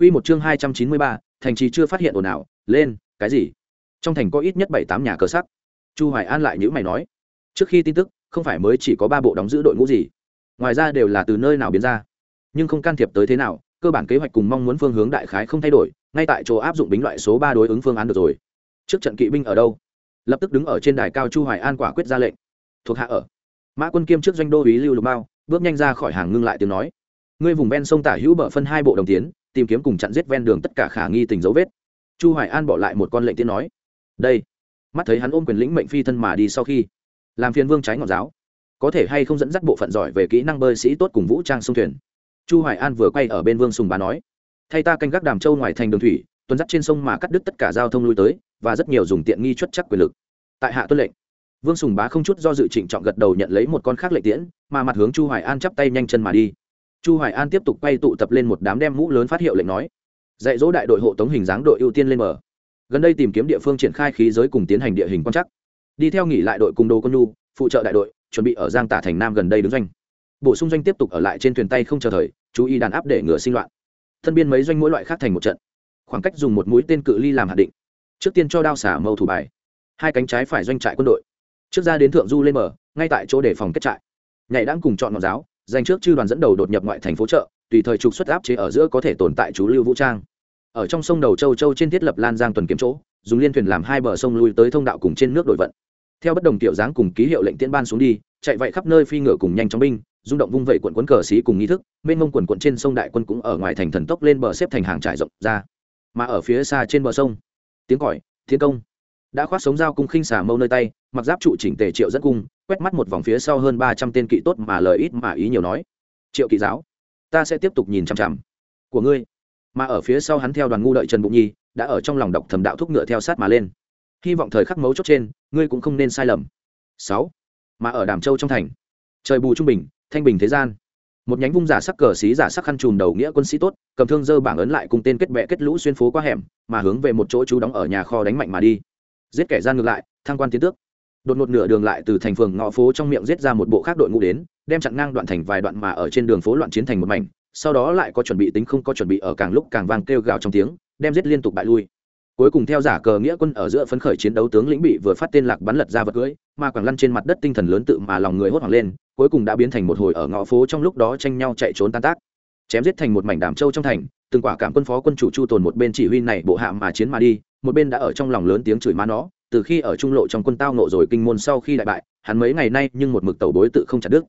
Quy một chương hai trăm chín mươi ba, thành trì chưa phát hiện ồn ào, lên, cái gì? Trong thành có ít nhất bảy tám nhà cờ sắc. Chu Hoài An lại nhíu mày nói, trước khi tin tức, không phải mới chỉ có ba bộ đóng giữ đội ngũ gì, ngoài ra đều là từ nơi nào biến ra, nhưng không can thiệp tới thế nào, cơ bản kế hoạch cùng mong muốn phương hướng đại khái không thay đổi, ngay tại chỗ áp dụng bính loại số ba đối ứng phương án được rồi. Trước trận kỵ binh ở đâu? Lập tức đứng ở trên đài cao Chu Hoài An quả quyết ra lệnh. Thuộc hạ ở. Mã Quân Kiêm trước doanh đô úy Lưu Lục Mao, bước nhanh ra khỏi hàng ngưng lại tiếng nói. Ngươi vùng ven sông tả hữu bờ phân hai bộ đồng tiến, tìm kiếm cùng chặn giết ven đường tất cả khả nghi tình dấu vết. Chu hoài an bỏ lại một con lệnh tiến nói, đây. Mắt thấy hắn ôm quyền lĩnh mệnh phi thân mà đi sau khi, làm phiền vương trái ngọn giáo, có thể hay không dẫn dắt bộ phận giỏi về kỹ năng bơi sĩ tốt cùng vũ trang sông thuyền. Chu hoài an vừa quay ở bên vương sùng bá nói, thay ta canh gác đàm châu ngoài thành đường thủy, tuần dắt trên sông mà cắt đứt tất cả giao thông lui tới, và rất nhiều dùng tiện nghi chuất chắc quyền lực. Tại hạ tuân lệnh, vương sùng bá không chút do dự trịnh trọng gật đầu nhận lấy một con khác lệnh tiễn, mà mặt hướng chu hoài an chắp tay nhanh chân mà đi chu hoài an tiếp tục quay tụ tập lên một đám đem mũ lớn phát hiệu lệnh nói. Dạy dỗ đại đội hộ tống hình dáng đội ưu tiên lên mở gần đây tìm kiếm địa phương triển khai khí giới cùng tiến hành địa hình quan chắc đi theo nghỉ lại đội cùng đồ con nhu, phụ trợ đại đội, chuẩn bị ở giang tả thành nam gần đây đứng doanh. Bổ sung doanh tiếp tục ở lại trên thuyền tay không chờ thời, chú ý đàn áp để ngừa sinh loạn. Thân biên mấy doanh mỗi loại khác thành một trận. Khoảng cách dùng một mũi tên cự ly làm hạ định. Trước tiên cho đao xả mâu thủ bài. Hai cánh trái phải doanh trại quân đội. Trước ra đến thượng du lên mở ngay tại chỗ để phòng kết trại. Nhảy đang cùng chọn ngọn giáo dành trước chư đoàn dẫn đầu đột nhập ngoại thành phố chợ, tùy thời trục xuất áp chế ở giữa có thể tồn tại chú lưu vũ trang. Ở trong sông đầu châu châu trên thiết lập lan giang tuần kiếm chỗ, dùng liên thuyền làm hai bờ sông lui tới thông đạo cùng trên nước đội vận. Theo bất đồng tiểu dáng cùng ký hiệu lệnh tiễn ban xuống đi, chạy vậy khắp nơi phi ngựa cùng nhanh chóng binh, rung động vung vẩy quận quấn cờ xí cùng nghi thức, mênh mông quần quận trên sông đại quân cũng ở ngoài thành thần tốc lên bờ xếp thành hàng trải rộng ra. Mà ở phía xa trên bờ sông, tiếng còi, thiên công đã khoát sống dao cung khinh xả mâu nơi tay, mặc giáp trụ chỉnh tề triệu dẫn cung, quét mắt một vòng phía sau hơn ba trăm tên kỵ tốt mà lời ít mà ý nhiều nói. Triệu kỵ giáo, ta sẽ tiếp tục nhìn chằm chằm. Của ngươi. Mà ở phía sau hắn theo đoàn ngu đợi trần bụng nhi, đã ở trong lòng đọc thầm đạo thúc ngựa theo sát mà lên. Hy vọng thời khắc mấu chốt trên, ngươi cũng không nên sai lầm. Sáu. Mà ở đàm châu trong thành, trời bù trung bình, thanh bình thế gian. Một nhánh vung giả sắc cờ xí giả sắc khăn trùm đầu nghĩa quân sĩ tốt, cầm thương dơ bảng ấn lại cùng tên kết bệ kết lũ xuyên phố qua hẻm, mà hướng về một chỗ chú đóng ở nhà kho đánh mạnh mà đi giết kẻ gian ngược lại, thăng quan tiến tước. Đột ngột nửa đường lại từ thành phường ngõ phố trong miệng giết ra một bộ khác đội ngũ đến, đem chặn ngang đoạn thành vài đoạn mà ở trên đường phố loạn chiến thành một mảnh, sau đó lại có chuẩn bị tính không có chuẩn bị ở càng lúc càng vang kêu gào trong tiếng, đem giết liên tục bại lui. Cuối cùng theo giả cờ nghĩa quân ở giữa phấn khởi chiến đấu tướng lĩnh bị vừa phát tên lạc bắn lật ra vật cưỡi mà quảng lăn trên mặt đất tinh thần lớn tự mà lòng người hốt hoảng lên, cuối cùng đã biến thành một hồi ở ngõ phố trong lúc đó tranh nhau chạy trốn tan tác. Chém giết thành một mảnh đàm châu trong thành, từng quả cảm quân phó quân chủ chu tồn một bên chỉ huy này bộ hạ mà chiến mà đi một bên đã ở trong lòng lớn tiếng chửi má nó, từ khi ở trung lộ trong quân tao nộ rồi kinh môn sau khi đại bại, hắn mấy ngày nay nhưng một mực tàu bối tự không chặt đứt.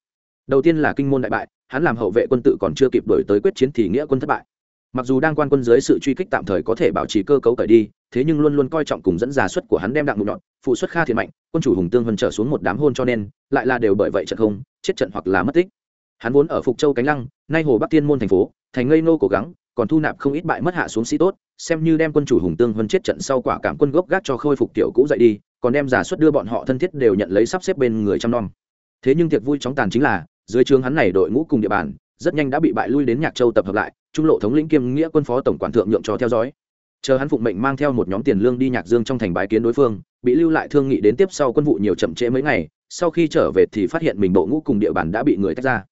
Đầu tiên là kinh môn đại bại, hắn làm hậu vệ quân tự còn chưa kịp đổi tới quyết chiến thì nghĩa quân thất bại. Mặc dù đang quan quân dưới sự truy kích tạm thời có thể bảo trì cơ cấu cởi đi, thế nhưng luôn luôn coi trọng cùng dẫn giả xuất của hắn đem đặng ngụ nhọn, phụ xuất kha thiệt mạnh, quân chủ hùng tương vân trở xuống một đám hôn cho nên, lại là đều bởi vậy trận không, chết trận hoặc là mất tích. Hắn vốn ở phục châu cánh lăng, nay hồ bắc tiên môn thành phố, thành ngây nô cố gắng còn thu nạp không ít bại mất hạ xuống sĩ tốt, xem như đem quân chủ hùng tương hơn chết trận sau quả cảm quân gốc gác cho khôi phục tiểu cũ dậy đi, còn đem giả xuất đưa bọn họ thân thiết đều nhận lấy sắp xếp bên người chăm nom. Thế nhưng tiệc vui chóng tàn chính là, dưới trường hắn này đội ngũ cùng địa bàn, rất nhanh đã bị bại lui đến nhạc châu tập hợp lại, trung lộ thống lĩnh kiêm nghĩa quân phó tổng quản thượng nhượng cho theo dõi. Chờ hắn phụng mệnh mang theo một nhóm tiền lương đi nhạc dương trong thành bái kiến đối phương, bị lưu lại thương nghị đến tiếp sau quân vụ nhiều chậm trễ mấy ngày, sau khi trở về thì phát hiện mình bộ ngũ cùng địa bàn đã bị người tách ra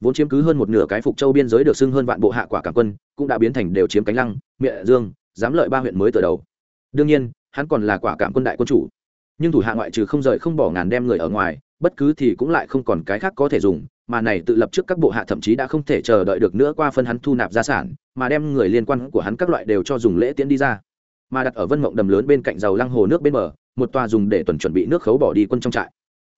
vốn chiếm cứ hơn một nửa cái phục châu biên giới được xưng hơn vạn bộ hạ quả cả quân, cũng đã biến thành đều chiếm cánh lăng, miệ dương dám lợi ba huyện mới từ đầu. Đương nhiên, hắn còn là quả cảm quân đại quân chủ. Nhưng thủ hạ ngoại trừ không rời không bỏ ngàn đem người ở ngoài, bất cứ thì cũng lại không còn cái khác có thể dùng, mà này tự lập trước các bộ hạ thậm chí đã không thể chờ đợi được nữa qua phân hắn thu nạp gia sản, mà đem người liên quan của hắn các loại đều cho dùng lễ tiễn đi ra. Mà đặt ở vân mộng đầm lớn bên cạnh dầu lăng hồ nước bên bờ, một tòa dùng để tuần chuẩn bị nước khấu bỏ đi quân trong trại.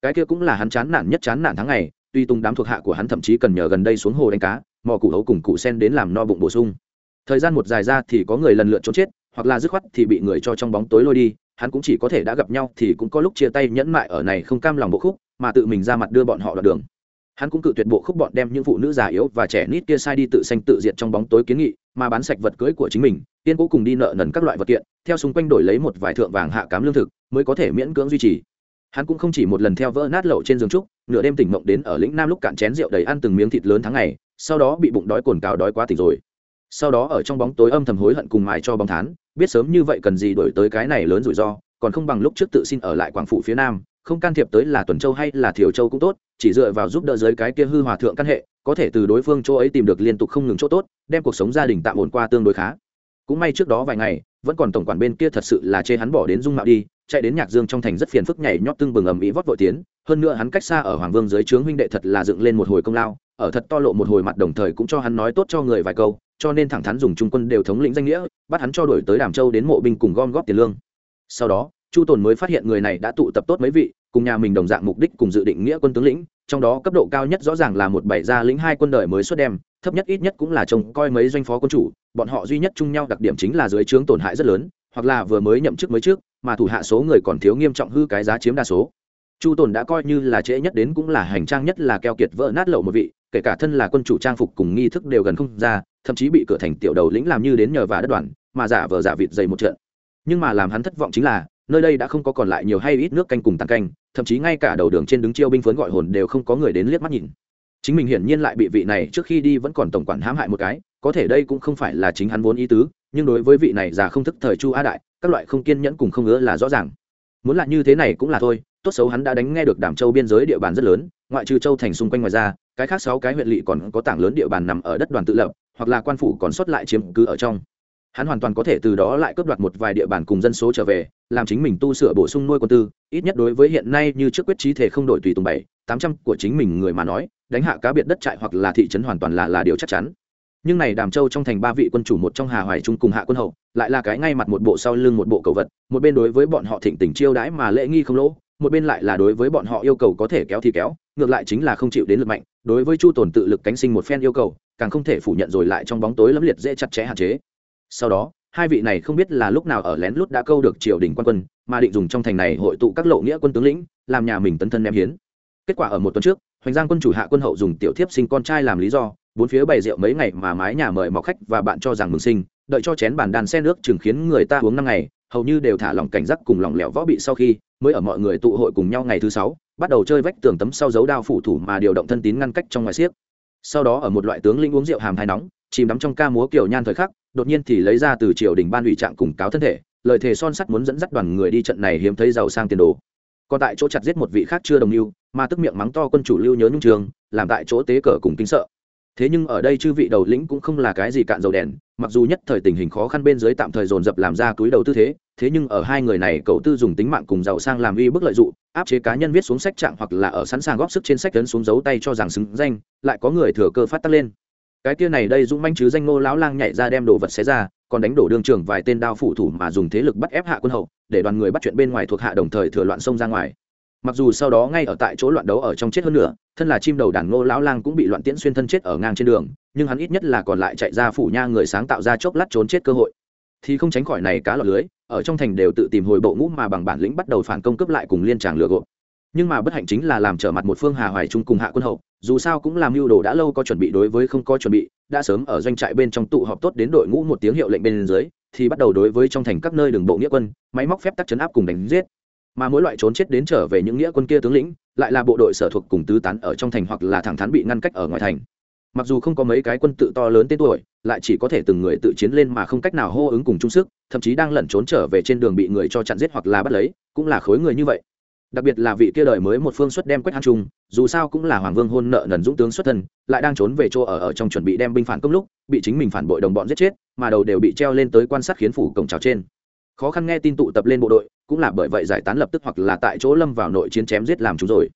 Cái kia cũng là hắn chán nản nhất chán nản tháng ngày tuy tung đám thuộc hạ của hắn thậm chí cần nhờ gần đây xuống hồ đánh cá, mò củ hấu cùng cụ sen đến làm no bụng bổ sung. Thời gian một dài ra thì có người lần lượt trốn chết, hoặc là dứt khoát thì bị người cho trong bóng tối lôi đi, hắn cũng chỉ có thể đã gặp nhau thì cũng có lúc chia tay nhẫn mại ở này không cam lòng bộ khúc, mà tự mình ra mặt đưa bọn họ đoạn đường. Hắn cũng cự tuyệt bộ khúc bọn đem những phụ nữ già yếu và trẻ nít kia sai đi tự xanh tự diệt trong bóng tối kiến nghị, mà bán sạch vật cưới của chính mình tiên cố cùng đi nợ nần các loại vật kiện, theo xung quanh đổi lấy một vài thượng vàng hạ cám lương thực, mới có thể miễn cưỡng duy trì hắn cũng không chỉ một lần theo vỡ nát lậu trên giường trúc, nửa đêm tỉnh mộng đến ở lĩnh nam lúc cạn chén rượu đầy ăn từng miếng thịt lớn tháng ngày, sau đó bị bụng đói cồn cào đói quá tỉnh rồi. Sau đó ở trong bóng tối âm thầm hối hận cùng mài cho bóng thán, biết sớm như vậy cần gì đổi tới cái này lớn rủi ro, còn không bằng lúc trước tự xin ở lại quảng phủ phía nam, không can thiệp tới là tuần châu hay là thiều châu cũng tốt, chỉ dựa vào giúp đỡ giới cái kia hư hòa thượng căn hệ, có thể từ đối phương chỗ ấy tìm được liên tục không ngừng chỗ tốt, đem cuộc sống gia đình tạm ổn qua tương đối khá. Cũng may trước đó vài ngày, vẫn còn tổng quản bên kia thật sự là chê hắn bỏ đến dung mạo đi chạy đến nhạc dương trong thành rất phiền phức nhảy nhót tưng bừng ầm ĩ vót vội tiến, hơn nữa hắn cách xa ở hoàng vương dưới trướng huynh đệ thật là dựng lên một hồi công lao, ở thật to lộ một hồi mặt đồng thời cũng cho hắn nói tốt cho người vài câu, cho nên thẳng thắn dùng trung quân đều thống lĩnh danh nghĩa, bắt hắn cho đổi tới đàm châu đến mộ binh cùng gom góp tiền lương. Sau đó, chu tồn mới phát hiện người này đã tụ tập tốt mấy vị, cùng nhà mình đồng dạng mục đích cùng dự định nghĩa quân tướng lĩnh, trong đó cấp độ cao nhất rõ ràng là một bảy gia lĩnh hai quân đời mới xuất đem, thấp nhất ít nhất cũng là trông coi mấy doanh phó quân chủ, bọn họ duy nhất chung nhau đặc điểm chính là dưới trướng tổn hại rất lớn hoặc là vừa mới nhậm chức mới trước, mà thủ hạ số người còn thiếu nghiêm trọng hư cái giá chiếm đa số. Chu tồn đã coi như là trễ nhất đến cũng là hành trang nhất là keo kiệt vỡ nát lậu một vị, kể cả thân là quân chủ trang phục cùng nghi thức đều gần không ra, thậm chí bị cửa thành tiểu đầu lĩnh làm như đến nhờ và đất đoàn, mà giả vờ giả vịt dày một trận. Nhưng mà làm hắn thất vọng chính là, nơi đây đã không có còn lại nhiều hay ít nước canh cùng tàn canh, thậm chí ngay cả đầu đường trên đứng chiêu binh phấn gọi hồn đều không có người đến liếc mắt nhìn. Chính mình hiển nhiên lại bị vị này trước khi đi vẫn còn tổng quản hãm hại một cái, có thể đây cũng không phải là chính hắn vốn ý tứ nhưng đối với vị này già không thức thời chu a đại, các loại không kiên nhẫn cùng không ngứa là rõ ràng. Muốn là như thế này cũng là thôi, tốt xấu hắn đã đánh nghe được đảm châu biên giới địa bàn rất lớn, ngoại trừ châu thành xung quanh ngoài ra, cái khác sáu cái huyện lỵ còn có tảng lớn địa bàn nằm ở đất đoàn tự lập, hoặc là quan phủ còn xuất lại chiếm cứ ở trong. Hắn hoàn toàn có thể từ đó lại cướp đoạt một vài địa bàn cùng dân số trở về, làm chính mình tu sửa bổ sung nuôi quân tư, ít nhất đối với hiện nay như trước quyết trí thể không đổi tùy tùng bảy, tám trăm của chính mình người mà nói, đánh hạ cá biệt đất trại hoặc là thị trấn hoàn toàn là là điều chắc chắn nhưng này đàm châu trong thành ba vị quân chủ một trong hà hoài trung cùng hạ quân hậu, lại là cái ngay mặt một bộ sau lưng một bộ cầu vật, một bên đối với bọn họ thịnh tình chiêu đãi mà lễ nghi không lỗ, một bên lại là đối với bọn họ yêu cầu có thể kéo thì kéo, ngược lại chính là không chịu đến lực mạnh, đối với chu tồn tự lực cánh sinh một phen yêu cầu, càng không thể phủ nhận rồi lại trong bóng tối lẫm liệt dễ chặt chẽ hạn chế. Sau đó, hai vị này không biết là lúc nào ở lén lút đã câu được triều đình quan quân, mà định dùng trong thành này hội tụ các lộ nghĩa quân tướng lĩnh, làm nhà mình tấn thân ném hiến. Kết quả ở một tuần trước, hoành giang quân chủ hạ quân hậu dùng tiểu thiếp sinh con trai làm lý do bốn phía bày rượu mấy ngày mà mái nhà mời mọc khách và bạn cho rằng mừng sinh đợi cho chén bàn đàn xe nước chừng khiến người ta uống năm ngày hầu như đều thả lỏng cảnh giác cùng lỏng lẻo võ bị sau khi mới ở mọi người tụ hội cùng nhau ngày thứ sáu bắt đầu chơi vách tường tấm sau dấu đao phủ thủ mà điều động thân tín ngăn cách trong ngoài xiếc. Sau đó ở một loại tướng linh uống rượu hàm hai nóng chìm đắm trong ca múa kiểu nhan thời khắc đột nhiên thì lấy ra từ triều đình ban ủy trạng cùng cáo thân thể lời thề son sắt muốn dẫn dắt đoàn người đi trận này hiếm thấy giàu sang tiền đồ. Còn tại chỗ chặt giết một vị khác chưa đồng lưu, mà tức miệng mắng to quân chủ lưu nhớ nhung trường làm tại chỗ tế cờ cùng kinh sợ thế nhưng ở đây chư vị đầu lĩnh cũng không là cái gì cạn dầu đèn, mặc dù nhất thời tình hình khó khăn bên dưới tạm thời dồn dập làm ra túi đầu tư thế thế nhưng ở hai người này cậu tư dùng tính mạng cùng giàu sang làm uy bức lợi dụng áp chế cá nhân viết xuống sách trạng hoặc là ở sẵn sàng góp sức trên sách tấn xuống dấu tay cho rằng xứng danh, lại có người thừa cơ phát tắc lên. Cái kia này đây dũng manh chứ danh ngô lão lang nhảy ra đem đồ vật xé ra, còn đánh đổ đương trường vài tên đao phủ thủ mà dùng thế lực bắt ép hạ quân hậu, để đoàn người bắt chuyện bên ngoài thuộc hạ đồng thời thừa loạn sông ra ngoài mặc dù sau đó ngay ở tại chỗ loạn đấu ở trong chết hơn nữa, thân là chim đầu đàn ngô lão lang cũng bị loạn tiễn xuyên thân chết ở ngang trên đường, nhưng hắn ít nhất là còn lại chạy ra phủ nha người sáng tạo ra chốc lát trốn chết cơ hội. Thì không tránh khỏi này cá lọt lưới, ở trong thành đều tự tìm hồi bộ ngũ mà bằng bản lĩnh bắt đầu phản công cướp lại cùng liên tràng lừa gộp. Nhưng mà bất hạnh chính là làm trở mặt một phương hà hoài trung cùng hạ quân hậu, dù sao cũng làm mưu đồ đã lâu có chuẩn bị đối với không có chuẩn bị, đã sớm ở doanh trại bên trong tụ họp tốt đến đội ngũ một tiếng hiệu lệnh bên dưới, thì bắt đầu đối với trong thành các nơi đường bộ nghĩa quân, máy móc phép tắc chấn áp cùng đánh giết mà mỗi loại trốn chết đến trở về những nghĩa quân kia tướng lĩnh, lại là bộ đội sở thuộc cùng tứ tán ở trong thành hoặc là thẳng thắn bị ngăn cách ở ngoài thành. Mặc dù không có mấy cái quân tự to lớn tên tuổi, lại chỉ có thể từng người tự chiến lên mà không cách nào hô ứng cùng chung sức, thậm chí đang lẩn trốn trở về trên đường bị người cho chặn giết hoặc là bắt lấy, cũng là khối người như vậy. Đặc biệt là vị kia đời mới một phương xuất đem quách an trung, dù sao cũng là hoàng vương hôn nợ nần dũng tướng xuất thân, lại đang trốn về chỗ ở ở trong chuẩn bị đem binh phản công lúc, bị chính mình phản bội đồng bọn giết chết, mà đầu đều bị treo lên tới quan sát khiến phủ cổng trào trên. Khó khăn nghe tin tụ tập lên bộ đội cũng là bởi vậy giải tán lập tức hoặc là tại chỗ lâm vào nội chiến chém giết làm chúng rồi.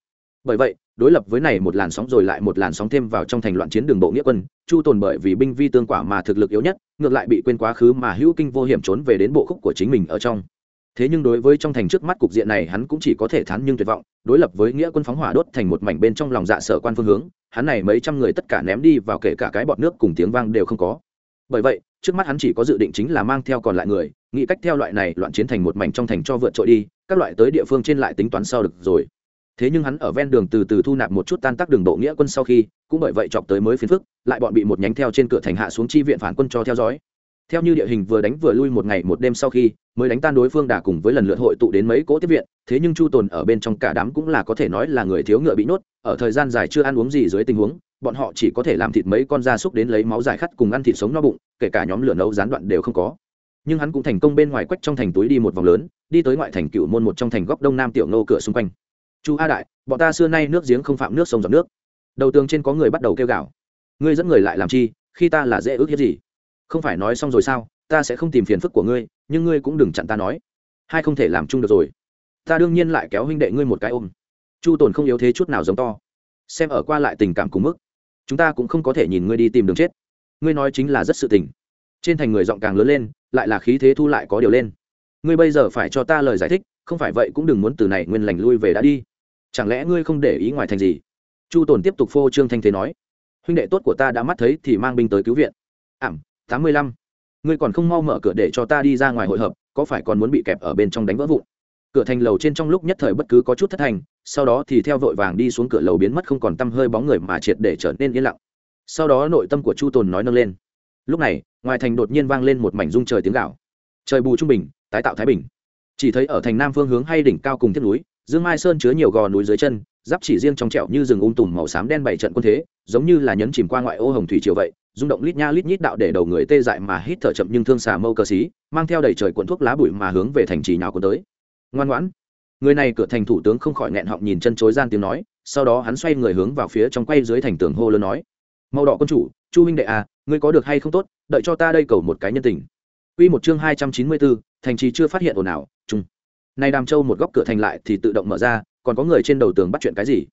Bởi vậy, đối lập với này một làn sóng rồi lại một làn sóng thêm vào trong thành loạn chiến đường bộ nghĩa quân, chu tồn bởi vì binh vi tương quả mà thực lực yếu nhất, ngược lại bị quên quá khứ mà hữu kinh vô hiểm trốn về đến bộ khúc của chính mình ở trong. Thế nhưng đối với trong thành trước mắt cục diện này hắn cũng chỉ có thể thán nhưng tuyệt vọng, đối lập với nghĩa quân phóng hỏa đốt thành một mảnh bên trong lòng dạ sở quan phương hướng, hắn này mấy trăm người tất cả ném đi vào kể cả cái bọt nước cùng tiếng vang đều không có. Bởi vậy, trước mắt hắn chỉ có dự định chính là mang theo còn lại người nghĩ cách theo loại này loạn chiến thành một mảnh trong thành cho vượt trội đi, các loại tới địa phương trên lại tính toán sau được rồi. Thế nhưng hắn ở ven đường từ từ thu nạp một chút tan tác đường bộ nghĩa quân sau khi, cũng bởi vậy chọc tới mới phiền phức, lại bọn bị một nhánh theo trên cửa thành hạ xuống chi viện phản quân cho theo dõi. Theo như địa hình vừa đánh vừa lui một ngày một đêm sau khi, mới đánh tan đối phương đà cùng với lần lượt hội tụ đến mấy cỗ tiếp viện, thế nhưng chu tồn ở bên trong cả đám cũng là có thể nói là người thiếu ngựa bị nốt ở thời gian dài chưa ăn uống gì dưới tình huống, bọn họ chỉ có thể làm thịt mấy con gia súc đến lấy máu giải khát cùng ăn thịt sống no bụng, kể cả nhóm lửa nấu gián đoạn đều không có nhưng hắn cũng thành công bên ngoài quách trong thành túi đi một vòng lớn, đi tới ngoại thành cựu môn một trong thành góc đông nam tiểu nô cửa xung quanh. Chu a đại, bọn ta xưa nay nước giếng không phạm nước sông giọt nước. Đầu tường trên có người bắt đầu kêu gào. Ngươi dẫn người lại làm chi, khi ta là dễ ước hiếp gì? Không phải nói xong rồi sao, ta sẽ không tìm phiền phức của ngươi, nhưng ngươi cũng đừng chặn ta nói. Hai không thể làm chung được rồi. Ta đương nhiên lại kéo huynh đệ ngươi một cái ôm. Chu tồn không yếu thế chút nào giống to. Xem ở qua lại tình cảm cùng mức, chúng ta cũng không có thể nhìn ngươi đi tìm đường chết. Ngươi nói chính là rất sự tình trên thành người giọng càng lớn lên, lại là khí thế thu lại có điều lên. Ngươi bây giờ phải cho ta lời giải thích, không phải vậy cũng đừng muốn từ này nguyên lành lui về đã đi. Chẳng lẽ ngươi không để ý ngoài thành gì? Chu tồn tiếp tục phô trương thanh thế nói. Huynh đệ tốt của ta đã mắt thấy thì mang binh tới cứu viện. Ảm, tám mươi lăm. Ngươi còn không mau mở cửa để cho ta đi ra ngoài hội hợp, có phải còn muốn bị kẹp ở bên trong đánh vỡ vụn? Cửa thành lầu trên trong lúc nhất thời bất cứ có chút thất thành sau đó thì theo vội vàng đi xuống cửa lầu biến mất không còn tăm hơi bóng người mà triệt để trở nên yên lặng. Sau đó nội tâm của chu tồn nói nâng lên lúc này, ngoài thành đột nhiên vang lên một mảnh rung trời tiếng gạo trời bù trung bình, tái tạo thái bình. Chỉ thấy ở thành nam phương hướng hay đỉnh cao cùng thiết núi, dương mai sơn chứa nhiều gò núi dưới chân, giáp chỉ riêng trong trẹo như rừng ung tùm màu xám đen bảy trận quân thế, giống như là nhấn chìm qua ngoại ô hồng thủy triều vậy, rung động lít nha lít nhít đạo để đầu người tê dại mà hít thở chậm nhưng thương xà mâu cờ xí, mang theo đầy trời cuộn thuốc lá bụi mà hướng về thành trì nhào cuốn tới. Ngoan ngoãn. Người này cửa thành thủ tướng không khỏi nghẹn họng nhìn chân chối gian tiếng nói, sau đó hắn xoay người hướng vào phía trong quay dưới thành tường hô lớn nói, màu đỏ quân chủ, chu huynh đệ à ngươi có được hay không tốt đợi cho ta đây cầu một cái nhân tình Quy một chương hai trăm chín mươi bốn, thành trì chưa phát hiện ồn ào, chung. Nay Đàm Châu một góc cửa thành lại thì tự động mở ra, còn có người trên đầu tường bắt chuyện cái gì?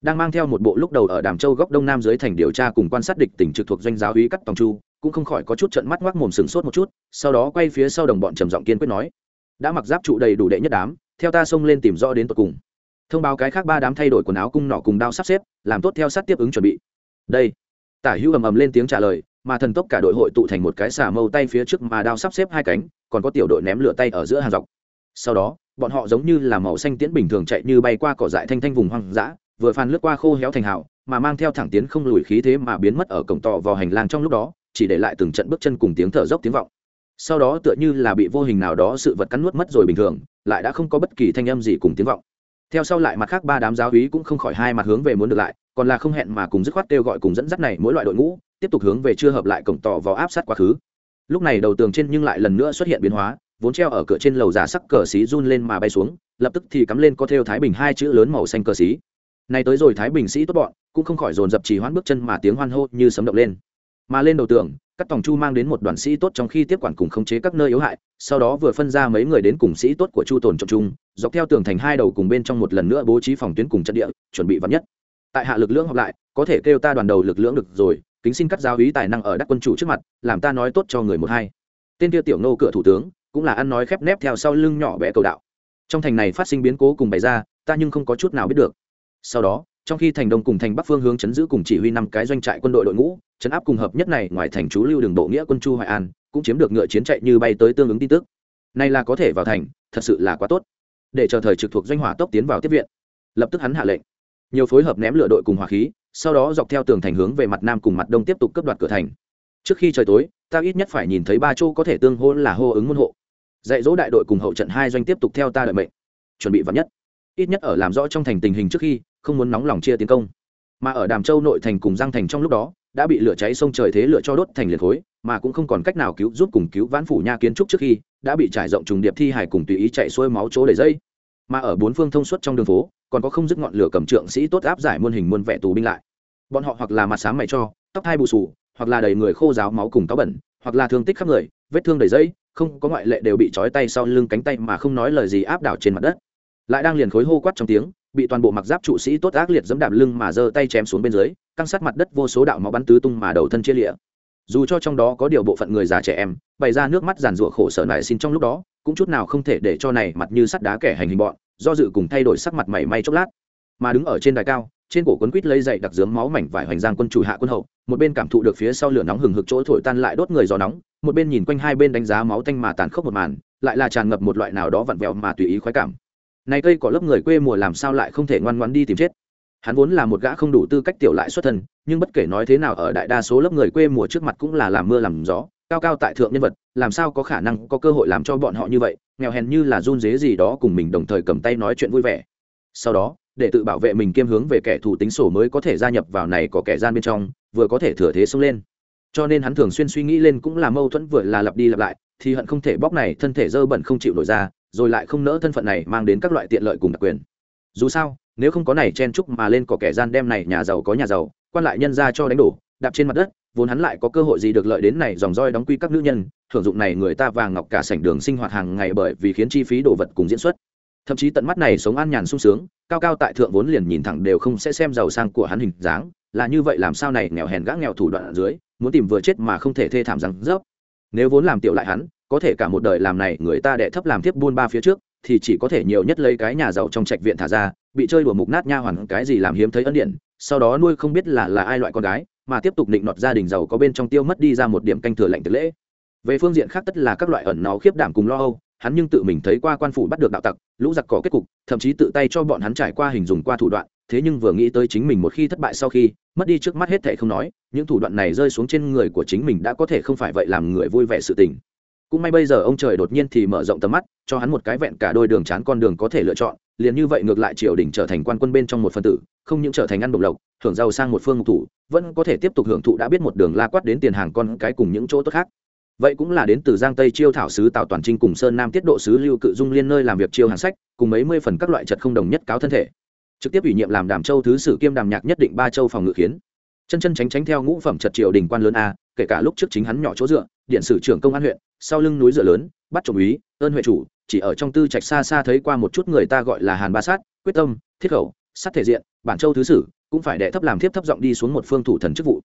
Đang mang theo một bộ lúc đầu ở Đàm Châu góc đông nam dưới thành điều tra cùng quan sát địch tỉnh trực thuộc doanh giáo úy cắt tòng chu, cũng không khỏi có chút trợn mắt ngoác mồm sừng sốt một chút, sau đó quay phía sau đồng bọn trầm giọng kiên quyết nói: "Đã mặc giáp trụ đầy đủ đệ nhất đám, theo ta xông lên tìm rõ đến tận cùng." Thông báo cái khác ba đám thay đổi quần áo cung nỏ cùng đao sắp xếp, làm tốt theo sát tiếp ứng chuẩn bị. Đây. Tả Hữu ầm ầm lên tiếng trả lời, mà thần tốc cả đội hội tụ thành một cái xà mâu tay phía trước mà đao sắp xếp hai cánh, còn có tiểu đội ném lửa tay ở giữa hàng dọc. Sau đó, bọn họ giống như là màu xanh tiễn bình thường chạy như bay qua cỏ dại thanh thanh vùng hoang dã, vừa phàn lướt qua khô héo thành hào, mà mang theo thẳng tiến không lùi khí thế mà biến mất ở cổng tỏ vào hành lang trong lúc đó, chỉ để lại từng trận bước chân cùng tiếng thở dốc tiếng vọng. Sau đó tựa như là bị vô hình nào đó sự vật cắn nuốt mất rồi bình thường, lại đã không có bất kỳ thanh âm gì cùng tiếng vọng. Theo sau lại mặt khác ba đám giáo úy cũng không khỏi hai mặt hướng về muốn được lại, còn là không hẹn mà cùng dứt khoát kêu gọi cùng dẫn dắt này mỗi loại đội ngũ tiếp tục hướng về chưa hợp lại cổng tỏ vào áp sát quá khứ. Lúc này đầu tường trên nhưng lại lần nữa xuất hiện biến hóa, vốn treo ở cửa trên lầu giả sắc cờ xí run lên mà bay xuống, lập tức thì cắm lên có theo thái bình hai chữ lớn màu xanh cờ xí. Này tới rồi thái bình sĩ tốt bọn, cũng không khỏi dồn dập trì hoãn bước chân mà tiếng hoan hô như sấm động lên. Mà lên đầu tường, các tòng chu mang đến một đoàn sĩ tốt trong khi tiếp quản cùng khống chế các nơi yếu hại, sau đó vừa phân ra mấy người đến cùng sĩ tốt của chu tồn trọng trung, dọc theo tường thành hai đầu cùng bên trong một lần nữa bố trí phòng tuyến cùng trận địa, chuẩn bị vắn nhất. Tại hạ lực lượng học lại, có thể kêu ta đoàn đầu lực lượng được rồi kính xin cắt giáo ý tài năng ở đắc quân chủ trước mặt, làm ta nói tốt cho người một hai. Tên kia tiểu nô cửa thủ tướng cũng là ăn nói khép nép theo sau lưng nhỏ bé cầu đạo. Trong thành này phát sinh biến cố cùng bày ra, ta nhưng không có chút nào biết được. Sau đó, trong khi thành đông cùng thành bắc phương hướng chấn giữ cùng chỉ huy năm cái doanh trại quân đội đội ngũ, chấn áp cùng hợp nhất này ngoài thành chú lưu đường bộ nghĩa quân chu hoài an cũng chiếm được ngựa chiến chạy như bay tới tương ứng tin tức. Này là có thể vào thành, thật sự là quá tốt. Để chờ thời trực thuộc doanh hỏa tốc tiến vào tiếp viện. Lập tức hắn hạ lệnh. Nhiều phối hợp ném lửa đội cùng hỏa khí sau đó dọc theo tường thành hướng về mặt nam cùng mặt đông tiếp tục cướp đoạt cửa thành. Trước khi trời tối, ta ít nhất phải nhìn thấy ba chỗ có thể tương hô là hô ứng môn hộ. Dạy dỗ đại đội cùng hậu trận hai doanh tiếp tục theo ta đợi mệnh. Chuẩn bị vắn nhất. Ít nhất ở làm rõ trong thành tình hình trước khi, không muốn nóng lòng chia tiến công. Mà ở đàm châu nội thành cùng giang thành trong lúc đó, đã bị lửa cháy sông trời thế lửa cho đốt thành liệt khối, mà cũng không còn cách nào cứu giúp cùng cứu vãn phủ nha kiến trúc trước khi, đã bị trải rộng trùng điệp thi hải cùng tùy ý chạy xuôi máu chỗ để dây mà ở bốn phương thông suốt trong đường phố, còn có không dứt ngọn lửa cầm trượng sĩ tốt áp giải muôn hình muôn vẻ tù binh lại. Bọn họ hoặc là mặt sáng mày cho, tóc hai bù sù hoặc là đầy người khô ráo máu cùng táo bẩn, hoặc là thương tích khắp người, vết thương đầy dây, không có ngoại lệ đều bị trói tay sau lưng cánh tay mà không nói lời gì áp đảo trên mặt đất. Lại đang liền khối hô quát trong tiếng, bị toàn bộ mặc giáp trụ sĩ tốt ác liệt dẫm đạp lưng mà giơ tay chém xuống bên dưới, căng sát mặt đất vô số đạo máu bắn tứ tung mà đầu thân chia lịa. Dù cho trong đó có điều bộ phận người già trẻ em, bày ra nước mắt giàn rủa khổ sở nại xin trong lúc đó cũng chút nào không thể để cho này mặt như sắt đá kẻ hành hình bọn, do dự cùng thay đổi sắc mặt mảy may chốc lát. Mà đứng ở trên đài cao, trên cổ quấn quýt lấy dậy đặc dướng máu mảnh vải hoành giang quân chủ hạ quân hậu, một bên cảm thụ được phía sau lửa nóng hừng hực chỗ thổi tan lại đốt người gió nóng, một bên nhìn quanh hai bên đánh giá máu tanh mà tàn khốc một màn, lại là tràn ngập một loại nào đó vặn vẹo mà tùy ý khoái cảm. Này cây có lớp người quê mùa làm sao lại không thể ngoan ngoãn đi tìm chết? Hắn vốn là một gã không đủ tư cách tiểu lại xuất thân, nhưng bất kể nói thế nào ở đại đa số lớp người quê mùa trước mặt cũng là làm mưa làm gió, cao cao tại thượng nhân vật làm sao có khả năng có cơ hội làm cho bọn họ như vậy, nghèo hèn như là run dế gì đó cùng mình đồng thời cầm tay nói chuyện vui vẻ. Sau đó, để tự bảo vệ mình kiêm hướng về kẻ thù tính sổ mới có thể gia nhập vào này có kẻ gian bên trong, vừa có thể thừa thế xông lên. Cho nên hắn thường xuyên suy nghĩ lên cũng là mâu thuẫn vừa là lặp đi lặp lại, thì hận không thể bóc này thân thể dơ bẩn không chịu nổi ra, rồi lại không nỡ thân phận này mang đến các loại tiện lợi cùng đặc quyền. Dù sao, nếu không có này chen chúc mà lên có kẻ gian đem này nhà giàu có nhà giàu, quan lại nhân ra cho đánh đổ, đạp trên mặt đất vốn hắn lại có cơ hội gì được lợi đến này dòng roi đóng quy các nữ nhân, thưởng dụng này người ta vàng ngọc cả sảnh đường sinh hoạt hàng ngày bởi vì khiến chi phí đồ vật cùng diễn xuất. Thậm chí tận mắt này sống an nhàn sung sướng, cao cao tại thượng vốn liền nhìn thẳng đều không sẽ xem giàu sang của hắn hình dáng, là như vậy làm sao này nghèo hèn gã nghèo thủ đoạn ở dưới, muốn tìm vừa chết mà không thể thê thảm rằng dốc nếu vốn làm tiểu lại hắn, có thể cả một đời làm này người ta đệ thấp làm tiếp buôn ba phía trước, thì chỉ có thể nhiều nhất lấy cái nhà giàu trong trạch viện thả ra, bị chơi đùa mục nát nha hoàn cái gì làm hiếm thấy ân điện sau đó nuôi không biết là là ai loại con gái mà tiếp tục định nọt gia đình giàu có bên trong tiêu mất đi ra một điểm canh thừa lệnh tử lễ. Về phương diện khác tất là các loại ẩn nó khiếp đảm cùng lo âu, hắn nhưng tự mình thấy qua quan phủ bắt được đạo tặc, lũ giặc cỏ kết cục, thậm chí tự tay cho bọn hắn trải qua hình dùng qua thủ đoạn, thế nhưng vừa nghĩ tới chính mình một khi thất bại sau khi, mất đi trước mắt hết thệ không nói, những thủ đoạn này rơi xuống trên người của chính mình đã có thể không phải vậy làm người vui vẻ sự tình. Cũng may bây giờ ông trời đột nhiên thì mở rộng tầm mắt, cho hắn một cái vẹn cả đôi đường chán con đường có thể lựa chọn liền như vậy ngược lại triều đình trở thành quan quân bên trong một phân tử, không những trở thành ăn độc lộc, hưởng giàu sang một phương ngục thủ, vẫn có thể tiếp tục hưởng thụ đã biết một đường la quát đến tiền hàng con cái cùng những chỗ tốt khác. Vậy cũng là đến từ giang tây chiêu thảo sứ tào toàn trinh cùng sơn nam tiết độ sứ lưu cự dung liên nơi làm việc chiêu hàng sách, cùng mấy mươi phần các loại trật không đồng nhất cáo thân thể. Trực tiếp ủy nhiệm làm đàm châu thứ sử kiêm đàm nhạc nhất định ba châu phòng ngự khiến. Chân chân tránh tránh theo ngũ phẩm trật triều đình quan lớn a, kể cả lúc trước chính hắn nhỏ chỗ dựa, điện sử trưởng công an huyện, sau lưng núi dựa lớn, bắt trộm úy, ơn huệ chủ chỉ ở trong tư trạch xa xa thấy qua một chút người ta gọi là hàn ba sát, quyết tâm, thiết khẩu, sát thể diện, bản châu thứ sử, cũng phải đệ thấp làm thiếp thấp giọng đi xuống một phương thủ thần chức vụ.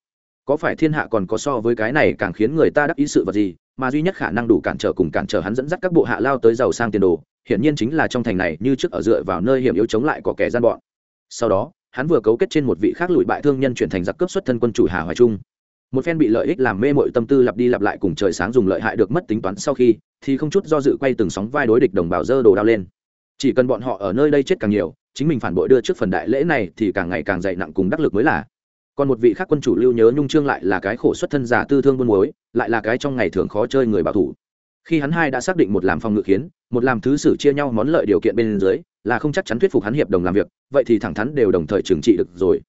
Có phải thiên hạ còn có so với cái này càng khiến người ta đắc ý sự vật gì, mà duy nhất khả năng đủ cản trở cùng cản trở hắn dẫn dắt các bộ hạ lao tới giàu sang tiền đồ, hiển nhiên chính là trong thành này như trước ở dựa vào nơi hiểm yếu chống lại có kẻ gian bọn. Sau đó, hắn vừa cấu kết trên một vị khác lùi bại thương nhân chuyển thành giặc cướp xuất thân quân chủ hà hoài trung một phen bị lợi ích làm mê mội tâm tư lặp đi lặp lại cùng trời sáng dùng lợi hại được mất tính toán sau khi, thì không chút do dự quay từng sóng vai đối địch đồng bào dơ đồ đao lên. Chỉ cần bọn họ ở nơi đây chết càng nhiều, chính mình phản bội đưa trước phần đại lễ này thì càng ngày càng dày nặng cùng đắc lực mới là. Còn một vị khác quân chủ lưu nhớ nhung trương lại là cái khổ xuất thân giả tư thương buôn muối, lại là cái trong ngày thường khó chơi người bảo thủ. Khi hắn hai đã xác định một làm phòng ngự khiến, một làm thứ sử chia nhau món lợi điều kiện bên dưới, là không chắc chắn thuyết phục hắn hiệp đồng làm việc, vậy thì thẳng thắn đều đồng thời trừng trị được rồi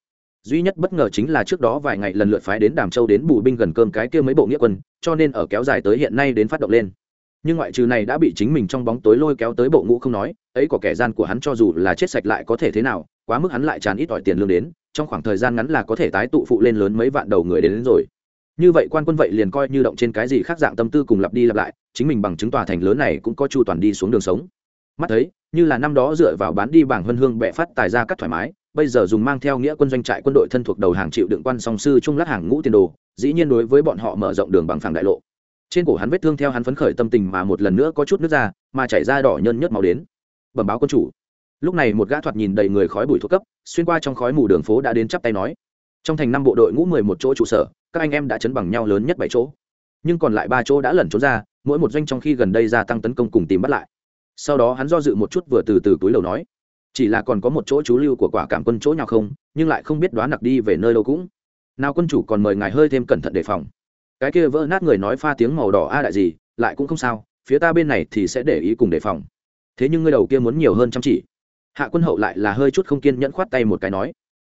duy nhất bất ngờ chính là trước đó vài ngày lần lượt phái đến đàm châu đến bù binh gần cơm cái kia mấy bộ nghĩa quân cho nên ở kéo dài tới hiện nay đến phát động lên. Nhưng ngoại trừ này đã bị chính mình trong bóng tối lôi kéo tới bộ ngũ không nói ấy có kẻ gian của hắn cho dù là chết sạch lại có thể thế nào quá mức hắn lại tràn ít ỏi tiền lương đến trong khoảng thời gian ngắn là có thể tái tụ phụ lên lớn mấy vạn đầu người đến, đến rồi. Như vậy quan quân vậy liền coi như động trên cái gì khác dạng tâm tư cùng lặp đi lặp lại chính mình bằng chứng tòa thành lớn này cũng có chu toàn đi xuống đường sống. Mắt thấy như là năm đó dựa vào bán đi bảng hân hương bẻ phát tài ra cắt thoải mái bây giờ dùng mang theo nghĩa quân doanh trại quân đội thân thuộc đầu hàng chịu đựng quan song sư trung lát hàng ngũ tiền đồ, dĩ nhiên đối với bọn họ mở rộng đường bằng phẳng đại lộ. Trên cổ hắn vết thương theo hắn phấn khởi tâm tình mà một lần nữa có chút nước ra, mà chảy ra đỏ nhân nhớt máu đến. Bẩm báo quân chủ. Lúc này một gã thoạt nhìn đầy người khói bụi thuốc cấp, xuyên qua trong khói mù đường phố đã đến chắp tay nói. Trong thành năm bộ đội ngũ mười một chỗ trụ sở, các anh em đã chấn bằng nhau lớn nhất bảy chỗ. Nhưng còn lại ba chỗ đã lẩn trốn ra, mỗi một doanh trong khi gần đây gia tăng tấn công cùng tìm bắt lại. Sau đó hắn do dự một chút vừa từ từ túi đầu nói chỉ là còn có một chỗ chú lưu của quả cảm quân chỗ nào không, nhưng lại không biết đoán nặc đi về nơi đâu cũng. Nào quân chủ còn mời ngài hơi thêm cẩn thận đề phòng. Cái kia vỡ nát người nói pha tiếng màu đỏ a đại gì, lại cũng không sao, phía ta bên này thì sẽ để ý cùng đề phòng. Thế nhưng ngươi đầu kia muốn nhiều hơn chăm chỉ. Hạ quân hậu lại là hơi chút không kiên nhẫn khoát tay một cái nói.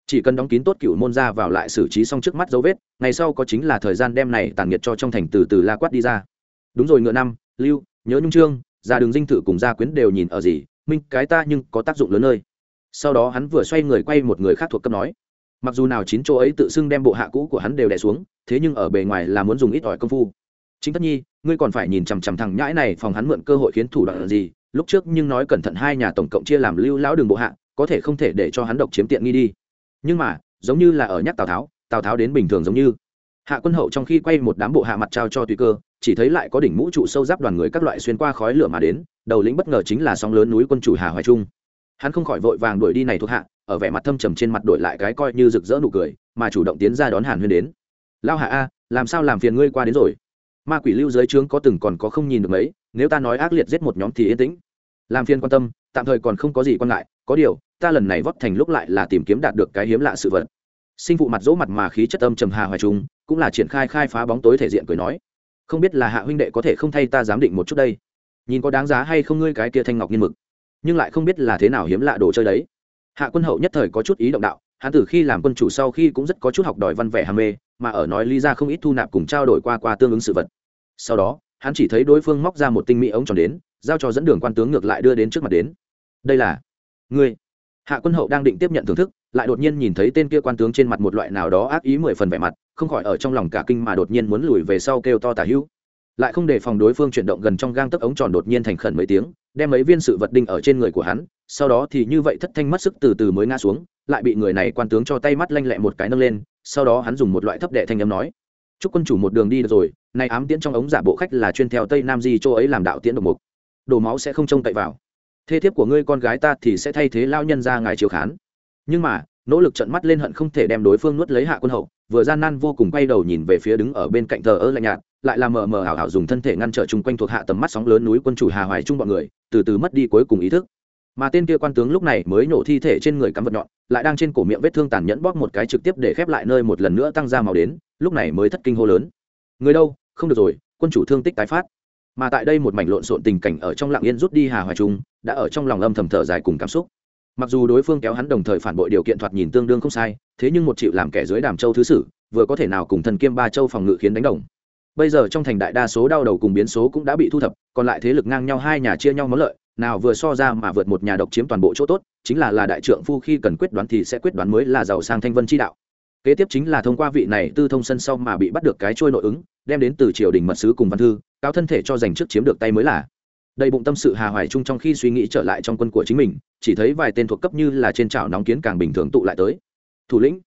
Chỉ cần đóng kín tốt cựu môn ra vào lại xử trí xong trước mắt dấu vết, ngày sau có chính là thời gian đem này tàn nhiệt cho trong thành từ từ la quát đi ra. Đúng rồi, ngựa năm, lưu, nhớ nhung trương, ra đường dinh thự cùng gia quyến đều nhìn ở gì minh, cái ta nhưng có tác dụng lớn nơi. Sau đó hắn vừa xoay người quay một người khác thuộc cấp nói, mặc dù nào chín chỗ ấy tự xưng đem bộ hạ cũ của hắn đều đẻ xuống, thế nhưng ở bề ngoài là muốn dùng ít ỏi công phu. Chính tất nhi, ngươi còn phải nhìn chằm chằm thằng nhãi này, phòng hắn mượn cơ hội khiến thủ đoạn gì, lúc trước nhưng nói cẩn thận hai nhà tổng cộng chia làm lưu lão đường bộ hạ, có thể không thể để cho hắn độc chiếm tiện nghi đi. Nhưng mà, giống như là ở nhắc tào tháo tào tháo đến bình thường giống như hạ quân hậu trong khi quay một đám bộ hạ mặt trao cho tùy cơ, chỉ thấy lại có đỉnh mũ trụ sâu giáp đoàn người các loại xuyên qua khói lửa mà đến, đầu lĩnh bất ngờ chính là sóng lớn núi quân chủ hà hoài trung. Hắn không khỏi vội vàng đuổi đi này thuộc hạ, ở vẻ mặt thâm trầm trên mặt đổi lại cái coi như rực rỡ nụ cười, mà chủ động tiến ra đón hàn huyên đến. Lao hạ a, làm sao làm phiền ngươi qua đến rồi? Ma quỷ lưu dưới trướng có từng còn có không nhìn được mấy, nếu ta nói ác liệt giết một nhóm thì yên tĩnh. Làm phiền quan tâm, tạm thời còn không có gì quan ngại, có điều, ta lần này vót thành lúc lại là tìm kiếm đạt được cái hiếm lạ sự vật. Sinh phụ mặt dỗ mặt mà khí chất âm trầm hà hoài trung cũng là triển khai khai phá bóng tối thể diện cười nói. Không biết là hạ huynh đệ có thể không thay ta giám định một chút đây? Nhìn có đáng giá hay không ngươi cái kia thanh ngọc nghiên mực. Nhưng lại không biết là thế nào hiếm lạ đồ chơi đấy. Hạ quân hậu nhất thời có chút ý động đạo, hắn từ khi làm quân chủ sau khi cũng rất có chút học đòi văn vẻ ham mê, mà ở nói lý ra không ít thu nạp cùng trao đổi qua qua tương ứng sự vật. Sau đó, hắn chỉ thấy đối phương móc ra một tinh mỹ ống tròn đến, giao cho dẫn đường quan tướng ngược lại đưa đến trước mặt đến. Đây là, ngươi. Hạ quân hậu đang định tiếp nhận thưởng thức lại đột nhiên nhìn thấy tên kia quan tướng trên mặt một loại nào đó ác ý mười phần vẻ mặt, không khỏi ở trong lòng cả kinh mà đột nhiên muốn lùi về sau kêu to tả hữu. Lại không để phòng đối phương chuyển động gần trong gang tấc ống tròn đột nhiên thành khẩn mấy tiếng, đem mấy viên sự vật đinh ở trên người của hắn, sau đó thì như vậy thất thanh mất sức từ từ mới ngã xuống, lại bị người này quan tướng cho tay mắt lanh lẹ một cái nâng lên, sau đó hắn dùng một loại thấp đệ thanh âm nói, chúc quân chủ một đường đi được rồi, nay ám tiễn trong ống giả bộ khách là chuyên theo tây nam di châu ấy làm đạo tiễn độc mục. Đổ máu sẽ không trông cậy vào. Thế thiếp của ngươi con gái ta thì sẽ thay thế lao nhân ra ngài chiếu khán nhưng mà, nỗ lực trận mắt lên hận không thể đem đối phương nuốt lấy hạ quân hậu, vừa gian nan vô cùng quay đầu nhìn về phía đứng ở bên cạnh thờ ơ lạnh nhạt, lại là mờ mờ ảo ảo dùng thân thể ngăn trở chung quanh thuộc hạ tầm mắt sóng lớn núi quân chủ hà hoài trung bọn người, từ từ mất đi cuối cùng ý thức. Mà tên kia quan tướng lúc này mới nổ thi thể trên người cắm vật nhọn, lại đang trên cổ miệng vết thương tàn nhẫn bóp một cái trực tiếp để khép lại nơi một lần nữa tăng ra màu đến, lúc này mới thất kinh hô lớn. Người đâu? Không được rồi, quân chủ thương tích tái phát. Mà tại đây một mảnh lộn xộn tình cảnh ở trong lặng yên rút đi hà hoài trung, đã ở trong lòng âm thầm thở dài cùng cảm xúc mặc dù đối phương kéo hắn đồng thời phản bội điều kiện thoạt nhìn tương đương không sai, thế nhưng một triệu làm kẻ dưới đàm châu thứ sử, vừa có thể nào cùng thần kiêm ba châu phòng ngự khiến đánh đồng. Bây giờ trong thành đại đa số đau đầu cùng biến số cũng đã bị thu thập, còn lại thế lực ngang nhau hai nhà chia nhau món lợi, nào vừa so ra mà vượt một nhà độc chiếm toàn bộ chỗ tốt, chính là là đại trượng phu khi cần quyết đoán thì sẽ quyết đoán mới là giàu sang thanh vân chi đạo. Kế tiếp chính là thông qua vị này tư thông sân sau mà bị bắt được cái trôi nội ứng, đem đến từ triều đình mật sứ cùng văn thư cao thân thể cho giành trước chiếm được tay mới là đầy bụng tâm sự hà hoài chung trong khi suy nghĩ trở lại trong quân của chính mình, chỉ thấy vài tên thuộc cấp như là trên chảo nóng kiến càng bình thường tụ lại tới. Thủ lĩnh,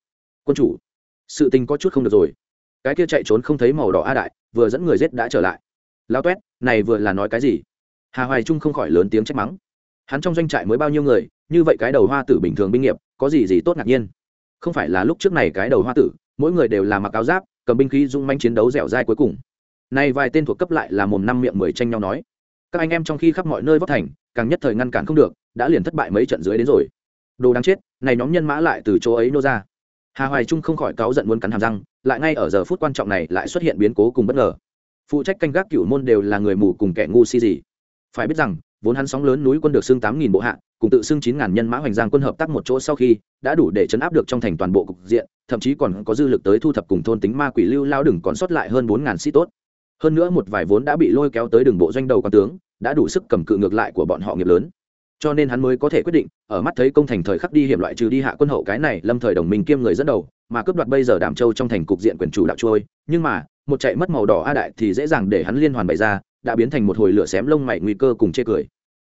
quân chủ, sự tình có chút không được rồi. Cái kia chạy trốn không thấy màu đỏ a đại, vừa dẫn người giết đã trở lại. Lao toét này vừa là nói cái gì? Hà hoài trung không khỏi lớn tiếng trách mắng. Hắn trong doanh trại mới bao nhiêu người, như vậy cái đầu hoa tử bình thường binh nghiệp, có gì gì tốt ngạc nhiên. Không phải là lúc trước này cái đầu hoa tử, mỗi người đều là mặc áo giáp, cầm binh khí dung manh chiến đấu dẻo dai cuối cùng. Nay vài tên thuộc cấp lại là mồm năm miệng mười tranh nhau nói các anh em trong khi khắp mọi nơi vấp thành, càng nhất thời ngăn cản không được, đã liền thất bại mấy trận dưới đến rồi. Đồ đáng chết, này nhóm nhân mã lại từ chỗ ấy nô ra. Hà hoài trung không khỏi cáu giận muốn cắn hàm răng, lại ngay ở giờ phút quan trọng này lại xuất hiện biến cố cùng bất ngờ. Phụ trách canh gác cửu môn đều là người mù cùng kẻ ngu si gì. Phải biết rằng, vốn hắn sóng lớn núi quân được xưng tám nghìn bộ hạ, cùng tự xưng chín ngàn nhân mã hoành giang quân hợp tác một chỗ sau khi, đã đủ để chấn áp được trong thành toàn bộ cục diện, thậm chí còn có dư lực tới thu thập cùng thôn tính ma quỷ lưu lao đừng còn sót lại hơn bốn ngàn sĩ tốt hơn nữa một vài vốn đã bị lôi kéo tới đường bộ doanh đầu quan tướng, đã đủ sức cầm cự ngược lại của bọn họ nghiệp lớn. Cho nên hắn mới có thể quyết định, ở mắt thấy công thành thời khắc đi hiểm loại trừ đi hạ quân hậu cái này, lâm thời đồng minh kiêm người dẫn đầu, mà cướp đoạt bây giờ đàm châu trong thành cục diện quyền chủ đạo trôi. Nhưng mà, một chạy mất màu đỏ a đại thì dễ dàng để hắn liên hoàn bày ra, đã biến thành một hồi lửa xém lông mày nguy cơ cùng chê cười.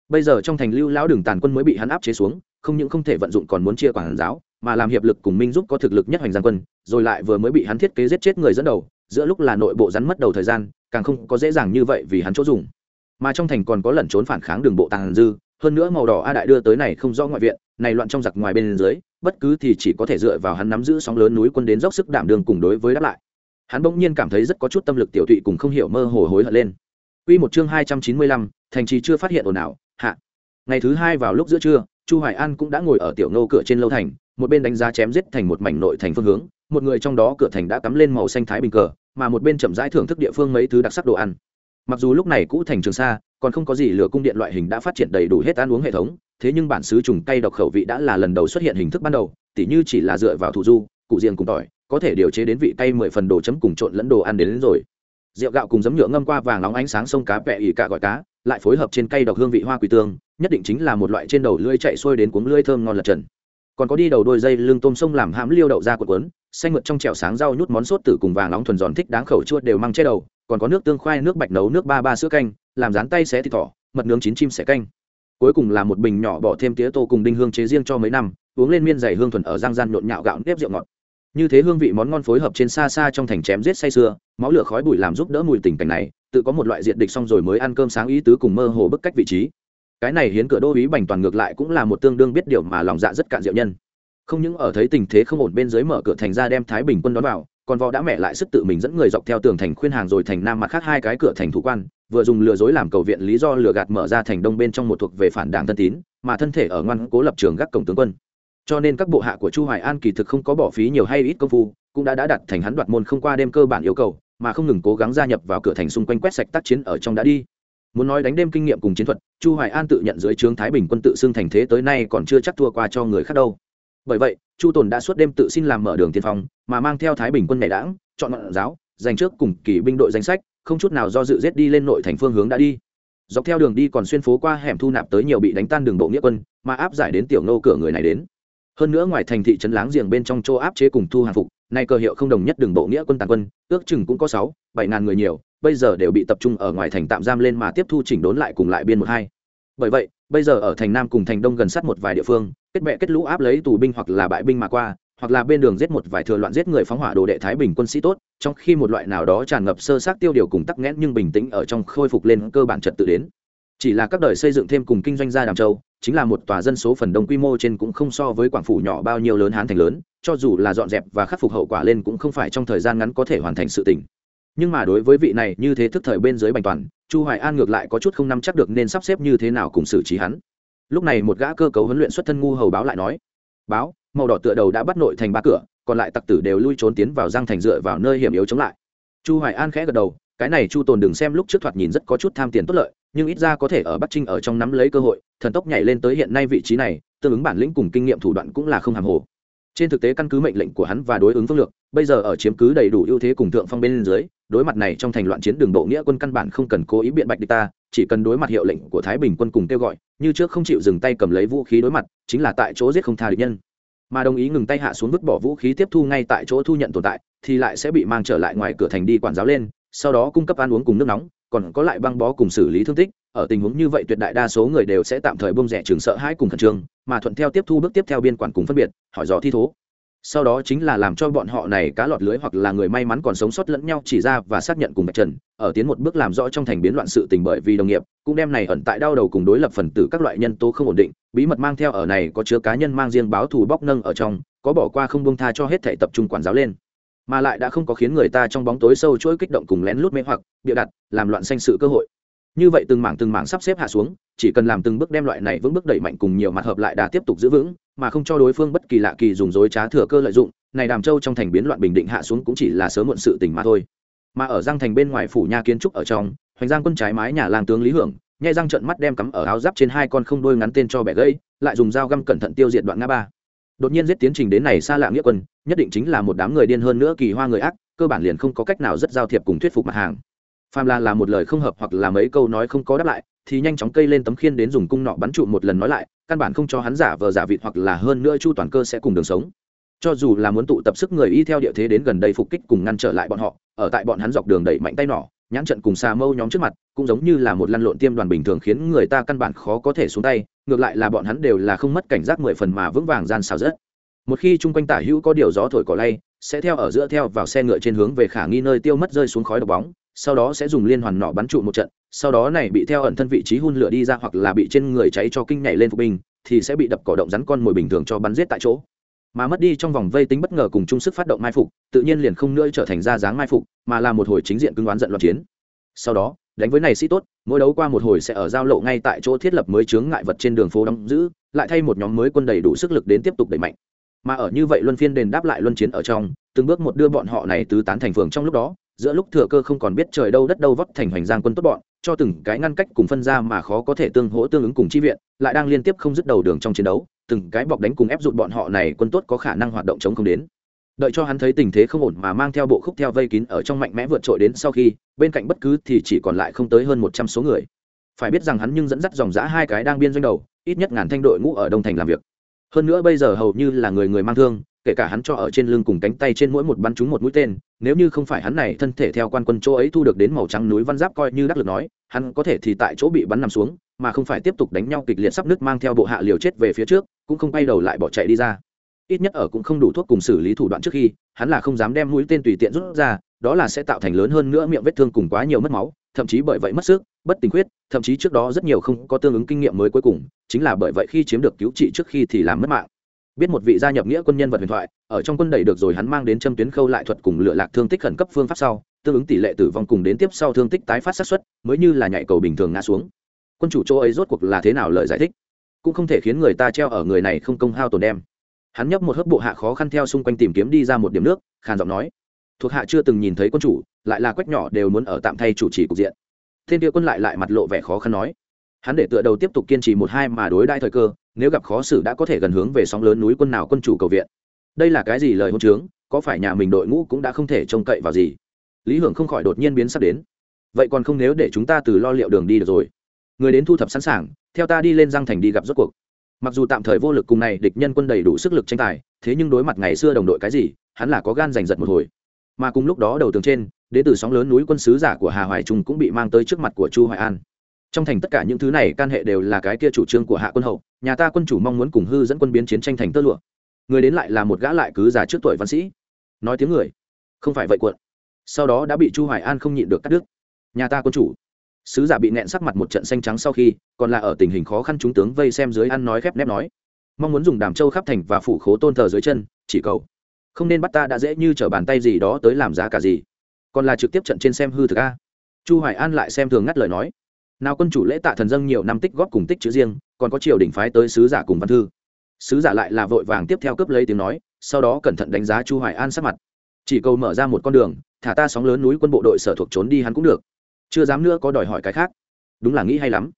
Bây giờ trong thành lưu lão đường tàn quân mới bị hắn áp chế xuống, không những không thể vận dụng còn muốn chia quản giáo, mà làm hiệp lực cùng minh giúp có thực lực nhất hoành giang quân, rồi lại vừa mới bị hắn thiết kế giết chết người dẫn đầu, giữa lúc là nội bộ rắn mất đầu thời gian càng không có dễ dàng như vậy vì hắn chỗ dùng. Mà trong thành còn có lẩn trốn phản kháng đường bộ tàng dư hơn nữa màu đỏ a đại đưa tới này không rõ ngoại viện này loạn trong giặc ngoài bên dưới bất cứ thì chỉ có thể dựa vào hắn nắm giữ sóng lớn núi quân đến dốc sức đảm đường cùng đối với đáp lại. Hắn bỗng nhiên cảm thấy rất có chút tâm lực tiểu tụy cùng không hiểu mơ hồ hối hận lên. Quy một chương hai trăm chín mươi lăm, thành trì chưa phát hiện ồn ào, hạ. Ngày thứ hai vào lúc giữa trưa, Chu Hoài An cũng đã ngồi ở tiểu nô cửa trên lâu thành, một bên đánh giá chém giết thành một mảnh nội thành phương hướng, một người trong đó cửa thành đã cắm lên màu xanh thái bình cờ, mà một bên chậm rãi thưởng thức địa phương mấy thứ đặc sắc đồ ăn. Mặc dù lúc này cũ thành Trường Sa, còn không có gì lửa cung điện loại hình đã phát triển đầy đủ hết ăn uống hệ thống, thế nhưng bản xứ trùng cây độc khẩu vị đã là lần đầu xuất hiện hình thức ban đầu, tỉ như chỉ là dựa vào thủ du, cụ riêng cùng tỏi, có thể điều chế đến vị cay mười phần đồ chấm cùng trộn lẫn đồ ăn đến, đến rồi rượu gạo cùng giấm nhựa ngâm qua vàng nóng ánh sáng sông cá vẹ ỉ cả gọi cá lại phối hợp trên cây độc hương vị hoa quỳ tương nhất định chính là một loại trên đầu lưỡi chạy xuôi đến cuống lưỡi thơm ngon lật trần còn có đi đầu đôi dây lưng tôm sông làm hãm liêu đậu ra cuộn cuốn, xanh mượt trong chèo sáng rau nhút món sốt tử cùng vàng nóng thuần giòn thích đáng khẩu chua đều mang che đầu, còn có nước tương khoai, nước bạch nấu, nước ba ba sữa canh, làm rán tay xé thịt thỏ, mật nướng chín chim xẻ canh. Cuối cùng là một bình nhỏ bỏ thêm tía tô cùng đinh hương chế riêng cho mấy năm, uống lên miên dày hương thuần ở giang gian nhộn nhạo gạo nếp rượu ngọt. Như thế hương vị món ngon phối hợp trên xa xa trong thành chém giết say sưa, máu lửa khói bụi làm giúp đỡ mùi tình cảnh này, tự có một loại diện địch xong rồi mới ăn cơm sáng ý tứ cùng mơ hồ bức cách vị trí cái này hiến cửa đô ý bành toàn ngược lại cũng là một tương đương biết điều mà lòng dạ rất cạn diệu nhân. Không những ở thấy tình thế không ổn bên dưới mở cửa thành ra đem thái bình quân đón vào, còn võ đã mẹ lại sức tự mình dẫn người dọc theo tường thành khuyên hàng rồi thành nam mặt khác hai cái cửa thành thủ quan, vừa dùng lừa dối làm cầu viện lý do lừa gạt mở ra thành đông bên trong một thuộc về phản đảng thân tín, mà thân thể ở ngoan cố lập trường gác cổng tướng quân. Cho nên các bộ hạ của chu hoài an kỳ thực không có bỏ phí nhiều hay ít công phu, cũng đã đã đặt thành hắn đoạt môn không qua đêm cơ bản yêu cầu, mà không ngừng cố gắng gia nhập vào cửa thành xung quanh quét sạch tác chiến ở trong đã đi. Muốn nói đánh đêm kinh nghiệm cùng chiến thuật chu hoài an tự nhận dưới trướng thái bình quân tự xưng thành thế tới nay còn chưa chắc thua qua cho người khác đâu. Bởi vậy, chu tồn đã suốt đêm tự xin làm mở đường tiên phong, mà mang theo thái bình quân nhảy đảng chọn ngọn giáo, giành trước cùng kỳ binh đội danh sách, không chút nào do dự giết đi lên nội thành phương hướng đã đi. Dọc theo đường đi còn xuyên phố qua hẻm thu nạp tới nhiều bị đánh tan đường bộ nghĩa quân, mà áp giải đến tiểu nô cửa người này đến. Hơn nữa ngoài thành thị trấn láng giềng bên trong chỗ áp chế cùng thu hàng phục, nay cơ hiệu không đồng nhất đường bộ nghĩa quân tàn quân, ước chừng cũng có sáu bảy ngàn người nhiều bây giờ đều bị tập trung ở ngoài thành tạm giam lên mà tiếp thu chỉnh đốn lại cùng lại biên một hai. Bởi vậy, bây giờ ở thành nam cùng thành đông gần sát một vài địa phương, kết bệ kết lũ áp lấy tù binh hoặc là bại binh mà qua, hoặc là bên đường giết một vài thừa loạn giết người phóng hỏa đồ đệ thái bình quân sĩ tốt, trong khi một loại nào đó tràn ngập sơ sát tiêu điều cùng tắc nghẽn nhưng bình tĩnh ở trong khôi phục lên cơ bản trật tự đến. Chỉ là các đời xây dựng thêm cùng kinh doanh gia đàm châu, chính là một tòa dân số phần đông quy mô trên cũng không so với quảng phủ nhỏ bao nhiêu lớn hán thành lớn, cho dù là dọn dẹp và khắc phục hậu quả lên cũng không phải trong thời gian ngắn có thể hoàn thành sự tỉnh nhưng mà đối với vị này như thế thức thời bên dưới bành toàn, chu hoài an ngược lại có chút không nắm chắc được nên sắp xếp như thế nào cùng xử trí hắn. Lúc này một gã cơ cấu huấn luyện xuất thân ngu hầu báo lại nói, báo, màu đỏ tựa đầu đã bắt nội thành ba cửa, còn lại tặc tử đều lui trốn tiến vào giang thành dựa vào nơi hiểm yếu chống lại. Chu hoài an khẽ gật đầu, cái này chu tồn đừng xem lúc trước thoạt nhìn rất có chút tham tiền tốt lợi, nhưng ít ra có thể ở bắc trinh ở trong nắm lấy cơ hội, thần tốc nhảy lên tới hiện nay vị trí này, tương ứng bản lĩnh cùng kinh nghiệm thủ đoạn cũng là không hàm hồ trên thực tế căn cứ mệnh lệnh của hắn và đối ứng phương lược, bây giờ ở chiếm cứ đầy đủ ưu thế cùng thượng phong bên dưới, đối mặt này trong thành loạn chiến đường bộ nghĩa quân căn bản không cần cố ý biện bạch địch ta, chỉ cần đối mặt hiệu lệnh của thái bình quân cùng kêu gọi, như trước không chịu dừng tay cầm lấy vũ khí đối mặt, chính là tại chỗ giết không tha địch nhân. Mà đồng ý ngừng tay hạ xuống vứt bỏ vũ khí tiếp thu ngay tại chỗ thu nhận tồn tại, thì lại sẽ bị mang trở lại ngoài cửa thành đi quản giáo lên, sau đó cung cấp ăn uống cùng nước nóng còn có lại băng bó cùng xử lý thương tích, ở tình huống như vậy tuyệt đại đa số người đều sẽ tạm thời bông rẻ trường sợ hãi cùng khẩn trương, mà thuận theo tiếp thu bước tiếp theo biên quản cùng phân biệt, hỏi dò thi thố. Sau đó chính là làm cho bọn họ này cá lọt lưới hoặc là người may mắn còn sống sót lẫn nhau chỉ ra và xác nhận cùng bạch trần, ở tiến một bước làm rõ trong thành biến loạn sự tình bởi vì đồng nghiệp, cũng đem này ẩn tại đau đầu cùng đối lập phần tử các loại nhân tố không ổn định, bí mật mang theo ở này có chứa cá nhân mang riêng báo thù bóc nâng ở trong, có bỏ qua không bông tha cho hết thể tập trung quản giáo lên. Mà lại đã không có khiến người ta trong bóng tối sâu chuỗi kích động cùng lén lút mê hoặc, bịa đặt làm loạn xanh sự cơ hội. Như vậy từng mảng từng mảng sắp xếp hạ xuống, chỉ cần làm từng bước đem loại này vững bước đẩy mạnh cùng nhiều mặt hợp lại đã tiếp tục giữ vững, mà không cho đối phương bất kỳ lạ kỳ dùng dối trá thừa cơ lợi dụng, này đàm châu trong thành biến loạn bình định hạ xuống cũng chỉ là sớm muộn sự tình mà thôi. Mà ở giang thành bên ngoài phủ nha kiến trúc ở trong, hoành giang quân trái mái nhà làng tướng lý hưởng, nhai răng trận mắt đem cắm ở áo giáp trên hai con không đôi ngắn tên cho bẻ gãy, lại dùng dao găm cẩn thận tiêu diệt đoạn ngã ba. Đột nhiên giết tiến trình đến này xa lạ nghĩa quân, nhất định chính là một đám người điên hơn nữa kỳ hoa người ác, cơ bản liền không có cách nào rất giao thiệp cùng thuyết phục mặt hàng phàm là là một lời không hợp hoặc là mấy câu nói không có đáp lại, thì nhanh chóng cây lên tấm khiên đến dùng cung nọ bắn trụ một lần nói lại, căn bản không cho hắn giả vờ giả vịt hoặc là hơn nữa chu toàn cơ sẽ cùng đường sống. Cho dù là muốn tụ tập sức người y theo địa thế đến gần đây phục kích cùng ngăn trở lại bọn họ, ở tại bọn hắn dọc đường đẩy mạnh tay nỏ, nhãn trận cùng xà mâu nhóm trước mặt, cũng giống như là một lăn lộn tiêm đoàn bình thường khiến người ta căn bản khó có thể xuống tay, ngược lại là bọn hắn đều là không mất cảnh giác mười phần mà vững vàng gian xào rớt. Một khi chung quanh tả hữu có điều gió thổi cỏ lay, sẽ theo ở giữa theo vào xe ngựa trên hướng về khả nghi nơi tiêu mất rơi xuống khói độc bóng sau đó sẽ dùng liên hoàn nỏ bắn trụ một trận, sau đó này bị theo ẩn thân vị trí hun lửa đi ra hoặc là bị trên người cháy cho kinh nhảy lên phục binh, thì sẽ bị đập cỏ động rắn con mồi bình thường cho bắn giết tại chỗ. Mà mất đi trong vòng vây tính bất ngờ cùng chung sức phát động mai phục, tự nhiên liền không nữa trở thành ra dáng mai phục, mà là một hồi chính diện cứng đoán giận loạn chiến. Sau đó, đánh với này sĩ tốt, mỗi đấu qua một hồi sẽ ở giao lộ ngay tại chỗ thiết lập mới chướng ngại vật trên đường phố đóng giữ, lại thay một nhóm mới quân đầy đủ sức lực đến tiếp tục đẩy mạnh. Mà ở như vậy luân phiên đền đáp lại luân chiến ở trong, từng bước một đưa bọn họ này tứ tán thành phường trong lúc đó giữa lúc thừa cơ không còn biết trời đâu đất đâu vấp thành hoành giang quân tốt bọn, cho từng cái ngăn cách cùng phân ra mà khó có thể tương hỗ tương ứng cùng chi viện, lại đang liên tiếp không dứt đầu đường trong chiến đấu, từng cái bọc đánh cùng ép dụt bọn họ này quân tốt có khả năng hoạt động chống không đến. Đợi cho hắn thấy tình thế không ổn mà mang theo bộ khúc theo vây kín ở trong mạnh mẽ vượt trội đến sau khi, bên cạnh bất cứ thì chỉ còn lại không tới hơn một trăm số người. Phải biết rằng hắn nhưng dẫn dắt dòng giã hai cái đang biên doanh đầu, ít nhất ngàn thanh đội ngũ ở đông thành làm việc. Hơn nữa bây giờ hầu như là người người mang thương kể cả hắn cho ở trên lưng cùng cánh tay trên mỗi một bắn trúng một mũi tên nếu như không phải hắn này thân thể theo quan quân chỗ ấy thu được đến màu trắng núi văn giáp coi như đắc lực nói hắn có thể thì tại chỗ bị bắn nằm xuống mà không phải tiếp tục đánh nhau kịch liệt sắp nước mang theo bộ hạ liều chết về phía trước cũng không quay đầu lại bỏ chạy đi ra. Ít nhất ở cũng không đủ thuốc cùng xử lý thủ đoạn trước khi hắn là không dám đem mũi tên tùy tiện rút ra đó là sẽ tạo thành lớn hơn nữa miệng vết thương cùng quá nhiều mất máu thậm chí bởi vậy mất sức bất tình huyết, thậm chí trước đó rất nhiều không có tương ứng kinh nghiệm mới cuối cùng chính là bởi vậy khi chiếm được cứu trị trước khi thì làm mất mạng biết một vị gia nhập nghĩa quân nhân vật huyền thoại, ở trong quân đẩy được rồi hắn mang đến châm tuyến khâu lại thuật cùng lựa lạc thương tích khẩn cấp phương pháp sau, tương ứng tỷ lệ tử vong cùng đến tiếp sau thương tích tái phát sát xuất mới như là nhạy cầu bình thường ngã xuống. Quân chủ chỗ ấy rốt cuộc là thế nào lời giải thích? Cũng không thể khiến người ta treo ở người này không công hao tổn đem. Hắn nhấp một hớp bộ hạ khó khăn theo xung quanh tìm kiếm đi ra một điểm nước, khàn giọng nói, thuộc hạ chưa từng nhìn thấy quân chủ, lại là quách nhỏ đều muốn ở tạm thay chủ trì cục diện. Thiên địa quân lại lại mặt lộ vẻ khó khăn nói. Hắn để tựa đầu tiếp tục kiên trì một hai mà đối đai thời cơ nếu gặp khó xử đã có thể gần hướng về sóng lớn núi quân nào quân chủ cầu viện. Đây là cái gì lời hôn trướng, có phải nhà mình đội ngũ cũng đã không thể trông cậy vào gì? Lý hưởng không khỏi đột nhiên biến sắp đến. Vậy còn không nếu để chúng ta từ lo liệu đường đi được rồi? Người đến thu thập sẵn sàng, theo ta đi lên giang thành đi gặp rốt cuộc. Mặc dù tạm thời vô lực cùng này địch nhân quân đầy đủ sức lực tranh tài, thế nhưng đối mặt ngày xưa đồng đội cái gì, hắn là có gan giành giật một hồi. Mà cùng lúc đó đầu tường trên, đến từ sóng lớn núi quân sứ giả của hà hoài trung cũng bị mang tới trước mặt của chu hoài an. Trong thành tất cả những thứ này, can hệ đều là cái kia chủ trương của hạ quân hậu nhà ta quân chủ mong muốn cùng hư dẫn quân biến chiến tranh thành tơ lụa. Người đến lại là một gã lại cứ già trước tuổi văn sĩ. Nói tiếng người. Không phải vậy cuộn. Sau đó đã bị chu hoài an không nhịn được cắt đứt. Nhà ta quân chủ. Sứ giả bị nẹn sắc mặt một trận xanh trắng sau khi, còn là ở tình hình khó khăn chúng tướng vây xem dưới ăn nói khép nép nói. Mong muốn dùng đàm châu khắp thành và phủ khố tôn thờ dưới chân, chỉ cầu. Không nên bắt ta đã dễ như trở bàn tay gì đó tới làm giá cả gì. Còn là trực tiếp trận trên xem hư thực a. Chu hoài an lại xem thường ngắt lời nói. Nào quân chủ lễ tạ thần dân nhiều năm tích góp cùng tích chữ riêng còn có triều đỉnh phái tới sứ giả cùng văn thư. Sứ giả lại là vội vàng tiếp theo cướp lấy tiếng nói, sau đó cẩn thận đánh giá chu hoài an sắc mặt. Chỉ cầu mở ra một con đường, thả ta sóng lớn núi quân bộ đội sở thuộc trốn đi hắn cũng được. Chưa dám nữa có đòi hỏi cái khác. Đúng là nghĩ hay lắm.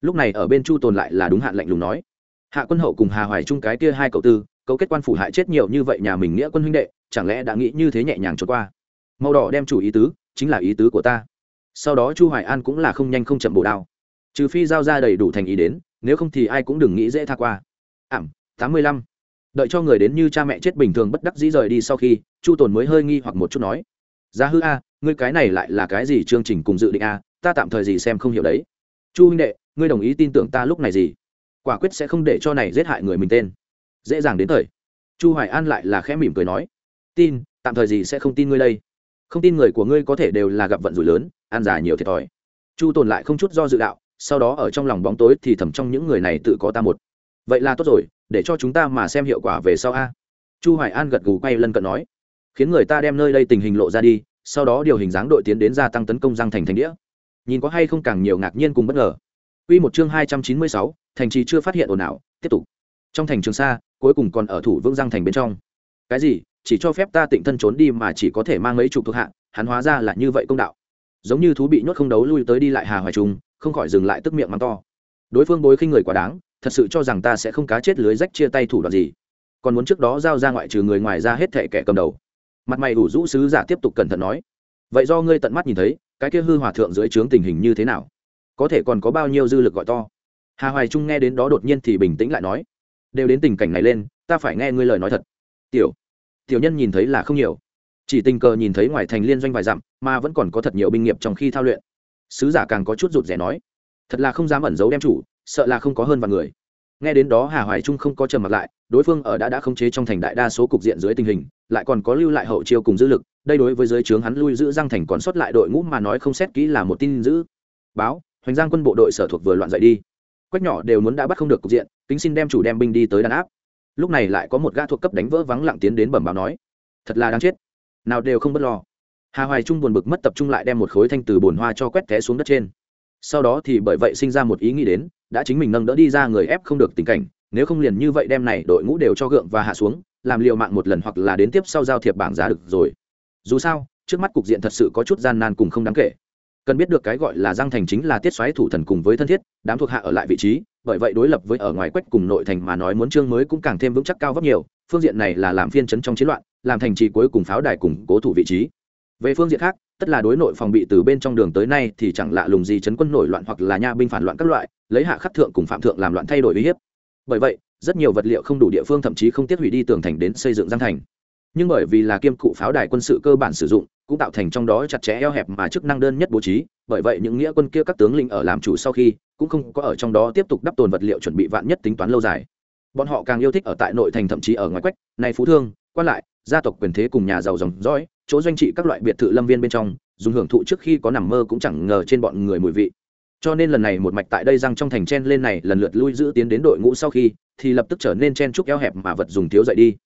Lúc này ở bên chu tồn lại là đúng hạn lạnh lùng nói. Hạ quân hậu cùng hà hoài trung cái kia hai cậu tư, cấu kết quan phủ hại chết nhiều như vậy nhà mình nghĩa quân huynh đệ, chẳng lẽ đã nghĩ như thế nhẹ nhàng trốn qua? Màu đỏ đem chủ ý tứ, chính là ý tứ của ta. Sau đó chu hoài an cũng là không nhanh không chậm bổ đao. Trừ phi giao ra đầy đủ thành ý đến nếu không thì ai cũng đừng nghĩ dễ tha qua. Ảm, tám mươi lăm. Đợi cho người đến như cha mẹ chết bình thường bất đắc dĩ rời đi sau khi, chu tồn mới hơi nghi hoặc một chút nói. Giá hư a, ngươi cái này lại là cái gì chương trình cùng dự định a, ta tạm thời gì xem không hiểu đấy. Chu huynh đệ, ngươi đồng ý tin tưởng ta lúc này gì? Quả quyết sẽ không để cho này giết hại người mình tên. Dễ dàng đến thời. Chu hoài an lại là khẽ mỉm cười nói. Tin, tạm thời gì sẽ không tin ngươi đây. Không tin người của ngươi có thể đều là gặp vận rủi lớn, ăn giả nhiều thiệt thòi. Chu tồn lại không chút do dự đạo sau đó ở trong lòng bóng tối thì thầm trong những người này tự có ta một vậy là tốt rồi để cho chúng ta mà xem hiệu quả về sau a chu hoài an gật gù quay lân cận nói khiến người ta đem nơi đây tình hình lộ ra đi sau đó điều hình dáng đội tiến đến gia tăng tấn công giang thành thành đĩa nhìn có hay không càng nhiều ngạc nhiên cùng bất ngờ Quy một chương 296, thành trì chưa phát hiện ồn ào, tiếp tục. Trong thành Trường Sa, cuối cùng còn ở thủ vương giang thành bên trong. Cái gì? Chỉ cho phép ta tịnh thân trốn đi mà chỉ có thể mang mấy chục thuộc hạ, hắn hóa ra là như vậy công đạo. Giống như thú bị nhốt không đấu lui tới đi lại Hà Hoài Trung, không khỏi dừng lại tức miệng mắng to. Đối phương bối khinh người quá đáng, thật sự cho rằng ta sẽ không cá chết lưới rách chia tay thủ đoạn gì. Còn muốn trước đó giao ra ngoại trừ người ngoài ra hết thảy kẻ cầm đầu. Mặt mày đủ rũ sứ giả tiếp tục cẩn thận nói, vậy do ngươi tận mắt nhìn thấy, cái kia hư hòa thượng dưới trướng tình hình như thế nào? có thể còn có bao nhiêu dư lực gọi to hà hoài trung nghe đến đó đột nhiên thì bình tĩnh lại nói đều đến tình cảnh này lên ta phải nghe ngươi lời nói thật tiểu tiểu nhân nhìn thấy là không nhiều chỉ tình cờ nhìn thấy ngoài thành liên doanh vài dặm mà vẫn còn có thật nhiều binh nghiệp trong khi thao luyện sứ giả càng có chút rụt rè nói, thật là không dám ẩn giấu đem chủ, sợ là không có hơn vài người. Nghe đến đó hà hoài trung không có trầm mặt lại, đối phương ở đã đã khống chế trong thành đại đa số cục diện dưới tình hình, lại còn có lưu lại hậu chiêu cùng dư lực, đây đối với giới trướng hắn lui giữ giang thành còn sót lại đội ngũ mà nói không xét kỹ là một tin giữ báo, hoành giang quân bộ đội sở thuộc vừa loạn dậy đi. Quách nhỏ đều muốn đã bắt không được cục diện, kính xin đem chủ đem binh đi tới đàn áp. Lúc này lại có một gã thuộc cấp đánh vỡ vắng lặng tiến đến bẩm báo nói, thật là đáng chết. Nào đều không bất lo hà hoài trung buồn bực mất tập trung lại đem một khối thanh từ bồn hoa cho quét té xuống đất trên. Sau đó thì bởi vậy sinh ra một ý nghĩ đến, đã chính mình nâng đỡ đi ra người ép không được tình cảnh, nếu không liền như vậy đem này đội ngũ đều cho gượng và hạ xuống, làm liều mạng một lần hoặc là đến tiếp sau giao thiệp bảng giá được rồi. Dù sao, trước mắt cục diện thật sự có chút gian nan cùng không đáng kể. Cần biết được cái gọi là giang thành chính là tiết xoáy thủ thần cùng với thân thiết, đám thuộc hạ ở lại vị trí, bởi vậy đối lập với ở ngoài quách cùng nội thành mà nói muốn chương mới cũng càng thêm vững chắc cao vấp nhiều, phương diện này là làm phiên chấn trong chiến loạn, làm thành trì cuối cùng pháo đài củng cố thủ vị trí về phương diện khác, tất là đối nội phòng bị từ bên trong đường tới nay thì chẳng lạ lùng gì chấn quân nổi loạn hoặc là nha binh phản loạn các loại, lấy hạ khắc thượng cùng phạm thượng làm loạn thay đổi uy hiếp. Bởi vậy, rất nhiều vật liệu không đủ địa phương thậm chí không tiết hủy đi tường thành đến xây dựng giang thành. Nhưng bởi vì là kiêm cụ pháo đài quân sự cơ bản sử dụng, cũng tạo thành trong đó chặt chẽ eo hẹp mà chức năng đơn nhất bố trí, bởi vậy những nghĩa quân kia các tướng lĩnh ở làm chủ sau khi, cũng không có ở trong đó tiếp tục đắp tồn vật liệu chuẩn bị vạn nhất tính toán lâu dài. Bọn họ càng yêu thích ở tại nội thành thậm chí ở ngoài quách này phú thương quan lại, gia tộc quyền thế cùng nhà giàu dòng dõi, chỗ doanh trị các loại biệt thự lâm viên bên trong, dùng hưởng thụ trước khi có nằm mơ cũng chẳng ngờ trên bọn người mùi vị. Cho nên lần này một mạch tại đây răng trong thành chen lên này, lần lượt lui giữ tiến đến đội ngũ sau khi, thì lập tức trở nên chen trúc eo hẹp mà vật dùng thiếu dậy đi.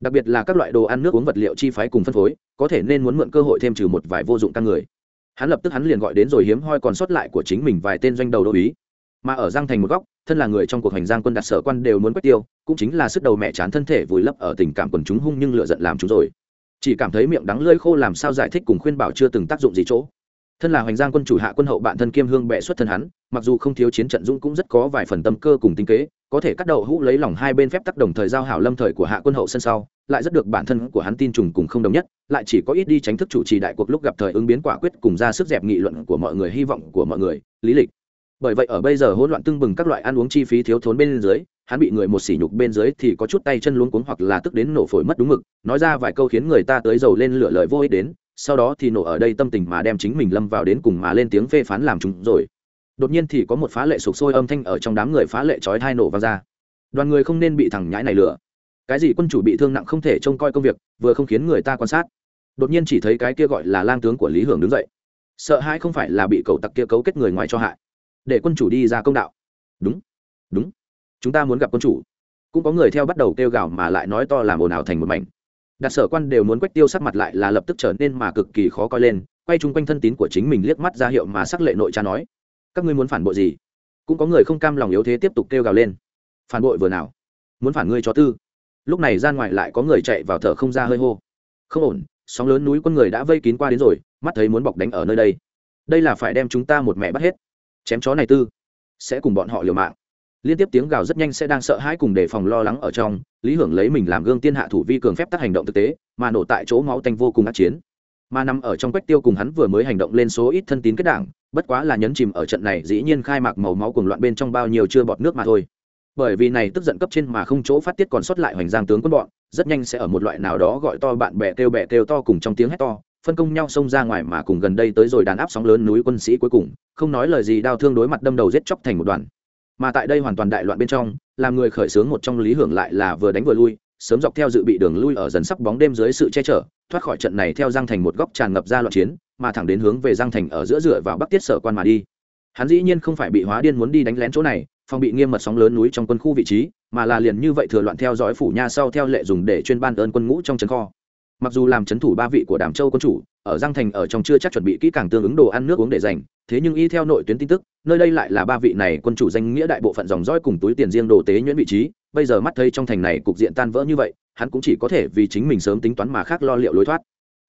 Đặc biệt là các loại đồ ăn nước uống vật liệu chi phái cùng phân phối, có thể nên muốn mượn cơ hội thêm trừ một vài vô dụng căn người. Hắn lập tức hắn liền gọi đến rồi hiếm hoi còn sót lại của chính mình vài tên doanh đầu đô ý mà ở giang thành một góc thân là người trong cuộc hành giang quân đặt sở quan đều muốn quét tiêu, cũng chính là sức đầu mẹ chán thân thể vùi lấp ở tình cảm quần chúng hung nhưng lựa giận làm chúng rồi. Chỉ cảm thấy miệng đắng lơi khô làm sao giải thích cùng khuyên bảo chưa từng tác dụng gì chỗ. Thân là hoành giang quân chủ hạ quân hậu bạn thân kiêm hương bệ xuất thân hắn, mặc dù không thiếu chiến trận dũng cũng rất có vài phần tâm cơ cùng tinh kế, có thể cắt đầu hũ lấy lòng hai bên phép tác đồng thời giao hảo lâm thời của hạ quân hậu sân sau, lại rất được bản thân của hắn tin trùng cùng không đồng nhất, lại chỉ có ít đi tránh thức chủ trì đại cuộc lúc gặp thời ứng biến quả quyết cùng ra sức dẹp nghị luận của mọi người, hy vọng của mọi người, lý lịch bởi vậy ở bây giờ hỗn loạn tưng bừng các loại ăn uống chi phí thiếu thốn bên dưới, hắn bị người một sỉ nhục bên dưới thì có chút tay chân luống cuống hoặc là tức đến nổ phổi mất đúng mực, nói ra vài câu khiến người ta tới dầu lên lửa lời vô ích đến, sau đó thì nổ ở đây tâm tình mà đem chính mình lâm vào đến cùng mà lên tiếng phê phán làm chúng rồi. Đột nhiên thì có một phá lệ sục sôi âm thanh ở trong đám người phá lệ chói thai nổ vang ra. Đoàn người không nên bị thằng nhãi này lửa cái gì quân chủ bị thương nặng không thể trông coi công việc, vừa không khiến người ta quan sát. Đột nhiên chỉ thấy cái kia gọi là lang tướng của lý hưởng đứng dậy. Sợ hãi không phải là bị cầu tặc kia cấu kết người ngoài cho hại để quân chủ đi ra công đạo. Đúng đúng. Chúng ta muốn gặp quân chủ. Cũng có người theo bắt đầu kêu gào mà lại nói to làm ồn ào thành một mảnh. Đặt sở quan đều muốn quách tiêu sắc mặt lại là lập tức trở nên mà cực kỳ khó coi lên, quay chung quanh thân tín của chính mình liếc mắt ra hiệu mà sắc lệ nội cha nói, các ngươi muốn phản bội gì? Cũng có người không cam lòng yếu thế tiếp tục kêu gào lên, phản bội vừa nào? Muốn phản ngươi cho tư? Lúc này ra ngoài lại có người chạy vào thở không ra hơi hô. Không ổn, sóng lớn núi quân người đã vây kín qua đến rồi, mắt thấy muốn bọc đánh ở nơi đây. Đây là phải đem chúng ta một mẹ bắt hết chém chó này tư, sẽ cùng bọn họ liều mạng. Liên tiếp tiếng gào rất nhanh sẽ đang sợ hãi cùng đề phòng lo lắng ở trong, lý hưởng lấy mình làm gương tiên hạ thủ vi cường phép tắc hành động thực tế, mà nổ tại chỗ máu tanh vô cùng ác chiến. Mà nằm ở trong quách tiêu cùng hắn vừa mới hành động lên số ít thân tín kết đảng, bất quá là nhấn chìm ở trận này dĩ nhiên khai mạc màu máu cùng loạn bên trong bao nhiêu chưa bọt nước mà thôi. Bởi vì này tức giận cấp trên mà không chỗ phát tiết còn sót lại hoành giang tướng quân bọn, rất nhanh sẽ ở một loại nào đó gọi to bạn bè kêu bè kêu to cùng trong tiếng hét to phân công nhau xông ra ngoài mà cùng gần đây tới rồi đàn áp sóng lớn núi quân sĩ cuối cùng, không nói lời gì đau thương đối mặt đâm đầu giết chóc thành một đoàn. Mà tại đây hoàn toàn đại loạn bên trong, làm người khởi xướng một trong lý hưởng lại là vừa đánh vừa lui, sớm dọc theo dự bị đường lui ở dần sắc bóng đêm dưới sự che chở, thoát khỏi trận này theo giang thành một góc tràn ngập ra loạn chiến, mà thẳng đến hướng về giang thành ở giữa dựa vào bắc tiết sở quan mà đi. Hắn dĩ nhiên không phải bị hóa điên muốn đi đánh lén chỗ này, phòng bị nghiêm mật sóng lớn núi trong quân khu vị trí, mà là liền như vậy thừa loạn theo dõi phủ nha sau theo lệ dùng để chuyên ban ơn quân ngũ trong trấn kho mặc dù làm trấn thủ ba vị của đàm châu quân chủ, ở giang thành ở trong chưa chắc chuẩn bị kỹ càng tương ứng đồ ăn nước uống để dành thế nhưng y theo nội tuyến tin tức, nơi đây lại là ba vị này quân chủ danh nghĩa đại bộ phận dòng dõi cùng túi tiền riêng đồ tế nhuyễn vị trí, bây giờ mắt thấy trong thành này cục diện tan vỡ như vậy, hắn cũng chỉ có thể vì chính mình sớm tính toán mà khác lo liệu lối thoát.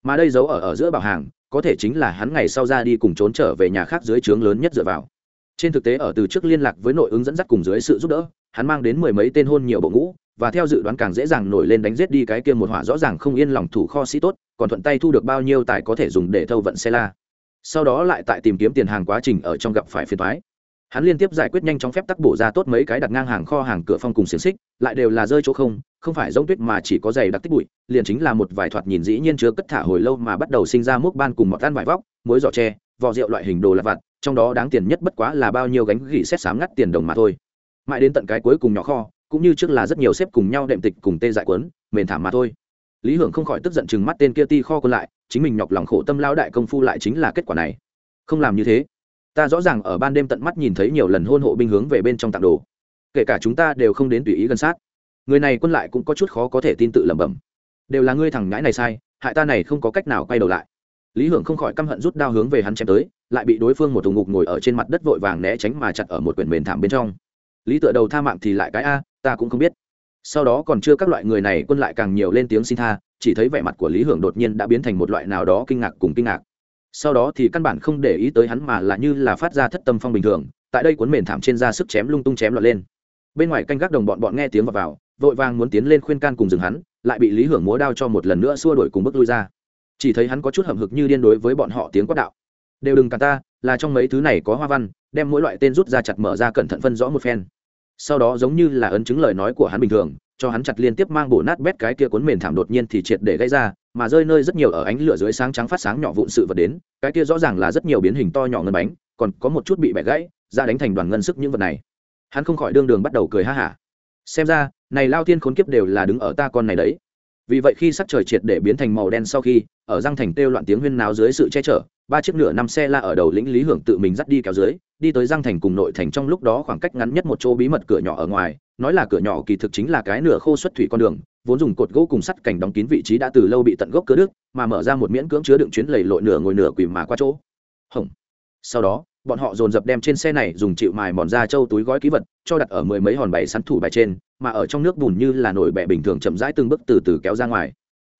Mà đây giấu ở ở giữa bảo hàng, có thể chính là hắn ngày sau ra đi cùng trốn trở về nhà khác dưới trướng lớn nhất dựa vào. Trên thực tế ở từ trước liên lạc với nội ứng dẫn dắt cùng dưới sự giúp đỡ, hắn mang đến mười mấy tên hôn nhiều bộ ngũ và theo dự đoán càng dễ dàng nổi lên đánh giết đi cái kia một hỏa rõ ràng không yên lòng thủ kho sĩ tốt, còn thuận tay thu được bao nhiêu tài có thể dùng để thâu vận xe la. Sau đó lại tại tìm kiếm tiền hàng quá trình ở trong gặp phải phiền thoái hắn liên tiếp giải quyết nhanh chóng phép tắc bổ ra tốt mấy cái đặt ngang hàng kho hàng cửa phong cùng xiềng xích, lại đều là rơi chỗ không không phải giống tuyết mà chỉ có giày đặc tích bụi, liền chính là một vài thoạt nhìn dĩ nhiên chứa cất thả hồi lâu mà bắt đầu sinh ra múc ban cùng mọt tan vải vóc, muối giỏ tre, vỏ rượu loại hình đồ lặt vặt, trong đó đáng tiền nhất bất quá là bao nhiêu gánh gỉ xét sám ngắt tiền đồng mà thôi. Mãi đến tận cái cuối cùng nhỏ kho cũng như trước là rất nhiều xếp cùng nhau đệm tịch cùng tê dại quấn mền thảm mà thôi. Lý hưởng không khỏi tức giận chừng mắt tên kia ti kho còn lại, chính mình nhọc lòng khổ tâm lao đại công phu lại chính là kết quả này. Không làm như thế, ta rõ ràng ở ban đêm tận mắt nhìn thấy nhiều lần hôn hộ binh hướng về bên trong tặng đồ. Kể cả chúng ta đều không đến tùy ý gần sát. Người này quân lại cũng có chút khó có thể tin tự lẩm bẩm. Đều là ngươi thằng ngãi này sai, hại ta này không có cách nào quay đầu lại. Lý hưởng không khỏi căm hận rút đao hướng về hắn chém tới, lại bị đối phương một thùng ngục ngồi ở trên mặt đất vội vàng né tránh mà chặt ở một quyển mền thảm bên trong. Lý tựa đầu tha mạng thì lại cái a ta cũng không biết. Sau đó còn chưa các loại người này quân lại càng nhiều lên tiếng xin tha chỉ thấy vẻ mặt của lý hưởng đột nhiên đã biến thành một loại nào đó kinh ngạc cùng kinh ngạc. Sau đó thì căn bản không để ý tới hắn mà là như là phát ra thất tâm phong bình thường tại đây cuốn mền thảm trên da sức chém lung tung chém lọt lên. Bên ngoài canh gác đồng bọn bọn nghe tiếng vào, vào vội vàng muốn tiến lên khuyên can cùng dừng hắn lại bị lý hưởng múa đao cho một lần nữa xua đuổi cùng bước lui ra. Chỉ thấy hắn có chút hậm hực như điên đối với bọn họ tiếng quát đạo. Đều đừng cả ta là trong mấy thứ này có hoa văn đem mỗi loại tên rút ra chặt mở ra cẩn thận phân rõ một phen sau đó giống như là ấn chứng lời nói của hắn bình thường, cho hắn chặt liên tiếp mang bổ nát bét cái kia cuốn mền thảm đột nhiên thì triệt để gây ra, mà rơi nơi rất nhiều ở ánh lửa dưới sáng trắng phát sáng nhỏ vụn sự vật đến, cái kia rõ ràng là rất nhiều biến hình to nhỏ ngân bánh, còn có một chút bị bẻ gãy, ra đánh thành đoàn ngân sức những vật này. Hắn không khỏi đương đường bắt đầu cười ha hả. Xem ra, này lao thiên khốn kiếp đều là đứng ở ta con này đấy. Vì vậy khi sắc trời triệt để biến thành màu đen sau khi, ở răng thành têu loạn tiếng huyên náo dưới sự che chở ba chiếc nửa năm xe la ở đầu lĩnh lý hưởng tự mình dắt đi kéo dưới, đi tới giang thành cùng nội thành trong lúc đó khoảng cách ngắn nhất một chỗ bí mật cửa nhỏ ở ngoài, nói là cửa nhỏ kỳ thực chính là cái nửa khô xuất thủy con đường, vốn dùng cột gỗ cùng sắt cảnh đóng kín vị trí đã từ lâu bị tận gốc cưa đứt, mà mở ra một miễn cưỡng chứa đựng chuyến lầy lội nửa ngồi nửa quỳ mà qua chỗ. Hỏng sau đó, bọn họ dồn dập đem trên xe này dùng chịu mài mòn ra châu túi gói ký vật, cho đặt ở mười mấy hòn bày sắn thủ bài trên, mà ở trong nước bùn như là nổi bẹ bình thường chậm rãi từng bước từ từ kéo ra ngoài.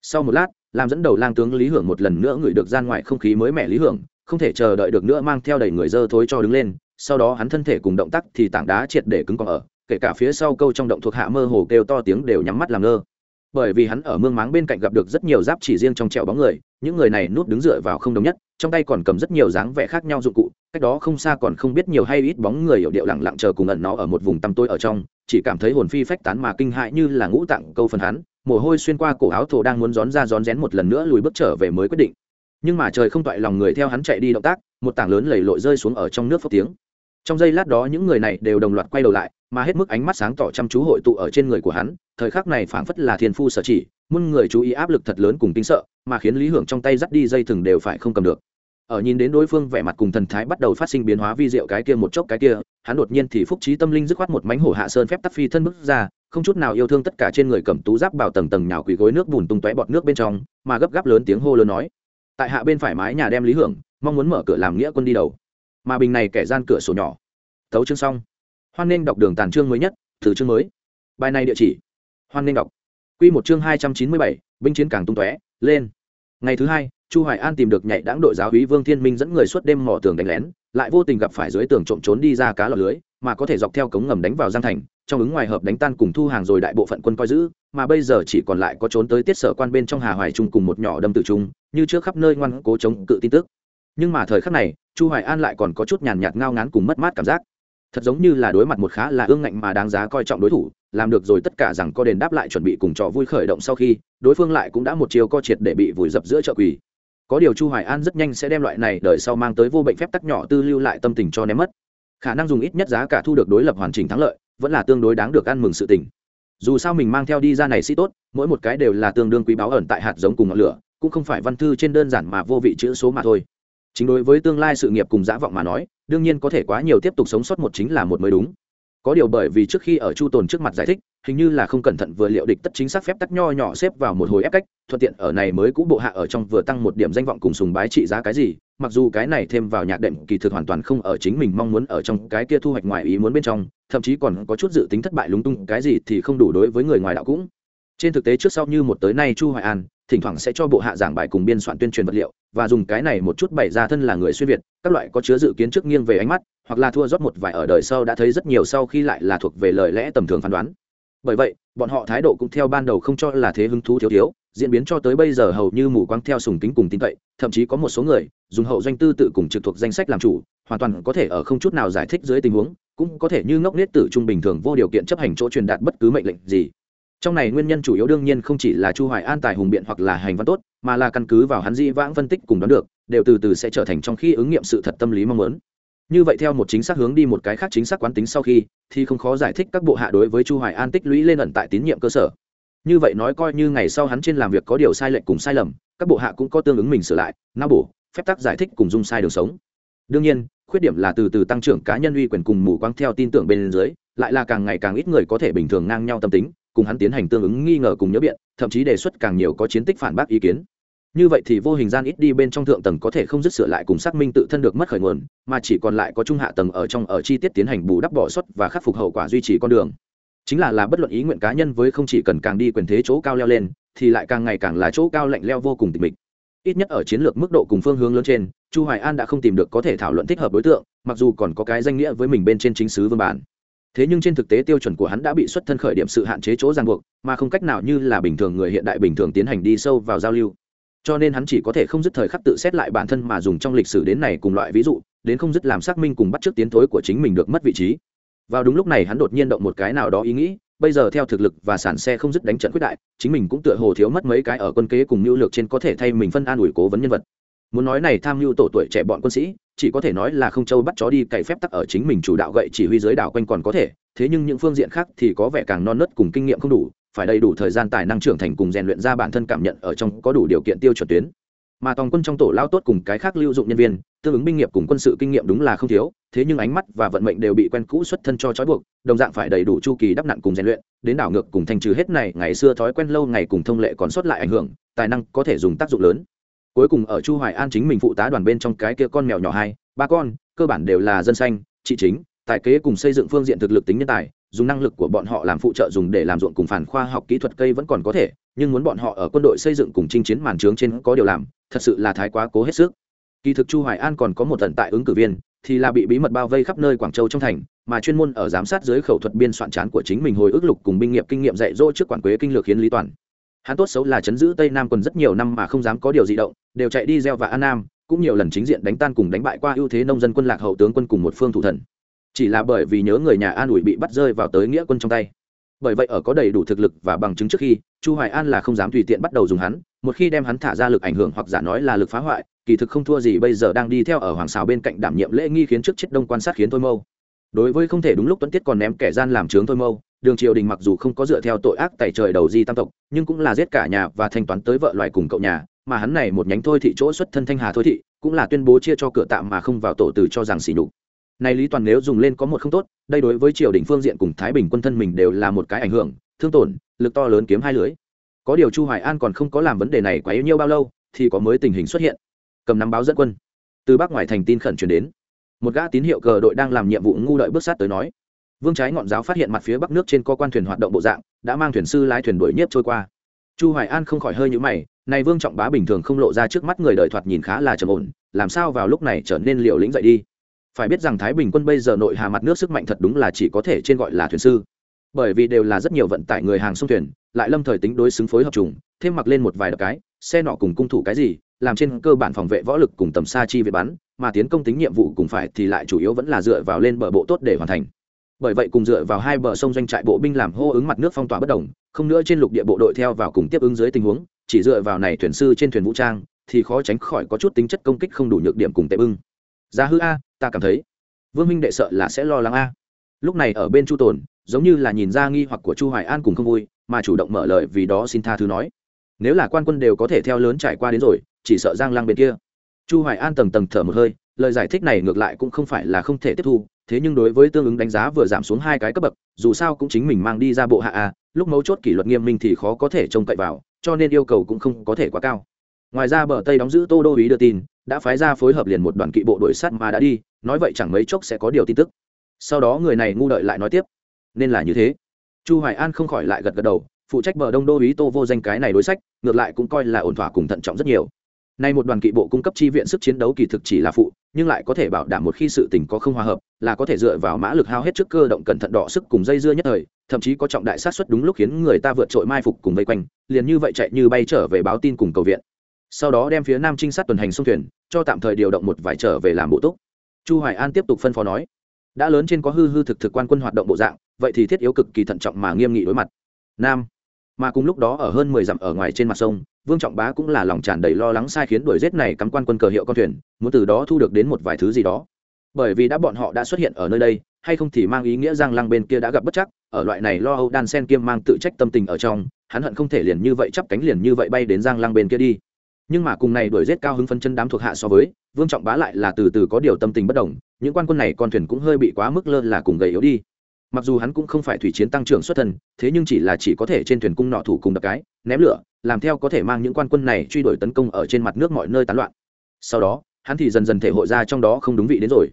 Sau một lát làm dẫn đầu lang tướng lý hưởng một lần nữa ngửi được gian ngoài không khí mới mẻ lý hưởng, không thể chờ đợi được nữa mang theo đầy người dơ thối cho đứng lên, sau đó hắn thân thể cùng động tác thì tảng đá triệt để cứng còn ở, kể cả phía sau câu trong động thuộc hạ mơ hồ kêu to tiếng đều nhắm mắt làm ngơ. Bởi vì hắn ở mương máng bên cạnh gặp được rất nhiều giáp chỉ riêng trong trẹo bóng người, những người này núp đứng dựa vào không đồng nhất, trong tay còn cầm rất nhiều dáng vẻ khác nhau dụng cụ, cách đó không xa còn không biết nhiều hay ít bóng người hiểu điệu lặng lặng chờ cùng ẩn nó ở một vùng tăm tối ở trong, chỉ cảm thấy hồn phi phách tán mà kinh hại như là ngũ tạng câu phần hắn mồ hôi xuyên qua cổ áo thổ đang muốn rón ra rón rén một lần nữa lùi bước trở về mới quyết định. Nhưng mà trời không toại lòng người theo hắn chạy đi động tác, một tảng lớn lầy lội rơi xuống ở trong nước phốc tiếng. Trong giây lát đó những người này đều đồng loạt quay đầu lại, mà hết mức ánh mắt sáng tỏ chăm chú hội tụ ở trên người của hắn, thời khắc này phảng phất là thiên phu sở chỉ, muôn người chú ý áp lực thật lớn cùng tính sợ, mà khiến lý hưởng trong tay dắt đi dây thừng đều phải không cầm được. Ở nhìn đến đối phương vẻ mặt cùng thần thái bắt đầu phát sinh biến hóa vi diệu cái kia một chốc cái kia, hắn đột nhiên thì phúc trí tâm linh dứt khoát một mánh hổ hạ sơn phép tắc phi thân bước ra không chút nào yêu thương tất cả trên người cầm tú giáp bảo tầng tầng nhào quỳ gối nước bùn tung tóe bọt nước bên trong, mà gấp gáp lớn tiếng hô lớn nói. Tại hạ bên phải mái nhà đem lý hưởng, mong muốn mở cửa làm nghĩa quân đi đầu. Mà bình này kẻ gian cửa sổ nhỏ. Tấu chương xong. Hoan nên đọc đường tàn chương mới nhất từ chương mới. Bài này địa chỉ. Hoan nên đọc. Q một chương hai trăm chín mươi bảy, binh chiến càng tung tóe, lên. Ngày thứ hai, chu hoài an tìm được nhạy đáng đội giáo úy vương thiên minh dẫn người suốt đêm mò tường đánh lén, lại vô tình gặp phải dưới tường trộm trốn đi ra cá lọt lưới, mà có thể dọc theo cống ngầm đánh vào giang thành trong ứng ngoài hợp đánh tan cùng thu hàng rồi đại bộ phận quân coi giữ, mà bây giờ chỉ còn lại có trốn tới tiết sở quan bên trong hà hoài trung cùng một nhỏ đâm tự trung, như trước khắp nơi ngoan cố chống cự tin tức. Nhưng mà thời khắc này, chu hoài an lại còn có chút nhàn nhạt ngao ngán cùng mất mát cảm giác. Thật giống như là đối mặt một khá là ương ngạnh mà đáng giá coi trọng đối thủ, làm được rồi tất cả rằng có đền đáp lại chuẩn bị cùng trò vui khởi động sau khi, đối phương lại cũng đã một chiều co triệt để bị vùi dập giữa chợ quỳ. Có điều chu hoài an rất nhanh sẽ đem loại này đời sau mang tới vô bệnh phép tắc nhỏ tư lưu lại tâm tình cho ném mất. Khả năng dùng ít nhất giá cả thu được đối lập hoàn chỉnh thắng lợi vẫn là tương đối đáng được ăn mừng sự tình. Dù sao mình mang theo đi ra này sĩ tốt, mỗi một cái đều là tương đương quý báu ẩn tại hạt giống cùng ngọn lửa, cũng không phải văn thư trên đơn giản mà vô vị chữ số mà thôi. Chính đối với tương lai sự nghiệp cùng dã vọng mà nói, đương nhiên có thể quá nhiều tiếp tục sống sót một chính là một mới đúng có điều bởi vì trước khi ở chu tồn trước mặt giải thích, hình như là không cẩn thận vừa liệu địch tất chính xác phép tắc nho nhỏ xếp vào một hồi ép cách, thuận tiện ở này mới cũ bộ hạ ở trong vừa tăng một điểm danh vọng cùng sùng bái trị giá cái gì, mặc dù cái này thêm vào nhạc đệm kỳ thực hoàn toàn không ở chính mình mong muốn ở trong cái kia thu hoạch ngoài ý muốn bên trong, thậm chí còn có chút dự tính thất bại lúng tung cái gì thì không đủ đối với người ngoài đạo cũng. Trên thực tế trước sau như một tới nay chu hoài an, thỉnh thoảng sẽ cho bộ hạ giảng bài cùng biên soạn tuyên truyền vật liệu, và dùng cái này một chút bày ra thân là người xuyên việt, các loại có chứa dự kiến trước nghiêng về ánh mắt hoặc là thua rót một vài ở đời sau đã thấy rất nhiều sau khi lại là thuộc về lời lẽ tầm thường phán đoán. Bởi vậy, bọn họ thái độ cũng theo ban đầu không cho là thế hứng thú thiếu thiếu, diễn biến cho tới bây giờ hầu như mù quáng theo sùng kính cùng tin cậy, thậm chí có một số người dùng hậu doanh tư tự cùng trực thuộc danh sách làm chủ, hoàn toàn có thể ở không chút nào giải thích dưới tình huống, cũng có thể như ngốc nết tử trung bình thường vô điều kiện chấp hành chỗ truyền đạt bất cứ mệnh lệnh gì. Trong này nguyên nhân chủ yếu đương nhiên không chỉ là chu hoài an tài hùng biện hoặc là hành văn tốt, mà là căn cứ vào hắn di vãng phân tích cùng đoán được, đều từ từ sẽ trở thành trong khi ứng nghiệm sự thật tâm lý mong muốn như vậy theo một chính xác hướng đi một cái khác chính xác quán tính sau khi, thì không khó giải thích các bộ hạ đối với chu hoài an tích lũy lên ẩn tại tín nhiệm cơ sở. Như vậy nói coi như ngày sau hắn trên làm việc có điều sai lệch cùng sai lầm, các bộ hạ cũng có tương ứng mình sửa lại, nao bổ, phép tắc giải thích cùng dung sai đường sống. Đương nhiên, khuyết điểm là từ từ tăng trưởng cá nhân uy quyền cùng mù quáng theo tin tưởng bên dưới, lại là càng ngày càng ít người có thể bình thường ngang nhau tâm tính, cùng hắn tiến hành tương ứng nghi ngờ cùng nhớ biện, thậm chí đề xuất càng nhiều có chiến tích phản bác ý kiến như vậy thì vô hình gian ít đi bên trong thượng tầng có thể không dứt sửa lại cùng xác minh tự thân được mất khởi nguồn, mà chỉ còn lại có trung hạ tầng ở trong ở chi tiết tiến hành bù đắp bỏ suất và khắc phục hậu quả duy trì con đường. Chính là là bất luận ý nguyện cá nhân với không chỉ cần càng đi quyền thế chỗ cao leo lên, thì lại càng ngày càng là chỗ cao lạnh leo vô cùng tịch mịch. Ít nhất ở chiến lược mức độ cùng phương hướng lớn trên, chu hoài an đã không tìm được có thể thảo luận thích hợp đối tượng, mặc dù còn có cái danh nghĩa với mình bên trên chính sứ vương bản. Thế nhưng trên thực tế tiêu chuẩn của hắn đã bị xuất thân khởi điểm sự hạn chế chỗ ràng buộc, mà không cách nào như là bình thường người hiện đại bình thường tiến hành đi sâu vào giao lưu cho nên hắn chỉ có thể không dứt thời khắc tự xét lại bản thân mà dùng trong lịch sử đến này cùng loại ví dụ, đến không dứt làm xác minh cùng bắt trước tiến thối của chính mình được mất vị trí. Vào đúng lúc này hắn đột nhiên động một cái nào đó ý nghĩ, bây giờ theo thực lực và sản xe không dứt đánh trận quyết đại, chính mình cũng tựa hồ thiếu mất mấy cái ở quân kế cùng mưu lược trên có thể thay mình phân an ủi cố vấn nhân vật. Muốn nói này tham mưu tổ tuổi trẻ bọn quân sĩ, chỉ có thể nói là không châu bắt chó đi cày phép tắc ở chính mình chủ đạo gậy chỉ huy giới đảo quanh còn có thể, thế nhưng những phương diện khác thì có vẻ càng non nớt cùng kinh nghiệm không đủ phải đầy đủ thời gian tài năng trưởng thành cùng rèn luyện ra bản thân cảm nhận ở trong có đủ điều kiện tiêu chuẩn tuyến. Mà toàn quân trong tổ lao tốt cùng cái khác lưu dụng nhân viên, tương ứng binh nghiệp cùng quân sự kinh nghiệm đúng là không thiếu, thế nhưng ánh mắt và vận mệnh đều bị quen cũ xuất thân cho trói buộc, đồng dạng phải đầy đủ chu kỳ đắp nặn cùng rèn luyện, đến đảo ngược cùng thành trừ hết này ngày xưa thói quen lâu ngày cùng thông lệ còn sót lại ảnh hưởng, tài năng có thể dùng tác dụng lớn. Cuối cùng ở chu hoài an chính mình phụ tá đoàn bên trong cái kia con mèo nhỏ hai, ba con, cơ bản đều là dân xanh trị chính, tài kế cùng xây dựng phương diện thực lực tính nhân tài dùng năng lực của bọn họ làm phụ trợ dùng để làm ruộng cùng phản khoa học kỹ thuật cây vẫn còn có thể, nhưng muốn bọn họ ở quân đội xây dựng cùng chinh chiến màn trướng trên có điều làm, thật sự là thái quá cố hết sức. Kỳ thực chu hoài an còn có một tận tại ứng cử viên, thì là bị bí mật bao vây khắp nơi quảng châu trong thành, mà chuyên môn ở giám sát dưới khẩu thuật biên soạn chán của chính mình hồi ức lục cùng binh nghiệp kinh nghiệm dạy dỗ trước quản quế kinh lược hiến lý toàn. Hắn tốt xấu là chấn giữ tây nam còn rất nhiều năm mà không dám có điều gì động, đều chạy đi gieo và an nam, cũng nhiều lần chính diện đánh tan cùng đánh bại qua ưu thế nông dân quân lạc hậu tướng quân cùng một phương thủ thần chỉ là bởi vì nhớ người nhà an ủi bị bắt rơi vào tới nghĩa quân trong tay. Bởi vậy ở có đầy đủ thực lực và bằng chứng trước khi, chu hoài an là không dám tùy tiện bắt đầu dùng hắn, một khi đem hắn thả ra lực ảnh hưởng hoặc giả nói là lực phá hoại, kỳ thực không thua gì bây giờ đang đi theo ở hoàng xào bên cạnh đảm nhiệm lễ nghi khiến trước chết đông quan sát khiến thôi mâu. Đối với không thể đúng lúc tuấn tiết còn ném kẻ gian làm trướng thôi mâu, đường triều đình mặc dù không có dựa theo tội ác tại trời đầu di tam tộc, nhưng cũng là giết cả nhà và thanh toán tới vợ loài cùng cậu nhà, mà hắn này một nhánh thôi thị chỗ xuất thân thanh hà thôi thị, cũng là tuyên bố chia cho cửa tạm mà không vào tổ từ cho rằng xỉ nhục này lý toàn nếu dùng lên có một không tốt, đây đối với triều đình phương diện cùng thái bình quân thân mình đều là một cái ảnh hưởng, thương tổn, lực to lớn kiếm hai lưới. Có điều chu hoài an còn không có làm vấn đề này quá yếu nhiêu bao lâu, thì có mới tình hình xuất hiện. Cầm nắm báo dẫn quân. Từ bắc ngoài thành tin khẩn truyền đến. Một gã tín hiệu cờ đội đang làm nhiệm vụ ngu đợi bước sát tới nói. Vương trái ngọn giáo phát hiện mặt phía bắc nước trên có quan thuyền hoạt động bộ dạng, đã mang thuyền sư lái thuyền đuổi nhiếp trôi qua. Chu hoài an không khỏi hơi nhũ mày, này vương trọng bá bình thường không lộ ra trước mắt người đời thoạt nhìn khá là trầm ổn, làm sao vào lúc này trở nên liều lĩnh dậy đi? Phải biết rằng thái bình quân bây giờ nội hà mặt nước sức mạnh thật đúng là chỉ có thể trên gọi là thuyền sư. Bởi vì đều là rất nhiều vận tải người hàng sông thuyền, lại lâm thời tính đối xứng phối hợp trùng, thêm mặc lên một vài đợt cái, xe nọ cùng cung thủ cái gì, làm trên cơ bản phòng vệ võ lực cùng tầm xa chi về bắn, mà tiến công tính nhiệm vụ cùng phải thì lại chủ yếu vẫn là dựa vào lên bờ bộ tốt để hoàn thành. Bởi vậy cùng dựa vào hai bờ sông doanh trại bộ binh làm hô ứng mặt nước phong tỏa bất đồng, không nữa trên lục địa bộ đội theo vào cùng tiếp ứng dưới tình huống, chỉ dựa vào này thuyền sư trên thuyền vũ trang, thì khó tránh khỏi có chút tính chất công kích không đủ nhược điểm cùng tệ bưng giá hư a, ta cảm thấy. Vương minh đệ sợ là sẽ lo lắng a. Lúc này ở bên chu tồn, giống như là nhìn ra nghi hoặc của chu hoài an cùng không vui, mà chủ động mở lời vì đó xin tha thứ nói. Nếu là quan quân đều có thể theo lớn trải qua đến rồi, chỉ sợ giang lang bên kia. Chu hoài an tầng tầng thở một hơi, lời giải thích này ngược lại cũng không phải là không thể tiếp thu, thế nhưng đối với tương ứng đánh giá vừa giảm xuống hai cái cấp bậc, dù sao cũng chính mình mang đi ra bộ hạ a, lúc mấu chốt kỷ luật nghiêm minh thì khó có thể trông cậy vào, cho nên yêu cầu cũng không có thể quá cao. Ngoài ra bờ tây đóng giữ tô đô ý đưa tin đã phái ra phối hợp liền một đoàn kỵ bộ đội sắt mà đã đi, nói vậy chẳng mấy chốc sẽ có điều tin tức. Sau đó người này ngu đợi lại nói tiếp. Nên là như thế. Chu hoài an không khỏi lại gật gật đầu, phụ trách bờ đông đô ý tô vô danh cái này đối sách, ngược lại cũng coi là ổn thỏa cùng thận trọng rất nhiều. Nay một đoàn kỵ bộ cung cấp chi viện sức chiến đấu kỳ thực chỉ là phụ, nhưng lại có thể bảo đảm một khi sự tình có không hòa hợp, là có thể dựa vào mã lực hao hết trước cơ động cẩn thận đỏ sức cùng dây dưa nhất thời, thậm chí có trọng đại sát xuất đúng lúc khiến người ta vượt trội mai phục cùng vây quanh, liền như vậy chạy như bay trở về báo tin cùng cầu viện sau đó đem phía nam trinh sát tuần hành sông thuyền, cho tạm thời điều động một vài trở về làm bộ túc. Chu hoài an tiếp tục phân phó nói, đã lớn trên có hư hư thực thực quan quân hoạt động bộ dạng, vậy thì thiết yếu cực kỳ thận trọng mà nghiêm nghị đối mặt. Nam, mà cùng lúc đó ở hơn mười dặm ở ngoài trên mặt sông, vương trọng bá cũng là lòng tràn đầy lo lắng sai khiến đuổi giết này cắm quan quân cờ hiệu con thuyền, muốn từ đó thu được đến một vài thứ gì đó. Bởi vì đã bọn họ đã xuất hiện ở nơi đây, hay không thì mang ý nghĩa giang lăng bên kia đã gặp bất chắc, ở loại này lo âu đan sen kiêm mang tự trách tâm tình ở trong, hắn hận không thể liền như vậy chắp cánh liền như vậy bay đến giang lăng bên kia đi nhưng mà cùng này đuổi giết cao hứng phân chân đám thuộc hạ so với, vương trọng bá lại là từ từ có điều tâm tình bất đồng, những quan quân này con thuyền cũng hơi bị quá mức lơ là cùng gầy yếu đi. Mặc dù hắn cũng không phải thủy chiến tăng trưởng xuất thân, thế nhưng chỉ là chỉ có thể trên thuyền cung nọ thủ cùng đập cái, ném lửa, làm theo có thể mang những quan quân này truy đuổi tấn công ở trên mặt nước mọi nơi tán loạn. Sau đó, hắn thì dần dần thể hội ra trong đó không đúng vị đến rồi.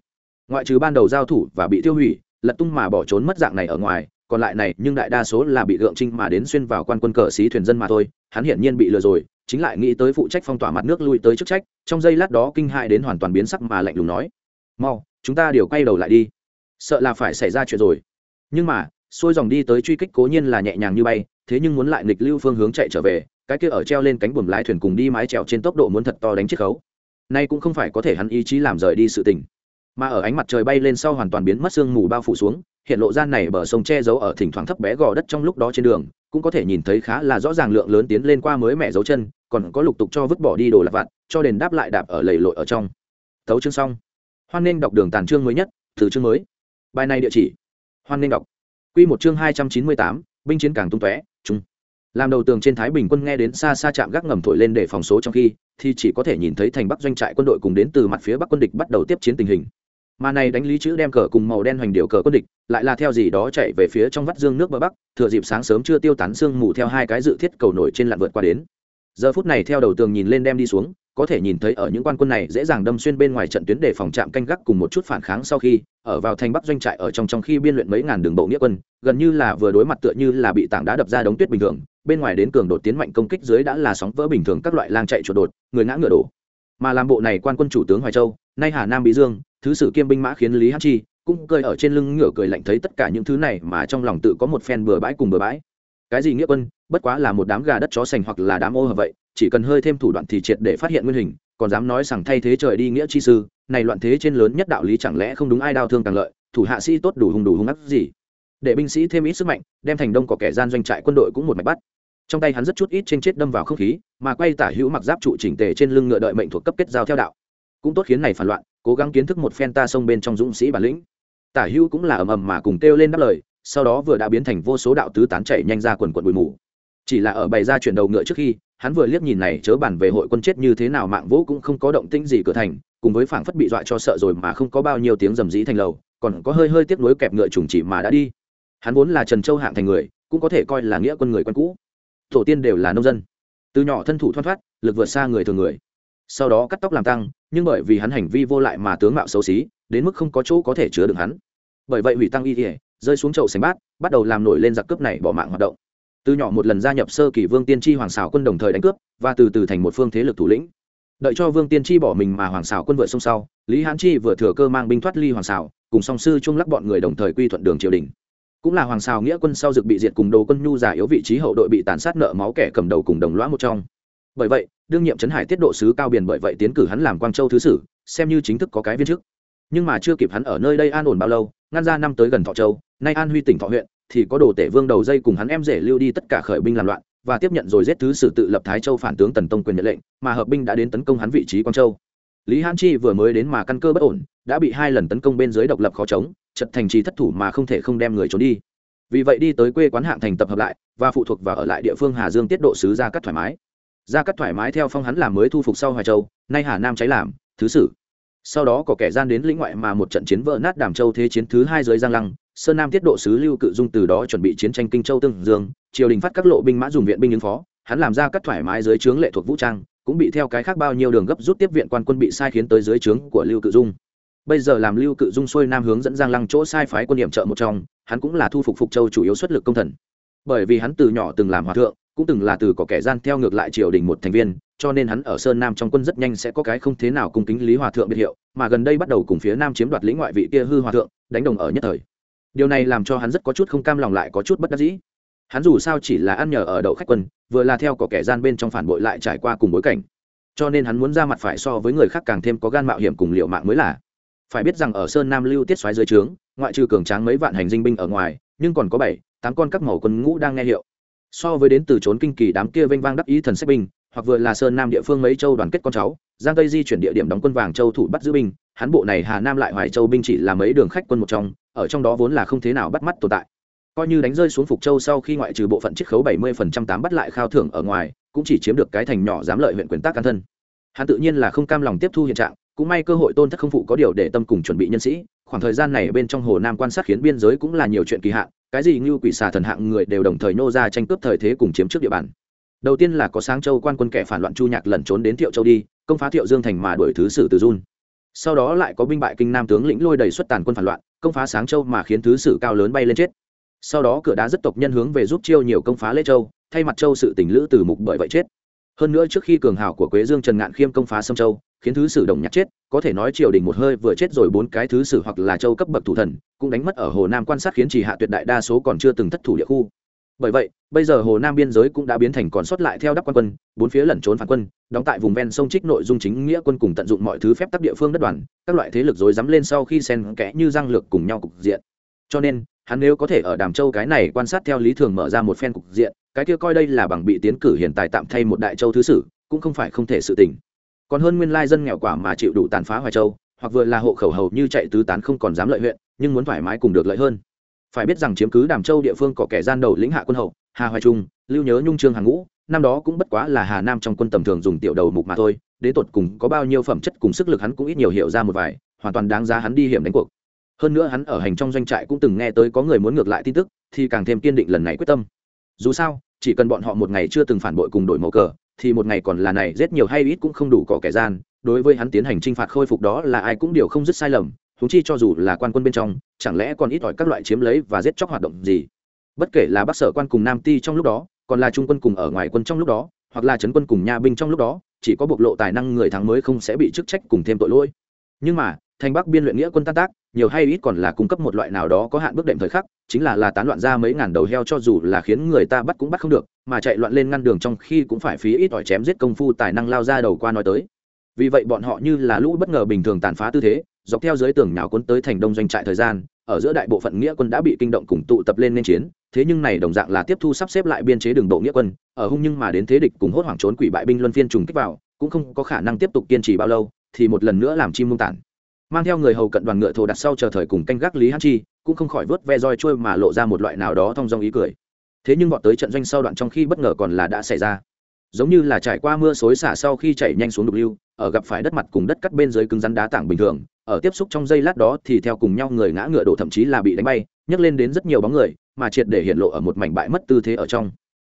Ngoại trừ ban đầu giao thủ và bị tiêu hủy, lật tung mà bỏ trốn mất dạng này ở ngoài, còn lại này, nhưng đại đa số là bị gượng trinh mà đến xuyên vào quan quân cờ xí thuyền dân mà thôi, hắn hiển nhiên bị lừa rồi chính lại nghĩ tới phụ trách phong tỏa mặt nước lui tới chức trách, trong giây lát đó kinh hại đến hoàn toàn biến sắc mà lạnh lùng nói, mau, chúng ta đều quay đầu lại đi. Sợ là phải xảy ra chuyện rồi. Nhưng mà, xuôi dòng đi tới truy kích cố nhiên là nhẹ nhàng như bay, thế nhưng muốn lại nghịch lưu phương hướng chạy trở về, cái kia ở treo lên cánh buồm lái thuyền cùng đi mái trèo trên tốc độ muốn thật to đánh chiếc khấu. Nay cũng không phải có thể hắn ý chí làm rời đi sự tình. Mà ở ánh mặt trời bay lên sau hoàn toàn biến mất sương mù bao phủ xuống, hiện lộ gian này bờ sông che giấu ở thỉnh thoảng thấp bé gò đất trong lúc đó trên đường cũng có thể nhìn thấy khá là rõ ràng lượng lớn tiến lên qua mới mẹ dấu chân, còn có lục tục cho vứt bỏ đi đồ lặt vặt, cho đền đáp lại đạp ở lầy lội ở trong. Thấu chương xong. Hoan nên đọc đường tàn chương mới nhất, từ chương mới. Bài này địa chỉ. Hoan nên đọc. Q một chương hai trăm chín mươi tám, binh chiến càng tung tóe, chung. làm đầu tường trên thái bình quân nghe đến xa xa chạm gác ngầm thổi lên để phòng số trong khi, thì chỉ có thể nhìn thấy thành bắc doanh trại quân đội cùng đến từ mặt phía bắc quân địch bắt đầu tiếp chiến tình hình mà này đánh lý chữ đem cờ cùng màu đen hoành điệu cờ quân địch, lại là theo gì đó chạy về phía trong vắt dương nước bờ bắc, thừa dịp sáng sớm chưa tiêu tán sương mù theo hai cái dự thiết cầu nổi trên lặn vượt qua đến. Giờ phút này theo đầu tường nhìn lên đem đi xuống, có thể nhìn thấy ở những quan quân này dễ dàng đâm xuyên bên ngoài trận tuyến để phòng trạm canh gác cùng một chút phản kháng sau khi, ở vào thành bắc doanh trại ở trong trong khi biên luyện mấy ngàn đường bộ nghĩa quân, gần như là vừa đối mặt tựa như là bị tảng đá đập ra đống tuyết bình thường, bên ngoài đến cường đột tiến mạnh công kích dưới đã là sóng vỡ bình thường các loại lang chạy chuột đột, người ngã ngựa đổ. Mà làm bộ này quan quân chủ tướng hoài châu, nay hà nam bí dương thứ sử kiêm binh mã khiến lý hát chi cũng cười ở trên lưng ngựa cười lạnh thấy tất cả những thứ này mà trong lòng tự có một phen bừa bãi cùng bừa bãi. Cái gì nghĩa quân, bất quá là một đám gà đất chó sành hoặc là đám ô hợp vậy, chỉ cần hơi thêm thủ đoạn thì triệt để phát hiện nguyên hình, còn dám nói rằng thay thế trời đi nghĩa chi sư, này loạn thế trên lớn nhất đạo lý chẳng lẽ không đúng ai đau thương càng lợi, thủ hạ sĩ tốt đủ hùng đủ hung ác gì. Để binh sĩ thêm ít sức mạnh, đem thành đông có kẻ gian doanh trại quân đội cũng một mạch bắt. Trong tay hắn rất chút ít trên chết đâm vào không khí, mà quay tả hữu mặc giáp trụ chỉnh tề trên lưng ngựa đợi mệnh thuộc cấp kết giao theo đạo cũng tốt khiến này phản loạn, cố gắng kiến thức một phen ta sông bên trong dũng sĩ bản lĩnh. Tả hữu cũng là ầm ầm mà cùng kêu lên đáp lời, sau đó vừa đã biến thành vô số đạo tứ tán chạy nhanh ra quần quận bụi mù. Chỉ là ở bày ra chuyển đầu ngựa trước khi, hắn vừa liếc nhìn này chớ bản về hội quân chết như thế nào mạng vũ cũng không có động tĩnh gì cửa thành, cùng với phảng phất bị dọa cho sợ rồi mà không có bao nhiêu tiếng rầm rĩ thành lầu, còn có hơi hơi tiếc nuối kẹp ngựa trùng chỉ mà đã đi. Hắn vốn là trần châu hạng thành người, cũng có thể coi là nghĩa quân người quân cũ. Tổ tiên đều là nông dân. Từ nhỏ thân thủ thoát thoát, lực vượt xa người thường người sau đó cắt tóc làm tăng, nhưng bởi vì hắn hành vi vô lại mà tướng mạo xấu xí, đến mức không có chỗ có thể chứa được hắn. Bởi vậy hủy tăng y thể rơi xuống chậu sành bát, bắt đầu làm nổi lên giặc cướp này bỏ mạng hoạt động. Từ nhỏ một lần gia nhập sơ kỳ vương tiên tri hoàng xảo quân đồng thời đánh cướp, và từ từ thành một phương thế lực thủ lĩnh. Đợi cho vương tiên tri bỏ mình mà hoàng xảo quân vượt sông sau, lý hán chi vừa thừa cơ mang binh thoát ly hoàng xảo cùng song sư trung lắc bọn người đồng thời quy thuận đường triều đình. Cũng là hoàng xào nghĩa quân sau dực bị diệt cùng đồ quân nhu giả yếu vị trí hậu đội bị tàn sát nợ máu kẻ cầm đầu cùng đồng loã một trong bởi vậy, đương nhiệm trấn hải tiết độ sứ cao biển bởi vậy tiến cử hắn làm quang châu thứ sử, xem như chính thức có cái viên chức. Nhưng mà chưa kịp hắn ở nơi đây an ổn bao lâu, ngăn ra năm tới gần thọ châu, nay an huy tỉnh thọ huyện, thì có đồ tể vương đầu dây cùng hắn em rể lưu đi tất cả khởi binh làm loạn, và tiếp nhận rồi giết thứ sử tự lập thái châu phản tướng tần tông quyền nhận lệnh, mà hợp binh đã đến tấn công hắn vị trí quang châu. Lý hãn chi vừa mới đến mà căn cơ bất ổn, đã bị hai lần tấn công bên dưới độc lập khó chống, chật thành trì thất thủ mà không thể không đem người trốn đi. Vì vậy đi tới quê quán hạng thành tập hợp lại, và phụ thuộc vào ở lại địa phương hà dương tiết độ sứ ra cắt thoải mái ra cắt thoải mái theo phong hắn làm mới thu phục sau hoài châu, nay hà nam cháy làm, thứ sử. Sau đó có kẻ gian đến lĩnh ngoại mà một trận chiến vỡ nát đàm châu thế chiến thứ hai dưới giang lăng, sơn nam tiết độ sứ lưu cự dung từ đó chuẩn bị chiến tranh kinh châu tương dương, triều đình phát các lộ binh mã dùng viện binh ứng phó, hắn làm ra cắt thoải mái dưới trướng lệ thuộc vũ trang, cũng bị theo cái khác bao nhiêu đường gấp rút tiếp viện quan quân bị sai khiến tới dưới trướng của lưu cự dung. Bây giờ làm lưu cự dung xuôi nam hướng dẫn giang lăng chỗ sai phái quân điểm trợ một trong, hắn cũng là thu phục phục châu chủ yếu xuất lực công thần bởi vì hắn từ nhỏ từng làm hòa thượng, cũng từng là từ có kẻ gian theo ngược lại triều đình một thành viên, cho nên hắn ở sơn nam trong quân rất nhanh sẽ có cái không thế nào cung kính lý hòa thượng biệt hiệu, mà gần đây bắt đầu cùng phía nam chiếm đoạt lĩnh ngoại vị kia hư hòa thượng, đánh đồng ở nhất thời. Điều này làm cho hắn rất có chút không cam lòng lại có chút bất đắc dĩ. Hắn dù sao chỉ là ăn nhờ ở đậu khách quân, vừa là theo có kẻ gian bên trong phản bội lại trải qua cùng bối cảnh. Cho nên hắn muốn ra mặt phải so với người khác càng thêm có gan mạo hiểm cùng liệu mạng mới là. Phải biết rằng ở sơn nam lưu tiết xoáy dưới trướng, ngoại trừ cường tráng mấy vạn hành dinh binh ở ngoài, nhưng còn có bảy tám con các màu quân ngũ đang nghe hiệu. So với đến từ trốn kinh kỳ đám kia vênh vang đắc ý thần xếp binh, hoặc vừa là sơn nam địa phương mấy châu đoàn kết con cháu, giang tây di chuyển địa điểm đóng quân vàng châu thủ bắt giữ binh, hắn bộ này hà nam lại hoài châu binh chỉ là mấy đường khách quân một trong, ở trong đó vốn là không thế nào bắt mắt tồn tại. Coi như đánh rơi xuống phục châu sau khi ngoại trừ bộ phận chiết khấu bảy mươi phần trăm tám bắt lại khao thưởng ở ngoài, cũng chỉ chiếm được cái thành nhỏ dám lợi huyện quyền tác can thân. Hắn tự nhiên là không cam lòng tiếp thu hiện trạng, cũng may cơ hội tôn thất không phụ có điều để tâm cùng chuẩn bị nhân sĩ, khoảng thời gian này bên trong hồ nam quan sát khiến biên giới cũng là nhiều chuyện kỳ hạn cái gì như quỷ xà thần hạng người đều đồng thời nô ra tranh cướp thời thế cùng chiếm trước địa bàn. Đầu tiên là có sáng châu quan quân kẻ phản loạn chu nhạc lẩn trốn đến thiệu châu đi, công phá thiệu dương thành mà đuổi thứ sử từ dun. Sau đó lại có binh bại kinh nam tướng lĩnh lôi đầy xuất tàn quân phản loạn, công phá sáng châu mà khiến thứ sử cao lớn bay lên chết. Sau đó cửa đá rất tộc nhân hướng về giúp chiêu nhiều công phá lê châu, thay mặt châu sự tỉnh lữ từ mục bởi vậy chết. Hơn nữa trước khi cường hào của quế dương trần ngạn khiêm công phá sông châu, khiến thứ sử đồng nhạc chết có thể nói triều đình một hơi vừa chết rồi bốn cái thứ sử hoặc là châu cấp bậc thủ thần, cũng đánh mất ở hồ nam quan sát khiến chỉ hạ tuyệt đại đa số còn chưa từng thất thủ địa khu. Bởi vậy, bây giờ hồ nam biên giới cũng đã biến thành còn sót lại theo đắp quan quân, bốn phía lẩn trốn phản quân, đóng tại vùng ven sông trích nội dung chính nghĩa quân cùng tận dụng mọi thứ phép tắc địa phương đất đoàn, các loại thế lực dối dám lên sau khi xen kẽ như răng lược cùng nhau cục diện. Cho nên, hắn nếu có thể ở đàm châu cái này quan sát theo lý thường mở ra một phen cục diện, cái kia coi đây là bằng bị tiến cử hiện tại tạm thay một đại châu thứ sử, cũng không phải không thể sự tình còn hơn nguyên lai dân nghèo quả mà chịu đủ tàn phá hoài châu, hoặc vừa là hộ khẩu hầu như chạy tứ tán không còn dám lợi huyện, nhưng muốn thoải mái cùng được lợi hơn. Phải biết rằng chiếm cứ đàm châu địa phương có kẻ gian đầu lĩnh hạ quân hậu, hà hoài trung, lưu nhớ nhung trương hàng ngũ, năm đó cũng bất quá là hà nam trong quân tầm thường dùng tiểu đầu mục mà thôi, đến tột cùng có bao nhiêu phẩm chất cùng sức lực hắn cũng ít nhiều hiểu ra một vài, hoàn toàn đáng giá hắn đi hiểm đánh cuộc. Hơn nữa hắn ở hành trong doanh trại cũng từng nghe tới có người muốn ngược lại tin tức, thì càng thêm kiên định lần này quyết tâm. Dù sao chỉ cần bọn họ một ngày chưa từng phản bội cùng đổi màu cờ, thì một ngày còn là này rất nhiều hay ít cũng không đủ cỏ kẻ gian. Đối với hắn tiến hành trinh phạt khôi phục đó là ai cũng điều không dứt sai lầm thúng chi cho dù là quan quân bên trong, chẳng lẽ còn ít ỏi các loại chiếm lấy và giết chóc hoạt động gì? Bất kể là bắc sở quan cùng nam ti trong lúc đó, còn là trung quân cùng ở ngoài quân trong lúc đó, hoặc là trấn quân cùng nha binh trong lúc đó, chỉ có bộc lộ tài năng người thắng mới không sẽ bị chức trách cùng thêm tội lỗi. Nhưng mà thành bắc biên luyện nghĩa quân tan tác, nhiều hay ít còn là cung cấp một loại nào đó có hạn bước đệm thời khắc, chính là là tán loạn ra mấy ngàn đầu heo cho dù là khiến người ta bắt cũng bắt không được, mà chạy loạn lên ngăn đường trong khi cũng phải phí ít ỏi chém giết công phu tài năng lao ra đầu qua nói tới. Vì vậy bọn họ như là lũ bất ngờ bình thường tàn phá tư thế, dọc theo dưới tường nhào cuốn tới thành đông doanh trại thời gian, ở giữa đại bộ phận nghĩa quân đã bị kinh động cùng tụ tập lên nên chiến, thế nhưng này đồng dạng là tiếp thu sắp xếp lại biên chế đường bộ nghĩa quân, ở hung nhưng mà đến thế địch cùng hốt hoảng trốn quỷ bại binh luân phiên trùng kích vào, cũng không có khả năng tiếp tục kiên trì bao lâu, thì một lần nữa làm chim mông tản mang theo người hầu cận đoàn ngựa thổ đặt sau chờ thời cùng canh gác lý hán chi, cũng không khỏi vớt ve roi trôi mà lộ ra một loại nào đó thong dong ý cười. Thế nhưng bọn tới trận doanh sau đoạn trong khi bất ngờ còn là đã xảy ra. Giống như là trải qua mưa xối xả sau khi chạy nhanh xuống đục lưu, ở gặp phải đất mặt cùng đất cắt bên dưới cứng rắn đá tảng bình thường, ở tiếp xúc trong giây lát đó thì theo cùng nhau người ngã ngựa đổ thậm chí là bị đánh bay, nhấc lên đến rất nhiều bóng người, mà triệt để hiện lộ ở một mảnh bãi mất tư thế ở trong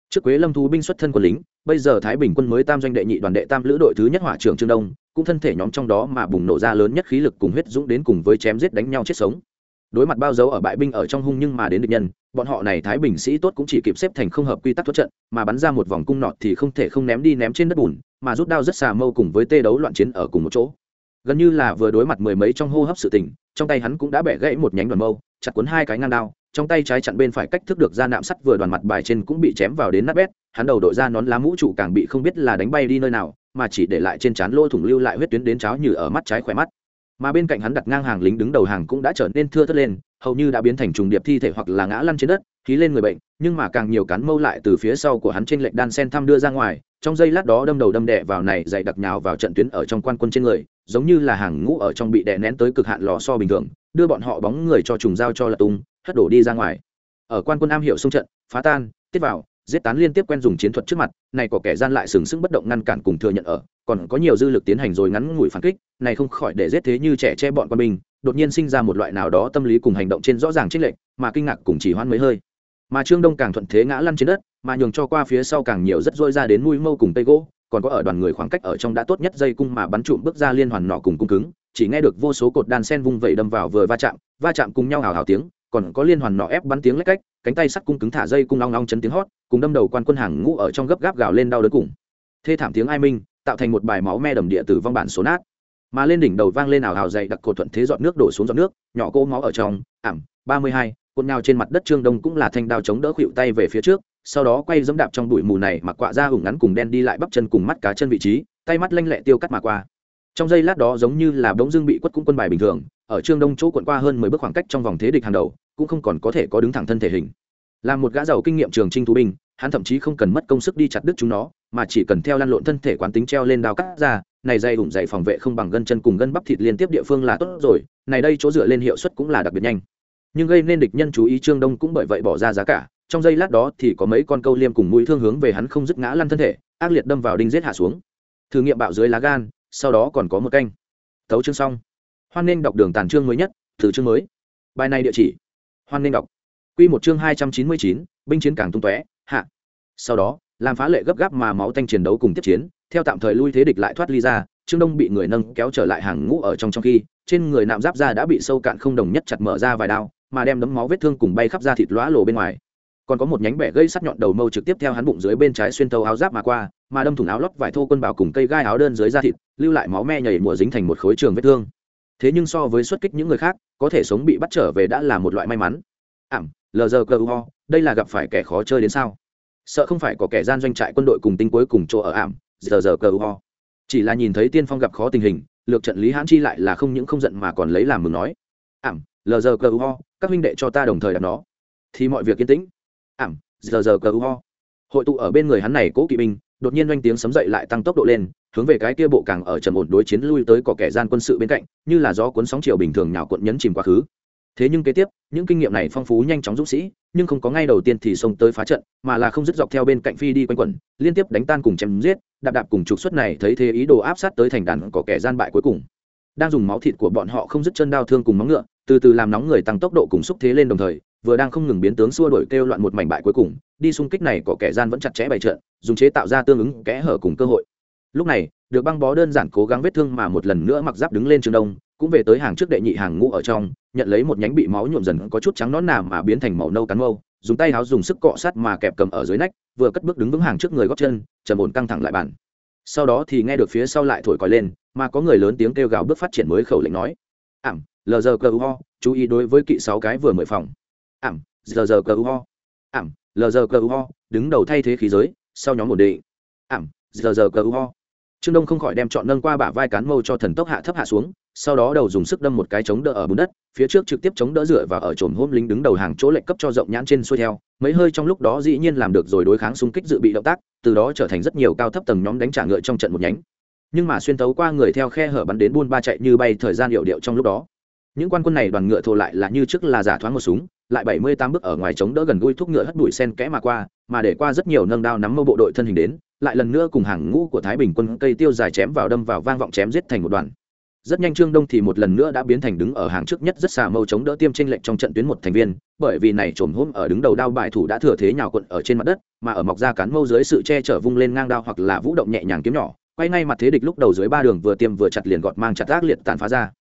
trước quế lâm thú binh xuất thân quân lính, bây giờ thái bình quân mới tam doanh đệ nhị đoàn đệ tam lữ đội thứ nhất hỏa trưởng trương đông, cũng thân thể nhóm trong đó mà bùng nổ ra lớn nhất khí lực cùng huyết dũng đến cùng với chém giết đánh nhau chết sống. Đối mặt bao dấu ở bại binh ở trong hung nhưng mà đến địch nhân, bọn họ này thái bình sĩ tốt cũng chỉ kịp xếp thành không hợp quy tắc thoát trận, mà bắn ra một vòng cung nọt thì không thể không ném đi ném trên đất bùn, mà rút đao rất xà mâu cùng với tê đấu loạn chiến ở cùng một chỗ. Gần như là vừa đối mặt mười mấy trong hô hấp sự tình, trong tay hắn cũng đã bẻ gãy một nhánh đoàn mâu, chặt cuốn hai cái ngang đao trong tay trái chặn bên phải cách thức được ra nạm sắt vừa đoàn mặt bài trên cũng bị chém vào đến nát bét, hắn đầu đội ra nón lá mũ trụ càng bị không biết là đánh bay đi nơi nào, mà chỉ để lại trên trán lỗ thủng lưu lại huyết tuyến đến cháo như ở mắt trái khỏe mắt. Mà bên cạnh hắn đặt ngang hàng lính đứng đầu hàng cũng đã trở nên thưa thớt lên, hầu như đã biến thành trùng điệp thi thể hoặc là ngã lăn trên đất, khí lên người bệnh, nhưng mà càng nhiều cán mâu lại từ phía sau của hắn trên lệnh đan sen thăm đưa ra ngoài, trong giây lát đó đâm đầu đâm đè vào này dày đặc nhào vào trận tuyến ở trong quan quân trên người, giống như là hàng ngũ ở trong bị đè nén tới cực hạn lò so bình thường, đưa bọn họ bóng người cho trùng giao cho lật tung hất đổ đi ra ngoài. Ở quan quân am hiệu xung trận, phá tan, tiết vào, giết tán liên tiếp quen dùng chiến thuật trước mặt, này có kẻ gian lại sừng sững bất động ngăn cản cùng thừa nhận ở, còn có nhiều dư lực tiến hành rồi ngắn ngủi phản kích, này không khỏi để giết thế như trẻ che bọn quân binh, đột nhiên sinh ra một loại nào đó tâm lý cùng hành động trên rõ ràng trích lệnh mà kinh ngạc cùng chỉ hoan mấy hơi. Mà trương đông càng thuận thế ngã lăn trên đất, mà nhường cho qua phía sau càng nhiều rất rôi ra đến mũi mâu cùng tây gỗ, còn có ở đoàn người khoảng cách ở trong đã tốt nhất dây cung mà bắn trụm bước ra liên hoàn nọ cùng cung cứng, chỉ nghe được vô số cột đan sen vung vẩy đâm vào vừa va chạm va chạm cùng nhau hào hào tiếng còn có liên hoàn nọ ép bắn tiếng lách cách, cánh tay sắt cung cứng thả dây cung long long chấn tiếng hót, cùng đâm đầu quan quân hàng ngũ ở trong gấp gáp gào lên đau đớn cùng. Thê thảm tiếng ai minh, tạo thành một bài máu me đầm địa tử vong bản số nát. Mà lên đỉnh đầu vang lên ảo hào dày đặc cột thuận thế giọt nước đổ xuống giọt nước, nhỏ cỗ máu ở trong, ảm, ba mươi hai cột nào trên mặt đất trương đông cũng là thanh đao chống đỡ khuỵu tay về phía trước, sau đó quay dẫm đạp trong bụi mù này mặc quạ ra hùng ngắn cùng đen đi lại bắp chân cùng mắt cá chân vị trí, tay mắt lanh lẹ tiêu cắt mà qua trong giây lát đó giống như là bỗng dưng bị quất cũng quân bài bình thường, ở trương đông chỗ quận qua hơn mười bước khoảng cách trong vòng thế địch hàng đầu, cũng không còn có thể có đứng thẳng thân thể hình. Là một gã giàu kinh nghiệm trường trinh thú binh, hắn thậm chí không cần mất công sức đi chặt đứt chúng nó, mà chỉ cần theo lăn lộn thân thể quán tính treo lên đao cắt ra, này dây ủng dày phòng vệ không bằng gân chân cùng gân bắp thịt liên tiếp địa phương là tốt rồi, này đây chỗ dựa lên hiệu suất cũng là đặc biệt nhanh. Nhưng gây nên địch nhân chú ý trương đông cũng bởi vậy bỏ ra giá cả, trong giây lát đó thì có mấy con câu liêm cùng mũi thương hướng về hắn không dứt ngã lăn thân thể, ác liệt đâm vào đinh giết hạ xuống. Thử nghiệm bạo dưới lá gan sau đó còn có một canh. Thấu chương xong. Hoan nên đọc đường tàn chương mới nhất từ chương mới. Bài này địa chỉ. Hoan nên đọc. Quy một chương hai trăm chín mươi chín, binh chiến càng tung tóe, hạ. Sau đó, làm phá lệ gấp gáp mà máu tanh chiến đấu cùng tiếp chiến, theo tạm thời lui thế địch lại thoát ly ra, trương đông bị người nâng kéo trở lại hàng ngũ ở trong trong khi, trên người nạm giáp ra đã bị sâu cạn không đồng nhất chặt mở ra vài đao, mà đem đấm máu vết thương cùng bay khắp ra thịt lóa lổ bên ngoài. Còn có một nhánh bẻ gây sắt nhọn đầu mâu trực tiếp theo hắn bụng dưới bên trái xuyên tấu áo giáp mà qua mà đâm thủng áo lót vải thô quân bào cùng cây gai áo đơn dưới da thịt, lưu lại máu me nhảy mùa dính thành một khối trường vết thương. Thế nhưng so với xuất kích những người khác, có thể sống bị bắt trở về đã là một loại may mắn. Ảm, lờ giờ cờ ho, đây là gặp phải kẻ khó chơi đến sao? Sợ không phải có kẻ gian doanh trại quân đội cùng tinh cuối cùng chỗ ở ảm, giờ giờ cờ ho. Chỉ là nhìn thấy tiên phong gặp khó tình hình, lược trận lý hãn chi lại là không những không giận mà còn lấy làm mừng nói. Ảm, lờ giờ cờ ho, các huynh đệ cho ta đồng thời đặt nó. Thì mọi việc yên tĩnh. Ảm, giờ giờ cờ ho. Hội tụ ở bên người hắn này cố kỵ binh đột nhiên oanh tiếng sấm dậy lại tăng tốc độ lên, hướng về cái kia bộ càng ở trầm ổn đối chiến lui tới có kẻ gian quân sự bên cạnh, như là gió cuốn sóng chiều bình thường nhào cuộn nhấn chìm quá khứ. Thế nhưng kế tiếp, những kinh nghiệm này phong phú nhanh chóng dũng sĩ, nhưng không có ngay đầu tiên thì xông tới phá trận, mà là không dứt dọc theo bên cạnh phi đi quanh quẩn, liên tiếp đánh tan cùng chém giết, đạp đạp cùng trục xuất này thấy thế ý đồ áp sát tới thành đàn có kẻ gian bại cuối cùng. Đang dùng máu thịt của bọn họ không dứt chân đau thương cùng móng ngựa, từ từ làm nóng người tăng tốc độ cùng xúc thế lên đồng thời, vừa đang không ngừng biến tướng xua đổi kêu loạn một mảnh bại cuối cùng đi xung kích này có kẻ gian vẫn chặt chẽ bày trận, dùng chế tạo ra tương ứng kẽ hở cùng cơ hội. Lúc này, được băng bó đơn giản cố gắng vết thương mà một lần nữa mặc giáp đứng lên trường đông, cũng về tới hàng trước đệ nhị hàng ngũ ở trong, nhận lấy một nhánh bị máu nhuộm dần có chút trắng nón nà mà biến thành màu nâu cắn mâu, dùng tay háo dùng sức cọ sát mà kẹp cầm ở dưới nách, vừa cất bước đứng vững hàng trước người gót chân, trầm ổn căng thẳng lại bàn. Sau đó thì nghe được phía sau lại thổi còi lên, mà có người lớn tiếng kêu gào bước phát triển mới khẩu lệnh nói, ảm, lờ giờ cờ ho, chú ý đối với kỵ sáu cái vừa mười phòng. Ảm giờ giờ cờ ho. Ảm lờ giờ đứng đầu thay thế khí giới, sau nhóm ổn định. Ảm giờ giờ trương đông không khỏi đem chọn nâng qua bả vai cán mâu cho thần tốc hạ thấp hạ xuống, sau đó đầu dùng sức đâm một cái chống đỡ ở bùn đất, phía trước trực tiếp chống đỡ dựa và ở chồm hôm lính đứng đầu hàng chỗ lệnh cấp cho rộng nhãn trên xuôi theo. Mấy hơi trong lúc đó dĩ nhiên làm được rồi đối kháng xung kích dự bị động tác, từ đó trở thành rất nhiều cao thấp tầng nhóm đánh trả ngựa trong trận một nhánh. Nhưng mà xuyên tấu qua người theo khe hở bắn đến buôn ba chạy như bay thời gian hiệu điệu trong lúc đó. Những quan quân này đoàn ngựa thô lại là như trước là giả thoáng một súng lại bảy mươi tám bước ở ngoài chống đỡ gần gũi thúc ngựa hất bụi sen kẽ mà qua, mà để qua rất nhiều nâng đao nắm mâu bộ đội thân hình đến, lại lần nữa cùng hàng ngũ của thái bình quân cây tiêu dài chém vào đâm vào vang vọng chém giết thành một đoàn. Rất nhanh trương đông thì một lần nữa đã biến thành đứng ở hàng trước nhất rất xà mâu chống đỡ tiêm chênh lệnh trong trận tuyến một thành viên, bởi vì này trồm hôm ở đứng đầu đao bài thủ đã thừa thế nhào quận ở trên mặt đất, mà ở mọc ra cán mâu dưới sự che chở vung lên ngang đao hoặc là vũ động nhẹ nhàng kiếm nhỏ, quay ngay mặt thế địch lúc đầu dưới ba đường vừa tiêm vừa chặt liền gọt mang chặt ác liệt tàn phá ra.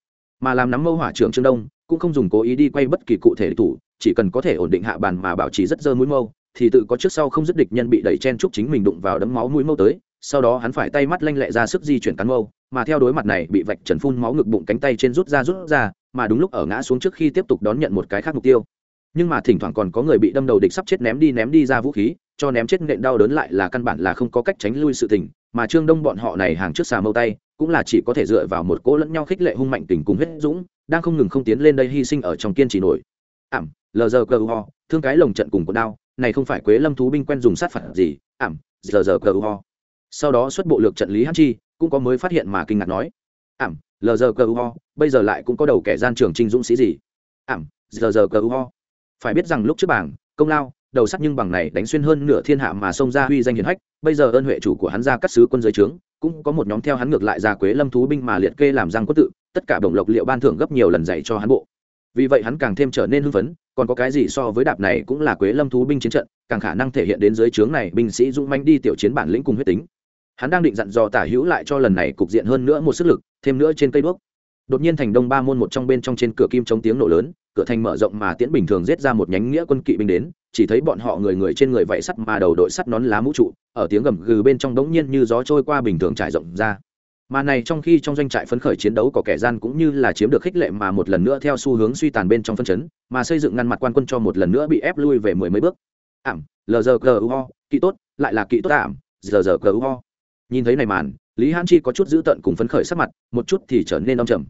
Mà làm nắm mâu hỏa trưởng trương đông cũng không dùng cố ý đi quay bất kỳ cụ thể thủ chỉ cần có thể ổn định hạ bàn mà bảo trì rất dơ mũi mâu, thì tự có trước sau không dứt địch nhân bị đẩy chen chúc chính mình đụng vào đấm máu mũi mâu tới, sau đó hắn phải tay mắt lanh lẹ ra sức di chuyển cán mâu, mà theo đối mặt này bị vạch trần phun máu ngực bụng cánh tay trên rút ra rút ra, mà đúng lúc ở ngã xuống trước khi tiếp tục đón nhận một cái khác mục tiêu. Nhưng mà thỉnh thoảng còn có người bị đâm đầu địch sắp chết ném đi ném đi ra vũ khí, cho ném chết nện đau đớn lại là căn bản là không có cách tránh lui sự tình, mà trương đông bọn họ này hàng trước xà mâu tay, cũng là chỉ có thể dựa vào một cỗ lẫn nhau khích lệ hung mạnh tình cùng huyết dũng, đang không ngừng không tiến lên đây hy sinh ở trong kiên trì nổi ảm, lờ giờ cờ ho, thương cái lồng trận cùng của đao, này không phải quế lâm thú binh quen dùng sát phạt gì, ảm giờ giờ cờ ho. Sau đó xuất bộ lược trận lý hát chi, cũng có mới phát hiện mà kinh ngạc nói, ảm, lờ giờ cờ ho, bây giờ lại cũng có đầu kẻ gian trường trinh dũng sĩ gì? Ảm giờ giờ cờ ho. Phải biết rằng lúc trước bảng, công lao, đầu sắt nhưng bằng này đánh xuyên hơn nửa thiên hạ mà xông ra huy danh hiển hách, bây giờ ơn huệ chủ của hắn ra cắt sứ quân giới trướng, cũng có một nhóm theo hắn ngược lại ra quế lâm thú binh mà liệt kê làm răng quốc tự, tất cả bổng lộc liệu ban thưởng gấp nhiều lần dạy cho hắn bộ vì vậy hắn càng thêm trở nên hưng phấn, còn có cái gì so với đạp này cũng là quế lâm thú binh chiến trận, càng khả năng thể hiện đến dưới trướng này, binh sĩ dũng manh đi tiểu chiến bản lĩnh cùng huyết tính. Hắn đang định dặn dò tả hữu lại cho lần này cục diện hơn nữa một sức lực, thêm nữa trên cây đuốc. Đột nhiên thành đông ba môn một trong bên trong trên cửa kim chống tiếng nổ lớn, cửa thành mở rộng mà tiễn bình thường giết ra một nhánh nghĩa quân kỵ binh đến, chỉ thấy bọn họ người người trên người vẫy sắt mà đầu đội sắt nón lá mũ trụ, ở tiếng gầm gừ bên trong đống nhiên như gió trôi qua bình thường trải rộng ra mà này trong khi trong doanh trại phấn khởi chiến đấu có kẻ gian cũng như là chiếm được khích lệ mà một lần nữa theo xu hướng suy tàn bên trong phân chấn, mà xây dựng ngăn mặt quan quân cho một lần nữa bị ép lui về mười mấy bước. Ảm lờ giờ ho tốt, lại là kỹ tốt ảm giờ giờ ho nhìn thấy này màn, lý hãn chi có chút dữ tợn cùng phấn khởi sắc mặt, một chút thì trở nên đông trầm.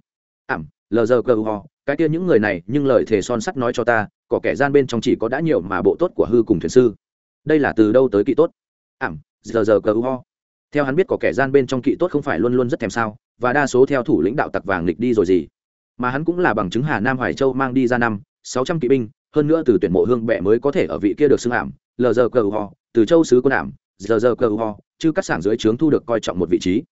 Ảm lờ giờ ho cái kia những người này, nhưng lời thề son sắt nói cho ta, có kẻ gian bên trong chỉ có đã nhiều mà bộ tốt của hư cùng thuyền sư. Đây là từ đâu tới kỹ tốt? Ảm giờ giờ ho theo hắn biết có kẻ gian bên trong kỵ tốt không phải luôn luôn rất thèm sao, và đa số theo thủ lĩnh đạo tặc vàng lịch đi rồi gì. Mà hắn cũng là bằng chứng hà nam hoài châu mang đi ra năm, sáu trăm kỵ binh, hơn nữa từ tuyển mộ hương bệ mới có thể ở vị kia được xưng ảm lờ giờ cờ ho từ châu sứ quân ảm giờ giờ cờ ho chứ các sản dưới trướng thu được coi trọng một vị trí.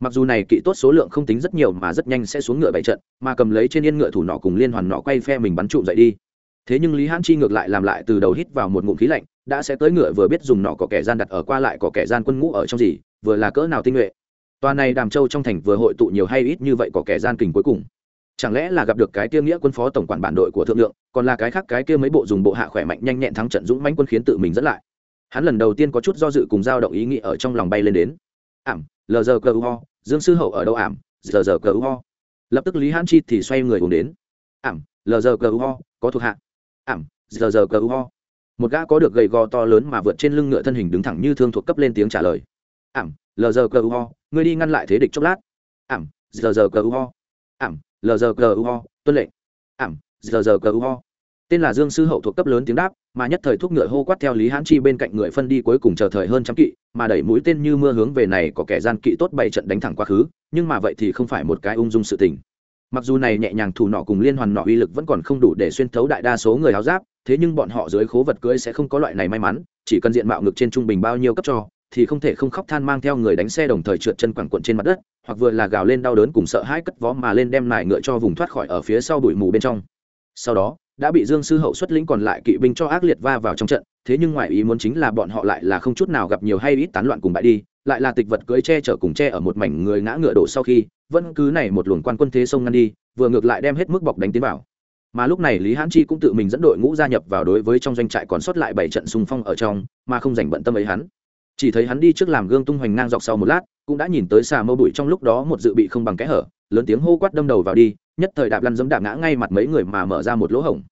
Mặc dù này kỵ tốt số lượng không tính rất nhiều mà rất nhanh sẽ xuống ngựa bảy trận, mà cầm lấy trên yên ngựa thủ nọ cùng liên hoàn nọ quay phe mình bắn trụm dậy đi. Thế nhưng lý hãn chi ngược lại làm lại từ đầu hít vào một ngụm khí lạnh, đã sẽ tới ngựa vừa biết dùng nọ có kẻ gian đặt ở qua lại có kẻ gian quân ngũ ở trong gì vừa là cỡ nào tinh nhuệ. Tòa này đàm châu trong thành vừa hội tụ nhiều hay ít như vậy có kẻ gian kình cuối cùng. Chẳng lẽ là gặp được cái kia nghĩa quân phó tổng quản bản đội của thượng lượng, còn là cái khác cái kia mấy bộ dùng bộ hạ khỏe mạnh nhanh nhẹn thắng trận dũng mãnh quân khiến tự mình dẫn lại? Hắn lần đầu tiên có chút do dự cùng dao động ý nghĩ ở trong lòng bay lên đến. Ảm, lờ giờ cờ ho, dương sư hậu ở đâu ảm, giờ giờ cờ ho. Lập tức lý hãn chi thì xoay người uống đến. Ảm, lờ giờ cờ ho, có thuộc hạ. Ảm, giờ giờ cờ ho. Một gã có được gầy gò to lớn mà vượt trên lưng ngựa thân hình đứng thẳng như thương thuộc cấp lên tiếng trả lời ảm, lờ giờ cờ ho, ngươi đi ngăn lại thế địch chốc lát. Ảm, giờ giờ cờ ho. Ảm, lờ giờ cờ ho, tuân lệnh. Ảm, giờ giờ cờ ho. Tên là dương sư hậu thuộc cấp lớn tiếng đáp, mà nhất thời thuốc ngựa hô quát theo lý hãn chi bên cạnh người phân đi cuối cùng chờ thời hơn trăm kỵ, mà đẩy mũi tên như mưa hướng về này có kẻ gian kỵ tốt bảy trận đánh thẳng quá khứ, nhưng mà vậy thì không phải một cái ung dung sự tình. Mặc dù này nhẹ nhàng thủ nọ cùng liên hoàn nọ uy lực vẫn còn không đủ để xuyên thấu đại đa số người áo giáp, thế nhưng bọn họ dưới khố vật cưỡi sẽ không có loại này may mắn, chỉ cần diện mạo ngực trên trung bình bao nhiêu cấp cho thì không thể không khóc than mang theo người đánh xe đồng thời trượt chân quẳng quận trên mặt đất, hoặc vừa là gào lên đau đớn cùng sợ hãi cất vó mà lên đem nải ngựa cho vùng thoát khỏi ở phía sau bụi mù bên trong. Sau đó, đã bị dương sư hậu xuất lĩnh còn lại kỵ binh cho ác liệt va vào trong trận, thế nhưng ngoại ý muốn chính là bọn họ lại là không chút nào gặp nhiều hay ít tán loạn cùng bại đi, lại là tịch vật cưỡi che chở cùng che ở một mảnh người ngã ngựa đổ sau khi, vẫn cứ này một luồng quan quân thế sông ngăn đi, vừa ngược lại đem hết mức bọc đánh tiến vào. Mà lúc này lý hãn chi cũng tự mình dẫn đội ngũ gia nhập vào đối với trong doanh trại còn sót lại bảy trận xung phong ở trong, mà không dành bận tâm ấy hắn chỉ thấy hắn đi trước làm gương tung hoành ngang dọc sau một lát, cũng đã nhìn tới xà mâu bụi trong lúc đó một dự bị không bằng kẽ hở, lớn tiếng hô quát đâm đầu vào đi, nhất thời đạp lăn dẫm đạp ngã ngay mặt mấy người mà mở ra một lỗ hổng.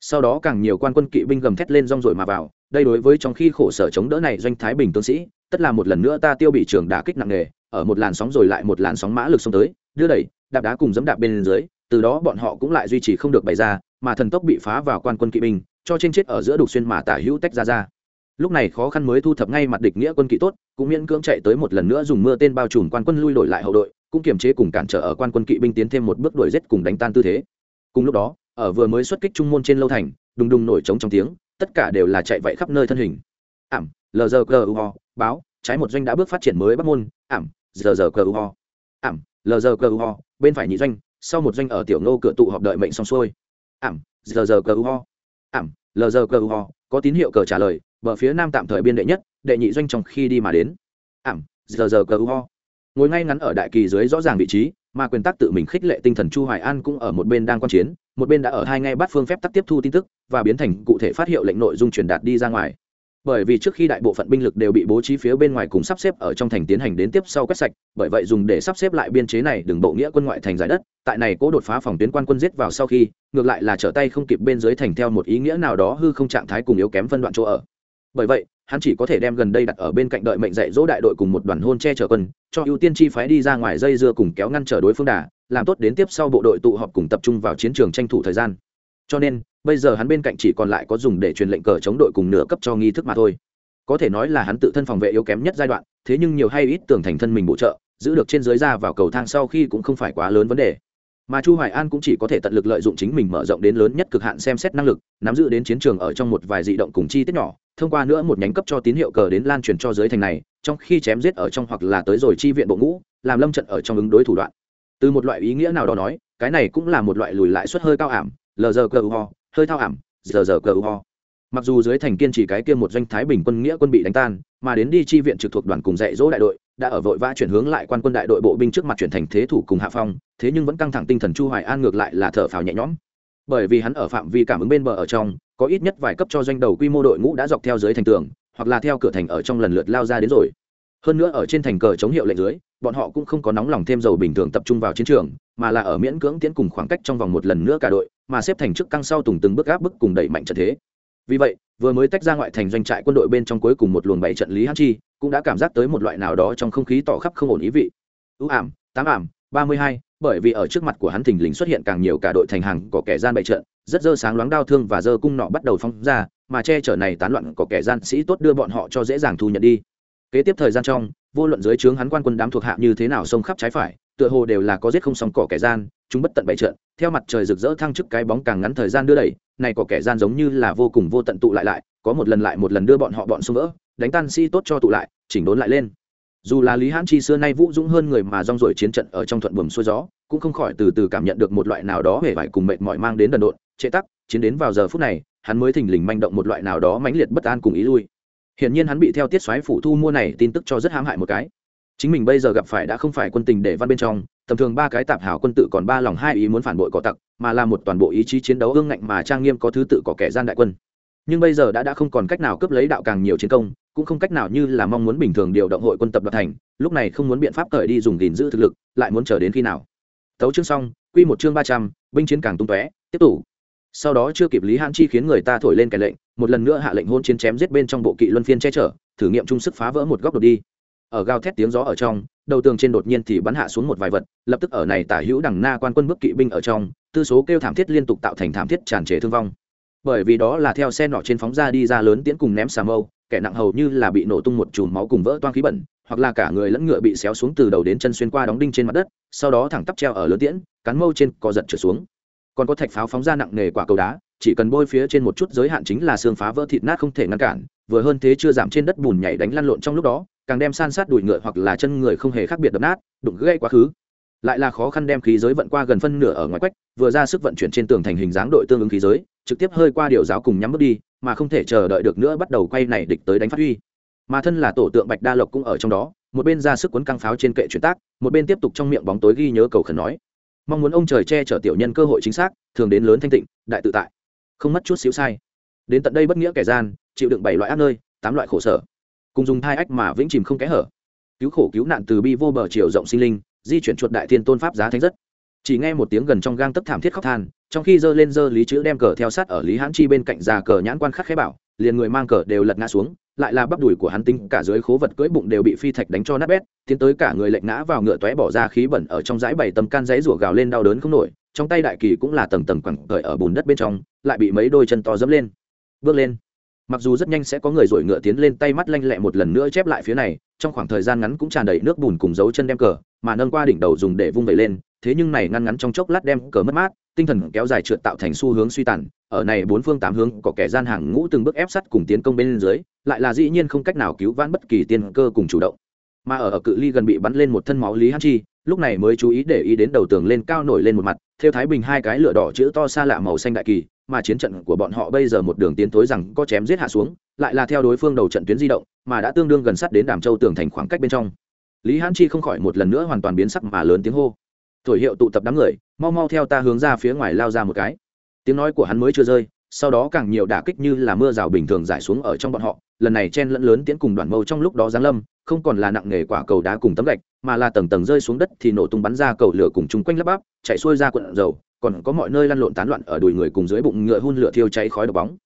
Sau đó càng nhiều quan quân kỵ binh gầm thét lên rong rồi mà vào, đây đối với trong khi khổ sở chống đỡ này doanh thái bình tướng sĩ, tất là một lần nữa ta tiêu bị trường đả kích nặng nề, ở một làn sóng rồi lại một làn sóng mã lực xông tới, đưa đẩy, đạp đá cùng dẫm đạp bên dưới, từ đó bọn họ cũng lại duy trì không được bày ra, mà thần tốc bị phá vào quan quân kỵ binh, cho trên chết ở giữa đục xuyên mà tả hữu tách ra ra lúc này khó khăn mới thu thập ngay mặt địch nghĩa quân kỵ tốt, cũng miễn cưỡng chạy tới một lần nữa dùng mưa tên bao trùm quan quân lui đổi lại hậu đội, cũng kiềm chế cùng cản trở ở quan quân kỵ binh tiến thêm một bước đuổi giết cùng đánh tan tư thế. Cùng lúc đó, ở vừa mới xuất kích trung môn trên lâu thành, đùng đùng nổi trống trong tiếng, tất cả đều là chạy vậy khắp nơi thân hình. Ảm, lờ giờ ho, báo, trái một doanh đã bước phát triển mới bắc môn. Ảm, giờ giờ ho. Ảm, lờ giờ ho, bên phải nhị doanh, sau một doanh ở tiểu ngô cửa tụ họp đợi mệnh xong xuôi. Ảm, giờ giờ ho. Ảm, lờ giờ ho, có tín hiệu cờ trả lời bờ phía nam tạm thời biên đệ nhất, đệ nhị doanh trong khi đi mà đến. Ảm, giờ giờ cờ ho. Ngồi ngay ngắn ở đại kỳ dưới rõ ràng vị trí, mà quyền tác tự mình khích lệ tinh thần chu hoài an cũng ở một bên đang quan chiến, một bên đã ở hai ngay bắt phương phép tắc tiếp thu tin tức, và biến thành cụ thể phát hiệu lệnh nội dung truyền đạt đi ra ngoài. Bởi vì trước khi đại bộ phận binh lực đều bị bố trí phía bên ngoài cùng sắp xếp ở trong thành tiến hành đến tiếp sau quét sạch, bởi vậy dùng để sắp xếp lại biên chế này đường bộ nghĩa quân ngoại thành giải đất, tại này cố đột phá phòng tuyến quan quân giết vào sau khi, ngược lại là trở tay không kịp bên dưới thành theo một ý nghĩa nào đó hư không trạng thái cùng yếu kém phân đoạn chỗ ở bởi vậy, hắn chỉ có thể đem gần đây đặt ở bên cạnh đợi mệnh dạy dỗ đại đội cùng một đoàn hôn che chở quân, cho ưu tiên chi phái đi ra ngoài dây dưa cùng kéo ngăn trở đối phương đà, làm tốt đến tiếp sau bộ đội tụ họp cùng tập trung vào chiến trường tranh thủ thời gian. Cho nên, bây giờ hắn bên cạnh chỉ còn lại có dùng để truyền lệnh cờ chống đội cùng nửa cấp cho nghi thức mà thôi. Có thể nói là hắn tự thân phòng vệ yếu kém nhất giai đoạn, thế nhưng nhiều hay ít tưởng thành thân mình bổ trợ, giữ được trên dưới ra vào cầu thang sau khi cũng không phải quá lớn vấn đề. Mà chu hoài an cũng chỉ có thể tận lực lợi dụng chính mình mở rộng đến lớn nhất cực hạn xem xét năng lực, nắm giữ đến chiến trường ở trong một vài dị động cùng chi tiết nhỏ thông qua nữa một nhánh cấp cho tín hiệu cờ đến lan truyền cho giới thành này, trong khi chém giết ở trong hoặc là tới rồi chi viện bộ ngũ, làm lâm trận ở trong ứng đối thủ đoạn. Từ một loại ý nghĩa nào đó nói, cái này cũng là một loại lùi lại suất hơi cao ảm, lờ giờ cờ ho, hơi thao ảm, giờ giờ cờ ho. Mặc dù dưới thành kiên trì cái kia một doanh thái bình quân nghĩa quân bị đánh tan, mà đến đi chi viện trực thuộc đoàn cùng dạy dỗ đại đội, đã ở vội vã chuyển hướng lại quan quân đại đội bộ binh trước mặt chuyển thành thế thủ cùng hạ phong, thế nhưng vẫn căng thẳng tinh thần chu hoài an ngược lại là thở phào nhẹ nhõm. Bởi vì hắn ở phạm vi cảm ứng bên bờ ở trong có ít nhất vài cấp cho doanh đầu quy mô đội ngũ đã dọc theo dưới thành tường, hoặc là theo cửa thành ở trong lần lượt lao ra đến rồi. Hơn nữa ở trên thành cờ chống hiệu lệnh dưới, bọn họ cũng không có nóng lòng thêm dầu bình thường tập trung vào chiến trường, mà là ở miễn cưỡng tiến cùng khoảng cách trong vòng một lần nữa cả đội, mà xếp thành trước căng sau tùng từng bước áp bức cùng đẩy mạnh trận thế. Vì vậy, vừa mới tách ra ngoại thành doanh trại quân đội bên trong cuối cùng một luồng bảy trận lý hán chi, cũng đã cảm giác tới một loại nào đó trong không khí tỏ khắp không ổn ý vị. Ưu ảm, tám ảm ba mươi hai, bởi vì ở trước mặt của hắn thình lình xuất hiện càng nhiều cả đội thành hàng có kẻ gian bày trận, rất dơ sáng loáng đao thương và dơ cung nọ bắt đầu phong ra, mà che chở này tán loạn có kẻ gian sĩ tốt đưa bọn họ cho dễ dàng thu nhận đi. Kế tiếp thời gian trong, vô luận dưới trướng hắn quan quân đám thuộc hạ như thế nào xông khắp trái phải, tựa hồ đều là có giết không xong cỏ kẻ gian, chúng bất tận bày trận, theo mặt trời rực rỡ thăng chức cái bóng càng ngắn thời gian đưa đẩy, này có kẻ gian giống như là vô cùng vô tận tụ lại lại, có một lần lại một lần đưa bọn họ bọn xung vỡ, đánh tan sĩ tốt cho tụ lại, chỉnh đốn lại lên dù là lý hãn chi xưa nay vũ dũng hơn người mà rong rổi chiến trận ở trong thuận buồm xuôi gió, cũng không khỏi từ từ cảm nhận được một loại nào đó hề vải cùng mệt mỏi mang đến đần độn trệ tắc, chiến đến vào giờ phút này, hắn mới thình lình manh động một loại nào đó mãnh liệt bất an cùng ý lui. Hiển nhiên hắn bị theo tiết xoáy phủ thu mua này tin tức cho rất hãm hại một cái. Chính mình bây giờ gặp phải đã không phải quân tình để văn bên trong, tầm thường ba cái tạp hảo quân tự còn ba lòng hai ý muốn phản bội cỏ tặc, mà là một toàn bộ ý chí chiến đấu ương ngạnh mà trang nghiêm có thứ tự có kẻ gian đại quân. Nhưng bây giờ đã đã không còn cách nào cướp lấy đạo càng nhiều chiến công cũng không cách nào như là mong muốn bình thường điều động hội quân tập đoạt thành, lúc này không muốn biện pháp cởi đi dùng gìn giữ thực lực, lại muốn chờ đến khi nào. Tấu chương xong, quy một chương ba trăm, binh chiến càng tung tóe, tiếp tục. Sau đó chưa kịp lý hãn chi khiến người ta thổi lên cái lệnh, một lần nữa hạ lệnh hôn chiến chém giết bên trong bộ kỵ luân phiên che chở, thử nghiệm trung sức phá vỡ một góc đột đi. Ở gào thét tiếng gió ở trong, đầu tường trên đột nhiên thì bắn hạ xuống một vài vật, lập tức ở này tả hữu đằng na quan quân bước kỵ binh ở trong, tư số kêu thảm thiết liên tục tạo thành thảm thiết tràn trề thương vong. Bởi vì đó là theo xe nọ trên phóng ra đi ra lớn tiễn cùng ném xà mâu kẻ nặng hầu như là bị nổ tung một chùm máu cùng vỡ toang khí bẩn, hoặc là cả người lẫn ngựa bị xéo xuống từ đầu đến chân xuyên qua đóng đinh trên mặt đất, sau đó thẳng tắp treo ở lớn tiễn cắn mâu trên co giật trở xuống. Còn có thạch pháo phóng ra nặng nề quả cầu đá, chỉ cần bôi phía trên một chút giới hạn chính là xương phá vỡ thịt nát không thể ngăn cản, vừa hơn thế chưa giảm trên đất bùn nhảy đánh lăn lộn trong lúc đó, càng đem san sát đùi ngựa hoặc là chân người không hề khác biệt đập nát, đụng gãy quá khứ lại là khó khăn đem khí giới vận qua gần phân nửa ở ngoài quách, vừa ra sức vận chuyển trên tường thành hình dáng đội tương ứng khí giới, trực tiếp hơi qua điều giáo cùng nhắm bước đi, mà không thể chờ đợi được nữa bắt đầu quay này địch tới đánh phát huy. Mà thân là tổ tượng bạch đa lộc cũng ở trong đó, một bên ra sức cuốn căng pháo trên kệ chuyển tác, một bên tiếp tục trong miệng bóng tối ghi nhớ cầu khẩn nói. Mong muốn ông trời che chở tiểu nhân cơ hội chính xác, thường đến lớn thanh tịnh, đại tự tại. Không mất chút xíu sai. Đến tận đây bất nghĩa kẻ gian, chịu đựng bảy loại ác nơi, tám loại khổ sở. Cùng dùng thai ách mà vĩnh chìm không kẽ hở. Cứu khổ cứu nạn từ bi vô bờ chiều rộng sinh linh di chuyển chuột đại thiên tôn pháp giá thánh rất. Chỉ nghe một tiếng gần trong gang tấp thảm thiết khóc than, trong khi giơ lên giơ lý chữ đem cờ theo sát ở lý hãn chi bên cạnh già cờ nhãn quan khắc khẽ bảo, liền người mang cờ đều lật ngã xuống, lại là bắp đùi của hắn tinh, cả dưới khố vật cưỡi bụng đều bị phi thạch đánh cho nát bét, tiến tới cả người lệnh ngã vào ngựa tóe bỏ ra khí bẩn ở trong dãy bảy tầm can giấy rủa gào lên đau đớn không nổi, trong tay đại kỳ cũng là tầng tầng quẳng cởi ở bùn đất bên trong, lại bị mấy đôi chân to dẫm lên. Bước lên. Mặc dù rất nhanh sẽ có người rồi ngựa tiến lên, tay mắt lanh lẹ một lần nữa chép lại phía này, trong khoảng thời gian ngắn cũng tràn đầy nước bùn cùng dấu chân đem cờ mà nâng qua đỉnh đầu dùng để vung vẩy lên thế nhưng này ngăn ngắn trong chốc lát đem cờ mất mát tinh thần kéo dài trượt tạo thành xu hướng suy tàn ở này bốn phương tám hướng có kẻ gian hàng ngũ từng bước ép sắt cùng tiến công bên dưới lại là dĩ nhiên không cách nào cứu vãn bất kỳ tiên cơ cùng chủ động. Mà ở, ở cự ly gần bị bắn lên một thân máu lý hán chi lúc này mới chú ý để ý đến đầu tường lên cao nổi lên một mặt theo thái bình hai cái lửa đỏ chữ to xa lạ màu xanh đại kỳ mà chiến trận của bọn họ bây giờ một đường tiến tối rằng có chém giết hạ xuống lại là theo đối phương đầu trận tuyến di động mà đã tương đương gần sát đến đàm châu tường thành khoảng cách bên trong lý hán chi không khỏi một lần nữa hoàn toàn biến sắc mà lớn tiếng hô. Thổi hiệu tụ tập đám người, mau mau theo ta hướng ra phía ngoài lao ra một cái. Tiếng nói của hắn mới chưa rơi, sau đó càng nhiều đả kích như là mưa rào bình thường giải xuống ở trong bọn họ, lần này chen lẫn lớn tiến cùng đoàn mâu trong lúc đó giáng lâm, không còn là nặng nghề quả cầu đá cùng tấm gạch, mà là tầng tầng rơi xuống đất thì nổ tung bắn ra cầu lửa cùng chung quanh lấp bắp, chạy xuôi ra quận dầu, còn có mọi nơi lăn lộn tán loạn ở đùi người cùng dưới bụng ngựa hun lửa thiêu cháy khói độc bóng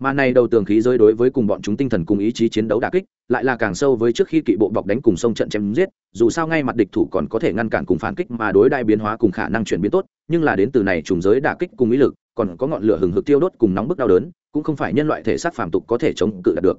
mà này đầu tường khí rơi đối với cùng bọn chúng tinh thần cùng ý chí chiến đấu đả kích lại là càng sâu với trước khi kỵ bộ bọc đánh cùng sông trận chém giết dù sao ngay mặt địch thủ còn có thể ngăn cản cùng phản kích mà đối đại biến hóa cùng khả năng chuyển biến tốt nhưng là đến từ này trùng giới đả kích cùng ý lực còn có ngọn lửa hừng hực tiêu đốt cùng nóng bức đau đớn cũng không phải nhân loại thể xác phàm tục có thể chống cự đạt được.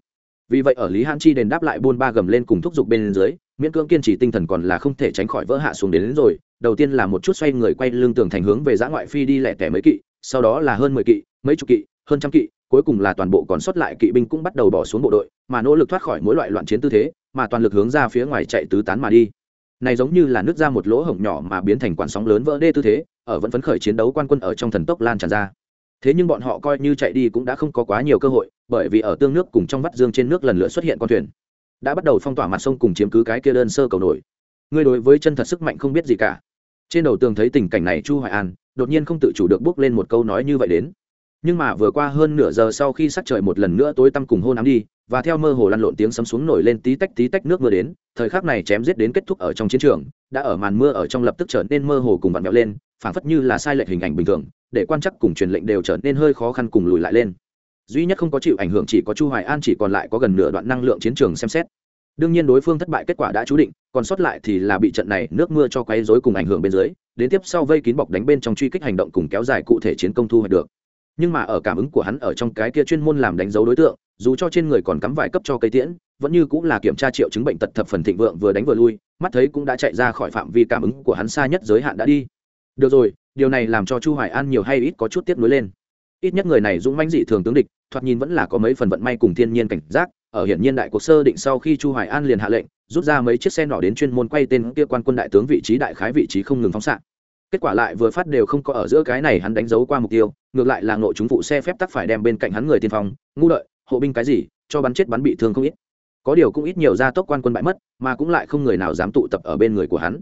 Vì vậy ở lý hãn chi đền đáp lại buôn ba gầm lên cùng thúc giục bên dưới miễn cưỡng kiên trì tinh thần còn là không thể tránh khỏi vỡ hạ xuống đến, đến rồi đầu tiên là một chút xoay người quay lưng tường thành hướng về giã ngoại phi đi lẻ tẻ mấy kỵ sau đó là hơn mười kỵ mấy chục kỵ hơn trăm kỵ cuối cùng là toàn bộ còn sót lại kỵ binh cũng bắt đầu bỏ xuống bộ đội, mà nỗ lực thoát khỏi mỗi loại loạn chiến tư thế, mà toàn lực hướng ra phía ngoài chạy tứ tán mà đi. Này giống như là nước ra một lỗ hổng nhỏ mà biến thành quản sóng lớn vỡ đê tư thế, ở vẫn phấn khởi chiến đấu quan quân ở trong thần tốc lan tràn ra. Thế nhưng bọn họ coi như chạy đi cũng đã không có quá nhiều cơ hội, bởi vì ở tương nước cùng trong vắt dương trên nước lần lượt xuất hiện con thuyền. Đã bắt đầu phong tỏa mặt sông cùng chiếm cứ cái kia đơn sơ cầu nổi. Ngươi đối với chân thật sức mạnh không biết gì cả. Trên đầu tường thấy tình cảnh này chu hoài an, đột nhiên không tự chủ được bước lên một câu nói như vậy đến nhưng mà vừa qua hơn nửa giờ sau khi sắc trời một lần nữa tối tăm cùng hôn ám đi, và theo mơ hồ lăn lộn tiếng sấm xuống nổi lên tí tách tí tách nước mưa đến, thời khắc này chém giết đến kết thúc ở trong chiến trường, đã ở màn mưa ở trong lập tức trở nên mơ hồ cùng vặn vẹo lên, phảng phất như là sai lệch hình ảnh bình thường, để quan chắc cùng truyền lệnh đều trở nên hơi khó khăn cùng lùi lại lên. Duy nhất không có chịu ảnh hưởng chỉ có chu hoài an chỉ còn lại có gần nửa đoạn năng lượng chiến trường xem xét. Đương nhiên đối phương thất bại kết quả đã chú định, còn sót lại thì là bị trận này nước mưa cho quấy rối cùng ảnh hưởng bên dưới, đến tiếp sau vây kín bọc đánh bên trong truy kích hành động cùng kéo dài cụ thể chiến công thu hoạch được nhưng mà ở cảm ứng của hắn ở trong cái kia chuyên môn làm đánh dấu đối tượng, dù cho trên người còn cắm vài cấp cho cây tiễn, vẫn như cũng là kiểm tra triệu chứng bệnh tật thập phần thịnh vượng vừa đánh vừa lui, mắt thấy cũng đã chạy ra khỏi phạm vi cảm ứng của hắn xa nhất giới hạn đã đi. Được rồi, điều này làm cho chu hoài an nhiều hay ít có chút tiếp nối lên. Ít nhất người này dũng mãnh dị thường tướng địch, thoạt nhìn vẫn là có mấy phần vận may cùng thiên nhiên cảnh giác, ở hiển nhiên đại cuộc sơ định sau khi chu hoài an liền hạ lệnh, rút ra mấy chiếc xe nỏ đến chuyên môn quay tên kia quan quân đại tướng vị trí đại khái vị trí không ngừng phóng xạ kết quả lại vừa phát đều không có ở giữa cái này hắn đánh dấu qua mục tiêu ngược lại là nội chúng phụ xe phép tắc phải đem bên cạnh hắn người tiên phong ngu lợi, hộ binh cái gì cho bắn chết bắn bị thương không ít. Có điều cũng ít nhiều ra tốc quan quân bại mất mà cũng lại không người nào dám tụ tập ở bên người của hắn.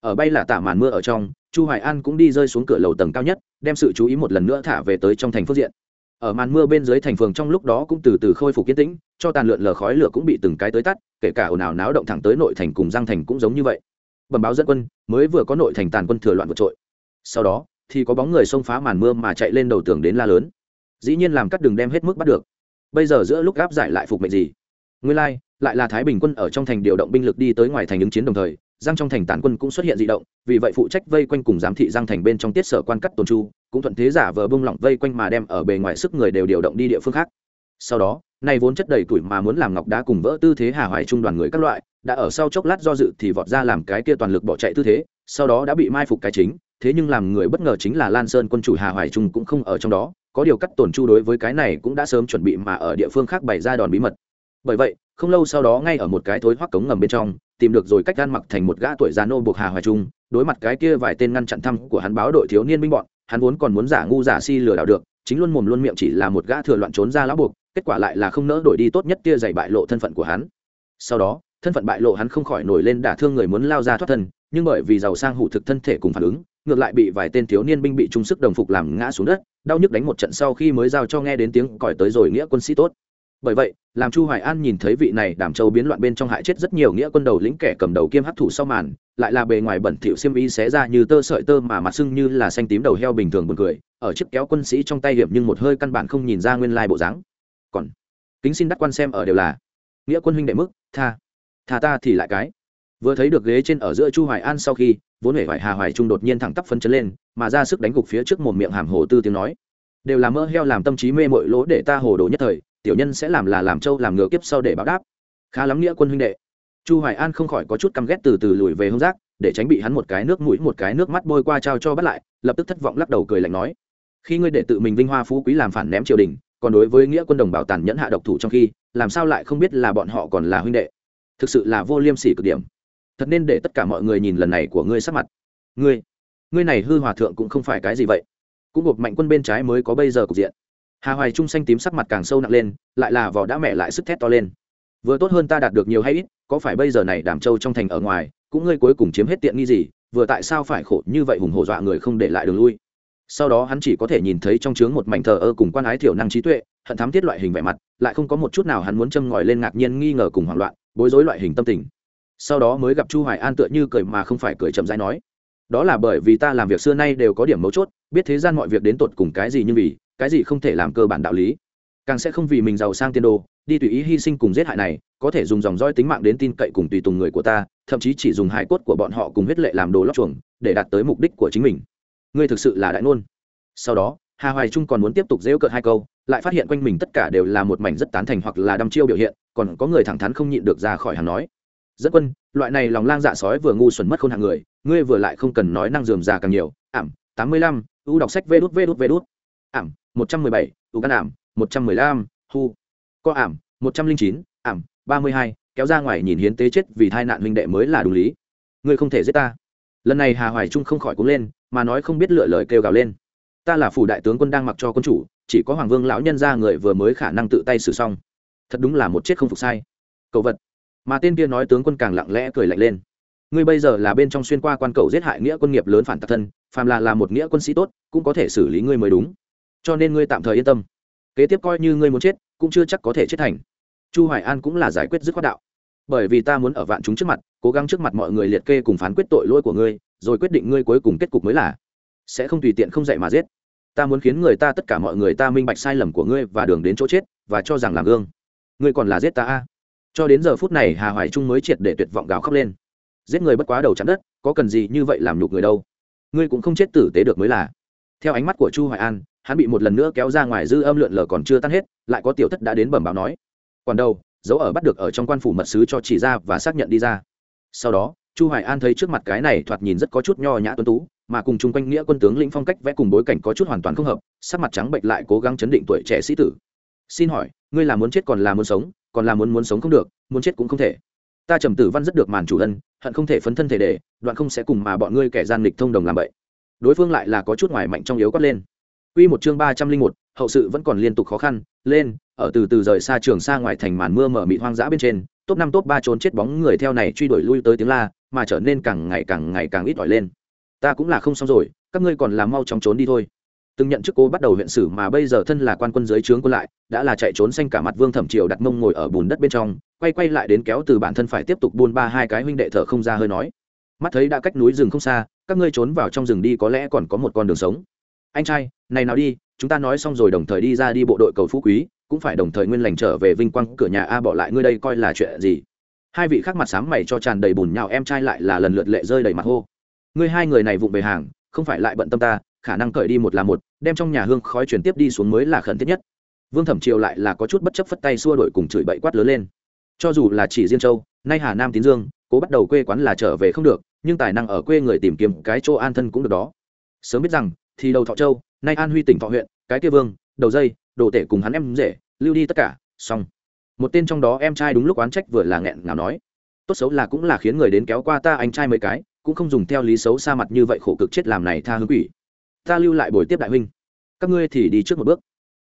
Ở bay là tả màn mưa ở trong chu hoài an cũng đi rơi xuống cửa lầu tầng cao nhất đem sự chú ý một lần nữa thả về tới trong thành phương diện. Ở màn mưa bên dưới thành phường trong lúc đó cũng từ từ khôi phục kiên tĩnh cho tàn lượn lờ khói lửa cũng bị từng cái tới tắt kể cả ồn ào náo động thẳng tới nội thành cùng giang thành cũng giống như vậy bẩm báo dẫn quân, mới vừa có nội thành tàn quân thừa loạn vượt trội. Sau đó, thì có bóng người xông phá màn mưa mà chạy lên đầu tường đến la lớn. Dĩ nhiên làm cắt đường đem hết mức bắt được. Bây giờ giữa lúc gáp giải lại phục mệnh gì? Nguyên lai, lại là thái bình quân ở trong thành điều động binh lực đi tới ngoài thành ứng chiến đồng thời, giang trong thành tàn quân cũng xuất hiện dị động, vì vậy phụ trách vây quanh cùng giám thị giang thành bên trong tiết sở quan cắt tồn chu, cũng thuận thế giả vờ bông lỏng vây quanh mà đem ở bề ngoài sức người đều điều động đi địa phương khác. Sau đó, nay vốn chất đầy tuổi mà muốn làm ngọc đá cùng vỡ tư thế hà hoài trung đoàn người các loại đã ở sau chốc lát do dự thì vọt ra làm cái kia toàn lực bỏ chạy tư thế, sau đó đã bị mai phục cái chính, thế nhưng làm người bất ngờ chính là lan sơn quân chủ hà hoài trung cũng không ở trong đó, có điều cắt tổn chu đối với cái này cũng đã sớm chuẩn bị mà ở địa phương khác bày ra đòn bí mật. Bởi vậy, không lâu sau đó ngay ở một cái thối hoắc cống ngầm bên trong, tìm được rồi cách gan mặc thành một gã tuổi già nô buộc hà hoài trung, đối mặt cái kia vài tên ngăn chặn thăm của hắn báo đội thiếu niên binh bọn, hắn vốn còn muốn giả ngu giả si lừa đảo được, chính luôn mồm luôn miệng chỉ là một gã thừa loạn trốn ra lão buộc, kết quả lại là không nỡ đổi đi tốt nhất kia giày bại lộ thân phận của hắn. Sau đó thân phận bại lộ hắn không khỏi nổi lên đả thương người muốn lao ra thoát thân, nhưng bởi vì giàu sang hủ thực thân thể cùng phản ứng, ngược lại bị vài tên thiếu niên binh bị trung sức đồng phục làm ngã xuống đất, đau nhức đánh một trận sau khi mới giao cho nghe đến tiếng còi tới rồi nghĩa quân sĩ tốt. Bởi vậy, làm chu hoài an nhìn thấy vị này đảm châu biến loạn bên trong hại chết rất nhiều nghĩa quân đầu lĩnh kẻ cầm đầu kiêm hấp thủ sau màn, lại là bề ngoài bẩn thỉu xiêm y xé ra như tơ sợi tơ mà mặt sưng như là xanh tím đầu heo bình thường buồn cười, ở chiếc kéo quân sĩ trong tay hiểm nhưng một hơi căn bản không nhìn ra nguyên lai bộ dáng. Còn kính xin đắc quan xem ở đều là nghĩa quân huynh đệ mức, tha thà ta thì lại cái. Vừa thấy được ghế trên ở giữa chu hoài an sau khi, vốn hề phải hà hoài trung đột nhiên thẳng tắp phấn chấn lên, mà ra sức đánh gục phía trước một miệng hàm hồ tư tiếng nói. Đều là mơ heo làm tâm trí mê mội lỗ để ta hồ đồ nhất thời, tiểu nhân sẽ làm là làm trâu làm ngựa kiếp sau để báo đáp. Khá lắm nghĩa quân huynh đệ. Chu hoài an không khỏi có chút căm ghét từ từ lùi về hông rác để tránh bị hắn một cái nước mũi một cái nước mắt bôi qua trao cho bắt lại, lập tức thất vọng lắc đầu cười lạnh nói. Khi ngươi để tự mình vinh hoa phú quý làm phản ném triều đình, còn đối với nghĩa quân đồng bảo tàn nhẫn hạ độc thủ trong khi, làm sao lại không biết là bọn họ còn là huynh đệ? Thực sự là vô liêm sỉ cực điểm. Thật nên để tất cả mọi người nhìn lần này của ngươi sắc mặt. Ngươi ngươi này hư hòa thượng cũng không phải cái gì vậy. Cũng gộp mạnh quân bên trái mới có bây giờ cục diện. Hà hoài trung xanh tím sắc mặt càng sâu nặng lên, lại là vỏ đã mẹ lại sức thét to lên. Vừa tốt hơn ta đạt được nhiều hay ít, có phải bây giờ này đảm châu trong thành ở ngoài, cũng ngươi cuối cùng chiếm hết tiện nghi gì, vừa tại sao phải khổ như vậy hùng hổ dọa người không để lại đường lui? Sau đó hắn chỉ có thể nhìn thấy trong trướng một mảnh thờ ơ cùng quan ái thiểu năng trí tuệ, hận thám tiết loại hình vẻ mặt, lại không có một chút nào hắn muốn châm ngòi lên ngạc nhiên nghi ngờ cùng hoảng loạn bối rối loại hình tâm tình. Sau đó mới gặp chu hoài an tựa như cười mà không phải cười chậm rãi nói, đó là bởi vì ta làm việc xưa nay đều có điểm mấu chốt, biết thế gian mọi việc đến tột cùng cái gì nhưng vì, cái gì không thể làm cơ bản đạo lý. Càng sẽ không vì mình giàu sang tiên đồ, đi tùy ý hy sinh cùng giết hại này, có thể dùng dòng roi tính mạng đến tin cậy cùng tùy tùng người của ta, thậm chí chỉ dùng hải cốt của bọn họ cùng huyết lệ làm đồ lót chuồng, để đạt tới mục đích của chính mình. Ngươi thực sự là đại ngôn. Sau đó, hà hoài trung còn muốn tiếp tục dễu cợt hai câu lại phát hiện quanh mình tất cả đều là một mảnh rất tán thành hoặc là đăm chiêu biểu hiện, còn có người thẳng thắn không nhịn được ra khỏi hàng nói, dẫn quân, loại này lòng lang dạ sói vừa ngu xuẩn mất khôn hạng người, ngươi vừa lại không cần nói năng dườm già càng nhiều. Ảm, tám mươi lăm u đọc sách vê đút vê đút vê đút. Ảm, một trăm mười bảy u căn ảm, một trăm mười lăm, hu. Co ảm, một trăm linh chín, ảm, ba mươi hai, kéo ra ngoài nhìn hiến tế chết vì tai nạn huynh đệ mới là đúng lý. Ngươi không thể giết ta. Lần này hà hoài trung không khỏi cúng lên, mà nói không biết lựa lời kêu gào lên. Ta là phủ đại tướng quân đang mặc cho quân chủ chỉ có hoàng vương lão nhân ra người vừa mới khả năng tự tay xử xong. Thật đúng là một chết không phục sai. Cầu vật. Mà tên kia nói tướng quân càng lặng lẽ cười lạnh lên. Ngươi bây giờ là bên trong xuyên qua quan cầu giết hại nghĩa quân nghiệp lớn phản tạc thân, phàm là là một nghĩa quân sĩ tốt, cũng có thể xử lý ngươi mới đúng. Cho nên ngươi tạm thời yên tâm. Kế tiếp coi như ngươi muốn chết, cũng chưa chắc có thể chết thành. Chu hoài an cũng là giải quyết dứt khoát đạo. Bởi vì ta muốn ở vạn chúng trước mặt, cố gắng trước mặt mọi người liệt kê cùng phán quyết tội lỗi của ngươi, rồi quyết định ngươi cuối cùng kết cục mới là. Sẽ không tùy tiện không dạy mà giết ta muốn khiến người ta tất cả mọi người ta minh bạch sai lầm của ngươi và đường đến chỗ chết và cho rằng làm gương. Ngươi còn là giết ta a? Cho đến giờ phút này hà hoài trung mới triệt để tuyệt vọng gào khóc lên. Giết người bất quá đầu chắn đất, có cần gì như vậy làm nhục người đâu? Ngươi cũng không chết tử tế được mới là. Theo ánh mắt của chu hoài an, hắn bị một lần nữa kéo ra ngoài dư âm lượn lờ còn chưa tan hết, lại có tiểu thất đã đến bẩm báo nói. Còn đâu, dấu ở bắt được ở trong quan phủ mật sứ cho chỉ ra và xác nhận đi ra. Sau đó, chu hoài an thấy trước mặt cái này thoạt nhìn rất có chút nho nhã tuấn tú mà cùng chung quanh nghĩa quân tướng lĩnh phong cách vẽ cùng bối cảnh có chút hoàn toàn không hợp sắc mặt trắng bệnh lại cố gắng chấn định tuổi trẻ sĩ tử. Xin hỏi ngươi là muốn chết còn là muốn sống còn là muốn muốn sống không được muốn chết cũng không thể. Ta trầm tử văn rất được màn chủ ân hận không thể phấn thân thể để đoạn không sẽ cùng mà bọn ngươi kẻ gian lịch thông đồng làm vậy. Đối phương lại là có chút ngoài mạnh trong yếu quát lên. Quy một chương ba trăm linh một, hậu sự vẫn còn liên tục khó khăn, lên, ở từ từ rời xa trường xa ngoài thành màn mưa mở mịt hoang dã bên trên, top năm top ba trốn chết bóng người theo này truy đuổi lui tới tiếng la, mà trở nên càng ngày càng ngày càng ít ỏi lên. Ta cũng là không xong rồi, các ngươi còn làm mau chóng trốn đi thôi. Từng nhận chức cô bắt đầu huyện sử mà bây giờ thân là quan quân dưới trướng quân lại, đã là chạy trốn xanh cả mặt Vương Thẩm Triều đặt mông ngồi ở bùn đất bên trong, quay quay lại đến kéo từ bản thân phải tiếp tục buôn ba hai cái huynh đệ thở không ra hơi nói. Mắt thấy đã cách núi rừng không xa, các ngươi trốn vào trong rừng đi có lẽ còn có một con đường sống anh trai này nào đi chúng ta nói xong rồi đồng thời đi ra đi bộ đội cầu phú quý cũng phải đồng thời nguyên lành trở về vinh quang cửa nhà a bỏ lại ngươi đây coi là chuyện gì hai vị khác mặt sáng mày cho tràn đầy bùn nhào em trai lại là lần lượt lệ rơi đầy mặt hô ngươi hai người này vụng về hàng, không phải lại bận tâm ta, khả năng cởi đi một là một, đem trong nhà hương khói chuyển tiếp đi xuống mới là khẩn thiết nhất. Vương thẩm triều lại là có chút bất chấp phất tay xua đổi cùng chửi bậy quát lớn lên. Cho dù là chỉ riêng châu, nay hà nam tín dương, cố bắt đầu quê quán là trở về không được, nhưng tài năng ở quê người tìm kiếm cái chỗ an thân cũng được đó. Sớm biết rằng, thì đầu thọ châu, nay an huy tỉnh thọ huyện, cái kia vương, đầu dây, đồ tể cùng hắn em rể, lưu đi tất cả, xong. Một tên trong đó em trai đúng lúc oán trách vừa là nghẹn ngào nói, tốt xấu là cũng là khiến người đến kéo qua ta anh trai mấy cái cũng không dùng theo lý xấu xa mặt như vậy khổ cực chết làm này tha hương quỷ. Ta lưu lại buổi tiếp đại huynh. Các ngươi thì đi trước một bước.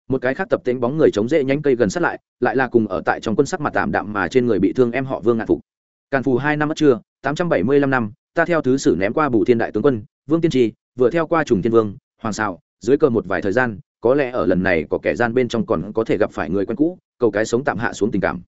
Một cái khác tập tính bóng người chống dễ nhánh cây gần sát lại lại là cùng ở tại trong quân sắc mặt tạm đạm mà trên người bị thương em họ vương ngạn phục. Càn phù hai năm mất chưa tám trăm bảy mươi lăm năm, ta theo thứ sử ném qua bù thiên đại tướng quân, vương tiên tri, vừa theo qua trùng thiên vương, hoàng xào dưới cờ một vài thời gian, có lẽ ở lần này có kẻ gian bên trong còn có thể gặp phải người quen cũ, cầu cái sống tạm hạ xuống tình cảm.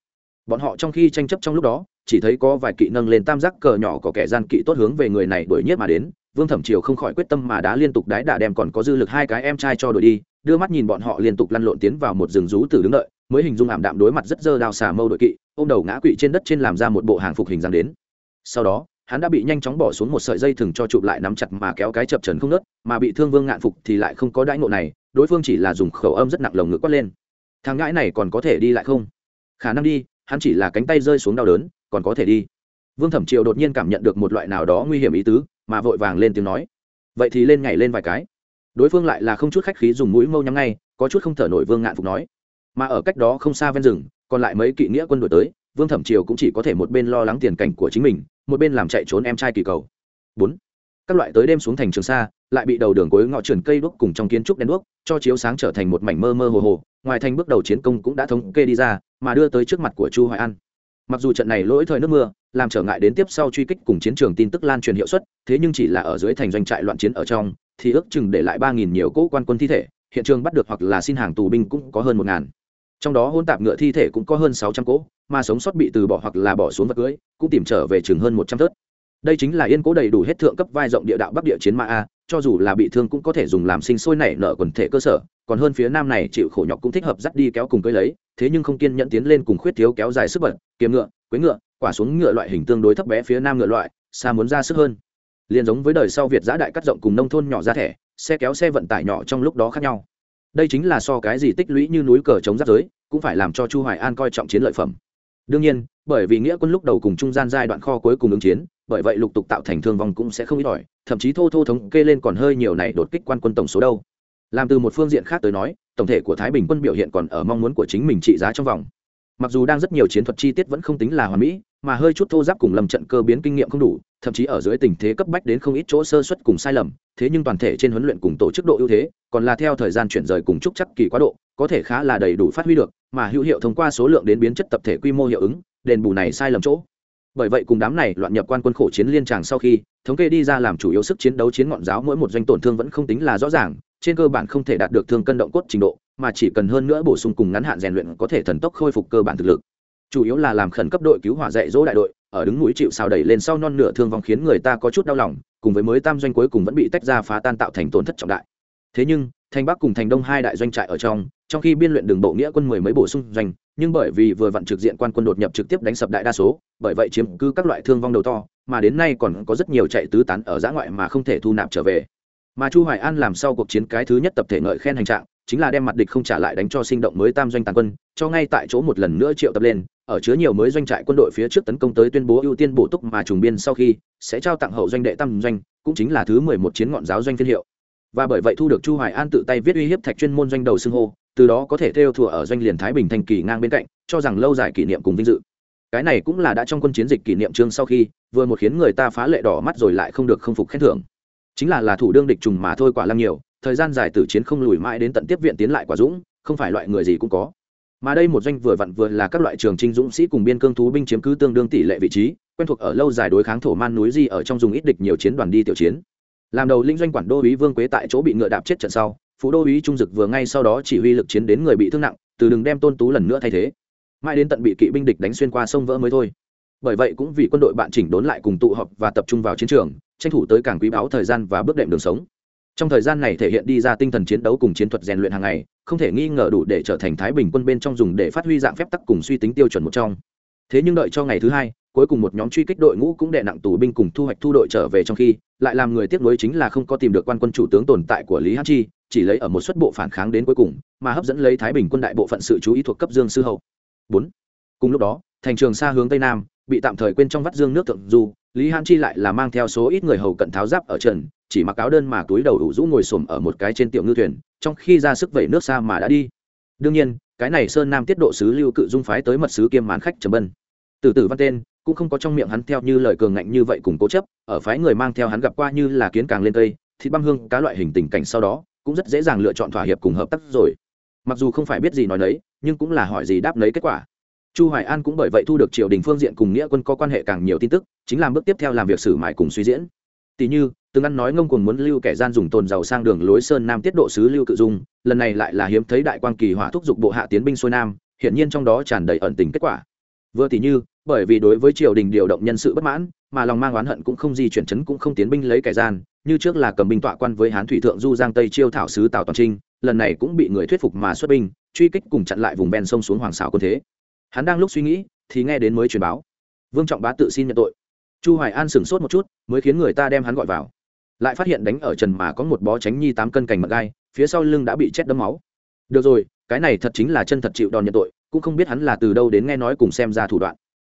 Bọn họ trong khi tranh chấp trong lúc đó chỉ thấy có vài kỵ nâng lên tam giác cờ nhỏ có kẻ gian kỵ tốt hướng về người này đuổi nhất mà đến. Vương thẩm triều không khỏi quyết tâm mà đã liên tục đái đả đem còn có dư lực hai cái em trai cho đuổi đi, đưa mắt nhìn bọn họ liên tục lăn lộn tiến vào một rừng rú từ đứng đợi, mới hình dung ảm đạm đối mặt rất dơ đao xà mâu đội kỵ ô m đầu ngã quỵ trên đất trên làm ra một bộ hàng phục hình dáng đến. Sau đó, hắn đã bị nhanh chóng bỏ xuống một sợi dây thừng cho chụp lại nắm chặt mà kéo cái chập trần không nớt, mà bị thương vương ngạn phục thì lại không có đãi ngộ này, đối phương chỉ là dùng khẩu âm rất nặng lồng ngực quát lên. Thằng ngãi này còn có thể đi lại không? Khả năng đi, hắn chỉ là cánh tay rơi xuống đau đớn còn có thể đi. Vương thẩm triều đột nhiên cảm nhận được một loại nào đó nguy hiểm ý tứ, mà vội vàng lên tiếng nói. Vậy thì lên nhảy lên vài cái. Đối phương lại là không chút khách khí dùng mũi mâu nhắm ngay, có chút không thở nổi vương ngạn phục nói. Mà ở cách đó không xa ven rừng, còn lại mấy kỵ nghĩa quân đội tới, vương thẩm triều cũng chỉ có thể một bên lo lắng tiền cảnh của chính mình, một bên làm chạy trốn em trai kỳ cầu. Bốn. Các loại tới đêm xuống thành trường sa lại bị đầu đường cuối ngõ trườn cây đuốc cùng trong kiến trúc đen đuốc, cho chiếu sáng trở thành một mảnh mơ mơ hồ hồ, ngoài thành bước đầu chiến công cũng đã thống kê đi ra, mà đưa tới trước mặt của chu hoài an mặc dù trận này lỗi thời nước mưa, làm trở ngại đến tiếp sau truy kích cùng chiến trường tin tức lan truyền hiệu suất, thế nhưng chỉ là ở dưới thành doanh trại loạn chiến ở trong, thì ước chừng để lại ba nghìn nhiều cỗ quan quân thi thể, hiện trường bắt được hoặc là xin hàng tù binh cũng có hơn một ngàn. Trong đó hôn tạp ngựa thi thể cũng có hơn sáu trăm cỗ mà sống sót bị từ bỏ hoặc là bỏ xuống vật cưới, cũng tìm trở về chừng hơn một trăm thớt. Đây chính là yên cố đầy đủ hết thượng cấp vai rộng địa đạo bắc địa chiến mã a cho dù là bị thương cũng có thể dùng làm sinh sôi nảy nở quần thể cơ sở, còn hơn phía nam này chịu khổ nhọc cũng thích hợp dắt đi kéo cùng cưới lấy, thế nhưng không kiên nhẫn tiến lên cùng khuyết thiếu kéo dài sức bật kiếm ngựa quế ngựa, quả xuống ngựa loại hình tương đối thấp bé phía nam ngựa loại, xa muốn ra sức hơn. Liền giống với đời sau việt giã đại cắt rộng cùng nông thôn nhỏ ra thẻ, xe kéo xe vận tải nhỏ trong lúc đó khác nhau. Đây chính là so cái gì tích lũy như núi cờ chống giáp giới, cũng phải làm cho chu hoài an coi trọng chiến lợi phẩm. Đương nhiên bởi vì nghĩa quân lúc đầu cùng trung gian giai đoạn kho cuối cùng ứng chiến, bởi vậy lục tục tạo thành thương vong cũng sẽ không ít ỏi, thậm chí thô thô thống kê lên còn hơi nhiều này đột kích quan quân tổng số đâu. Làm từ một phương diện khác tới nói, tổng thể của thái bình quân biểu hiện còn ở mong muốn của chính mình trị giá trong vòng. Mặc dù đang rất nhiều chiến thuật chi tiết vẫn không tính là hoàn mỹ, mà hơi chút thô giáp cùng lầm trận cơ biến kinh nghiệm không đủ, thậm chí ở dưới tình thế cấp bách đến không ít chỗ sơ xuất cùng sai lầm, thế nhưng toàn thể trên huấn luyện cùng tổ chức độ ưu thế, còn là theo thời gian chuyển rời cùng trúc chắc kỳ quá độ, có thể khá là đầy đủ phát huy được, mà hữu hiệu thông qua số lượng đến biến chất tập thể quy mô hiệu ứng đền bù này sai lầm chỗ. Bởi vậy cùng đám này loạn nhập quan quân khổ chiến liên tràng sau khi, thống kê đi ra làm chủ yếu sức chiến đấu chiến ngọn giáo mỗi một doanh tổn thương vẫn không tính là rõ ràng, trên cơ bản không thể đạt được thương cân động cốt trình độ, mà chỉ cần hơn nữa bổ sung cùng ngắn hạn rèn luyện có thể thần tốc khôi phục cơ bản thực lực. Chủ yếu là làm khẩn cấp đội cứu hỏa dạy dỗ đại đội, ở đứng núi chịu sao đẩy lên sau non nửa thương vong khiến người ta có chút đau lòng, cùng với mới tam doanh cuối cùng vẫn bị tách ra phá tan tạo thành tổn thất trọng đại. Thế nhưng thành bắc cùng thành đông hai đại doanh trại ở trong trong khi biên luyện đường bộ nghĩa quân mười mấy bổ sung doanh, nhưng bởi vì vừa vặn trực diện quan quân đột nhập trực tiếp đánh sập đại đa số, bởi vậy chiếm cứ các loại thương vong đầu to, mà đến nay còn có rất nhiều chạy tứ tán ở giã ngoại mà không thể thu nạp trở về. Mà chu hoài an làm sau cuộc chiến cái thứ nhất tập thể ngợi khen hành trạng, chính là đem mặt địch không trả lại đánh cho sinh động mới tam doanh tàn quân, cho ngay tại chỗ một lần nữa triệu tập lên, ở chứa nhiều mới doanh trại quân đội phía trước tấn công tới tuyên bố ưu tiên bổ túc mà trùng biên sau khi, sẽ trao tặng hậu doanh đệ tam doanh, cũng chính là thứ mười một chiến ngọn giáo doanh phiên hiệu và bởi vậy thu được chu hoài an tự tay viết uy hiếp thạch chuyên môn doanh đầu xưng hô, từ đó có thể theo thùa ở doanh liền thái bình thành kỳ ngang bên cạnh, cho rằng lâu dài kỷ niệm cùng vinh dự. Cái này cũng là đã trong quân chiến dịch kỷ niệm trương sau khi, vừa một khiến người ta phá lệ đỏ mắt rồi lại không được không phục khen thưởng. Chính là là thủ đương địch trùng mà thôi quả lăng nhiều, thời gian dài tử chiến không lùi mãi đến tận tiếp viện tiến lại quả dũng, không phải loại người gì cũng có. Mà đây một doanh vừa vặn vừa là các loại trường trinh dũng sĩ cùng biên cương thú binh chiếm cứ tương đương tỷ lệ vị trí, quen thuộc ở lâu dài đối kháng thổ man núi di ở trong dùng ít địch nhiều chiến đoàn đi tiểu chiến làm đầu linh doanh quản đô úy vương quế tại chỗ bị ngựa đạp chết trận sau phú đô úy trung dực vừa ngay sau đó chỉ huy lực chiến đến người bị thương nặng, từ đừng đem tôn tú lần nữa thay thế. Mãi đến tận bị kỵ binh địch đánh xuyên qua sông vỡ mới thôi. Bởi vậy cũng vì quân đội bạn chỉnh đốn lại cùng tụ họp và tập trung vào chiến trường, tranh thủ tới càng quý báu thời gian và bước đệm đường sống. Trong thời gian này thể hiện đi ra tinh thần chiến đấu cùng chiến thuật rèn luyện hàng ngày, không thể nghi ngờ đủ để trở thành thái bình quân bên trong dùng để phát huy dạng phép tắc cùng suy tính tiêu chuẩn một trong. Thế nhưng đợi cho ngày thứ hai cuối cùng một nhóm truy kích đội ngũ cũng đệ nặng tù binh cùng thu hoạch thu đội trở về trong khi, lại làm người tiếc nuối chính là không có tìm được quan quân chủ tướng tồn tại của lý hán chi, chỉ lấy ở một suất bộ phản kháng đến cuối cùng, mà hấp dẫn lấy thái bình quân đại bộ phận sự chú ý thuộc cấp dương sư hậu. Bốn. Cùng lúc đó, thành trường xa hướng tây nam, bị tạm thời quên trong vắt dương nước thượng du, lý hán chi lại là mang theo số ít người hầu cận tháo giáp ở trần, chỉ mặc áo đơn mà túi đầu đủ rũ ngồi xổm ở một cái trên tiểu ngư thuyền, trong khi ra sức vẩy nước xa mà đã đi. Đương nhiên, cái này sơn nam tiết độ sứ lưu cự dung phái tới mật sứ kiêm mán khách trầm bân. Từ từ văn tên cũng không có trong miệng hắn theo như lời cường ngạnh như vậy cùng cố chấp, ở phái người mang theo hắn gặp qua như là kiến càng lên tây thịt băm hương cá loại hình tình cảnh sau đó, cũng rất dễ dàng lựa chọn thỏa hiệp cùng hợp tác rồi. Mặc dù không phải biết gì nói đấy nhưng cũng là hỏi gì đáp lấy kết quả. Chu hoài an cũng bởi vậy thu được triều đình phương diện cùng nghĩa quân có quan hệ càng nhiều tin tức, chính là bước tiếp theo làm việc xử mại cùng suy diễn. Tỷ như, từng ăn nói ngông cuồng muốn lưu kẻ gian dùng tồn giàu sang đường lối sơn nam tiết độ sứ lưu cự dung, lần này lại là hiếm thấy đại quan kỳ hỏa thúc dục bộ hạ tiến binh xuôi nam hiện nhiên trong đó tràn đầy ẩn tình kết quả vừa tỷ như, bởi vì đối với triều đình điều động nhân sự bất mãn, mà lòng mang oán hận cũng không di chuyển chấn cũng không tiến binh lấy kẻ gian, như trước là cầm binh tọa quan với hán thủy thượng du giang tây chiêu thảo sứ tào toàn trinh, lần này cũng bị người thuyết phục mà xuất binh, truy kích cùng chặn lại vùng ven sông xuống hoàng xảo quân thế. Hắn đang lúc suy nghĩ, thì nghe đến mới truyền báo. Vương trọng bá tự xin nhận tội. Chu hoài an sửng sốt một chút, mới khiến người ta đem hắn gọi vào. Lại phát hiện đánh ở trần mà có một bó tránh nhi tám cân cành mật gai, phía sau lưng đã bị chết đấm máu. Được rồi, cái này thật chính là chân thật chịu đòn nhận tội cũng không biết hắn là từ đâu đến nghe nói cùng xem ra thủ đoạn.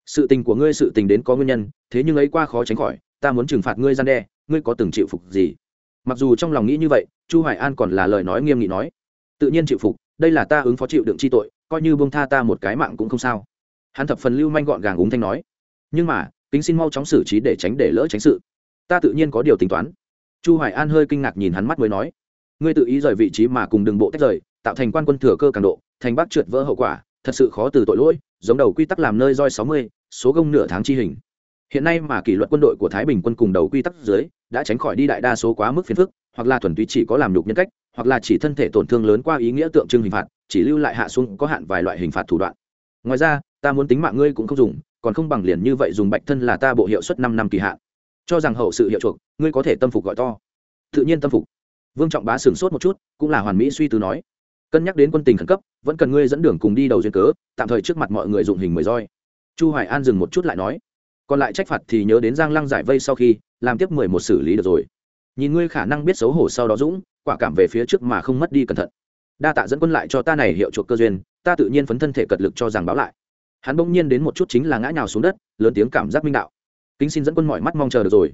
Sự tình của ngươi sự tình đến có nguyên nhân, thế nhưng ấy qua khó tránh khỏi, ta muốn trừng phạt ngươi gian đe, ngươi có từng chịu phục gì? Mặc dù trong lòng nghĩ như vậy, chu hoài an còn là lời nói nghiêm nghị nói. Tự nhiên chịu phục, đây là ta ứng phó chịu đựng chi tội, coi như buông tha ta một cái mạng cũng không sao. Hắn thập phần lưu manh gọn gàng úng thanh nói. Nhưng mà, kính xin mau chóng xử trí để tránh để lỡ tránh sự. Ta tự nhiên có điều tính toán. Chu hoài an hơi kinh ngạc nhìn hắn mắt mới nói. Ngươi tự ý rời vị trí mà cùng đường bộ tách rời, tạo thành quan quân thừa cơ càng độ, thành bắc trượt vỡ hậu quả thật sự khó từ tội lỗi giống đầu quy tắc làm nơi roi 60, số gông nửa tháng chi hình. Hiện nay mà kỷ luật quân đội của thái bình quân cùng đầu quy tắc dưới đã tránh khỏi đi đại đa số quá mức phiền phức hoặc là thuần túy chỉ có làm nhục nhân cách hoặc là chỉ thân thể tổn thương lớn qua ý nghĩa tượng trưng hình phạt chỉ lưu lại hạ xuống có hạn vài loại hình phạt thủ đoạn. Ngoài ra ta muốn tính mạng ngươi cũng không dùng còn không bằng liền như vậy dùng bạch thân là ta bộ hiệu suất năm năm kỳ hạn. Cho rằng hậu sự hiệu chuộc ngươi có thể tâm phục gọi to. Tự nhiên tâm phục. Vương trọng bá sửng sốt một chút cũng là hoàn mỹ suy tư nói cân nhắc đến quân tình khẩn cấp, vẫn cần ngươi dẫn đường cùng đi đầu duyên cớ, tạm thời trước mặt mọi người dụng hình mười roi. Chu hoài an dừng một chút lại nói, còn lại trách phạt thì nhớ đến giang lăng giải vây sau khi, làm tiếp mười một xử lý được rồi. Nhìn ngươi khả năng biết xấu hổ sau đó dũng, quả cảm về phía trước mà không mất đi cẩn thận. Đa tạ dẫn quân lại cho ta này hiệu chuộc cơ duyên, ta tự nhiên phấn thân thể cật lực cho rằng báo lại. Hắn bỗng nhiên đến một chút chính là ngã nhào xuống đất, lớn tiếng cảm giác minh đạo. Kính xin dẫn quân mọi mắt mong chờ được rồi.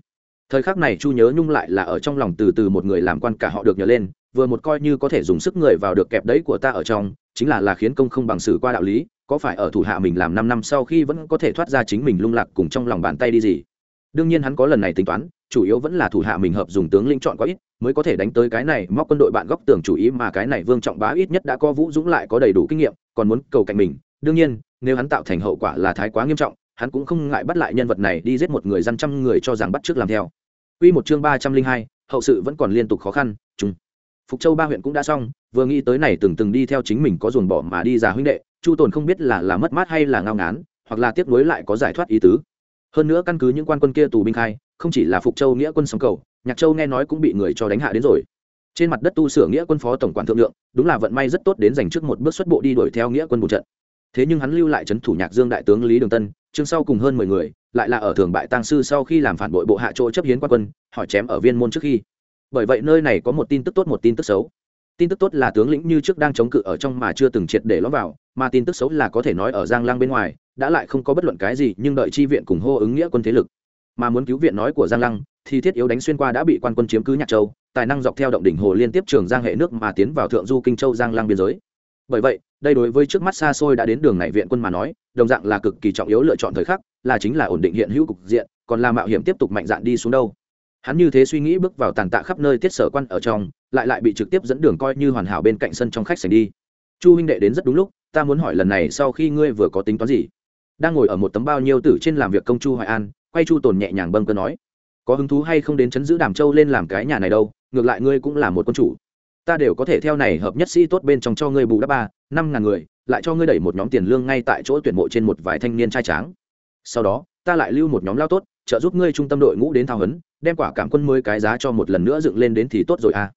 Thời khắc này chu nhớ nhung lại là ở trong lòng từ từ một người làm quan cả họ được nhớ lên vừa một coi như có thể dùng sức người vào được kẹp đấy của ta ở trong chính là là khiến công không bằng xử qua đạo lý có phải ở thủ hạ mình làm năm năm sau khi vẫn có thể thoát ra chính mình lung lạc cùng trong lòng bàn tay đi gì? Đương nhiên hắn có lần này tính toán chủ yếu vẫn là thủ hạ mình hợp dùng tướng lĩnh chọn quá ít mới có thể đánh tới cái này móc quân đội bạn góc tường chủ ý mà cái này vương trọng bá ít nhất đã có vũ dũng lại có đầy đủ kinh nghiệm còn muốn cầu cạnh mình. Đương nhiên nếu hắn tạo thành hậu quả là thái quá nghiêm trọng hắn cũng không ngại bắt lại nhân vật này đi giết một người dân trăm người cho rằng bắt trước làm theo. Quy một chương ba trăm linh hai, hậu sự vẫn còn liên tục khó khăn, chung. Phục Châu ba huyện cũng đã xong, vừa nghĩ tới này từng từng đi theo chính mình có dồn bỏ mà đi già huynh đệ, Chu Tồn không biết là là mất mát hay là ngao ngán, hoặc là tiếc nuối lại có giải thoát ý tứ. Hơn nữa căn cứ những quan quân kia tù binh khai, không chỉ là Phục Châu nghĩa quân sông cầu, Nhạc Châu nghe nói cũng bị người cho đánh hạ đến rồi. Trên mặt đất tu sửa nghĩa quân phó tổng quản thượng lượng, đúng là vận may rất tốt đến giành trước một bước xuất bộ đi đuổi theo nghĩa quân một trận. Thế nhưng hắn lưu lại trấn thủ Nhạc Dương đại tướng Lý Đường Tân, chương sau cùng hơn mười người, lại là ở thường bại tăng sư sau khi làm phản bội bộ hạ chỗ chấp hiến quan quân hỏi chém ở viên môn trước khi bởi vậy nơi này có một tin tức tốt, một tin tức xấu. Tin tức tốt là tướng lĩnh như trước đang chống cự ở trong mà chưa từng triệt để lõm vào, mà tin tức xấu là có thể nói ở giang lang bên ngoài, đã lại không có bất luận cái gì, nhưng đợi chi viện cùng hô ứng nghĩa quân thế lực. Mà muốn cứu viện nói của giang lăng thì thiết yếu đánh xuyên qua đã bị quan quân chiếm cứ nhạc châu, tài năng dọc theo động đỉnh hồ liên tiếp trường giang hệ nước mà tiến vào thượng du kinh châu giang lăng biên giới. Bởi vậy, đây đối với trước mắt xa xôi đã đến đường này viện quân mà nói, đồng dạng là cực kỳ trọng yếu lựa chọn thời khắc, là chính là ổn định hiện hữu cục diện, còn là mạo hiểm tiếp tục mạnh dạn đi xuống đâu hắn như thế suy nghĩ bước vào tàn tạ khắp nơi tiết sở quan ở trong, lại lại bị trực tiếp dẫn đường coi như hoàn hảo bên cạnh sân trong khách sành đi. Chu huynh đệ đến rất đúng lúc, ta muốn hỏi lần này sau khi ngươi vừa có tính toán gì? Đang ngồi ở một tấm bao nhiêu tử trên làm việc công chu hoài an, quay chu tồn nhẹ nhàng bâng cơ nói, có hứng thú hay không đến chấn giữ đàm châu lên làm cái nhà này đâu, ngược lại ngươi cũng là một quân chủ. Ta đều có thể theo này hợp nhất sĩ tốt bên trong cho ngươi bù đắp ba, năm ngàn người, lại cho ngươi đẩy một nhóm tiền lương ngay tại chỗ tuyển mộ trên một vài thanh niên trai tráng. Sau đó, ta lại lưu một nhóm lao tốt trợ giúp ngươi trung tâm đội ngũ đến thao hấn đem quả cảm quân mới cái giá cho một lần nữa dựng lên đến thì tốt rồi à.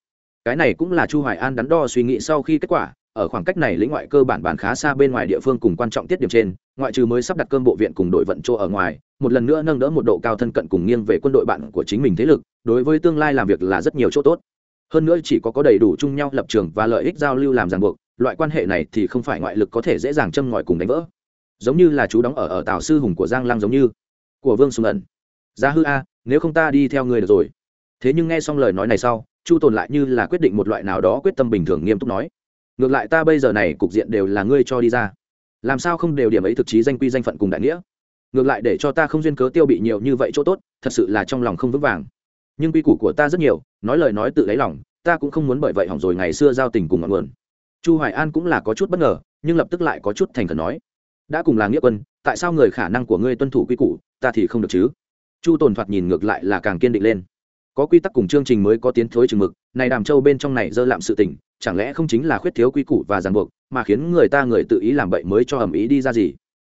Cái này cũng là chu hoài an đắn đo suy nghĩ sau khi kết quả, ở khoảng cách này lĩnh ngoại cơ bản bản khá xa bên ngoài địa phương cùng quan trọng tiết điểm trên, ngoại trừ mới sắp đặt cơm bộ viện cùng đội vận chỗ ở ngoài, một lần nữa nâng đỡ một độ cao thân cận cùng nghiêng về quân đội bạn của chính mình thế lực, đối với tương lai làm việc là rất nhiều chỗ tốt. Hơn nữa chỉ có có đầy đủ chung nhau lập trường và lợi ích giao lưu làm ràng buộc, loại quan hệ này thì không phải ngoại lực có thể dễ dàng châm ngòi cùng đánh vỡ. Giống như là chú đóng ở ở tào sư hùng của giang lăng giống như. Của vương sùng ẩn giá hư a, nếu không ta đi theo người được rồi. Thế nhưng nghe xong lời nói này sau, chu tồn lại như là quyết định một loại nào đó quyết tâm bình thường nghiêm túc nói. Ngược lại ta bây giờ này cục diện đều là ngươi cho đi ra. Làm sao không đều điểm ấy thực chí danh quy danh phận cùng đại nghĩa? Ngược lại để cho ta không duyên cớ tiêu bị nhiều như vậy chỗ tốt, thật sự là trong lòng không vững vàng. Nhưng quy củ của ta rất nhiều, nói lời nói tự lấy lòng, ta cũng không muốn bởi vậy hỏng rồi ngày xưa giao tình cùng ngọn nguồn. Chu hoài an cũng là có chút bất ngờ, nhưng lập tức lại có chút thành khẩn nói. Đã cùng là nghĩa quân, tại sao người khả năng của ngươi tuân thủ quy củ, ta thì không được chứ? Chu tồn thoạt nhìn ngược lại là càng kiên định lên. Có quy tắc cùng chương trình mới có tiến thối chừng mực, này đàm châu bên trong này dơ lạm sự tình, chẳng lẽ không chính là khuyết thiếu quy củ và ràng buộc, mà khiến người ta người tự ý làm bậy mới cho ẩm ý đi ra gì?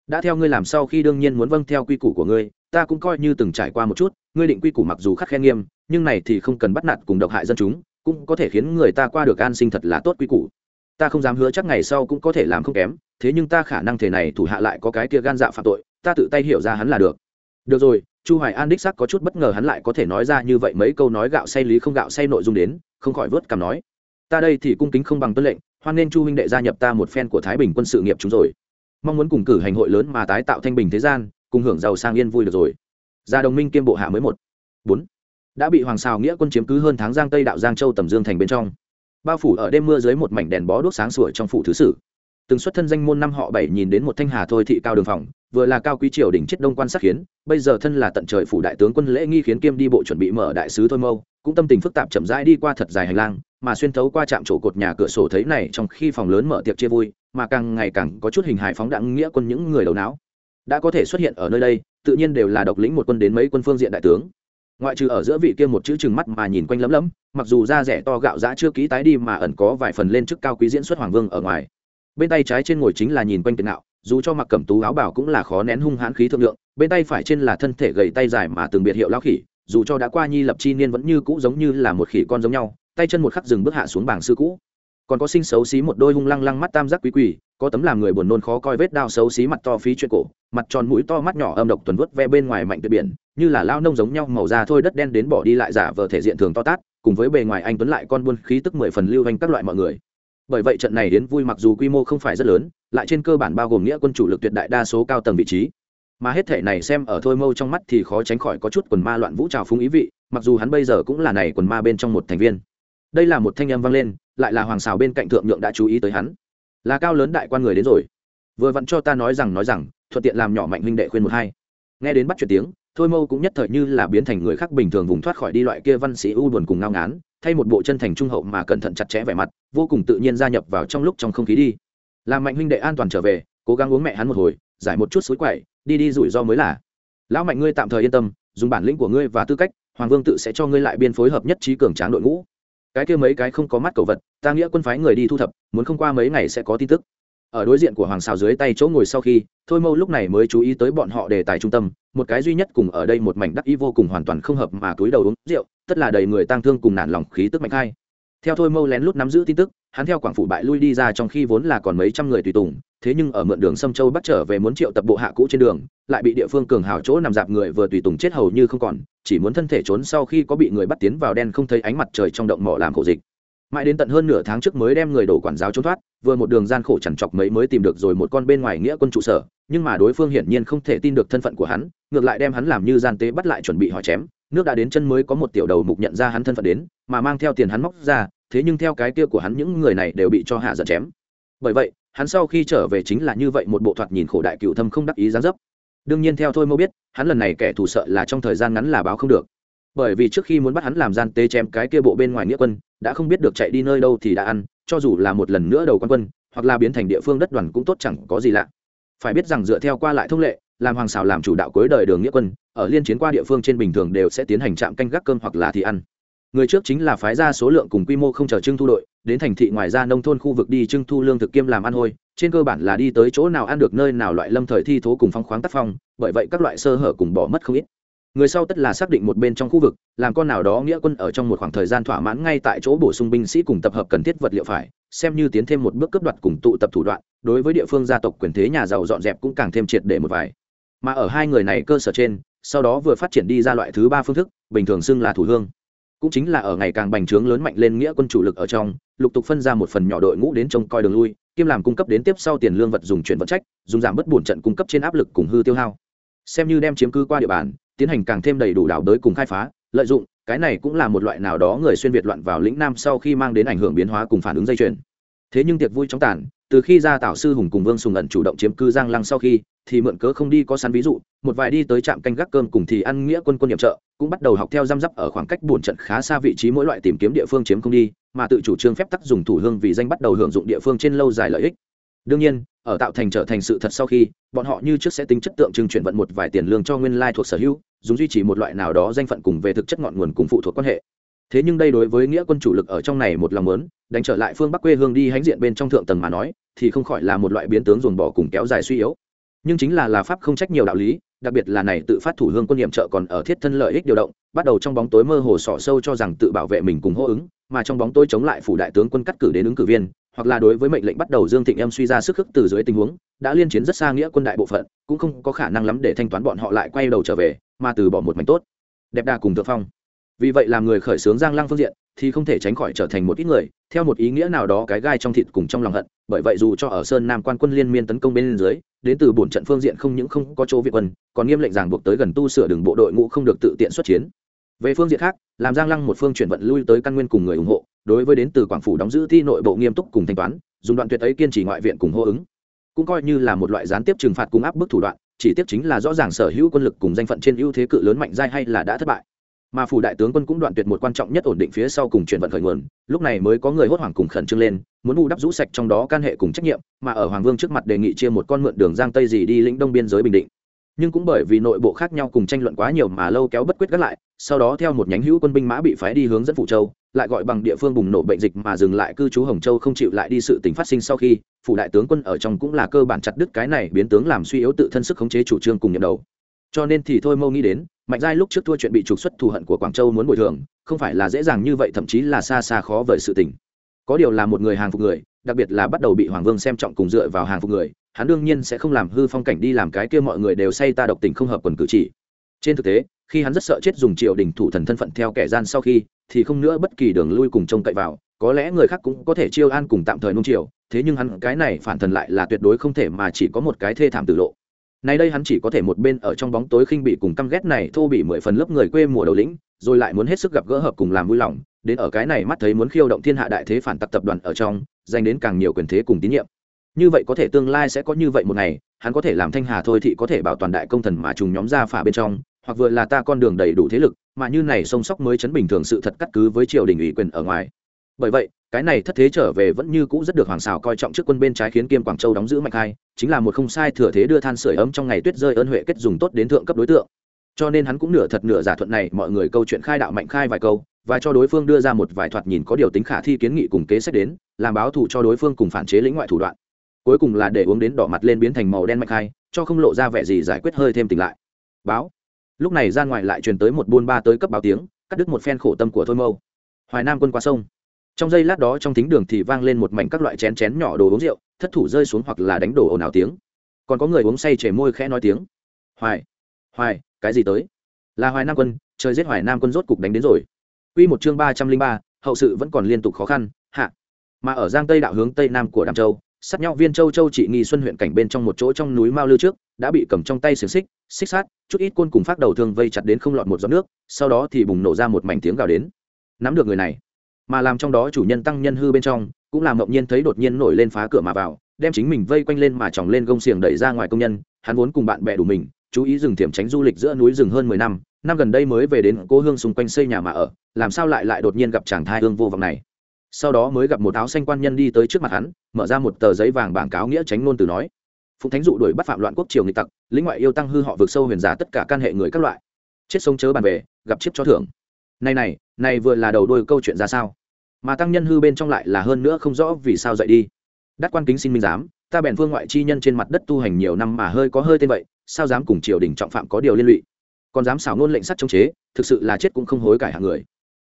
Đã theo ngươi làm sau khi đương nhiên muốn vâng theo quy củ của ngươi, ta cũng coi như từng trải qua một chút, ngươi định quy củ mặc dù khắc khen nghiêm, nhưng này thì không cần bắt nạt cùng độc hại dân chúng, cũng có thể khiến người ta qua được an sinh thật là tốt quy củ. Ta không dám hứa chắc ngày sau cũng có thể làm không kém, thế nhưng ta khả năng thể này thủ hạ lại có cái kia gan dạ phạm tội, ta tự tay hiểu ra hắn là được. Được rồi chu hoài an đích sắc có chút bất ngờ hắn lại có thể nói ra như vậy mấy câu nói gạo say lý không gạo say nội dung đến, không khỏi vớt cảm nói. Ta đây thì cung kính không bằng tuân lệnh, hoan nên chu huynh đệ gia nhập ta một phen của thái bình quân sự nghiệp chúng rồi. Mong muốn cùng cử hành hội lớn mà tái tạo thanh bình thế gian, cùng hưởng giàu sang yên vui được rồi. Gia đồng minh kiêm bộ hạ mới một. Bốn. Đã bị hoàng xào nghĩa quân chiếm cứ hơn tháng giang tây đạo giang châu tầm dương thành bên trong. Bao phủ ở đêm mưa dưới một mảnh đèn bó đốt sáng sủa trong phủ thứ sử. Từng xuất thân danh môn năm họ bảy nhìn đến một thanh hà thôi thị cao đường phòng vừa là cao quý triều đình chết đông quan sát khiến, bây giờ thân là tận trời phủ đại tướng quân lễ nghi khiến kiêm đi bộ chuẩn bị mở đại sứ thôi mâu, cũng tâm tình phức tạp chậm rãi đi qua thật dài hành lang, mà xuyên thấu qua trạm chỗ cột nhà cửa sổ thấy này trong khi phòng lớn mở tiệc chia vui, mà càng ngày càng có chút hình hài phóng đẳng nghĩa quân những người đầu não. Đã có thể xuất hiện ở nơi đây, tự nhiên đều là độc lĩnh một quân đến mấy quân phương diện đại tướng. Ngoại trừ ở giữa vị kia một chữ chừng mắt mà nhìn quanh lấm lấm, mặc dù da rẻ to gạo giã chưa ký tái đi mà ẩn có vài phần lên chức cao quý diễn xuất hoàng vương ở ngoài. Bên tay trái trên ngồi chính là nhìn quanh tiền nạo dù cho mặc cẩm tú áo bảo cũng là khó nén hung hãn khí thượng lượng, bên tay phải trên là thân thể gầy tay dài mà từng biệt hiệu lao khỉ, dù cho đã qua nhi lập chi niên vẫn như cũ giống như là một khỉ con giống nhau, tay chân một khắc dừng bước hạ xuống bảng sư cũ. Còn có sinh xấu xí một đôi hung lăng lăng mắt tam giác quý quỷ có tấm làm người buồn nôn khó coi vết đao xấu xí mặt to phí chuyện cổ, mặt tròn mũi to mắt nhỏ âm độc tuần vớt ve bên ngoài mạnh tuyệt biển, như là lao nông giống nhau màu da thôi đất đen đến bỏ đi lại giả vờ thể diện thường to tát, cùng với bề ngoài anh tuấn lại con buôn khí tức mười phần lưu hành các loại mọi người. Bởi vậy trận này đến vui mặc dù quy mô không phải rất lớn lại trên cơ bản bao gồm nghĩa quân chủ lực tuyệt đại đa số cao tầng vị trí. Mà hết thể này xem ở thôi mâu trong mắt thì khó tránh khỏi có chút quần ma loạn vũ trào phung ý vị, mặc dù hắn bây giờ cũng là này quần ma bên trong một thành viên. Đây là một thanh âm vang lên, lại là hoàng xào bên cạnh thượng nhượng đã chú ý tới hắn. Là cao lớn đại quan người đến rồi. Vừa vặn cho ta nói rằng nói rằng, thuận tiện làm nhỏ mạnh huynh đệ khuyên một hai. Nghe đến bắt chuyện tiếng, thôi mâu cũng nhất thời như là biến thành người khác bình thường vùng thoát khỏi đi loại kia văn sĩ u buồn cùng ngao ngán, thay một bộ chân thành trung hậu mà cẩn thận chặt chẽ vẻ mặt, vô cùng tự nhiên gia nhập vào trong lúc trong không khí đi làm mạnh huynh đệ an toàn trở về, cố gắng uống mẹ hắn một hồi, giải một chút suối quậy, đi đi rủi ro mới là. Lão mạnh ngươi tạm thời yên tâm, dùng bản lĩnh của ngươi và tư cách, hoàng vương tự sẽ cho ngươi lại biên phối hợp nhất trí cường tráng đội ngũ. Cái kia mấy cái không có mắt cầu vật, ta nghĩa quân phái người đi thu thập, muốn không qua mấy ngày sẽ có tin tức. Ở đối diện của hoàng xào dưới tay chỗ ngồi sau khi, thôi mâu lúc này mới chú ý tới bọn họ đề tài trung tâm, một cái duy nhất cùng ở đây một mảnh đắc ý vô cùng hoàn toàn không hợp mà túi đầu uống rượu, tất là đầy người tang thương cùng nản lòng khí tức mạnh khai theo thôi mâu lén lút nắm giữ tin tức, hắn theo quảng phủ bại lui đi ra trong khi vốn là còn mấy trăm người tùy tùng, thế nhưng ở mượn đường sâm châu bắt trở về muốn triệu tập bộ hạ cũ trên đường, lại bị địa phương cường hào chỗ nằm dạp người vừa tùy tùng chết hầu như không còn, chỉ muốn thân thể trốn sau khi có bị người bắt tiến vào đen không thấy ánh mặt trời trong động mỏ làm khổ dịch. Mãi đến tận hơn nửa tháng trước mới đem người đổ quản giáo trốn thoát, vừa một đường gian khổ chằn chọc mấy mới tìm được rồi một con bên ngoài nghĩa quân trụ sở, nhưng mà đối phương hiển nhiên không thể tin được thân phận của hắn, ngược lại đem hắn làm như gian tế bắt lại chuẩn bị hỏi chém, nước đã đến chân mới có một tiểu đầu mục nhận ra hắn thân phận đến, mà mang theo tiền hắn móc ra thế nhưng theo cái kia của hắn những người này đều bị cho hạ giận chém. Bởi vậy, hắn sau khi trở về chính là như vậy một bộ thoạt nhìn khổ đại cựu thâm không đắc ý gián dấp. Đương nhiên theo thôi mâu biết, hắn lần này kẻ thù sợ là trong thời gian ngắn là báo không được. Bởi vì trước khi muốn bắt hắn làm gian tế chém cái kia bộ bên ngoài nghĩa quân, đã không biết được chạy đi nơi đâu thì đã ăn, cho dù là một lần nữa đầu quan quân, hoặc là biến thành địa phương đất đoàn cũng tốt chẳng có gì lạ. Phải biết rằng dựa theo qua lại thông lệ, làm hoàng xào làm chủ đạo cuối đời đường nghĩa quân, ở liên chiến qua địa phương trên bình thường đều sẽ tiến hành trạm canh gác cơm hoặc là thì ăn người trước chính là phái ra số lượng cùng quy mô không chờ trưng thu đội, đến thành thị ngoài ra nông thôn khu vực đi trưng thu lương thực kiêm làm ăn hôi, trên cơ bản là đi tới chỗ nào ăn được nơi nào loại lâm thời thi thố cùng phong khoáng tác phong, bởi vậy các loại sơ hở cùng bỏ mất không ít. Người sau tất là xác định một bên trong khu vực, làm con nào đó nghĩa quân ở trong một khoảng thời gian thỏa mãn ngay tại chỗ bổ sung binh sĩ cùng tập hợp cần thiết vật liệu phải, xem như tiến thêm một bước cấp đoạt cùng tụ tập thủ đoạn, đối với địa phương gia tộc quyền thế nhà giàu dọn dẹp cũng càng thêm triệt để một vài. Mà ở hai người này cơ sở trên, sau đó vừa phát triển đi ra loại thứ ba phương thức, bình thường xưng là thủ hương cũng chính là ở ngày càng bành trướng lớn mạnh lên nghĩa quân chủ lực ở trong, lục tục phân ra một phần nhỏ đội ngũ đến trông coi đường lui kiêm làm cung cấp đến tiếp sau tiền lương vật dùng chuyển vận trách, dùng giảm bất bổn trận cung cấp trên áp lực cùng hư tiêu hao. Xem như đem chiếm cứ qua địa bàn, tiến hành càng thêm đầy đủ đảo đới cùng khai phá, lợi dụng, cái này cũng là một loại nào đó người xuyên việt loạn vào lĩnh nam sau khi mang đến ảnh hưởng biến hóa cùng phản ứng dây chuyền. Thế nhưng tiệc vui chóng tàn, từ khi ra tảo sư hùng cùng vương sùng ẩn chủ động chiếm cư giang lăng sau khi thì mượn cớ không đi có sẵn ví dụ, một vài đi tới trạm canh gác cơm cùng thì ăn nghĩa quân quân nhiệm trợ, cũng bắt đầu học theo răm rắp ở khoảng cách buồn trận khá xa vị trí mỗi loại tìm kiếm địa phương chiếm không đi, mà tự chủ trương phép tắc dùng thủ hương vì danh bắt đầu hưởng dụng địa phương trên lâu dài lợi ích. Đương nhiên, ở tạo thành trở thành sự thật sau khi, bọn họ như trước sẽ tính chất tượng trưng chuyển vận một vài tiền lương cho nguyên lai thuộc sở hữu, dùng duy trì một loại nào đó danh phận cùng về thực chất ngọn nguồn cùng phụ thuộc quan hệ. Thế nhưng đây đối với nghĩa quân chủ lực ở trong này một lòng lớn đánh trở lại phương bắc quê hương đi hãnh diện bên trong thượng tầng mà nói, thì không khỏi là một loại biến tướng dồn bỏ cùng kéo dài suy yếu nhưng chính là là pháp không trách nhiều đạo lý, đặc biệt là này tự phát thủ hương quân nhiệm trợ còn ở thiết thân lợi ích điều động, bắt đầu trong bóng tối mơ hồ sỏ sâu cho rằng tự bảo vệ mình cùng hô ứng, mà trong bóng tối chống lại phủ đại tướng quân cắt cử đến ứng cử viên, hoặc là đối với mệnh lệnh bắt đầu dương thịnh em suy ra sức khức từ dưới tình huống, đã liên chiến rất xa nghĩa quân đại bộ phận, cũng không có khả năng lắm để thanh toán bọn họ lại quay đầu trở về, mà từ bỏ một mảnh tốt. Đẹp đà cùng thượng phong vì vậy làm người khởi xướng giang lăng phương diện, thì không thể tránh khỏi trở thành một ít người, theo một ý nghĩa nào đó cái gai trong thịt cùng trong lòng hận. Bởi vậy dù cho ở sơn nam quan quân liên miên tấn công bên dưới, đến từ bổn trận phương diện không những không có chỗ việt quân, còn nghiêm lệnh ràng buộc tới gần tu sửa đường bộ đội ngũ không được tự tiện xuất chiến. Về phương diện khác, làm giang lăng một phương chuyển vận lui tới căn nguyên cùng người ủng hộ, đối với đến từ quảng phủ đóng giữ thi nội bộ nghiêm túc cùng thanh toán, dùng đoạn tuyệt ấy kiên trì ngoại viện cùng hô ứng. Cũng coi như là một loại gián tiếp trừng phạt cùng áp bức thủ đoạn, chỉ tiếp chính là rõ ràng sở hữu quân lực cùng danh phận trên ưu thế cự lớn mạnh dai hay là đã thất bại mà phủ đại tướng quân cũng đoạn tuyệt một quan trọng nhất ổn định phía sau cùng chuyển vận khởi nguồn, lúc này mới có người hốt hoảng cùng khẩn trương lên, muốn bù đắp rũ sạch trong đó can hệ cùng trách nhiệm, mà ở hoàng vương trước mặt đề nghị chia một con mượn đường giang tây gì đi lĩnh đông biên giới bình định. Nhưng cũng bởi vì nội bộ khác nhau cùng tranh luận quá nhiều mà lâu kéo bất quyết gắt lại, sau đó theo một nhánh hữu quân binh mã bị phái đi hướng dẫn phụ châu, lại gọi bằng địa phương bùng nổ bệnh dịch mà dừng lại cư trú hồng châu không chịu lại đi sự tình phát sinh sau khi, phủ đại tướng quân ở trong cũng là cơ bản chặt đứt cái này biến tướng làm suy yếu tự thân sức khống chế chủ trương cùng nhận đầu cho nên thì thôi mâu nghĩ đến, mạnh giai lúc trước thua chuyện bị trục xuất thù hận của quảng châu muốn bồi thường, không phải là dễ dàng như vậy, thậm chí là xa xa khó vời sự tình. Có điều là một người hàng phục người, đặc biệt là bắt đầu bị hoàng vương xem trọng cùng dựa vào hàng phục người, hắn đương nhiên sẽ không làm hư phong cảnh đi làm cái kia mọi người đều say ta độc tình không hợp quần cử chỉ. Trên thực tế, khi hắn rất sợ chết dùng triều đình thủ thần thân phận theo kẻ gian sau khi, thì không nữa bất kỳ đường lui cùng trông cậy vào, có lẽ người khác cũng có thể chiêu an cùng tạm thời nung triều thế nhưng hắn cái này phản thần lại là tuyệt đối không thể mà chỉ có một cái thê thảm tử lộ nay đây hắn chỉ có thể một bên ở trong bóng tối khinh bị cùng căm ghét này, thô bị mười phần lớp người quê mùa đầu lĩnh, rồi lại muốn hết sức gặp gỡ hợp cùng làm vui lòng, đến ở cái này mắt thấy muốn khiêu động thiên hạ đại thế phản tặc tập đoàn ở trong dành đến càng nhiều quyền thế cùng tín nhiệm. Như vậy có thể tương lai sẽ có như vậy một ngày, hắn có thể làm thanh hà thôi thì có thể bảo toàn đại công thần mà trùng nhóm ra phả bên trong, hoặc vừa là ta con đường đầy đủ thế lực, mà như này sông sóc mới chấn bình thường sự thật cắt cứ với triều đình ủy quyền ở ngoài. Bởi vậy cái này thất thế trở về vẫn như cũ rất được hoàng xào coi trọng trước quân bên trái khiến kiêm quảng châu đóng giữ mạnh hai, chính là một không sai thừa thế đưa than sửa ấm trong ngày tuyết rơi ơn huệ kết dùng tốt đến thượng cấp đối tượng. Cho nên hắn cũng nửa thật nửa giả thuận này, mọi người câu chuyện khai đạo mạnh khai vài câu, và cho đối phương đưa ra một vài thoạt nhìn có điều tính khả thi kiến nghị cùng kế sách đến, làm báo thù cho đối phương cùng phản chế lĩnh ngoại thủ đoạn. Cuối cùng là để uống đến đỏ mặt lên biến thành màu đen mạnh khai, cho không lộ ra vẻ gì giải quyết hơi thêm tỉnh lại. Báo. Lúc này ra ngoài lại truyền tới một buôn ba tới cấp báo tiếng, cắt đứt một phen khổ tâm của thôi mâu. Hoài nam quân qua sông trong giây lát đó trong thính đường thì vang lên một mảnh các loại chén chén nhỏ đồ uống rượu, thất thủ rơi xuống hoặc là đánh đổ ồn ào tiếng. Còn có người uống say chảy môi khẽ nói tiếng. Hoài hoài, cái gì tới? Là hoài nam quân, trời giết hoài nam quân rốt cục đánh đến rồi. Quy một chương ba trăm linh ba, hậu sự vẫn còn liên tục khó khăn, hạ. Mà ở giang tây đạo hướng tây nam của đàm châu, sát nhau viên châu châu trị nghi xuân huyện cảnh bên trong một chỗ trong núi mao lư trước, đã bị cầm trong tay xiềng xích xích sát chút ít côn cùng phát đầu thương vây chặt đến không lọt một giọt nước, sau đó thì bùng nổ ra một mảnh tiếng gào đến. Nắm được người này mà làm trong đó chủ nhân tăng nhân hư bên trong, cũng làm mộng nhiên thấy đột nhiên nổi lên phá cửa mà vào, đem chính mình vây quanh lên mà chòng lên gông xiềng đẩy ra ngoài công nhân, hắn vốn cùng bạn bè đủ mình, chú ý rừng thiểm tránh du lịch giữa núi rừng hơn mười năm năm gần đây mới về đến cố hương xung quanh xây nhà mà ở, làm sao lại lại đột nhiên gặp chàng thai hương vô vọng này. Sau đó mới gặp một áo xanh quan nhân đi tới trước mặt hắn, mở ra một tờ giấy vàng bảng cáo nghĩa tránh ngôn từ nói, phụng thánh dụ đuổi bắt phạm loạn quốc triều nghịch tặc, lĩnh ngoại yêu tăng hư họ vượt sâu huyền giả tất cả can hệ người các loại. Chết sống chớ bàn về, gặp chiếc cho thưởng này này này vừa là đầu đôi câu chuyện ra sao? Mà tăng nhân hư bên trong lại là hơn nữa không rõ vì sao dậy đi. Đắc quan kính xin minh giám, ta bèn phương ngoại chi nhân trên mặt đất tu hành nhiều năm mà hơi có hơi tên vậy, sao dám cùng triều đình trọng phạm có điều liên lụy? Còn dám xảo ngôn lệnh sắt chống chế, thực sự là chết cũng không hối cải hạng người.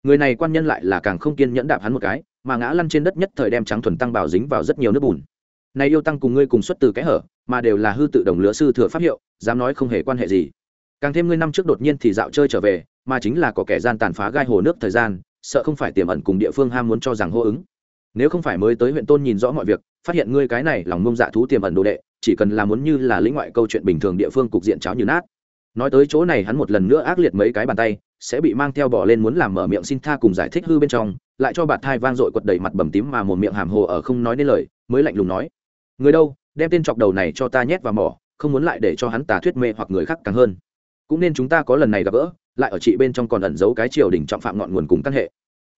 Người này quan nhân lại là càng không kiên nhẫn đạp hắn một cái, mà ngã lăn trên đất nhất thời đem trắng thuần tăng bảo dính vào rất nhiều nước bùn. Này yêu tăng cùng ngươi cùng xuất từ cái hở, mà đều là hư tự đồng lứa sư thừa pháp hiệu, dám nói không hề quan hệ gì. Càng thêm ngươi năm trước đột nhiên thì dạo chơi trở về mà chính là có kẻ gian tàn phá gai hồ nước thời gian, sợ không phải tiềm ẩn cùng địa phương ham muốn cho rằng hô ứng. Nếu không phải mới tới huyện tôn nhìn rõ mọi việc, phát hiện ngươi cái này lòng mông dạ thú tiềm ẩn đồ đệ, chỉ cần là muốn như là lĩnh ngoại câu chuyện bình thường địa phương cục diện cháo như nát. Nói tới chỗ này hắn một lần nữa ác liệt mấy cái bàn tay, sẽ bị mang theo bỏ lên muốn làm mở miệng xin tha cùng giải thích hư bên trong, lại cho bạt thai vang dội quật đầy mặt bầm tím mà một miệng hàm hồ ở không nói nên lời, mới lạnh lùng nói. Người đâu, đem tên chọc đầu này cho ta nhét vào mỏ, không muốn lại để cho hắn tà thuyết mê hoặc người khác càng hơn. Cũng nên chúng ta có lần này gặp gỡ lại ở chị bên trong còn ẩn giấu cái triều đình trọng phạm ngọn nguồn cùng căn hệ.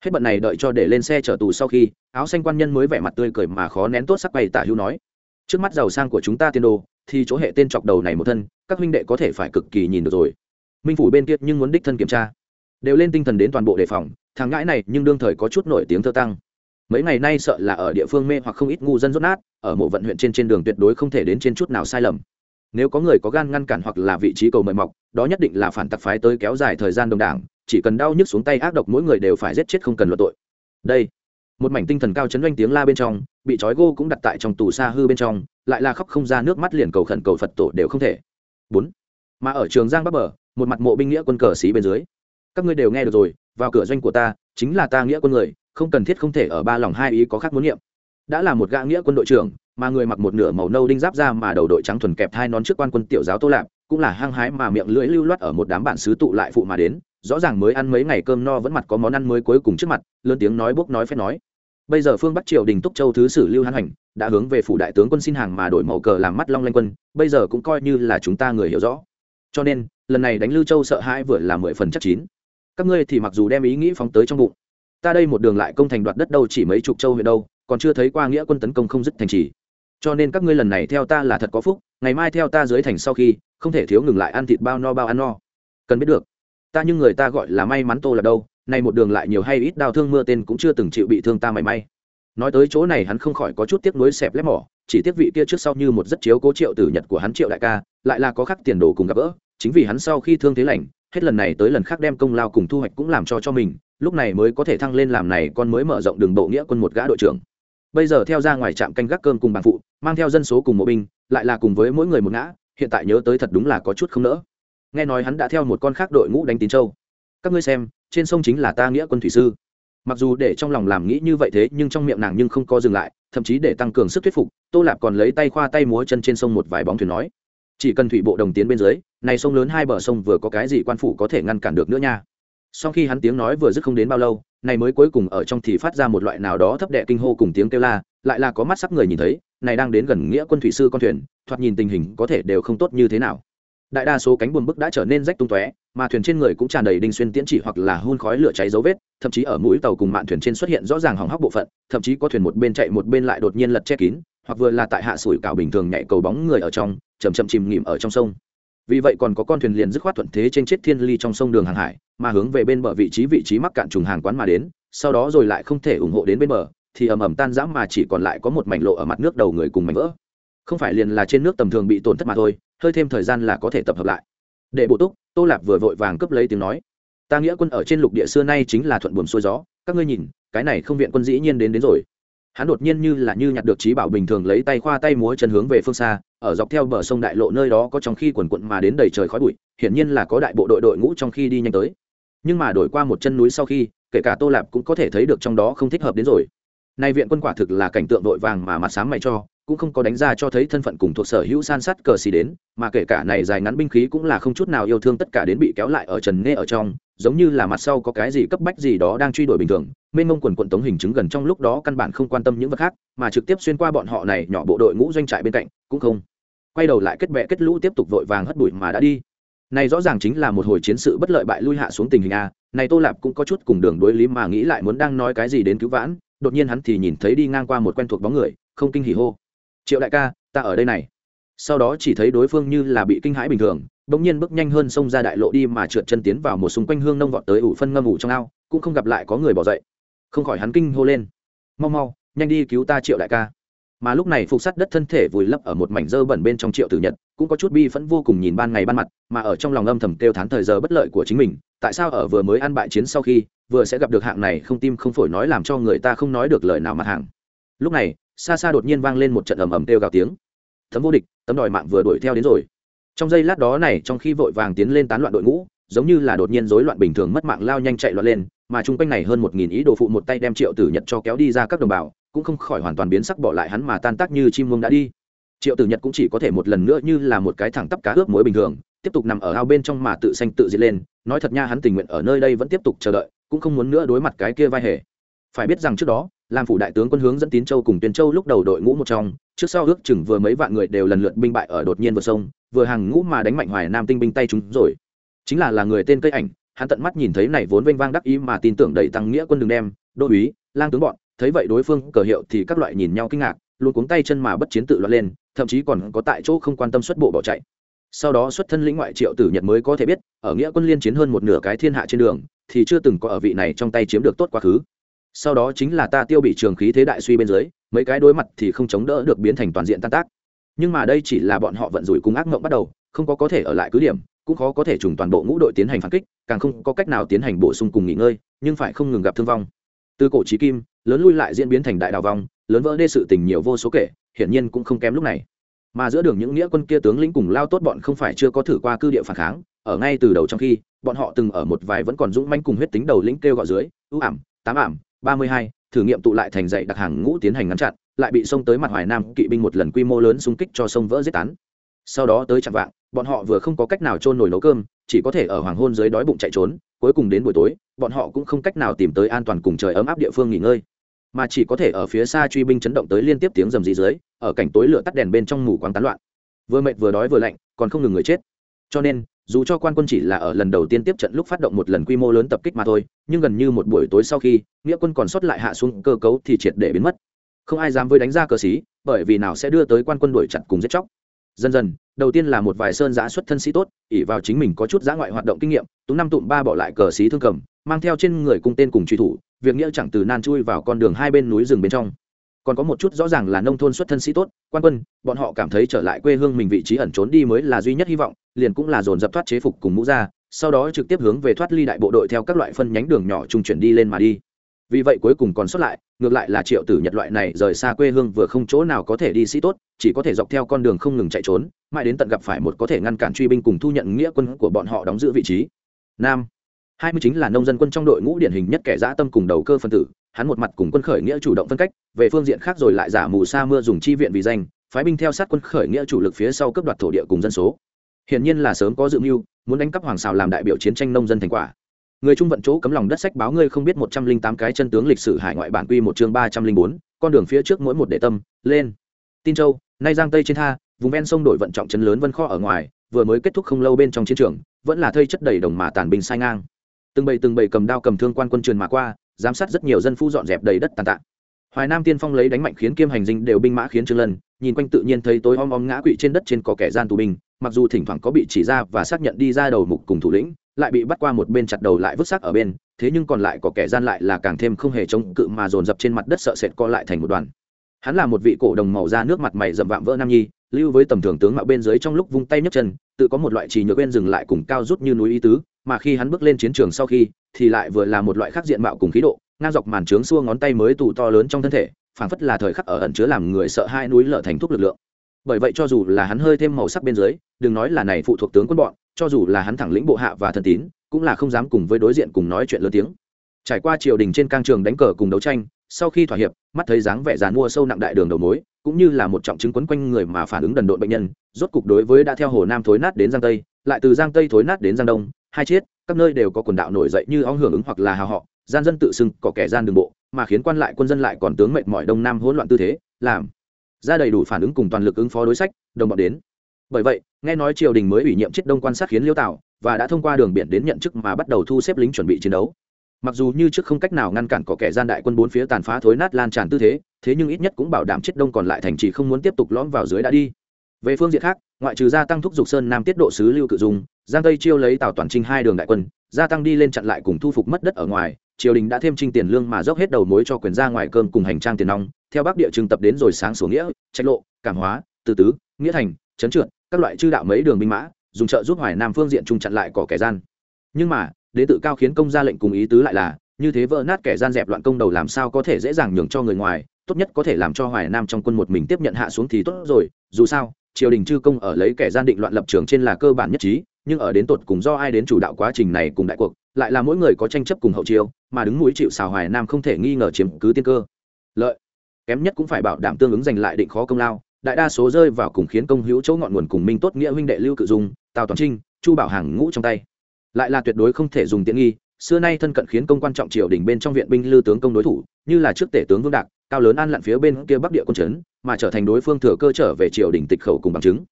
Hết bận này đợi cho để lên xe chở tù sau khi, áo xanh quan nhân mới vẻ mặt tươi cười mà khó nén tốt sắc bày tả hữu nói, trước mắt giàu sang của chúng ta tiên đồ, thì chỗ hệ tên chọc đầu này một thân, các huynh đệ có thể phải cực kỳ nhìn được rồi. Minh phủ bên kia nhưng muốn đích thân kiểm tra. Đều lên tinh thần đến toàn bộ đề phòng, thằng ngãi này nhưng đương thời có chút nổi tiếng thơ tăng. Mấy ngày nay sợ là ở địa phương mê hoặc không ít ngu dân rốt nát, ở mộ vận huyện trên trên đường tuyệt đối không thể đến trên chút nào sai lầm nếu có người có gan ngăn cản hoặc là vị trí cầu mời mọc, đó nhất định là phản tặc phái tới kéo dài thời gian đồng đảng, chỉ cần đau nhức xuống tay ác độc mỗi người đều phải giết chết không cần luận tội. Đây, một mảnh tinh thần cao chấn doanh tiếng la bên trong, bị trói gô cũng đặt tại trong tù xa hư bên trong, lại là khóc không ra nước mắt liền cầu khẩn cầu phật tổ đều không thể. Bốn, mà ở trường giang bắc bờ, một mặt mộ binh nghĩa quân cờ xí bên dưới. Các ngươi đều nghe được rồi, vào cửa doanh của ta, chính là ta nghĩa quân người, không cần thiết không thể ở ba lòng hai ý có khác muốn niệm. Đã là một gã nghĩa quân đội trưởng mà người mặc một nửa màu nâu đinh giáp ra mà đầu đội trắng thuần kẹp hai nón trước quan quân tiểu giáo tô lạp, cũng là hăng hái mà miệng lưỡi lưu loát ở một đám bạn sứ tụ lại phụ mà đến, rõ ràng mới ăn mấy ngày cơm no vẫn mặt có món ăn mới cuối cùng trước mặt, lớn tiếng nói bốc nói phép nói. Bây giờ phương bắc triều đình túc châu thứ sử lưu hán hành, đã hướng về phủ đại tướng quân xin hàng mà đổi màu cờ làm mắt long lanh quân, bây giờ cũng coi như là chúng ta người hiểu rõ. Cho nên, lần này đánh lưu châu sợ hãi vừa là mười phần chắc chín. Các ngươi thì mặc dù đem ý nghĩ phóng tới trong bụng, ta đây một đường lại công thành đoạt đất đâu chỉ mấy chục châu huyện đâu, còn chưa thấy qua nghĩa quân tấn công không dứt thành trì cho nên các ngươi lần này theo ta là thật có phúc, ngày mai theo ta dưới thành sau khi, không thể thiếu ngừng lại ăn thịt bao no bao ăn no. Cần biết được, ta nhưng người ta gọi là may mắn tô là đâu, nay một đường lại nhiều hay ít đau thương mưa tên cũng chưa từng chịu bị thương ta mảy may. Nói tới chỗ này hắn không khỏi có chút tiếc nuối xẹp lép mỏ, chỉ tiếc vị kia trước sau như một rất chiếu cố triệu tử nhật của hắn triệu đại ca, lại là có khắc tiền đồ cùng gặp gỡ, chính vì hắn sau khi thương thế lành, hết lần này tới lần khác đem công lao cùng thu hoạch cũng làm cho cho mình, lúc này mới có thể thăng lên làm này con mới mở rộng đường bộ nghĩa quân một gã đội trưởng bây giờ theo ra ngoài trạm canh gác cơm cùng bàn phụ, mang theo dân số cùng mộ binh, lại là cùng với mỗi người một ngã, hiện tại nhớ tới thật đúng là có chút không nỡ. Nghe nói hắn đã theo một con khác đội ngũ đánh tín châu. Các ngươi xem, trên sông chính là ta nghĩa quân thủy sư. Mặc dù để trong lòng làm nghĩ như vậy thế, nhưng trong miệng nàng nhưng không có dừng lại, thậm chí để tăng cường sức thuyết phục, tô lạp còn lấy tay khoa tay múa chân trên sông một vài bóng thuyền nói. Chỉ cần thủy bộ đồng tiến bên dưới, này sông lớn hai bờ sông vừa có cái gì quan phủ có thể ngăn cản được nữa nha. Sau khi hắn tiếng nói vừa dứt không đến bao lâu này mới cuối cùng ở trong thì phát ra một loại nào đó thấp đệ kinh hô cùng tiếng kêu la, lại là có mắt sắc người nhìn thấy, này đang đến gần nghĩa quân thủy sư con thuyền, thoạt nhìn tình hình có thể đều không tốt như thế nào. Đại đa số cánh buồm bức đã trở nên rách tung tóe, mà thuyền trên người cũng tràn đầy đinh xuyên tiễn chỉ hoặc là hun khói lửa cháy dấu vết, thậm chí ở mũi tàu cùng mạn thuyền trên xuất hiện rõ ràng hỏng hóc bộ phận, thậm chí có thuyền một bên chạy một bên lại đột nhiên lật che kín, hoặc vừa là tại hạ sủi cảo bình thường nhảy cầu bóng người ở trong chầm chậm chìm nghỉm ở trong sông vì vậy còn có con thuyền liền dứt khoát thuận thế trên chết thiên ly trong sông đường hàng hải, mà hướng về bên bờ vị trí vị trí mắc cạn trùng hàng quán mà đến, sau đó rồi lại không thể ủng hộ đến bên bờ, thì ầm ầm tan rã mà chỉ còn lại có một mảnh lộ ở mặt nước đầu người cùng mảnh vỡ. Không phải liền là trên nước tầm thường bị tổn thất mà thôi, hơi thêm thời gian là có thể tập hợp lại. Để bổ túc, tô lạp vừa vội vàng cướp lấy tiếng nói. Ta nghĩa quân ở trên lục địa xưa nay chính là thuận buồm xuôi gió, các ngươi nhìn, cái này không viện quân dĩ nhiên đến đến rồi hắn đột nhiên như là như nhặt được trí bảo bình thường lấy tay khoa tay múa chân hướng về phương xa, ở dọc theo bờ sông đại lộ nơi đó có trong khi quần quận mà đến đầy trời khói bụi, hiển nhiên là có đại bộ đội đội ngũ trong khi đi nhanh tới. Nhưng mà đổi qua một chân núi sau khi, kể cả tô lạp cũng có thể thấy được trong đó không thích hợp đến rồi. Nay viện quân quả thực là cảnh tượng đội vàng mà mặt sáng mày cho cũng không có đánh ra cho thấy thân phận cùng thuộc sở hữu san sát cờ xì đến, mà kể cả này dài ngắn binh khí cũng là không chút nào yêu thương tất cả đến bị kéo lại ở trần nghe ở trong, giống như là mặt sau có cái gì cấp bách gì đó đang truy đuổi bình thường, mênh mông quần quận tống hình chứng gần trong lúc đó căn bản không quan tâm những vật khác, mà trực tiếp xuyên qua bọn họ này nhỏ bộ đội ngũ doanh trại bên cạnh, cũng không. Quay đầu lại kết bệ kết lũ tiếp tục vội vàng hất bụi mà đã đi. Này rõ ràng chính là một hồi chiến sự bất lợi bại lui hạ xuống tình hình a, này tô lạp cũng có chút cùng đường đối lý mà nghĩ lại muốn đang nói cái gì đến cứu vãn, đột nhiên hắn thì nhìn thấy đi ngang qua một quen thuộc bóng người, không kinh hỉ hô triệu đại ca, ta ở đây này. Sau đó chỉ thấy đối phương như là bị kinh hãi bình thường, bỗng nhiên bước nhanh hơn sông ra đại lộ đi mà trượt chân tiến vào một xung quanh hương nông vọt tới ủ phân ngâm ủ trong ao, cũng không gặp lại có người bỏ dậy. Không khỏi hắn kinh hô lên. Mau mau, nhanh đi cứu ta triệu đại ca. Mà lúc này phục sắt đất thân thể vùi lấp ở một mảnh dơ bẩn bên trong triệu tử nhật, cũng có chút bi phẫn vô cùng nhìn ban ngày ban mặt, mà ở trong lòng âm thầm kêu thán thời giờ bất lợi của chính mình, tại sao ở vừa mới ăn bại chiến sau khi, vừa sẽ gặp được hạng này không tim không phổi nói làm cho người ta không nói được lời nào mặt hàng. Lúc này xa xa đột nhiên vang lên một trận ầm ầm kêu gào tiếng. Thấm vô địch tấm đòi mạng vừa đuổi theo đến rồi. Trong giây lát đó này, trong khi vội vàng tiến lên tán loạn đội ngũ, giống như là đột nhiên rối loạn bình thường mất mạng lao nhanh chạy loạn lên, mà chung quanh này hơn một nghìn ý đồ phụ một tay đem triệu tử nhật cho kéo đi ra các đồng bào, cũng không khỏi hoàn toàn biến sắc bỏ lại hắn mà tan tác như chim muông đã đi. Triệu tử nhật cũng chỉ có thể một lần nữa như là một cái thẳng tắp cá ướp muối bình thường, tiếp tục nằm ở ao bên trong mà tự xanh tự diệt lên, nói thật nha, hắn tình nguyện ở nơi đây vẫn tiếp tục chờ đợi, cũng không muốn nữa đối mặt cái kia vai hề. Phải biết rằng trước đó làm phủ đại tướng quân hướng dẫn tín châu cùng tuyên châu lúc đầu đội ngũ một trong, trước sau ước chừng vừa mấy vạn người đều lần lượt binh bại ở đột nhiên vượt sông, vừa hàng ngũ mà đánh mạnh hoài nam tinh binh tay chúng rồi. Chính là là người tên cây ảnh, hắn tận mắt nhìn thấy này vốn vênh vang đắc ý mà tin tưởng đầy tăng nghĩa quân đường đem, đô úy, lang tướng bọn, thấy vậy đối phương cờ hiệu thì các loại nhìn nhau kinh ngạc, luôn cuống tay chân mà bất chiến tự loạn lên, thậm chí còn có tại chỗ không quan tâm xuất bộ bỏ chạy. Sau đó xuất thân lĩnh ngoại triệu tử nhật mới có thể biết, ở nghĩa quân liên chiến hơn một nửa cái thiên hạ trên đường, thì chưa từng có ở vị này trong tay chiếm được tốt quá khứ sau đó chính là ta tiêu bị trường khí thế đại suy bên dưới, mấy cái đối mặt thì không chống đỡ được biến thành toàn diện tan tác. Nhưng mà đây chỉ là bọn họ vận rủi cùng ác mộng bắt đầu, không có có thể ở lại cứ điểm, cũng khó có thể trùng toàn bộ ngũ đội tiến hành phản kích, càng không có cách nào tiến hành bổ sung cùng nghỉ ngơi, nhưng phải không ngừng gặp thương vong. Từ cổ trí kim, lớn lui lại diễn biến thành đại đào vong, lớn vỡ đê sự tình nhiều vô số kể, hiển nhiên cũng không kém lúc này. Mà giữa đường những nghĩa quân kia tướng lĩnh cùng lao tốt bọn không phải chưa có thử qua cư địa phản kháng, ở ngay từ đầu trong khi, bọn họ từng ở một vài vẫn còn dũng manh cùng huyết tính đầu lĩnh kêu gọi dưới, ưu ảm, tám ảm ba mươi hai, thử nghiệm tụ lại thành dạy đặc hàng ngũ tiến hành ngăn chặn, lại bị xông tới mặt hoài nam kỵ binh một lần quy mô lớn xung kích cho sông vỡ giết tán. Sau đó tới chặn vạng, bọn họ vừa không có cách nào trôn nổi nấu cơm, chỉ có thể ở hoàng hôn dưới đói bụng chạy trốn, cuối cùng đến buổi tối, bọn họ cũng không cách nào tìm tới an toàn cùng trời ấm áp địa phương nghỉ ngơi. Mà chỉ có thể ở phía xa truy binh chấn động tới liên tiếp tiếng rầm rì dưới, ở cảnh tối lửa tắt đèn bên trong mù quáng tán loạn. Vừa mệt vừa đói vừa lạnh, còn không ngừng người chết. Cho nên dù cho quan quân chỉ là ở lần đầu tiên tiếp trận lúc phát động một lần quy mô lớn tập kích mà thôi, nhưng gần như một buổi tối sau khi, nghĩa quân còn sót lại hạ xuống cơ cấu thì triệt để biến mất. Không ai dám với đánh ra cờ xí, bởi vì nào sẽ đưa tới quan quân đuổi chặt cùng giết chóc. Dần dần, đầu tiên là một vài sơn giã xuất thân sĩ tốt ỉ vào chính mình có chút giã ngoại hoạt động kinh nghiệm tú năm tụm ba bỏ lại cờ xí thương cầm, mang theo trên người cung tên cùng truy thủ, việc nghĩa chẳng từ nan chui vào con đường hai bên núi rừng bên trong còn có một chút rõ ràng là nông thôn xuất thân sĩ tốt, quan quân, bọn họ cảm thấy trở lại quê hương mình vị trí ẩn trốn đi mới là duy nhất hy vọng, liền cũng là dồn dập thoát chế phục cùng mũ ra, sau đó trực tiếp hướng về thoát ly đại bộ đội theo các loại phân nhánh đường nhỏ trung chuyển đi lên mà đi. Vì vậy cuối cùng còn sót lại, ngược lại là triệu tử nhật loại này rời xa quê hương vừa không chỗ nào có thể đi sĩ tốt, chỉ có thể dọc theo con đường không ngừng chạy trốn, mãi đến tận gặp phải một có thể ngăn cản truy binh cùng thu nhận nghĩa quân của bọn họ đóng giữ vị trí. Nam, hai mươi chính là nông dân quân trong đội ngũ điển hình nhất kẻ dã tâm cùng đầu cơ phân tử hắn một mặt cùng quân khởi nghĩa chủ động phân cách, về phương diện khác rồi lại giả mù sa mưa dùng chi viện vì danh, phái binh theo sát quân khởi nghĩa chủ lực phía sau cướp đoạt thổ địa cùng dân số. Hiển nhiên là sớm có dự mưu, muốn đánh cắp hoàng xào làm đại biểu chiến tranh nông dân thành quả. Người trung vận chỗ cấm lòng đất sách báo ngươi không biết một trăm linh tám cái chân tướng lịch sử hải ngoại bản quy một chương ba trăm linh bốn, con đường phía trước mỗi một đệ tâm, lên. Tin châu, nay giang tây trên tha, vùng ven sông đổi vận trọng chân lớn vân kho ở ngoài, vừa mới kết thúc không lâu bên trong chiến trường, vẫn là thây chất đầy đồng mà tàn binh sai ngang. Từng bầy từng bầy cầm đao cầm thương quan quân truyền mà qua giám sát rất nhiều dân phu dọn dẹp đầy đất tàn tạ. Hoài nam tiên phong lấy đánh mạnh khiến kiêm hành dinh đều binh mã khiến trương lân, nhìn quanh tự nhiên thấy tối om om ngã quỵ trên đất trên có kẻ gian tù binh, mặc dù thỉnh thoảng có bị chỉ ra và xác nhận đi ra đầu mục cùng thủ lĩnh, lại bị bắt qua một bên chặt đầu lại vứt xác ở bên, thế nhưng còn lại có kẻ gian lại là càng thêm không hề chống cự mà dồn dập trên mặt đất sợ sệt co lại thành một đoàn. Hắn là một vị cổ đồng màu da nước mặt mày rậm vạm vỡ nam nhi, lưu với tầm thường tướng mạo bên dưới trong lúc vung tay nhấc chân, tự có một loại trì nhược bên dừng lại cùng cao rút như núi ý tứ mà khi hắn bước lên chiến trường sau khi, thì lại vừa là một loại khác diện mạo cùng khí độ, ngang dọc màn trướng xua ngón tay mới tù to lớn trong thân thể, phảng phất là thời khắc ở ẩn chứa làm người sợ hai núi lở thành thuốc lực lượng. Bởi vậy cho dù là hắn hơi thêm màu sắc bên dưới, đừng nói là này phụ thuộc tướng quân bọn, cho dù là hắn thẳng lĩnh bộ hạ và thần tín, cũng là không dám cùng với đối diện cùng nói chuyện lớn tiếng. Trải qua triều đình trên cang trường đánh cờ cùng đấu tranh, sau khi thỏa hiệp, mắt thấy dáng vẻ dàn mua sâu nặng đại đường đầu mối, cũng như là một trọng chứng quấn quanh người mà phản ứng đần độn bệnh nhân, rốt cục đối với đã theo hồ nam thối nát đến giang tây, lại từ giang tây thối nát đến giang đông hai chiết, các nơi đều có quần đạo nổi dậy như ong hưởng ứng hoặc là hào họ, gian dân tự xưng, có kẻ gian đường bộ, mà khiến quan lại quân dân lại còn tướng mệt mỏi đông nam hỗn loạn tư thế, làm ra đầy đủ phản ứng cùng toàn lực ứng phó đối sách, đồng bọn đến. Bởi vậy, nghe nói triều đình mới ủy nhiệm chiết đông quan sát khiến liêu tạo và đã thông qua đường biển đến nhận chức mà bắt đầu thu xếp lính chuẩn bị chiến đấu. Mặc dù như trước không cách nào ngăn cản có kẻ gian đại quân bốn phía tàn phá thối nát lan tràn tư thế thế nhưng ít nhất cũng bảo đảm chiết đông còn lại thành trì không muốn tiếp tục lõm vào dưới đã đi về phương diện khác, ngoại trừ gia tăng thúc dục sơn nam tiết độ sứ lưu cự dùng giang tây chiêu lấy tào toàn trinh hai đường đại quân, gia tăng đi lên chặn lại cùng thu phục mất đất ở ngoài, triều đình đã thêm trinh tiền lương mà dốc hết đầu mối cho quyền ra ngoài cơm cùng hành trang tiền nong, theo bắc địa trưng tập đến rồi sáng xuống nghĩa, trạch lộ, cảm hóa từ tứ, nghĩa thành, trấn trượt, các loại chư đạo mấy đường binh mã, dùng trợ giúp hoài nam phương diện trung chặn lại cỏ kẻ gian. Nhưng mà, đế tự cao khiến công ra lệnh cùng ý tứ lại là, như thế vỡ nát kẻ gian dẹp loạn công đầu làm sao có thể dễ dàng nhường cho người ngoài, tốt nhất có thể làm cho hoài nam trong quân một mình tiếp nhận hạ xuống thì tốt rồi, dù sao triều đình chư công ở lấy kẻ gian định loạn lập trường trên là cơ bản nhất trí, nhưng ở đến tột cùng do ai đến chủ đạo quá trình này cùng đại cuộc, lại là mỗi người có tranh chấp cùng hậu chiêu, mà đứng mũi chịu xào hoài nam không thể nghi ngờ chiếm cứ tiên cơ. Lợi. Kém nhất cũng phải bảo đảm tương ứng giành lại định khó công lao, đại đa số rơi vào cùng khiến công hữu chỗ ngọn nguồn cùng minh tốt nghĩa huynh đệ lưu cự dung, tào toàn trinh, chu bảo hàng ngũ trong tay. Lại là tuyệt đối không thể dùng tiện nghi, xưa nay thân cận khiến công quan trọng triều đình bên trong viện binh lưu tướng công đối thủ, như là trước tể tướng vương đạc, cao lớn an lặn phía bên kia bắc địa quân trấn mà trở thành đối phương thừa cơ trở về triều đình tịch khẩu cùng bằng chứng.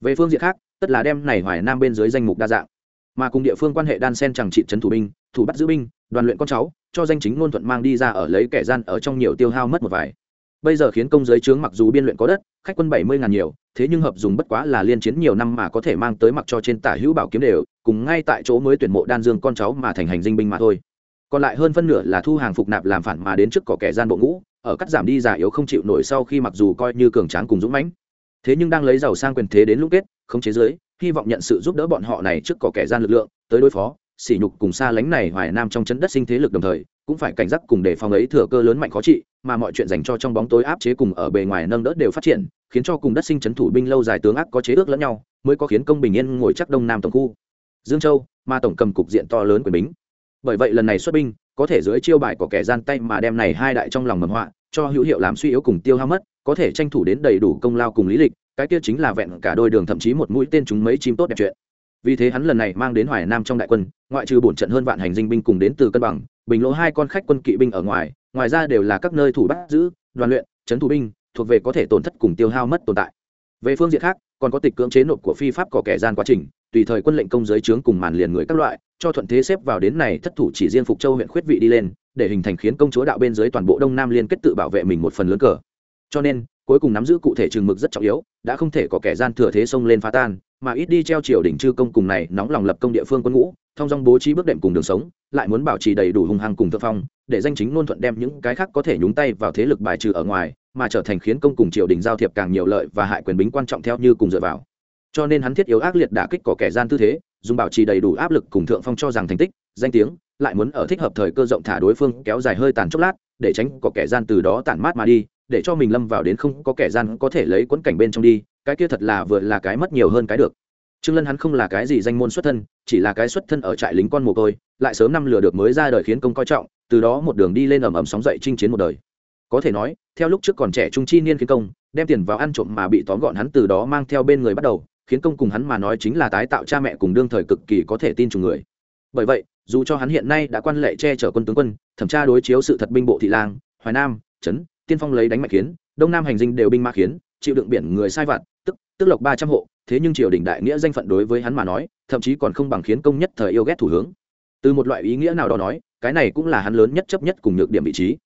Về phương diện khác, tất là đem này hoài nam bên dưới danh mục đa dạng. Mà cùng địa phương quan hệ đan sen chẳng trị trấn thủ binh, thủ bắt giữ binh, đoàn luyện con cháu, cho danh chính ngôn thuận mang đi ra ở lấy kẻ gian ở trong nhiều tiêu hao mất một vài. Bây giờ khiến công giới trướng mặc dù biên luyện có đất, khách quân bảy mươi ngàn nhiều, thế nhưng hợp dùng bất quá là liên chiến nhiều năm mà có thể mang tới mặc cho trên tả hữu bảo kiếm đều, cùng ngay tại chỗ mới tuyển mộ đan dương con cháu mà thành hành dinh binh mà thôi. Còn lại hơn phân nửa là thu hàng phục nạp làm phản mà đến trước cỏ kẻ gian bộ ngũ ở cắt giảm đi già yếu không chịu nổi sau khi mặc dù coi như cường tráng cùng dũng mãnh, thế nhưng đang lấy giàu sang quyền thế đến lúc kết, không chế giới, hy vọng nhận sự giúp đỡ bọn họ này trước có kẻ gian lực lượng, tới đối phó, sỉ nhục cùng xa lánh này hoài nam trong chấn đất sinh thế lực đồng thời, cũng phải cảnh giác cùng đề phòng ấy thừa cơ lớn mạnh khó trị, mà mọi chuyện dành cho trong bóng tối áp chế cùng ở bề ngoài nâng đỡ đều phát triển, khiến cho cùng đất sinh chấn thủ binh lâu dài tướng ác có chế ước lẫn nhau, mới có khiến công bình yên ngồi chắc đông nam tổng khu. Dương châu mà tổng cầm cục diện to lớn quyền bính bởi vậy lần này xuất binh, có thể dưới chiêu bài của kẻ gian tay mà đem này hai đại trong lòng mầm họa, cho hữu hiệu làm suy yếu cùng tiêu hao mất, có thể tranh thủ đến đầy đủ công lao cùng lý lịch, cái kia chính là vẹn cả đôi đường thậm chí một mũi tên chúng mấy chim tốt đẹp chuyện. Vì thế hắn lần này mang đến hoài nam trong đại quân, ngoại trừ bổn trận hơn vạn hành dinh binh cùng đến từ cân bằng, bình lỗ hai con khách quân kỵ binh ở ngoài ngoài ra đều là các nơi thủ bắt giữ, đoàn luyện, trấn thủ binh, thuộc về có thể tổn thất cùng tiêu hao mất tồn tại. Về phương diện khác, còn có tịch cưỡng chế nộp của phi pháp có kẻ gian quá trình, tùy thời quân lệnh công giới trướng cùng màn liền người các loại cho thuận thế xếp vào đến này thất thủ chỉ riêng phục châu huyện khuyết vị đi lên, để hình thành khiến công chúa đạo bên dưới toàn bộ đông nam liên kết tự bảo vệ mình một phần lớn cờ. Cho nên, cuối cùng nắm giữ cụ thể trường mực rất trọng yếu, đã không thể có kẻ gian thừa thế xông lên phá tan, mà ít đi treo triều đỉnh chư công cùng này nóng lòng lập công địa phương quân ngũ, thông dong bố trí bước đệm cùng đường sống, lại muốn bảo trì đầy đủ hùng hăng cùng thượng phong, để danh chính ngôn thuận đem những cái khác có thể nhúng tay vào thế lực bài trừ ở ngoài, mà trở thành khiến công cùng triều đình giao thiệp càng nhiều lợi và hại quyền bính quan trọng theo như cùng dựa vào. Cho nên hắn thiết yếu ác liệt đả kích có kẻ gian tư thế dùng bảo trì đầy đủ áp lực cùng thượng phong cho rằng thành tích, danh tiếng, lại muốn ở thích hợp thời cơ rộng thả đối phương kéo dài hơi tàn chốc lát, để tránh có kẻ gian từ đó tản mát mà đi, để cho mình lâm vào đến không có kẻ gian có thể lấy quấn cảnh bên trong đi, cái kia thật là vừa là cái mất nhiều hơn cái được. Trương lân hắn không là cái gì danh môn xuất thân, chỉ là cái xuất thân ở trại lính con mồ côi, lại sớm năm lừa được mới ra đời khiến công coi trọng, từ đó một đường đi lên ầm ầm sóng dậy chinh chiến một đời. Có thể nói, theo lúc trước còn trẻ trung chi niên khiến công, đem tiền vào ăn trộm mà bị tóm gọn hắn từ đó mang theo bên người bắt đầu khiến công cùng hắn mà nói chính là tái tạo cha mẹ cùng đương thời cực kỳ có thể tin chủ người. Bởi vậy, dù cho hắn hiện nay đã quan lệ che chở quân tướng quân, thẩm tra đối chiếu sự thật binh bộ thị lang, hoài nam, trấn, tiên phong lấy đánh mạch khiến đông nam hành dinh đều binh ma khiến chịu đựng biển người sai vặt, tức tức lộc ba trăm hộ, thế nhưng triều đình đại nghĩa danh phận đối với hắn mà nói, thậm chí còn không bằng khiến công nhất thời yêu ghét thủ hướng. Từ một loại ý nghĩa nào đó nói, cái này cũng là hắn lớn nhất chấp nhất cùng nhược điểm vị trí.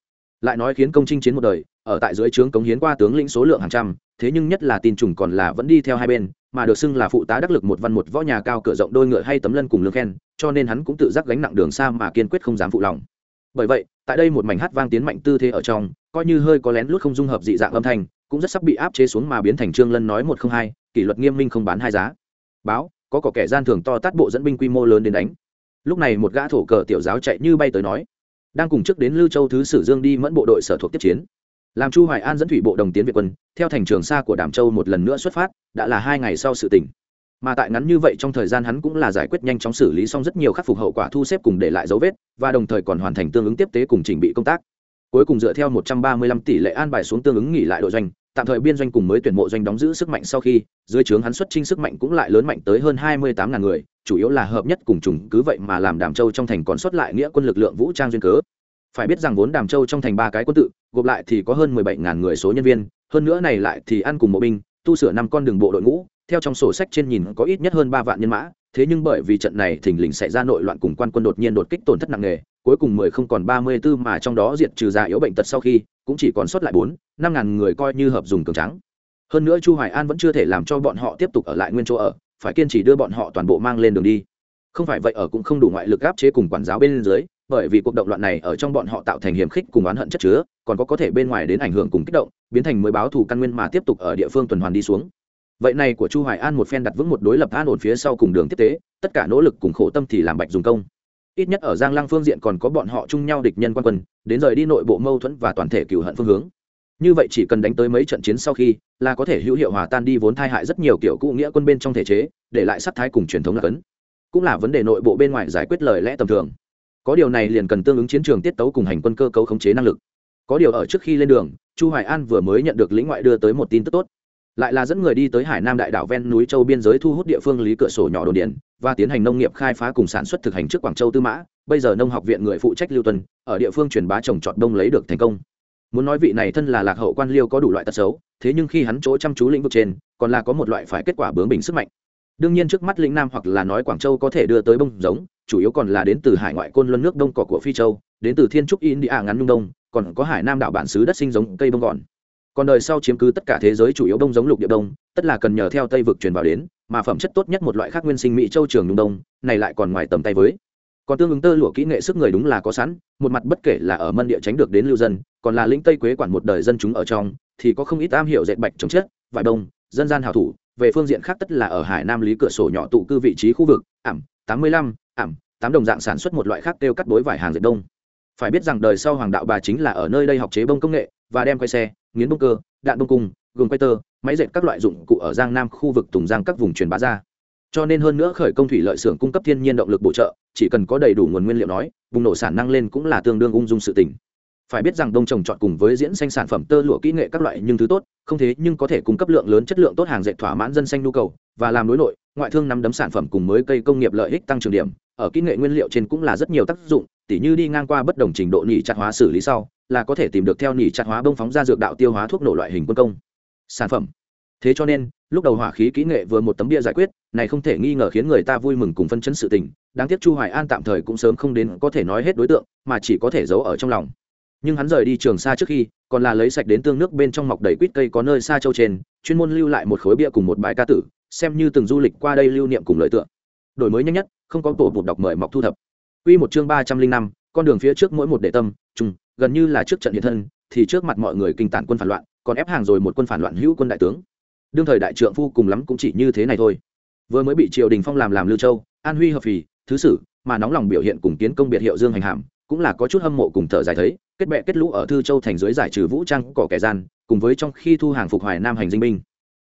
Lại nói khiến công chinh chiến một đời ở tại dưới trướng cống hiến qua tướng lĩnh số lượng hàng trăm, thế nhưng nhất là tin trùng còn là vẫn đi theo hai bên, mà được xưng là phụ tá đắc lực một văn một võ nhà cao cửa rộng đôi ngựa hay tấm lân cùng lương khen, cho nên hắn cũng tự giác gánh nặng đường xa mà kiên quyết không dám phụ lòng. Bởi vậy, tại đây một mảnh hát vang tiến mạnh tư thế ở trong, coi như hơi có lén lút không dung hợp dị dạng âm thanh, cũng rất sắp bị áp chế xuống mà biến thành trương lân nói một không hai, kỷ luật nghiêm minh không bán hai giá. Báo, có có kẻ gian thường to tát bộ dẫn binh quy mô lớn đến đánh. Lúc này một gã thổ cờ tiểu giáo chạy như bay tới nói, đang cùng trước đến lưu châu thứ sử dương đi mẫn bộ đội sở thuộc tiếp chiến làm chu hoài an dẫn thủy bộ đồng tiến việt quân, theo thành trường xa của đàm châu một lần nữa xuất phát, đã là hai ngày sau sự tỉnh mà tại ngắn như vậy trong thời gian hắn cũng là giải quyết nhanh chóng xử lý xong rất nhiều khắc phục hậu quả thu xếp cùng để lại dấu vết, và đồng thời còn hoàn thành tương ứng tiếp tế cùng trình bị công tác. Cuối cùng dựa theo 135 tỷ lệ an bài xuống tương ứng nghỉ lại đội doanh, tạm thời biên doanh cùng mới tuyển mộ doanh đóng giữ sức mạnh sau khi, dưới trướng hắn xuất trinh sức mạnh cũng lại lớn mạnh tới hơn 28 ngàn người, chủ yếu là hợp nhất cùng trùng cứ vậy mà làm đàm châu trong thành còn xuất lại nghĩa quân lực lượng vũ trang duyên cớ phải biết rằng vốn đàm châu trong thành ba cái quân tự, gộp lại thì có hơn 17 ngàn người số nhân viên, hơn nữa này lại thì ăn cùng bộ binh, tu sửa năm con đường bộ đội ngũ, theo trong sổ sách trên nhìn có ít nhất hơn ba vạn nhân mã, thế nhưng bởi vì trận này thình lình xảy ra nội loạn cùng quan quân đột nhiên đột kích tổn thất nặng nề, cuối cùng mười không còn ba mươi 34 mà trong đó diệt trừ già yếu bệnh tật sau khi, cũng chỉ còn sót lại bốn, năm ngàn người coi như hợp dùng cường trắng hơn nữa chu hoài an vẫn chưa thể làm cho bọn họ tiếp tục ở lại nguyên chỗ ở, phải kiên trì đưa bọn họ toàn bộ mang lên đường đi. Không phải vậy ở cũng không đủ ngoại lực áp chế cùng quản giáo bên dưới bởi vì cuộc động loạn này ở trong bọn họ tạo thành hiểm khích cùng oán hận chất chứa, còn có có thể bên ngoài đến ảnh hưởng cùng kích động, biến thành mới báo thù căn nguyên mà tiếp tục ở địa phương tuần hoàn đi xuống. Vậy này của chu hoài an một phen đặt vững một đối lập an ổn phía sau cùng đường tiếp tế, tất cả nỗ lực cùng khổ tâm thì làm bạch dùng công. Ít nhất ở giang lăng phương diện còn có bọn họ chung nhau địch nhân quan quân, đến rời đi nội bộ mâu thuẫn và toàn thể cựu hận phương hướng. Như vậy chỉ cần đánh tới mấy trận chiến sau khi, là có thể hữu hiệu hòa tan đi vốn thai hại rất nhiều kiểu cũ nghĩa quân bên trong thể chế, để lại sắc thái cùng truyền thống là cấn. Cũng là vấn đề nội bộ bên ngoài giải quyết lời lẽ tầm thường có điều này liền cần tương ứng chiến trường tiết tấu cùng hành quân cơ cấu khống chế năng lực. Có điều ở trước khi lên đường, chu hoài an vừa mới nhận được lĩnh ngoại đưa tới một tin tức tốt. Lại là dẫn người đi tới hải nam đại đảo ven núi châu biên giới thu hút địa phương lý cửa sổ nhỏ đồn điện và tiến hành nông nghiệp khai phá cùng sản xuất thực hành trước quảng châu tư mã. Bây giờ nông học viện người phụ trách lưu tuần ở địa phương truyền bá trồng trọt đông lấy được thành công. Muốn nói vị này thân là lạc hậu quan liêu có đủ loại tật xấu, thế nhưng khi hắn chỗ chăm chú lĩnh vực trên, còn là có một loại phải kết quả bướng bình sức mạnh đương nhiên trước mắt lĩnh nam hoặc là nói quảng châu có thể đưa tới bông giống, chủ yếu còn là đến từ hải ngoại côn luân nước đông cỏ của phi châu, đến từ thiên trúc india ngắn nhung đông, còn có hải nam đảo bản xứ đất sinh giống cây bông gòn còn đời sau chiếm cứ tất cả thế giới chủ yếu đông giống lục địa đông, tất là cần nhờ theo tây vực truyền vào đến, mà phẩm chất tốt nhất một loại khác nguyên sinh mỹ châu trường nhung đông, này lại còn ngoài tầm tay với. Còn tương ứng tơ lụa kỹ nghệ sức người đúng là có sẵn, một mặt bất kể là ở mân địa tránh được đến lưu dân, còn là lĩnh tây quế quản một đời dân chúng ở trong, thì có không ít am hiểu dệt bạch chống chết vải đông, dân gian hào thủ về phương diện khác tất là ở hải nam lý cửa sổ nhỏ tụ cư vị trí khu vực, ảm, tám mươi lăm, ảm, tám đồng dạng sản xuất một loại khác kêu cắt bối vải hàng dệt đông. Phải biết rằng đời sau hoàng đạo bà chính là ở nơi đây học chế bông công nghệ, và đem quay xe, nghiến bông cơ, đạn bông cung gồm quay tơ, máy dệt các loại dụng cụ ở giang nam khu vực tùng giang các vùng truyền bá ra. Cho nên hơn nữa khởi công thủy lợi xưởng cung cấp thiên nhiên động lực bổ trợ, chỉ cần có đầy đủ nguồn nguyên liệu nói vùng nổ sản năng lên cũng là tương đương ung dung sự tỉnh phải biết rằng đông trồng chọn cùng với diễn xanh sản phẩm tơ lụa kỹ nghệ các loại nhưng thứ tốt, không thế nhưng có thể cung cấp lượng lớn chất lượng tốt hàng dệt thỏa mãn dân xanh nhu cầu, và làm đối nội, ngoại thương nắm đấm sản phẩm cùng mới cây công nghiệp lợi ích tăng trưởng điểm, ở kỹ nghệ nguyên liệu trên cũng là rất nhiều tác dụng, tỉ như đi ngang qua bất đồng trình độ nhỉ chặt hóa xử lý sau, là có thể tìm được theo nhỉ chặt hóa bông phóng ra dược đạo tiêu hóa thuốc nổ loại hình quân công. Sản phẩm. Thế cho nên, lúc đầu hỏa khí kỹ nghệ vừa một tấm bia giải quyết, này không thể nghi ngờ khiến người ta vui mừng cùng phân chấn sự tình, đáng tiếc chu hoài an tạm thời cũng sớm không đến có thể nói hết đối tượng, mà chỉ có thể giấu ở trong lòng nhưng hắn rời đi trường xa trước khi còn là lấy sạch đến tương nước bên trong mọc đầy quýt cây có nơi xa châu trên chuyên môn lưu lại một khối bia cùng một bài ca tử xem như từng du lịch qua đây lưu niệm cùng lợi tượng đổi mới nhanh nhất không có tổ một đọc mời mọc thu thập Quy một chương ba trăm linh năm, con đường phía trước mỗi một đệ tâm, chung gần như là trước trận hiện thân, thì trước mặt mọi người kinh tản quân phản loạn, còn ép hàng rồi một quân phản loạn hữu quân đại tướng. Đương thời đại trượng phu cùng lắm cũng chỉ như thế này thôi. Vừa mới bị triều đình phong làm làm Lưu Châu, An Huy hợp phì, thứ sử, mà nóng lòng biểu hiện cùng kiến công biệt hiệu Dương hành hàm, cũng là có chút hâm mộ cùng thở dài thấy, kết bè kết lũ ở Thư Châu thành dưới giải trừ vũ trang cỏ kẻ gian, cùng với trong khi thu hàng phục Hoài Nam hành dinh binh.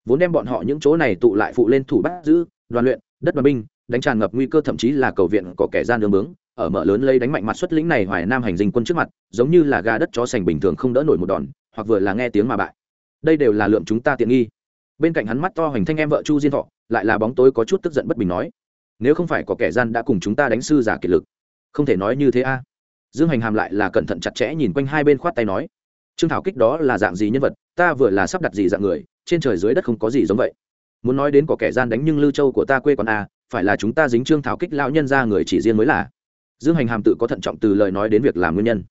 Vốn đem bọn họ những chỗ này tụ lại phụ lên thủ bắt giữ, đoàn luyện, đất đoàn binh, đánh tràn ngập nguy cơ thậm chí là cầu viện có kẻ gian đường bướng ở mở lớn lấy đánh mạnh mặt xuất lĩnh này hoài nam hành dinh quân trước mặt giống như là ga đất chó sành bình thường không đỡ nổi một đòn hoặc vừa là nghe tiếng mà bại. Đây đều là lượng chúng ta tiện nghi. Bên cạnh hắn mắt to hoành thanh em vợ chu diên thọ lại là bóng tối có chút tức giận bất bình nói nếu không phải có kẻ gian đã cùng chúng ta đánh sư giả kiệt lực không thể nói như thế a dương hành hàm lại là cẩn thận chặt chẽ nhìn quanh hai bên khoát tay nói, trương thảo kích đó là dạng gì nhân vật? Ta vừa là sắp đặt gì dạng người? Trên trời dưới đất không có gì giống vậy. Muốn nói đến có kẻ gian đánh nhưng lưu châu của ta quê còn a à, phải là chúng ta dính trương thảo kích lão nhân ra người chỉ riêng mới là. Dương hành hàm tự có thận trọng từ lời nói đến việc làm nguyên nhân.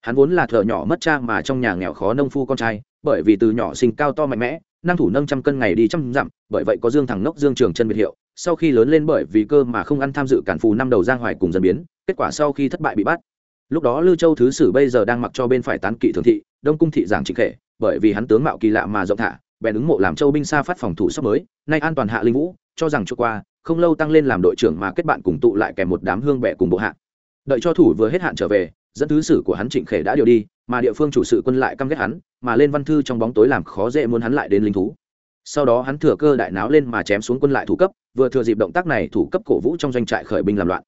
Hắn vốn là thợ nhỏ mất cha mà trong nhà nghèo khó nông phu con trai, bởi vì từ nhỏ sinh cao to mạnh mẽ, năng thủ nâng trăm cân ngày đi trăm dặm, bởi vậy có dương thẳng nốc dương trường chân biệt hiệu, sau khi lớn lên bởi vì cơ mà không ăn tham dự cản phù năm đầu giang hoài cùng dân biến, kết quả sau khi thất bại bị bắt lúc đó lưu châu thứ sử bây giờ đang mặc cho bên phải tán kỵ thường thị, đông cung thị giảng trịnh khệ, bởi vì hắn tướng mạo kỳ lạ mà rộng thả, bèn ứng mộ làm châu binh xa phát phòng thủ sắp mới, nay an toàn hạ linh vũ, cho rằng cho qua, không lâu tăng lên làm đội trưởng mà kết bạn cùng tụ lại kèm một đám hương bệ cùng bộ hạ. Đợi cho thủ vừa hết hạn trở về, dẫn thứ sử của hắn trịnh khể đã điều đi, mà địa phương chủ sự quân lại căm ghét hắn, mà lên văn thư trong bóng tối làm khó dễ muốn hắn lại đến linh thú. Sau đó hắn thừa cơ đại náo lên mà chém xuống quân lại thủ cấp, vừa thừa dịp động tác này thủ cấp cổ vũ trong doanh trại khởi binh làm loạn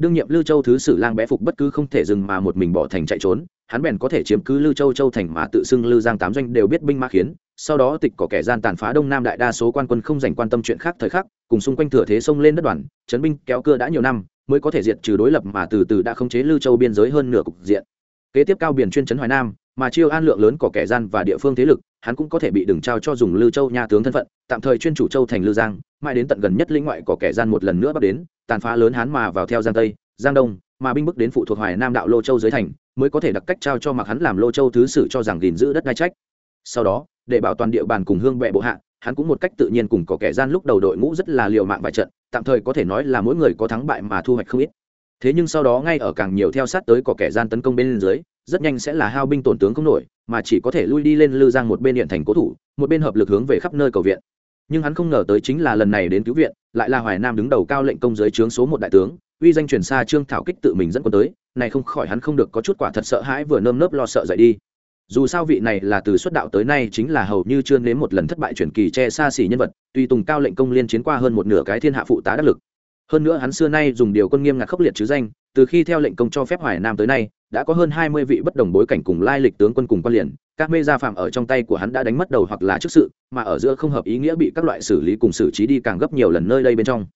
đương nhiệm lưu châu thứ sử lang bé phục bất cứ không thể dừng mà một mình bỏ thành chạy trốn, hắn bèn có thể chiếm cứ lưu châu châu thành mà tự xưng lưu giang tám doanh đều biết binh mã khiến, sau đó tịch có kẻ gian tàn phá đông nam đại đa số quan quân không dành quan tâm chuyện khác thời khắc, cùng xung quanh thừa thế sông lên đất đoàn, chấn binh kéo cưa đã nhiều năm, mới có thể diệt trừ đối lập mà từ từ đã khống chế lưu châu biên giới hơn nửa cục diện. Kế tiếp cao biển chuyên trấn hoài nam, mà chiêu an lượng lớn có kẻ gian và địa phương thế lực, hắn cũng có thể bị đừng trao cho dùng lưu châu nha tướng thân phận, tạm thời chuyên chủ châu thành lưu giang, mãi đến tận gần nhất lĩnh ngoại có kẻ gian một lần nữa bắt đến tàn phá lớn hắn mà vào theo giang tây, giang đông, mà binh bức đến phụ thuộc hoài nam đạo lô châu dưới thành, mới có thể đặc cách trao cho mặc hắn làm lô châu thứ sử cho rằng gìn giữ đất đai trách. Sau đó, để bảo toàn địa bàn cùng hương bệ bộ hạ, hắn cũng một cách tự nhiên cùng có kẻ gian lúc đầu đội ngũ rất là liều mạng vài trận, tạm thời có thể nói là mỗi người có thắng bại mà thu hoạch không ít. Thế nhưng sau đó ngay ở càng nhiều theo sát tới có kẻ gian tấn công bên dưới, rất nhanh sẽ là hao binh tổn tướng không nổi, mà chỉ có thể lui đi lên lư giang một bên điện thành cố thủ, một bên hợp lực hướng về khắp nơi cầu viện nhưng hắn không ngờ tới chính là lần này đến cứu viện, lại là hoài nam đứng đầu cao lệnh công giới trướng số một đại tướng, uy danh truyền xa trương thảo kích tự mình dẫn quân tới, này không khỏi hắn không được có chút quả thật sợ hãi vừa nơm nớp lo sợ dậy đi. Dù sao vị này là từ xuất đạo tới nay chính là hầu như chưa nếm một lần thất bại chuyển kỳ che xa xỉ nhân vật, tuy tùng cao lệnh công liên chiến qua hơn một nửa cái thiên hạ phụ tá đắc lực. Hơn nữa hắn xưa nay dùng điều quân nghiêm ngặt khốc liệt chứ danh, từ khi theo lệnh công cho phép hoài nam tới nay đã có hơn hai mươi vị bất đồng bối cảnh cùng lai lịch tướng quân cùng quan liền, các mê gia phạm ở trong tay của hắn đã đánh mất đầu hoặc là trước sự, mà ở giữa không hợp ý nghĩa bị các loại xử lý cùng xử trí đi càng gấp nhiều lần nơi đây bên trong.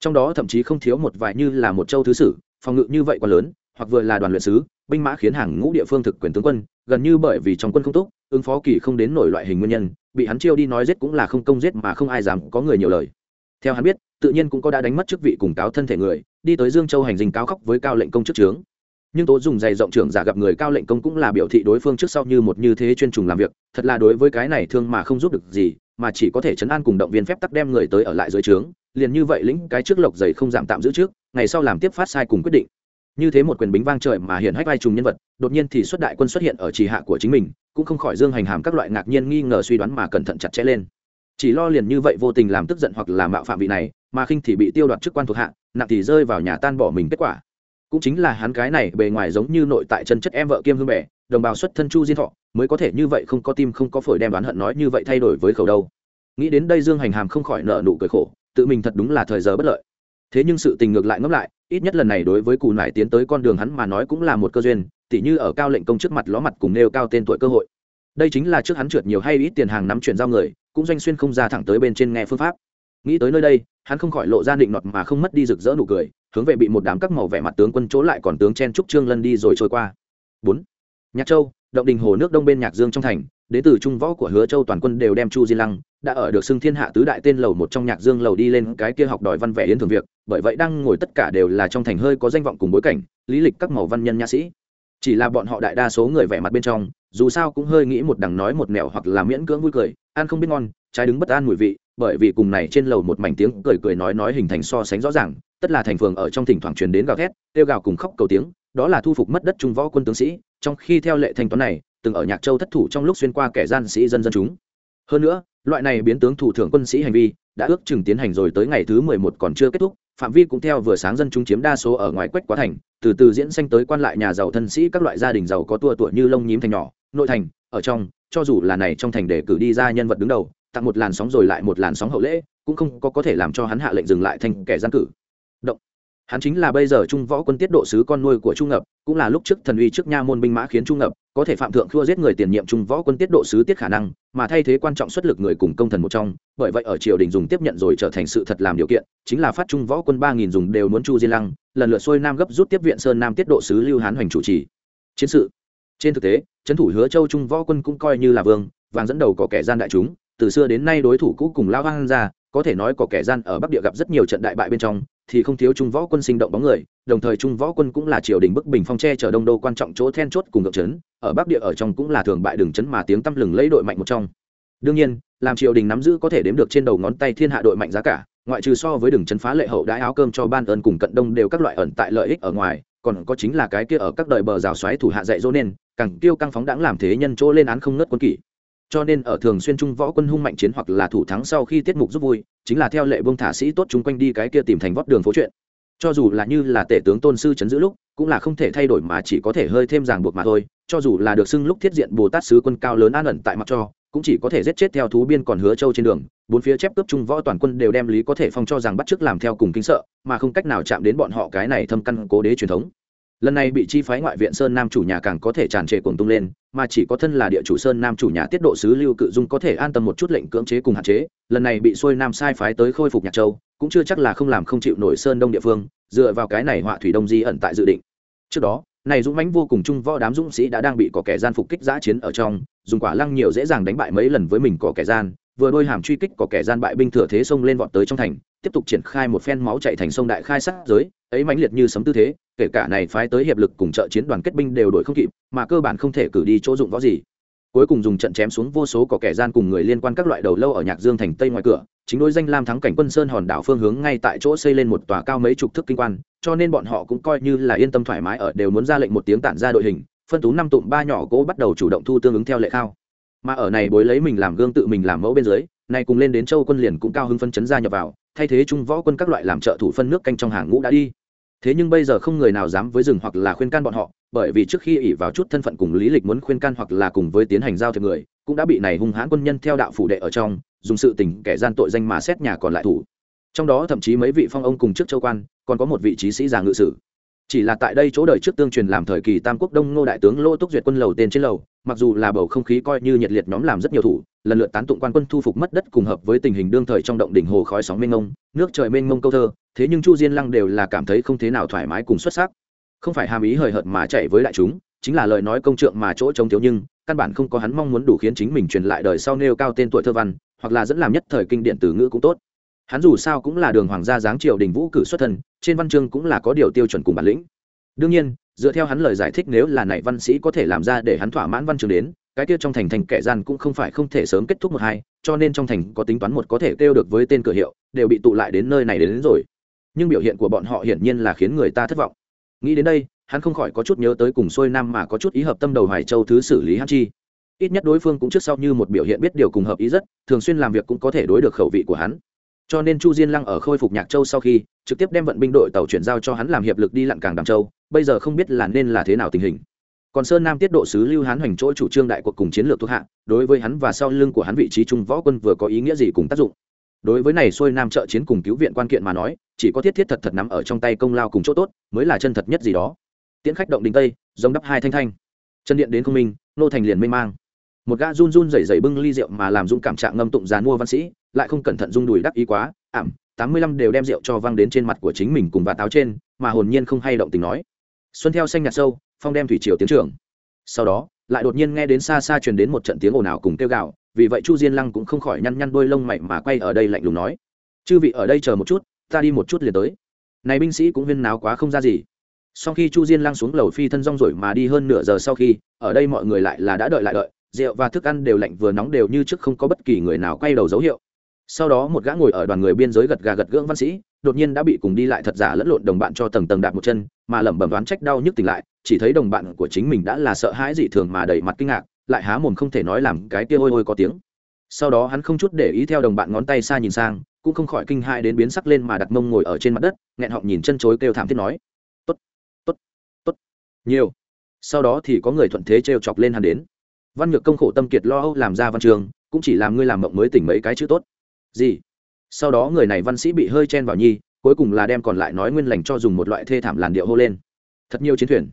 Trong đó thậm chí không thiếu một vài như là một châu thứ sử, phòng ngự như vậy quá lớn, hoặc vừa là đoàn luyện sứ, binh mã khiến hàng ngũ địa phương thực quyền tướng quân, gần như bởi vì trong quân không túc, ứng phó kỳ không đến nổi loại hình nguyên nhân, bị hắn chiêu đi nói giết cũng là không công giết mà không ai dám có người nhiều lời. Theo hắn biết, tự nhiên cũng có đã đánh mất chức vị cùng cáo thân thể người, đi tới dương châu hành dinh cáo khóc với cao lệnh công chức trướng nhưng tố dùng dày rộng trưởng giả gặp người cao lệnh công cũng là biểu thị đối phương trước sau như một như thế chuyên trùng làm việc, thật là đối với cái này thương mà không giúp được gì, mà chỉ có thể chấn an cùng động viên phép tắc đem người tới ở lại dưới trướng, liền như vậy lĩnh cái trước lộc dày không giảm tạm giữ trước, ngày sau làm tiếp phát sai cùng quyết định. Như thế một quyền bính vang trời mà hiện hách vai trùng nhân vật, đột nhiên thì xuất đại quân xuất hiện ở trì hạ của chính mình, cũng không khỏi dương hành hàm các loại ngạc nhiên nghi ngờ suy đoán mà cẩn thận chặt chẽ lên. Chỉ lo liền như vậy vô tình làm tức giận hoặc là mạo phạm vị này, mà khinh thì bị tiêu đoạt chức quan thuộc hạ, nặng thì rơi vào nhà tan bỏ mình kết quả cũng chính là hắn cái này bề ngoài giống như nội tại chân chất em vợ kiêm hương bẻ đồng bào xuất thân chu diên thọ, mới có thể như vậy không có tim không có phổi đem đoán hận nói như vậy thay đổi với khẩu đâu. Nghĩ đến đây dương hành hàm không khỏi nợ nụ cười khổ, tự mình thật đúng là thời giờ bất lợi. Thế nhưng sự tình ngược lại ngẫm lại, ít nhất lần này đối với cù nải tiến tới con đường hắn mà nói cũng là một cơ duyên, tỉ như ở cao lệnh công trước mặt ló mặt cùng nêu cao tên tuổi cơ hội. Đây chính là trước hắn trượt nhiều hay ít tiền hàng nắm chuyển giao người, cũng doanh xuyên không ra thẳng tới bên trên nghe phương pháp. Nghĩ tới nơi đây, hắn không khỏi lộ ra định nọt mà không mất đi rực rỡ nụ cười hướng về bị một đám các màu vẻ mặt tướng quân chỗ lại còn tướng chen trúc trương lân đi rồi trôi qua. Bốn, nhạc châu, động đình hồ nước đông bên nhạc dương trong thành, đế tử trung võ của hứa châu toàn quân đều đem chu di lăng, đã ở được xưng thiên hạ tứ đại tên lầu một trong nhạc dương lầu đi lên cái kia học đòi văn vẻ yến thường việc, bởi vậy đang ngồi tất cả đều là trong thành hơi có danh vọng cùng bối cảnh, lý lịch các màu văn nhân nhã sĩ. Chỉ là bọn họ đại đa số người vẻ mặt bên trong dù sao cũng hơi nghĩ một đằng nói một nẻo hoặc là miễn cưỡng vui cười, ăn không biết ngon, trái đứng bất an mùi vị, bởi vì cùng này trên lầu một mảnh tiếng cười cười nói nói hình thành so sánh rõ ràng, tất là thành phường ở trong thỉnh thoảng truyền đến gào thét, kêu gào cùng khóc cầu tiếng, đó là thu phục mất đất trung võ quân tướng sĩ, trong khi theo lệ thanh toán này, từng ở nhạc châu thất thủ trong lúc xuyên qua kẻ gian sĩ dân dân chúng. Hơn nữa, loại này biến tướng thủ thưởng quân sĩ hành vi, đã ước chừng tiến hành rồi tới ngày thứ mười một còn chưa kết thúc, phạm vi cũng theo vừa sáng dân chúng chiếm đa số ở ngoài quách quá thành, từ từ diễn sanh tới quan lại nhà giàu thân sĩ các loại gia đình giàu có tua tuổi như lông nhím thành nhỏ nội thành, ở trong, cho dù là này trong thành để cử đi ra nhân vật đứng đầu, tặng một làn sóng rồi lại một làn sóng hậu lễ, cũng không có có thể làm cho hắn hạ lệnh dừng lại thành kẻ gian cử. Động. Hắn chính là bây giờ trung võ quân tiết độ sứ con nuôi của trung ngập, cũng là lúc trước thần uy trước nha môn binh mã khiến trung ngập có thể phạm thượng khua giết người tiền nhiệm trung võ quân tiết độ sứ tiết khả năng, mà thay thế quan trọng xuất lực người cùng công thần một trong, bởi vậy ở triều đình dùng tiếp nhận rồi trở thành sự thật làm điều kiện, chính là phát trung võ quân ba nghìn dùng đều muốn chu di lăng, lần lượt xuôi nam gấp rút tiếp viện sơn nam tiết độ sứ lưu hán hoành chủ trì. Chiến sự trên thực tế, trấn thủ hứa châu trung võ quân cũng coi như là vương, vàng dẫn đầu có kẻ gian đại chúng, từ xưa đến nay đối thủ cũ cùng lao hoang ra, có thể nói có kẻ gian ở bắc địa gặp rất nhiều trận đại bại bên trong, thì không thiếu trung võ quân sinh động bóng người, đồng thời trung võ quân cũng là triều đình bức bình phong tre chở đông đô quan trọng chỗ then chốt cùng ngược trấn, ở bắc địa ở trong cũng là thường bại đường chấn mà tiếng tăm lừng lấy đội mạnh một trong. Đương nhiên, làm triều đình nắm giữ có thể đếm được trên đầu ngón tay thiên hạ đội mạnh giá cả, ngoại trừ so với đường chấn phá lệ hậu đãi áo cơm cho ban ơn cùng cận đông đều các loại ẩn tại lợi ích ở ngoài còn có chính là cái kia ở các đời bờ rào xoáy thủ hạ dạy dỗ nên, càng tiêu căng phóng đãng làm thế nhân chỗ lên án không ngớt quân kỷ. Cho nên ở thường xuyên trung võ quân hung mạnh chiến hoặc là thủ thắng sau khi tiết mục giúp vui, chính là theo lệ bông thả sĩ tốt chúng quanh đi cái kia tìm thành vót đường phố chuyện. Cho dù là như là tể tướng tôn sư chấn giữ lúc, cũng là không thể thay đổi mà chỉ có thể hơi thêm ràng buộc mà thôi, cho dù là được xưng lúc thiết diện bồ tát sứ quân cao lớn an ẩn tại mặt cho cũng chỉ có thể giết chết theo thú biên còn hứa châu trên đường, bốn phía chép cướp trung võ toàn quân đều đem lý có thể phong cho rằng bắt chước làm theo cùng kinh sợ, mà không cách nào chạm đến bọn họ cái này thâm căn cố đế truyền thống. Lần này bị chi phái ngoại viện sơn nam chủ nhà càng có thể tràn trề cuồng tung lên, mà chỉ có thân là địa chủ sơn nam chủ nhà tiết độ sứ lưu cự dung có thể an tâm một chút lệnh cưỡng chế cùng hạn chế. Lần này bị xuôi nam sai phái tới khôi phục nhạc châu, cũng chưa chắc là không làm không chịu nổi sơn đông địa phương, dựa vào cái này họa thủy đông di ẩn tại dự định. Trước đó này dũng mãnh vô cùng trung võ đám dũng sĩ đã đang bị có kẻ gian phục kích giã chiến ở trong, dùng quả lăng nhiều dễ dàng đánh bại mấy lần với mình có kẻ gian, vừa đôi hàm truy kích có kẻ gian bại binh thừa thế xông lên vọt tới trong thành, tiếp tục triển khai một phen máu chạy thành sông đại khai sát giới, ấy mãnh liệt như sấm tư thế, kể cả này phái tới hiệp lực cùng trợ chiến đoàn kết binh đều đổi không kịp, mà cơ bản không thể cử đi chỗ dụng võ gì. Cuối cùng dùng trận chém xuống vô số có kẻ gian cùng người liên quan các loại đầu lâu ở nhạc dương thành tây ngoài cửa chính đối danh lam thắng cảnh quân sơn hòn đảo phương hướng ngay tại chỗ xây lên một tòa cao mấy chục thước kinh quan, cho nên bọn họ cũng coi như là yên tâm thoải mái ở đều muốn ra lệnh một tiếng tản ra đội hình, phân tú năm tụm ba nhỏ gỗ bắt đầu chủ động thu tương ứng theo lệ khao. Mà ở này bối lấy mình làm gương tự mình làm mẫu bên dưới này cùng lên đến châu quân liền cũng cao hưng phân chấn ra nhập vào, thay thế trung võ quân các loại làm trợ thủ phân nước canh trong hàng ngũ đã đi. Thế nhưng bây giờ không người nào dám với rừng hoặc là khuyên can bọn họ, bởi vì trước khi ỉ vào chút thân phận cùng lý lịch muốn khuyên can hoặc là cùng với tiến hành giao thiệp người cũng đã bị này hung hãn quân nhân theo đạo phủ đệ ở trong, dùng sự tình kẻ gian tội danh mà xét nhà còn lại thủ. Trong đó thậm chí mấy vị phong ông cùng trước châu quan, còn có một vị trí sĩ già ngự sử. Chỉ là tại đây chỗ đời trước tương truyền làm thời kỳ tam quốc đông ngô đại tướng lô túc duyệt quân lầu tên trên lầu, mặc dù là bầu không khí coi như nhiệt liệt nhóm làm rất nhiều thủ, lần lượt tán tụng quan quân thu phục mất đất cùng hợp với tình hình đương thời trong động đỉnh hồ khói sóng mênh mông, nước trời mênh mông câu thơ, thế nhưng chu diên lăng đều là cảm thấy không thế nào thoải mái cùng xuất sắc. Không phải hàm ý hời hợt mà chạy với đại chúng, chính là lời nói công trượng mà chỗ trống thiếu nhưng căn bản không có hắn mong muốn đủ khiến chính mình truyền lại đời sau nêu cao tên tuổi thơ văn hoặc là dẫn làm nhất thời kinh điển từ ngữ cũng tốt. Hắn dù sao cũng là đường hoàng gia giáng triều đình vũ cử xuất thân trên văn chương cũng là có điều tiêu chuẩn cùng bản lĩnh. Đương nhiên dựa theo hắn lời giải thích nếu là này văn sĩ có thể làm ra để hắn thỏa mãn văn trường đến cái kia trong thành thành kẻ gian cũng không phải không thể sớm kết thúc một hai cho nên trong thành có tính toán một có thể kêu được với tên cửa hiệu đều bị tụ lại đến nơi này đến, đến rồi. Nhưng biểu hiện của bọn họ hiển nhiên là khiến người ta thất vọng. Nghĩ đến đây hắn không khỏi có chút nhớ tới cùng xuôi nam mà có chút ý hợp tâm đầu hoài châu thứ xử lý hắn chi. Ít nhất đối phương cũng trước sau như một biểu hiện biết điều cùng hợp ý rất, thường xuyên làm việc cũng có thể đối được khẩu vị của hắn. Cho nên chu diên lăng ở khôi phục nhạc châu sau khi, trực tiếp đem vận binh đội tàu chuyển giao cho hắn làm hiệp lực đi lặn càng đàm châu, bây giờ không biết là nên là thế nào tình hình. Còn sơn nam tiết độ sứ lưu hán hoành chỗ chủ trương đại cuộc cùng chiến lược thuộc hạ, đối với hắn và sau lưng của hắn vị trí trung võ quân vừa có ý nghĩa gì cùng tác dụng. Đối với này xuôi nam trợ chiến cùng cứu viện quan kiện mà nói, chỉ có thiết thiết thật thật nắm ở trong tay công lao cùng chỗ tốt, mới là chân thật nhất gì đó tiễn khách động đình tây, giống đắp hai thanh thanh. Chân điện đến không minh, nô thành liền mê mang. Một gã run run rẩy rẩy bưng ly rượu mà làm dũng cảm trạng ngâm tụng dàn mua văn sĩ, lại không cẩn thận rung đùi đắc ý quá, ảm, tám mươi lăm đều đem rượu cho văng đến trên mặt của chính mình cùng và táo trên, mà hồn nhiên không hay động tình nói. Xuân theo xanh nhạt sâu, phong đem thủy triều tiến trường. Sau đó, lại đột nhiên nghe đến xa xa truyền đến một trận tiếng ồn ào cùng kêu gào, vì vậy chu diên lăng cũng không khỏi nhăn nhăn đôi lông mày mà quay ở đây lạnh lùng nói. Chư vị ở đây chờ một chút, ta đi một chút liền tới. Này binh sĩ cũng huyên náo quá không ra gì sau khi chu diên lăng xuống lầu phi thân rong rồi mà đi hơn nửa giờ sau khi, ở đây mọi người lại là đã đợi lại đợi, rượu và thức ăn đều lạnh vừa nóng đều như trước không có bất kỳ người nào quay đầu dấu hiệu. Sau đó một gã ngồi ở đoàn người biên giới gật gà gật gưỡng văn sĩ, đột nhiên đã bị cùng đi lại thật giả lẫn lộn đồng bạn cho tầng tầng đạp một chân, mà lẩm bẩm đoán trách đau nhức tỉnh lại, chỉ thấy đồng bạn của chính mình đã là sợ hãi dị thường mà đầy mặt kinh ngạc, lại há mồm không thể nói làm cái kia ôi ôi có tiếng. Sau đó hắn không chút để ý theo đồng bạn ngón tay xa nhìn sang, cũng không khỏi kinh hãi đến biến sắc lên mà đặt mông ngồi ở trên mặt đất, nghẹn họng nhìn chân chối kêu thảm thiết nói nhiều. Sau đó thì có người thuận thế trêu chọc lên hắn đến. Văn nhược công khổ tâm kiệt lo âu làm ra văn trường, cũng chỉ làm ngươi làm mộng mới tỉnh mấy cái chữ tốt. Gì? Sau đó người này văn sĩ bị hơi chen vào nhi, cuối cùng là đem còn lại nói nguyên lành cho dùng một loại thê thảm làn điệu hô lên. Thật nhiều chiến thuyền.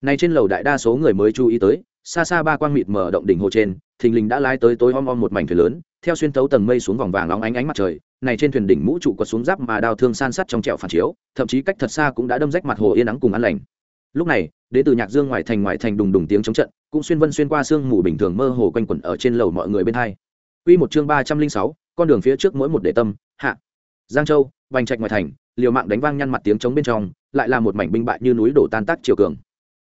Nay trên lầu đại đa số người mới chú ý tới, xa xa ba quang mịt mở động đỉnh hồ trên, thình lình đã lái tới tối om om một mảnh thuyền lớn, theo xuyên tấu tầng mây xuống vòng vàng lóng ánh ánh mặt trời, này trên thuyền đỉnh mũ trụ quật xuống giáp mà đao thương san sắt trong trẹo phản chiếu, thậm chí cách thật xa cũng đã đâm rách mặt hồ yên nắng cùng ăn lành. Lúc này đến từ nhạc dương ngoài thành ngoài thành đùng đùng tiếng chống trận cũng xuyên vân xuyên qua sương mù bình thường mơ hồ quanh quẩn ở trên lầu mọi người bên hai Quy một chương ba trăm linh sáu, con đường phía trước mỗi một đệ tâm, hạ. Giang Châu, vành trạch ngoài thành, liều mạng đánh vang nhăn mặt tiếng chống bên trong, lại là một mảnh binh bại như núi đổ tan tác chiều cường.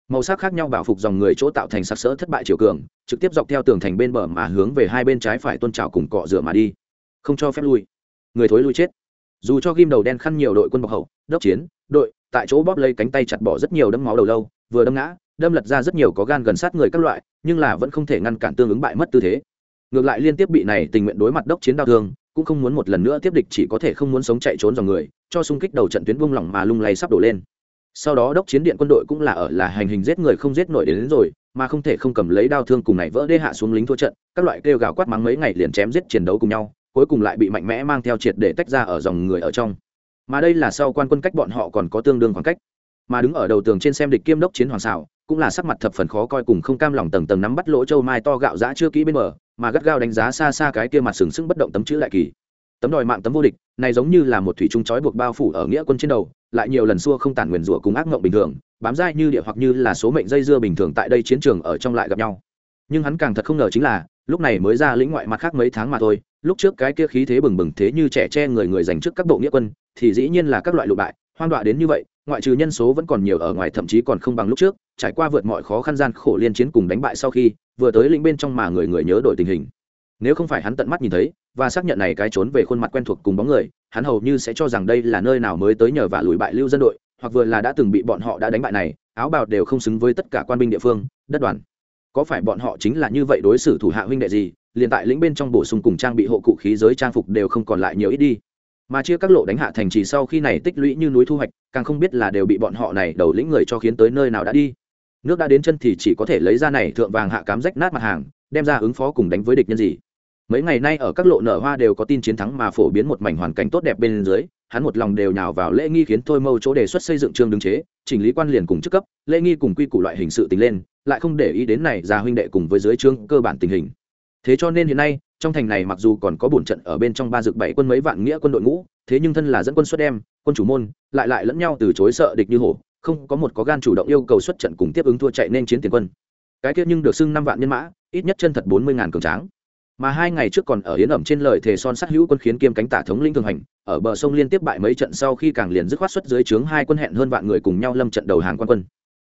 Màu sắc khác nhau bảo phục dòng người chỗ tạo thành sắc sỡ thất bại chiều cường, trực tiếp dọc theo tường thành bên bờ mà hướng về hai bên trái phải tôn trào cùng cọ rửa mà đi. Không cho phép lui. Người thối lui chết. Dù cho ghim đầu đen khăn nhiều đội quân bọc hậu, đốc chiến, đội, tại chỗ bóp lấy cánh tay chặt bỏ rất nhiều đấm máu đầu lâu, vừa đâm ngã, đâm lật ra rất nhiều có gan gần sát người các loại, nhưng là vẫn không thể ngăn cản tương ứng bại mất tư thế. Ngược lại liên tiếp bị này tình nguyện đối mặt đốc chiến đau thương cũng không muốn một lần nữa tiếp địch chỉ có thể không muốn sống chạy trốn dòng người cho xung kích đầu trận tuyến buông lỏng mà lung lay sắp đổ lên. Sau đó đốc chiến điện quân đội cũng là ở là hành hình giết người không giết nổi đến, đến rồi mà không thể không cầm lấy đao thương cùng này vỡ đê hạ xuống lính thua trận các loại kêu gào quát mắng mấy ngày liền chém giết chiến đấu cùng nhau cuối cùng lại bị mạnh mẽ mang theo triệt để tách ra ở dòng người ở trong. Mà đây là sau quan quân cách bọn họ còn có tương đương khoảng cách mà đứng ở đầu tường trên xem địch kiêm đốc chiến hoàng xảo, cũng là sắc mặt thập phần khó coi cùng không cam lòng tầng tầng nắm bắt lỗ châu mai to gạo giã chưa kỹ bên bờ, mà gắt gao đánh giá xa xa cái kia mặt sừng sững bất động tấm chữ lại kỳ. Tấm đòi mạng tấm vô địch, này giống như là một thủy trung trói buộc bao phủ ở nghĩa quân trên đầu, lại nhiều lần xua không tản nguyền rủa cùng ác mộng bình thường, bám dai như địa hoặc như là số mệnh dây dưa bình thường tại đây chiến trường ở trong lại gặp nhau. Nhưng hắn càng thật không ngờ chính là, lúc này mới ra lĩnh ngoại mặt khác mấy tháng mà thôi, lúc trước cái kia khí thế bừng bừng thế như trẻ tre người người dành trước các bộ nghĩa quân, thì dĩ nhiên là các loại lụ bại, hoang đọa đến như vậy ngoại trừ nhân số vẫn còn nhiều ở ngoài, thậm chí còn không bằng lúc trước, trải qua vượt mọi khó khăn gian khổ liên chiến cùng đánh bại sau khi, vừa tới lĩnh bên trong mà người người nhớ đổi tình hình. Nếu không phải hắn tận mắt nhìn thấy, và xác nhận này cái trốn về khuôn mặt quen thuộc cùng bóng người, hắn hầu như sẽ cho rằng đây là nơi nào mới tới nhờ và lùi bại lưu dân đội, hoặc vừa là đã từng bị bọn họ đã đánh bại này, áo bào đều không xứng với tất cả quan binh địa phương, đất đoàn. Có phải bọn họ chính là như vậy đối xử thủ hạ huynh đệ gì, liền tại lĩnh bên trong bổ sung cùng trang bị hộ cụ khí giới trang phục đều không còn lại nhiều ít đi mà chia các lộ đánh hạ thành trì sau khi này tích lũy như núi thu hoạch, càng không biết là đều bị bọn họ này đầu lĩnh người cho khiến tới nơi nào đã đi. Nước đã đến chân thì chỉ có thể lấy ra này thượng vàng hạ cám rách nát mặt hàng, đem ra ứng phó cùng đánh với địch nhân gì. Mấy ngày nay ở các lộ nở hoa đều có tin chiến thắng mà phổ biến một mảnh hoàn cảnh tốt đẹp bên dưới, hắn một lòng đều nhào vào lễ nghi khiến thôi mâu chỗ đề xuất xây dựng trương đứng chế, chỉnh lý quan liền cùng chức cấp, lễ nghi cùng quy củ loại hình sự tính lên, lại không để ý đến này già huynh đệ cùng với dưới trương cơ bản tình hình. Thế cho nên hiện nay trong thành này mặc dù còn có bổn trận ở bên trong ba dược bảy quân mấy vạn nghĩa quân đội ngũ, thế nhưng thân là dẫn quân xuất đem, quân chủ môn, lại lại lẫn nhau từ chối sợ địch như hổ, không có một có gan chủ động yêu cầu xuất trận cùng tiếp ứng thua chạy nên chiến tiền quân. Cái kia nhưng được xưng năm vạn nhân mã, ít nhất chân thật bốn mươi ngàn cường tráng. Mà hai ngày trước còn ở hiến ẩm trên lời thề son sát hữu quân khiến kiêm cánh tả thống linh thường hành, ở bờ sông liên tiếp bại mấy trận sau khi càng liền dứt khoát xuất dưới trướng hai quân hẹn hơn vạn người cùng nhau lâm trận đầu hàng quan quân.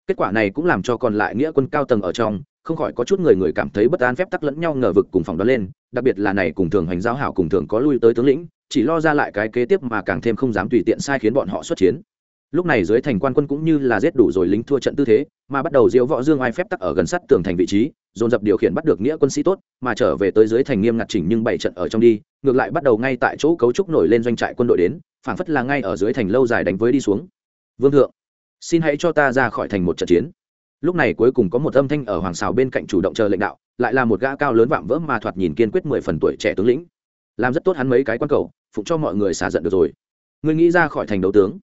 Kết quả này cũng làm cho còn lại nghĩa quân cao tầng ở trong không khỏi có chút người người cảm thấy bất an phép tắc lẫn nhau ngờ vực cùng phòng đó lên, đặc biệt là này cùng thường hành giáo hảo cùng thường có lui tới tướng lĩnh, chỉ lo ra lại cái kế tiếp mà càng thêm không dám tùy tiện sai khiến bọn họ xuất chiến. Lúc này dưới thành quan quân cũng như là giết đủ rồi lính thua trận tư thế, mà bắt đầu diễu võ dương ai phép tắc ở gần sát tường thành vị trí, dồn dập điều khiển bắt được nghĩa quân sĩ tốt, mà trở về tới dưới thành nghiêm ngặt chỉnh nhưng bảy trận ở trong đi, ngược lại bắt đầu ngay tại chỗ cấu trúc nổi lên doanh trại quân đội đến, phảng phất là ngay ở dưới thành lâu dài đánh với đi xuống. Vương thượng, xin hãy cho ta ra khỏi thành một trận chiến lúc này cuối cùng có một âm thanh ở hoàng xào bên cạnh chủ động chờ lệnh đạo, lại là một gã cao lớn vạm vỡ mà thoạt nhìn kiên quyết mười phần tuổi trẻ tướng lĩnh. Làm rất tốt hắn mấy cái quan cầu, phục cho mọi người xả giận được rồi. Người nghĩ ra khỏi thành đấu tướng.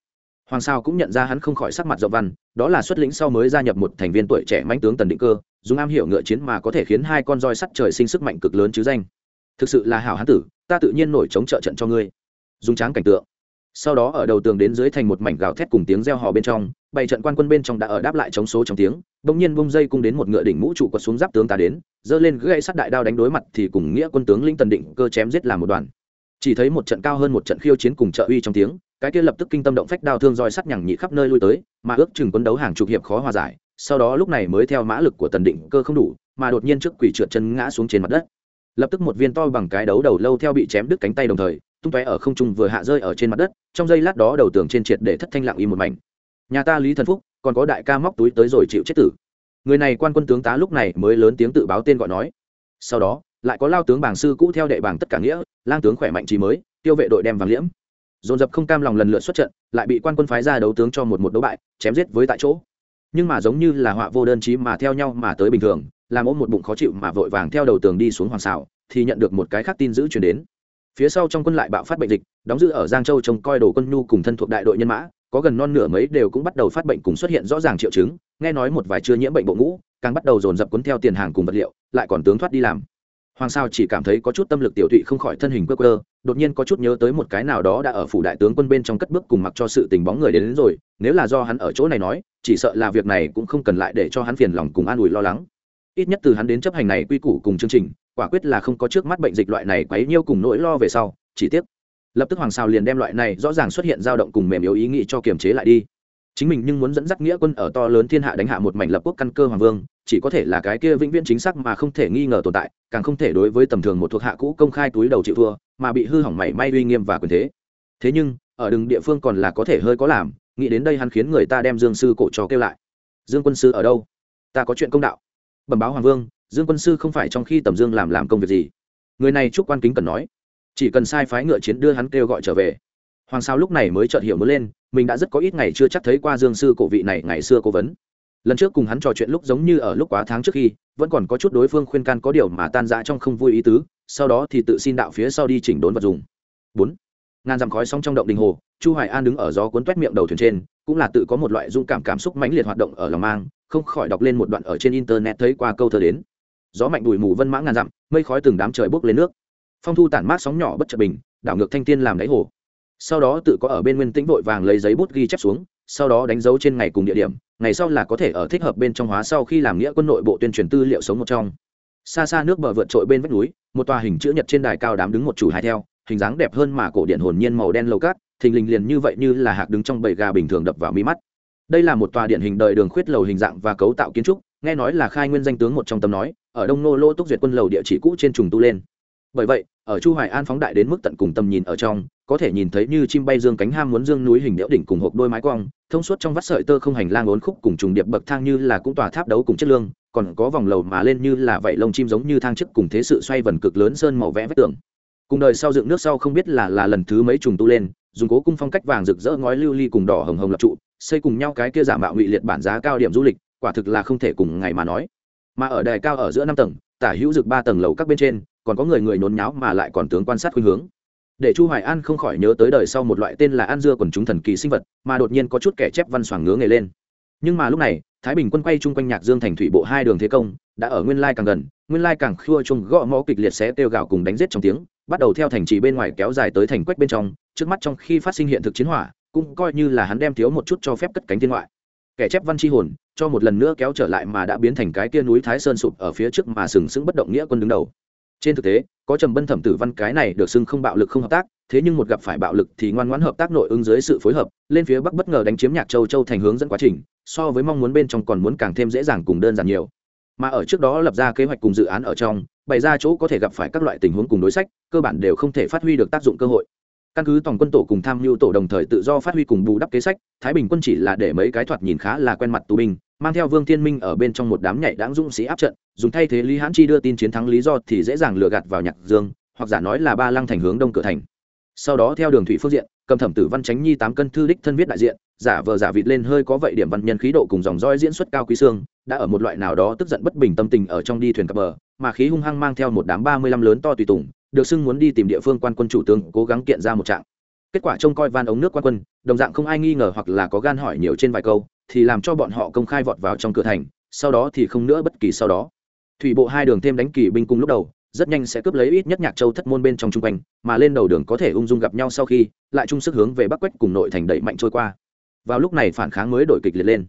Hoàng sao cũng nhận ra hắn không khỏi sắc mặt dọc văn, đó là xuất lĩnh sau mới gia nhập một thành viên tuổi trẻ mãnh tướng tần định cơ, dùng am hiểu ngựa chiến mà có thể khiến hai con roi sắt trời sinh sức mạnh cực lớn chứ danh. Thực sự là hảo hán tử, ta tự nhiên nổi chống trợ trận cho ngươi. Dùng tráng cảnh tượng. Sau đó ở đầu tường đến dưới thành một mảnh gào thét cùng tiếng reo hò bên trong bảy trận quan quân bên trong đã ở đáp lại chống số trong tiếng, bỗng nhiên bông dây cung đến một ngựa đỉnh mũ trụ quật xuống giáp tướng ta đến, giơ lên gãy sắt đại đao đánh đối mặt thì cùng nghĩa quân tướng linh tần định cơ chém giết làm một đoàn. Chỉ thấy một trận cao hơn một trận khiêu chiến cùng trợ uy trong tiếng, cái kia lập tức kinh tâm động phách đao thương roi sắt nhằng nhị khắp nơi lui tới, mà ước chừng quân đấu hàng chục hiệp khó hòa giải, sau đó lúc này mới theo mã lực của tần định cơ không đủ, mà đột nhiên trước quỷ trượt chân ngã xuống trên mặt đất. Lập tức một viên to bằng cái đấu đầu lâu theo bị chém đứt cánh tay đồng thời, tung tóe ở không trung vừa hạ rơi ở trên mặt đất, trong giây lát đó đầu tường trên triệt để thất thanh lặng im một mảnh nhà ta lý thần phúc, còn có đại ca móc túi tới rồi chịu chết tử. Người này quan quân tướng tá lúc này mới lớn tiếng tự báo tên gọi nói. Sau đó, lại có lao tướng bảng sư cũ theo đệ bảng tất cả nghĩa, lang tướng khỏe mạnh trí mới, tiêu vệ đội đem vàng liễm. Dồn dập không cam lòng lần lượt xuất trận, lại bị quan quân phái ra đấu tướng cho một một đấu bại, chém giết với tại chỗ. Nhưng mà giống như là họa vô đơn chí mà theo nhau mà tới bình thường, làm ôm một bụng khó chịu mà vội vàng theo đầu tường đi xuống hoàng xảo, thì nhận được một cái khác tin giữ chuyển đến phía sau trong quân lại bạo phát bệnh dịch đóng giữ ở giang châu trông coi đồ quân nhu cùng thân thuộc đại đội nhân mã có gần non nửa mấy đều cũng bắt đầu phát bệnh cùng xuất hiện rõ ràng triệu chứng nghe nói một vài chưa nhiễm bệnh bộ ngũ càng bắt đầu dồn dập cuốn theo tiền hàng cùng vật liệu lại còn tướng thoát đi làm. Hoàng sao chỉ cảm thấy có chút tâm lực tiểu thụy không khỏi thân hình quơ quơ đột nhiên có chút nhớ tới một cái nào đó đã ở phủ đại tướng quân bên trong cất bước cùng mặc cho sự tình bóng người đến, đến rồi nếu là do hắn ở chỗ này nói chỉ sợ là việc này cũng không cần lại để cho hắn phiền lòng cùng an ủi lo lắng ít nhất từ hắn đến chấp hành này quy củ cùng chương trình, quả quyết là không có trước mắt bệnh dịch loại này quấy nhiêu cùng nỗi lo về sau, chỉ tiếc, lập tức hoàng sao liền đem loại này rõ ràng xuất hiện dao động cùng mềm yếu ý nghĩ cho kiềm chế lại đi. Chính mình nhưng muốn dẫn dắt nghĩa quân ở to lớn thiên hạ đánh hạ một mảnh lập quốc căn cơ hoàng vương, chỉ có thể là cái kia vĩnh viễn chính xác mà không thể nghi ngờ tồn tại, càng không thể đối với tầm thường một thuộc hạ cũ công khai túi đầu chịu thua, mà bị hư hỏng mảy may uy nghiêm và quyền thế. Thế nhưng, ở đường địa phương còn là có thể hơi có làm, nghĩ đến đây hắn khiến người ta đem dương sư cổ cho kêu lại. Dương quân sư ở đâu? Ta có chuyện công đạo bẩm báo hoàng vương, dương quân sư không phải trong khi tầm dương làm làm công việc gì? Người này chúc quan kính cần nói. Chỉ cần sai phái ngựa chiến đưa hắn kêu gọi trở về. Hoàng sao lúc này mới chợt hiểu mới lên, mình đã rất có ít ngày chưa chắc thấy qua dương sư cổ vị này ngày xưa cố vấn. Lần trước cùng hắn trò chuyện lúc giống như ở lúc quá tháng trước khi, vẫn còn có chút đối phương khuyên can có điều mà tan dã trong không vui ý tứ, sau đó thì tự xin đạo phía sau đi chỉnh đốn vật dùng. Bốn. Ngàn dặm khói sóng trong động đình hồ chu hoài an đứng ở gió cuốn toét miệng đầu thuyền trên, cũng là tự có một loại dung cảm cảm xúc mãnh liệt hoạt động ở lòng mang, không khỏi đọc lên một đoạn ở trên internet thấy qua câu thơ đến. Gió mạnh đùi mù vân mã ngàn dặm, mây khói từng đám trời bốc lên nước. Phong thu tản mát sóng nhỏ bất chợt bình, đảo ngược thanh tiên làm đáy hồ. Sau đó tự có ở bên nguyên tĩnh vội vàng lấy giấy bút ghi chép xuống, sau đó đánh dấu trên ngày cùng địa điểm, ngày sau là có thể ở thích hợp bên trong hóa sau khi làm nghĩa quân nội bộ tuyên truyền tư liệu sống một trong. Xa xa nước bờ vượt trội bên vách núi, một tòa hình chữ nhật trên đài cao đám đứng một chủ hai theo, hình dáng đẹp hơn mà cổ điện hồn nhiên màu đen lầu cát thình lình liền như vậy như là hạc đứng trong bầy gà bình thường đập vào mi mắt. Đây là một tòa điện hình đời đường khuyết lầu hình dạng và cấu tạo kiến trúc, nghe nói là khai nguyên danh tướng một trong tâm nói, ở đông nô lô túc duyệt quân lầu địa chỉ cũ trên trùng tu lên. Bởi vậy, ở chu hoài an phóng đại đến mức tận cùng tầm nhìn ở trong, có thể nhìn thấy như chim bay dương cánh ham muốn dương núi hình đẽo đỉnh cùng hộp đôi mái cong, thông suốt trong vắt sợi tơ không hành lang uốn khúc cùng trùng điệp bậc thang như là cũng tòa tháp đấu cùng chất lương, còn có vòng lầu mà lên như là vậy lông chim giống như thang chức cùng thế sự xoay vần cực lớn sơn màu vẽ vách tường. Cùng đời sau dựng nước sau không biết là là lần thứ mấy trùng tu lên dùng cố cung phong cách vàng rực rỡ ngói lưu ly cùng đỏ hồng hồng lập trụ, xây cùng nhau cái kia giả mạo ngụy liệt bản giá cao điểm du lịch, quả thực là không thể cùng ngày mà nói. Mà ở đài cao ở giữa năm tầng, tả hữu rực ba tầng lầu các bên trên, còn có người người nhốn nháo mà lại còn tướng quan sát khuynh hướng. Để chu hoài an không khỏi nhớ tới đời sau một loại tên là an dưa quần chúng thần kỳ sinh vật, mà đột nhiên có chút kẻ chép văn xoàng ngứa nghề lên. Nhưng mà lúc này, thái bình quân quay chung quanh nhạc dương thành thủy bộ hai đường thế công, đã ở nguyên lai càng gần, nguyên lai càng khua chung gõ mõ kịch liệt xé tiêu gạo cùng đánh giết trong tiếng, bắt đầu theo thành trì bên ngoài kéo dài tới thành quách bên trong trước mắt trong khi phát sinh hiện thực chiến hỏa, cũng coi như là hắn đem thiếu một chút cho phép cất cánh thiên ngoại. Kẻ chép văn chi hồn, cho một lần nữa kéo trở lại mà đã biến thành cái kia núi thái sơn sụp ở phía trước mà sừng sững bất động nghĩa quân đứng đầu. Trên thực tế, có trầm bân thẩm tử văn cái này được xưng không bạo lực không hợp tác, thế nhưng một gặp phải bạo lực thì ngoan ngoãn hợp tác nội ứng dưới sự phối hợp, lên phía bắc bất ngờ đánh chiếm nhạc châu châu thành hướng dẫn quá trình, so với mong muốn bên trong còn muốn càng thêm dễ dàng cùng đơn giản nhiều. Mà ở trước đó lập ra kế hoạch cùng dự án ở trong, bày ra chỗ có thể gặp phải các loại tình huống cùng đối sách, cơ bản đều không thể phát huy được tác dụng cơ hội căn cứ tổng quân tổ cùng tham mưu tổ đồng thời tự do phát huy cùng bù đắp kế sách, thái bình quân chỉ là để mấy cái thoạt nhìn khá là quen mặt tù binh, mang theo vương thiên minh ở bên trong một đám nhảy đáng dũng sĩ áp trận, dùng thay thế lý hãn chi đưa tin chiến thắng lý do thì dễ dàng lừa gạt vào nhạc dương, hoặc giả nói là ba lăng thành hướng đông cửa thành. Sau đó theo đường thủy phương diện, cầm thẩm tử văn tránh nhi tám cân thư đích thân viết đại diện, giả vờ giả vịt lên hơi có vậy điểm văn nhân khí độ cùng dòng roi diễn xuất cao quý xương, đã ở một loại nào đó tức giận bất bình tâm tình ở trong đi thuyền cập bờ, mà khí hung hăng mang theo một đám ba mươi lăm lớn to tùy tùng được xưng muốn đi tìm địa phương quan quân chủ tướng cố gắng kiện ra một trạng. Kết quả trông coi van ống nước quan quân, đồng dạng không ai nghi ngờ hoặc là có gan hỏi nhiều trên vài câu, thì làm cho bọn họ công khai vọt vào trong cửa thành, sau đó thì không nữa bất kỳ sau đó. Thủy bộ hai đường thêm đánh kỳ binh cung lúc đầu, rất nhanh sẽ cướp lấy ít nhất nhạc châu thất môn bên trong trung quanh, mà lên đầu đường có thể ung dung gặp nhau sau khi, lại chung sức hướng về bắc quách cùng nội thành đẩy mạnh trôi qua. Vào lúc này phản kháng mới đổi kịch liệt lên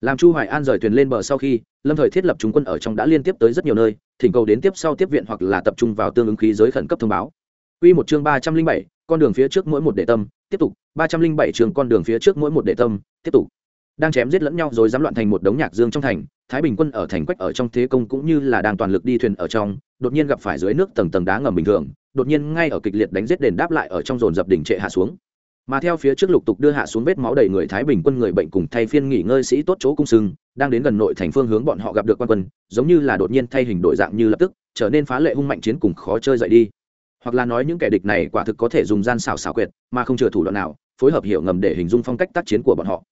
làm chu hoài an rời thuyền lên bờ sau khi lâm thời thiết lập trung quân ở trong đã liên tiếp tới rất nhiều nơi thỉnh cầu đến tiếp sau tiếp viện hoặc là tập trung vào tương ứng khí giới khẩn cấp thông báo Quy một chương 307, con đường phía trước mỗi một đệ tâm, tiếp tục, 307 trường con đường phía trước mỗi một đệ tâm, tiếp tục. Đang chém giết lẫn nhau rồi dám loạn thành một đống nhạc dương trong thành, Thái Bình quân ở thành quách ở trong thế công cũng như là đang toàn lực đi thuyền ở trong, đột nhiên gặp phải dưới nước tầng tầng đá ngầm bình thường, đột nhiên ngay ở kịch liệt đánh giết đền đáp lại ở trong dồn dập đỉnh trệ hạ xuống. Mà theo phía trước lục tục đưa hạ xuống vết máu đầy người Thái Bình quân người bệnh cùng thay phiên nghỉ ngơi sĩ tốt chỗ cung sưng, đang đến gần nội thành phương hướng bọn họ gặp được quan quân, giống như là đột nhiên thay hình đổi dạng như lập tức, trở nên phá lệ hung mạnh chiến cùng khó chơi dậy đi. Hoặc là nói những kẻ địch này quả thực có thể dùng gian xảo xảo quyệt mà không chừa thủ đoạn nào phối hợp hiểu ngầm để hình dung phong cách tác chiến của bọn họ.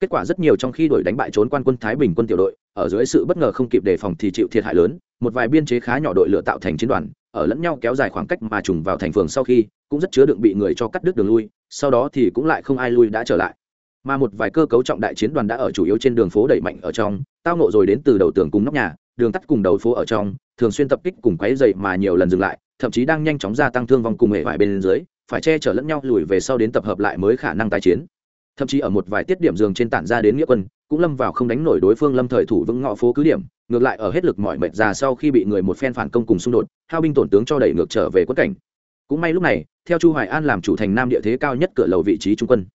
Kết quả rất nhiều trong khi đuổi đánh bại trốn quan quân thái bình quân tiểu đội ở dưới sự bất ngờ không kịp đề phòng thì chịu thiệt hại lớn một vài biên chế khá nhỏ đội lựa tạo thành chiến đoàn ở lẫn nhau kéo dài khoảng cách mà trùng vào thành phường sau khi cũng rất chứa đựng bị người cho cắt đứt đường lui sau đó thì cũng lại không ai lui đã trở lại. Mà một vài cơ cấu trọng đại chiến đoàn đã ở chủ yếu trên đường phố đẩy mạnh ở trong, tao nộ rồi đến từ đầu tường cùng nóc nhà, đường tắt cùng đầu phố ở trong, thường xuyên tập kích cùng quấy dậy mà nhiều lần dừng lại, thậm chí đang nhanh chóng gia tăng thương vong cùng hệ vải bên dưới, phải che chở lẫn nhau lùi về sau đến tập hợp lại mới khả năng tái chiến. Thậm chí ở một vài tiết điểm giường trên tản ra đến nghĩa quân, cũng lâm vào không đánh nổi đối phương lâm thời thủ vững ngõ phố cứ điểm, ngược lại ở hết lực mọi mệt già sau khi bị người một phen phản công cùng xung đột, hao binh tổn tướng cho đẩy ngược trở về quất cảnh cũng may lúc này, theo chu hoài an làm chủ thành nam địa thế cao nhất cửa lầu vị trí trung quân.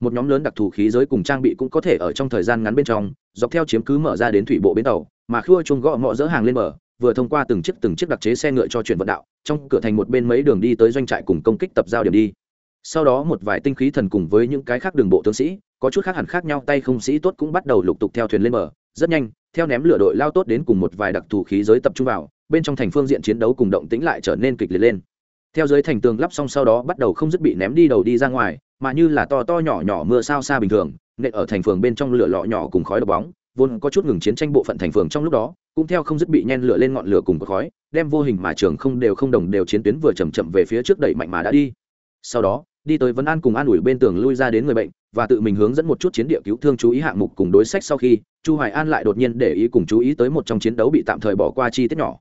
Một nhóm lớn đặc thù khí giới cùng trang bị cũng có thể ở trong thời gian ngắn bên trong, dọc theo chiếm cứ mở ra đến thủy bộ bến tàu, mà khua chung gõ mọ dỡ hàng lên bờ, vừa thông qua từng chiếc từng chiếc đặc chế xe ngựa cho chuyển vận đạo, trong cửa thành một bên mấy đường đi tới doanh trại cùng công kích tập giao điểm đi. Sau đó một vài tinh khí thần cùng với những cái khác đường bộ tướng sĩ, có chút khác hẳn khác nhau, tay không sĩ tốt cũng bắt đầu lục tục theo thuyền lên bờ, rất nhanh, theo ném lửa đội lao tốt đến cùng một vài đặc thù khí giới tập trung vào, bên trong thành phương diện chiến đấu cùng động tĩnh lại trở nên kịch liệt lên theo dưới thành tường lắp xong sau đó bắt đầu không dứt bị ném đi đầu đi ra ngoài, mà như là to to nhỏ nhỏ mưa sao xa bình thường, nện ở thành phường bên trong lửa lọ nhỏ cùng khói đập bóng, vốn có chút ngừng chiến tranh bộ phận thành phường trong lúc đó, cũng theo không dứt bị nhen lửa lên ngọn lửa cùng khói, đem vô hình mà trường không đều không đồng đều chiến tuyến vừa chầm chậm về phía trước đẩy mạnh mà đã đi. Sau đó, đi tới vấn an cùng an ủi bên tường lui ra đến người bệnh, và tự mình hướng dẫn một chút chiến địa cứu thương chú ý hạng mục cùng đối sách sau khi, chu hoài an lại đột nhiên để ý cùng chú ý tới một trong chiến đấu bị tạm thời bỏ qua chi tiết nhỏ.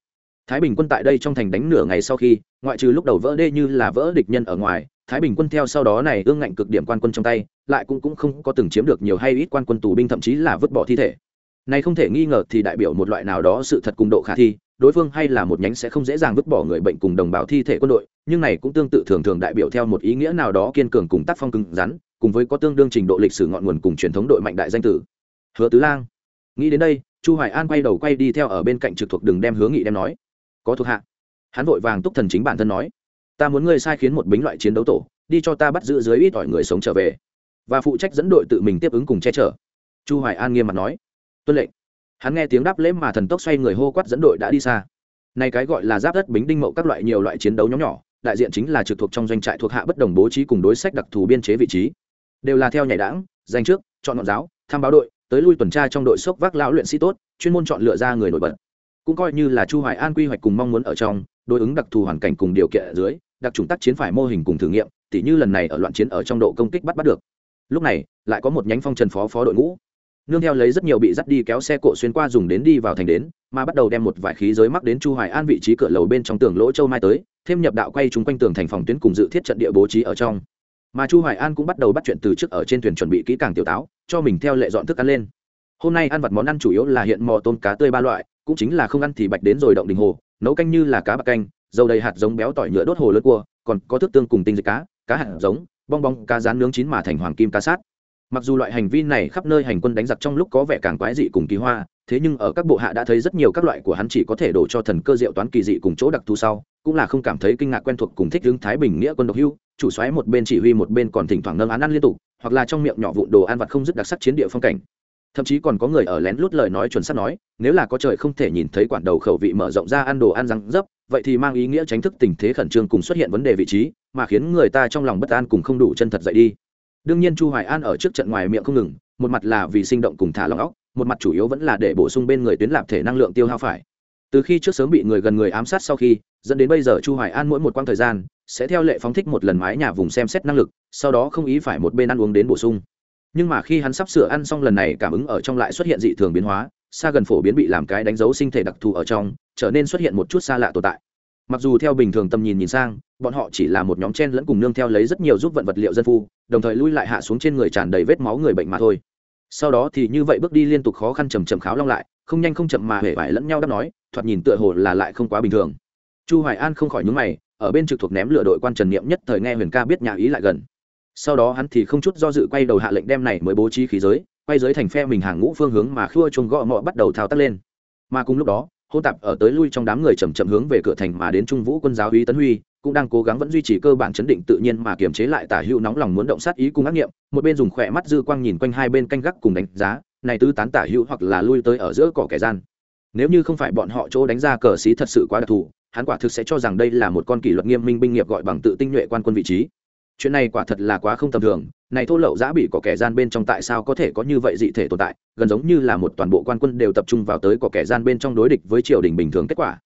Thái bình quân tại đây trong thành đánh nửa ngày sau khi ngoại trừ lúc đầu vỡ đê như là vỡ địch nhân ở ngoài, thái bình quân theo sau đó này ương ngạnh cực điểm quan quân trong tay, lại cũng cũng không có từng chiếm được nhiều hay ít quan quân tù binh, thậm chí là vứt bỏ thi thể. Này không thể nghi ngờ thì đại biểu một loại nào đó sự thật cùng độ khả thi, đối phương hay là một nhánh sẽ không dễ dàng vứt bỏ người bệnh cùng đồng bào thi thể quân đội, nhưng này cũng tương tự thường thường đại biểu theo một ý nghĩa nào đó kiên cường cùng tác phong cứng rắn, cùng với có tương đương trình độ lịch sử ngọn nguồn cùng truyền thống đội mạnh đại danh tử. Hứa tứ lang. Nghĩ đến đây, chu hoài an quay đầu quay đi theo ở bên cạnh trực thuộc đừng đem hứa nghị đem nói. Có thuộc hạ hắn vội vàng túc thần chính bản thân nói, ta muốn ngươi sai khiến một bính loại chiến đấu tổ, đi cho ta bắt giữ dưới ít ỏi người sống trở về. Và phụ trách dẫn đội tự mình tiếp ứng cùng che chở. Chu hoài an nghiêm mặt nói, tuân lệnh. Hắn nghe tiếng đáp lễ mà thần tốc xoay người hô quát dẫn đội đã đi xa. Nay cái gọi là giáp đất bính đinh mậu các loại nhiều loại chiến đấu nhóm nhỏ, đại diện chính là trực thuộc trong doanh trại thuộc hạ bất đồng bố trí cùng đối sách đặc thù biên chế vị trí. Đều là theo nhảy đảng danh trước, chọn ngọn giáo, tham báo đội, tới lui tuần tra trong đội sốc vác lão luyện sĩ tốt, chuyên môn chọn lựa ra người nổi bật. Cũng coi như là chu hoài an quy hoạch cùng mong muốn ở trong đối ứng đặc thù hoàn cảnh cùng điều kiện ở dưới, đặc trùng tác chiến phải mô hình cùng thử nghiệm, tỉ như lần này ở loạn chiến ở trong độ công kích bắt bắt được. Lúc này, lại có một nhánh phong trần phó phó đội ngũ. Nương theo lấy rất nhiều bị dắt đi kéo xe cộ xuyên qua dùng đến đi vào thành đến, mà bắt đầu đem một vài khí giới mắc đến chu hoài an vị trí cửa lầu bên trong tường lỗ châu mai tới, thêm nhập đạo quay chúng quanh tường thành phòng tuyến cùng dự thiết trận địa bố trí ở trong. Mà chu hoài an cũng bắt đầu bắt chuyện từ trước ở trên thuyền chuẩn bị kỹ càng tiểu táo, cho mình theo lệ dọn thức ăn lên. Hôm nay ăn vặt món ăn chủ yếu là hiện mò tôm cá tươi ba loại, cũng chính là không ăn thì bạch đến rồi động đình hồ nấu canh như là cá bạc canh, dầu đầy hạt giống béo tỏi nhựa đốt hồ lớn cua, còn có thức tương cùng tinh dịch cá cá hạt giống, bong bong, cá rán nướng chín mà thành hoàng kim cá sát. Mặc dù loại hành vi này khắp nơi hành quân đánh giặc trong lúc có vẻ càng quái dị cùng kỳ hoa, thế nhưng ở các bộ hạ đã thấy rất nhiều các loại của hắn chỉ có thể đổ cho thần cơ diệu toán kỳ dị cùng chỗ đặc thù sau, cũng là không cảm thấy kinh ngạc quen thuộc cùng thích hướng thái bình nghĩa quân độc hưu, chủ xoáy một bên chỉ huy một bên còn thỉnh thoảng nâng án ăn liên tục, hoặc là trong miệng nhỏ vụn đồ ăn vặt không dứt đặc sắc chiến địa phong cảnh thậm chí còn có người ở lén lút lời nói chuẩn xác nói, nếu là có trời không thể nhìn thấy quản đầu khẩu vị mở rộng ra ăn đồ ăn răng dấp, vậy thì mang ý nghĩa tránh thức tình thế khẩn trương cùng xuất hiện vấn đề vị trí, mà khiến người ta trong lòng bất an cùng không đủ chân thật dậy đi. Đương nhiên chu hoài an ở trước trận ngoài miệng không ngừng, một mặt là vì sinh động cùng thả lòng óc, một mặt chủ yếu vẫn là để bổ sung bên người tuyến lạp thể năng lượng tiêu hao phải. Từ khi trước sớm bị người gần người ám sát sau khi, dẫn đến bây giờ chu hoài an mỗi một quãng thời gian sẽ theo lệ phóng thích một lần mái nhà vùng xem xét năng lực, sau đó không ý phải một bên ăn uống đến bổ sung nhưng mà khi hắn sắp sửa ăn xong lần này, cảm ứng ở trong lại xuất hiện dị thường biến hóa, xa gần phổ biến bị làm cái đánh dấu sinh thể đặc thù ở trong, trở nên xuất hiện một chút xa lạ tồn tại. Mặc dù theo bình thường tầm nhìn nhìn sang, bọn họ chỉ là một nhóm chen lẫn cùng nương theo lấy rất nhiều giúp vận vật liệu dân phu, đồng thời lui lại hạ xuống trên người tràn đầy vết máu người bệnh mà thôi. Sau đó thì như vậy bước đi liên tục khó khăn chầm chầm kháo long lại, không nhanh không chậm mà hề vải lẫn nhau đáp nói, thoạt nhìn tựa hồ là lại không quá bình thường. Chu hoài an không khỏi nhúng mày, ở bên trực thuộc ném lửa đội quan trần niệm nhất thời nghe huyền ca biết nhà ý lại gần sau đó hắn thì không chút do dự quay đầu hạ lệnh đem này mới bố trí khí giới, quay giới thành phe mình hàng ngũ phương hướng mà khua chuông gõ mọ bắt đầu thao tác lên. Mà cùng lúc đó, hôn tạp ở tới lui trong đám người chầm chậm hướng về cửa thành mà đến trung vũ quân giáo uy tấn huy, cũng đang cố gắng vẫn duy trì cơ bản chấn định tự nhiên mà kiềm chế lại tả hữu nóng lòng muốn động sát ý cùng ác nghiệm, một bên dùng khỏe mắt dư quang nhìn quanh hai bên canh gác cùng đánh giá, này tứ tán tả hữu hoặc là lui tới ở giữa cỏ kẻ gian. Nếu như không phải bọn họ chỗ đánh ra cờ xí thật sự quá đặc thù, hắn quả thực sẽ cho rằng đây là một con kỷ luật nghiêm minh binh nghiệp gọi bằng tự tinh nhuệ quan quân vị trí chuyện này quả thật là quá không tầm thường, này thô lậu giã bị có kẻ gian bên trong tại sao có thể có như vậy dị thể tồn tại, gần giống như là một toàn bộ quan quân đều tập trung vào tới có kẻ gian bên trong đối địch với triều đình bình thường kết quả.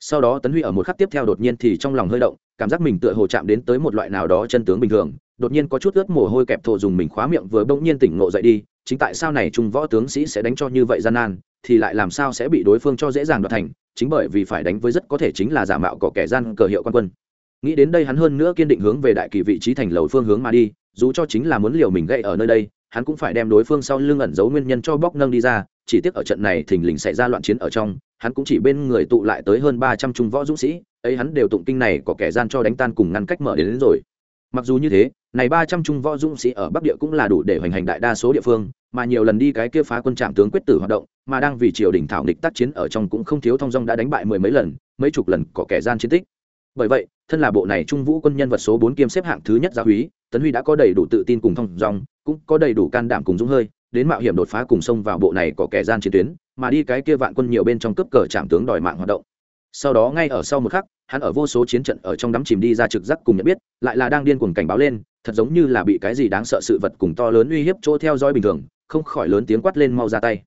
Sau đó tấn huy ở một khắc tiếp theo đột nhiên thì trong lòng hơi động, cảm giác mình tựa hồ chạm đến tới một loại nào đó chân tướng bình thường, đột nhiên có chút ướt mồ hôi kẹp thổ dùng mình khóa miệng vừa bỗng nhiên tỉnh ngộ dậy đi, chính tại sao này trung võ tướng sĩ sẽ đánh cho như vậy gian nan, thì lại làm sao sẽ bị đối phương cho dễ dàng đoạt thành, chính bởi vì phải đánh với rất có thể chính là giả mạo có kẻ gian cờ hiệu quan quân nghĩ đến đây hắn hơn nữa kiên định hướng về đại kỳ vị trí thành lầu phương hướng mà đi dù cho chính là muốn liều mình gậy ở nơi đây hắn cũng phải đem đối phương sau lưng ẩn giấu nguyên nhân cho bóc nâng đi ra chỉ tiếc ở trận này thình lình xảy ra loạn chiến ở trong hắn cũng chỉ bên người tụ lại tới hơn ba trăm trung võ dũng sĩ ấy hắn đều tụng kinh này có kẻ gian cho đánh tan cùng ngăn cách mở đến, đến rồi. Mặc dù như thế này ba trăm trung võ dũng sĩ ở bắc địa cũng là đủ để hoành hành đại đa số địa phương mà nhiều lần đi cái kia phá quân trạm tướng quyết tử hoạt động mà đang vì triều đình thảo nghịch tác chiến ở trong cũng không thiếu thông dong đã đánh bại mười mấy lần mấy chục lần có kẻ gian chiến tích bởi vậy, thân là bộ này trung vũ quân nhân vật số bốn kiêm xếp hạng thứ nhất gia húy tấn huy đã có đầy đủ tự tin cùng thông dong, cũng có đầy đủ can đảm cùng dũng hơi, đến mạo hiểm đột phá cùng sông vào bộ này có kẻ gian chiến tuyến, mà đi cái kia vạn quân nhiều bên trong cấp cờ trạm tướng đòi mạng hoạt động. Sau đó ngay ở sau một khắc, hắn ở vô số chiến trận ở trong đám chìm đi ra trực giác cùng nhận biết, lại là đang điên cuồng cảnh báo lên, thật giống như là bị cái gì đáng sợ sự vật cùng to lớn uy hiếp chỗ theo dõi bình thường, không khỏi lớn tiếng quát lên mau ra tay.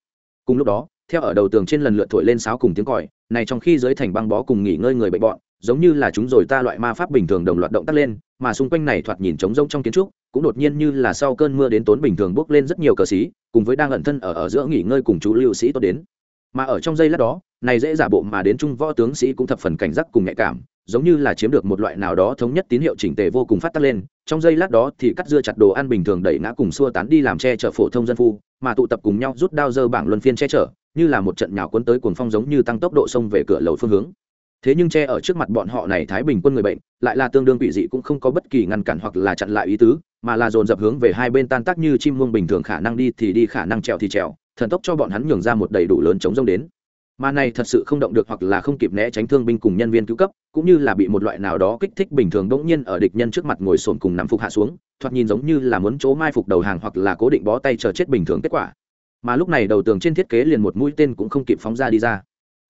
Cùng lúc đó, theo ở đầu tường trên lần lượt thổi lên sáo cùng tiếng còi, này trong khi dưới thành băng bó cùng nghỉ ngơi người bệnh bọn giống như là chúng rồi ta loại ma pháp bình thường đồng loạt động tác lên, mà xung quanh này thoạt nhìn trống rông trong kiến trúc, cũng đột nhiên như là sau cơn mưa đến tốn bình thường bốc lên rất nhiều cờ xí cùng với đang ẩn thân ở ở giữa nghỉ ngơi cùng chú lưu sĩ tốt đến. Mà ở trong giây lát đó, này dễ giả bộ mà đến trung võ tướng sĩ cũng thập phần cảnh giác cùng nhạy cảm, giống như là chiếm được một loại nào đó thống nhất tín hiệu chỉnh tề vô cùng phát tác lên. Trong giây lát đó thì cắt dưa chặt đồ ăn bình thường đẩy ngã cùng xua tán đi làm che chở phổ thông dân phu, mà tụ tập cùng nhau rút đao dơ bảng luân phiên che chở, như là một trận nhào cuốn tới cuồng phong giống như tăng tốc độ sông về cửa lầu phương hướng thế nhưng che ở trước mặt bọn họ này thái bình quân người bệnh, lại là tương đương quỷ dị cũng không có bất kỳ ngăn cản hoặc là chặn lại ý tứ, mà là dồn dập hướng về hai bên tan tác như chim muông bình thường khả năng đi thì đi, khả năng trèo thì trèo, thần tốc cho bọn hắn nhường ra một đầy đủ lớn chống rông đến. Mà này thật sự không động được hoặc là không kịp né tránh thương binh cùng nhân viên cứu cấp, cũng như là bị một loại nào đó kích thích bình thường bỗng nhiên ở địch nhân trước mặt ngồi sồn cùng nằm phục hạ xuống, thoạt nhìn giống như là muốn chỗ mai phục đầu hàng hoặc là cố định bó tay chờ chết bình thường kết quả. Mà lúc này đầu tường trên thiết kế liền một mũi tên cũng không kịp phóng ra đi ra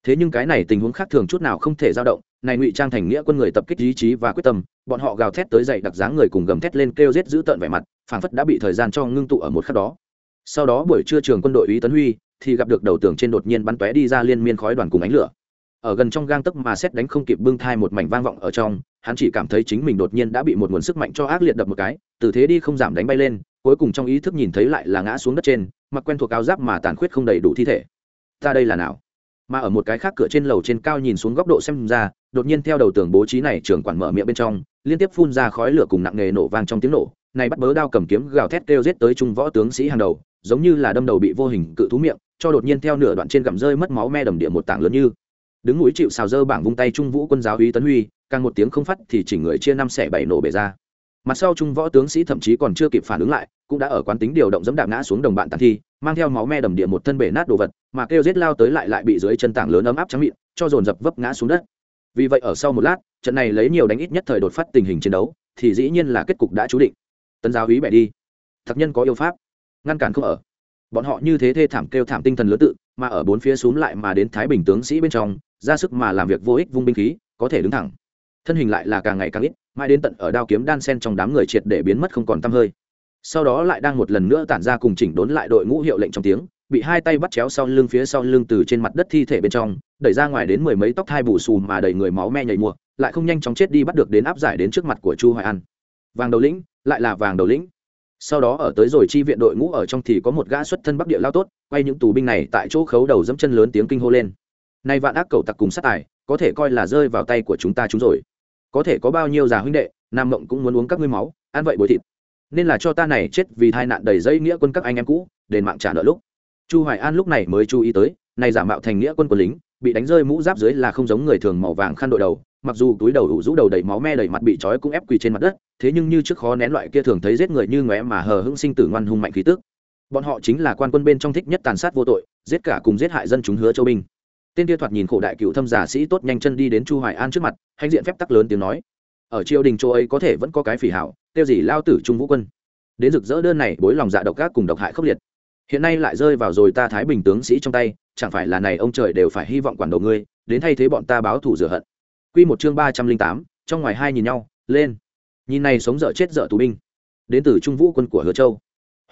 thế nhưng cái này tình huống khác thường chút nào không thể dao động, này ngụy trang thành nghĩa quân người tập kích ý chí và quyết tâm, bọn họ gào thét tới dậy đặc dáng người cùng gầm thét lên kêu giết giữ tợn vẻ mặt, phảng phất đã bị thời gian cho ngưng tụ ở một khắc đó. Sau đó buổi trưa trường quân đội ý tấn huy thì gặp được đầu tường trên đột nhiên bắn tóe đi ra liên miên khói đoàn cùng ánh lửa. Ở gần trong gang tấc mà xét đánh không kịp bưng thai một mảnh vang vọng ở trong, hắn chỉ cảm thấy chính mình đột nhiên đã bị một nguồn sức mạnh cho ác liệt đập một cái, từ thế đi không giảm đánh bay lên, cuối cùng trong ý thức nhìn thấy lại là ngã xuống đất trên, mặc quen thuộc áo giáp mà tàn khuyết không đầy đủ thi thể. Ta đây là nào? Mà ở một cái khác cửa trên lầu trên cao nhìn xuống góc độ xem ra, đột nhiên theo đầu tường bố trí này trưởng quản mở miệng bên trong, liên tiếp phun ra khói lửa cùng nặng nề nổ vang trong tiếng nổ, này bắt bớ đao cầm kiếm gào thét kêu giết tới trung võ tướng sĩ hàng đầu, giống như là đâm đầu bị vô hình cự thú miệng, cho đột nhiên theo nửa đoạn trên gầm rơi mất máu me đầm địa một tảng lớn như. Đứng núi chịu xào dơ bảng vung tay trung vũ quân giáo uy tấn huy, càng một tiếng không phát thì chỉ người chia năm xẻ bảy nổ bể ra. Mặt sau trung võ tướng sĩ thậm chí còn chưa kịp phản ứng lại, cũng đã ở quán tính điều động dẫm đạp ngã xuống đồng bạn tàn thi mang theo máu me đầm địa một thân bể nát đồ vật, mà kêu giết lao tới lại lại bị dưới chân tảng lớn ấm áp trắng mịn, cho dồn dập vấp ngã xuống đất. Vì vậy ở sau một lát, trận này lấy nhiều đánh ít nhất thời đột phát tình hình chiến đấu, thì dĩ nhiên là kết cục đã chú định. Tấn giáo hí bẻ đi. Thật nhân có yêu pháp. Ngăn cản không ở. Bọn họ như thế thê thảm kêu thảm tinh thần lớn tự, mà ở bốn phía xuống lại mà đến thái bình tướng sĩ bên trong, ra sức mà làm việc vô ích vung binh khí, có thể đứng thẳng. Thân hình lại là càng ngày càng ít, mãi đến tận ở đao kiếm đan sen trong đám người triệt để biến mất không còn tăm hơi sau đó lại đang một lần nữa tản ra cùng chỉnh đốn lại đội ngũ hiệu lệnh trong tiếng, bị hai tay bắt chéo sau lưng phía sau lưng từ trên mặt đất thi thể bên trong, đẩy ra ngoài đến mười mấy tóc thai bù xù mà đầy người máu me nhảy mùa, lại không nhanh chóng chết đi bắt được đến áp giải đến trước mặt của chu hoài an. Vàng đầu lĩnh, lại là vàng đầu lĩnh. Sau đó ở tới rồi chi viện đội ngũ ở trong thì có một gã xuất thân bắc địa lao tốt, quay những tù binh này tại chỗ khấu đầu dẫm chân lớn tiếng kinh hô lên. Nay vạn ác cầu tặc cùng sát tài, có thể coi là rơi vào tay của chúng ta chúng rồi. Có thể có bao nhiêu già huynh đệ, nam mộng cũng muốn uống các ngươi máu, ăn vậy bồi thịt nên là cho ta này chết vì tai nạn đầy dây nghĩa quân các anh em cũ, đền mạng trả nợ lúc. Chu hoài an lúc này mới chú ý tới, này giả mạo thành nghĩa quân quân lính, bị đánh rơi mũ giáp dưới là không giống người thường màu vàng khăn đội đầu, mặc dù túi đầu đủ rũ đầu đầy máu me đầy mặt bị trói cũng ép quỳ trên mặt đất, thế nhưng như trước khó nén loại kia thường thấy giết người như ngóe mà hờ hững sinh tử ngoan hung mạnh khí tức. Bọn họ chính là quan quân bên trong thích nhất tàn sát vô tội, giết cả cùng giết hại dân chúng hứa châu binh. Tên kia thoạt nhìn khổ đại cựu thâm giả sĩ tốt nhanh chân đi đến chu hoài an trước mặt hành diện phép tắc lớn tiếng nói. Ở triều đình châu ấy có thể vẫn có cái phỉ hảo tiêu gì lao tử trung vũ quân. Đến rực rỡ đơn này, bối lòng dạ độc ác cùng độc hại khốc liệt. Hiện nay lại rơi vào rồi ta thái bình tướng sĩ trong tay, chẳng phải là này ông trời đều phải hy vọng quản đầu ngươi, đến thay thế bọn ta báo thù rửa hận. Quy một chương ba trăm linh tám, trong ngoài hai nhìn nhau, lên. Nhìn này sống dở chết dở tù binh. Đến từ trung vũ quân của hứa châu.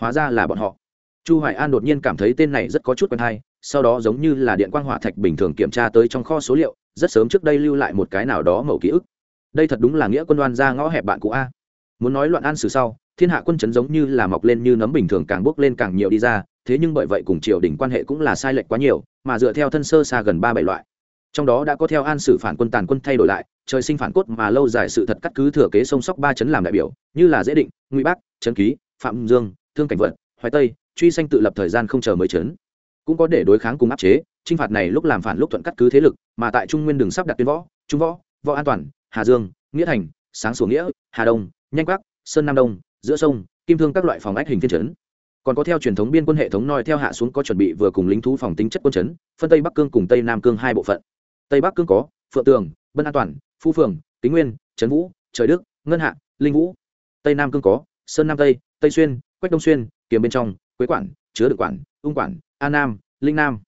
Hóa ra là bọn họ. Chu hoài an đột nhiên cảm thấy tên này rất có chút quen hay, sau đó giống như là điện quang hỏa thạch bình thường kiểm tra tới trong kho số liệu, rất sớm trước đây lưu lại một cái nào đó mẫu ký ức. Đây thật đúng là nghĩa quân đoan ra ngõ hẹp bạn cũ a muốn nói loạn an sử sau, thiên hạ quân chấn giống như là mọc lên như nấm bình thường càng bước lên càng nhiều đi ra, thế nhưng bởi vậy cùng triều đình quan hệ cũng là sai lệch quá nhiều, mà dựa theo thân sơ xa gần ba bảy loại. Trong đó đã có theo an sử phản quân tàn quân thay đổi lại, trời sinh phản cốt mà lâu dài sự thật cắt cứ thừa kế sông sóc ba chấn làm đại biểu, như là dễ định, ngụy bắc trấn ký, phạm dương, thương cảnh vận, hoài tây, truy sanh tự lập thời gian không chờ mới chấn. Cũng có để đối kháng cùng áp chế trinh phạt này lúc làm phản lúc thuận cắt cứ thế lực, mà tại trung nguyên đường sắp đặt tuyến võ, trung võ võ an toàn, hà dương, nghĩa thành, sáng sủa nghĩa, hà đông nhanh quắc, sơn nam đông, giữa sông, kim thương các loại phòng ách hình thiên trấn còn có theo truyền thống biên quân hệ thống noi theo hạ xuống có chuẩn bị vừa cùng lính thú phòng tính chất quân chấn, phân tây bắc cương cùng tây nam cương hai bộ phận. Tây bắc cương có, phượng tường, bân an toàn, phu phường, kính nguyên, trấn vũ, trời đức, ngân hạ, linh vũ. Tây nam cương có, sơn nam tây tây xuyên, quách đông xuyên, kiềm bên trong, quế quản, chứa đựng quản, ung quản an nam, linh nam.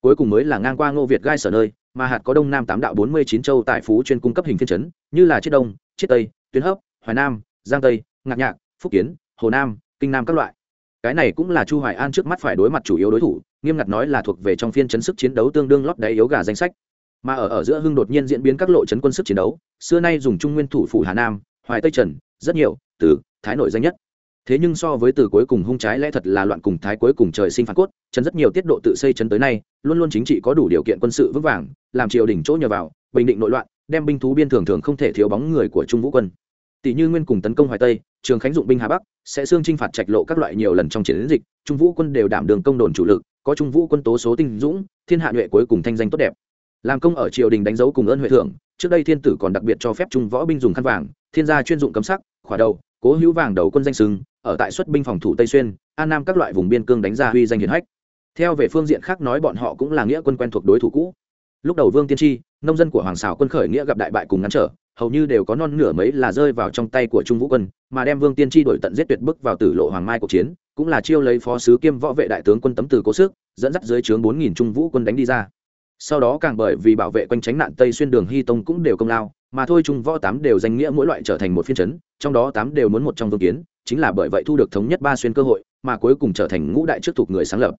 Cuối cùng mới là ngang qua ngô việt gai sở nơi, mà hạt có đông nam tám đạo bốn mươi chín châu tại phú chuyên cung cấp hình phiên chấn, như là chiết đông, chiết tây tuyến hấp, hoài nam giang tây, ngạc nhạc, phúc kiến, hồ nam, kinh nam các loại. Cái này cũng là chu hoài an trước mắt phải đối mặt chủ yếu đối thủ, nghiêm ngặt nói là thuộc về trong phiên chấn sức chiến đấu tương đương lót đáy yếu gà danh sách. Mà ở ở giữa hưng đột nhiên diễn biến các lộ chấn quân sức chiến đấu, xưa nay dùng trung nguyên thủ phủ hà nam, hoài tây trần, rất nhiều, từ, thái nội danh nhất. Thế nhưng so với từ cuối cùng hung trái lẽ thật là loạn cùng thái cuối cùng trời sinh phản cốt, chấn rất nhiều tiết độ tự xây chấn tới nay, luôn luôn chính trị có đủ điều kiện quân sự vững vàng, làm triều đình chỗ nhờ vào, bình định nội loạn, đem binh thú biên thường thường không thể thiếu bóng người của trung vũ quân tỷ như nguyên cùng tấn công hoài tây, trường khánh dụng binh hà bắc, sẽ xương chinh phạt trạch lộ các loại nhiều lần trong chiến dịch, trung vũ quân đều đảm đường công đồn chủ lực, có trung vũ quân tố số tinh dũng, thiên hạ nhuệ cuối cùng thanh danh tốt đẹp. Làm công ở triều đình đánh dấu cùng ơn huệ thưởng, trước đây thiên tử còn đặc biệt cho phép trung võ binh dùng khăn vàng, thiên gia chuyên dụng cấm sắc, khỏa đầu, cố hữu vàng đầu quân danh sừng ở tại xuất binh phòng thủ tây xuyên, an nam các loại vùng biên cương đánh ra huy danh hiển hách. Theo về phương diện khác nói bọn họ cũng là nghĩa quân quen thuộc đối thủ cũ. Lúc đầu vương tiên tri, nông dân của hoàng xào quân khởi nghĩa gặp đại bại cùng ngắn trở hầu như đều có non nửa mấy là rơi vào trong tay của trung vũ quân, mà đem vương tiên tri đổi tận giết tuyệt bức vào tử lộ hoàng mai cuộc chiến, cũng là chiêu lấy phó sứ kiêm võ vệ đại tướng quân tấm từ cố sức, dẫn dắt dưới trướng bốn nghìn trung vũ quân đánh đi ra. Sau đó càng bởi vì bảo vệ quanh tránh nạn tây xuyên đường hy tông cũng đều công lao, mà thôi trung võ tám đều danh nghĩa mỗi loại trở thành một phiên chấn, trong đó tám đều muốn một trong vương kiến, chính là bởi vậy thu được thống nhất ba xuyên cơ hội, mà cuối cùng trở thành ngũ đại trước thuộc người sáng lập.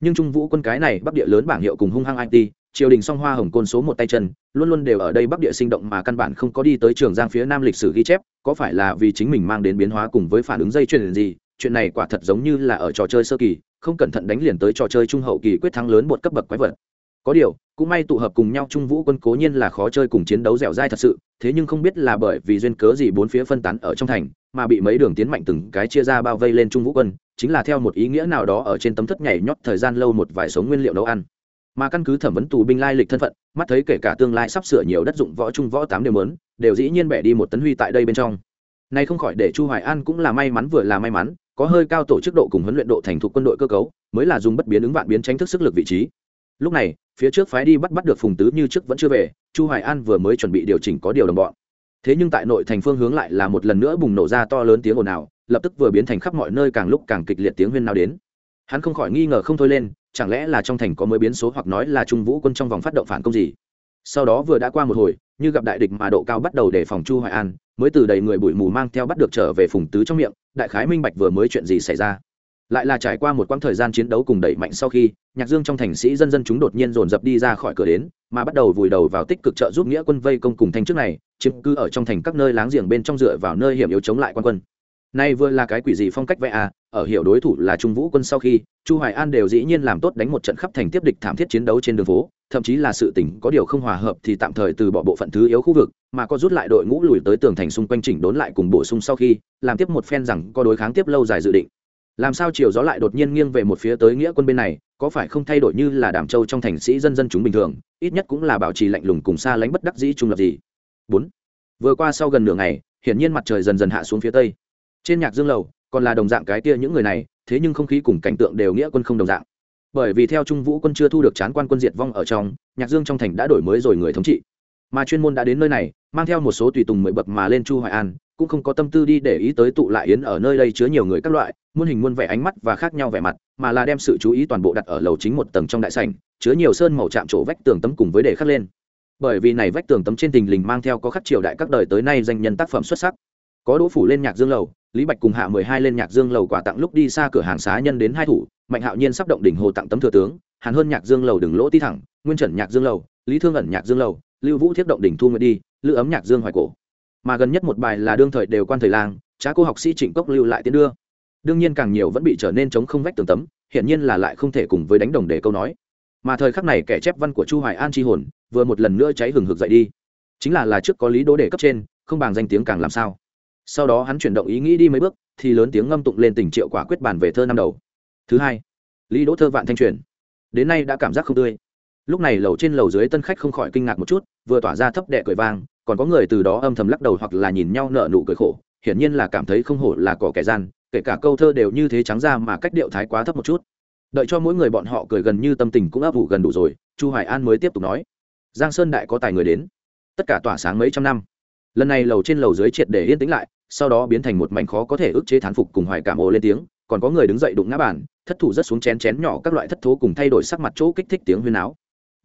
Nhưng trung vũ quân cái này bắc địa lớn bảng hiệu cùng hung hăng it triều đình song hoa hồng côn số một tay chân, luôn luôn đều ở đây bắc địa sinh động mà căn bản không có đi tới trường giang phía nam lịch sử ghi chép, có phải là vì chính mình mang đến biến hóa cùng với phản ứng dây chuyền gì? Chuyện này quả thật giống như là ở trò chơi sơ kỳ, không cẩn thận đánh liền tới trò chơi trung hậu kỳ quyết thắng lớn một cấp bậc quái vật. Có điều, cũng may tụ hợp cùng nhau trung vũ quân cố nhiên là khó chơi cùng chiến đấu dẻo dai thật sự, thế nhưng không biết là bởi vì duyên cớ gì bốn phía phân tán ở trong thành, mà bị mấy đường tiến mạnh từng cái chia ra bao vây lên trung vũ quân, chính là theo một ý nghĩa nào đó ở trên tấm thất nhảy nhót thời gian lâu một vài sống nguyên liệu nấu ăn mà căn cứ thẩm vấn tù binh lai lịch thân phận, mắt thấy kể cả tương lai sắp sửa nhiều đất dụng võ trung võ tám đều lớn đều dĩ nhiên bẻ đi một tấn huy tại đây bên trong. Này không khỏi để chu hoài an cũng là may mắn vừa là may mắn, có hơi cao tổ chức độ cùng huấn luyện độ thành thục quân đội cơ cấu, mới là dùng bất biến ứng vạn biến tránh thức sức lực vị trí. Lúc này, phía trước phái đi bắt bắt được phùng tứ như trước vẫn chưa về, chu hoài an vừa mới chuẩn bị điều chỉnh có điều đồng bọn. Thế nhưng tại nội thành phương hướng lại là một lần nữa bùng nổ ra to lớn tiếng ồn ào, lập tức vừa biến thành khắp mọi nơi càng lúc càng kịch liệt tiếng huyên nào đến. Hắn không khỏi nghi ngờ không thôi lên chẳng lẽ là trong thành có mới biến số hoặc nói là trung vũ quân trong vòng phát động phản công gì? Sau đó vừa đã qua một hồi, như gặp đại địch mà độ cao bắt đầu để phòng chu hoài an, mới từ đầy người bụi mù mang theo bắt được trở về phùng tứ trong miệng, đại khái minh bạch vừa mới chuyện gì xảy ra. Lại là trải qua một quãng thời gian chiến đấu cùng đẩy mạnh sau khi, nhạc dương trong thành sĩ dân dân chúng đột nhiên dồn dập đi ra khỏi cửa đến, mà bắt đầu vùi đầu vào tích cực trợ giúp nghĩa quân vây công cùng thành trước này, chiếm cứ ở trong thành các nơi láng giềng bên trong dựa vào nơi hiểm yếu chống lại quan quân nay vừa là cái quỷ gì phong cách vẽ à ở hiểu đối thủ là trung vũ quân sau khi, chu hoài an đều dĩ nhiên làm tốt đánh một trận khắp thành tiếp địch thảm thiết chiến đấu trên đường phố, thậm chí là sự tình có điều không hòa hợp thì tạm thời từ bỏ bộ phận thứ yếu khu vực, mà có rút lại đội ngũ lùi tới tường thành xung quanh chỉnh đốn lại cùng bổ sung sau khi, làm tiếp một phen rằng có đối kháng tiếp lâu dài dự định. Làm sao chiều gió lại đột nhiên nghiêng về một phía tới nghĩa quân bên này, có phải không thay đổi như là đàm châu trong thành sĩ dân dân chúng bình thường, ít nhất cũng là bảo trì lạnh lùng cùng xa lánh bất đắc dĩ trung lập gì? Bốn. Vừa qua sau gần nửa ngày, hiển nhiên mặt trời dần dần hạ xuống phía tây trên nhạc dương lầu, còn là đồng dạng cái kia những người này, thế nhưng không khí cùng cảnh tượng đều nghĩa quân không đồng dạng. Bởi vì theo trung vũ quân chưa thu được chán quan quân diệt vong ở trong, nhạc dương trong thành đã đổi mới rồi người thống trị. Mà chuyên môn đã đến nơi này, mang theo một số tùy tùng mười bậc mà lên chu hoài an, cũng không có tâm tư đi để ý tới tụ lại yến ở nơi đây chứa nhiều người các loại, muôn hình muôn vẻ ánh mắt và khác nhau vẻ mặt, mà là đem sự chú ý toàn bộ đặt ở lầu chính một tầng trong đại sảnh, chứa nhiều sơn màu chạm trổ vách tường tấm cùng với để khắc lên. Bởi vì này vách tường tấm trên tình lình mang theo có khắc triều đại các đời tới nay danh nhân tác phẩm xuất sắc. Có đỗ phủ lên nhạc dương lầu lý bạch cùng hạ mười hai lên nhạc dương lầu quà tặng lúc đi xa cửa hàng xá nhân đến hai thủ, mạnh hạo nhiên sắp động đỉnh hồ tặng tấm thừa tướng, hàn hơn nhạc dương lầu đừng lỗ ti thẳng, nguyên trần nhạc dương lầu, lý thương ẩn nhạc dương lầu, lưu vũ thiết động đỉnh thu nguyện đi, lữ ấm nhạc dương hoài cổ. Mà gần nhất một bài là đương thời đều quan thời lang, trá cô học sĩ trịnh cốc lưu lại tiến đưa. Đương nhiên càng nhiều vẫn bị trở nên chống không vách tường tấm, hiển nhiên là lại không thể cùng với đánh đồng để câu nói. Mà thời khắc này kẻ chép văn của chu hoài an chi hồn, vừa một lần nữa cháy hừng hực dậy đi. Chính là là trước có lý đố để cấp trên, không bằng danh tiếng càng làm sao sau đó hắn chuyển động ý nghĩ đi mấy bước, thì lớn tiếng ngâm tụng lên tình triệu quả quyết bàn về thơ năm đầu. Thứ hai, lý đỗ thơ vạn thanh truyền. Đến nay đã cảm giác không tươi. Lúc này lầu trên lầu dưới tân khách không khỏi kinh ngạc một chút, vừa tỏa ra thấp đệ cười vang, còn có người từ đó âm thầm lắc đầu hoặc là nhìn nhau nợ nụ cười khổ, hiển nhiên là cảm thấy không hổ là cỏ kẻ gian, kể cả câu thơ đều như thế trắng ra mà cách điệu thái quá thấp một chút. Đợi cho mỗi người bọn họ cười gần như tâm tình cũng ấp vụ gần đủ rồi, chu hoài an mới tiếp tục nói. Giang sơn đại có tài người đến. Tất cả tỏa sáng mấy trăm năm. Lần này lầu trên lầu dưới triệt để yên tĩnh lại sau đó biến thành một mảnh khó có thể ức chế thán phục cùng hoài cảm ồ lên tiếng, còn có người đứng dậy đụng ngã bàn, thất thủ rất xuống chén chén nhỏ các loại thất thố cùng thay đổi sắc mặt chỗ kích thích tiếng huyên áo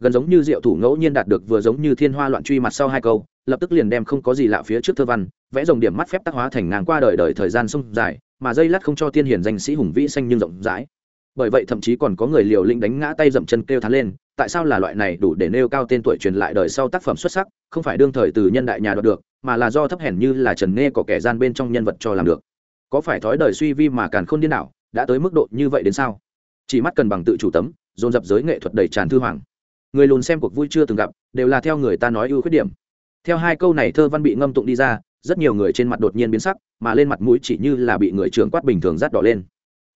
gần giống như diệu thủ ngẫu nhiên đạt được vừa giống như thiên hoa loạn truy mặt sau hai câu, lập tức liền đem không có gì lạ phía trước thơ văn, vẽ dòng điểm mắt phép tác hóa thành ngang qua đời đời thời gian sông dài, mà dây lát không cho tiên hiển danh sĩ hùng vĩ xanh nhưng rộng rãi. Bởi vậy thậm chí còn có người liều lĩnh đánh ngã tay dậm chân kêu thán lên, tại sao là loại này đủ để nêu cao tên tuổi truyền lại đời sau tác phẩm xuất sắc, không phải đương thời từ nhân đại nhà đoạt được mà là do thấp hèn như là trần nghe có kẻ gian bên trong nhân vật cho làm được. Có phải thói đời suy vi mà càn khôn điên đảo, đã tới mức độ như vậy đến sao? Chỉ mắt cần bằng tự chủ tấm, dồn dập giới nghệ thuật đầy tràn thư hoàng. Người lùn xem cuộc vui chưa từng gặp, đều là theo người ta nói ưu khuyết điểm. Theo hai câu này thơ văn bị ngâm tụng đi ra, rất nhiều người trên mặt đột nhiên biến sắc, mà lên mặt mũi chỉ như là bị người trường quát bình thường rát đỏ lên.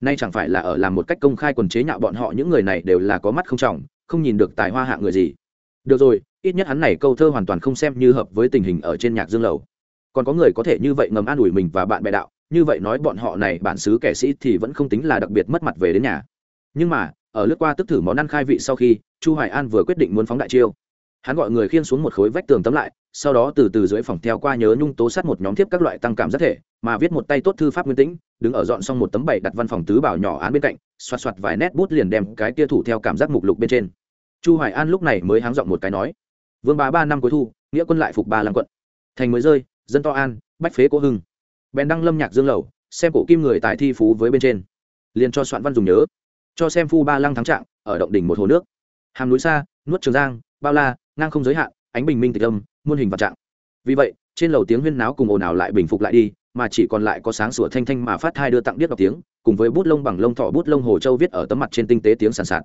Nay chẳng phải là ở làm một cách công khai quần chế nhạo bọn họ, những người này đều là có mắt không trọng, không nhìn được tài hoa hạng người gì. Được rồi ít nhất hắn này câu thơ hoàn toàn không xem như hợp với tình hình ở trên nhạc dương lầu. Còn có người có thể như vậy ngầm an ủi mình và bạn bè đạo, như vậy nói bọn họ này bản xứ kẻ sĩ thì vẫn không tính là đặc biệt mất mặt về đến nhà. Nhưng mà, ở lướt qua tức thử món ăn khai vị sau khi, chu hoài an vừa quyết định muốn phóng đại chiêu. Hắn gọi người khiên xuống một khối vách tường tấm lại, sau đó từ từ dưới phòng theo qua nhớ nhung tố sát một nhóm thiếp các loại tăng cảm rất thể, mà viết một tay tốt thư pháp nguyên tĩnh, đứng ở dọn xong một tấm bảy đặt văn phòng tứ bảo nhỏ án bên cạnh, xoạt xoạt vài nét bút liền đem cái kia thủ theo cảm giác mục lục bên trên. Chu hoài an lúc này mới háng giọng một cái nói vương bá ba năm cuối thu, nghĩa quân lại phục ba lăng quận. Thành mới rơi, dân to an, bách phế cố hưng. Bèn đăng lâm nhạc dương lầu, xem cổ kim người tại thi phú với bên trên. Liền cho soạn văn dùng nhớ, cho xem phu ba lăng thắng trạng, ở động đỉnh một hồ nước. Hàm núi xa, nuốt trường giang, bao la, ngang không giới hạn, ánh bình minh tịch âm, muôn hình vạn trạng. Vì vậy, trên lầu tiếng huyên náo cùng ồn ào lại bình phục lại đi, mà chỉ còn lại có sáng sủa thanh thanh mà phát hai đưa tặng điếc đọc tiếng, cùng với bút lông bằng lông thọ bút lông hồ châu viết ở tấm mặt trên tinh tế tiếng sàn sạt.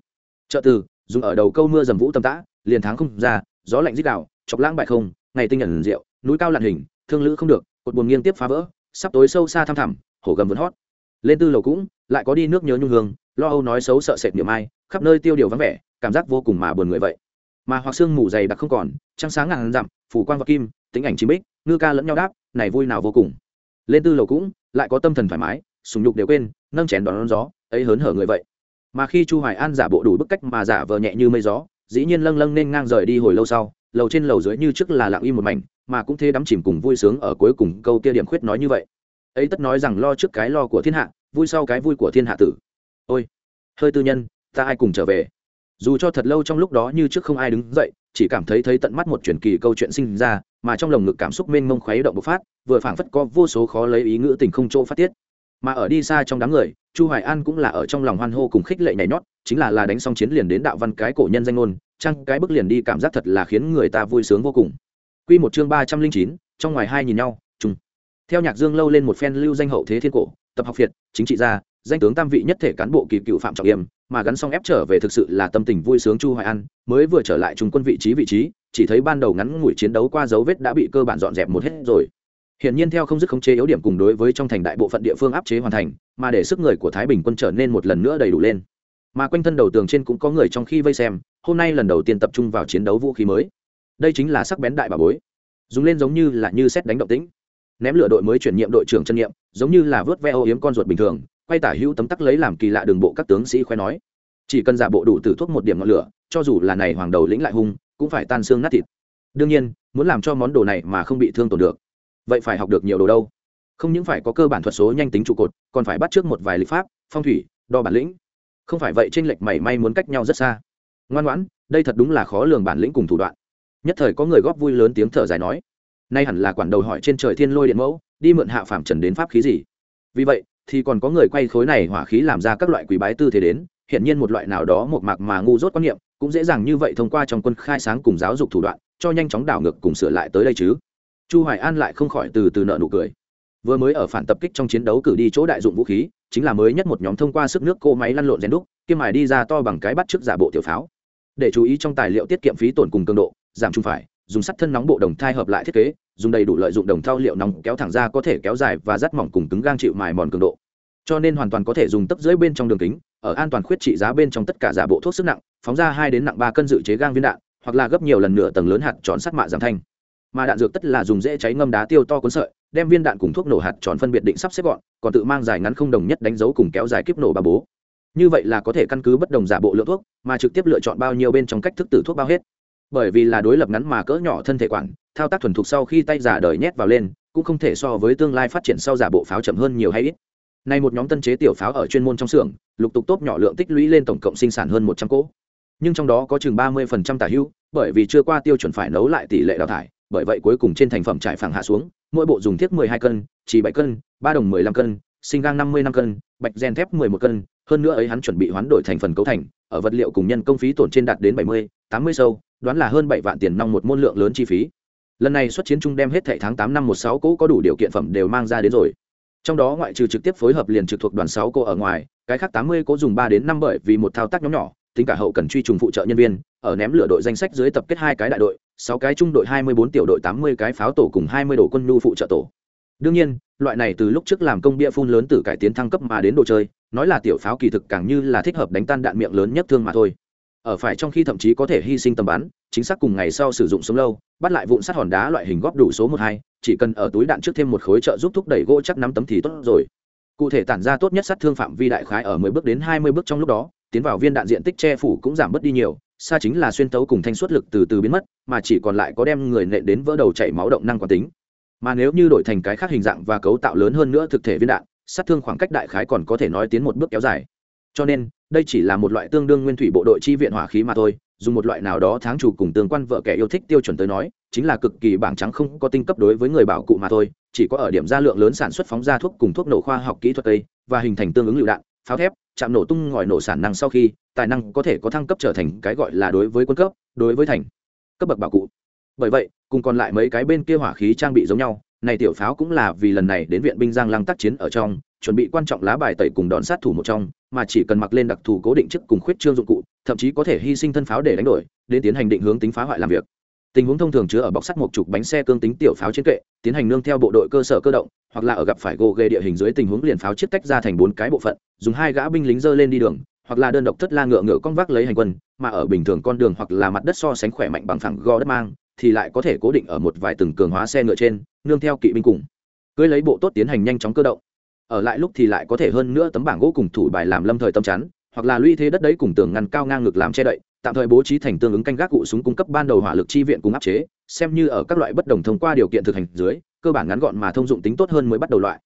Trợ từ, dùng ở đầu câu mưa dầm vũ tâm tã, liền tháng không ra gió lạnh rít đạo chọc lãng bại không ngày tinh nhận rượu núi cao lặn hình thương lữ không được cột buồn nghiêng tiếp phá vỡ sắp tối sâu xa thăm thẳm hổ gầm vẫn hót. Lên tư lầu cũng lại có đi nước nhớ nhung hương lo âu nói xấu sợ sệt niệm ai khắp nơi tiêu điều vắng vẻ cảm giác vô cùng mà buồn người vậy. Mà hoặc xương mù dày đặc không còn trăng sáng ngàn dặm phủ quang và kim tính ảnh chim bích ngư ca lẫn nhau đáp này vui nào vô cùng. Lên tư lầu cũng lại có tâm thần thoải mái sùng nhục đều quên nâng chén đón, đón gió ấy hớn hở người vậy. Mà khi chu hoài an giả bộ đủ bức cách mà giả vờ nhẹ như mây gió dĩ nhiên lâng lâng nên ngang rời đi hồi lâu sau, lầu trên lầu dưới như trước là lặng im một mảnh, mà cũng thế đắm chìm cùng vui sướng ở cuối cùng câu kia điểm khuyết nói như vậy. Ấy tất nói rằng lo trước cái lo của thiên hạ, vui sau cái vui của thiên hạ tử. Ôi, hơi tư nhân, ta ai cùng trở về? Dù cho thật lâu trong lúc đó như trước không ai đứng dậy, chỉ cảm thấy thấy tận mắt một truyền kỳ câu chuyện sinh ra, mà trong lồng ngực cảm xúc mênh mông khuấy động bộc phát, vừa phảng phất có vô số khó lấy ý ngữ tình không chỗ phát tiết mà ở đi xa trong đám người, chu hoài an cũng là ở trong lòng hoan hô cùng khích lệ nhảy nhót, chính là là đánh xong chiến liền đến đạo văn cái cổ nhân danh ngôn, chăng cái bức liền đi cảm giác thật là khiến người ta vui sướng vô cùng. Quy một chương ba trăm linh chín, trong ngoài hai nhìn nhau chung theo nhạc dương lâu lên một phen lưu danh hậu thế thiên cổ, tập học việt, chính trị gia, danh tướng tam vị nhất thể cán bộ kỳ cựu phạm trọng yêm mà gắn xong ép trở về thực sự là tâm tình vui sướng chu hoài an, mới vừa trở lại trung quân vị trí vị trí, chỉ thấy ban đầu ngắn ngủi chiến đấu qua dấu vết đã bị cơ bản dọn dẹp một hết rồi. Hiện nhiên theo không dứt khống chế yếu điểm cùng đối với trong thành đại bộ phận địa phương áp chế hoàn thành, mà để sức người của Thái Bình quân trở nên một lần nữa đầy đủ lên. Mà quanh thân đầu tường trên cũng có người trong khi vây xem, hôm nay lần đầu tiên tập trung vào chiến đấu vũ khí mới. Đây chính là sắc bén đại bà bối. Dùng lên giống như là như xét đánh động tĩnh. Ném lửa đội mới chuyển nhiệm đội trưởng chân nhiệm, giống như là vớt ve ô yếm con ruột bình thường, quay tả hữu tấm tắc lấy làm kỳ lạ đường bộ các tướng sĩ khoe nói. Chỉ cần giả bộ đủ tử thuốc một điểm ngọn lửa, cho dù là này hoàng đầu lĩnh lại hung, cũng phải tan xương nát thịt. Đương nhiên, muốn làm cho món đồ này mà không bị thương tổn được vậy phải học được nhiều đồ đâu? Không những phải có cơ bản thuật số nhanh tính trụ cột, còn phải bắt trước một vài lịch pháp, phong thủy, đo bản lĩnh. Không phải vậy tranh lệch mảy may muốn cách nhau rất xa. Ngoan ngoãn, đây thật đúng là khó lường bản lĩnh cùng thủ đoạn. Nhất thời có người góp vui lớn tiếng thở dài nói, nay hẳn là quản đầu hỏi trên trời thiên lôi điện mẫu, đi mượn hạ phạm trần đến pháp khí gì? Vì vậy, thì còn có người quay khối này hỏa khí làm ra các loại quý bái tư thế đến hiện nhiên một loại nào đó một mạc mà ngu dốt quan niệm, cũng dễ dàng như vậy thông qua trong quân khai sáng cùng giáo dục thủ đoạn, cho nhanh chóng đảo ngược cùng sửa lại tới đây chứ chu hoài an lại không khỏi từ từ nợ nụ cười. Vừa mới ở phản tập kích trong chiến đấu cử đi chỗ đại dụng vũ khí, chính là mới nhất một nhóm thông qua sức nước cô máy lăn lộn rèn đúc kim mài đi ra to bằng cái bắt trước giả bộ tiểu pháo. Để chú ý trong tài liệu tiết kiệm phí tổn cùng cường độ, giảm trung phải, dùng sắt thân nóng bộ đồng thai hợp lại thiết kế, dùng đầy đủ lợi dụng đồng thao liệu nóng kéo thẳng ra có thể kéo dài và rắt mỏng cùng cứng gang chịu mài mòn cường độ. Cho nên hoàn toàn có thể dùng tấp dưới bên trong đường kính, ở an toàn khuyết trị giá bên trong tất cả giả bộ thuốc sức nặng, phóng ra hai đến nặng ba cân dự chế gang viên đạn, hoặc là gấp nhiều lần nửa tầng lớn hạt tròn sắt mạ giảm thanh mà đạn dược tất là dùng dễ cháy ngâm đá tiêu to cuốn sợi, đem viên đạn cùng thuốc nổ hạt tròn phân biệt định sắp xếp gọn, còn tự mang dài ngắn không đồng nhất đánh dấu cùng kéo dài kiếp nổ ba bố. Như vậy là có thể căn cứ bất đồng giả bộ lượng thuốc, mà trực tiếp lựa chọn bao nhiêu bên trong cách thức tử thuốc bao hết. Bởi vì là đối lập ngắn mà cỡ nhỏ thân thể quản, thao tác thuần thục sau khi tay giả đời nhét vào lên, cũng không thể so với tương lai phát triển sau giả bộ pháo chậm hơn nhiều hay ít. Nay một nhóm tân chế tiểu pháo ở chuyên môn trong xưởng, lục tục tốt nhỏ lượng tích lũy lên tổng cộng sinh sản hơn một trăm cỗ. Nhưng trong đó có chừng ba mươi tả hữu, bởi vì chưa qua tiêu chuẩn phải nấu lại tỷ lệ đào thải bởi vậy cuối cùng trên thành phẩm trải phẳng hạ xuống, mỗi bộ dùng thiết mười hai cân, chỉ bảy cân, ba đồng mười lăm cân, sinh gang năm mươi năm cân, bạch gen thép mười một cân, hơn nữa ấy hắn chuẩn bị hoán đổi thành phần cấu thành, ở vật liệu cùng nhân công phí tổn trên đạt đến bảy mươi, tám mươi sâu, đoán là hơn bảy vạn tiền nong một môn lượng lớn chi phí. Lần này xuất chiến trung đem hết thệ tháng tám năm một sáu có đủ điều kiện phẩm đều mang ra đến rồi. Trong đó ngoại trừ trực tiếp phối hợp liền trực thuộc đoàn sáu cô ở ngoài, cái khác tám mươi dùng ba đến năm bởi vì một thao tác nhóm nhỏ, tính cả hậu cần truy trùng phụ trợ nhân viên, ở ném lửa đội danh sách dưới tập kết hai cái đại đội sáu cái trung đội hai mươi bốn tiểu đội tám mươi cái pháo tổ cùng hai mươi đồ quân nhu phụ trợ tổ. Đương nhiên, loại này từ lúc trước làm công bia phun lớn từ cải tiến thăng cấp mà đến đồ chơi, nói là tiểu pháo kỳ thực càng như là thích hợp đánh tan đạn miệng lớn nhất thương mà thôi. Ở phải trong khi thậm chí có thể hy sinh tầm bắn, chính xác cùng ngày sau sử dụng sống lâu, bắt lại vụn sắt hòn đá loại hình góp đủ số một hai, chỉ cần ở túi đạn trước thêm một khối trợ giúp thúc đẩy gỗ chắc năm tấm thì tốt rồi. Cụ thể tản ra tốt nhất sát thương phạm vi đại khái ở mười bước đến hai mươi bước trong lúc đó, tiến vào viên đạn diện tích che phủ cũng giảm bớt đi nhiều xa chính là xuyên tấu cùng thanh suất lực từ từ biến mất, mà chỉ còn lại có đem người nện đến vỡ đầu chảy máu động năng quán tính. Mà nếu như đổi thành cái khác hình dạng và cấu tạo lớn hơn nữa thực thể viên đạn, sát thương khoảng cách đại khái còn có thể nói tiến một bước kéo dài. Cho nên, đây chỉ là một loại tương đương nguyên thủy bộ đội chi viện hỏa khí mà thôi, dùng một loại nào đó tháng chủ cùng tương quan vợ kẻ yêu thích tiêu chuẩn tới nói, chính là cực kỳ bảng trắng không có tinh cấp đối với người bảo cụ mà thôi, chỉ có ở điểm gia lượng lớn sản xuất phóng ra thuốc cùng thuốc nổ khoa học kỹ thuật tây và hình thành tương ứng lựu đạn pháo thép, chạm nổ tung ngòi nổ sản năng sau khi, tài năng có thể có thăng cấp trở thành cái gọi là đối với quân cấp, đối với thành cấp bậc bảo cụ. Bởi vậy, cùng còn lại mấy cái bên kia hỏa khí trang bị giống nhau, này tiểu pháo cũng là vì lần này đến viện binh giang lăng tác chiến ở trong, chuẩn bị quan trọng lá bài tẩy cùng đòn sát thủ một trong, mà chỉ cần mặc lên đặc thù cố định chức cùng khuyết trương dụng cụ, thậm chí có thể hy sinh thân pháo để đánh đổi, đến tiến hành định hướng tính phá hoại làm việc tình huống thông thường chứa ở bọc sắt một chục bánh xe cương tính tiểu pháo trên kệ, tiến hành nương theo bộ đội cơ sở cơ động, hoặc là ở gặp phải gồ ghề địa hình dưới tình huống liền pháo chiết tách ra thành bốn cái bộ phận, dùng hai gã binh lính dơ lên đi đường, hoặc là đơn độc thất la ngựa ngựa con vác lấy hành quân, mà ở bình thường con đường hoặc là mặt đất so sánh khỏe mạnh bằng phẳng go đất mang, thì lại có thể cố định ở một vài từng cường hóa xe ngựa trên, nương theo kỵ binh cùng. Cưới lấy bộ tốt tiến hành nhanh chóng cơ động. Ở lại lúc thì lại có thể hơn nữa tấm bảng gỗ cùng thủ bài làm lâm thời tâm chắn, hoặc là lũy thế đất đấy cùng tường ngăn cao ngang ngực làm che đậy tạm thời bố trí thành tương ứng canh gác cụ súng cung cấp ban đầu hỏa lực chi viện cùng áp chế, xem như ở các loại bất đồng thông qua điều kiện thực hành dưới, cơ bản ngắn gọn mà thông dụng tính tốt hơn mới bắt đầu loại.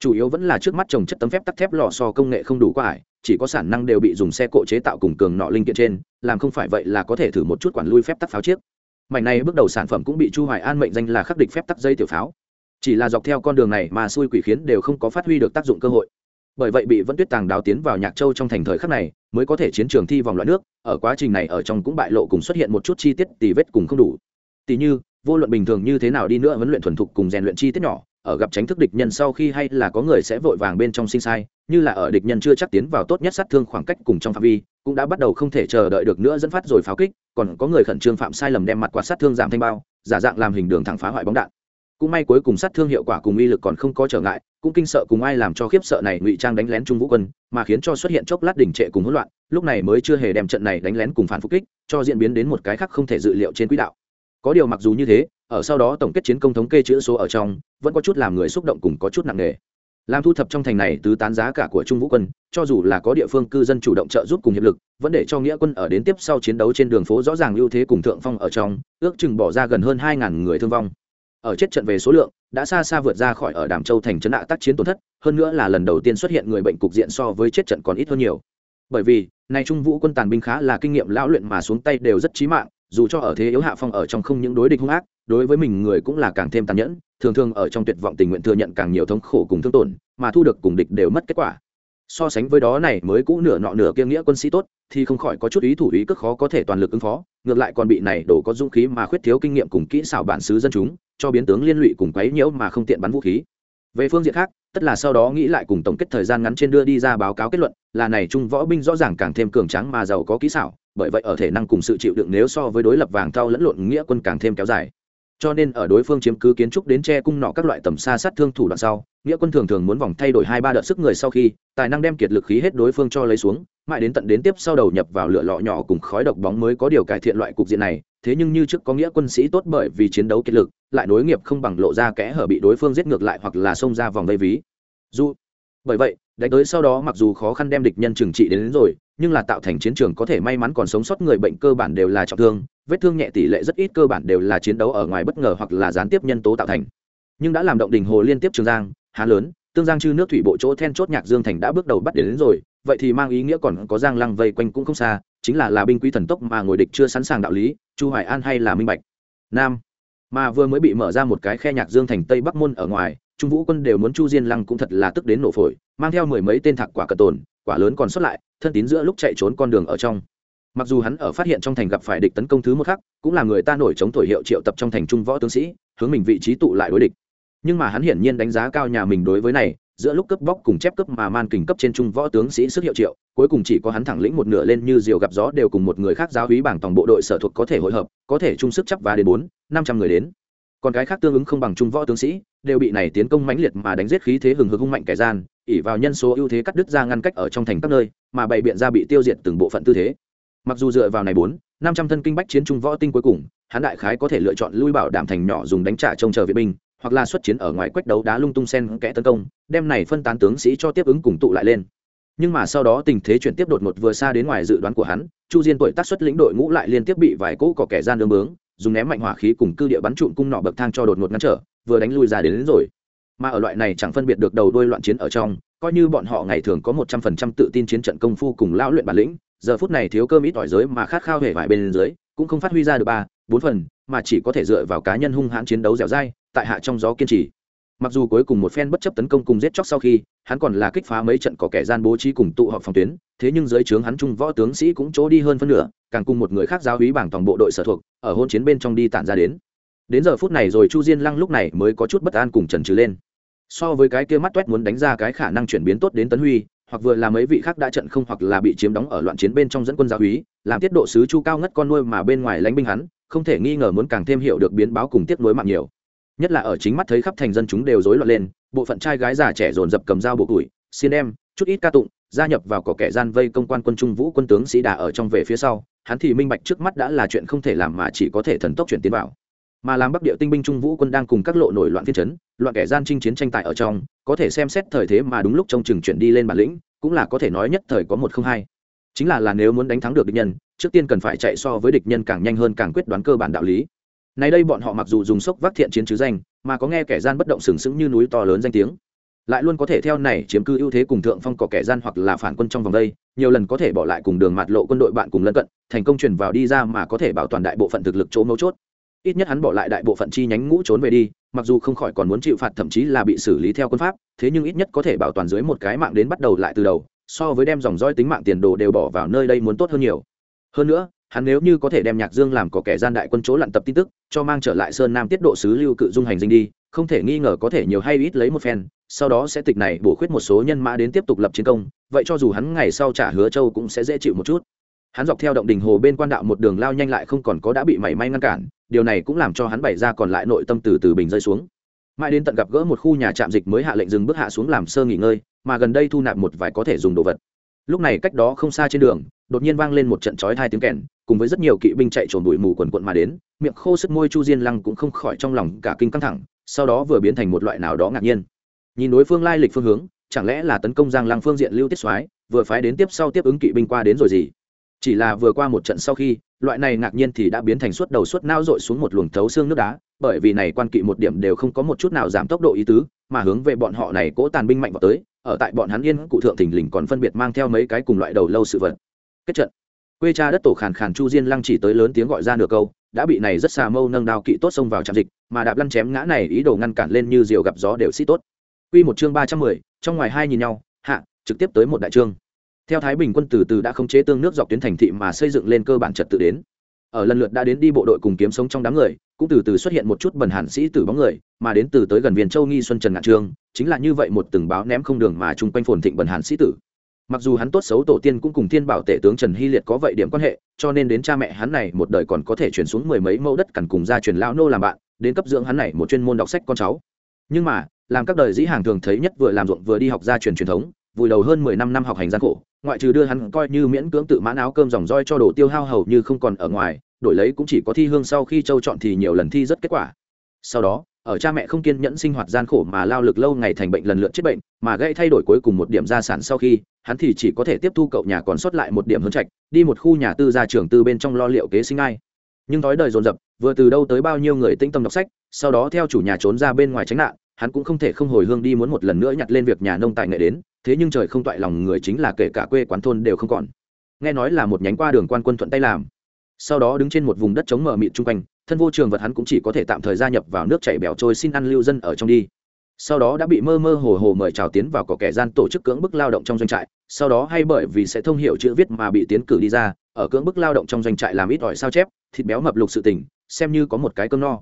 Chủ yếu vẫn là trước mắt trồng chất tấm phép tắc thép lò so công nghệ không đủ quá ải, chỉ có sản năng đều bị dùng xe cộ chế tạo cùng cường nọ linh kiện trên, làm không phải vậy là có thể thử một chút quản lui phép tắc pháo chiếc. Mảnh này bước đầu sản phẩm cũng bị chu hoài an mệnh danh là khắc địch phép tắc dây tiểu pháo. Chỉ là dọc theo con đường này mà xui quỷ khiến đều không có phát huy được tác dụng cơ hội bởi vậy bị vẫn tuyết tàng đào tiến vào nhạc châu trong thành thời khắc này, mới có thể chiến trường thi vòng loại nước, ở quá trình này ở trong cũng bại lộ cùng xuất hiện một chút chi tiết tì vết cùng không đủ. Tỉ như, vô luận bình thường như thế nào đi nữa huấn luyện thuần thục cùng rèn luyện chi tiết nhỏ, ở gặp tránh thức địch nhân sau khi hay là có người sẽ vội vàng bên trong sinh sai, như là ở địch nhân chưa chắc tiến vào tốt nhất sát thương khoảng cách cùng trong phạm vi, cũng đã bắt đầu không thể chờ đợi được nữa dẫn phát rồi pháo kích, còn có người khẩn trương phạm sai lầm đem mặt quạt sát thương giảm thanh bao, giả dạng làm hình đường thẳng phá hoại bóng đạn cũng may cuối cùng sát thương hiệu quả cùng uy lực còn không có trở ngại, cũng kinh sợ cùng ai làm cho khiếp sợ này ngụy trang đánh lén trung vũ quân, mà khiến cho xuất hiện chốc lát đỉnh trệ cùng hỗn loạn, lúc này mới chưa hề đem trận này đánh lén cùng phản phục kích, cho diễn biến đến một cái khác không thể dự liệu trên quỹ đạo. Có điều mặc dù như thế, ở sau đó tổng kết chiến công thống kê chữ số ở trong, vẫn có chút làm người xúc động cùng có chút nặng nề. Làm thu thập trong thành này tứ tán giá cả của trung vũ quân, cho dù là có địa phương cư dân chủ động trợ giúp cùng hiệp lực, vẫn để cho nghĩa quân ở đến tiếp sau chiến đấu trên đường phố rõ ràng ưu thế cùng thượng phong ở trong, ước chừng bỏ ra gần hơn hai người thương vong ở chết trận về số lượng, đã xa xa vượt ra khỏi ở đàm châu thành trấn hạ tác chiến tổn thất, hơn nữa là lần đầu tiên xuất hiện người bệnh cục diện so với chết trận còn ít hơn nhiều. Bởi vì, nay trung vũ quân tàn binh khá là kinh nghiệm lão luyện mà xuống tay đều rất chí mạng, dù cho ở thế yếu hạ phong ở trong không những đối địch hung ác, đối với mình người cũng là càng thêm tàn nhẫn, thường thường ở trong tuyệt vọng tình nguyện thừa nhận càng nhiều thống khổ cùng thương tổn, mà thu được cùng địch đều mất kết quả. So sánh với đó này mới cũ nửa nọ nửa kia nghĩa quân sĩ tốt, thì không khỏi có chút ý thủ ý cất khó có thể toàn lực ứng phó, ngược lại còn bị này đổ có dũng khí mà khuyết thiếu kinh nghiệm cùng kỹ xảo bản xứ dân chúng cho biến tướng liên lụy cùng quấy nhiễu mà không tiện bắn vũ khí. Về phương diện khác, tất là sau đó nghĩ lại cùng tổng kết thời gian ngắn trên đưa đi ra báo cáo kết luận, là này trung võ binh rõ ràng càng thêm cường tráng mà giàu có kỹ xảo, bởi vậy ở thể năng cùng sự chịu đựng nếu so với đối lập vàng thau lẫn lộn nghĩa quân càng thêm kéo dài. Cho nên ở đối phương chiếm cứ kiến trúc đến che cung nọ các loại tầm xa sát thương thủ đoạn sau, nghĩa quân thường thường muốn vòng thay đổi hai ba đợt sức người sau khi, tài năng đem kiệt lực khí hết đối phương cho lấy xuống, mãi đến tận đến tiếp sau đầu nhập vào lửa lọ nhỏ cùng khói độc bóng mới có điều cải thiện loại cục diện này thế nhưng như trước có nghĩa quân sĩ tốt bởi vì chiến đấu kiệt lực lại nối nghiệp không bằng lộ ra kẽ hở bị đối phương giết ngược lại hoặc là xông ra vòng vây ví. Dù bởi vậy đánh tới sau đó mặc dù khó khăn đem địch nhân trừng trị đến, đến rồi nhưng là tạo thành chiến trường có thể may mắn còn sống sót người bệnh cơ bản đều là trọng thương vết thương nhẹ tỷ lệ rất ít cơ bản đều là chiến đấu ở ngoài bất ngờ hoặc là gián tiếp nhân tố tạo thành. Nhưng đã làm động đình hồ liên tiếp trường giang há lớn tương giang chư nước thủy bộ chỗ then chốt nhạc dương thành đã bước đầu bắt đến, đến rồi vậy thì mang ý nghĩa còn có giang lăng vây quanh cũng không xa chính là là binh quý thần tốc mà ngồi địch chưa sẵn sàng đạo lý, chu hoài an hay là minh bạch? Nam. Mà vừa mới bị mở ra một cái khe nhạc dương thành tây bắc môn ở ngoài, trung vũ quân đều muốn chu diên lăng cũng thật là tức đến nổ phổi, mang theo mười mấy tên thạc quả cờ tồn, quả lớn còn xuất lại, thân tín giữa lúc chạy trốn con đường ở trong. Mặc dù hắn ở phát hiện trong thành gặp phải địch tấn công thứ một khắc, cũng là người ta nổi chống thổi hiệu triệu tập trong thành trung võ tướng sĩ, hướng mình vị trí tụ lại đối địch. Nhưng mà hắn hiển nhiên đánh giá cao nhà mình đối với này giữa lúc cướp bóc cùng chép cướp mà man kình cấp trên trung võ tướng sĩ sức hiệu triệu, cuối cùng chỉ có hắn thẳng lĩnh một nửa lên như diều gặp gió đều cùng một người khác giáo hí bảng toàn bộ đội sở thuộc có thể hội hợp, có thể chung sức chấp và đến bốn, năm trăm người đến. Còn cái khác tương ứng không bằng trung võ tướng sĩ, đều bị này tiến công mãnh liệt mà đánh giết khí thế hừng hực hung mạnh kẻ gian ỉ vào nhân số ưu thế cắt đứt ra ngăn cách ở trong thành các nơi, mà bày biện ra bị tiêu diệt từng bộ phận tư thế. Mặc dù dựa vào này bốn, năm trăm thân kinh bách chiến trung võ tinh cuối cùng, hắn đại khái có thể lựa chọn lui bảo đảm thành nhỏ dùng đánh trả trông chờ vệ binh hoặc là xuất chiến ở ngoài quách đấu đá lung tung sen kẽ tấn công đem này phân tán tướng sĩ cho tiếp ứng cùng tụ lại lên. Nhưng mà sau đó tình thế chuyển tiếp đột ngột vừa xa đến ngoài dự đoán của hắn chu diên tuổi tác xuất lĩnh đội ngũ lại liên tiếp bị vài cỗ cỏ kẻ gian đương bướng dùng ném mạnh hỏa khí cùng cư địa bắn trụn cung nọ bậc thang cho đột ngột ngăn trở vừa đánh lui ra đến, đến rồi. Mà ở loại này chẳng phân biệt được đầu đuôi loạn chiến ở trong coi như bọn họ ngày thường có một trăm phần trăm tự tin chiến trận công phu cùng lão luyện bản lĩnh giờ phút này thiếu cơm ít ỏi giới mà khát khao hề vải bên dưới cũng không phát huy ra được ba bốn phần mà chỉ có thể dựa vào cá nhân hung hãn chiến đấu dẻo dai tại hạ trong gió kiên trì. Mặc dù cuối cùng một phen bất chấp tấn công cùng giết chóc sau khi, hắn còn là kích phá mấy trận có kẻ gian bố trí cùng tụ họp phòng tuyến, thế nhưng dưới trướng hắn trung võ tướng sĩ cũng chỗ đi hơn phân nửa, càng cùng một người khác giáo hí bảng toàn bộ đội sở thuộc, ở hôn chiến bên trong đi tản ra đến. Đến giờ phút này rồi chu diên lăng lúc này mới có chút bất an cùng trần trừ lên. So với cái kia mắt toét muốn đánh ra cái khả năng chuyển biến tốt đến tấn huy, hoặc vừa là mấy vị khác đã trận không hoặc là bị chiếm đóng ở loạn chiến bên trong dẫn quân giáo úy làm tiết độ sứ chu cao ngất con nuôi mà bên ngoài lánh binh hắn, không thể nghi ngờ muốn càng thêm hiểu được biến báo cùng tiếp nối mạng nhiều nhất là ở chính mắt thấy khắp thành dân chúng đều rối loạn lên, bộ phận trai gái già trẻ dồn dập cầm dao buộc củi xin em chút ít ca tụng, gia nhập vào có kẻ gian vây công quan quân trung vũ quân tướng sĩ đà ở trong về phía sau, hắn thì minh bạch trước mắt đã là chuyện không thể làm mà chỉ có thể thần tốc chuyển tiến vào. Mà làm bắc địa tinh binh trung vũ quân đang cùng các lộ nổi loạn phiên chấn, loạn kẻ gian chinh chiến tranh tài ở trong, có thể xem xét thời thế mà đúng lúc trong chừng chuyển đi lên bản lĩnh, cũng là có thể nói nhất thời có một không hai. Chính là là nếu muốn đánh thắng được địch nhân, trước tiên cần phải chạy so với địch nhân càng nhanh hơn càng quyết đoán cơ bản đạo lý nay đây bọn họ mặc dù dùng sốc vác thiện chiến chứ danh, mà có nghe kẻ gian bất động sừng sững như núi to lớn danh tiếng. Lại luôn có thể theo này chiếm cư ưu thế cùng thượng phong có kẻ gian hoặc là phản quân trong vòng đây, nhiều lần có thể bỏ lại cùng đường mạt lộ quân đội bạn cùng lân cận, thành công truyền vào đi ra mà có thể bảo toàn đại bộ phận thực lực chỗ mấu chốt. Ít nhất hắn bỏ lại đại bộ phận chi nhánh ngũ trốn về đi, mặc dù không khỏi còn muốn chịu phạt thậm chí là bị xử lý theo quân pháp, thế nhưng ít nhất có thể bảo toàn dưới một cái mạng đến bắt đầu lại từ đầu, so với đem dòng roi tính mạng tiền đồ đều bỏ vào nơi đây muốn tốt hơn nhiều. Hơn nữa hắn nếu như có thể đem nhạc dương làm có kẻ gian đại quân chỗ lặn tập tin tức, cho mang trở lại sơn nam tiết độ sứ lưu cự dung hành dinh đi, không thể nghi ngờ có thể nhiều hay ít lấy một phen, sau đó sẽ tịch này bổ khuyết một số nhân mã đến tiếp tục lập chiến công, vậy cho dù hắn ngày sau trả hứa châu cũng sẽ dễ chịu một chút. Hắn dọc theo động đình hồ bên quan đạo một đường lao nhanh lại không còn có đã bị mảy may ngăn cản, điều này cũng làm cho hắn bày ra còn lại nội tâm từ từ bình rơi xuống. Mãi đến tận gặp gỡ một khu nhà trạm dịch mới hạ lệnh dừng bước hạ xuống làm sơ nghỉ ngơi, mà gần đây thu nạp một vài có thể dùng đồ vật lúc này cách đó không xa trên đường, đột nhiên vang lên một trận chói hai tiếng kèn, cùng với rất nhiều kỵ binh chạy trồn bụi mù quần quận mà đến, miệng khô sức môi chu diên lăng cũng không khỏi trong lòng cả kinh căng thẳng, sau đó vừa biến thành một loại nào đó ngạc nhiên. Nhìn đối phương lai lịch phương hướng, chẳng lẽ là tấn công giang lăng phương diện lưu tiết soái, vừa phái đến tiếp sau tiếp ứng kỵ binh qua đến rồi gì? Chỉ là vừa qua một trận sau khi, loại này ngạc nhiên thì đã biến thành suốt đầu suốt nao dội xuống một luồng thấu xương nước đá, bởi vì này quan kỵ một điểm đều không có một chút nào giảm tốc độ ý tứ, mà hướng về bọn họ này cố tàn binh mạnh vào tới ở tại bọn hắn yên cụ thượng thình lình còn phân biệt mang theo mấy cái cùng loại đầu lâu sự vật kết trận quê cha đất tổ khàn khàn chu diên lăng chỉ tới lớn tiếng gọi ra nửa câu đã bị này rất xà mâu nâng đao kỵ tốt xông vào trạm dịch mà đạp lăn chém ngã này ý đồ ngăn cản lên như diều gặp gió đều xít tốt Quy một chương ba trăm mười, trong ngoài hai nhìn nhau, hạ, trực tiếp tới một đại chương. Theo Thái Bình quân từ từ đã khống chế tương nước dọc tuyến thành thị mà xây dựng lên cơ bản trật tự đến. Ở lần lượt đã đến đi bộ đội cùng kiếm sống trong đám người, cũng từ từ xuất hiện một chút bần hàn sĩ tử bóng người, mà đến từ tới gần Viên Châu Nghi Xuân Trần Ngạn Trương, chính là như vậy một từng báo ném không đường mà chung quanh phồn thịnh bần hàn sĩ tử. Mặc dù hắn tốt xấu tổ tiên cũng cùng thiên bảo tể tướng trần hy liệt có vậy điểm quan hệ cho nên đến cha mẹ hắn này một đời còn có thể chuyển xuống mười mấy mẫu đất cằn cùng gia truyền lão nô làm bạn đến cấp dưỡng hắn này một chuyên môn đọc sách con cháu. Nhưng mà làm các đời dĩ hàng thường thấy nhất vừa làm ruộng vừa đi học gia truyền truyền thống vùi đầu hơn mười năm năm học hành gian khổ, ngoại trừ đưa hắn coi như miễn cưỡng tự mãn áo cơm dòng roi cho đồ tiêu hao hầu như không còn ở ngoài, đổi lấy cũng chỉ có thi hương sau khi châu chọn thì nhiều lần thi rất kết quả. Sau đó, ở cha mẹ không kiên nhẫn sinh hoạt gian khổ mà lao lực lâu ngày thành bệnh lần lượt chết bệnh, mà gây thay đổi cuối cùng một điểm gia sản sau khi, hắn thì chỉ có thể tiếp thu cậu nhà còn sót lại một điểm hơn trạch, đi một khu nhà tư gia trường tư bên trong lo liệu kế sinh ai. Nhưng thói đời dồn dập vừa từ đâu tới bao nhiêu người tĩnh tâm đọc sách, sau đó theo chủ nhà trốn ra bên ngoài tránh nạn, hắn cũng không thể không hồi hương đi muốn một lần nữa nhặt lên việc nhà nông tài nghệ đến, thế nhưng trời không toại lòng người chính là kể cả quê quán thôn đều không còn. Nghe nói là một nhánh qua đường quan quân thuận tay làm. Sau đó đứng trên một vùng đất chống mờ mịt chung quanh, thân vô trường vật hắn cũng chỉ có thể tạm thời gia nhập vào nước chảy bèo trôi xin ăn lưu dân ở trong đi. Sau đó đã bị mơ mơ hồ hồ mời chào tiến vào có kẻ gian tổ chức cưỡng bức lao động trong doanh trại, sau đó hay bởi vì sẽ thông hiểu chữ viết mà bị tiến cử đi ra, ở cưỡng bức lao động trong doanh trại làm ít ỏi sao chép, thịt béo mập lục sự tình xem như có một cái cơm no.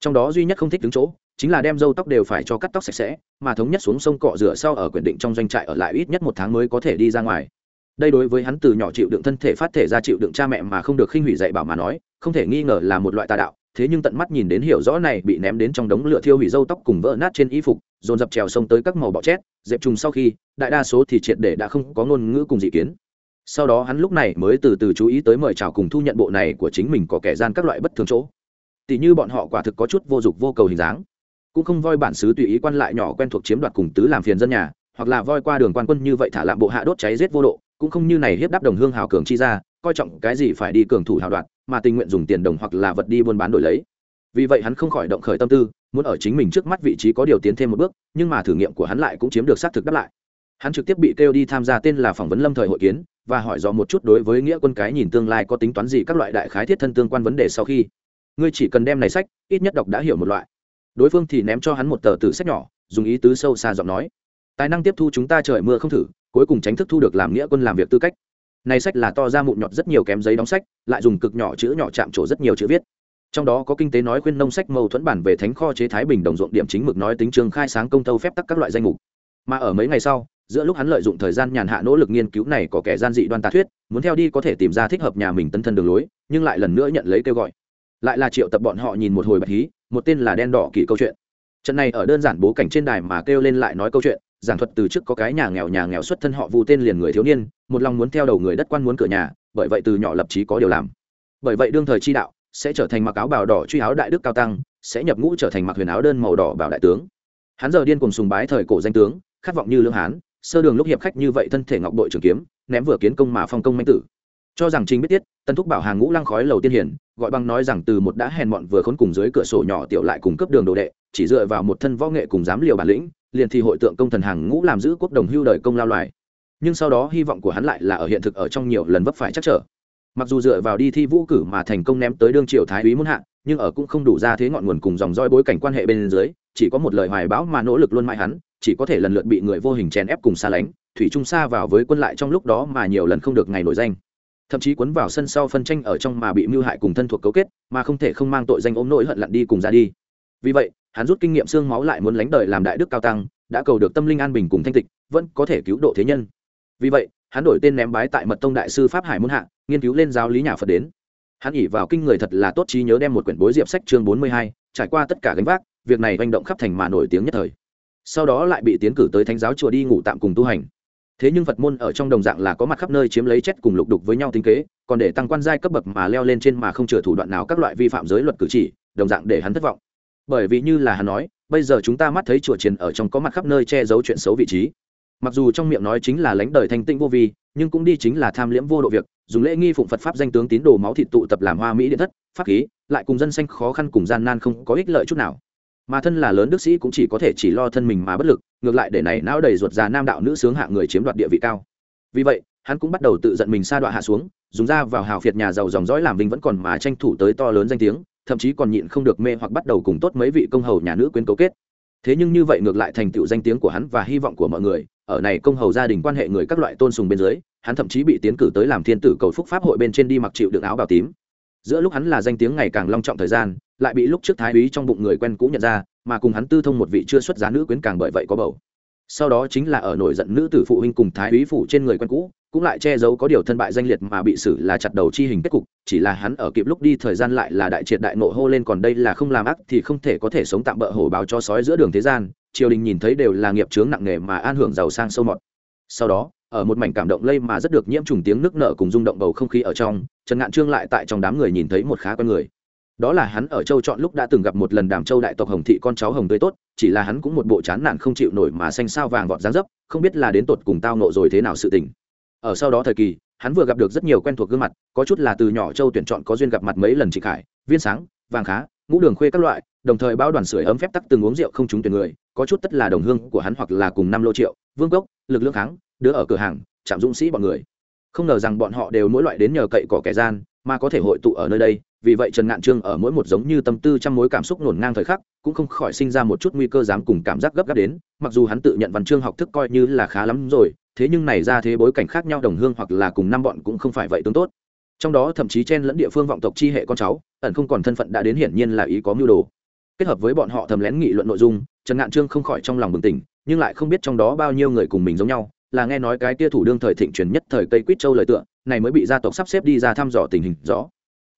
Trong đó duy nhất không thích đứng chỗ, chính là đem dâu tóc đều phải cho cắt tóc sạch sẽ, mà thống nhất xuống sông cọ rửa sau ở quyền định trong doanh trại ở lại ít nhất một tháng mới có thể đi ra ngoài. Đây đối với hắn từ nhỏ chịu đựng thân thể phát thể ra chịu đựng cha mẹ mà không được khinh hủy dạy bảo mà nói, không thể nghi ngờ là một loại tà đạo, thế nhưng tận mắt nhìn đến hiểu rõ này bị ném đến trong đống lửa thiêu hủy dâu tóc cùng vỡ nát trên y phục, dồn dập trèo sông tới các màu bọ chét, dẹp trùng sau khi, đại đa số thì triệt để đã không có ngôn ngữ cùng dị kiến. Sau đó hắn lúc này mới từ từ chú ý tới mời chào cùng thu nhận bộ này của chính mình có kẻ gian các loại bất thường chỗ. Tỉ như bọn họ quả thực có chút vô dụng vô cầu hình dáng. Cũng không voi bản xứ tùy ý quan lại nhỏ quen thuộc chiếm đoạt cùng tứ làm phiền dân nhà, hoặc là voi qua đường quan quân như vậy thả lạm bộ hạ đốt cháy giết vô độ, cũng không như này hiếp đáp đồng hương hào cường chi ra, coi trọng cái gì phải đi cường thủ hào đoạn mà tình nguyện dùng tiền đồng hoặc là vật đi buôn bán đổi lấy. Vì vậy hắn không khỏi động khởi tâm tư, muốn ở chính mình trước mắt vị trí có điều tiến thêm một bước, nhưng mà thử nghiệm của hắn lại cũng chiếm được xác thực đáp lại. Hắn trực tiếp bị kêu đi tham gia tên là phỏng vấn lâm thời hội kiến, và hỏi rõ một chút đối với nghĩa quân cái nhìn tương lai có tính toán gì các loại đại khái thiết thân tương quan vấn đề sau khi ngươi chỉ cần đem này sách, ít nhất đọc đã hiểu một loại. Đối phương thì ném cho hắn một tờ tử sách nhỏ, dùng ý tứ sâu xa giọng nói, tài năng tiếp thu chúng ta trời mưa không thử, cuối cùng tránh thức thu được làm nghĩa quân làm việc tư cách. Này sách là to ra mụn nhọt rất nhiều kém giấy đóng sách, lại dùng cực nhỏ chữ nhỏ chạm trổ rất nhiều chữ viết. Trong đó có kinh tế nói khuyên nông sách mâu thuẫn bản về thánh kho chế thái bình đồng ruộng điểm chính mực nói tính trường khai sáng công tâu phép tắc các loại danh mục. Mà ở mấy ngày sau, giữa lúc hắn lợi dụng thời gian nhàn hạ nỗ lực nghiên cứu này có kẻ gian dị đoan tà thuyết, muốn theo đi có thể tìm ra thích hợp nhà mình tân thân đường lối, nhưng lại lần nữa nhận lấy kêu gọi lại là triệu tập bọn họ nhìn một hồi bạch hí, một tên là đen đỏ kỳ câu chuyện. Trận này ở đơn giản bố cảnh trên đài mà kêu lên lại nói câu chuyện, giảng thuật từ trước có cái nhà nghèo nhà nghèo xuất thân họ vu tên liền người thiếu niên, một lòng muốn theo đầu người đất quan muốn cửa nhà, bởi vậy từ nhỏ lập trí có điều làm. Bởi vậy đương thời chi đạo sẽ trở thành mặc áo bào đỏ truy áo đại đức cao tăng, sẽ nhập ngũ trở thành mặc huyền áo đơn màu đỏ bảo đại tướng. Hắn giờ điên cùng sùng bái thời cổ danh tướng, khát vọng như lương hán, sơ đường lúc hiệp khách như vậy thân thể ngọc đội trường kiếm, ném vừa kiến công mà phong công manh tử cho rằng trình biết tiết, tân thúc bảo hàng ngũ lăng khói lầu tiên hiển, gọi băng nói rằng từ một đã hèn mọn vừa khốn cùng dưới cửa sổ nhỏ tiểu lại cùng cấp đường đồ đệ, chỉ dựa vào một thân võ nghệ cùng dám liều bản lĩnh, liền thì hội tượng công thần hàng ngũ làm giữ quốc đồng hưu đời công lao loài. Nhưng sau đó hy vọng của hắn lại là ở hiện thực ở trong nhiều lần vấp phải chắc trở. Mặc dù dựa vào đi thi vũ cử mà thành công ném tới đương triều thái úy muôn hạ, nhưng ở cũng không đủ ra thế ngọn nguồn cùng dòng roi bối cảnh quan hệ bên dưới, chỉ có một lời hoài bão mà nỗ lực luôn mãi hắn, chỉ có thể lần lượt bị người vô hình chèn ép cùng xa lánh, thủy trung xa vào với quân lại trong lúc đó mà nhiều lần không được ngày nổi danh thậm chí cuốn vào sân sau phân tranh ở trong mà bị mưu hại cùng thân thuộc cấu kết, mà không thể không mang tội danh ôm nỗi hận lặn đi cùng ra đi. Vì vậy, hắn rút kinh nghiệm xương máu lại muốn lánh đời làm đại đức cao tăng, đã cầu được tâm linh an bình cùng thanh tịch vẫn có thể cứu độ thế nhân. Vì vậy, hắn đổi tên ném bái tại mật tông đại sư pháp hải muôn hạ, nghiên cứu lên giáo lý nhà phật đến. Hắn ỉ vào kinh người thật là tốt trí nhớ đem một quyển bối diệp sách chương bốn mươi hai, trải qua tất cả gánh vác, việc này manh động khắp thành mà nổi tiếng nhất thời. Sau đó lại bị tiến cử tới thánh giáo chùa đi ngủ tạm cùng tu hành thế nhưng phật môn ở trong đồng dạng là có mặt khắp nơi chiếm lấy chết cùng lục đục với nhau tính kế, còn để tăng quan giai cấp bậc mà leo lên trên mà không chừa thủ đoạn nào các loại vi phạm giới luật cử chỉ, đồng dạng để hắn thất vọng. Bởi vì như là hắn nói, bây giờ chúng ta mắt thấy chùa chiến ở trong có mặt khắp nơi che giấu chuyện xấu vị trí. Mặc dù trong miệng nói chính là lãnh đời thanh tĩnh vô vi, nhưng cũng đi chính là tham liễm vô độ việc, dùng lễ nghi phụng phật pháp danh tướng tín đồ máu thịt tụ tập làm hoa mỹ điện thất, pháp khí, lại cùng dân xanh khó khăn cùng gian nan không có ích lợi chút nào mà thân là lớn đức sĩ cũng chỉ có thể chỉ lo thân mình mà bất lực, ngược lại để này não đầy ruột già nam đạo nữ sướng hạ người chiếm đoạt địa vị cao. Vì vậy, hắn cũng bắt đầu tự giận mình sa đọa hạ xuống, dùng ra vào hào phiệt nhà giàu dòng dõi làm vinh vẫn còn mà tranh thủ tới to lớn danh tiếng, thậm chí còn nhịn không được mê hoặc bắt đầu cùng tốt mấy vị công hầu nhà nữ quyến cấu kết. Thế nhưng như vậy ngược lại thành tựu danh tiếng của hắn và hy vọng của mọi người, ở này công hầu gia đình quan hệ người các loại tôn sùng bên dưới, hắn thậm chí bị tiến cử tới làm thiên tử cầu phúc pháp hội bên trên đi mặc chịu đựng áo bào tím. Giữa lúc hắn là danh tiếng ngày càng long trọng thời gian lại bị lúc trước thái úy trong bụng người quen cũ nhận ra, mà cùng hắn tư thông một vị chưa xuất giá nữ quyến càng bởi vậy có bầu. Sau đó chính là ở nổi giận nữ tử phụ huynh cùng thái úy phủ trên người quen cũ, cũng lại che giấu có điều thân bại danh liệt mà bị xử là chặt đầu chi hình kết cục, chỉ là hắn ở kịp lúc đi thời gian lại là đại triệt đại nộ hô lên còn đây là không làm ác thì không thể có thể sống tạm bỡ hổ báo cho sói giữa đường thế gian, triều đình nhìn thấy đều là nghiệp chướng nặng nề mà an hưởng giàu sang sâu mọt. Sau đó, ở một mảnh cảm động lây mà rất được nhiễm trùng tiếng nước nở cùng rung động bầu không khí ở trong, trần ngạn trương lại tại trong đám người nhìn thấy một khá con người đó là hắn ở châu chọn lúc đã từng gặp một lần đàm châu đại tộc hồng thị con cháu hồng tươi tốt, chỉ là hắn cũng một bộ chán nản không chịu nổi mà xanh sao vàng vọt dáng dấp, không biết là đến tột cùng tao nộ rồi thế nào sự tình. Ở sau đó thời kỳ, hắn vừa gặp được rất nhiều quen thuộc gương mặt, có chút là từ nhỏ châu tuyển chọn có duyên gặp mặt mấy lần chị khải, viên sáng, vàng khá, ngũ đường khuê các loại, đồng thời bao đoàn sưởi ấm phép tắc từng uống rượu không trúng tuyển người, có chút tất là đồng hương của hắn hoặc là cùng năm lô triệu, vương cốc, lực lượng kháng, đứa ở cửa hàng, trạm dũng sĩ bọn người. Không ngờ rằng bọn họ đều mỗi loại đến nhờ cậy cỏ kẻ gian, mà có thể hội tụ ở nơi đây vì vậy trần ngạn trương ở mỗi một giống như tâm tư trăm mối cảm xúc nổn ngang thời khắc, cũng không khỏi sinh ra một chút nguy cơ dám cùng cảm giác gấp gáp đến, mặc dù hắn tự nhận văn chương học thức coi như là khá lắm rồi, thế nhưng này ra thế bối cảnh khác nhau đồng hương hoặc là cùng năm bọn cũng không phải vậy tương tốt. Trong đó thậm chí chen lẫn địa phương vọng tộc chi hệ con cháu, ẩn không còn thân phận đã đến hiển nhiên là ý có mưu đồ. Kết hợp với bọn họ thầm lén nghị luận nội dung, trần ngạn trương không khỏi trong lòng bừng tỉnh, nhưng lại không biết trong đó bao nhiêu người cùng mình giống nhau, là nghe nói cái tia thủ đương thời thịnh truyền nhất thời cây quýt châu lời tựa, này mới bị gia tộc sắp xếp đi ra thăm dò tình hình rõ.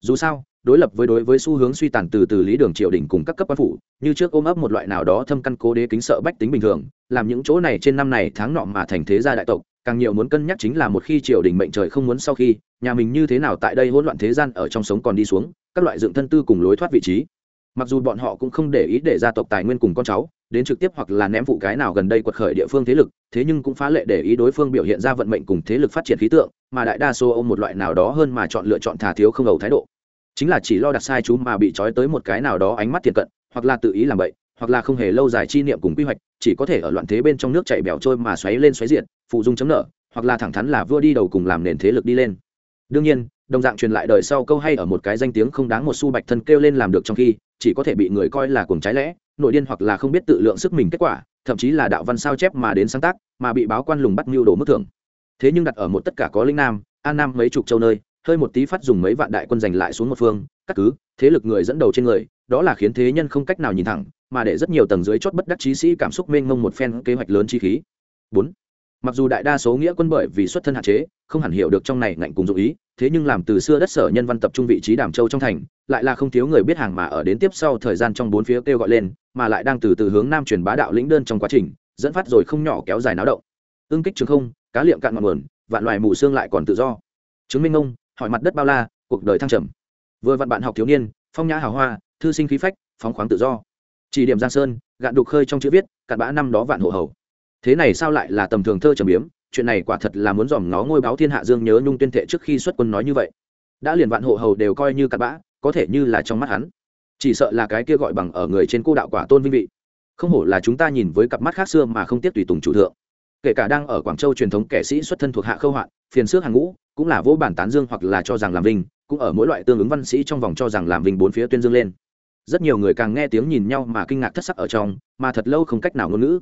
Dù sao đối lập với đối với xu hướng suy tàn từ từ lý đường triều đình cùng các cấp quan phủ, như trước ôm ấp một loại nào đó thâm căn cố đế kính sợ bách tính bình thường, làm những chỗ này trên năm này tháng nọ mà thành thế gia đại tộc, càng nhiều muốn cân nhắc chính là một khi triều đình mệnh trời không muốn sau khi, nhà mình như thế nào tại đây hỗn loạn thế gian ở trong sống còn đi xuống, các loại dựng thân tư cùng lối thoát vị trí. Mặc dù bọn họ cũng không để ý để gia tộc tài nguyên cùng con cháu, đến trực tiếp hoặc là ném vụ cái nào gần đây quật khởi địa phương thế lực, thế nhưng cũng phá lệ để ý đối phương biểu hiện ra vận mệnh cùng thế lực phát triển khí tượng, mà đại đa số ông một loại nào đó hơn mà chọn lựa chọn thà thiếu không ầu thái độ chính là chỉ lo đặt sai chú mà bị trói tới một cái nào đó ánh mắt thiện cận, hoặc là tự ý làm vậy hoặc là không hề lâu dài chi niệm cùng quy hoạch, chỉ có thể ở loạn thế bên trong nước chảy bẻo trôi mà xoáy lên xoáy diện phụ dung chấm nợ, hoặc là thẳng thắn là vua đi đầu cùng làm nền thế lực đi lên. Đương nhiên, đồng dạng truyền lại đời sau câu hay ở một cái danh tiếng không đáng một xu bạch thân kêu lên làm được trong khi, chỉ có thể bị người coi là cuồng trái lẽ, nội điên hoặc là không biết tự lượng sức mình kết quả, thậm chí là đạo văn sao chép mà đến sáng tác, mà bị báo quan lùng bắt mưu đồ mức thưởng. Thế nhưng đặt ở một tất cả có linh nam, an nam mấy chục châu nơi hơi một tí phát dùng mấy vạn đại quân giành lại xuống một phương cắt cứ, thế lực người dẫn đầu trên người, đó là khiến thế nhân không cách nào nhìn thẳng, mà để rất nhiều tầng dưới chót bất đắc chí sĩ cảm xúc mênh mông một phen kế hoạch lớn chi khí. Bốn, mặc dù đại đa số nghĩa quân bởi vì xuất thân hạn chế, không hẳn hiểu được trong này ngạnh cùng dụ ý, thế nhưng làm từ xưa đất sở nhân văn tập trung vị trí đàm châu trong thành, lại là không thiếu người biết hàng mà ở đến tiếp sau thời gian trong bốn phía kêu gọi lên, mà lại đang từ từ hướng nam truyền bá đạo lĩnh đơn trong quá trình, dẫn phát rồi không nhỏ kéo dài náo động. Ương kích trường không, cá liệm cạn ngọn nguồn, vạn loài mù xương lại còn tự do. Chứng minh ông hỏi mặt đất bao la, cuộc đời thăng trầm. Vừa vặn bạn học thiếu niên, phong nhã hào hoa, thư sinh khí phách, phóng khoáng tự do. Chỉ điểm giang sơn, gạn đục khơi trong chữ viết, cặn bã năm đó vạn hộ hầu. Thế này sao lại là tầm thường thơ trầm biếm? Chuyện này quả thật là muốn dòm ngó ngôi báo thiên hạ dương nhớ nhung tuyên thệ trước khi xuất quân nói như vậy. Đã liền vạn hộ hầu đều coi như cặn bã, có thể như là trong mắt hắn. Chỉ sợ là cái kia gọi bằng ở người trên cô đạo quả tôn vinh vị. Không hổ là chúng ta nhìn với cặp mắt khác xưa mà không tiếc tùy tùng chủ thượng kể cả đang ở quảng châu truyền thống kẻ sĩ xuất thân thuộc hạ khâu hoạn, phiền xước hàng ngũ, cũng là vô bản tán dương hoặc là cho rằng làm vinh, cũng ở mỗi loại tương ứng văn sĩ trong vòng cho rằng làm vinh bốn phía tuyên dương lên. Rất nhiều người càng nghe tiếng nhìn nhau mà kinh ngạc thất sắc ở trong, mà thật lâu không cách nào ngôn ngữ.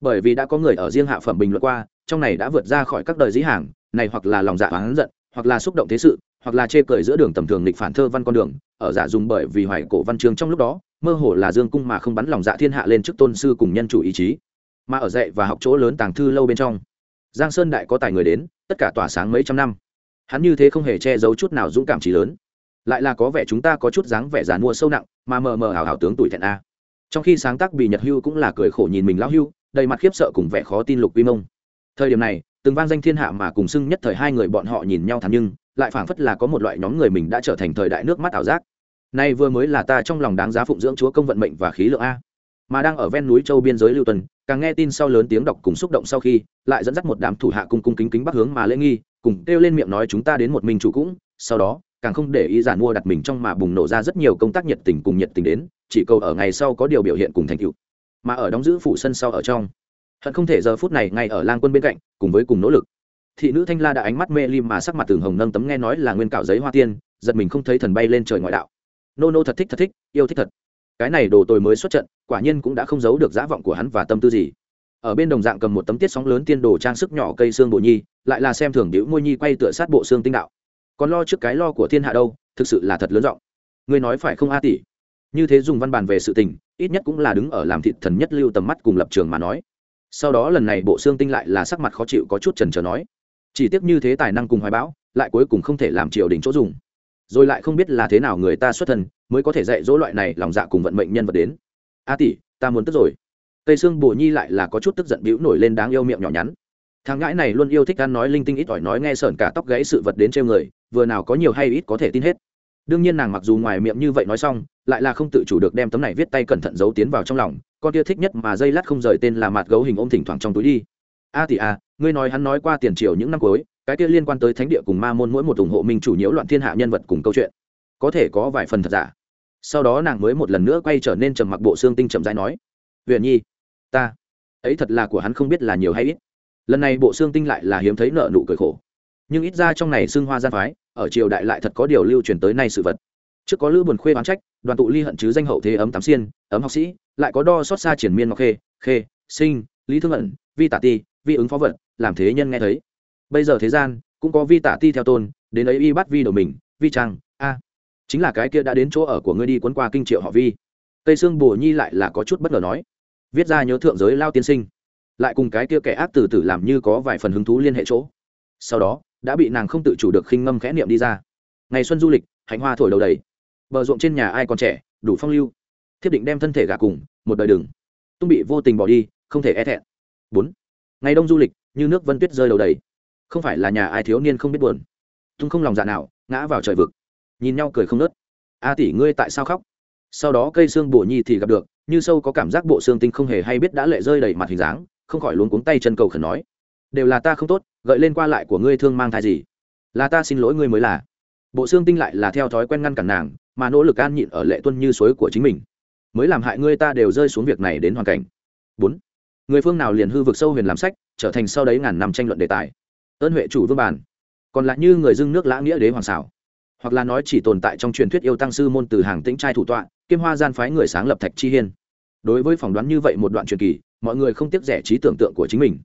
Bởi vì đã có người ở riêng hạ phẩm bình luận qua, trong này đã vượt ra khỏi các đời dĩ hàng, này hoặc là lòng dạ oán giận, hoặc là xúc động thế sự, hoặc là chê cười giữa đường tầm thường lịch phản thơ văn con đường, ở giả dùng bởi vì hoài cổ văn chương trong lúc đó, mơ hồ là dương cung mà không bắn lòng dạ thiên hạ lên trước tôn sư cùng nhân chủ ý chí mà ở dạy và học chỗ lớn tàng thư lâu bên trong. Giang sơn đại có tài người đến, tất cả tỏa sáng mấy trăm năm. Hắn như thế không hề che giấu chút nào dũng cảm trí lớn. Lại là có vẻ chúng ta có chút dáng vẻ giàn mua sâu nặng, mà mờ mờ hào hào tướng tuổi thẹn a. Trong khi sáng tác bị nhật hưu cũng là cười khổ nhìn mình lão hưu, đầy mặt khiếp sợ cùng vẻ khó tin lục quy mông. Thời điểm này, từng vang danh thiên hạ mà cùng xưng nhất thời hai người bọn họ nhìn nhau thắn nhưng, lại phảng phất là có một loại nhóm người mình đã trở thành thời đại nước mắt ảo giác. Nay vừa mới là ta trong lòng đáng giá phụng dưỡng chúa công vận mệnh và khí lượng a. Mà đang ở ven núi châu biên giới lưu tuần càng nghe tin sau lớn tiếng đọc cùng xúc động sau khi, lại dẫn dắt một đám thủ hạ cung cung kính kính bắc hướng mà lễ nghi, cùng kêu lên miệng nói chúng ta đến một mình chủ cũng. Sau đó, càng không để ý giản mua đặt mình trong mà bùng nổ ra rất nhiều công tác nhiệt tình cùng nhiệt tình đến, chỉ cầu ở ngày sau có điều biểu hiện cùng thành tựu. Mà ở đóng giữ phủ sân sau ở trong, hận không thể giờ phút này ngay ở lang quân bên cạnh, cùng với cùng nỗ lực. Thị nữ thanh la đã ánh mắt mê lim mà sắc mặt tường hồng nâng tấm nghe nói là nguyên cạo giấy hoa tiên, giật mình không thấy thần bay lên trời ngoại đạo. Nô nô thật thích thật thích, yêu thích thật. Cái này đồ tôi mới xuất trận quả nhiên cũng đã không giấu được dã vọng của hắn và tâm tư gì. Ở bên đồng dạng cầm một tấm tiết sóng lớn tiên đồ trang sức nhỏ cây xương bộ nhi, lại là xem thường đĩu môi nhi quay tựa sát bộ xương tinh đạo. Còn lo trước cái lo của thiên hạ đâu, thực sự là thật lớn giọng. Ngươi nói phải không a tỷ? Như thế dùng văn bản về sự tình, ít nhất cũng là đứng ở làm thịt thần nhất lưu tầm mắt cùng lập trường mà nói. Sau đó lần này bộ xương tinh lại là sắc mặt khó chịu có chút trần trờ nói. Chỉ tiếc như thế tài năng cùng hoài bão, lại cuối cùng không thể làm triều đình chỗ dùng. Rồi lại không biết là thế nào người ta xuất thân, mới có thể dạy dỗ loại này lòng dạ cùng vận mệnh nhân vật đến a tỷ, ta muốn tức rồi. Tây xương bồ nhi lại là có chút tức giận bĩu nổi lên đáng yêu miệng nhỏ nhắn. Thằng ngãi này luôn yêu thích ăn nói linh tinh ít ỏi nói nghe sởn cả tóc gãy sự vật đến treo người, vừa nào có nhiều hay ít có thể tin hết. Đương nhiên nàng mặc dù ngoài miệng như vậy nói xong, lại là không tự chủ được đem tấm này viết tay cẩn thận giấu tiến vào trong lòng, con kia thích nhất mà dây lát không rời tên là mặt gấu hình ôm thỉnh thoảng trong túi đi. A tỷ a ngươi nói hắn nói qua tiền triều những năm cuối, cái kia liên quan tới thánh địa cùng ma môn mỗi một ủng hộ minh chủ nhiễu loạn thiên hạ nhân vật cùng câu chuyện. Có thể có vài phần thật giả sau đó nàng mới một lần nữa quay trở nên trầm mặc bộ xương tinh chậm rãi nói, huyền nhi, ta, ấy thật là của hắn không biết là nhiều hay ít. Lần này bộ xương tinh lại là hiếm thấy nợ nụ cười khổ. Nhưng ít ra trong này xương hoa gian phái, ở triều đại lại thật có điều lưu truyền tới nay sự vật. Trước có lữ buồn khuê bán trách, đoàn tụ ly hận chứ danh hậu thế ấm tám xiên, ấm học sĩ, lại có đo xót xa triển miên ngọc khê khê, sinh, lý thương ẩn, vi tả ti, vi ứng phó vật, làm thế nhân nghe thấy. Bây giờ thế gian, cũng có vi tả ti theo tôn, đến ấy y bắt vi đầu mình, vi trang chính là cái kia đã đến chỗ ở của ngươi đi quấn qua kinh triệu họ vi. Tây sương bồ nhi lại là có chút bất ngờ nói, viết ra nhớ thượng giới lao tiên sinh, lại cùng cái kia kẻ ác từ từ làm như có vài phần hứng thú liên hệ chỗ. Sau đó, đã bị nàng không tự chủ được khinh ngâm khẽ niệm đi ra. Ngày xuân du lịch, hạnh hoa thổi đầu đầy. Bờ ruộng trên nhà ai còn trẻ, đủ phong lưu. Thiết định đem thân thể gà cùng, một đời đừng. Tung bị vô tình bỏ đi, không thể e thẹn. Bốn. Ngày đông du lịch, như nước vân tuyết rơi đầu đầy. Không phải là nhà ai thiếu niên không biết buồn. Tung không lòng dạ nào, ngã vào trời vực nhìn nhau cười không nớt. A tỷ, ngươi tại sao khóc? Sau đó cây xương bổ nhi thì gặp được, như sâu có cảm giác bộ xương tinh không hề hay biết đã lệ rơi đầy mặt hình dáng, không khỏi luống cuống tay chân cầu khẩn nói. Đều là ta không tốt, gợi lên qua lại của ngươi thương mang thai gì? Là ta xin lỗi ngươi mới là. Bộ xương tinh lại là theo thói quen ngăn cản nàng, mà nỗ lực an nhịn ở lệ tuân như suối của chính mình, mới làm hại ngươi ta đều rơi xuống việc này đến hoàn cảnh. Bốn. Người phương nào liền hư vực sâu huyền làm sách, trở thành sau đấy ngàn năm tranh luận đề tài. Ơn huệ chủ vương bản còn lại như người dưng nước lã nghĩa đế hoàng xảo hoặc là nói chỉ tồn tại trong truyền thuyết yêu tăng sư môn từ hàng tĩnh trai thủ tọa kim hoa gian phái người sáng lập thạch chi hiên. Đối với phỏng đoán như vậy một đoạn truyền kỳ, mọi người không tiếc rẻ trí tưởng tượng của chính mình.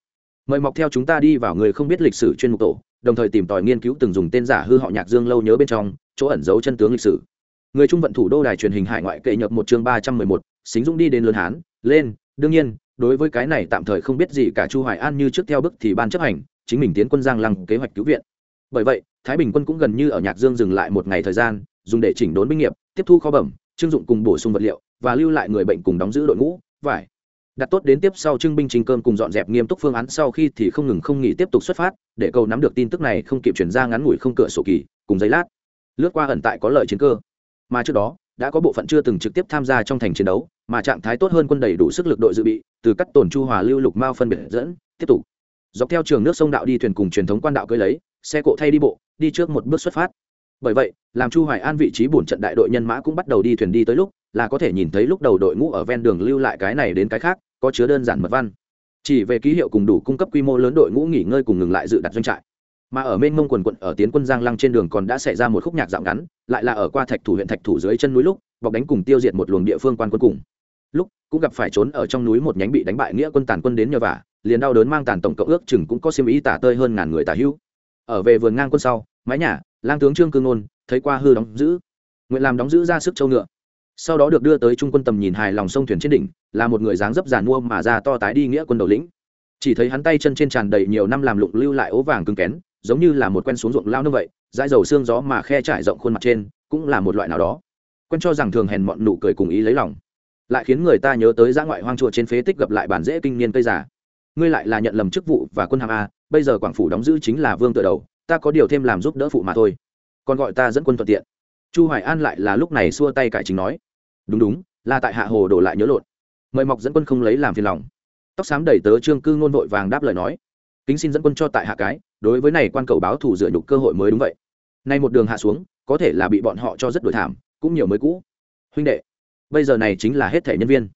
Mời mọc theo chúng ta đi vào người không biết lịch sử chuyên mục tổ, đồng thời tìm tòi nghiên cứu từng dùng tên giả hư họ nhạc dương lâu nhớ bên trong, chỗ ẩn giấu chân tướng lịch sử. Người trung vận thủ đô đài truyền hình hải ngoại kệ nhập một chương ba trăm mười một, xính dũng đi đến lớn hán, lên, đương nhiên, đối với cái này tạm thời không biết gì cả chu hoài an như trước theo bức thì ban chấp hành, chính mình tiến quân giang lăng kế hoạch cứu viện. Bởi vậy thái bình quân cũng gần như ở nhạc dương dừng lại một ngày thời gian, dùng để chỉnh đốn binh nghiệp, tiếp thu kho bẩm, trưng dụng cùng bổ sung vật liệu, và lưu lại người bệnh cùng đóng giữ đội ngũ, vải. Đặt tốt đến tiếp sau trưng binh trình cơm cùng dọn dẹp nghiêm túc phương án sau khi thì không ngừng không nghỉ tiếp tục xuất phát, để cầu nắm được tin tức này không kịp chuyển ra ngắn ngủi không cửa sổ kỳ, cùng giấy lát. Lướt qua ẩn tại có lợi chiến cơ. Mà trước đó, đã có bộ phận chưa từng trực tiếp tham gia trong thành chiến đấu, mà trạng thái tốt hơn quân đầy đủ sức lực đội dự bị, từ các tổn chu hòa lưu lục mao phân biệt dẫn, tiếp tục. Dọc theo trường nước sông đạo đi thuyền cùng truyền thống quan đạo cưới lấy xe cộ thay đi bộ, đi trước một bước xuất phát. Bởi vậy, làm chu hoài an vị trí bổn trận đại đội nhân mã cũng bắt đầu đi thuyền đi tới lúc, là có thể nhìn thấy lúc đầu đội ngũ ở ven đường lưu lại cái này đến cái khác, có chứa đơn giản mật văn. Chỉ về ký hiệu cùng đủ cung cấp quy mô lớn đội ngũ nghỉ ngơi cùng ngừng lại dự đặt doanh trại. Mà ở mênh mông quần quận ở tiến quân giang lăng trên đường còn đã xảy ra một khúc nhạc dạo ngắn, lại là ở qua thạch thủ huyện thạch thủ dưới chân núi lúc, bọc đánh cùng tiêu diệt một luồng địa phương quan quân cùng. Lúc, cũng gặp phải trốn ở trong núi một nhánh bị đánh bại nghĩa quân tàn quân đến nhờ vả, liền đau đớn mang tàn tổng cộng ước chừng cũng có xiêm ý tả tơi hơn ngàn người tả hữu ở về vườn ngang quân sau, mái nhà, lang tướng trương cương ngôn thấy qua hư đóng giữ. Nguyện làm đóng giữ ra sức châu ngựa. Sau đó được đưa tới trung quân tầm nhìn hài lòng sông thuyền trên đỉnh, là một người dáng dấp giàn mua mà ra to tái đi nghĩa quân đầu lĩnh. Chỉ thấy hắn tay chân trên tràn đầy nhiều năm làm lụng lưu lại ố vàng cứng kén, giống như là một quen xuống ruộng lao như vậy, dãi dầu xương gió mà khe trải rộng khuôn mặt trên, cũng là một loại nào đó. Quen cho rằng thường hèn mọn nụ cười cùng ý lấy lòng, lại khiến người ta nhớ tới giã ngoại hoang chùa trên phế tích gặp lại bản dễ kinh niên cây già. Ngươi lại là nhận lầm chức vụ và quân hàm a bây giờ quảng phủ đóng giữ chính là vương tựa đầu, ta có điều thêm làm giúp đỡ phụ mà thôi. Còn gọi ta dẫn quân thuận tiện. Chu hoài an lại là lúc này xua tay cải chính nói. Đúng đúng, là tại hạ hồ đổ lại nhớ lộn. Mời mọc dẫn quân không lấy làm phiền lòng. Tóc xám đẩy tớ trương cư ngôn vội vàng đáp lời nói. Kính xin dẫn quân cho tại hạ cái, đối với này quan cầu báo thủ dựa nhục cơ hội mới đúng vậy. Nay một đường hạ xuống, có thể là bị bọn họ cho rất đổi thảm, cũng nhiều mới cũ. Huynh đệ, bây giờ này chính là hết thể nhân viên.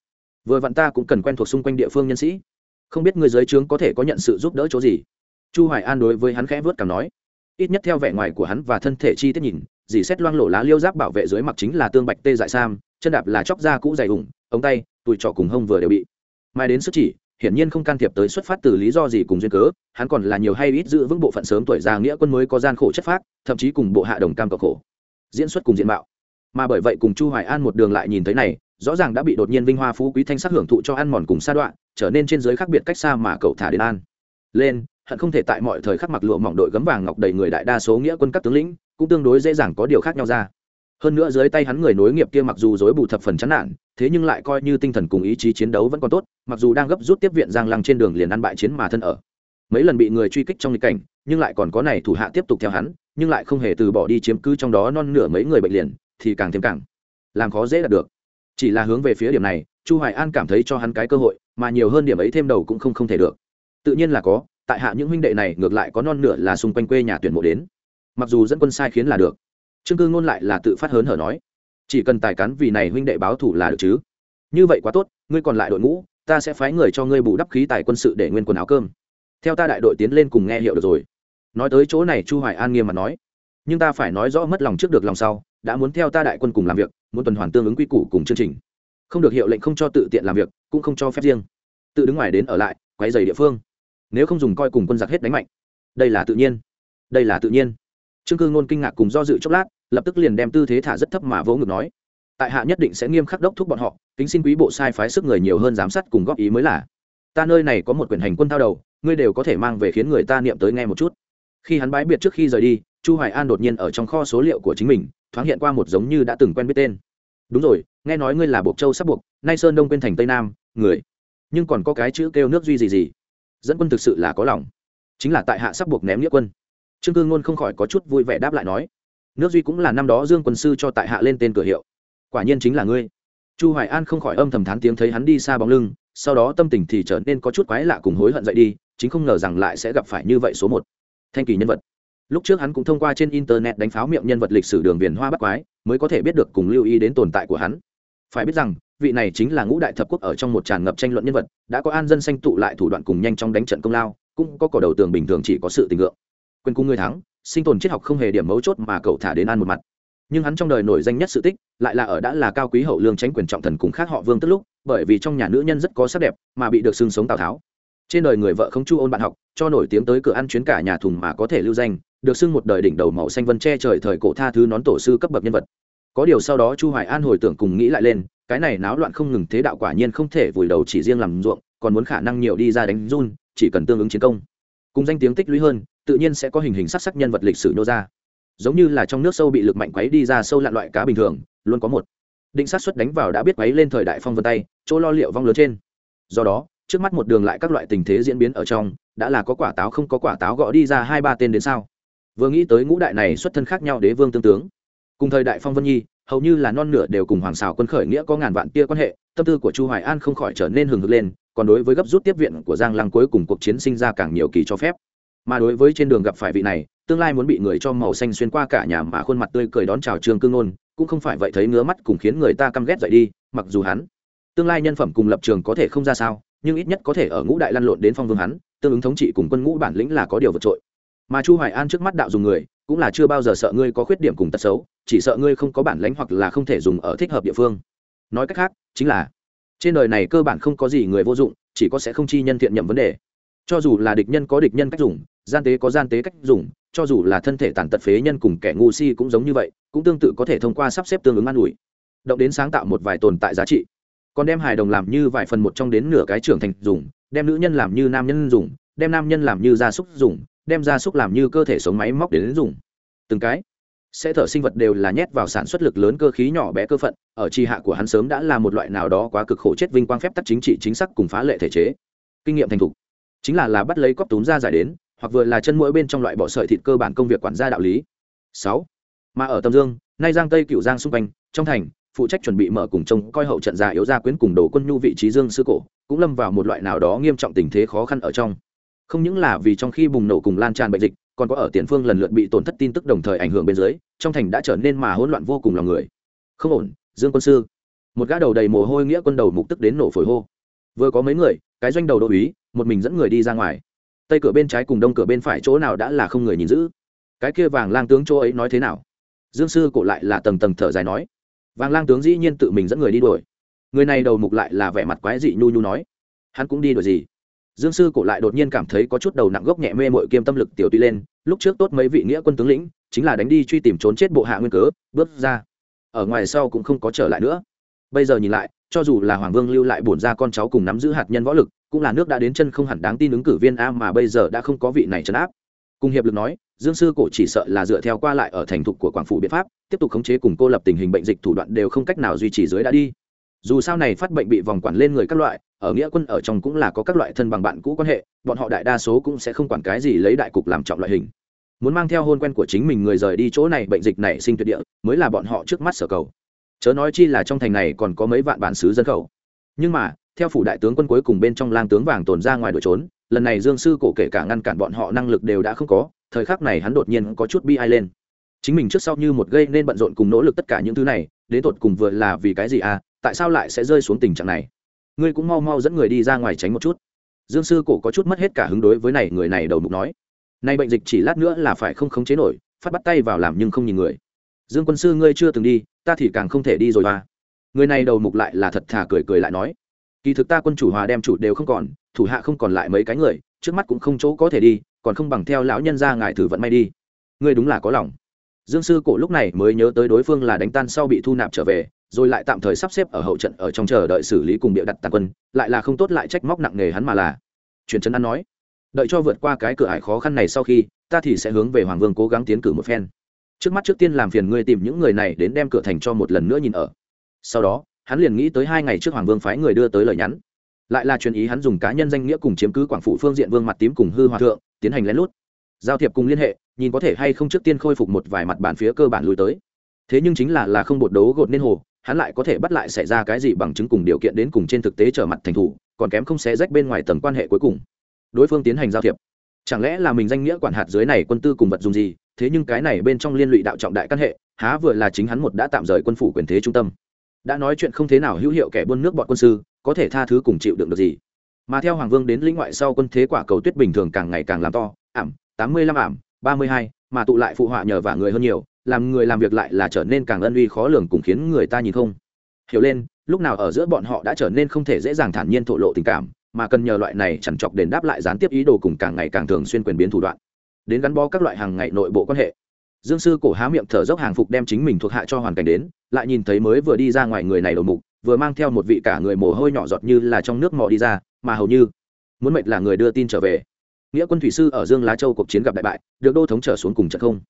Vừa vặn ta cũng cần quen thuộc xung quanh địa phương nhân sĩ. Không biết người giới trướng có thể có nhận sự giúp đỡ chỗ gì chu hoài an đối với hắn khẽ vớt cảm nói, ít nhất theo vẻ ngoài của hắn và thân thể chi tiết nhìn, dì xét loang lổ lá liêu giáp bảo vệ dưới mặc chính là tương bạch tê dại sam, chân đạp là chóc da cũ dày ủng, ống tay tùi trọ cùng hông vừa đều bị. Mai đến sức chỉ, hiển nhiên không can thiệp tới xuất phát từ lý do gì cùng duyên cớ, hắn còn là nhiều hay ít giữ vững bộ phận sớm tuổi già nghĩa quân mới có gian khổ chất phác, thậm chí cùng bộ hạ đồng cam cộng khổ. Diễn xuất cùng diện mạo. Mà bởi vậy cùng chu hoài an một đường lại nhìn thấy này, rõ ràng đã bị đột nhiên vinh hoa phú quý thanh sắc hưởng thụ cho ăn mòn cùng sa đoạn trở nên trên giới khác biệt cách xa mà cậu thả đến an. Lên hận không thể tại mọi thời khắc mặc lụa mỏng đội gấm vàng ngọc đầy người đại đa số nghĩa quân các tướng lĩnh, cũng tương đối dễ dàng có điều khác nhau ra. Hơn nữa dưới tay hắn người nối nghiệp kia mặc dù dối bù thập phần chán nản, thế nhưng lại coi như tinh thần cùng ý chí chiến đấu vẫn còn tốt, mặc dù đang gấp rút tiếp viện giang lăng trên đường liền ăn bại chiến mà thân ở. Mấy lần bị người truy kích trong nghịch cảnh, nhưng lại còn có này thủ hạ tiếp tục theo hắn, nhưng lại không hề từ bỏ đi chiếm cứ trong đó non nửa mấy người bệnh liền, thì càng thêm càng làm khó dễ đạt được. Chỉ là hướng về phía điểm này, chu hoài an cảm thấy cho hắn cái cơ hội, mà nhiều hơn điểm ấy thêm đầu cũng không không thể được. Tự nhiên là có tại hạ những huynh đệ này ngược lại có non nửa là xung quanh quê nhà tuyển mộ đến. Mặc dù dẫn quân sai khiến là được, trương cư ngôn lại là tự phát hớn hở nói, chỉ cần tài cán vì này huynh đệ báo thủ là được chứ. Như vậy quá tốt, ngươi còn lại đội ngũ, ta sẽ phái người cho ngươi bù đắp khí tài quân sự để nguyên quần áo cơm. Theo ta đại đội tiến lên cùng nghe hiệu được rồi. Nói tới chỗ này chu hoài an nghiêm mà nói, nhưng ta phải nói rõ mất lòng trước được lòng sau, đã muốn theo ta đại quân cùng làm việc, muốn tuần hoàn tương ứng quy củ cùng chương trình. Không được hiệu lệnh không cho tự tiện làm việc, cũng không cho phép riêng. Tự đứng ngoài đến ở lại, quấy giày địa phương nếu không dùng coi cùng quân giặc hết đánh mạnh. Đây là tự nhiên. Đây là tự nhiên. Trương cư ngôn kinh ngạc cùng do dự chốc lát, lập tức liền đem tư thế thả rất thấp mà vỗ ngực nói, tại hạ nhất định sẽ nghiêm khắc đốc thúc bọn họ, kính xin quý bộ sai phái sức người nhiều hơn giám sát cùng góp ý mới là. Ta nơi này có một quyển hành quân thao đầu, ngươi đều có thể mang về khiến người ta niệm tới nghe một chút. Khi hắn bái biệt trước khi rời đi, chu hoài an đột nhiên ở trong kho số liệu của chính mình, thoáng hiện qua một giống như đã từng quen biết tên. Đúng rồi, nghe nói ngươi là buộc châu sắp buộc, nay sơn đông quên thành tây nam, người. Nhưng còn có cái chữ kêu nước duy gì gì dẫn quân thực sự là có lòng. Chính là tại hạ sắp buộc ném nghĩa quân. Trương cư ngôn không khỏi có chút vui vẻ đáp lại nói, nước duy cũng là năm đó dương quân sư cho tại hạ lên tên cửa hiệu. Quả nhiên chính là ngươi. Chu hoài an không khỏi âm thầm thán tiếng thấy hắn đi xa bóng lưng, sau đó tâm tình thì trở nên có chút quái lạ cùng hối hận dậy đi, chính không ngờ rằng lại sẽ gặp phải như vậy số một. Thanh kỳ nhân vật. Lúc trước hắn cũng thông qua trên internet đánh pháo miệng nhân vật lịch sử đường viền hoa bắc quái, mới có thể biết được cùng lưu ý đến tồn tại của hắn. Phải biết rằng vị này chính là ngũ đại thập quốc ở trong một tràn ngập tranh luận nhân vật, đã có an dân sanh tụ lại thủ đoạn cùng nhanh trong đánh trận công lao, cũng có cỏ đầu tường bình thường chỉ có sự tình ngượng. Quyền cung người thắng, sinh tồn triết học không hề điểm mấu chốt mà cậu thả đến an một mặt. Nhưng hắn trong đời nổi danh nhất sự tích, lại là ở đã là cao quý hậu lương tránh quyền trọng thần cùng khác họ vương tức lúc, bởi vì trong nhà nữ nhân rất có sắc đẹp, mà bị được xương sống tào tháo. Trên đời người vợ không chu ôn bạn học, cho nổi tiếng tới cửa ăn chuyến cả nhà thùng mà có thể lưu danh, được xưng một đời đỉnh đầu màu xanh vân che trời thời cổ tha thứ nón tổ sư cấp bậc nhân vật. Có điều sau đó chu hoài an hồi tưởng cùng nghĩ lại lên cái này náo loạn không ngừng thế đạo quả nhiên không thể vùi đầu chỉ riêng làm ruộng, còn muốn khả năng nhiều đi ra đánh run, chỉ cần tương ứng chiến công. Cùng danh tiếng tích lũy hơn, tự nhiên sẽ có hình hình sắc sắc nhân vật lịch sử nô ra. Giống như là trong nước sâu bị lực mạnh quấy đi ra sâu lặn loại cá bình thường, luôn có một định sát xuất đánh vào đã biết quấy lên thời đại phong vân tay, chỗ lo liệu vong lớn trên. Do đó, trước mắt một đường lại các loại tình thế diễn biến ở trong, đã là có quả táo không có quả táo gõ đi ra hai ba tên đến sao? Vừa nghĩ tới ngũ đại này xuất thân khác nhau đế vương tương tướng, cùng thời đại phong vân nhi hầu như là non nửa đều cùng hoàng xào quân khởi nghĩa có ngàn vạn tia quan hệ, tâm tư của chu hoài an không khỏi trở nên hừng hực lên, còn đối với gấp rút tiếp viện của giang lăng cuối cùng cuộc chiến sinh ra càng nhiều kỳ cho phép. Mà đối với trên đường gặp phải vị này, tương lai muốn bị người cho màu xanh xuyên qua cả nhà mà khuôn mặt tươi cười đón chào trương cương nôn, cũng không phải vậy thấy ngứa mắt cùng khiến người ta căm ghét dậy đi, mặc dù hắn tương lai nhân phẩm cùng lập trường có thể không ra sao, nhưng ít nhất có thể ở ngũ đại lăn lộn đến phong vương hắn, tương ứng thống trị cùng quân ngũ bản lĩnh là có điều vượt trội mà chu hoài an trước mắt đạo dùng người, cũng là chưa bao giờ sợ ngươi có khuyết điểm cùng tật xấu, chỉ sợ ngươi không có bản lãnh hoặc là không thể dùng ở thích hợp địa phương. Nói cách khác, chính là, trên đời này cơ bản không có gì người vô dụng, chỉ có sẽ không chi nhân thiện nhậm vấn đề. Cho dù là địch nhân có địch nhân cách dùng, gian tế có gian tế cách dùng, cho dù là thân thể tàn tật phế nhân cùng kẻ ngu si cũng giống như vậy, cũng tương tự có thể thông qua sắp xếp tương ứng an ủi, động đến sáng tạo một vài tồn tại giá trị. Còn đem hài đồng làm như vài phần một trong đến nửa cái trưởng thành dùng, đem nữ nhân làm như nam nhân dùng, đem nam nhân làm như gia súc dùng đem ra súc làm như cơ thể sống máy móc để đến dùng. Từng cái sẽ thở sinh vật đều là nhét vào sản xuất lực lớn cơ khí nhỏ bé cơ phận, ở tri hạ của hắn sớm đã là một loại nào đó quá cực khổ chết vinh quang phép tắc chính trị chính xác cùng phá lệ thể chế. Kinh nghiệm thành thục. Chính là là bắt lấy cóp túm ra giải đến, hoặc vừa là chân mũi bên trong loại bỏ sợi thịt cơ bản công việc quản gia đạo lý. Sáu. Mà ở tâm dương, nay giang tây cựu giang xung quanh, trong thành, phụ trách chuẩn bị mở cùng trông coi hậu trận già yếu gia quyến cùng đồ quân nhu vị trí dương sư cổ, cũng lâm vào một loại nào đó nghiêm trọng tình thế khó khăn ở trong không những là vì trong khi bùng nổ cùng lan tràn bệnh dịch, còn có ở tiền phương lần lượt bị tổn thất tin tức đồng thời ảnh hưởng bên dưới, trong thành đã trở nên mà hỗn loạn vô cùng lòng người. Không ổn, dương quân sư. Một gã đầu đầy mồ hôi nghĩa quân đầu mục tức đến nổ phổi hô. Vừa có mấy người, cái doanh đầu đô úy, một mình dẫn người đi ra ngoài. Tây cửa bên trái cùng đông cửa bên phải chỗ nào đã là không người nhìn giữ. Cái kia vàng lang tướng chỗ ấy nói thế nào? Dương sư cổ lại là tầng tầng thở dài nói. Vàng lang tướng dĩ nhiên tự mình dẫn người đi đuổi. Người này đầu mục lại là vẻ mặt quái dị nhu nhu nói. Hắn cũng đi đuổi gì? Dương sư cổ lại đột nhiên cảm thấy có chút đầu nặng gốc nhẹ mê mội kiêm tâm lực tiểu tuy lên, lúc trước tốt mấy vị nghĩa quân tướng lĩnh, chính là đánh đi truy tìm trốn chết bộ hạ nguyên cớ, bước ra. Ở ngoài sau cũng không có trở lại nữa. Bây giờ nhìn lại, cho dù là hoàng vương lưu lại bổn ra con cháu cùng nắm giữ hạt nhân võ lực, cũng là nước đã đến chân không hẳn đáng tin ứng cử viên a mà bây giờ đã không có vị này trấn áp. Cùng hiệp lực nói, dương sư cổ chỉ sợ là dựa theo qua lại ở thành thục của quảng phủ biện pháp, tiếp tục khống chế cùng cô lập tình hình bệnh dịch thủ đoạn đều không cách nào duy trì dưới đã đi. Dù sao này phát bệnh bị vòng quản lên người các loại ở nghĩa quân ở trong cũng là có các loại thân bằng bạn cũ quan hệ, bọn họ đại đa số cũng sẽ không quản cái gì lấy đại cục làm trọng loại hình. Muốn mang theo hôn quen của chính mình người rời đi chỗ này, bệnh dịch này sinh tuyệt địa, mới là bọn họ trước mắt sở cầu. Chớ nói chi là trong thành này còn có mấy vạn bản xứ dân khẩu. Nhưng mà, theo phủ đại tướng quân cuối cùng bên trong lang tướng vàng tồn ra ngoài đội trốn, lần này dương sư cổ kể cả ngăn cản bọn họ năng lực đều đã không có, thời khắc này hắn đột nhiên có chút bi ai lên. Chính mình trước sau như một gây nên bận rộn cùng nỗ lực tất cả những thứ này, đến tột cùng vừa là vì cái gì à tại sao lại sẽ rơi xuống tình trạng này? Ngươi cũng mau mau dẫn người đi ra ngoài tránh một chút. Dương sư cổ có chút mất hết cả hứng đối với này, người này đầu mục nói. Nay bệnh dịch chỉ lát nữa là phải không khống chế nổi, phát bắt tay vào làm nhưng không nhìn người. Dương quân sư ngươi chưa từng đi, ta thì càng không thể đi rồi mà. Người này đầu mục lại là thật thà cười cười lại nói. Kỳ thực ta quân chủ hòa đem chủ đều không còn, thủ hạ không còn lại mấy cái người, trước mắt cũng không chỗ có thể đi, còn không bằng theo lão nhân ra ngài thử vận may đi. Ngươi đúng là có lòng. Dương sư cổ lúc này mới nhớ tới đối phương là đánh tan sau bị thu nạp trở về rồi lại tạm thời sắp xếp ở hậu trận ở trong chờ đợi xử lý cùng bịa đặt tàn quân, lại là không tốt lại trách móc nặng nề hắn mà là. Truyền trấn an nói, đợi cho vượt qua cái cửa ải khó khăn này sau khi, ta thì sẽ hướng về hoàng vương cố gắng tiến cử một phen. Trước mắt trước tiên làm phiền ngươi tìm những người này đến đem cửa thành cho một lần nữa nhìn ở. Sau đó, hắn liền nghĩ tới hai ngày trước hoàng vương phái người đưa tới lời nhắn. Lại là truyền ý hắn dùng cá nhân danh nghĩa cùng chiếm cứ quảng phủ phương diện vương mặt tím cùng hư hòa thượng, tiến hành lén lút. Giao thiệp cùng liên hệ, nhìn có thể hay không trước tiên khôi phục một vài mặt bản phía cơ bản lùi tới. Thế nhưng chính là là không bột đấu gột nên hồ hắn lại có thể bắt lại xảy ra cái gì bằng chứng cùng điều kiện đến cùng trên thực tế trở mặt thành thủ, còn kém không xé rách bên ngoài tầng quan hệ cuối cùng. Đối phương tiến hành giao thiệp. Chẳng lẽ là mình danh nghĩa quản hạt dưới này quân tư cùng vật dùng gì, thế nhưng cái này bên trong liên lụy đạo trọng đại căn hệ, há vừa là chính hắn một đã tạm rời quân phủ quyền thế trung tâm. Đã nói chuyện không thế nào hữu hiệu kẻ buôn nước bọn quân sư, có thể tha thứ cùng chịu đựng được gì. Mà theo hoàng vương đến lĩnh ngoại sau quân thế quả cầu tuyết bình thường càng ngày càng làm to, ảm, tám mươi lăm ảm, ba mươi hai, mà tụ lại phụ họa nhờ vả người hơn nhiều làm người làm việc lại là trở nên càng ân uy khó lường cùng khiến người ta nhìn không. Hiểu lên, lúc nào ở giữa bọn họ đã trở nên không thể dễ dàng thản nhiên thổ lộ tình cảm, mà cần nhờ loại này chẳng chọc đền đáp lại gián tiếp ý đồ cùng càng ngày càng thường xuyên quyền biến thủ đoạn. Đến gắn bó các loại hàng ngày nội bộ quan hệ. Dương sư cổ há miệng thở dốc hàng phục đem chính mình thuộc hạ cho hoàn cảnh đến, lại nhìn thấy mới vừa đi ra ngoài người này đầu mục, vừa mang theo một vị cả người mồ hôi nhỏ giọt như là trong nước mò đi ra, mà hầu như muốn mệt là người đưa tin trở về. Nghĩa quân thủy sư ở dương lá châu cuộc chiến gặp đại bại, được đô thống trở xuống cùng trận không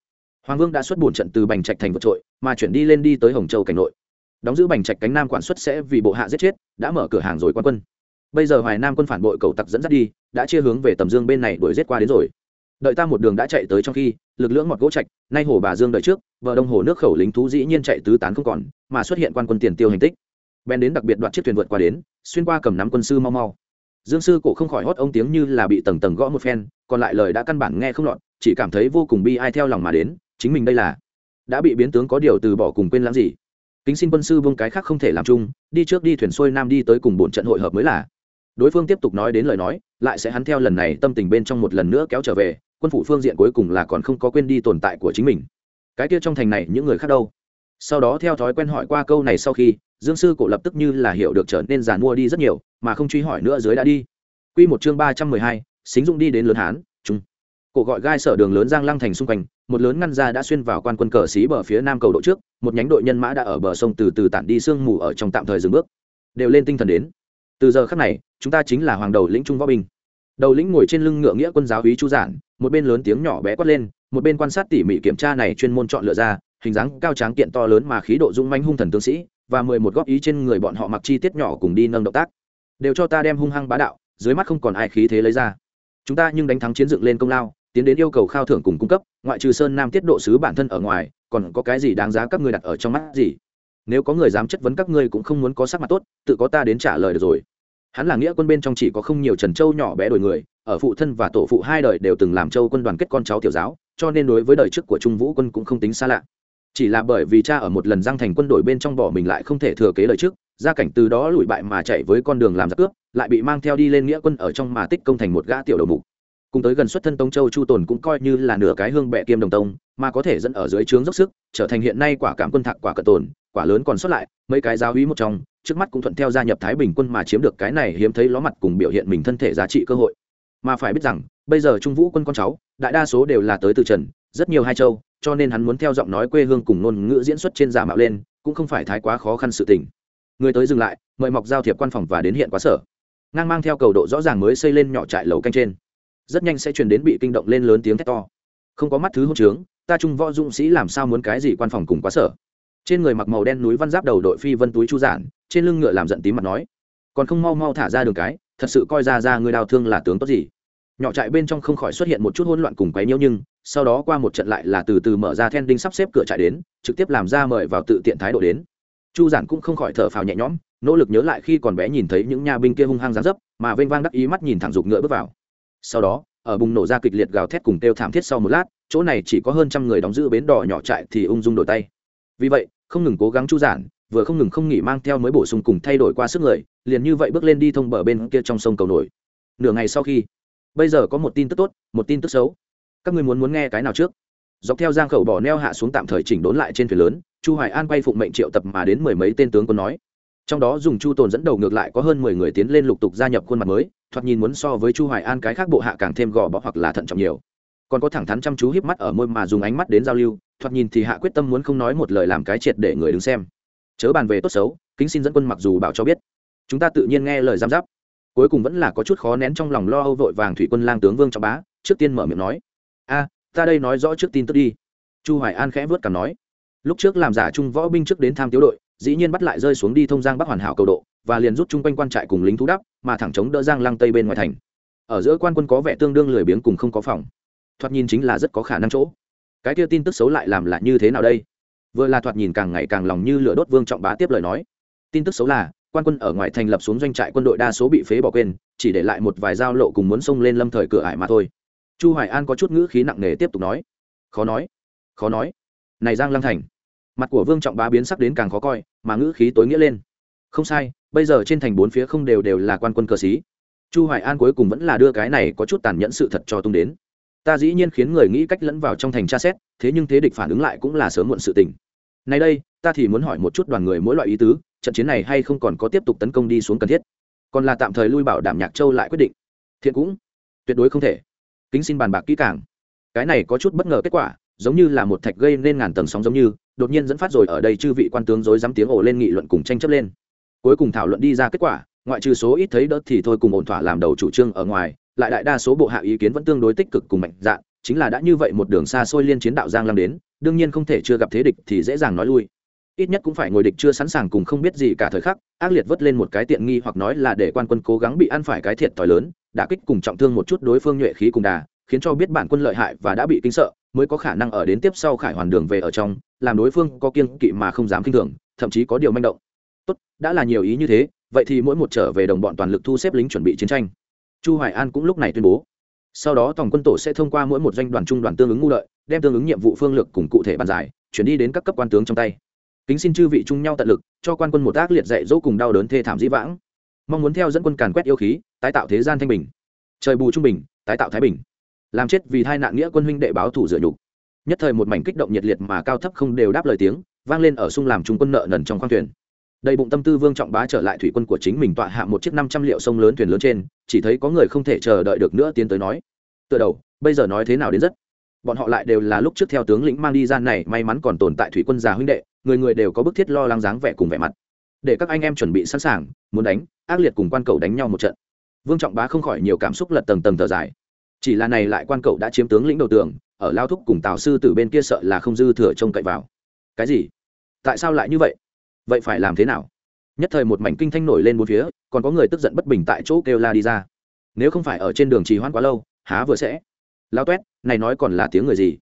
hoàng vương đã xuất bổn trận từ bành trạch thành vượt trội, mà chuyển đi lên đi tới hồng châu cảnh nội. Đóng giữ bành trạch cánh nam quản xuất sẽ vì bộ hạ giết chết, đã mở cửa hàng rồi quan quân. Bây giờ hoài nam quân phản bội cầu tặc dẫn dắt đi, đã chia hướng về tầm dương bên này đuổi giết qua đến rồi. Đợi ta một đường đã chạy tới trong khi, lực lượng mọt gỗ trạch, nay hồ bà dương đợi trước, bờ đông hồ nước khẩu lính thú dĩ nhiên chạy tứ tán không còn, mà xuất hiện quan quân tiền tiêu hành tích. Bèn đến đặc biệt đoạt chiếc thuyền vượt qua đến, xuyên qua cầm nắm quân sư mau mau. Dương sư cổ không khỏi hót ông tiếng như là bị tầng tầng gõ một phen, còn lại lời đã căn bản nghe không lọt, chỉ cảm thấy vô cùng bi ai theo lòng mà đến chính mình đây là. Đã bị biến tướng có điều từ bỏ cùng quên lãng gì. Kính xin quân sư vương cái khác không thể làm chung, đi trước đi thuyền xuôi nam đi tới cùng bốn trận hội hợp mới là. Đối phương tiếp tục nói đến lời nói, lại sẽ hắn theo lần này tâm tình bên trong một lần nữa kéo trở về, quân phủ phương diện cuối cùng là còn không có quên đi tồn tại của chính mình. Cái kia trong thành này những người khác đâu? Sau đó theo thói quen hỏi qua câu này sau khi, dương sư cổ lập tức như là hiểu được trở nên giàn mua đi rất nhiều, mà không truy hỏi nữa dưới đã đi. Quy một chương ba trăm mười hai, xính dụng đi đến lớn hán, trung cổ gọi gai sở đường lớn giang lăng thành xung quanh, một lớn ngăn ra đã xuyên vào quan quân cờ xí bờ phía nam cầu độ trước, một nhánh đội nhân mã đã ở bờ sông từ từ tản đi sương mù ở trong tạm thời dừng bước. Đều lên tinh thần đến. Từ giờ khắc này, chúng ta chính là hoàng đầu lĩnh trung võ binh. Đầu lĩnh ngồi trên lưng ngựa nghĩa quân giáo úy chu giản, một bên lớn tiếng nhỏ bé quát lên, một bên quan sát tỉ mỉ kiểm tra này chuyên môn chọn lựa ra, hình dáng cao tráng kiện to lớn mà khí độ dung manh hung thần tướng sĩ, và mười một góp ý trên người bọn họ mặc chi tiết nhỏ cùng đi nâng động tác. Đều cho ta đem hung hăng bá đạo, dưới mắt không còn ai khí thế lấy ra. Chúng ta nhưng đánh thắng chiến dựng lên công lao tiến đến yêu cầu khao thưởng cùng cung cấp, ngoại trừ sơn nam tiết độ sứ bản thân ở ngoài, còn có cái gì đáng giá các ngươi đặt ở trong mắt gì? Nếu có người dám chất vấn các ngươi cũng không muốn có sắc mặt tốt, tự có ta đến trả lời được rồi. Hắn là nghĩa quân bên trong chỉ có không nhiều trần châu nhỏ bé đổi người, ở phụ thân và tổ phụ hai đời đều từng làm châu quân đoàn kết con cháu tiểu giáo, cho nên đối với đời trước của trung vũ quân cũng không tính xa lạ. Chỉ là bởi vì cha ở một lần giang thành quân đội bên trong bỏ mình lại không thể thừa kế đời trước, gia cảnh từ đó lùi bại mà chạy với con đường làm giặc cướp, lại bị mang theo đi lên nghĩa quân ở trong mà tích công thành một gã tiểu đầu mục cùng tới gần xuất thân tông châu chu tồn cũng coi như là nửa cái hương bệ kiêm đồng tông, mà có thể dẫn ở dưới trướng dốc sức, trở thành hiện nay quả cảm quân thạc quả cận tồn, quả lớn còn xuất lại, mấy cái giáo hí một trong, trước mắt cũng thuận theo gia nhập thái bình quân mà chiếm được cái này hiếm thấy ló mặt cùng biểu hiện mình thân thể giá trị cơ hội. Mà phải biết rằng, bây giờ trung vũ quân con cháu, đại đa số đều là tới từ trần, rất nhiều hai châu, cho nên hắn muốn theo giọng nói quê hương cùng ngôn ngữ diễn xuất trên giả mạo lên, cũng không phải thái quá khó khăn sự tình. Người tới dừng lại, mời mọc giao thiệp quan phòng và đến hiện quá sở. Ngang mang theo cầu độ rõ ràng mới xây lên nhỏ trại lầu canh trên rất nhanh sẽ truyền đến bị kinh động lên lớn tiếng thét to. Không có mắt thứ hôn trướng, ta trung võ dũng sĩ làm sao muốn cái gì quan phòng cùng quá sở? Trên người mặc màu đen núi văn giáp đầu đội phi vân túi chu giản, trên lưng ngựa làm giận tím mặt nói, còn không mau mau thả ra đường cái, thật sự coi ra ra người đào thương là tướng tốt gì. Nhỏ trại bên trong không khỏi xuất hiện một chút hỗn loạn cùng quấy nhiễu nhưng, sau đó qua một trận lại là từ từ mở ra then đinh sắp xếp cửa trại đến, trực tiếp làm ra mời vào tự tiện thái độ đến. Chu giản cũng không khỏi thở phào nhẹ nhõm, nỗ lực nhớ lại khi còn bé nhìn thấy những nhà binh kia hung hăng giáng dấp, mà vênh vang đắc ý mắt nhìn thẳng dục ngựa bước vào sau đó, ở bùng nổ ra kịch liệt gào thét cùng kêu thảm thiết sau một lát, chỗ này chỉ có hơn trăm người đóng giữ bến đỏ nhỏ trại thì ung dung đổi tay. Vì vậy, không ngừng cố gắng chu giản, vừa không ngừng không nghỉ mang theo mới bổ sung cùng thay đổi qua sức người, liền như vậy bước lên đi thông bờ bên kia trong sông cầu nổi. Nửa ngày sau khi, bây giờ có một tin tức tốt, một tin tức xấu. Các người muốn muốn nghe cái nào trước? Dọc theo giang khẩu bỏ neo hạ xuống tạm thời chỉnh đốn lại trên thuyền lớn, chu hoài an quay phụng mệnh triệu tập mà đến mười mấy tên tướng quân nói. Trong đó dùng chu tồn dẫn đầu ngược lại có hơn mười người tiến lên lục tục gia nhập khuôn mặt mới thoạt nhìn muốn so với chu hoài an cái khác bộ hạ càng thêm gò bó hoặc là thận trọng nhiều. Còn có thẳng thắn chăm chú hiếp mắt ở môi mà dùng ánh mắt đến giao lưu, thoạt nhìn thì hạ quyết tâm muốn không nói một lời làm cái triệt để người đứng xem. Chớ bàn về tốt xấu, kính xin dẫn quân mặc dù bảo cho biết. Chúng ta tự nhiên nghe lời giam giáp. Cuối cùng vẫn là có chút khó nén trong lòng lo âu vội vàng thủy quân lang tướng vương trọng bá, trước tiên mở miệng nói. A, ta đây nói rõ trước tin tức đi. Chu hoài an khẽ vớt cảm nói. Lúc trước làm giả trung võ binh trước đến tham tiếu đội, dĩ nhiên bắt lại rơi xuống đi thông giang bắc hoàn hảo cầu độ và liền rút chung quanh quan trại cùng lính thú đắp, mà thẳng chống đỡ giang lăng tây bên ngoài thành. Ở giữa quan quân có vẻ tương đương lười biếng cùng không có phòng. Thoạt nhìn chính là rất có khả năng chỗ. Cái kia tin tức xấu lại làm là như thế nào đây? Vừa là thoạt nhìn càng ngày càng lòng như lửa đốt vương trọng bá tiếp lời nói. Tin tức xấu là, quan quân ở ngoài thành lập xuống doanh trại quân đội đa số bị phế bỏ quên, chỉ để lại một vài giao lộ cùng muốn xông lên lâm thời cửa ải mà thôi. Chu hoài an có chút ngữ khí nặng nề tiếp tục nói. Khó nói khó nói. Này giang lăng thành, mặt của vương trọng bá biến sắc đến càng khó coi, mà ngữ khí tối nghĩa lên. Không sai bây giờ trên thành bốn phía không đều đều là quan quân cờ sĩ chu hoài an cuối cùng vẫn là đưa cái này có chút tàn nhẫn sự thật cho tung đến. Ta dĩ nhiên khiến người nghĩ cách lẫn vào trong thành tra xét, thế nhưng thế địch phản ứng lại cũng là sớm muộn sự tình. Nay đây, ta thì muốn hỏi một chút đoàn người mỗi loại ý tứ, trận chiến này hay không còn có tiếp tục tấn công đi xuống cần thiết? Còn là tạm thời lui bảo đảm nhạc châu lại quyết định. Thiện cũng, tuyệt đối không thể. Kính xin bàn bạc kỹ càng. Cái này có chút bất ngờ kết quả, giống như là một thạch gây nên ngàn tầng sóng giống như, đột nhiên dẫn phát rồi ở đây chư vị quan tướng rối dám tiếng ồ lên nghị luận cùng tranh chấp lên cuối cùng thảo luận đi ra kết quả, ngoại trừ số ít thấy đỡ thì thôi cùng ổn thỏa làm đầu chủ trương ở ngoài, lại đại đa số bộ hạ ý kiến vẫn tương đối tích cực cùng mạnh dạng chính là đã như vậy một đường xa xôi liên chiến đạo giang lam đến, đương nhiên không thể chưa gặp thế địch thì dễ dàng nói lui. Ít nhất cũng phải ngồi địch chưa sẵn sàng cùng không biết gì cả thời khắc, ác liệt vớt lên một cái tiện nghi hoặc nói là để quan quân cố gắng bị ăn phải cái thiệt thòi lớn đã kích cùng trọng thương một chút đối phương nhuệ khí cùng đà, khiến cho biết bản quân lợi hại và đã bị kinh sợ, mới có khả năng ở đến tiếp sau khải hoàn đường về ở trong, làm đối phương có kiên kỵ mà không dám kinh thường, thậm chí có điều manh động đã là nhiều ý như thế, vậy thì mỗi một trở về đồng bọn toàn lực thu xếp lính chuẩn bị chiến tranh. Chu hoài an cũng lúc này tuyên bố. Sau đó tổng quân tổ sẽ thông qua mỗi một doanh đoàn trung đoàn tương ứng ngu lợi, đem tương ứng nhiệm vụ phương lược cùng cụ thể bàn giải, chuyển đi đến các cấp quan tướng trong tay. Kính xin chư vị chung nhau tận lực, cho quan quân một tác liệt dạy dỗ cùng đau đớn thê thảm dĩ vãng. Mong muốn theo dẫn quân càn quét yêu khí, tái tạo thế gian thanh bình. Trời bù trung bình, tái tạo thái bình. Làm chết vì hai nạn nghĩa quân huynh đệ báo thủ dựa nhục. Nhất thời một mảnh kích động nhiệt liệt mà cao thấp không đều đáp lời tiếng, vang lên ở sung làm trung quân nợ nần trong khoang thuyền đầy bụng tâm tư vương trọng bá trở lại thủy quân của chính mình tọa hạ một chiếc năm trăm liệu sông lớn thuyền lớn trên, chỉ thấy có người không thể chờ đợi được nữa tiến tới nói. Tựa đầu, bây giờ nói thế nào đến rất? Bọn họ lại đều là lúc trước theo tướng lĩnh mang đi gian này, may mắn còn tồn tại thủy quân già huynh đệ, người người đều có bức thiết lo lắng dáng vẻ cùng vẻ mặt. Để các anh em chuẩn bị sẵn sàng, muốn đánh, ác liệt cùng quan cầu đánh nhau một trận. Vương trọng bá không khỏi nhiều cảm xúc lật tầng tầng thở dài. Chỉ là này lại quan cầu đã chiếm tướng lĩnh đầu tường, ở lao thúc cùng tào sư từ bên kia sợ là không dư thừa trông cậy vào. Cái gì? Tại sao lại như vậy? Vậy phải làm thế nào? Nhất thời một mảnh kinh thanh nổi lên bốn phía, còn có người tức giận bất bình tại chỗ kêu la đi ra. Nếu không phải ở trên đường trì hoãn quá lâu, há vừa sẽ. Lao toét này nói còn là tiếng người gì?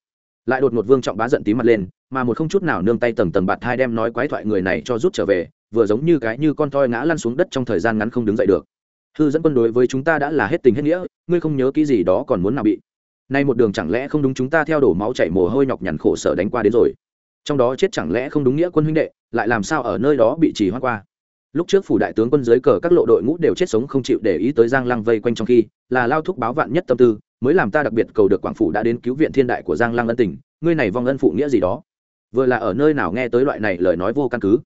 Lại đột một vương trọng bá giận tí mặt lên, mà một không chút nào nương tay tầng tầng bạt thai đem nói quái thoại người này cho rút trở về, vừa giống như cái như con toi ngã lăn xuống đất trong thời gian ngắn không đứng dậy được. Hư dẫn quân đối với chúng ta đã là hết tình hết nghĩa, ngươi không nhớ kỹ gì đó còn muốn nào bị? Nay một đường chẳng lẽ không đúng chúng ta theo đổ máu chảy mồ hôi nhọc nhằn khổ sở đánh qua đến rồi? Trong đó chết chẳng lẽ không đúng nghĩa quân huynh đệ, lại làm sao ở nơi đó bị trì hoãn qua? Lúc trước phủ đại tướng quân dưới cờ các lộ đội ngũ đều chết sống không chịu để ý tới giang lăng vây quanh trong khi, là lao thúc báo vạn nhất tâm tư, mới làm ta đặc biệt cầu được quảng phủ đã đến cứu viện thiên đại của giang lăng ân tình, ngươi này vong ân phụ nghĩa gì đó? Vừa là ở nơi nào nghe tới loại này lời nói vô căn cứ.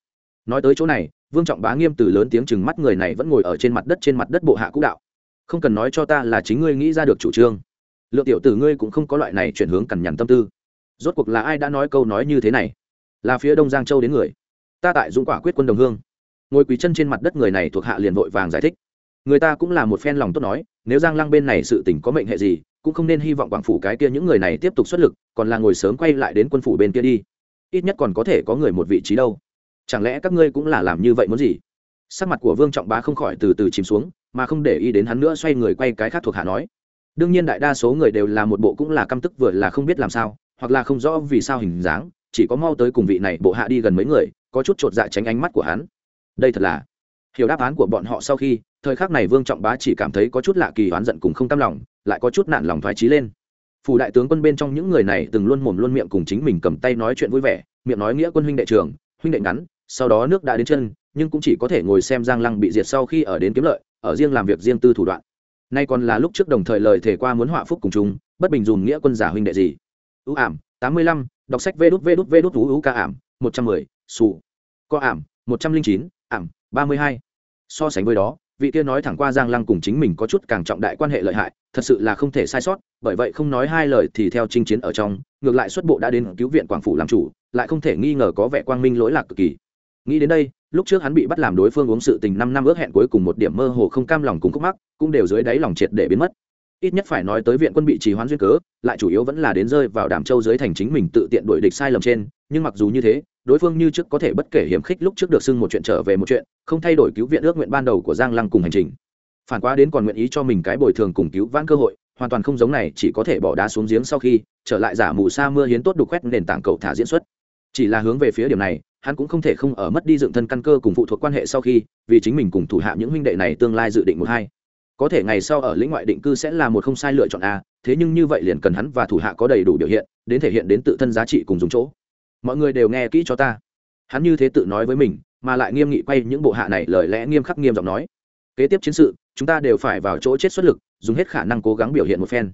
Nói tới chỗ này, vương trọng bá nghiêm từ lớn tiếng chừng mắt người này vẫn ngồi ở trên mặt đất trên mặt đất bộ hạ cũ đạo. Không cần nói cho ta là chính ngươi nghĩ ra được chủ trương. Lượng tiểu tử ngươi cũng không có loại này chuyển hướng cằn nhằn tâm tư rốt cuộc là ai đã nói câu nói như thế này? Là phía đông giang châu đến người. Ta tại dũng quả quyết quân đồng hương. Ngồi quý chân trên mặt đất người này thuộc hạ liền vội vàng giải thích. Người ta cũng là một phen lòng tốt nói, nếu giang lăng bên này sự tình có mệnh hệ gì, cũng không nên hy vọng quảng phủ cái kia những người này tiếp tục xuất lực, còn là ngồi sớm quay lại đến quân phủ bên kia đi. Ít nhất còn có thể có người một vị trí đâu. Chẳng lẽ các ngươi cũng là làm như vậy muốn gì? Sắc mặt của vương trọng bá không khỏi từ từ chìm xuống, mà không để ý đến hắn nữa xoay người quay cái khác thuộc hạ nói. Đương nhiên đại đa số người đều là một bộ cũng là căm tức vừa là không biết làm sao hoặc là không rõ vì sao hình dáng, chỉ có mau tới cùng vị này bộ hạ đi gần mấy người, có chút chột dạ tránh ánh mắt của hắn. Đây thật là hiểu đáp án của bọn họ sau khi, thời khắc này vương trọng bá chỉ cảm thấy có chút lạ kỳ oán giận cùng không tâm lòng, lại có chút nạn lòng thoái trí lên. Phủ đại tướng quân bên trong những người này từng luôn mồm luôn miệng cùng chính mình cầm tay nói chuyện vui vẻ, miệng nói nghĩa quân huynh đệ trường huynh đệ ngắn, sau đó nước đã đến chân, nhưng cũng chỉ có thể ngồi xem giang lăng bị diệt sau khi ở đến kiếm lợi, ở riêng làm việc riêng tư thủ đoạn. Nay còn là lúc trước đồng thời lời thể qua muốn họa phúc cùng chúng, bất bình dùng nghĩa quân giả huynh đệ gì ưu ảm, tám mươi lăm, đọc sách vê đút vê đút vê đút, ú ca ảm, một trăm mười, xù, co ảm, một trăm linh chín, ảm, ba mươi hai. So sánh với đó, vị kia nói thẳng qua giang lăng cùng chính mình có chút càng trọng đại quan hệ lợi hại, thật sự là không thể sai sót, bởi vậy không nói hai lời thì theo chinh chiến ở trong, ngược lại xuất bộ đã đến cứu viện quảng phủ làm chủ, lại không thể nghi ngờ có vẻ quang minh lỗi lạc cực kỳ. Nghĩ đến đây, lúc trước hắn bị bắt làm đối phương uống sự tình năm năm ước hẹn cuối cùng một điểm mơ hồ không cam lòng cùng khúc mắc, cũng đều dưới đáy lòng triệt để biến mất ít nhất phải nói tới viện quân bị trì hoãn duyên cớ, lại chủ yếu vẫn là đến rơi vào đàm châu dưới thành chính mình tự tiện đuổi địch sai lầm trên, nhưng mặc dù như thế, đối phương như trước có thể bất kể hiểm khích lúc trước được xưng một chuyện trở về một chuyện, không thay đổi cứu viện ước nguyện ban đầu của giang lăng cùng hành trình. Phản quá đến còn nguyện ý cho mình cái bồi thường cùng cứu vãn cơ hội, hoàn toàn không giống này, chỉ có thể bỏ đá xuống giếng sau khi, trở lại giả mù sa mưa hiến tốt đục quét nền tảng cầu thả diễn xuất. Chỉ là hướng về phía điểm này, hắn cũng không thể không ở mất đi dựng thân căn cơ cùng phụ thuộc quan hệ sau khi, vì chính mình cùng thủ hạ những huynh đệ này tương lai dự định một hai có thể ngày sau ở lĩnh ngoại định cư sẽ là một không sai lựa chọn a, thế nhưng như vậy liền cần hắn và thủ hạ có đầy đủ biểu hiện, đến thể hiện đến tự thân giá trị cùng dùng chỗ. Mọi người đều nghe kỹ cho ta. Hắn như thế tự nói với mình, mà lại nghiêm nghị quay những bộ hạ này lời lẽ nghiêm khắc nghiêm giọng nói. Kế tiếp chiến sự, chúng ta đều phải vào chỗ chết xuất lực, dùng hết khả năng cố gắng biểu hiện một phen.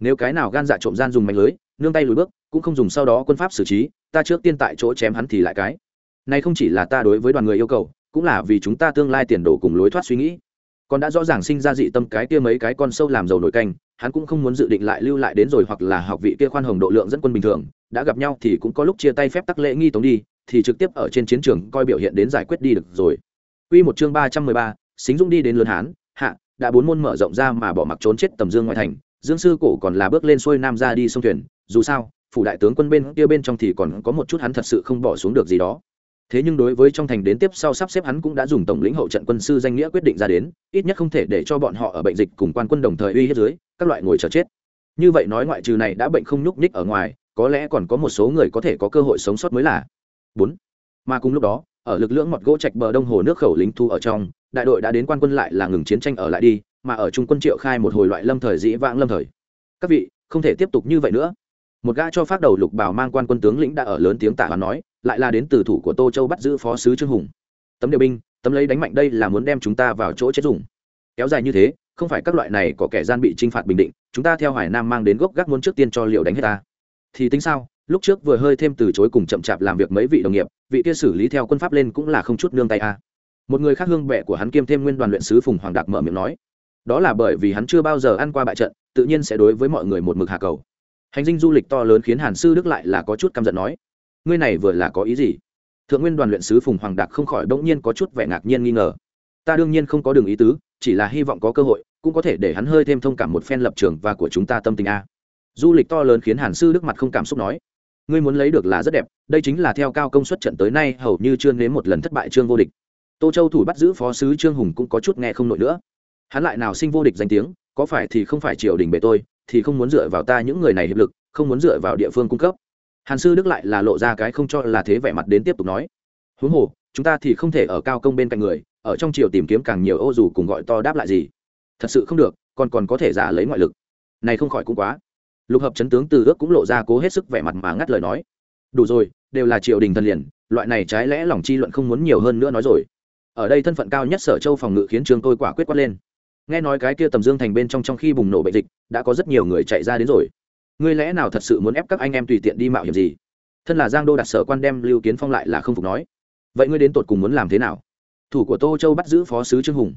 Nếu cái nào gan dạ trộm gian dùng mạnh lưới, nương tay lùi bước, cũng không dùng sau đó quân pháp xử trí, ta trước tiên tại chỗ chém hắn thì lại cái. Này không chỉ là ta đối với đoàn người yêu cầu, cũng là vì chúng ta tương lai tiền đồ cùng lối thoát suy nghĩ còn đã rõ ràng sinh ra dị tâm cái kia mấy cái con sâu làm dầu nổi canh hắn cũng không muốn dự định lại lưu lại đến rồi hoặc là học vị kia khoan hồng độ lượng dẫn quân bình thường đã gặp nhau thì cũng có lúc chia tay phép tắc lễ nghi tống đi thì trực tiếp ở trên chiến trường coi biểu hiện đến giải quyết đi được rồi. Quy một chương ba trăm mười ba, Xính Dung đi đến lớn Hán, hạ, đã bốn môn mở rộng ra mà bỏ mặc trốn chết tầm dương ngoại thành, Dương sư cổ còn là bước lên xuôi nam ra đi sông thuyền, dù sao, phủ đại tướng quân bên kia bên trong thì còn có một chút hắn thật sự không bỏ xuống được gì đó thế nhưng đối với trong thành đến tiếp sau sắp xếp hắn cũng đã dùng tổng lĩnh hậu trận quân sư danh nghĩa quyết định ra đến, ít nhất không thể để cho bọn họ ở bệnh dịch cùng quan quân đồng thời uy hiếp dưới, các loại ngồi chờ chết. Như vậy nói ngoại trừ này đã bệnh không nhúc nhích ở ngoài, có lẽ còn có một số người có thể có cơ hội sống sót mới là. Bốn. Mà cùng lúc đó, ở lực lượng mọt gỗ trạch bờ đông hồ nước khẩu lính thu ở trong, đại đội đã đến quan quân lại là ngừng chiến tranh ở lại đi, mà ở trung quân triệu khai một hồi loại lâm thời dĩ vãng lâm thời. Các vị, không thể tiếp tục như vậy nữa. Một gã cho phát đầu lục bảo mang quan quân tướng lĩnh đã ở lớn tiếng tạ và nói lại là đến từ thủ của tô châu bắt giữ phó sứ trương hùng. Tấm điều binh, tấm lấy đánh mạnh đây là muốn đem chúng ta vào chỗ chết dùng. Kéo dài như thế, không phải các loại này có kẻ gian bị t phạt bình định, chúng ta theo hoài nam mang đến gốc gác muốn trước tiên cho liệu đánh hết ta. Thì tính sao, lúc trước vừa hơi thêm từ chối cùng chậm chạp làm việc mấy vị đồng nghiệp, vị kia xử lý theo quân pháp lên cũng là không chút nương tay a. Một người khác hương bệ của hắn kiêm thêm nguyên đoàn luyện sứ phùng hoàng đạc mở miệng nói. Đó là bởi vì hắn chưa bao giờ ăn qua bại trận, tự nhiên sẽ đối với mọi người một mực hạ cầu. Hành dinh du lịch to lớn khiến hàn sư đức lại là có chút căm giận nói ngươi này vừa là có ý gì? Thượng nguyên đoàn luyện sứ phùng hoàng đạc không khỏi bỗng nhiên có chút vẻ ngạc nhiên nghi ngờ. Ta đương nhiên không có đường ý tứ, chỉ là hy vọng có cơ hội, cũng có thể để hắn hơi thêm thông cảm một phen lập trường và của chúng ta tâm tình a. Du lịch to lớn khiến hàn sư đức mặt không cảm xúc nói. Ngươi muốn lấy được là rất đẹp, đây chính là theo cao công suất trận tới nay, hầu như chưa nếm một lần thất bại trương vô địch. Tô châu thủ bắt giữ phó sứ trương hùng cũng có chút nghe không nổi nữa. Hắn lại nào sinh vô địch danh tiếng, có phải thì không phải triều đình bề tôi, thì không muốn dựa vào ta những người này hiệp lực, không muốn dựa vào địa phương cung cấp hàn sư đức lại là lộ ra cái không cho là thế vẻ mặt đến tiếp tục nói. Huống hồ, chúng ta thì không thể ở cao công bên cạnh người, ở trong triều tìm kiếm càng nhiều ô dù cùng gọi to đáp lại gì. Thật sự không được, còn còn có thể giả lấy ngoại lực. Này không khỏi cũng quá. Lục hợp chấn tướng từ ước cũng lộ ra cố hết sức vẻ mặt mà ngắt lời nói. Đủ rồi, đều là triều đình thân liền, loại này trái lẽ lòng chi luận không muốn nhiều hơn nữa nói rồi. Ở đây thân phận cao nhất sở châu phòng ngự khiến trương tôi quả quyết quát lên. Nghe nói cái kia tầm dương thành bên trong trong khi bùng nổ bệnh dịch, đã có rất nhiều người chạy ra đến rồi ngươi lẽ nào thật sự muốn ép các anh em tùy tiện đi mạo hiểm gì? Thân là giang đô đặt sở quan đem lưu kiến phong lại là không phục nói. Vậy ngươi đến tột cùng muốn làm thế nào? Thủ của tô châu bắt giữ phó sứ trương hùng.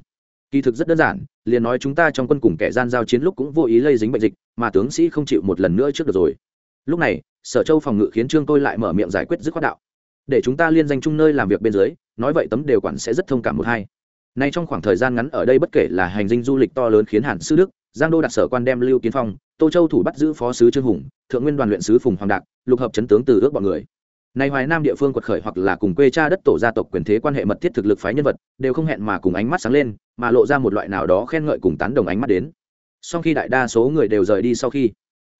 Kỳ thực rất đơn giản, liền nói chúng ta trong quân cùng kẻ gian giao chiến lúc cũng vô ý lây dính bệnh dịch, mà tướng sĩ không chịu một lần nữa trước được rồi. Lúc này, sở châu phòng ngự khiến trương tôi lại mở miệng giải quyết dứt khoát đạo. Để chúng ta liên danh chung nơi làm việc bên dưới, nói vậy tấm đều quản sẽ rất thông cảm một hai. Nay trong khoảng thời gian ngắn ở đây bất kể là hành dinh du lịch to lớn khiến hàn sư đức, giang đô đặt sở quan đem lưu kiến phong tô châu thủ bắt giữ phó sứ trương hùng, thượng nguyên đoàn luyện sứ phùng hoàng đạc, lục hợp chấn tướng từ ước bọn người. Nay hoài nam địa phương quật khởi hoặc là cùng quê cha đất tổ gia tộc quyền thế quan hệ mật thiết thực lực phái nhân vật, đều không hẹn mà cùng ánh mắt sáng lên, mà lộ ra một loại nào đó khen ngợi cùng tán đồng ánh mắt đến. Sau khi đại đa số người đều rời đi sau khi,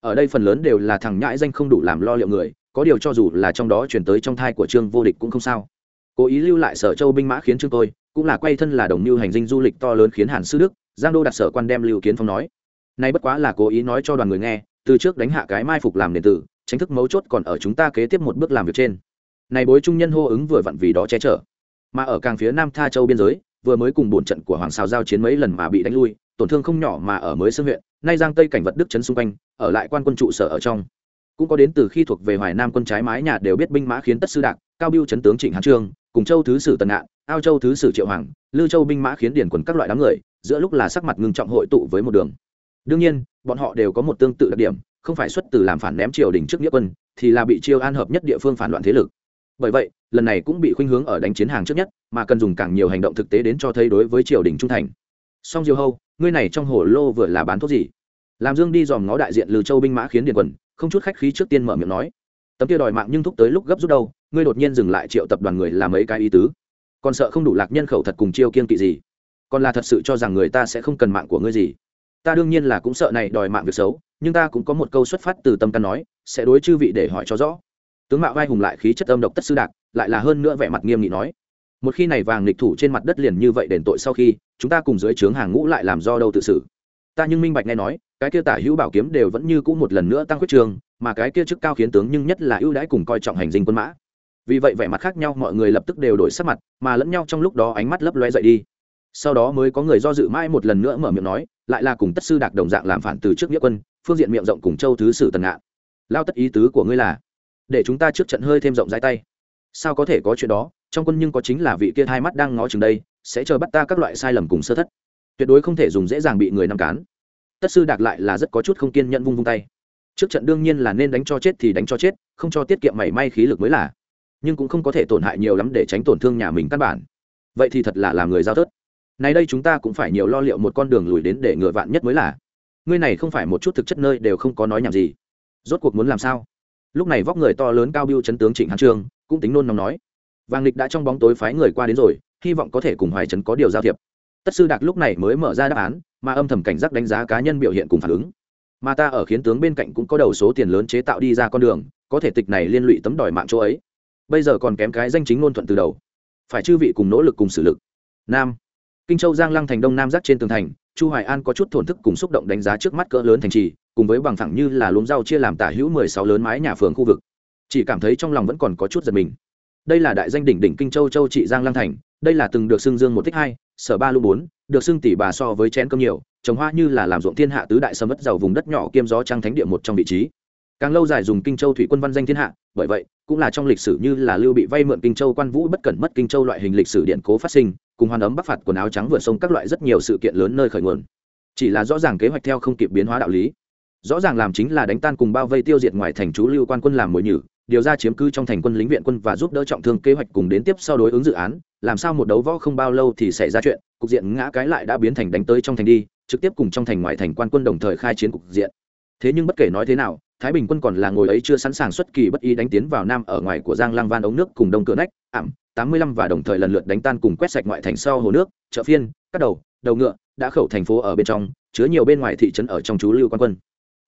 ở đây phần lớn đều là thằng nhãi danh không đủ làm lo liệu người, có điều cho dù là trong đó chuyển tới trong thai của trương vô địch cũng không sao. Cố ý lưu lại sở châu binh mã khiến trương tôi, cũng là quay thân là đồng mưu hành dinh du lịch to lớn khiến hàn sư đức, giang đô đặt sở quan đem lưu kiến phong nói nay bất quá là cố ý nói cho đoàn người nghe, từ trước đánh hạ cái mai phục làm nền tử, tránh thức mấu chốt còn ở chúng ta kế tiếp một bước làm việc trên. Này bối trung nhân hô ứng vừa vặn vì đó che chở. Mà ở càng phía nam tha châu biên giới, vừa mới cùng bổn trận của hoàng sao giao chiến mấy lần mà bị đánh lui, tổn thương không nhỏ mà ở mới xương huyện, nay giang tây cảnh vật đức chấn xung quanh, ở lại quan quân trụ sở ở trong. Cũng có đến từ khi thuộc về hoài nam quân trái mái nhà đều biết binh mã khiến tất sư đạc, cao biêu chấn tướng trịnh hán trương, cùng châu thứ sử tần ngạn, ao châu thứ sử triệu hoàng, lư châu binh mã khiến điển quần các loại đám người, giữa lúc là sắc mặt ngưng trọng hội tụ với một đường đương nhiên, bọn họ đều có một tương tự đặc điểm, không phải xuất từ làm phản ném triều đình trước nghĩa quân, thì là bị chiêu an hợp nhất địa phương phản loạn thế lực. Bởi vậy, lần này cũng bị khuynh hướng ở đánh chiến hàng trước nhất, mà cần dùng càng nhiều hành động thực tế đến cho thấy đối với triều đình trung thành. Song diêu hâu, ngươi này trong hồ lô vừa là bán thuốc gì? Làm dương đi dòm ngó đại diện lừ châu binh mã khiến điền quần, không chút khách khí trước tiên mở miệng nói. Tấm kia đòi mạng nhưng thúc tới lúc gấp rút đâu, ngươi đột nhiên dừng lại triệu tập đoàn người làm mấy cái ý tứ? Còn sợ không đủ lạc nhân khẩu thật cùng chiêu kiên kỵ gì? Còn là thật sự cho rằng người ta sẽ không cần mạng của ngươi gì? Ta đương nhiên là cũng sợ này đòi mạng việc xấu, nhưng ta cũng có một câu xuất phát từ tâm căn nói, sẽ đối chư vị để hỏi cho rõ. Tướng mạo vai hùng lại khí chất âm độc tất sư đạc, lại là hơn nữa vẻ mặt nghiêm nghị nói, một khi này vàng lịch thủ trên mặt đất liền như vậy đền tội sau khi, chúng ta cùng dưới trướng hàng ngũ lại làm do đâu tự xử. Ta nhưng minh bạch nghe nói, cái kia tả hữu bảo kiếm đều vẫn như cũ một lần nữa tăng quyết trường, mà cái kia chức cao khiến tướng nhưng nhất là ưu đãi cùng coi trọng hành dinh quân mã. Vì vậy vẻ mặt khác nhau mọi người lập tức đều đổi sắc mặt, mà lẫn nhau trong lúc đó ánh mắt lấp loe dậy đi. Sau đó mới có người do dự mãi một lần nữa mở miệng nói lại là cùng tất sư đạc đồng dạng làm phản từ trước nghĩa quân, phương diện miệng rộng cùng châu thứ sử tần ngạn. Lao tất ý tứ của ngươi là, để chúng ta trước trận hơi thêm rộng rãi tay. Sao có thể có chuyện đó? Trong quân nhưng có chính là vị kia hai mắt đang ngó chừng đây, sẽ chờ bắt ta các loại sai lầm cùng sơ thất. Tuyệt đối không thể dùng dễ dàng bị người nằm cán. Tất sư đạc lại là rất có chút không kiên nhận vung vung tay. Trước trận đương nhiên là nên đánh cho chết thì đánh cho chết, không cho tiết kiệm mảy may khí lực mới là. Nhưng cũng không có thể tổn hại nhiều lắm để tránh tổn thương nhà mình căn bản. Vậy thì thật là làm người giao thớt này đây chúng ta cũng phải nhiều lo liệu một con đường lùi đến để ngựa vạn nhất mới là. Ngươi này không phải một chút thực chất nơi đều không có nói nhảm gì. Rốt cuộc muốn làm sao? Lúc này vóc người to lớn cao biêu chấn tướng trịnh hán trương, cũng tính nôn nóng nói. Vàng lịch đã trong bóng tối phái người qua đến rồi, hy vọng có thể cùng hoài trấn có điều giao thiệp. Tất sư đạc lúc này mới mở ra đáp án, mà âm thầm cảnh giác đánh giá cá nhân biểu hiện cùng phản ứng. Mà ta ở khiến tướng bên cạnh cũng có đầu số tiền lớn chế tạo đi ra con đường, có thể tịch này liên lụy tấm đòi mạng chỗ ấy. Bây giờ còn kém cái danh chính ngôn thuận từ đầu. Phải chư vị cùng nỗ lực cùng xử lực. Nam kinh châu giang lăng thành đông nam giác trên tường thành, chu hoài an có chút thổn thức cùng xúc động đánh giá trước mắt cỡ lớn thành trì, cùng với bằng thẳng như là luống rau chia làm tả hữu 16 lớn mái nhà phường khu vực. Chỉ cảm thấy trong lòng vẫn còn có chút giật mình. Đây là đại danh đỉnh đỉnh kinh châu châu trị giang lăng thành, đây là từng được xưng dương một tích hai, sở ba lũ bốn, được xưng tỷ bà so với chén cơm nhiều, trồng hoa như là làm ruộng thiên hạ tứ đại sâm mất giàu vùng đất nhỏ kiêm gió trăng thánh địa một trong vị trí càng lâu dài dùng kinh châu thủy quân văn danh thiên hạ, bởi vậy, cũng là trong lịch sử như là lưu bị vay mượn kinh châu quan vũ bất cẩn mất kinh châu loại hình lịch sử điện cố phát sinh, cùng hoàn ấm bắc phạt quần áo trắng vừa sông các loại rất nhiều sự kiện lớn nơi khởi nguồn. Chỉ là rõ ràng kế hoạch theo không kịp biến hóa đạo lý. Rõ ràng làm chính là đánh tan cùng bao vây tiêu diệt ngoài thành chú lưu quan quân làm mồi nhử, điều ra chiếm cứ trong thành quân lính viện quân và giúp đỡ trọng thương kế hoạch cùng đến tiếp sau đối ứng dự án, làm sao một đấu võ không bao lâu thì xảy ra chuyện, cục diện ngã cái lại đã biến thành đánh tới trong thành đi, trực tiếp cùng trong thành ngoại thành quan quân đồng thời khai chiến cục diện. Thế nhưng bất kể nói thế nào thái bình quân còn là ngồi ấy chưa sẵn sàng xuất kỳ bất ý đánh tiến vào nam ở ngoài của giang lang van ống nước cùng đông cửa nách, ảm, tám mươi lăm và đồng thời lần lượt đánh tan cùng quét sạch ngoại thành sau hồ nước, chợ phiên, các đầu đầu ngựa, đã khẩu thành phố ở bên trong, chứa nhiều bên ngoài thị trấn ở trong chú lưu quan quân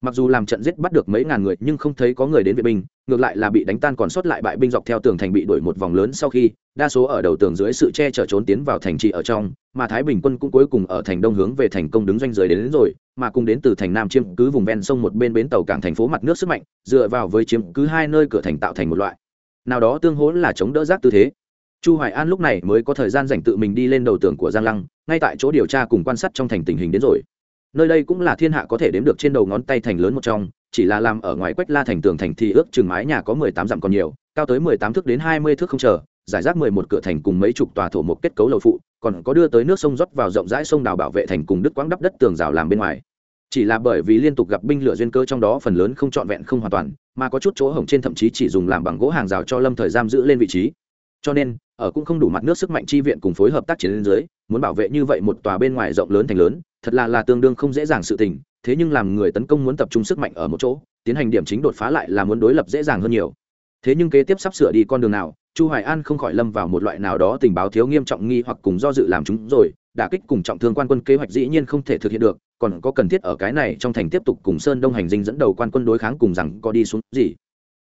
mặc dù làm trận giết bắt được mấy ngàn người nhưng không thấy có người đến viện binh ngược lại là bị đánh tan còn sót lại bại binh dọc theo tường thành bị đuổi một vòng lớn sau khi đa số ở đầu tường dưới sự che chở trốn tiến vào thành trì ở trong mà thái bình quân cũng cuối cùng ở thành đông hướng về thành công đứng doanh giới đến, đến rồi mà cùng đến từ thành nam chiếm cứ vùng ven sông một bên bến tàu cảng thành phố mặt nước sức mạnh dựa vào với chiếm cứ hai nơi cửa thành tạo thành một loại. Nào đó tương hỗ là chống đỡ rác tư thế. Chu hoài an lúc này mới có thời gian dành tự mình đi lên đầu tường của giang lăng ngay tại chỗ điều tra cùng quan sát trong thành tình hình đến rồi nơi đây cũng là thiên hạ có thể đếm được trên đầu ngón tay thành lớn một trong, chỉ là làm ở ngoài quách la thành tường thành thì ước chừng mái nhà có mười tám dặm còn nhiều, cao tới mười tám thước đến hai mươi thước không chờ, giải rác mười một cửa thành cùng mấy chục tòa thổ một kết cấu lầu phụ, còn có đưa tới nước sông rót vào rộng rãi sông đào bảo vệ thành cùng đức quãng đắp đất tường rào làm bên ngoài. Chỉ là bởi vì liên tục gặp binh lửa duyên cơ trong đó phần lớn không trọn vẹn không hoàn toàn, mà có chút chỗ hổng trên thậm chí chỉ dùng làm bằng gỗ hàng rào cho lâm thời giam giữ lên vị trí. Cho nên, ở cũng không đủ mặt nước sức mạnh chi viện cùng phối hợp tác chiến lên dưới muốn bảo vệ như vậy một tòa bên ngoài rộng lớn thành lớn, thật là là tương đương không dễ dàng sự tình, thế nhưng làm người tấn công muốn tập trung sức mạnh ở một chỗ, tiến hành điểm chính đột phá lại là muốn đối lập dễ dàng hơn nhiều. Thế nhưng kế tiếp sắp sửa đi con đường nào, chu hoài an không khỏi lâm vào một loại nào đó tình báo thiếu nghiêm trọng nghi hoặc cùng do dự làm chúng rồi, đả kích cùng trọng thương quan quân kế hoạch dĩ nhiên không thể thực hiện được, còn có cần thiết ở cái này trong thành tiếp tục cùng sơn đông hành dinh dẫn đầu quan quân đối kháng cùng rằng có đi xuống gì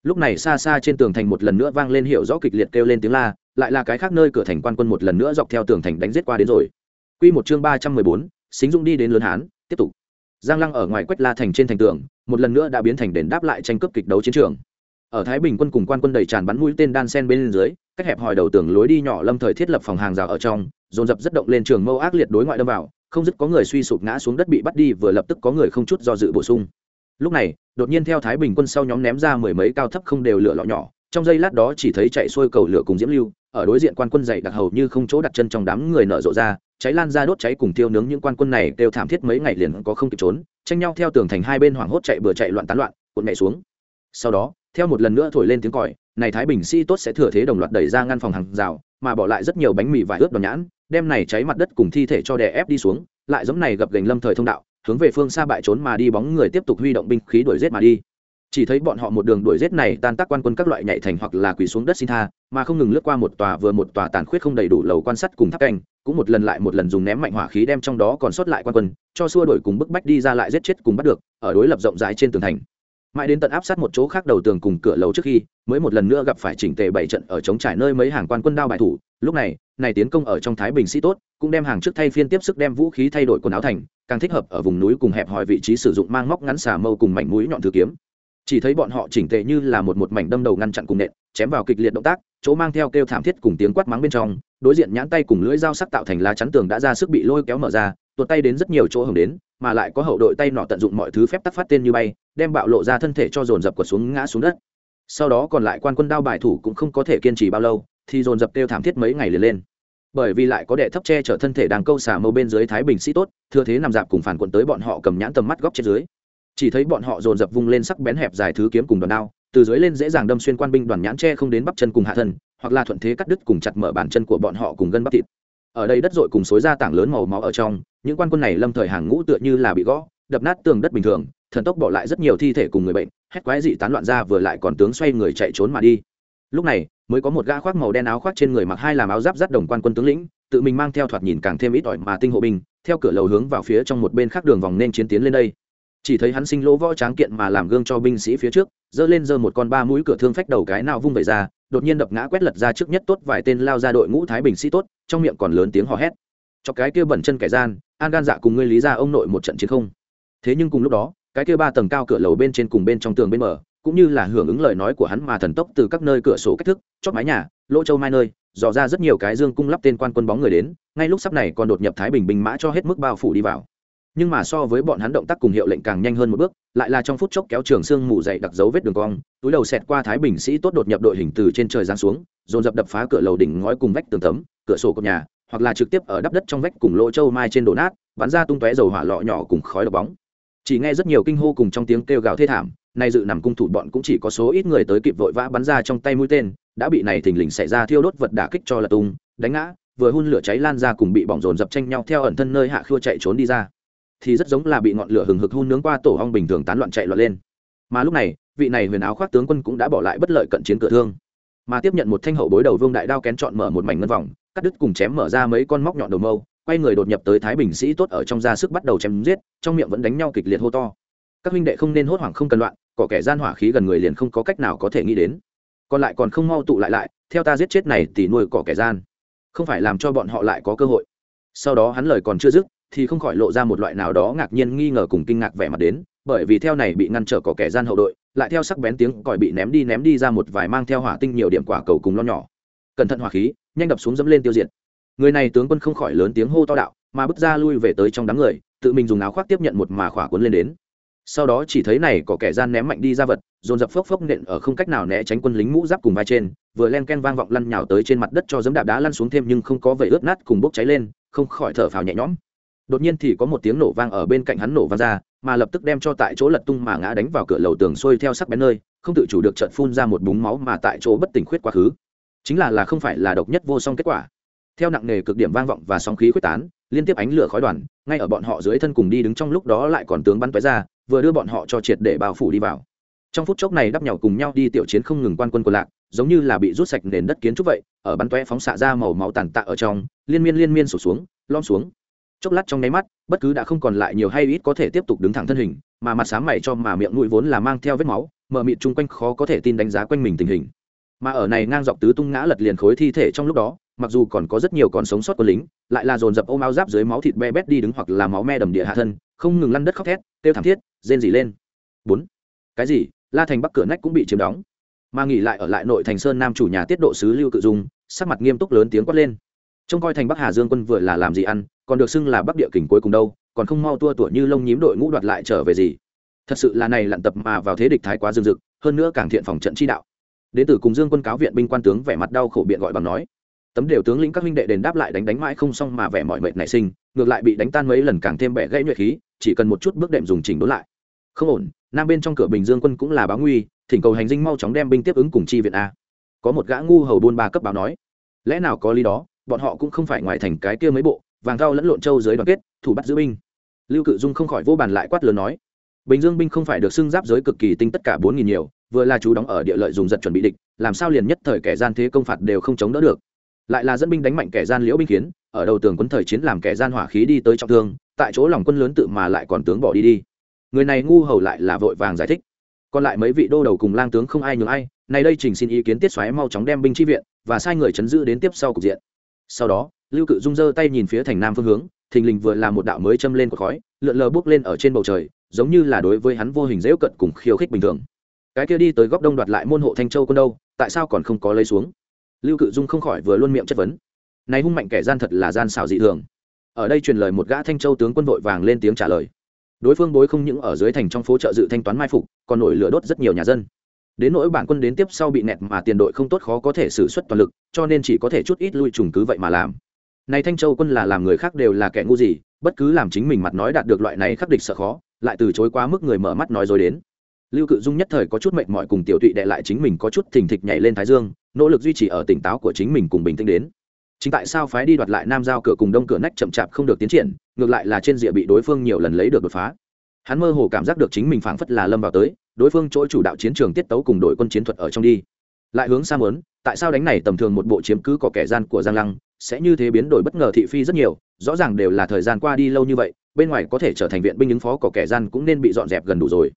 lúc này xa xa trên tường thành một lần nữa vang lên hiệu rõ kịch liệt kêu lên tiếng la, lại là cái khác nơi cửa thành quan quân một lần nữa dọc theo tường thành đánh giết qua đến rồi. Quy một chương ba trăm mười bốn, xính dung đi đến lớn hán, tiếp tục. Giang lăng ở ngoài quách la thành trên thành tường, một lần nữa đã biến thành đền đáp lại tranh cướp kịch đấu chiến trường. Ở thái bình quân cùng quan quân đầy tràn bắn mũi tên đan sen bên dưới, cách hẹp hòi đầu tường lối đi nhỏ lâm thời thiết lập phòng hàng rào ở trong, dồn dập rất động lên trường mâu ác liệt đối ngoại đâm vào, không dứt có người suy sụp ngã xuống đất bị bắt đi, vừa lập tức có người không chút do dự bổ sung. Lúc này đột nhiên theo thái bình quân sau nhóm ném ra mười mấy cao thấp không đều lửa lọ nhỏ, trong giây lát đó chỉ thấy chạy xuôi cầu lửa cùng diễm lưu, ở đối diện quan quân dày đặc hầu như không chỗ đặt chân trong đám người nở rộ ra, cháy lan ra đốt cháy cùng tiêu nướng những quan quân này đều thảm thiết mấy ngày liền có không kịp trốn, tranh nhau theo tường thành hai bên hoảng hốt chạy bừa chạy loạn tán loạn, cuộn mẹ xuống. Sau đó, theo một lần nữa thổi lên tiếng còi, này thái bình sĩ tốt sẽ thừa thế đồng loạt đẩy ra ngăn phòng hàng rào, mà bỏ lại rất nhiều bánh mì vải ướt đòn nhãn, đem này cháy mặt đất cùng thi thể cho đè ép đi xuống, lại giống này gập gành lâm thời thông đạo hướng về phương xa bại trốn mà đi, bóng người tiếp tục huy động binh khí đuổi giết mà đi. Chỉ thấy bọn họ một đường đuổi giết này tan tác quan quân các loại nhảy thành hoặc là quỳ xuống đất xin tha, mà không ngừng lướt qua một tòa vừa một tòa tàn khuyết không đầy đủ lầu quan sát cùng tháp canh, cũng một lần lại một lần dùng ném mạnh hỏa khí đem trong đó còn sót lại quan quân, cho xua đổi cùng bức bách đi ra lại giết chết cùng bắt được, ở đối lập rộng rãi trên tường thành mãi đến tận áp sát một chỗ khác đầu tường cùng cửa lầu trước khi, mới một lần nữa gặp phải chỉnh tề bảy trận ở chống trải nơi mấy hàng quan quân đao bài thủ. Lúc này này tiến công ở trong thái bình sĩ tốt, cũng đem hàng trước thay phiên tiếp sức đem vũ khí thay đổi quần áo thành, càng thích hợp ở vùng núi cùng hẹp hòi vị trí sử dụng mang móc ngắn xà mâu cùng mảnh mũi nhọn thứ kiếm. Chỉ thấy bọn họ chỉnh tề như là một một mảnh đâm đầu ngăn chặn cùng nện, chém vào kịch liệt động tác, chỗ mang theo kêu thảm thiết cùng tiếng quát mắng bên trong, đối diện nhãn tay cùng lưỡi dao sắc tạo thành lá chắn tường đã ra sức bị lôi kéo mở ra, tuột tay đến rất nhiều chỗ hưởng đến, mà lại có hậu đội tay nọ tận dụng mọi thứ phép tắc phát tên như bay đem bạo lộ ra thân thể cho dồn dập quật xuống ngã xuống đất. Sau đó còn lại quan quân đao bài thủ cũng không có thể kiên trì bao lâu, thì dồn dập kêu thảm thiết mấy ngày liền lên. Bởi vì lại có đệ thấp che chở thân thể đang câu xả mâu bên dưới thái bình sĩ tốt, thừa thế nằm dạp cùng phản quận tới bọn họ cầm nhãn tầm mắt góc trên dưới. Chỉ thấy bọn họ dồn dập vung lên sắc bén hẹp dài thứ kiếm cùng đòn đao, từ dưới lên dễ dàng đâm xuyên quan binh đoàn nhãn tre không đến bắp chân cùng hạ thân, hoặc là thuận thế cắt đứt cùng chặt mở bàn chân của bọn họ cùng gân bắp thịt. Ở đây đất dội cùng xối ra tảng lớn màu máu ở trong, những quan quân này lâm thời hàng ngũ tựa như là bị gõ, đập nát tường đất bình thường thần tốc bỏ lại rất nhiều thi thể cùng người bệnh, hét quái dị tán loạn ra vừa lại còn tướng xoay người chạy trốn mà đi. Lúc này, mới có một gã khoác màu đen áo khoác trên người mặc hai làm áo giáp rắt đồng quan quân tướng lĩnh, tự mình mang theo thoạt nhìn càng thêm ít ỏi mà tinh hộ binh, theo cửa lầu hướng vào phía trong một bên khác đường vòng nên chiến tiến lên đây. Chỉ thấy hắn sinh lỗ võ tráng kiện mà làm gương cho binh sĩ phía trước, giơ lên giơ một con ba mũi cửa thương phách đầu cái nào vung về ra, đột nhiên đập ngã quét lật ra trước nhất tốt vài tên lao ra đội ngũ thái bình sĩ tốt, trong miệng còn lớn tiếng hò hét. Cho cái kia bẩn chân kẻ gian, an gan dạ cùng ngươi lý ra ông nội một trận chiến không? Thế nhưng cùng lúc đó cái kia ba tầng cao cửa lầu bên trên cùng bên trong tường bên mở, cũng như là hưởng ứng lời nói của hắn mà thần tốc từ các nơi cửa sổ cách thức, chót mái nhà, lỗ châu mai nơi, dò ra rất nhiều cái dương cung lắp tên quan quân bóng người đến, ngay lúc sắp này còn đột nhập thái bình binh mã cho hết mức bao phủ đi vào. Nhưng mà so với bọn hắn động tác cùng hiệu lệnh càng nhanh hơn một bước, lại là trong phút chốc kéo trường xương mù dậy đặc dấu vết đường cong, túi đầu xẹt qua thái bình sĩ tốt đột nhập đội hình từ trên trời giáng xuống, dồn dập đập phá cửa lầu đỉnh ngói cùng vách tường tấm cửa sổ của nhà, hoặc là trực tiếp ở đắp đất trong vách cùng lỗ châu mai trên đổ nát, bắn ra tung tóe dầu hỏa lọ nhỏ cùng khói độc bóng chỉ nghe rất nhiều kinh hô cùng trong tiếng kêu gào thê thảm, nay dự nằm cung thủ bọn cũng chỉ có số ít người tới kịp vội vã bắn ra trong tay mũi tên, đã bị này thình lình xảy ra thiêu đốt vật đả kích cho là tung, đánh ngã, vừa hun lửa cháy lan ra cùng bị bỏng dồn dập tranh nhau theo ẩn thân nơi hạ khua chạy trốn đi ra. Thì rất giống là bị ngọn lửa hừng hực hun nướng qua tổ ong bình thường tán loạn chạy loạn lên. Mà lúc này, vị này huyền áo khoác tướng quân cũng đã bỏ lại bất lợi cận chiến cửa thương. Mà tiếp nhận một thanh hậu bối đầu vương đại đao kén chọn mở một mảnh ngân vòng, cắt đứt cùng chém mở ra mấy con móc nhọn đầu mâu quay người đột nhập tới thái bình sĩ tốt ở trong ra sức bắt đầu chém giết, trong miệng vẫn đánh nhau kịch liệt hô to. Các huynh đệ không nên hốt hoảng không cần loạn, có kẻ gian hỏa khí gần người liền không có cách nào có thể nghĩ đến. Còn lại còn không mau tụ lại lại, theo ta giết chết này thì nuôi cỏ kẻ gian. Không phải làm cho bọn họ lại có cơ hội. Sau đó hắn lời còn chưa dứt, thì không khỏi lộ ra một loại nào đó ngạc nhiên nghi ngờ cùng kinh ngạc vẻ mặt đến, bởi vì theo này bị ngăn trở có kẻ gian hậu đội, lại theo sắc bén tiếng còi bị ném đi ném đi ra một vài mang theo hỏa tinh nhiều điểm quả cầu cùng lo nhỏ. Cẩn thận hỏa khí, nhanh đập xuống dẫm lên tiêu diệt người này tướng quân không khỏi lớn tiếng hô to đạo, mà bước ra lui về tới trong đám người, tự mình dùng áo khoác tiếp nhận một mà khỏa cuốn lên đến. Sau đó chỉ thấy này có kẻ gian ném mạnh đi ra vật, dồn dập phốc phốc nện ở không cách nào né tránh quân lính mũ giáp cùng vai trên, vừa len ken vang vọng lăn nhào tới trên mặt đất cho giấm đạp đá lăn xuống thêm nhưng không có vẩy ướt nát cùng bốc cháy lên, không khỏi thở phào nhẹ nhõm. Đột nhiên thì có một tiếng nổ vang ở bên cạnh hắn nổ vang ra, mà lập tức đem cho tại chỗ lật tung mà ngã đánh vào cửa lầu tường xuôi theo sắc bén nơi, không tự chủ được trận phun ra một búng máu mà tại chỗ bất tỉnh khuyết quá khứ. Chính là là không phải là độc nhất vô song kết quả theo nặng nề cực điểm vang vọng và sóng khí quyết tán, liên tiếp ánh lửa khói đoàn, ngay ở bọn họ dưới thân cùng đi đứng trong lúc đó lại còn tướng bắn tóe ra, vừa đưa bọn họ cho triệt để bao phủ đi vào. Trong phút chốc này đắp nhau cùng nhau đi tiểu chiến không ngừng quan quân của lạc, giống như là bị rút sạch nền đất kiến trúc vậy, ở bắn tóe phóng xạ ra màu máu tàn tạ ở trong, liên miên liên miên sụt xuống lom xuống. Chốc lát trong nháy mắt, bất cứ đã không còn lại nhiều hay ít có thể tiếp tục đứng thẳng thân hình, mà mặt sáng mày cho mà miệng mũi vốn là mang theo vết máu mờ mịt chung quanh khó có thể tin đánh giá quanh mình tình hình mà ở này ngang dọc tứ tung ngã lật liền khối thi thể trong lúc đó, mặc dù còn có rất nhiều còn sống sót quân lính, lại là dồn dập ôm áo giáp dưới máu thịt be bét đi đứng hoặc là máu me đầm địa hạ thân, không ngừng lăn đất khóc thét, kêu thảm thiết, rên rỉ lên. Bốn. Cái gì? La thành bắc cửa nách cũng bị chiếm đóng. Mà nghỉ lại ở lại nội thành sơn nam chủ nhà tiết độ sứ lưu cự dung, sắc mặt nghiêm túc lớn tiếng quát lên. Trông coi thành bắc hà dương quân vừa là làm gì ăn, còn được xưng là bắc địa kình cuối cùng đâu, còn không mau tua tủa như lông nhím đội ngũ đoạt lại trở về gì. Thật sự là này lặn tập mà vào thế địch thái quá dương dực, hơn nữa càng thiện phòng trận chi đạo đến từ cùng dương quân cáo viện binh quan tướng vẻ mặt đau khổ biện gọi bằng nói, tấm đều tướng lĩnh các huynh đệ đền đáp lại đánh đánh mãi không xong mà vẻ mọi mệt nảy sinh, ngược lại bị đánh tan mấy lần càng thêm bẻ gãy nhuệ khí, chỉ cần một chút bước đệm dùng chỉnh đốn lại. Không ổn, nam bên trong cửa bình dương quân cũng là báo nguy, thỉnh cầu hành dinh mau chóng đem binh tiếp ứng cùng chi viện a. Có một gã ngu hầu buôn ba cấp báo nói, lẽ nào có lý đó, bọn họ cũng không phải ngoài thành cái kia mấy bộ, vàng thao lẫn lộn châu dưới đoàn kết, thủ bắt giữ binh. Lưu cự dung không khỏi vô bàn lại quát lớn nói, bình dương binh không phải được xưng giáp giới cực kỳ tinh tất cả bốn nghìn nhiều vừa là chú đóng ở địa lợi dùng giật chuẩn bị địch, làm sao liền nhất thời kẻ gian thế công phạt đều không chống đỡ được. Lại là dẫn binh đánh mạnh kẻ gian liễu binh khiến ở đầu tường quân thời chiến làm kẻ gian hỏa khí đi tới trọng thương, tại chỗ lòng quân lớn tự mà lại còn tướng bỏ đi đi. Người này ngu hầu lại là vội vàng giải thích. Còn lại mấy vị đô đầu cùng lang tướng không ai nhường ai, này đây trình xin ý kiến tiết xoáy mau chóng đem binh chi viện và sai người chấn giữ đến tiếp sau cục diện. Sau đó, lưu cự dung giơ tay nhìn phía thành nam phương hướng, thình lình vừa là một đạo mới châm lên của khói, lượn lờ bước lên ở trên bầu trời, giống như là đối với hắn vô hình dễu cận cùng khiêu khích bình thường cái kia đi tới góc đông đoạt lại môn hộ thanh châu quân đâu, tại sao còn không có lấy xuống? Lưu cự dung không khỏi vừa luôn miệng chất vấn. Này hung mạnh kẻ gian thật là gian xảo dị thường. Ở đây truyền lời một gã thanh châu tướng quân vội vàng lên tiếng trả lời. Đối phương bối không những ở dưới thành trong phố chợ dự thanh toán mai phục, còn nổi lửa đốt rất nhiều nhà dân. Đến nỗi bản quân đến tiếp sau bị nẹt mà tiền đội không tốt khó có thể xử suất toàn lực, cho nên chỉ có thể chút ít lui trùng cứ vậy mà làm. Này thanh châu quân là làm người khác đều là kẻ ngu gì, bất cứ làm chính mình mặt nói đạt được loại này khắc địch sợ khó, lại từ chối quá mức người mở mắt nói rồi đến lưu cự dung nhất thời có chút mệnh mọi cùng tiểu tụy đệ lại chính mình có chút thình thịch nhảy lên thái dương, nỗ lực duy trì ở tỉnh táo của chính mình cùng bình tĩnh đến. Chính tại sao phái đi đoạt lại nam giao cửa cùng đông cửa nách chậm chạp không được tiến triển, ngược lại là trên rìa bị đối phương nhiều lần lấy được đột phá. Hắn mơ hồ cảm giác được chính mình phảng phất là lâm vào tới, đối phương chỗ chủ đạo chiến trường tiết tấu cùng đội quân chiến thuật ở trong đi. Lại hướng xa mớn tại sao đánh này tầm thường một bộ chiếm cứ có kẻ gian của giang lăng, sẽ như thế biến đổi bất ngờ thị phi rất nhiều, rõ ràng đều là thời gian qua đi lâu như vậy, bên ngoài có thể trở thành viện binh ứng phó có kẻ gian cũng nên bị dọn dẹp gần đủ rồi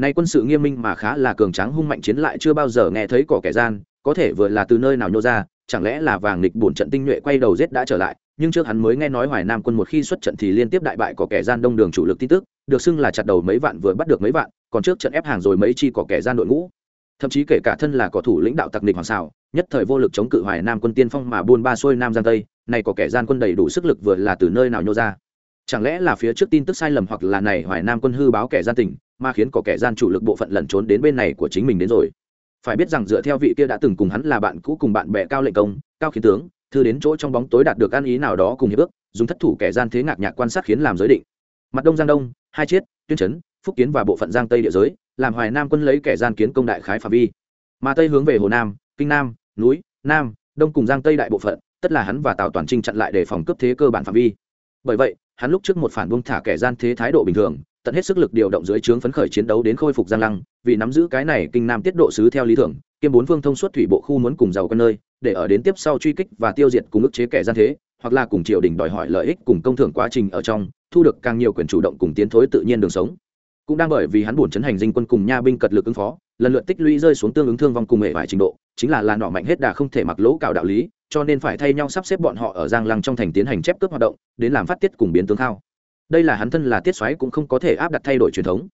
nay quân sự nghiêm minh mà khá là cường tráng hung mạnh chiến lại chưa bao giờ nghe thấy cỏ kẻ gian, có thể vừa là từ nơi nào nhô ra, chẳng lẽ là vàng nghịch bổn trận tinh nhuệ quay đầu giết đã trở lại, nhưng trước hắn mới nghe nói hoài nam quân một khi xuất trận thì liên tiếp đại bại có kẻ gian đông đường chủ lực tin tức, được xưng là chặt đầu mấy vạn vừa bắt được mấy vạn, còn trước trận ép hàng rồi mấy chi có kẻ gian đội ngũ thậm chí kể cả thân là có thủ lãnh đạo tặc địch hoàng xảo nhất thời vô lực chống cự hoài nam quân tiên phong mà buôn ba xuôi nam giang tây này có kẻ gian quân đầy đủ sức lực vừa là từ nơi nào nhô ra chẳng lẽ là phía trước tin tức sai lầm hoặc là này hoài nam quân hư báo kẻ gian tỉnh? Mà khiến có kẻ gian chủ lực bộ phận lẩn trốn đến bên này của chính mình đến rồi. Phải biết rằng dựa theo vị kia đã từng cùng hắn là bạn cũ cùng bạn bè cao lệnh công, cao khiến tướng, thư đến chỗ trong bóng tối đạt được ăn ý nào đó cùng hiệp ước, dùng thất thủ kẻ gian thế ngạc nhạc quan sát khiến làm giới định. Mặt đông giang đông, hai chiết, tuyên trấn phúc kiến và bộ phận giang tây địa giới, làm hoài nam quân lấy kẻ gian kiến công đại khái phạm vi. Mà tây hướng về hồ nam, kinh nam, núi, nam, đông cùng giang tây đại bộ phận, tất là hắn và tào toàn trinh chặn lại để phòng cấp thế cơ bản phạm vi. Bởi vậy, hắn lúc trước một phản buông thả kẻ gian thế thái độ bình thường tận hết sức lực điều động dưới trướng phấn khởi chiến đấu đến khôi phục giang lăng, vì nắm giữ cái này kinh nam tiết độ sứ theo lý tưởng kiêm bốn phương thông suốt thủy bộ khu muốn cùng giàu con nơi, để ở đến tiếp sau truy kích và tiêu diệt cùng ức chế kẻ gian thế, hoặc là cùng triều đình đòi hỏi lợi ích cùng công thưởng quá trình ở trong, thu được càng nhiều quyền chủ động cùng tiến thối tự nhiên đường sống. Cũng đang bởi vì hắn buồn chấn hành dinh quân cùng nha binh cật lực ứng phó, lần lượt tích lũy rơi xuống tương ứng thương vong cùng hệ vài trình độ, chính là là nọ mạnh hết đà không thể mặc lỗ cào đạo lý, cho nên phải thay nhau sắp xếp bọn họ ở giang lăng trong thành tiến hành chép cướp hoạt động, đến làm phát tiết cùng biến tướng thao đây là hắn thân là tiết xoáy cũng không có thể áp đặt thay đổi truyền thống.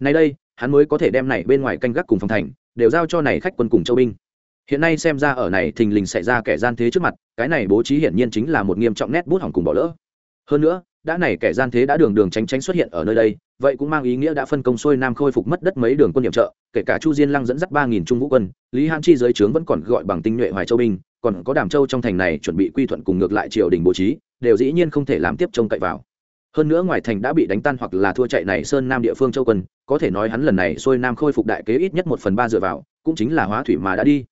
Nay đây, hắn mới có thể đem này bên ngoài canh gác cùng phòng thành, đều giao cho này khách quân cùng châu binh. Hiện nay xem ra ở này thình lình xảy ra kẻ gian thế trước mặt, cái này bố trí hiển nhiên chính là một nghiêm trọng nét bút hỏng cùng bỏ lỡ. Hơn nữa, đã này kẻ gian thế đã đường đường tránh tránh xuất hiện ở nơi đây, vậy cũng mang ý nghĩa đã phân công xuôi nam khôi phục mất đất mấy đường quân nhiệm trợ, kể cả chu diên lăng dẫn dắt ba nghìn trung vũ quân, lý hãn chi dưới trướng vẫn còn gọi bằng tinh nhuệ hoài châu binh, còn có đàm châu trong thành này chuẩn bị quy thuận cùng ngược lại triều đình bố trí, đều dĩ nhiên không thể làm tiếp trông cậy vào hơn nữa ngoài thành đã bị đánh tan hoặc là thua chạy này sơn nam địa phương châu quân, có thể nói hắn lần này xuôi nam khôi phục đại kế ít nhất một phần ba dựa vào, cũng chính là hóa thủy mà đã đi.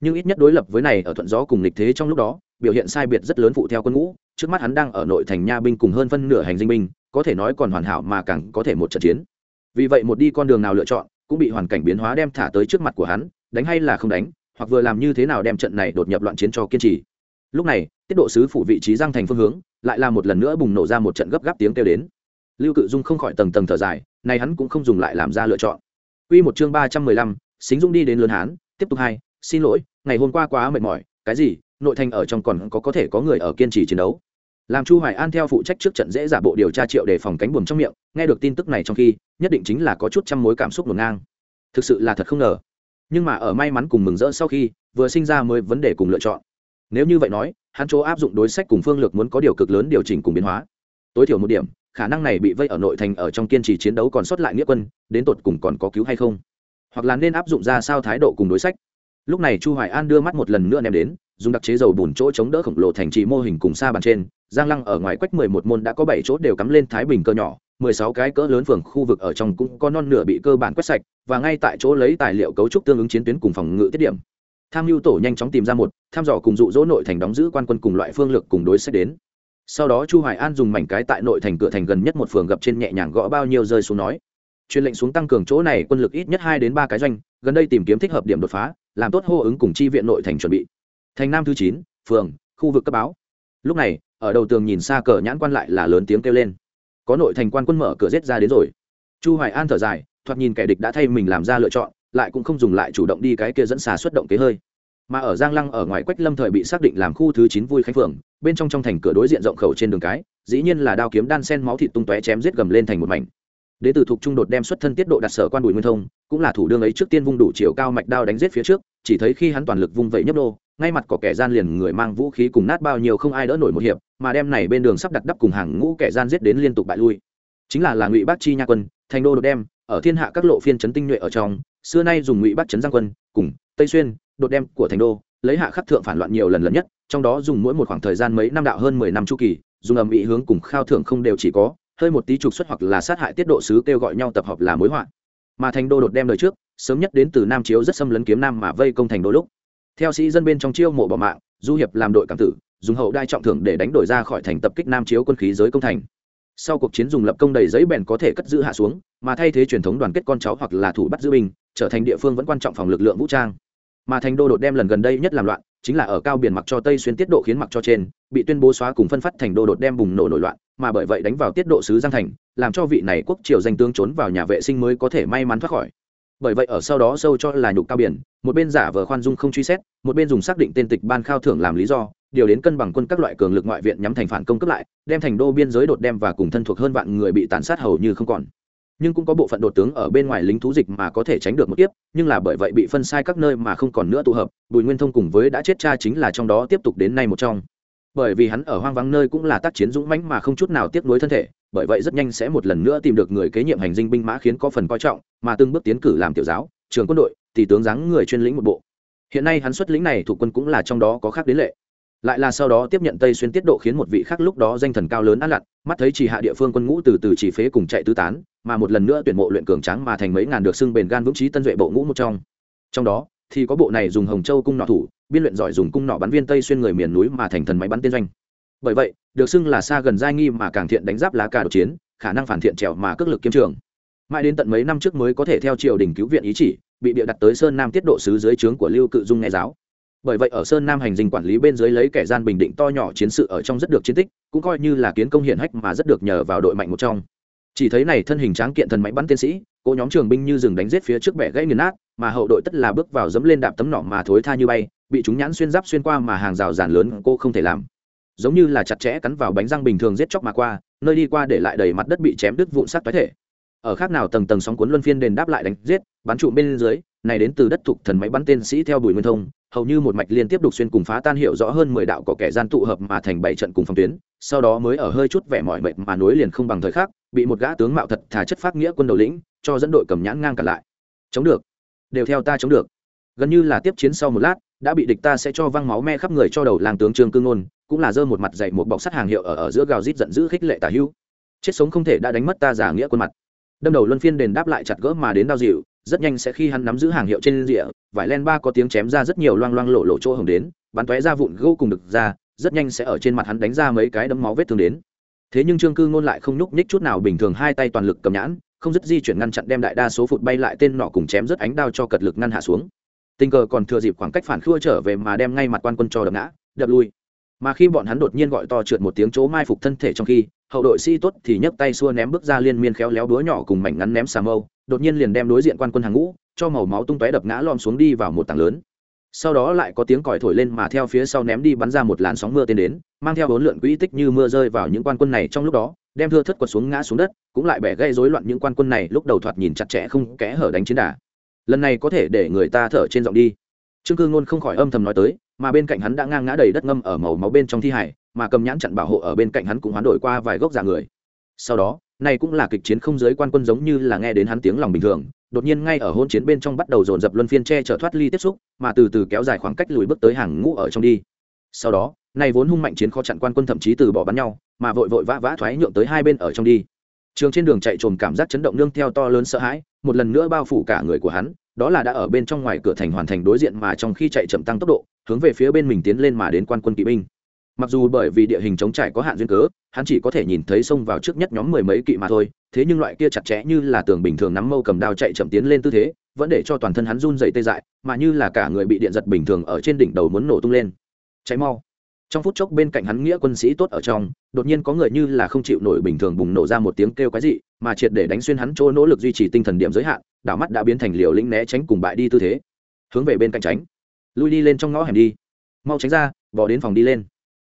Nhưng ít nhất đối lập với này ở thuận gió cùng lịch thế trong lúc đó, biểu hiện sai biệt rất lớn phụ theo quân ngũ, trước mắt hắn đang ở nội thành nha binh cùng hơn phân nửa hành dinh binh, có thể nói còn hoàn hảo mà càng có thể một trận chiến. Vì vậy một đi con đường nào lựa chọn, cũng bị hoàn cảnh biến hóa đem thả tới trước mặt của hắn, đánh hay là không đánh, hoặc vừa làm như thế nào đem trận này đột nhập loạn chiến cho kiên trì. Lúc này, tiết độ sứ phủ vị trí giang thành phương hướng lại là một lần nữa bùng nổ ra một trận gấp gáp tiếng kêu đến lưu cự dung không khỏi tầng tầng thở dài này hắn cũng không dùng lại làm ra lựa chọn Quy một chương ba trăm mười lăm, Xính Dung đi đến lớn hán, tiếp tục hai, xin lỗi, ngày hôm qua quá mệt mỏi, cái gì? Nội thành ở trong còn có có thể có người ở kiên trì chiến đấu. Làm Chu Hoài An theo phụ trách trước trận dễ giả bộ điều tra triệu để phòng cánh buồm trong miệng, nghe được tin tức này trong khi, nhất định chính là có chút trăm mối cảm xúc ngổn ngang. Thực sự là thật không ngờ. Nhưng mà ở may mắn cùng mừng rỡ sau khi, vừa sinh ra mới vấn đề cùng lựa chọn. Nếu như vậy nói, hắn chỗ áp dụng đối sách cùng phương lược muốn có điều cực lớn điều chỉnh cùng biến hóa. Tối thiểu một điểm, khả năng này bị vây ở nội thành ở trong kiên trì chiến đấu còn sót lại nghĩa quân đến tột cùng còn có cứu hay không? Hoặc là nên áp dụng ra sao thái độ cùng đối sách? Lúc này chu hoài an đưa mắt một lần nữa ném đến dùng đặc chế dầu bùn chỗ chống đỡ khổng lồ thành trì mô hình cùng xa bàn trên. Giang lăng ở ngoài quách 11 môn đã có 7 chỗ đều cắm lên thái bình cơ nhỏ 16 cái cỡ lớn phường khu vực ở trong cũng có non nửa bị cơ bản quét sạch và ngay tại chỗ lấy tài liệu cấu trúc tương ứng chiến tuyến cùng phòng ngự tiết điểm tham mưu tổ nhanh chóng tìm ra một, tham dò cùng dụ dỗ nội thành đóng giữ quan quân cùng loại phương lược cùng đối sách đến. Sau đó chu hoài an dùng mảnh cái tại nội thành cửa thành gần nhất một phường gập trên nhẹ nhàng gõ bao nhiêu rơi xuống nói. Truyền lệnh xuống tăng cường chỗ này quân lực ít nhất hai đến ba cái doanh, gần đây tìm kiếm thích hợp điểm đột phá, làm tốt hô ứng cùng chi viện nội thành chuẩn bị. Thành nam thứ chín, phường, khu vực cấp báo. Lúc này, ở đầu tường nhìn xa cờ nhãn quan lại là lớn tiếng kêu lên. Có nội thành quan quân mở cửa giết ra đến rồi. Chu hoài an thở dài, thoạt nhìn kẻ địch đã thay mình làm ra lựa chọn lại cũng không dùng lại chủ động đi cái kia dẫn xà xuất động kế hơi. Mà ở giang lăng ở ngoài quách lâm thời bị xác định làm khu thứ chín vui khánh phường bên trong trong thành cửa đối diện rộng khẩu trên đường cái, dĩ nhiên là đao kiếm đan sen máu thịt tung tóe chém giết gầm lên thành một mảnh. Đế tử thuộc trung đột đem xuất thân tiết độ đặt sở quan bùi nguyên thông, cũng là thủ đương ấy trước tiên vung đủ chiều cao mạch đao đánh giết phía trước, chỉ thấy khi hắn toàn lực vung vẩy nhấp đô ngay mặt có kẻ gian liền người mang vũ khí cùng nát bao nhiêu không ai đỡ nổi một hiệp, mà đem này bên đường sắp đặt đắp cùng hàng ngũ kẻ gian giết đến liên tục bại lui. Chính là là ngụy bác chi nha quân, thành đô đột đem, ở thiên hạ các lộ phiên chấn tinh nhuệ ở trong xưa nay dùng ngụy bắt chấn giang quân, cùng tây xuyên, đột đem của thành đô, lấy hạ khắc thượng phản loạn nhiều lần lần nhất, trong đó dùng mỗi một khoảng thời gian mấy năm đạo hơn mười năm chu kỳ, dùng ầm ĩ hướng cùng khao thượng không đều chỉ có, hơi một tí trục xuất hoặc là sát hại tiết độ sứ kêu gọi nhau tập hợp là mối họa. Mà thành đô đột đem lời trước, sớm nhất đến từ nam chiếu rất xâm lấn kiếm nam mà vây công thành đô lúc. Theo sĩ dân bên trong chiêu mộ bỏ mạng, du hiệp làm đội cảm tử, dùng hậu đai trọng thưởng để đánh đổi ra khỏi thành tập kích nam chiếu quân khí giới công thành sau cuộc chiến dùng lập công đầy giấy bèn có thể cất giữ hạ xuống, mà thay thế truyền thống đoàn kết con cháu hoặc là thủ bắt giữ binh, trở thành địa phương vẫn quan trọng phòng lực lượng vũ trang. Mà thành đô đột đem lần gần đây nhất làm loạn, chính là ở cao biển mặc cho tây xuyên tiết độ khiến mặc cho trên, bị tuyên bố xóa cùng phân phát thành đô đột đem bùng nổ nổi loạn, mà bởi vậy đánh vào tiết độ sứ giang thành, làm cho vị này quốc triều danh tướng trốn vào nhà vệ sinh mới có thể may mắn thoát khỏi bởi vậy ở sau đó sâu cho là nhục cao biển, một bên giả vờ khoan dung không truy xét, một bên dùng xác định tên tịch ban khao thưởng làm lý do, điều đến cân bằng quân các loại cường lực ngoại viện nhắm thành phản công cấp lại, đem thành đô biên giới đột đem và cùng thân thuộc hơn vạn người bị tàn sát hầu như không còn. Nhưng cũng có bộ phận đột tướng ở bên ngoài lính thú dịch mà có thể tránh được một kiếp, nhưng là bởi vậy bị phân sai các nơi mà không còn nữa tụ hợp, bùi nguyên thông cùng với đã chết cha chính là trong đó tiếp tục đến nay một trong. Bởi vì hắn ở hoang vắng nơi cũng là tác chiến dũng mãnh mà không chút nào tiếc nuối thân thể bởi vậy rất nhanh sẽ một lần nữa tìm được người kế nhiệm hành dinh binh mã khiến có phần coi trọng, mà từng bước tiến cử làm tiểu giáo, trường quân đội tỷ tướng dáng người chuyên lĩnh một bộ. Hiện nay hắn xuất lĩnh này thuộc quân cũng là trong đó có khác đến lệ. Lại là sau đó tiếp nhận tây xuyên tiết độ khiến một vị khác lúc đó danh thần cao lớn ăn lặn, mắt thấy chỉ hạ địa phương quân ngũ từ từ chỉ phế cùng chạy tứ tán, mà một lần nữa tuyển mộ luyện cường tráng mà thành mấy ngàn được xưng bền gan vững trí tân duệ bộ ngũ một trong. Trong đó, thì có bộ này dùng hồng châu cung nọ thủ, biên luyện giỏi dùng cung nọ bắn viên tây xuyên người miền núi mà thành thần máy bắn tiên doanh bởi vậy, được xưng là xa gần giai nghi mà càng thiện đánh giáp lá cà đột chiến, khả năng phản thiện trèo mà cước lực kiếm trường. Mãi đến tận mấy năm trước mới có thể theo triều đình cứu viện ý chỉ, bị bịa đặt tới sơn nam tiết độ sứ dưới trướng của lưu cự dung nghe giáo. Bởi vậy ở sơn nam hành dinh quản lý bên dưới lấy kẻ gian bình định to nhỏ chiến sự ở trong rất được chiến tích, cũng coi như là kiến công hiển hách mà rất được nhờ vào đội mạnh một trong. Chỉ thấy này thân hình tráng kiện thần máy bắn tiến sĩ cô nhóm trường binh như rừng đánh giết phía trước bẻ gãy nghiền nát, mà hậu đội tất là bước vào dẫm lên đạp tấm nỏ mà thối tha như bay, bị chúng nhãn xuyên giáp xuyên qua mà hàng rào giàn lớn cô không thể làm giống như là chặt chẽ cắn vào bánh răng bình thường giết chóc mà qua, nơi đi qua để lại đầy mặt đất bị chém đứt vụn sắt toái thể. Ở khác nào tầng tầng sóng cuốn luân phiên đền đáp lại đánh giết, bắn trụ bên dưới, này đến từ đất thuộc thần máy bắn tên sĩ theo bùi nguyên thông, hầu như một mạch liên tiếp đục xuyên cùng phá tan hiệu rõ hơn mười đạo có kẻ gian tụ hợp mà thành bảy trận cùng phòng tuyến, sau đó mới ở hơi chút vẻ mỏi mệt mà nối liền không bằng thời khắc, bị một gã tướng mạo thật thà chất phát nghĩa quân đầu lĩnh, cho dẫn đội cầm nhãn ngang cả lại. Chống được. Đều theo ta chống được. Gần như là tiếp chiến sau một lát, đã bị địch ta sẽ cho văng máu me khắp người cho đầu làng tướng trương cương ngôn cũng là giơ một mặt dậy một bọc sắt hàng hiệu ở ở giữa gào rít giận dữ khích lệ tả hữu chết sống không thể đã đánh mất ta giả nghĩa quân mặt. Đâm đầu luân phiên đền đáp lại chặt gỡ mà đến đau dịu, rất nhanh sẽ khi hắn nắm giữ hàng hiệu trên rìa, vải len ba có tiếng chém ra rất nhiều loang loang lộ lộ chỗ hồng đến, bắn tóe ra vụn gỗ cùng được ra, rất nhanh sẽ ở trên mặt hắn đánh ra mấy cái đấm máu vết thương đến. Thế nhưng trương cư ngôn lại không nhúc nhích chút nào, bình thường hai tay toàn lực cầm nhãn, không dứt di chuyển ngăn chặn đem đại đa số phụt bay lại tên nọ cùng chém rất ánh đao cho cật lực ngăn hạ xuống. Tình cờ còn thừa dịp khoảng cách phản khua trở về mà đem ngay mặt quan quân cho đập ngã, đập lui mà khi bọn hắn đột nhiên gọi to trượt một tiếng chỗ mai phục thân thể trong khi, hậu đội sĩ tốt thì nhấc tay xua ném bước ra liên miên khéo léo búa nhỏ cùng mảnh ngắn ném xà mâu, đột nhiên liền đem đối diện quan quân hàng ngũ, cho màu máu tung tóe đập ngã lom xuống đi vào một tảng lớn. Sau đó lại có tiếng còi thổi lên mà theo phía sau ném đi bắn ra một làn sóng mưa tiến đến, mang theo bốn lượn quỹ tích như mưa rơi vào những quan quân này trong lúc đó, đem thưa thất quật xuống ngã xuống đất, cũng lại bẻ gây rối loạn những quan quân này lúc đầu thoạt nhìn chặt chẽ không kẽ hở đánh chiến đà. Lần này có thể để người ta thở trên giọng đi. Trương cư ngôn không khỏi âm thầm nói tới mà bên cạnh hắn đã ngang ngã đầy đất ngâm ở màu máu bên trong thi hải mà cầm nhãn chặn bảo hộ ở bên cạnh hắn cũng hoán đổi qua vài gốc giả người. Sau đó, này cũng là kịch chiến không giới quan quân giống như là nghe đến hắn tiếng lòng bình thường, đột nhiên ngay ở hôn chiến bên trong bắt đầu dồn dập luân phiên che chở thoát ly tiếp xúc, mà từ từ kéo dài khoảng cách lùi bước tới hàng ngũ ở trong đi. Sau đó, này vốn hung mạnh chiến khó chặn quan quân thậm chí từ bỏ bắn nhau, mà vội vội vã vã thoái nhượng tới hai bên ở trong đi. Trường trên đường chạy trồm cảm giác chấn động nương theo to lớn sợ hãi, một lần nữa bao phủ cả người của hắn, đó là đã ở bên trong ngoài cửa thành hoàn thành đối diện mà trong khi chạy chậm tăng tốc độ hướng về phía bên mình tiến lên mà đến quan quân kỵ binh. Mặc dù bởi vì địa hình chống trải có hạn duyên cớ, hắn chỉ có thể nhìn thấy xông vào trước nhất nhóm mười mấy kỵ mà thôi, thế nhưng loại kia chặt chẽ như là tường bình thường nắm mâu cầm đao chạy chậm tiến lên tư thế, vẫn để cho toàn thân hắn run dày tê dại, mà như là cả người bị điện giật bình thường ở trên đỉnh đầu muốn nổ tung lên. Cháy mau. Trong phút chốc bên cạnh hắn nghĩa quân sĩ tốt ở trong, đột nhiên có người như là không chịu nổi bình thường bùng nổ ra một tiếng kêu cái gì mà triệt để đánh xuyên hắn chỗ nỗ lực duy trì tinh thần điểm giới hạn, đảo mắt đã biến thành liều lĩnh né tránh cùng bại đi tư thế. Hướng về bên cạnh tránh lui đi lên trong ngõ hẻm đi. Mau tránh ra bỏ đến phòng đi lên.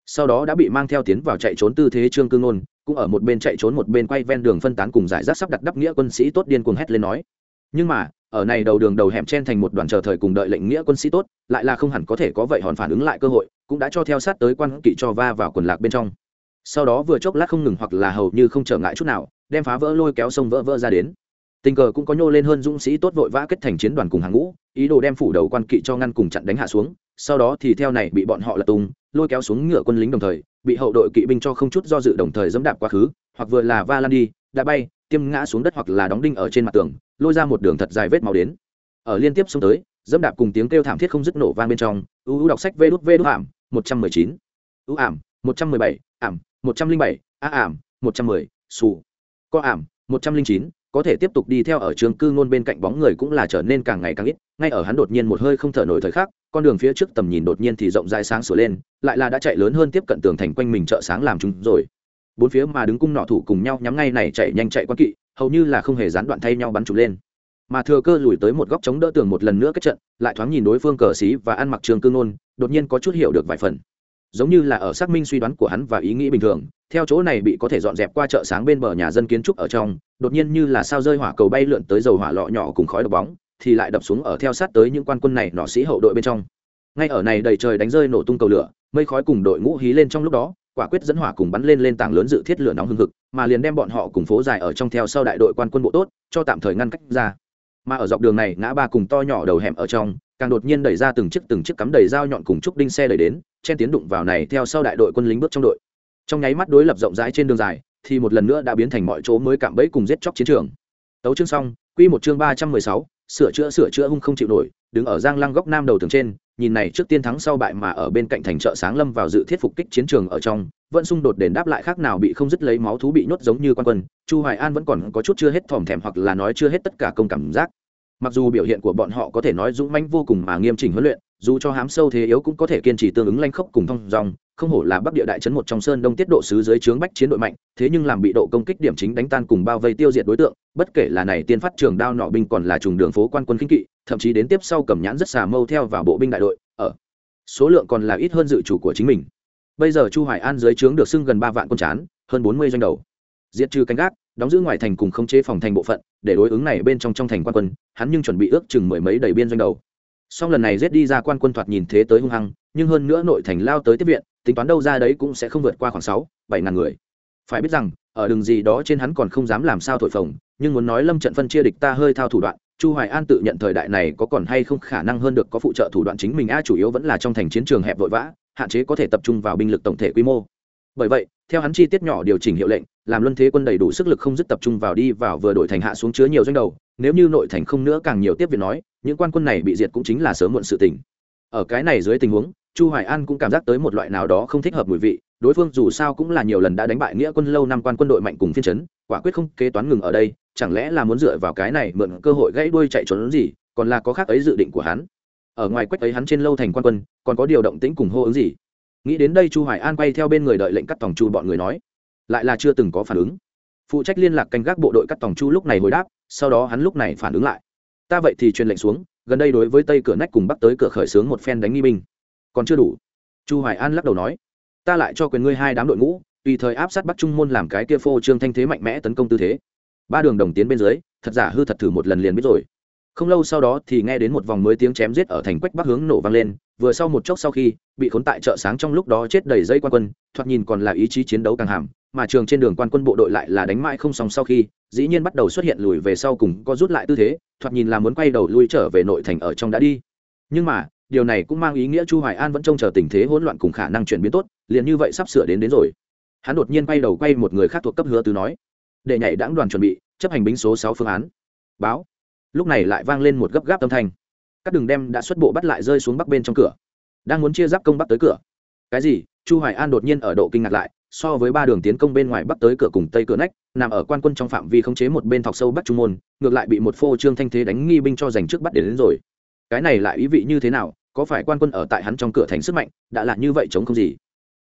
Sau đó đã bị mang theo tiến vào chạy trốn tư thế trương cương ngôn cũng ở một bên chạy trốn một bên quay ven đường phân tán cùng giải rác sắp đặt đắp nghĩa quân sĩ tốt điên cuồng hét lên nói. Nhưng mà, ở này đầu đường đầu hẻm chen thành một đoàn chờ thời cùng đợi lệnh nghĩa quân sĩ tốt, lại là không hẳn có thể có vậy hòn phản ứng lại cơ hội, cũng đã cho theo sát tới quan kỵ cho va vào quần lạc bên trong. Sau đó vừa chốc lát không ngừng hoặc là hầu như không trở ngại chút nào, đem phá vỡ lôi kéo sông vỡ vỡ ra đến tình cờ cũng có nhô lên hơn dũng sĩ tốt vội vã kết thành chiến đoàn cùng hàng ngũ, ý đồ đem phủ đầu quan kỵ cho ngăn cùng chặn đánh hạ xuống, sau đó thì theo này bị bọn họ lật tung, lôi kéo xuống ngựa quân lính đồng thời, bị hậu đội kỵ binh cho không chút do dự đồng thời dẫm đạp quá khứ, hoặc vừa là va lan đi, đã bay, tiêm ngã xuống đất hoặc là đóng đinh ở trên mặt tường, lôi ra một đường thật dài vết máu đến. Ở liên tiếp xuống tới, dẫm đạp cùng tiếng kêu thảm thiết không dứt nổ vang bên trong, U U đọc sách vê đút vê đút ảm, một trăm mười chín, u ảm, một trăm mười bảy, ảm, một trăm linh bảy, a ảm, một trăm mười, xù, co ảm, một trăm linh chín có thể tiếp tục đi theo ở trường cư ngôn bên cạnh bóng người cũng là trở nên càng ngày càng ít, ngay ở hắn đột nhiên một hơi không thở nổi thời khắc, con đường phía trước tầm nhìn đột nhiên thì rộng rãi sáng sửa lên, lại là đã chạy lớn hơn tiếp cận tường thành quanh mình chợ sáng làm chúng rồi. Bốn phía mà đứng cung nọ thủ cùng nhau nhắm ngay này chạy nhanh chạy quan kỵ, hầu như là không hề gián đoạn thay nhau bắn chụp lên. Mà thừa cơ lùi tới một góc chống đỡ tường một lần nữa kết trận, lại thoáng nhìn đối phương cờ xí và ăn mặc trường cương nôn đột nhiên có chút hiểu được vài phần giống như là ở xác minh suy đoán của hắn và ý nghĩ bình thường, theo chỗ này bị có thể dọn dẹp qua chợ sáng bên bờ nhà dân kiến trúc ở trong, đột nhiên như là sao rơi hỏa cầu bay lượn tới dầu hỏa lọ nhỏ cùng khói đập bóng, thì lại đập xuống ở theo sát tới những quan quân này nọ sĩ hậu đội bên trong. Ngay ở này đầy trời đánh rơi nổ tung cầu lửa, mây khói cùng đội ngũ hí lên trong lúc đó, quả quyết dẫn hỏa cùng bắn lên lên tảng lớn dự thiết lửa nóng hừng hực, mà liền đem bọn họ cùng phố dài ở trong theo sau đại đội quan quân bộ tốt, cho tạm thời ngăn cách ra. Mà ở dọc đường này, ngã ba cùng to nhỏ đầu hẻm ở trong càng đột nhiên đẩy ra từng chiếc từng chiếc cắm đầy dao nhọn cùng trúc đinh xe đẩy đến, chen tiến đụng vào này theo sau đại đội quân lính bước trong đội. Trong nháy mắt đối lập rộng rãi trên đường dài, thì một lần nữa đã biến thành mọi chỗ mới cạm bẫy cùng giết chóc chiến trường. Tấu chương xong, quy một chương ba trăm mười sáu, sửa chữa sửa chữa hung không chịu nổi, đứng ở giang lăng góc nam đầu tường trên, nhìn này trước tiên thắng sau bại mà ở bên cạnh thành chợ sáng lâm vào dự thiết phục kích chiến trường ở trong, vẫn xung đột đền đáp lại khác nào bị không dứt lấy máu thú bị nhốt giống như quan quân, chu hoài an vẫn còn có chút chưa hết thòm thèm hoặc là nói chưa hết tất cả công cảm giác mặc dù biểu hiện của bọn họ có thể nói dũng mãnh vô cùng mà nghiêm chỉnh huấn luyện, dù cho hám sâu thế yếu cũng có thể kiên trì tương ứng lanh khốc cùng thông dòng không hổ là bắc địa đại trấn một trong sơn đông tiết độ sứ dưới trướng bách chiến đội mạnh, thế nhưng làm bị độ công kích điểm chính đánh tan cùng bao vây tiêu diệt đối tượng, bất kể là này tiên phát trường đao nọ binh còn là trùng đường phố quan quân kinh kỵ, thậm chí đến tiếp sau cầm nhãn rất xà mâu theo vào bộ binh đại đội, ở số lượng còn là ít hơn dự chủ của chính mình. Bây giờ chu hoài an dưới trướng được xưng gần ba vạn quân chán, hơn bốn mươi doanh đầu. Diệt trừ canh gác đóng giữ ngoài thành cùng khống chế phòng thành bộ phận, để đối ứng này bên trong trong thành quan quân, hắn nhưng chuẩn bị ước chừng mười mấy đầy biên doanh đầu. Song lần này giết đi ra quan quân thoạt nhìn thế tới hung hăng, nhưng hơn nữa nội thành lao tới tiếp viện, tính toán đâu ra đấy cũng sẽ không vượt qua khoảng sáu, bảy ngàn người. Phải biết rằng, ở đường gì đó trên hắn còn không dám làm sao thổi phồng, nhưng muốn nói lâm trận phân chia địch ta hơi thao thủ đoạn, chu hoài an tự nhận thời đại này có còn hay không khả năng hơn được có phụ trợ thủ đoạn chính mình, a, chủ yếu vẫn là trong thành chiến trường hẹp vội vã, hạn chế có thể tập trung vào binh lực tổng thể quy mô. Bởi vậy, theo hắn chi tiết nhỏ điều chỉnh hiệu lệnh làm luân thế quân đầy đủ sức lực không dứt tập trung vào đi vào vừa đổi thành hạ xuống chứa nhiều doanh đầu, nếu như nội thành không nữa càng nhiều tiếp việc nói, những quan quân này bị diệt cũng chính là sớm muộn sự tình. Ở cái này dưới tình huống, chu hoài an cũng cảm giác tới một loại nào đó không thích hợp mùi vị, đối phương dù sao cũng là nhiều lần đã đánh bại nghĩa quân lâu năm quan quân đội mạnh cùng phiên chấn, quả quyết không kế toán ngừng ở đây, chẳng lẽ là muốn dựa vào cái này mượn cơ hội gãy đuôi chạy trốn gì, còn là có khác ấy dự định của hắn. Ở ngoài quách ấy hắn trên lâu thành quan quân, còn có điều động tĩnh cùng hô ứng gì. Nghĩ đến đây chu hoài an quay theo bên người đợi lệnh cắt tòng chu bọn người nói lại là chưa từng có phản ứng. Phụ trách liên lạc canh gác bộ đội cắt tòng chu lúc này hồi đáp, sau đó hắn lúc này phản ứng lại. Ta vậy thì truyền lệnh xuống, gần đây đối với tây cửa nách cùng bắc tới cửa khởi xướng một phen đánh nghi binh. Còn chưa đủ. Chu hoài an lắc đầu nói, ta lại cho quyền ngươi hai đám đội ngũ, tùy thời áp sát bắc trung môn làm cái kia phô trương thanh thế mạnh mẽ tấn công tư thế. Ba đường đồng tiến bên dưới, thật giả hư thật thử một lần liền biết rồi không lâu sau đó thì nghe đến một vòng mới tiếng chém giết ở thành quách bắc hướng nổ vang lên, vừa sau một chốc sau khi, bị khốn tại chợ sáng trong lúc đó chết đầy dây quan quân, thoạt nhìn còn là ý chí chiến đấu càng hàm, mà trường trên đường quan quân bộ đội lại là đánh mãi không xong sau khi, dĩ nhiên bắt đầu xuất hiện lùi về sau cùng có rút lại tư thế, thoạt nhìn là muốn quay đầu lui trở về nội thành ở trong đã đi. Nhưng mà, điều này cũng mang ý nghĩa chu hoài an vẫn trông chờ tình thế hỗn loạn cùng khả năng chuyển biến tốt, liền như vậy sắp sửa đến đến rồi. Hắn đột nhiên quay đầu quay một người khác thuộc cấp hứa tứ nói, để nhảy đãng đoàn chuẩn bị, chấp hành binh số sáu phương án. Báo lúc này lại vang lên một gấp gáp âm thanh. Các đường đem đã xuất bộ bắt lại rơi xuống bắc bên trong cửa. Đang muốn chia giáp công bắc tới cửa. Cái gì? Chu hoài an đột nhiên ở độ kinh ngạc lại so với ba đường tiến công bên ngoài bắc tới cửa cùng tây cửa nách nằm ở quan quân trong phạm vi khống chế một bên thọc sâu bắc trung môn ngược lại bị một phô trương thanh thế đánh nghi binh cho giành trước bắt đến, đến rồi. Cái này lại ý vị như thế nào? Có phải quan quân ở tại hắn trong cửa thành sức mạnh đã là như vậy chống không gì?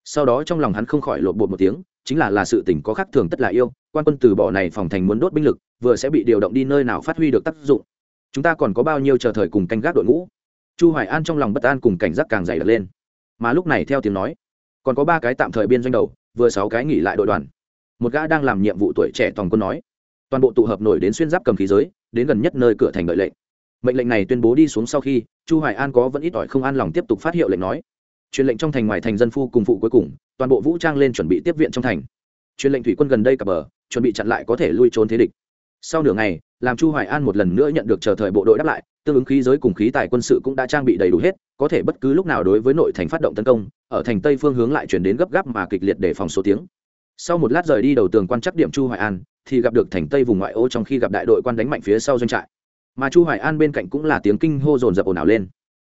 Sau đó trong lòng hắn không khỏi lột bột một tiếng chính là là sự tình có khác thường tất là yêu quan quân từ bỏ này phòng thành muốn đốt binh lực vừa sẽ bị điều động đi nơi nào phát huy được tác dụng. Chúng ta còn có bao nhiêu chờ thời cùng canh gác đội ngũ? Chu hoài an trong lòng bất an cùng cảnh giác càng dày đặc lên. Mà lúc này theo tiếng nói, còn có ba cái tạm thời biên doanh đầu, vừa sáu cái nghỉ lại đội đoàn. Một gã đang làm nhiệm vụ tuổi trẻ toàn quân nói, toàn bộ tụ hợp nổi đến xuyên giáp cầm khí giới, đến gần nhất nơi cửa thành đợi lệnh. Mệnh lệnh này tuyên bố đi xuống sau khi, chu hoài an có vẫn ít ỏi không an lòng tiếp tục phát hiệu lệnh nói. Truyền lệnh trong thành ngoài thành dân phu cùng phụ cuối cùng, toàn bộ vũ trang lên chuẩn bị tiếp viện trong thành. Truyền lệnh thủy quân gần đây cập bờ, chuẩn bị chặn lại có thể lui trốn thế địch sau nửa ngày, làm chu hoài an một lần nữa nhận được chờ thời bộ đội đáp lại, tương ứng khí giới cùng khí tài quân sự cũng đã trang bị đầy đủ hết, có thể bất cứ lúc nào đối với nội thành phát động tấn công, ở thành tây phương hướng lại chuyển đến gấp gáp mà kịch liệt để phòng số tiếng. Sau một lát rời đi đầu tường quan chắc điểm chu hoài an, thì gặp được thành tây vùng ngoại ô trong khi gặp đại đội quan đánh mạnh phía sau doanh trại. Mà chu hoài an bên cạnh cũng là tiếng kinh hô dồn dập ồn ào lên.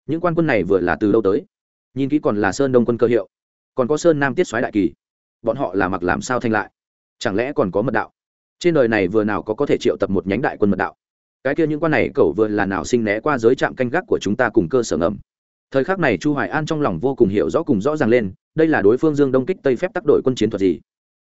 Những quan quân này vừa là từ đâu tới? Nhìn kỹ còn là sơn đông quân cơ hiệu, còn có sơn nam tiết soái đại kỳ. Bọn họ là mặc làm sao thanh lại? Chẳng lẽ còn có mật đạo? Trên đời này vừa nào có có thể triệu tập một nhánh đại quân mật đạo? Cái kia những quan này cậu vừa là nào sinh né qua giới trạm canh gác của chúng ta cùng cơ sở ngầm? Thời khắc này chu hoài an trong lòng vô cùng hiểu rõ cùng rõ ràng lên, đây là đối phương dương đông kích tây phép tác đội quân chiến thuật gì?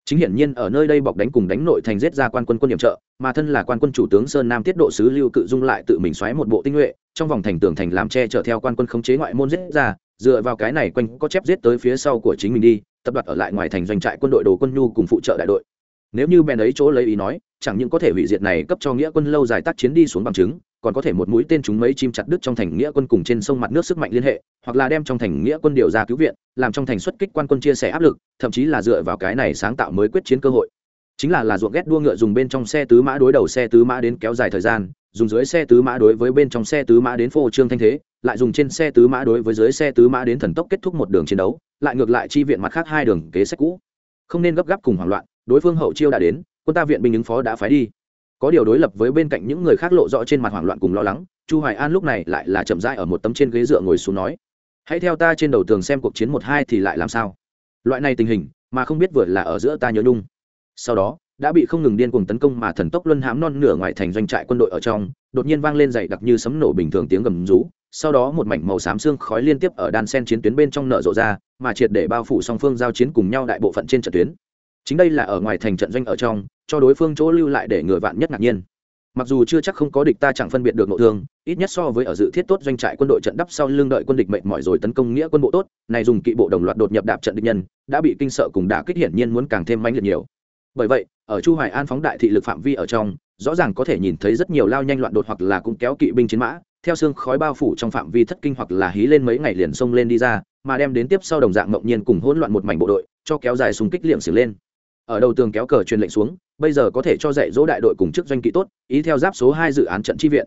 Chính hiển nhiên ở nơi đây bọc đánh cùng đánh nội thành giết ra quan quân quân điểm trợ, mà thân là quan quân chủ tướng sơn nam tiết độ sứ lưu cự dung lại tự mình xoáy một bộ tinh nhuệ, trong vòng thành tường thành làm che chở theo quan quân khống chế ngoại môn giết ra, dựa vào cái này quanh có chép giết tới phía sau của chính mình đi, tập đoạt ở lại ngoài thành doanh trại quân đội đồ quân nhu cùng phụ trợ đại đội nếu như bèn ấy chỗ lấy ý nói, chẳng những có thể hủy diệt này cấp cho nghĩa quân lâu dài tác chiến đi xuống bằng chứng, còn có thể một mũi tên chúng mấy chim chặt đứt trong thành nghĩa quân cùng trên sông mặt nước sức mạnh liên hệ, hoặc là đem trong thành nghĩa quân điều ra cứu viện, làm trong thành xuất kích quan quân chia sẻ áp lực, thậm chí là dựa vào cái này sáng tạo mới quyết chiến cơ hội. Chính là là ruộng ghét đua ngựa dùng bên trong xe tứ mã đối đầu xe tứ mã đến kéo dài thời gian, dùng dưới xe tứ mã đối với bên trong xe tứ mã đến phô trương thanh thế, lại dùng trên xe tứ mã đối với dưới xe tứ mã đến thần tốc kết thúc một đường chiến đấu, lại ngược lại chi viện mặt khác hai đường kế sách cũ. Không nên gấp gáp cùng hoảng loạn đối phương hậu chiêu đã đến, quân ta viện binh ứng phó đã phái đi. Có điều đối lập với bên cạnh những người khác lộ rõ trên mặt hoảng loạn cùng lo lắng, chu hoài an lúc này lại là chậm rãi ở một tấm trên ghế dựa ngồi xuống nói, hãy theo ta trên đầu tường xem cuộc chiến một hai thì lại làm sao? Loại này tình hình mà không biết vừa là ở giữa ta nhớ nhung. Sau đó, đã bị không ngừng điên cuồng tấn công mà thần tốc luân hãm non nửa ngoài thành doanh trại quân đội ở trong, đột nhiên vang lên dày đặc như sấm nổ bình thường tiếng gầm rú, sau đó một mảnh màu xám xương khói liên tiếp ở đan sen chiến tuyến bên trong nở rộ ra, mà triệt để bao phủ song phương giao chiến cùng nhau đại bộ phận trên trận tuyến chính đây là ở ngoài thành trận doanh ở trong, cho đối phương chỗ lưu lại để người vạn nhất ngạc nhiên. Mặc dù chưa chắc không có địch ta chẳng phân biệt được nội thương, ít nhất so với ở dự thiết tốt doanh trại quân đội trận đắp sau lưng đợi quân địch mệt mỏi rồi tấn công nghĩa quân bộ tốt, này dùng kỵ bộ đồng loạt đột nhập đạp trận địch nhân, đã bị kinh sợ cùng đả kích hiển nhiên muốn càng thêm mãnh liệt nhiều. Bởi vậy, ở chu hoài an phóng đại thị lực phạm vi ở trong, rõ ràng có thể nhìn thấy rất nhiều lao nhanh loạn đột hoặc là cũng kéo kỵ binh chiến mã, theo xương khói bao phủ trong phạm vi thất kinh hoặc là hí lên mấy ngày liền xông lên đi ra, mà đem đến tiếp sau đồng dạng ngẫu nhiên cùng hỗn loạn một mảnh bộ đội, cho kéo dài xung kích liệm xử lên ở đầu tường kéo cờ truyền lệnh xuống, bây giờ có thể cho dạy dỗ đại đội cùng chức doanh kỵ tốt, ý theo giáp số hai dự án trận chi viện.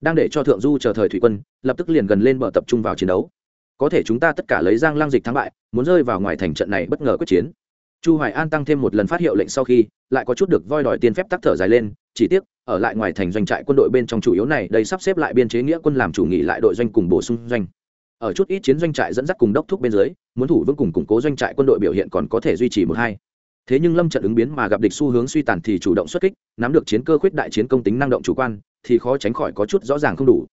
Đang để cho thượng du chờ thời thủy quân, lập tức liền gần lên bờ tập trung vào chiến đấu. Có thể chúng ta tất cả lấy giang lang dịch thắng bại, muốn rơi vào ngoài thành trận này bất ngờ quyết chiến. Chu hoài an tăng thêm một lần phát hiệu lệnh sau khi, lại có chút được voi đòi tiền phép tắc thở dài lên, chỉ tiếc, ở lại ngoài thành doanh trại quân đội bên trong chủ yếu này, đây sắp xếp lại biên chế nghĩa quân làm chủ nghị lại đội doanh cùng bổ sung doanh. Ở chút ít chiến doanh trại dẫn dắt cùng đốc thúc bên dưới, muốn thủ vững cùng củng cố doanh trại quân đội biểu hiện còn có thể duy trì một hai thế nhưng lâm trận ứng biến mà gặp địch xu hướng suy tàn thì chủ động xuất kích, nắm được chiến cơ khuyết đại chiến công tính năng động chủ quan, thì khó tránh khỏi có chút rõ ràng không đủ.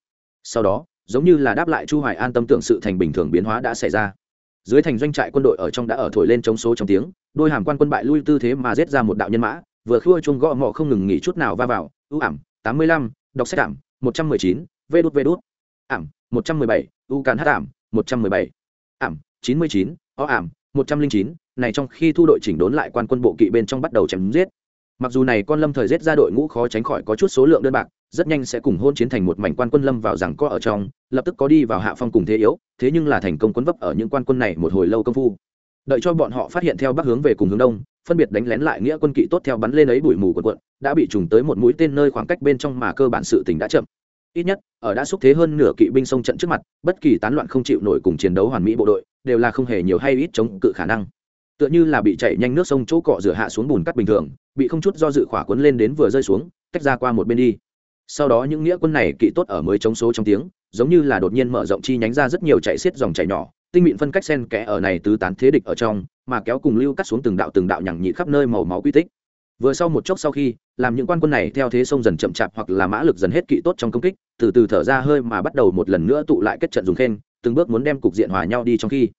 Sau đó, giống như là đáp lại chu hoài an tâm tưởng sự thành bình thường biến hóa đã xảy ra. Dưới thành doanh trại quân đội ở trong đã ở thổi lên chống số trong tiếng, đôi hàm quan quân bại lui tư thế mà giết ra một đạo nhân mã, vừa khua chuông gõ mọ không ngừng nghỉ chút nào va vào, ưu ảm, tám mươi lăm, đọc sách ảm, một trăm mười chín, vê đút vê đút, ảm, một trăm mười bảy, u càn hát ảm, một trăm mười bảy, ảm, chín mươi chín, o ảm một trăm linh chín, này trong khi thu đội chỉnh đốn lại quan quân bộ kỵ bên trong bắt đầu chém giết. Mặc dù này con lâm thời giết ra đội ngũ khó tránh khỏi có chút số lượng đơn bạc, rất nhanh sẽ cùng hôn chiến thành một mảnh quan quân lâm vào rằng có ở trong, lập tức có đi vào hạ phong cùng thế yếu, thế nhưng là thành công quấn vấp ở những quan quân này một hồi lâu công phu. Đợi cho bọn họ phát hiện theo bắc hướng về cùng hướng đông, phân biệt đánh lén lại nghĩa quân kỵ tốt theo bắn lên ấy bụi mù quần quận đã bị trùng tới một mũi tên nơi khoảng cách bên trong mà cơ bản sự tình đã chậm ít nhất, ở đã xúc thế hơn nửa kỵ binh sông trận trước mặt, bất kỳ tán loạn không chịu nổi cùng chiến đấu hoàn mỹ bộ đội, đều là không hề nhiều hay ít chống cự khả năng. Tựa như là bị chạy nhanh nước sông chỗ cọ rửa hạ xuống bùn cắt bình thường, bị không chút do dự khỏa cuốn lên đến vừa rơi xuống, tách ra qua một bên đi. Sau đó những nghĩa quân này kỵ tốt ở mới chống số trong tiếng, giống như là đột nhiên mở rộng chi nhánh ra rất nhiều chạy xiết dòng chảy nhỏ, tinh mịn phân cách sen kẽ ở này tứ tán thế địch ở trong, mà kéo cùng lưu cắt xuống từng đạo từng đạo nhằng nhị khắp nơi màu máu quy tích vừa sau một chốc sau khi, làm những quan quân này theo thế sông dần chậm chạp hoặc là mã lực dần hết kỵ tốt trong công kích, từ từ thở ra hơi mà bắt đầu một lần nữa tụ lại kết trận dùng khen, từng bước muốn đem cục diện hòa nhau đi trong khi.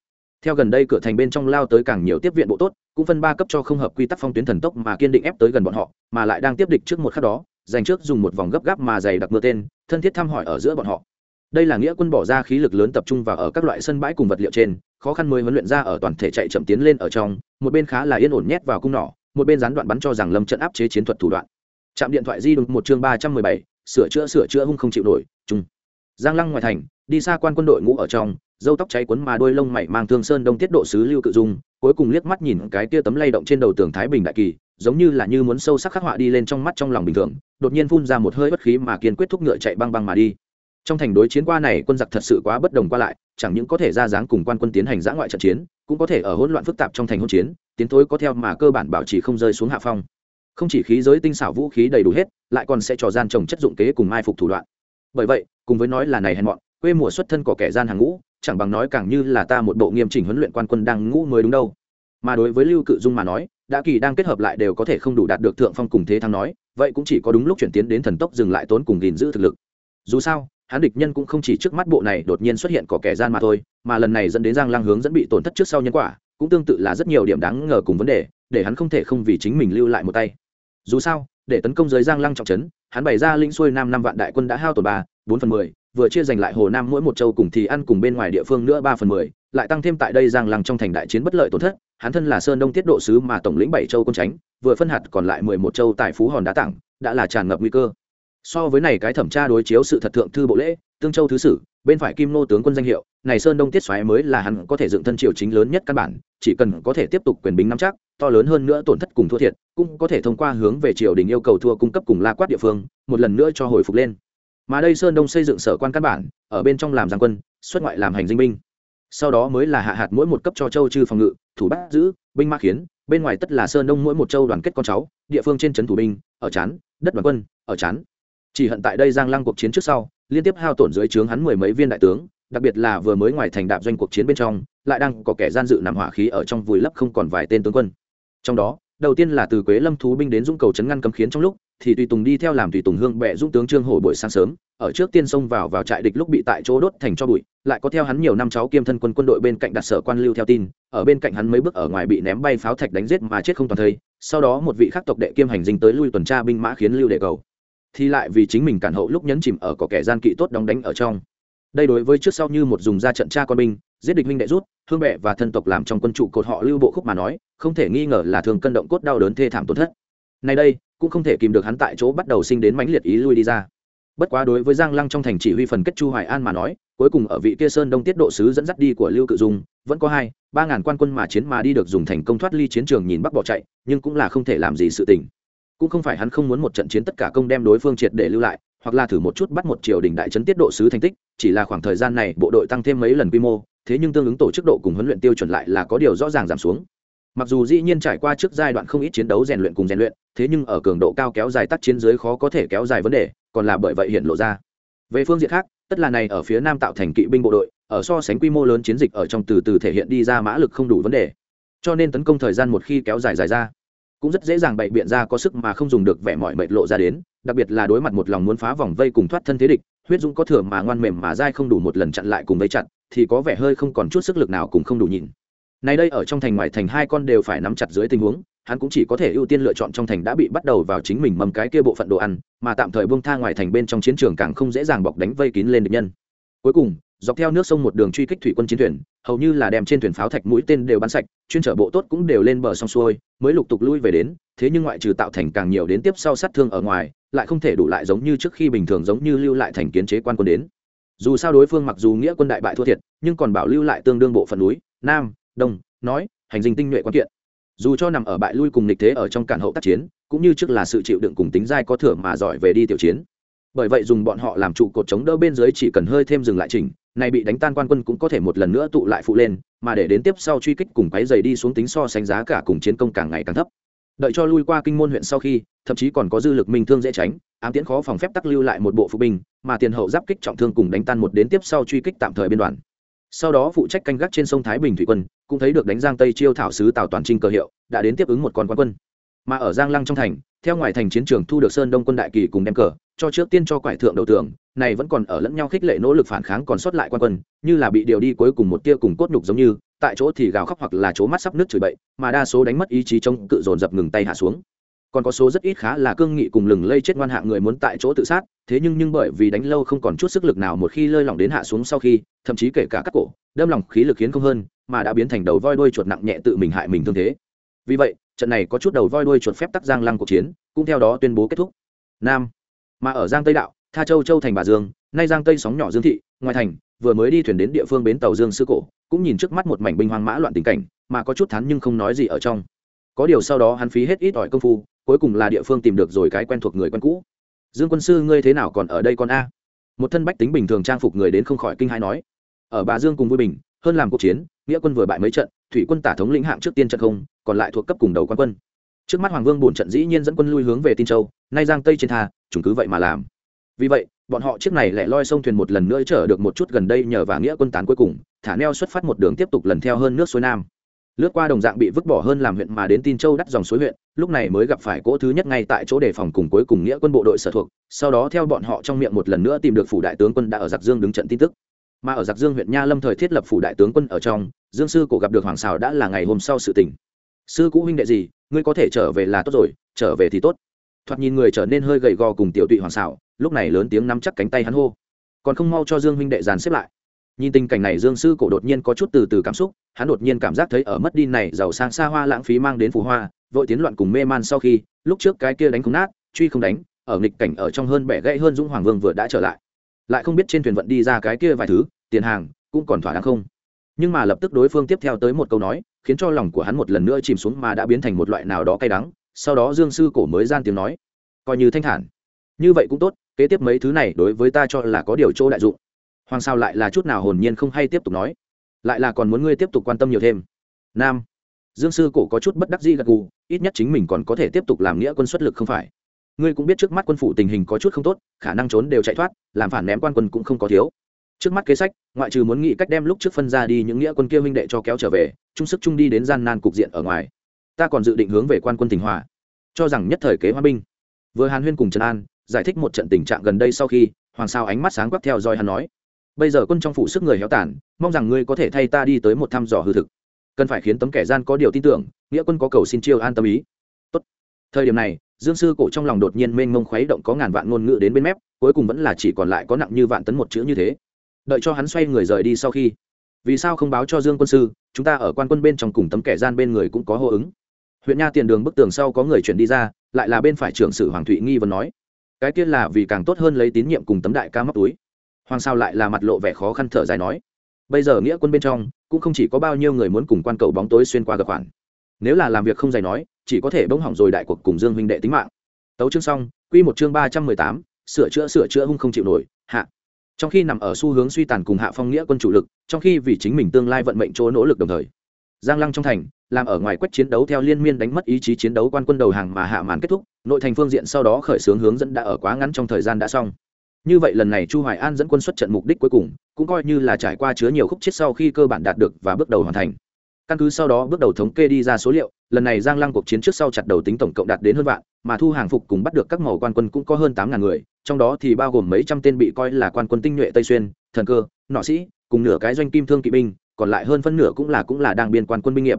Theo gần đây cửa thành bên trong lao tới càng nhiều tiếp viện bộ tốt, cũng phân ba cấp cho không hợp quy tắc phong tuyến thần tốc mà kiên định ép tới gần bọn họ, mà lại đang tiếp địch trước một khắc đó, dành trước dùng một vòng gấp gáp mà dày đặc mưa tên, thân thiết thăm hỏi ở giữa bọn họ. Đây là nghĩa quân bỏ ra khí lực lớn tập trung vào ở các loại sân bãi cùng vật liệu trên, khó khăn mới huấn luyện ra ở toàn thể chạy chậm tiến lên ở trong, một bên khá là yên ổn nhét vào cung nỏ một bên gián đoạn bắn cho rằng lâm trận áp chế chiến thuật thủ đoạn. Chạm điện thoại di động một chương ba trăm mười bảy, sửa chữa sửa chữa hung không chịu nổi chung giang lăng ngoài thành, đi xa quan quân đội ngũ ở trong, dâu tóc cháy quấn mà đôi lông mày mang thương sơn đông tiết độ sứ lưu cự dung, cuối cùng liếc mắt nhìn cái tia tấm lay động trên đầu tường thái bình đại kỳ, giống như là như muốn sâu sắc khắc họa đi lên trong mắt trong lòng bình thường, đột nhiên phun ra một hơi bất khí mà kiên quyết thúc ngựa chạy băng băng mà đi. Trong thành đối chiến qua này quân giặc thật sự quá bất đồng qua lại, chẳng những có thể ra dáng cùng quan quân tiến hành giã ngoại trận chiến cũng có thể ở hỗn loạn phức tạp trong thành hỗn chiến, tiến thối có theo mà cơ bản bảo trì không rơi xuống hạ phong. Không chỉ khí giới tinh xảo vũ khí đầy đủ hết, lại còn sẽ trò gian trồng chất dụng kế cùng mai phục thủ đoạn. Bởi vậy, cùng với nói là này hèn mọn, quê mùa xuất thân của kẻ gian hàng ngũ, chẳng bằng nói càng như là ta một bộ nghiêm chỉnh huấn luyện quan quân đang ngũ mới đúng đâu. Mà đối với lưu cự dung mà nói, đã kỳ đang kết hợp lại đều có thể không đủ đạt được thượng phong cùng thế thắng nói, vậy cũng chỉ có đúng lúc chuyển tiến đến thần tốc dừng lại tốn cùng gìn giữ thực lực. Dù sao hắn địch nhân cũng không chỉ trước mắt bộ này đột nhiên xuất hiện có kẻ gian mà thôi, mà lần này dẫn đến giang lang hướng dẫn bị tổn thất trước sau nhân quả, cũng tương tự là rất nhiều điểm đáng ngờ cùng vấn đề, để hắn không thể không vì chính mình lưu lại một tay. Dù sao, để tấn công giới giang lăng trọng trấn, hắn bày ra lĩnh xuôi nam năm vạn đại quân đã hao tổn ba, bốn phần mười, vừa chia giành lại hồ nam mỗi một châu cùng thì ăn cùng bên ngoài địa phương nữa ba phần mười, lại tăng thêm tại đây giang lăng trong thành đại chiến bất lợi tổn thất, hắn thân là sơn đông tiết độ sứ mà tổng lĩnh bảy châu quân tránh, vừa phân hạt còn lại mười một châu tại phú hòn đá tặng đã là tràn ngập nguy cơ so với này cái thẩm tra đối chiếu sự thật thượng thư bộ lễ, tương châu thứ sử, bên phải kim nô tướng quân danh hiệu, này sơn đông tiết xoáy mới là hắn có thể dựng thân triều chính lớn nhất căn bản, chỉ cần có thể tiếp tục quyền bính nắm chắc, to lớn hơn nữa tổn thất cùng thua thiệt, cũng có thể thông qua hướng về triều đình yêu cầu thua cung cấp cùng la quát địa phương, một lần nữa cho hồi phục lên. Mà đây sơn đông xây dựng sở quan căn bản, ở bên trong làm giang quân, xuất ngoại làm hành dinh binh. Sau đó mới là hạ hạt mỗi một cấp cho châu chư phòng ngự, thủ bắt giữ, binh ma khiến, bên ngoài tất là sơn đông mỗi một châu đoàn kết con cháu, địa phương trên trấn thủ binh, ở chán, đất đoàn quân, ở chán chỉ hận tại đây giang lăng cuộc chiến trước sau, liên tiếp hao tổn dưới trướng hắn mười mấy viên đại tướng, đặc biệt là vừa mới ngoài thành đạp doanh cuộc chiến bên trong, lại đang có kẻ gian dự nằm hỏa khí ở trong vùi lấp không còn vài tên tướng quân. Trong đó, đầu tiên là từ quế lâm thú binh đến dũng cầu chấn ngăn cấm khiến trong lúc, thì tùy tùng đi theo làm tùy tùng hương bệ dũng tướng trương hổ buổi sáng sớm, ở trước tiên xông vào vào trại địch lúc bị tại chỗ đốt thành cho bụi, lại có theo hắn nhiều năm cháu kiêm thân quân quân đội bên cạnh đặt sở quan lưu theo tin, ở bên cạnh hắn mấy bước ở ngoài bị ném bay pháo thạch đánh giết mà chết không toàn thây sau đó một vị khắc tộc đệ kiêm hành dinh tới lui tuần tra binh mã khiến lưu đệ cầu thì lại vì chính mình cản hậu lúc nhấn chìm ở có kẻ gian kỵ tốt đóng đánh ở trong. Đây đối với trước sau như một dùng ra trận tra con binh, giết địch huynh đệ rút, hương bệ và thân tộc làm trong quân trụ cột họ lưu bộ khúc mà nói, không thể nghi ngờ là thường cân động cốt đau đớn thê thảm tổn thất. Nay đây, cũng không thể kìm được hắn tại chỗ bắt đầu sinh đến mãnh liệt ý lui đi ra. Bất quá đối với giang lăng trong thành chỉ huy phần kết chu hoài an mà nói, cuối cùng ở vị kia sơn đông tiết độ sứ dẫn dắt đi của lưu cự dung, vẫn có hai, ba ngàn quan quân mà chiến mà đi được dùng thành công thoát ly chiến trường nhìn bắc bỏ chạy, nhưng cũng là không thể làm gì sự tình cũng không phải hắn không muốn một trận chiến tất cả công đem đối phương triệt để lưu lại, hoặc là thử một chút bắt một triều đình đại chấn tiết độ sứ thành tích, chỉ là khoảng thời gian này bộ đội tăng thêm mấy lần quy mô, thế nhưng tương ứng tổ chức độ cùng huấn luyện tiêu chuẩn lại là có điều rõ ràng giảm xuống. Mặc dù dĩ nhiên trải qua trước giai đoạn không ít chiến đấu rèn luyện cùng rèn luyện, thế nhưng ở cường độ cao kéo dài tác chiến giới khó có thể kéo dài vấn đề, còn là bởi vậy hiện lộ ra. Về phương diện khác, tất là này ở phía nam tạo thành kỵ binh bộ đội, ở so sánh quy mô lớn chiến dịch ở trong từ từ thể hiện đi ra mã lực không đủ vấn đề. Cho nên tấn công thời gian một khi kéo dài dài ra cũng rất dễ dàng bậy biện ra có sức mà không dùng được vẻ mọi mệt lộ ra đến, đặc biệt là đối mặt một lòng muốn phá vòng vây cùng thoát thân thế địch, huyết dũng có thừa mà ngoan mềm mà dai không đủ một lần chặn lại cùng vây chặn thì có vẻ hơi không còn chút sức lực nào cũng không đủ nhìn. Này đây ở trong thành ngoài thành hai con đều phải nắm chặt dưới tình huống, hắn cũng chỉ có thể ưu tiên lựa chọn trong thành đã bị bắt đầu vào chính mình mầm cái kia bộ phận đồ ăn, mà tạm thời buông tha ngoài thành bên trong chiến trường càng không dễ dàng bọc đánh vây kín lên địch nhân. Cuối cùng dọc theo nước sông một đường truy kích thủy quân chiến thuyền, hầu như là đem trên thuyền pháo thạch mũi tên đều bắn sạch, chuyên trở bộ tốt cũng đều lên bờ sông xuôi, mới lục tục lui về đến, thế nhưng ngoại trừ tạo thành càng nhiều đến tiếp sau sát thương ở ngoài, lại không thể đủ lại giống như trước khi bình thường giống như lưu lại thành kiến chế quan quân đến. Dù sao đối phương mặc dù nghĩa quân đại bại thua thiệt, nhưng còn bảo lưu lại tương đương bộ phận núi, nam, đông, nói, hành dinh tinh nhuệ quan kiện. Dù cho nằm ở bại lui cùng lịch thế ở trong cản hậu tác chiến, cũng như trước là sự chịu đựng cùng tính dai có thừa mà giỏi về đi tiểu chiến. Bởi vậy dùng bọn họ làm trụ cột chống đỡ bên dưới chỉ cần hơi thêm dừng lại chỉnh này bị đánh tan quan quân cũng có thể một lần nữa tụ lại phụ lên, mà để đến tiếp sau truy kích cùng quấy giày đi xuống tính so sánh giá cả cùng chiến công càng ngày càng thấp. Đợi cho lui qua kinh môn huyện sau khi, thậm chí còn có dư lực minh thương dễ tránh, ám tiễn khó phòng phép tắc lưu lại một bộ phụ binh, mà tiền hậu giáp kích trọng thương cùng đánh tan một đến tiếp sau truy kích tạm thời biên đoàn sau đó phụ trách canh gác trên sông thái bình thủy quân, cũng thấy được đánh giang tây chiêu thảo sứ tào toàn trinh cờ hiệu, đã đến tiếp ứng một con quan quân. Mà ở giang lăng trong thành, theo ngoài thành chiến trường thu được sơn đông quân đại kỳ cùng đem cờ cho trước tiên cho quải thượng đầu tường, này vẫn còn ở lẫn nhau khích lệ nỗ lực phản kháng còn sót lại quan quân, như là bị điều đi cuối cùng một tia cùng cốt nhục giống như, tại chỗ thì gào khóc hoặc là chỗ mắt sắp nước chửi bậy, mà đa số đánh mất ý chí trông cự dồn dập ngừng tay hạ xuống. Còn có số rất ít khá là cương nghị cùng lừng lây chết ngoan hạng người muốn tại chỗ tự sát, thế nhưng nhưng bởi vì đánh lâu không còn chút sức lực nào một khi lơi lỏng đến hạ xuống sau khi, thậm chí kể cả các cổ, đâm lòng khí lực khiến không hơn, mà đã biến thành đầu voi đuôi chuột nặng nhẹ tự mình hại mình thương thế. Vì vậy, trận này có chút đầu voi đuôi chuột phép tắc giang lăng cuộc chiến, cũng theo đó tuyên bố kết thúc. Nam mà ở giang tây đạo, tha châu châu thành bà dương, nay giang tây sóng nhỏ dương thị, ngoài thành, vừa mới đi thuyền đến địa phương bến tàu dương sư cổ, cũng nhìn trước mắt một mảnh binh hoang mã loạn tình cảnh, mà có chút thắn nhưng không nói gì ở trong. Có điều sau đó hắn phí hết ít ỏi công phu, cuối cùng là địa phương tìm được rồi cái quen thuộc người quen cũ. Dương quân sư, ngươi thế nào còn ở đây con a? Một thân bách tính bình thường trang phục người đến không khỏi kinh hai nói. Ở bà dương cùng vui bình, hơn làm cuộc chiến, nghĩa quân vừa bại mấy trận, thủy quân tả thống lĩnh hạng trước tiên trận không, còn lại thuộc cấp cùng đầu quan quân. Trước mắt hoàng vương bổn trận dĩ nhiên dẫn quân lui hướng về tin châu nay giang tây trên tha, chúng cứ vậy mà làm. Vì vậy, bọn họ chiếc này lại loi sông thuyền một lần nữa chở được một chút gần đây nhờ và nghĩa quân tán cuối cùng, thả neo xuất phát một đường tiếp tục lần theo hơn nước suối nam. Lướt qua đồng dạng bị vứt bỏ hơn làm huyện mà đến tin châu đắt dòng suối huyện, lúc này mới gặp phải cỗ thứ nhất ngay tại chỗ đề phòng cùng cuối cùng nghĩa quân bộ đội sở thuộc, sau đó theo bọn họ trong miệng một lần nữa tìm được phủ đại tướng quân đã ở giặc dương đứng trận tin tức. Mà ở giặc dương huyện nha lâm thời thiết lập phủ đại tướng quân ở trong, dương sư cổ gặp được hoàng xào đã là ngày hôm sau sự tỉnh sư cũ huynh đệ gì, ngươi có thể trở về là tốt rồi, trở về thì tốt thoạt nhìn người trở nên hơi gầy gò cùng tiểu tụy hoàng xảo, lúc này lớn tiếng nắm chắc cánh tay hắn hô. Còn không mau cho dương huynh đệ dàn xếp lại. Nhìn tình cảnh này dương sư cổ đột nhiên có chút từ từ cảm xúc, hắn đột nhiên cảm giác thấy ở mất đi này giàu sang xa hoa lãng phí mang đến phù hoa, vội tiến loạn cùng mê man sau khi, lúc trước cái kia đánh không nát, truy không đánh, ở nghịch cảnh ở trong hơn bẻ gãy hơn dũng hoàng vương vừa đã trở lại. Lại không biết trên thuyền vận đi ra cái kia vài thứ, tiền hàng, cũng còn thỏa đáng không. Nhưng mà lập tức đối phương tiếp theo tới một câu nói, khiến cho lòng của hắn một lần nữa chìm xuống mà đã biến thành một loại nào đó cay đắng sau đó dương sư cổ mới gian tiếng nói, coi như thanh thản. Như vậy cũng tốt, kế tiếp mấy thứ này đối với ta cho là có điều chỗ đại dụng. Hoàng sao lại là chút nào hồn nhiên không hay tiếp tục nói, lại là còn muốn ngươi tiếp tục quan tâm nhiều thêm. Nam. Dương sư cổ có chút bất đắc dĩ gật gù, ít nhất chính mình còn có thể tiếp tục làm nghĩa quân xuất lực không phải. Ngươi cũng biết trước mắt quân phủ tình hình có chút không tốt, khả năng trốn đều chạy thoát, làm phản ném quan quân cũng không có thiếu. Trước mắt kế sách, ngoại trừ muốn nghĩ cách đem lúc trước phân ra đi những nghĩa quân kia huynh đệ cho kéo trở về, chung sức chung đi đến gian nan cục diện ở ngoài. Ta còn dự định hướng về quan quân tỉnh hòa cho rằng nhất thời kế hoa binh. Vừa hàn huyên cùng trần an giải thích một trận tình trạng gần đây sau khi, hoàng sao ánh mắt sáng quắc theo dõi hắn nói, bây giờ quân trong phủ sức người héo tàn, mong rằng ngươi có thể thay ta đi tới một thăm dò hư thực. Cần phải khiến tấm kẻ gian có điều tin tưởng, nghĩa quân có cầu xin chiêu an tâm ý. Tốt. thời điểm này, dương sư cổ trong lòng đột nhiên mênh mông khuấy động có ngàn vạn ngôn ngữ đến bên mép, cuối cùng vẫn là chỉ còn lại có nặng như vạn tấn một chữ như thế. Đợi cho hắn xoay người rời đi sau khi, vì sao không báo cho dương quân sư, chúng ta ở quan quân bên trong cùng tấm kẻ gian bên người cũng có hô ứng? Huyện nha tiền đường bức tường sau có người chuyển đi ra, lại là bên phải trưởng sử hoàng thụy nghi vấn nói, cái kia là vì càng tốt hơn lấy tín nhiệm cùng tấm đại ca móc túi. Hoàng sao lại là mặt lộ vẻ khó khăn thở dài nói, bây giờ nghĩa quân bên trong cũng không chỉ có bao nhiêu người muốn cùng quan cầu bóng tối xuyên qua gặp khoản. Nếu là làm việc không dày nói, chỉ có thể bỗng hỏng rồi đại cuộc cùng dương huynh đệ tính mạng. Tấu chương xong, quy một chương ba trăm mười tám, sửa chữa sửa chữa hung không chịu nổi, hạ. Trong khi nằm ở xu hướng suy tàn cùng hạ phong nghĩa quân chủ lực, trong khi vì chính mình tương lai vận mệnh chỗ nỗ lực đồng thời, giang lăng trong thành làm ở ngoài quách chiến đấu theo liên miên đánh mất ý chí chiến đấu quan quân đầu hàng mà hạ màn kết thúc, nội thành phương diện sau đó khởi xướng hướng dẫn đã ở quá ngắn trong thời gian đã xong. Như vậy lần này chu hoài an dẫn quân xuất trận mục đích cuối cùng, cũng coi như là trải qua chứa nhiều khúc chết sau khi cơ bản đạt được và bước đầu hoàn thành. Căn cứ sau đó bước đầu thống kê đi ra số liệu, lần này giang lăng cuộc chiến trước sau chặt đầu tính tổng cộng đạt đến hơn vạn, mà thu hàng phục cùng bắt được các màu quan quân cũng có hơn tám ngàn người, trong đó thì bao gồm mấy trăm tên bị coi là quan quân tinh nhuệ tây xuyên, thần cơ, nọ sĩ, cùng nửa cái doanh kim thương kỵ binh, còn lại hơn phân nửa cũng là cũng là đang biên quan quân binh nghiệp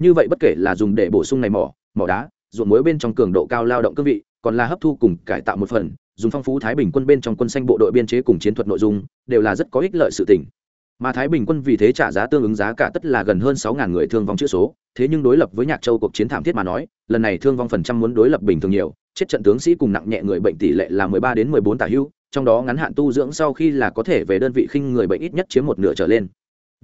như vậy bất kể là dùng để bổ sung này mỏ mỏ đá, ruộng muối bên trong cường độ cao lao động cương vị, còn là hấp thu cùng cải tạo một phần, dùng phong phú thái bình quân bên trong quân xanh bộ đội biên chế cùng chiến thuật nội dung, đều là rất có ích lợi sự tỉnh. mà thái bình quân vì thế trả giá tương ứng giá cả tất là gần hơn sáu ngàn người thương vong chữ số, thế nhưng đối lập với nhạc châu cuộc chiến thảm thiết mà nói, lần này thương vong phần trăm muốn đối lập bình thường nhiều, chết trận tướng sĩ cùng nặng nhẹ người bệnh tỷ lệ là mười ba đến mười bốn tả hưu, trong đó ngắn hạn tu dưỡng sau khi là có thể về đơn vị khinh người bệnh ít nhất chiếm một nửa trở lên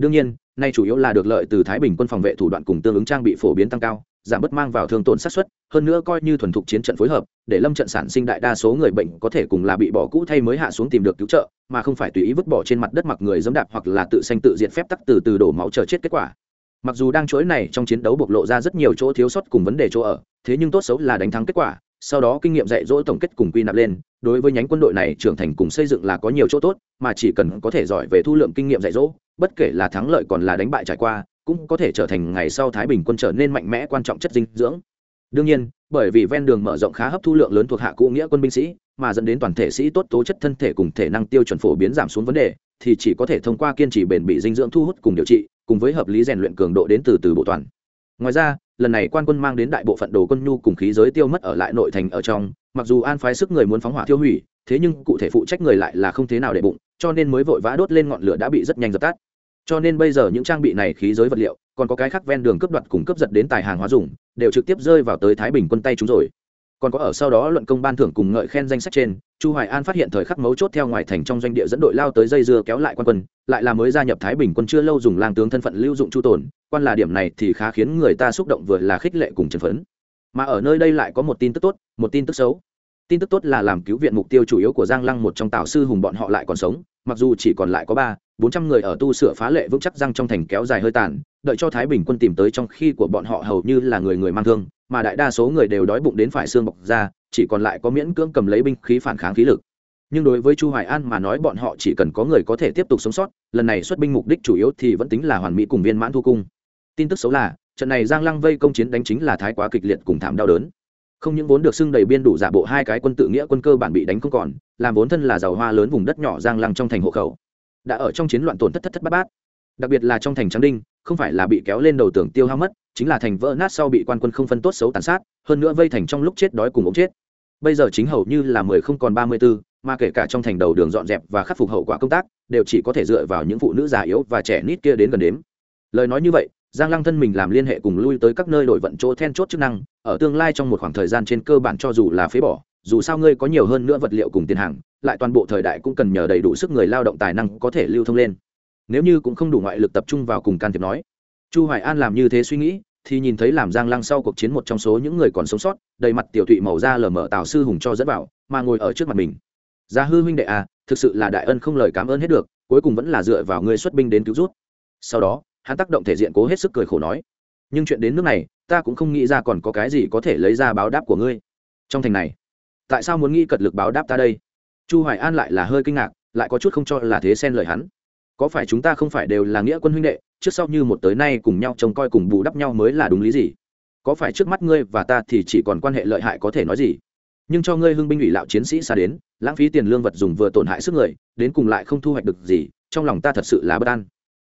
đương nhiên nay chủ yếu là được lợi từ thái bình quân phòng vệ thủ đoạn cùng tương ứng trang bị phổ biến tăng cao, giảm bớt mang vào thương tổn sát xuất hơn nữa coi như thuần thục chiến trận phối hợp, để lâm trận sản sinh đại đa số người bệnh có thể cùng là bị bỏ cũ thay mới hạ xuống tìm được cứu trợ, mà không phải tùy ý vứt bỏ trên mặt đất mặc người dẫm đạp hoặc là tự sanh tự diệt phép tắc từ từ đổ máu chờ chết kết quả. Mặc dù đang chuỗi này trong chiến đấu bộc lộ ra rất nhiều chỗ thiếu sót cùng vấn đề chỗ ở, thế nhưng tốt xấu là đánh thắng kết quả, sau đó kinh nghiệm dạy dỗ tổng kết cùng quy nạp lên, đối với nhánh quân đội này trưởng thành cùng xây dựng là có nhiều chỗ tốt, mà chỉ cần có thể giỏi về thu lượng kinh nghiệm dạy dỗ bất kể là thắng lợi còn là đánh bại trải qua, cũng có thể trở thành ngày sau thái bình quân trở nên mạnh mẽ quan trọng chất dinh dưỡng. Đương nhiên, bởi vì ven đường mở rộng khá hấp thu lượng lớn thuộc hạ cũ nghĩa quân binh sĩ, mà dẫn đến toàn thể sĩ tốt tố chất thân thể cùng thể năng tiêu chuẩn phổ biến giảm xuống vấn đề, thì chỉ có thể thông qua kiên trì bền bỉ dinh dưỡng thu hút cùng điều trị, cùng với hợp lý rèn luyện cường độ đến từ từ bộ toàn. Ngoài ra, lần này quan quân mang đến đại bộ phận đồ quân nhu cùng khí giới tiêu mất ở lại nội thành ở trong, mặc dù an phái sức người muốn phóng hỏa tiêu hủy, thế nhưng cụ thể phụ trách người lại là không thế nào để bụng, cho nên mới vội vã đốt lên ngọn lửa đã bị rất nhanh dập tắt cho nên bây giờ những trang bị này khí giới vật liệu, còn có cái khác ven đường cướp đoạt cùng cướp giật đến tài hàng hóa dùng, đều trực tiếp rơi vào tới thái bình quân tay chúng rồi. Còn có ở sau đó luận công ban thưởng cùng ngợi khen danh sách trên, chu hoài an phát hiện thời khắc mấu chốt theo ngoài thành trong doanh địa dẫn đội lao tới dây dưa kéo lại quan quân, lại là mới gia nhập thái bình quân chưa lâu dùng lang tướng thân phận lưu dụng chu tồn, quan là điểm này thì khá khiến người ta xúc động vừa là khích lệ cùng chân phấn. Mà ở nơi đây lại có một tin tức tốt, một tin tức xấu. Tin tức tốt là làm cứu viện mục tiêu chủ yếu của giang lăng một trong tào sư hùng bọn họ lại còn sống, mặc dù chỉ còn lại có ba bốn trăm người ở tu sửa phá lệ vững chắc răng trong thành kéo dài hơi tàn, đợi cho thái bình quân tìm tới trong khi của bọn họ hầu như là người người mang thương, mà đại đa số người đều đói bụng đến phải xương bọc ra chỉ còn lại có miễn cưỡng cầm lấy binh khí phản kháng khí lực. Nhưng đối với chu hoài an mà nói bọn họ chỉ cần có người có thể tiếp tục sống sót, lần này xuất binh mục đích chủ yếu thì vẫn tính là hoàn mỹ cùng viên mãn thu cung. Tin tức xấu là, trận này giang lăng vây công chiến đánh chính là thái quá kịch liệt cùng thảm đau đớn. Không những vốn được xưng đầy biên đủ giả bộ hai cái quân tự nghĩa quân cơ bản bị đánh không còn, làm vốn thân là giàu hoa lớn vùng đất nhỏ giang lăng trong thành hộ khẩu đã ở trong chiến loạn tổn thất thất thất bát bát. Đặc biệt là trong thành trắng đinh, không phải là bị kéo lên đầu tường tiêu hao mất, chính là thành vỡ nát sau bị quan quân không phân tốt xấu tàn sát, hơn nữa vây thành trong lúc chết đói cùng ống chết. Bây giờ chính hầu như là mười không còn ba mươi bốn mà kể cả trong thành đầu đường dọn dẹp và khắc phục hậu quả công tác, đều chỉ có thể dựa vào những phụ nữ già yếu và trẻ nít kia đến gần đếm. Lời nói như vậy, giang lăng thân mình làm liên hệ cùng lui tới các nơi đổi vận chỗ then chốt chức năng, ở tương lai trong một khoảng thời gian trên cơ bản cho dù là phế bỏ, dù sao ngươi có nhiều hơn nữa vật liệu cùng tiền hàng lại toàn bộ thời đại cũng cần nhờ đầy đủ sức người lao động tài năng có thể lưu thông lên. Nếu như cũng không đủ ngoại lực tập trung vào cùng can thiệp nói, chu hoài an làm như thế suy nghĩ, thì nhìn thấy làm giang lăng sau cuộc chiến một trong số những người còn sống sót, đầy mặt tiểu thụy màu da lờ mờ tào sư hùng cho dẫn vào mà ngồi ở trước mặt mình. Gia hư huynh đệ à thực sự là đại ân không lời cảm ơn hết được, cuối cùng vẫn là dựa vào ngươi xuất binh đến cứu rút sau đó, hắn tác động thể diện cố hết sức cười khổ nói, nhưng chuyện đến nước này, ta cũng không nghĩ ra còn có cái gì có thể lấy ra báo đáp của ngươi. Trong thành này, tại sao muốn nghĩ cật lực báo đáp ta đây? Chu hoài an lại là hơi kinh ngạc, lại có chút không cho là thế xen lời hắn. Có phải chúng ta không phải đều là nghĩa quân huynh đệ, trước sau như một tới nay cùng nhau trông coi cùng bù đắp nhau mới là đúng lý gì? Có phải trước mắt ngươi và ta thì chỉ còn quan hệ lợi hại có thể nói gì? Nhưng cho ngươi hưng binh ủy lạo chiến sĩ xa đến, lãng phí tiền lương vật dùng vừa tổn hại sức người, đến cùng lại không thu hoạch được gì, trong lòng ta thật sự là bất an.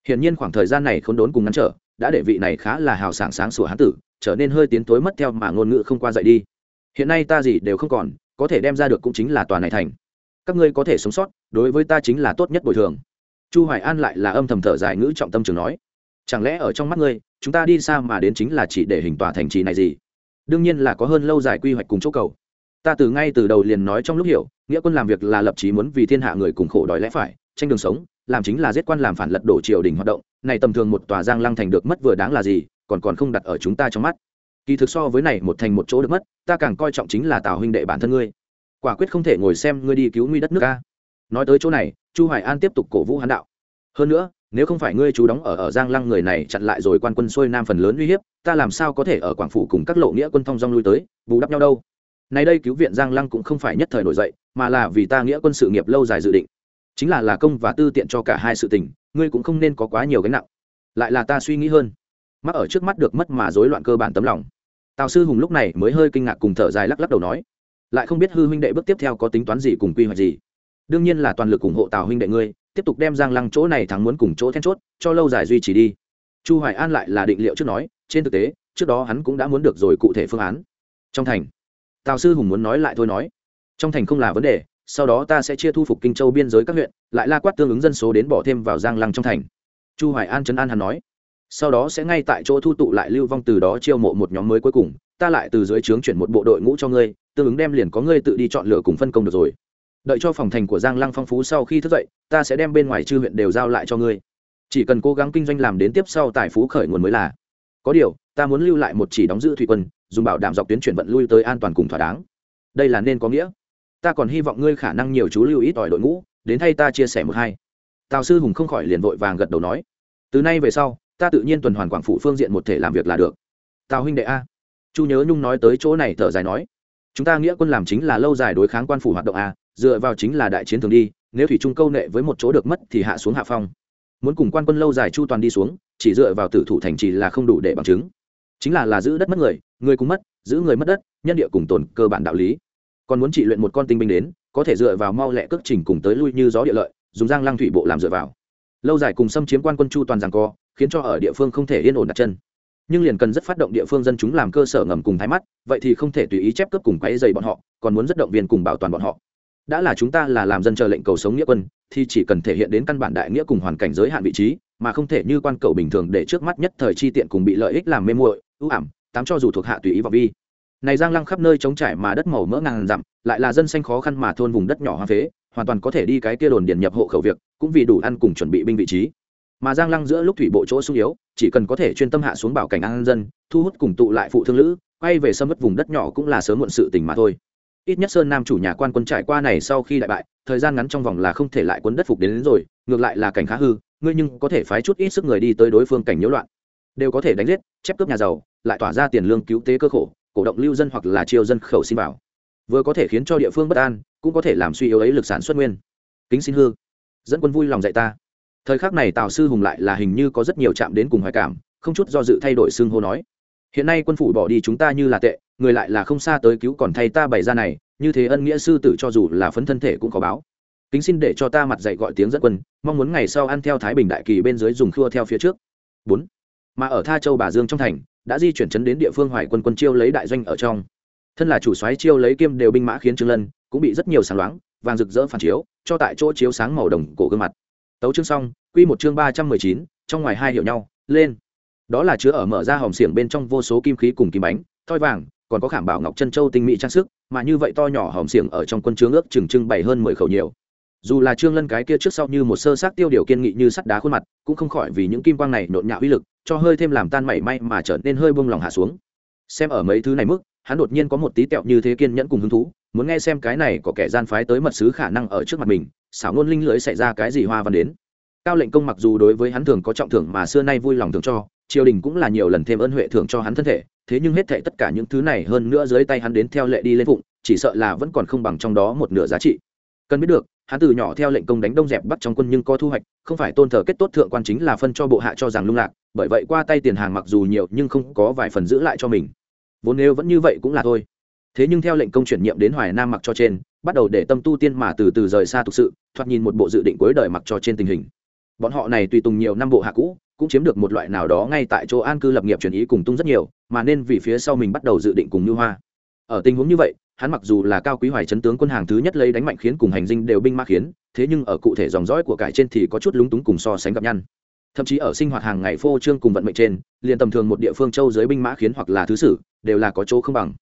Hiển nhiên khoảng thời gian này không đốn cùng ngắn trở, đã để vị này khá là hào sảng sáng sủa hán tử, trở nên hơi tiến tối mất theo mà ngôn ngữ không qua dậy đi. Hiện nay ta gì đều không còn, có thể đem ra được cũng chính là tòa này thành các ngươi có thể sống sót, đối với ta chính là tốt nhất bồi thường. Chu hoài an lại là âm thầm thở dài ngữ trọng tâm trường nói, chẳng lẽ ở trong mắt ngươi, chúng ta đi xa mà đến chính là chỉ để hình tòa thành trì này gì? Đương nhiên là có hơn lâu dài quy hoạch cùng chỗ cầu. Ta từ ngay từ đầu liền nói trong lúc hiểu, nghĩa quân làm việc là lập chí muốn vì thiên hạ người cùng khổ đói lẽ phải, tranh đường sống, làm chính là giết quan làm phản lật đổ triều đình hoạt động, này tầm thường một tòa giang lăng thành được mất vừa đáng là gì, còn còn không đặt ở chúng ta trong mắt. Kỳ thực so với này một thành một chỗ được mất, ta càng coi trọng chính là tào huynh đệ bản thân ngươi quả quyết không thể ngồi xem ngươi đi cứu nguy đất nước ca nói tới chỗ này, chu hoài an tiếp tục cổ vũ hắn đạo. Hơn nữa, nếu không phải ngươi chú đóng ở ở giang lăng người này chặn lại rồi quan quân xuôi nam phần lớn uy hiếp, ta làm sao có thể ở quảng phủ cùng các lộ nghĩa quân thông dong lui tới, bù đắp nhau đâu. Nay đây cứu viện giang lăng cũng không phải nhất thời nổi dậy, mà là vì ta nghĩa quân sự nghiệp lâu dài dự định. Chính là là công và tư tiện cho cả hai sự tình, ngươi cũng không nên có quá nhiều gánh nặng. Lại là ta suy nghĩ hơn. Mắc ở trước mắt được mất mà rối loạn cơ bản tấm lòng. Tào sư hùng lúc này mới hơi kinh ngạc cùng thở dài lắc lắc đầu nói lại không biết hư huynh đệ bước tiếp theo có tính toán gì cùng quy hoạch gì. Đương nhiên là toàn lực ủng hộ tào huynh đệ ngươi, tiếp tục đem giang lăng chỗ này thắng muốn cùng chỗ then chốt, cho lâu dài duy trì đi. Chu hoài an lại là định liệu trước nói, trên thực tế, trước đó hắn cũng đã muốn được rồi cụ thể phương án. Trong thành, tào sư hùng muốn nói lại thôi nói. Trong thành không là vấn đề, sau đó ta sẽ chia thu phục kinh châu biên giới các huyện, lại la quát tương ứng dân số đến bỏ thêm vào giang lăng trong thành. Chu hoài an trấn an hắn nói. Sau đó sẽ ngay tại chỗ thu tụ lại lưu vong từ đó chiêu mộ một nhóm mới cuối cùng, ta lại từ dưới trướng chuyển một bộ đội ngũ cho ngươi tương ứng đem liền có ngươi tự đi chọn lựa cùng phân công được rồi. Đợi cho phòng thành của giang lăng phong phú sau khi thức dậy, ta sẽ đem bên ngoài chư huyện đều giao lại cho ngươi. Chỉ cần cố gắng kinh doanh làm đến tiếp sau tài phú khởi nguồn mới là. Có điều, ta muốn lưu lại một chỉ đóng giữ thủy quân, dùng bảo đảm dọc tuyến chuyển vận lui tới an toàn cùng thỏa đáng. Đây là nên có nghĩa. Ta còn hy vọng ngươi khả năng nhiều chú lưu ít ỏi đội ngũ, đến thay ta chia sẻ một hai. Tào sư hùng không khỏi liền vội vàng gật đầu nói. Từ nay về sau, ta tự nhiên tuần hoàn quảng phủ phương diện một thể làm việc là được. Tào huynh đệ a. Chu nhớ nhung nói tới chỗ này thở dài nói chúng ta nghĩa quân làm chính là lâu dài đối kháng quan phủ hoạt động a dựa vào chính là đại chiến thường đi, nếu thủy trung câu nệ với một chỗ được mất thì hạ xuống hạ phong. Muốn cùng quan quân lâu dài chu toàn đi xuống, chỉ dựa vào tử thủ thành trì là không đủ để bằng chứng. Chính là là giữ đất mất người người cũng mất, giữ người mất đất, nhân địa cùng tồn cơ bản đạo lý. Còn muốn trị luyện một con tinh binh đến, có thể dựa vào mau lẹ cước trình cùng tới lui như gió địa lợi, dùng giang lăng thủy bộ làm dựa vào. Lâu dài cùng xâm chiếm quan quân chu toàn rằng co, khiến cho ở địa phương không thể yên ổn đặt chân nhưng liền cần rất phát động địa phương dân chúng làm cơ sở ngầm cùng thái mắt, vậy thì không thể tùy ý chép cướp cùng quáy dày bọn họ, còn muốn rất động viên cùng bảo toàn bọn họ. Đã là chúng ta là làm dân chờ lệnh cầu sống nghĩa quân, thì chỉ cần thể hiện đến căn bản đại nghĩa cùng hoàn cảnh giới hạn vị trí, mà không thể như quan cầu bình thường để trước mắt nhất thời chi tiện cùng bị lợi ích làm mê muội, ưu ảm, tám cho dù thuộc hạ tùy ý vào vi. Này giang lăng khắp nơi trống trải mà đất màu mỡ ngàn dặm, lại là dân xanh khó khăn mà thôn vùng đất nhỏ hoa phế, hoàn toàn có thể đi cái kia đồn điền nhập hộ khẩu việc, cũng vì đủ ăn cùng chuẩn bị binh vị trí mà giang lăng giữa lúc thủy bộ chỗ sung yếu chỉ cần có thể chuyên tâm hạ xuống bảo cảnh an dân thu hút cùng tụ lại phụ thương lữ quay về sâm mất vùng đất nhỏ cũng là sớm muộn sự tình mà thôi. Ít nhất sơn nam chủ nhà quan quân trải qua này sau khi đại bại thời gian ngắn trong vòng là không thể lại quân đất phục đến, đến rồi ngược lại là cảnh khá hư ngươi nhưng có thể phái chút ít sức người đi tới đối phương cảnh nhiễu loạn. Đều có thể đánh giết chép cướp nhà giàu lại tỏa ra tiền lương cứu tế cơ khổ cổ động lưu dân hoặc là chiêu dân khẩu xin vào vừa có thể khiến cho địa phương bất an cũng có thể làm suy yếu ấy lực sản xuất nguyên. Kính xin hư. Dẫn quân vui lòng dạy ta thời khắc này tào sư hùng lại là hình như có rất nhiều chạm đến cùng hoài cảm, không chút do dự thay đổi xương hô nói. Hiện nay quân phủ bỏ đi chúng ta như là tệ, người lại là không xa tới cứu còn thay ta bày ra này, như thế ân nghĩa sư tử cho dù là phấn thân thể cũng có báo. Kính xin để cho ta mặt dạy gọi tiếng dẫn quân, mong muốn ngày sau ăn theo thái bình đại kỳ bên dưới dùng khua theo phía trước. Bốn. Mà ở tha châu bà dương trong thành, đã di chuyển chấn đến địa phương hoài quân quân chiêu lấy đại doanh ở trong. Thân là chủ soái chiêu lấy kiêm đều binh mã khiến trương lân, cũng bị rất nhiều sáng loáng, vàng rực rỡ phản chiếu, cho tại chỗ chiếu sáng màu đồng cổ gương mặt tấu chương xong, quy một chương ba trăm mười chín, trong ngoài hai hiểu nhau, lên. Đó là chứa ở mở ra hòm xiềng bên trong vô số kim khí cùng kim bánh, thoi vàng, còn có khảm bảo ngọc chân châu tinh mỹ trang sức, mà như vậy to nhỏ hòm xiềng ở trong quân chứa ước chừng trưng bày hơn mười khẩu nhiều. Dù là trương lân cái kia trước sau như một sơ sát tiêu điều kiên nghị như sắt đá khuôn mặt, cũng không khỏi vì những kim quang này nhộn nhạo uy lực, cho hơi thêm làm tan mảy may mà trở nên hơi bông lòng hạ xuống. Xem ở mấy thứ này mức, hắn đột nhiên có một tí tẹo như thế kiên nhẫn cùng hứng thú muốn nghe xem cái này có kẻ gian phái tới mật sứ khả năng ở trước mặt mình, xảo ngôn linh lưỡi xảy ra cái gì hoa văn đến. Cao lệnh công mặc dù đối với hắn thường có trọng thưởng mà xưa nay vui lòng thường cho, triều đình cũng là nhiều lần thêm ơn huệ thưởng cho hắn thân thể, thế nhưng hết thệ tất cả những thứ này hơn nữa dưới tay hắn đến theo lệ đi lên phụng, chỉ sợ là vẫn còn không bằng trong đó một nửa giá trị. Cần biết được, hắn từ nhỏ theo lệnh công đánh đông dẹp bắt trong quân nhưng có thu hoạch, không phải tôn thờ kết tốt thượng quan chính là phân cho bộ hạ cho rằng lung lạc, bởi vậy qua tay tiền hàng mặc dù nhiều nhưng không có vài phần giữ lại cho mình. Vốn nếu vẫn như vậy cũng là thôi thế nhưng theo lệnh công chuyển nhiệm đến hoài nam mặc cho trên, bắt đầu để tâm tu tiên mà từ từ rời xa thực sự, thoạt nhìn một bộ dự định cuối đời mặc cho trên tình hình. Bọn họ này tùy tùng nhiều năm bộ hạ cũ, cũng chiếm được một loại nào đó ngay tại chỗ an cư lập nghiệp chuyển ý cùng tung rất nhiều, mà nên vì phía sau mình bắt đầu dự định cùng như hoa. Ở tình huống như vậy, hắn mặc dù là cao quý hoài chấn tướng quân hàng thứ nhất lấy đánh mạnh khiến cùng hành dinh đều binh mã khiến, thế nhưng ở cụ thể dòng dõi của cải trên thì có chút lúng túng cùng so sánh gặp nhăn. Thậm chí ở sinh hoạt hàng ngày phô trương cùng vận mệnh trên, liền tầm thường một địa phương châu dưới binh mã khiến hoặc là thứ sử, đều là có chỗ không bằng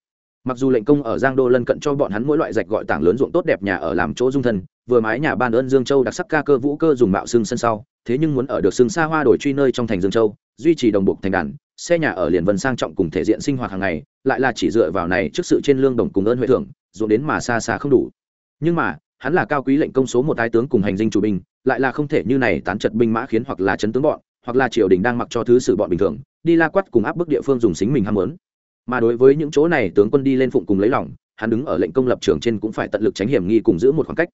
mặc dù lệnh công ở giang đô lân cận cho bọn hắn mỗi loại rạch gọi tảng lớn ruộng tốt đẹp nhà ở làm chỗ dung thân, vừa mái nhà ban ơn dương châu đặc sắc ca cơ vũ cơ dùng mạo xương sân sau, thế nhưng muốn ở được xương xa hoa đổi truy nơi trong thành dương châu, duy trì đồng bộ thành đàn, xe nhà ở liền vân sang trọng cùng thể diện sinh hoạt hàng ngày, lại là chỉ dựa vào này trước sự trên lương đồng cùng ơn huệ thưởng, ruộng đến mà xa xa không đủ. Nhưng mà, hắn là cao quý lệnh công số một tái tướng cùng hành dinh chủ binh, lại là không thể như này tán trật binh mã khiến hoặc là chấn tướng bọn, hoặc là triều đình đang mặc cho thứ sử bọn bình thường, đi la quát cùng áp bức địa phương dùng xính mình ham muốn mà đối với những chỗ này tướng quân đi lên phụng cùng lấy lòng, hắn đứng ở lệnh công lập trường trên cũng phải tận lực tránh hiểm nghi cùng giữ một khoảng cách.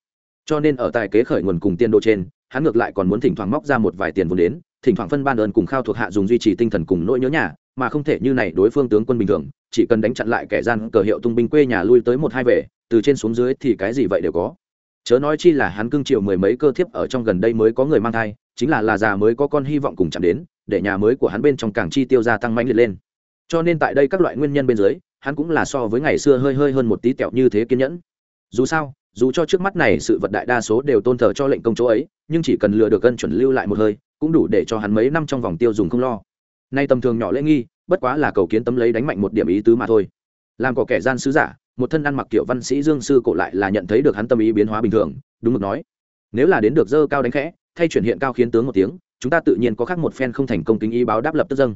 Cho nên ở tài kế khởi nguồn cùng tiên đô trên, hắn ngược lại còn muốn thỉnh thoảng móc ra một vài tiền vốn đến, thỉnh thoảng phân ban ơn cùng khao thuộc hạ dùng duy trì tinh thần cùng nỗi nhớ nhà, mà không thể như này đối phương tướng quân bình thường, chỉ cần đánh chặn lại kẻ gian cờ hiệu tung binh quê nhà lui tới một hai về từ trên xuống dưới thì cái gì vậy đều có. Chớ nói chi là hắn cưng triệu mười mấy cơ thiếp ở trong gần đây mới có người mang thai, chính là là già mới có con hy vọng cùng chạm đến, để nhà mới của hắn bên trong càng chi tiêu gia tăng mạnh liệt lên cho nên tại đây các loại nguyên nhân bên dưới, hắn cũng là so với ngày xưa hơi hơi hơn một tí tẹo như thế kiên nhẫn. Dù sao, dù cho trước mắt này sự vật đại đa số đều tôn thờ cho lệnh công chỗ ấy, nhưng chỉ cần lừa được cân chuẩn lưu lại một hơi, cũng đủ để cho hắn mấy năm trong vòng tiêu dùng không lo. Nay tầm thường nhỏ lễ nghi, bất quá là cầu kiến tấm lấy đánh mạnh một điểm ý tứ mà thôi. Làm có kẻ gian sứ giả, một thân ăn mặc kiểu văn sĩ dương sư cổ lại là nhận thấy được hắn tâm ý biến hóa bình thường, đúng mực nói. Nếu là đến được dơ cao đánh khẽ, thay chuyển hiện cao khiến tướng một tiếng, chúng ta tự nhiên có khác một phen không thành công kính ý báo đáp lập tức dâng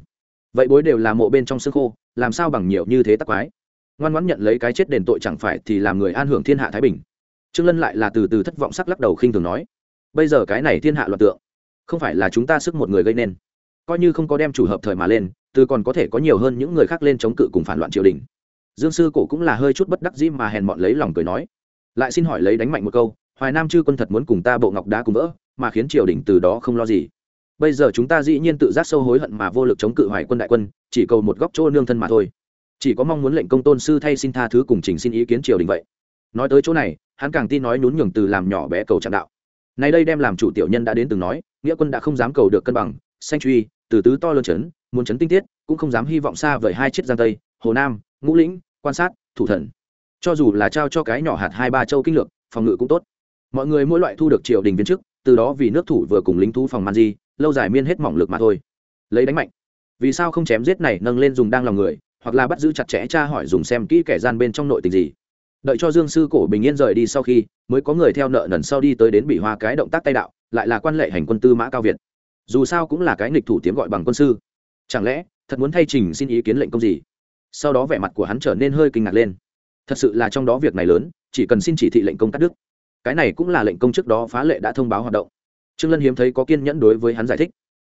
vậy bối đều là mộ bên trong xương khô, làm sao bằng nhiều như thế tắc quái? Ngoan ngoãn nhận lấy cái chết đền tội chẳng phải thì làm người an hưởng thiên hạ thái bình. Trương lân lại là từ từ thất vọng sắc lắc đầu khinh thường nói, bây giờ cái này thiên hạ loạn tượng, không phải là chúng ta sức một người gây nên. Coi như không có đem chủ hợp thời mà lên, từ còn có thể có nhiều hơn những người khác lên chống cự cùng phản loạn triều đình. Dương sư cổ cũng là hơi chút bất đắc dĩ mà hèn mọn lấy lòng cười nói, lại xin hỏi lấy đánh mạnh một câu, hoài nam chư quân thật muốn cùng ta bộ ngọc đá cùng vỡ, mà khiến triều đình từ đó không lo gì bây giờ chúng ta dĩ nhiên tự giác sâu hối hận mà vô lực chống cự hoài quân đại quân, chỉ cầu một góc chỗ nương thân mà thôi. Chỉ có mong muốn lệnh công tôn sư thay xin tha thứ cùng trình xin ý kiến triều đình vậy. Nói tới chỗ này, hắn càng tin nói nhún nhường từ làm nhỏ bé cầu trạng đạo. Nay đây đem làm chủ tiểu nhân đã đến từng nói, nghĩa quân đã không dám cầu được cân bằng, sanh truy, từ tứ to lớn chấn, muốn chấn tinh tiết, cũng không dám hy vọng xa vời hai chiếc giang tây, hồ nam, ngũ lĩnh, quan sát, thủ thần. Cho dù là trao cho cái nhỏ hạt hai ba châu kinh lược, phòng ngự cũng tốt. Mọi người mỗi loại thu được triều đình viên chức, từ đó vì nước thủ vừa cùng lính thu phòng man di lâu dài miên hết mỏng lực mà thôi. Lấy đánh mạnh. Vì sao không chém giết này nâng lên dùng đang lòng người, hoặc là bắt giữ chặt chẽ cha hỏi dùng xem kỹ kẻ gian bên trong nội tình gì. Đợi cho dương sư cổ bình yên rời đi sau khi, mới có người theo nợ nần sau đi tới đến bị hoa cái động tác tay đạo, lại là quan lệ hành quân tư mã cao việt. Dù sao cũng là cái nghịch thủ tiếng gọi bằng quân sư. Chẳng lẽ, thật muốn thay trình xin ý kiến lệnh công gì? Sau đó vẻ mặt của hắn trở nên hơi kinh ngạc lên. Thật sự là trong đó việc này lớn, chỉ cần xin chỉ thị lệnh công cắt đứt. Cái này cũng là lệnh công trước đó phá lệ đã thông báo hoạt động trương lân hiếm thấy có kiên nhẫn đối với hắn giải thích.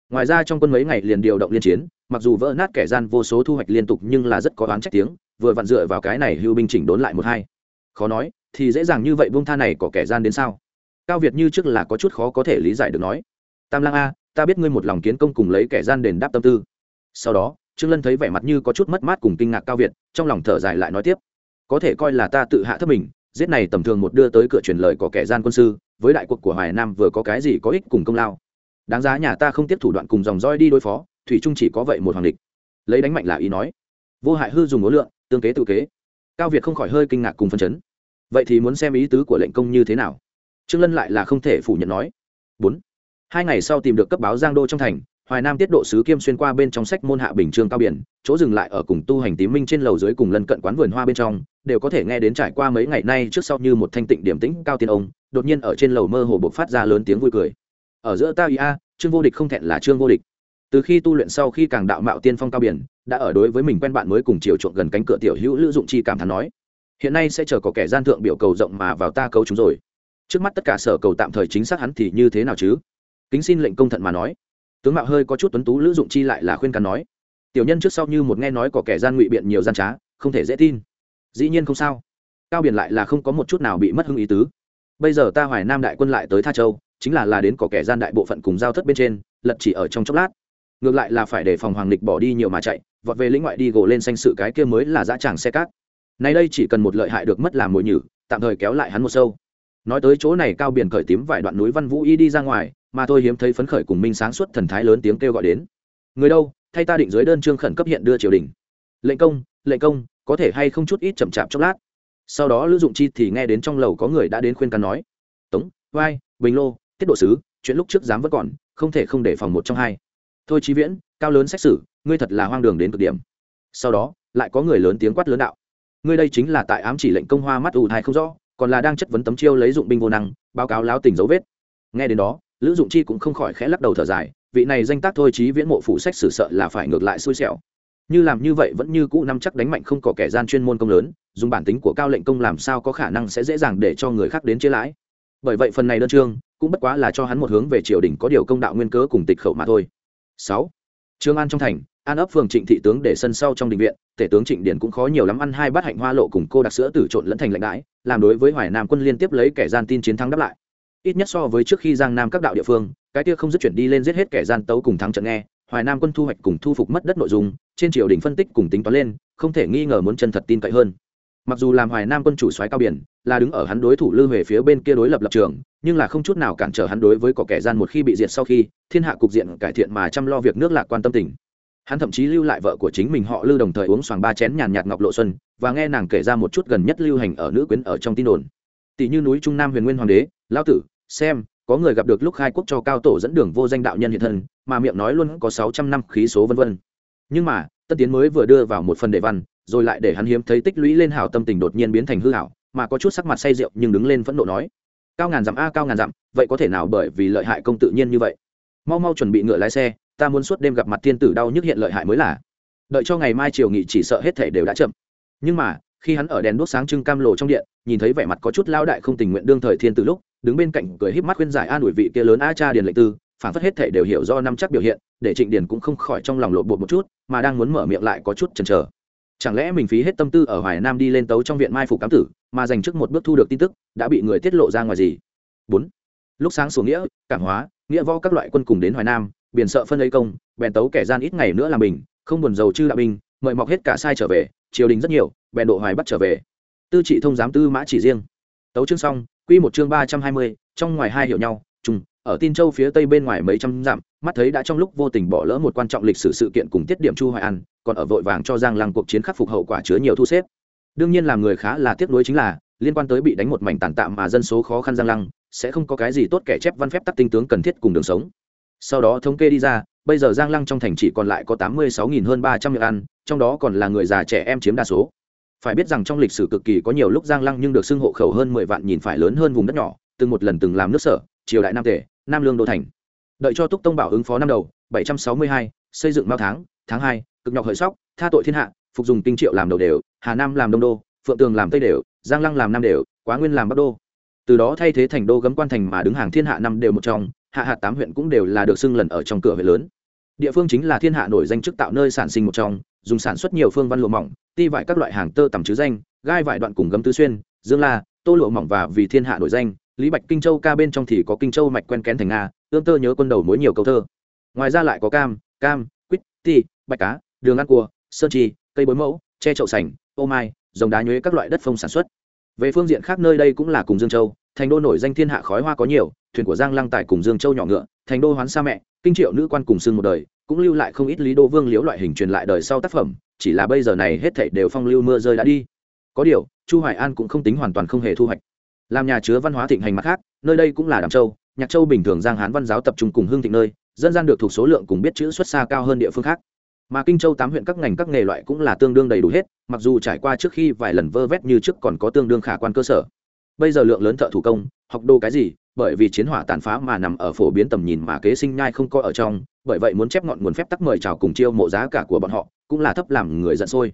Ngoài ra trong quân mấy ngày liền điều động liên chiến, mặc dù vỡ nát kẻ gian vô số thu hoạch liên tục nhưng là rất có đoán trách tiếng, vừa vặn dựa vào cái này hưu binh chỉnh đốn lại một hai. Khó nói, thì dễ dàng như vậy buông tha này có kẻ gian đến sao? Cao việt như trước là có chút khó có thể lý giải được nói. Tam lang a, ta biết ngươi một lòng kiến công cùng lấy kẻ gian đền đáp tâm tư. Sau đó, trương lân thấy vẻ mặt như có chút mất mát cùng kinh ngạc cao việt, trong lòng thở dài lại nói tiếp. Có thể coi là ta tự hạ thấp mình, giết này tầm thường một đưa tới cửa truyền lời có kẻ gian quân sư với đại cuộc của hoài nam vừa có cái gì có ích cùng công lao. Đáng giá nhà ta không tiếp thủ đoạn cùng dòng roi đi đối phó, thủy trung chỉ có vậy một hoàng địch. Lấy đánh mạnh là ý nói. Vô hại hư dùng ngũ lượng, tương kế tự kế. Cao việt không khỏi hơi kinh ngạc cùng phân chấn. Vậy thì muốn xem ý tứ của lệnh công như thế nào? Trương lân lại là không thể phủ nhận nói. Bốn. Hai ngày sau tìm được cấp báo giang đô trong thành hoài nam tiết độ sứ kiêm xuyên qua bên trong sách môn hạ bình trương cao biển, chỗ dừng lại ở cùng tu hành tím minh trên lầu dưới cùng lân cận quán vườn hoa bên trong, đều có thể nghe đến trải qua mấy ngày nay trước sau như một thanh tịnh điểm tĩnh cao tiên ông, đột nhiên ở trên lầu mơ hồ bộc phát ra lớn tiếng vui cười. Ở giữa ta ý a, trương vô địch không thẹn là trương vô địch. Từ khi tu luyện sau khi càng đạo mạo tiên phong cao biển, đã ở đối với mình quen bạn mới cùng chiều chuộng gần cánh cửa tiểu hữu lữ dụng chi cảm thán nói, hiện nay sẽ chờ có kẻ gian thượng biểu cầu rộng mà vào ta cấu chúng rồi. Trước mắt tất cả sở cầu tạm thời chính xác hắn thì như thế nào chứ? Kính xin lệnh công thận mà nói tướng mạo hơi có chút tuấn tú lữ dụng chi lại là khuyên can nói tiểu nhân trước sau như một nghe nói có kẻ gian ngụy biện nhiều gian trá không thể dễ tin dĩ nhiên không sao cao biển lại là không có một chút nào bị mất hưng ý tứ bây giờ ta hoài nam đại quân lại tới tha châu chính là là đến có kẻ gian đại bộ phận cùng giao thất bên trên lật chỉ ở trong chốc lát ngược lại là phải để phòng hoàng lịch bỏ đi nhiều mà chạy vọt về lĩnh ngoại đi gồ lên xanh sự cái kia mới là dã tràng xe cát nay đây chỉ cần một lợi hại được mất làm mồi nhử tạm thời kéo lại hắn một sâu nói tới chỗ này cao biển cởi tím vài đoạn núi văn vũ y đi ra ngoài mà tôi hiếm thấy phấn khởi cùng minh sáng suốt thần thái lớn tiếng kêu gọi đến. Người đâu, thay ta định dưới đơn trương khẩn cấp hiện đưa triều đình. Lệnh công lệnh công, có thể hay không chút ít chậm chạp chốc lát? Sau đó lữ dụng chi thì nghe đến trong lầu có người đã đến khuyên can nói. Tống, vai, bình lô, tiết độ sứ, chuyện lúc trước dám vẫn còn, không thể không để phòng một trong hai. Thôi chí viễn, cao lớn xét xử, ngươi thật là hoang đường đến cực điểm. Sau đó, lại có người lớn tiếng quát lớn đạo. Ngươi đây chính là tại ám chỉ lệnh công hoa mắt ù thai không rõ, còn là đang chất vấn tấm chiêu lấy dụng binh vô năng, báo cáo láo tình dấu vết. Nghe đến đó lữ dụng chi cũng không khỏi khẽ lắc đầu thở dài, vị này danh tác thôi chí viễn mộ phụ sách xử sợ là phải ngược lại xui xẻo. Như làm như vậy vẫn như cũ năm chắc đánh mạnh không có kẻ gian chuyên môn công lớn, dùng bản tính của cao lệnh công làm sao có khả năng sẽ dễ dàng để cho người khác đến chế lãi. Bởi vậy phần này đơn chương cũng bất quá là cho hắn một hướng về triều đình có điều công đạo nguyên cớ cùng tịch khẩu mà thôi. Sáu. Trương an trong thành, an ấp phường trịnh thị tướng để sân sau trong đình viện, tể tướng trịnh điển cũng khó nhiều lắm ăn hai bát hạnh hoa lộ cùng cô đặc sữa tử trộn lẫn thành lãnh đãi, làm đối với hoài nam quân liên tiếp lấy kẻ gian tin chiến thắng đáp lại ít nhất so với trước khi giang nam các đạo địa phương, cái kia không dứt chuyển đi lên giết hết kẻ gian tấu cùng thắng trận nghe, hoài nam quân thu hoạch cùng thu phục mất đất nội dung, trên triều đình phân tích cùng tính toán lên, không thể nghi ngờ muốn chân thật tin cậy hơn. Mặc dù làm hoài nam quân chủ soái cao biển, là đứng ở hắn đối thủ lư về phía bên kia đối lập lập trường, nhưng là không chút nào cản trở hắn đối với có kẻ gian một khi bị diệt sau khi, thiên hạ cục diện cải thiện mà chăm lo việc nước lạc quan tâm tình. Hắn thậm chí lưu lại vợ của chính mình họ lưu đồng thời uống xoàng ba chén nhàn nhạt ngọc lộ xuân, và nghe nàng kể ra một chút gần nhất lưu hành ở nữ quyến ở trong tin đồn tỷ như núi trung nam huyền nguyên hoàng đế lao tử, xem, có người gặp được lúc khai quốc cho cao tổ dẫn đường vô danh đạo nhân hiện thân, mà miệng nói luôn có sáu trăm năm khí số vân vân. Nhưng mà, tân tiến mới vừa đưa vào một phần đề văn, rồi lại để hắn hiếm thấy tích lũy lên hảo tâm tình đột nhiên biến thành hư hảo, mà có chút sắc mặt say rượu nhưng đứng lên phẫn nộ nói, cao ngàn dặm a, cao ngàn dặm, vậy có thể nào bởi vì lợi hại công tự nhiên như vậy? Mau mau chuẩn bị ngựa lái xe, ta muốn suốt đêm gặp mặt thiên tử đau nhức hiện lợi hại mới là. Đợi cho ngày mai chiều nghị chỉ sợ hết thể đều đã chậm. Nhưng mà khi hắn ở đèn đốt sáng trưng cam lộ trong điện, nhìn thấy vẻ mặt có chút lao đại không tình nguyện đương thời thiên từ lúc, đứng bên cạnh cười híp mắt khuyên giải an ủi vị kia lớn a cha điền lệnh tư phản phất hết thể đều hiểu do năm chắc biểu hiện, để trịnh điền cũng không khỏi trong lòng lộ bột một chút, mà đang muốn mở miệng lại có chút chần chờ. Chẳng lẽ mình phí hết tâm tư ở hoài nam đi lên tấu trong viện mai phục cám tử, mà dành trước một bước thu được tin tức, đã bị người tiết lộ ra ngoài gì? Bốn. Lúc sáng xuống nghĩa cảng hóa, nghĩa võ các loại quân cùng đến hoài nam, biển sợ phân lấy công, bèn tấu kẻ gian ít ngày nữa là mình, không buồn giàu chư đạo binh, mời mọc hết cả sai trở về triều đình rất nhiều, bèn độ hoài bắt trở về. Tư trị thông giám tư mã chỉ riêng. Tấu chương xong, quy một chương ba trăm hai mươi, trong ngoài hai hiểu nhau chung ở tin châu phía tây bên ngoài mấy trăm dặm, mắt thấy đã trong lúc vô tình bỏ lỡ một quan trọng lịch sử sự kiện cùng tiết điểm chu hoài an, còn ở vội vàng cho giang lăng cuộc chiến khắc phục hậu quả chứa nhiều thu xếp. Đương nhiên làm người khá là tiếc nuối chính là, liên quan tới bị đánh một mảnh tàn tạm mà dân số khó khăn giang lăng, sẽ không có cái gì tốt kẻ chép văn phép tắc tinh tướng cần thiết cùng đường sống. Sau đó thống kê đi ra bây giờ giang lăng trong thành chỉ còn lại có tám mươi sáu nghìn hơn ba trăm miệng ăn, trong đó còn là người già trẻ em chiếm đa số. Phải biết rằng trong lịch sử cực kỳ có nhiều lúc giang lăng nhưng được xưng hộ khẩu hơn mười vạn nhìn phải lớn hơn vùng đất nhỏ, từng một lần từng làm nước sở, triều đại nam tể nam lương đô thành. Đợi cho túc tông bảo ứng phó năm đầu, bảy trăm sáu mươi hai, xây dựng mao tháng tháng hai, cực nhọc hợi sóc, tha tội thiên hạ, phục dùng kinh triệu làm đầu đều, hà nam làm đông đô, phượng tường làm tây đều, giang lăng làm nam đều, quá nguyên làm bắc đô. Từ đó thay thế thành đô gấm quan thành mà đứng hàng thiên hạ năm đều một trong, hạ hạt tám huyện cũng đều là được xưng lần ở trong cửa huyện lớn địa phương chính là thiên hạ nổi danh chức tạo nơi sản sinh một trong, dùng sản xuất nhiều phương văn lụa mỏng, ti vải các loại hàng tơ tầm chứ danh, gai vải đoạn cùng gấm tứ xuyên, dương la, tô lụa mỏng và vì thiên hạ nổi danh, lý bạch kinh châu ca bên trong thì có kinh châu mạch quen kén thành nga ương tơ nhớ quân đầu mối nhiều câu thơ. Ngoài ra lại có cam cam, quýt, ti, bạch cá, đường ăn cua, sơn chi cây bối mẫu tre chậu sành, ô mai, dòng đá nhuế các loại đất phong sản xuất. Về phương diện khác nơi đây cũng là cùng dương châu, thành đô nổi danh thiên hạ khói hoa có nhiều, thuyền của giang lăng tại cùng dương châu nhỏ ngựa, thành đô hoán xa mẹ kinh triệu nữ quan cùng xương một đời, cũng lưu lại không ít lý đô vương liễu loại hình truyền lại đời sau tác phẩm, chỉ là bây giờ này hết thảy đều phong lưu mưa rơi đã đi. Có điều, chu hoài an cũng không tính hoàn toàn không hề thu hoạch. Làm nhà chứa văn hóa thịnh hành mặt khác, nơi đây cũng là đàm châu, nhạc châu bình thường giang hán văn giáo tập trung cùng hương thịnh nơi, dân gian được thuộc số lượng cùng biết chữ xuất xa cao hơn địa phương khác. Mà kinh châu tám huyện các ngành các nghề loại cũng là tương đương đầy đủ hết, mặc dù trải qua trước khi vài lần vơ vét như trước còn có tương đương khả quan cơ sở. Bây giờ lượng lớn thợ thủ công, học đồ cái gì bởi vì chiến hỏa tàn phá mà nằm ở phổ biến tầm nhìn mà kế sinh nhai không có ở trong, bởi vậy muốn chép ngọn nguồn phép tắc mời chào cùng chiêu mộ giá cả của bọn họ, cũng là thấp làm người giận sôi.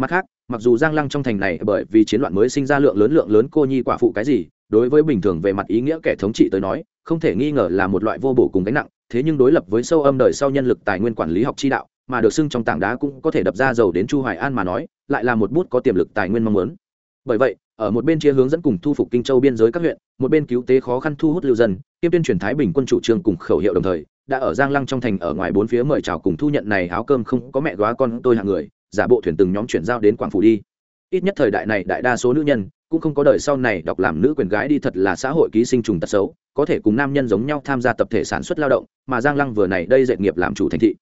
Mặt khác, mặc dù giang lăng trong thành này bởi vì chiến loạn mới sinh ra lượng lớn lượng lớn cô nhi quả phụ cái gì, đối với bình thường về mặt ý nghĩa kẻ thống trị tới nói, không thể nghi ngờ là một loại vô bổ cùng gánh nặng, thế nhưng đối lập với sâu âm đời sau nhân lực tài nguyên quản lý học chi đạo, mà được xưng trong tảng đá cũng có thể đập ra dầu đến chu hoài an mà nói, lại là một bút có tiềm lực tài nguyên mong muốn. Bởi vậy ở một bên chia hướng dẫn cùng thu phục kinh châu biên giới các huyện, một bên cứu tế khó khăn thu hút lưu dân, kiêm tuyên truyền thái bình quân chủ trương cùng khẩu hiệu đồng thời, đã ở giang lăng trong thành ở ngoài bốn phía mời chào cùng thu nhận này áo cơm không có mẹ góa con tôi hạng người, giả bộ thuyền từng nhóm chuyển giao đến quảng phủ đi. Ít nhất thời đại này đại đa số nữ nhân, cũng không có đời sau này đọc làm nữ quyền gái đi thật là xã hội ký sinh trùng tật xấu, có thể cùng nam nhân giống nhau tham gia tập thể sản xuất lao động, mà giang lăng vừa này đây dạy nghiệp làm chủ thành thị.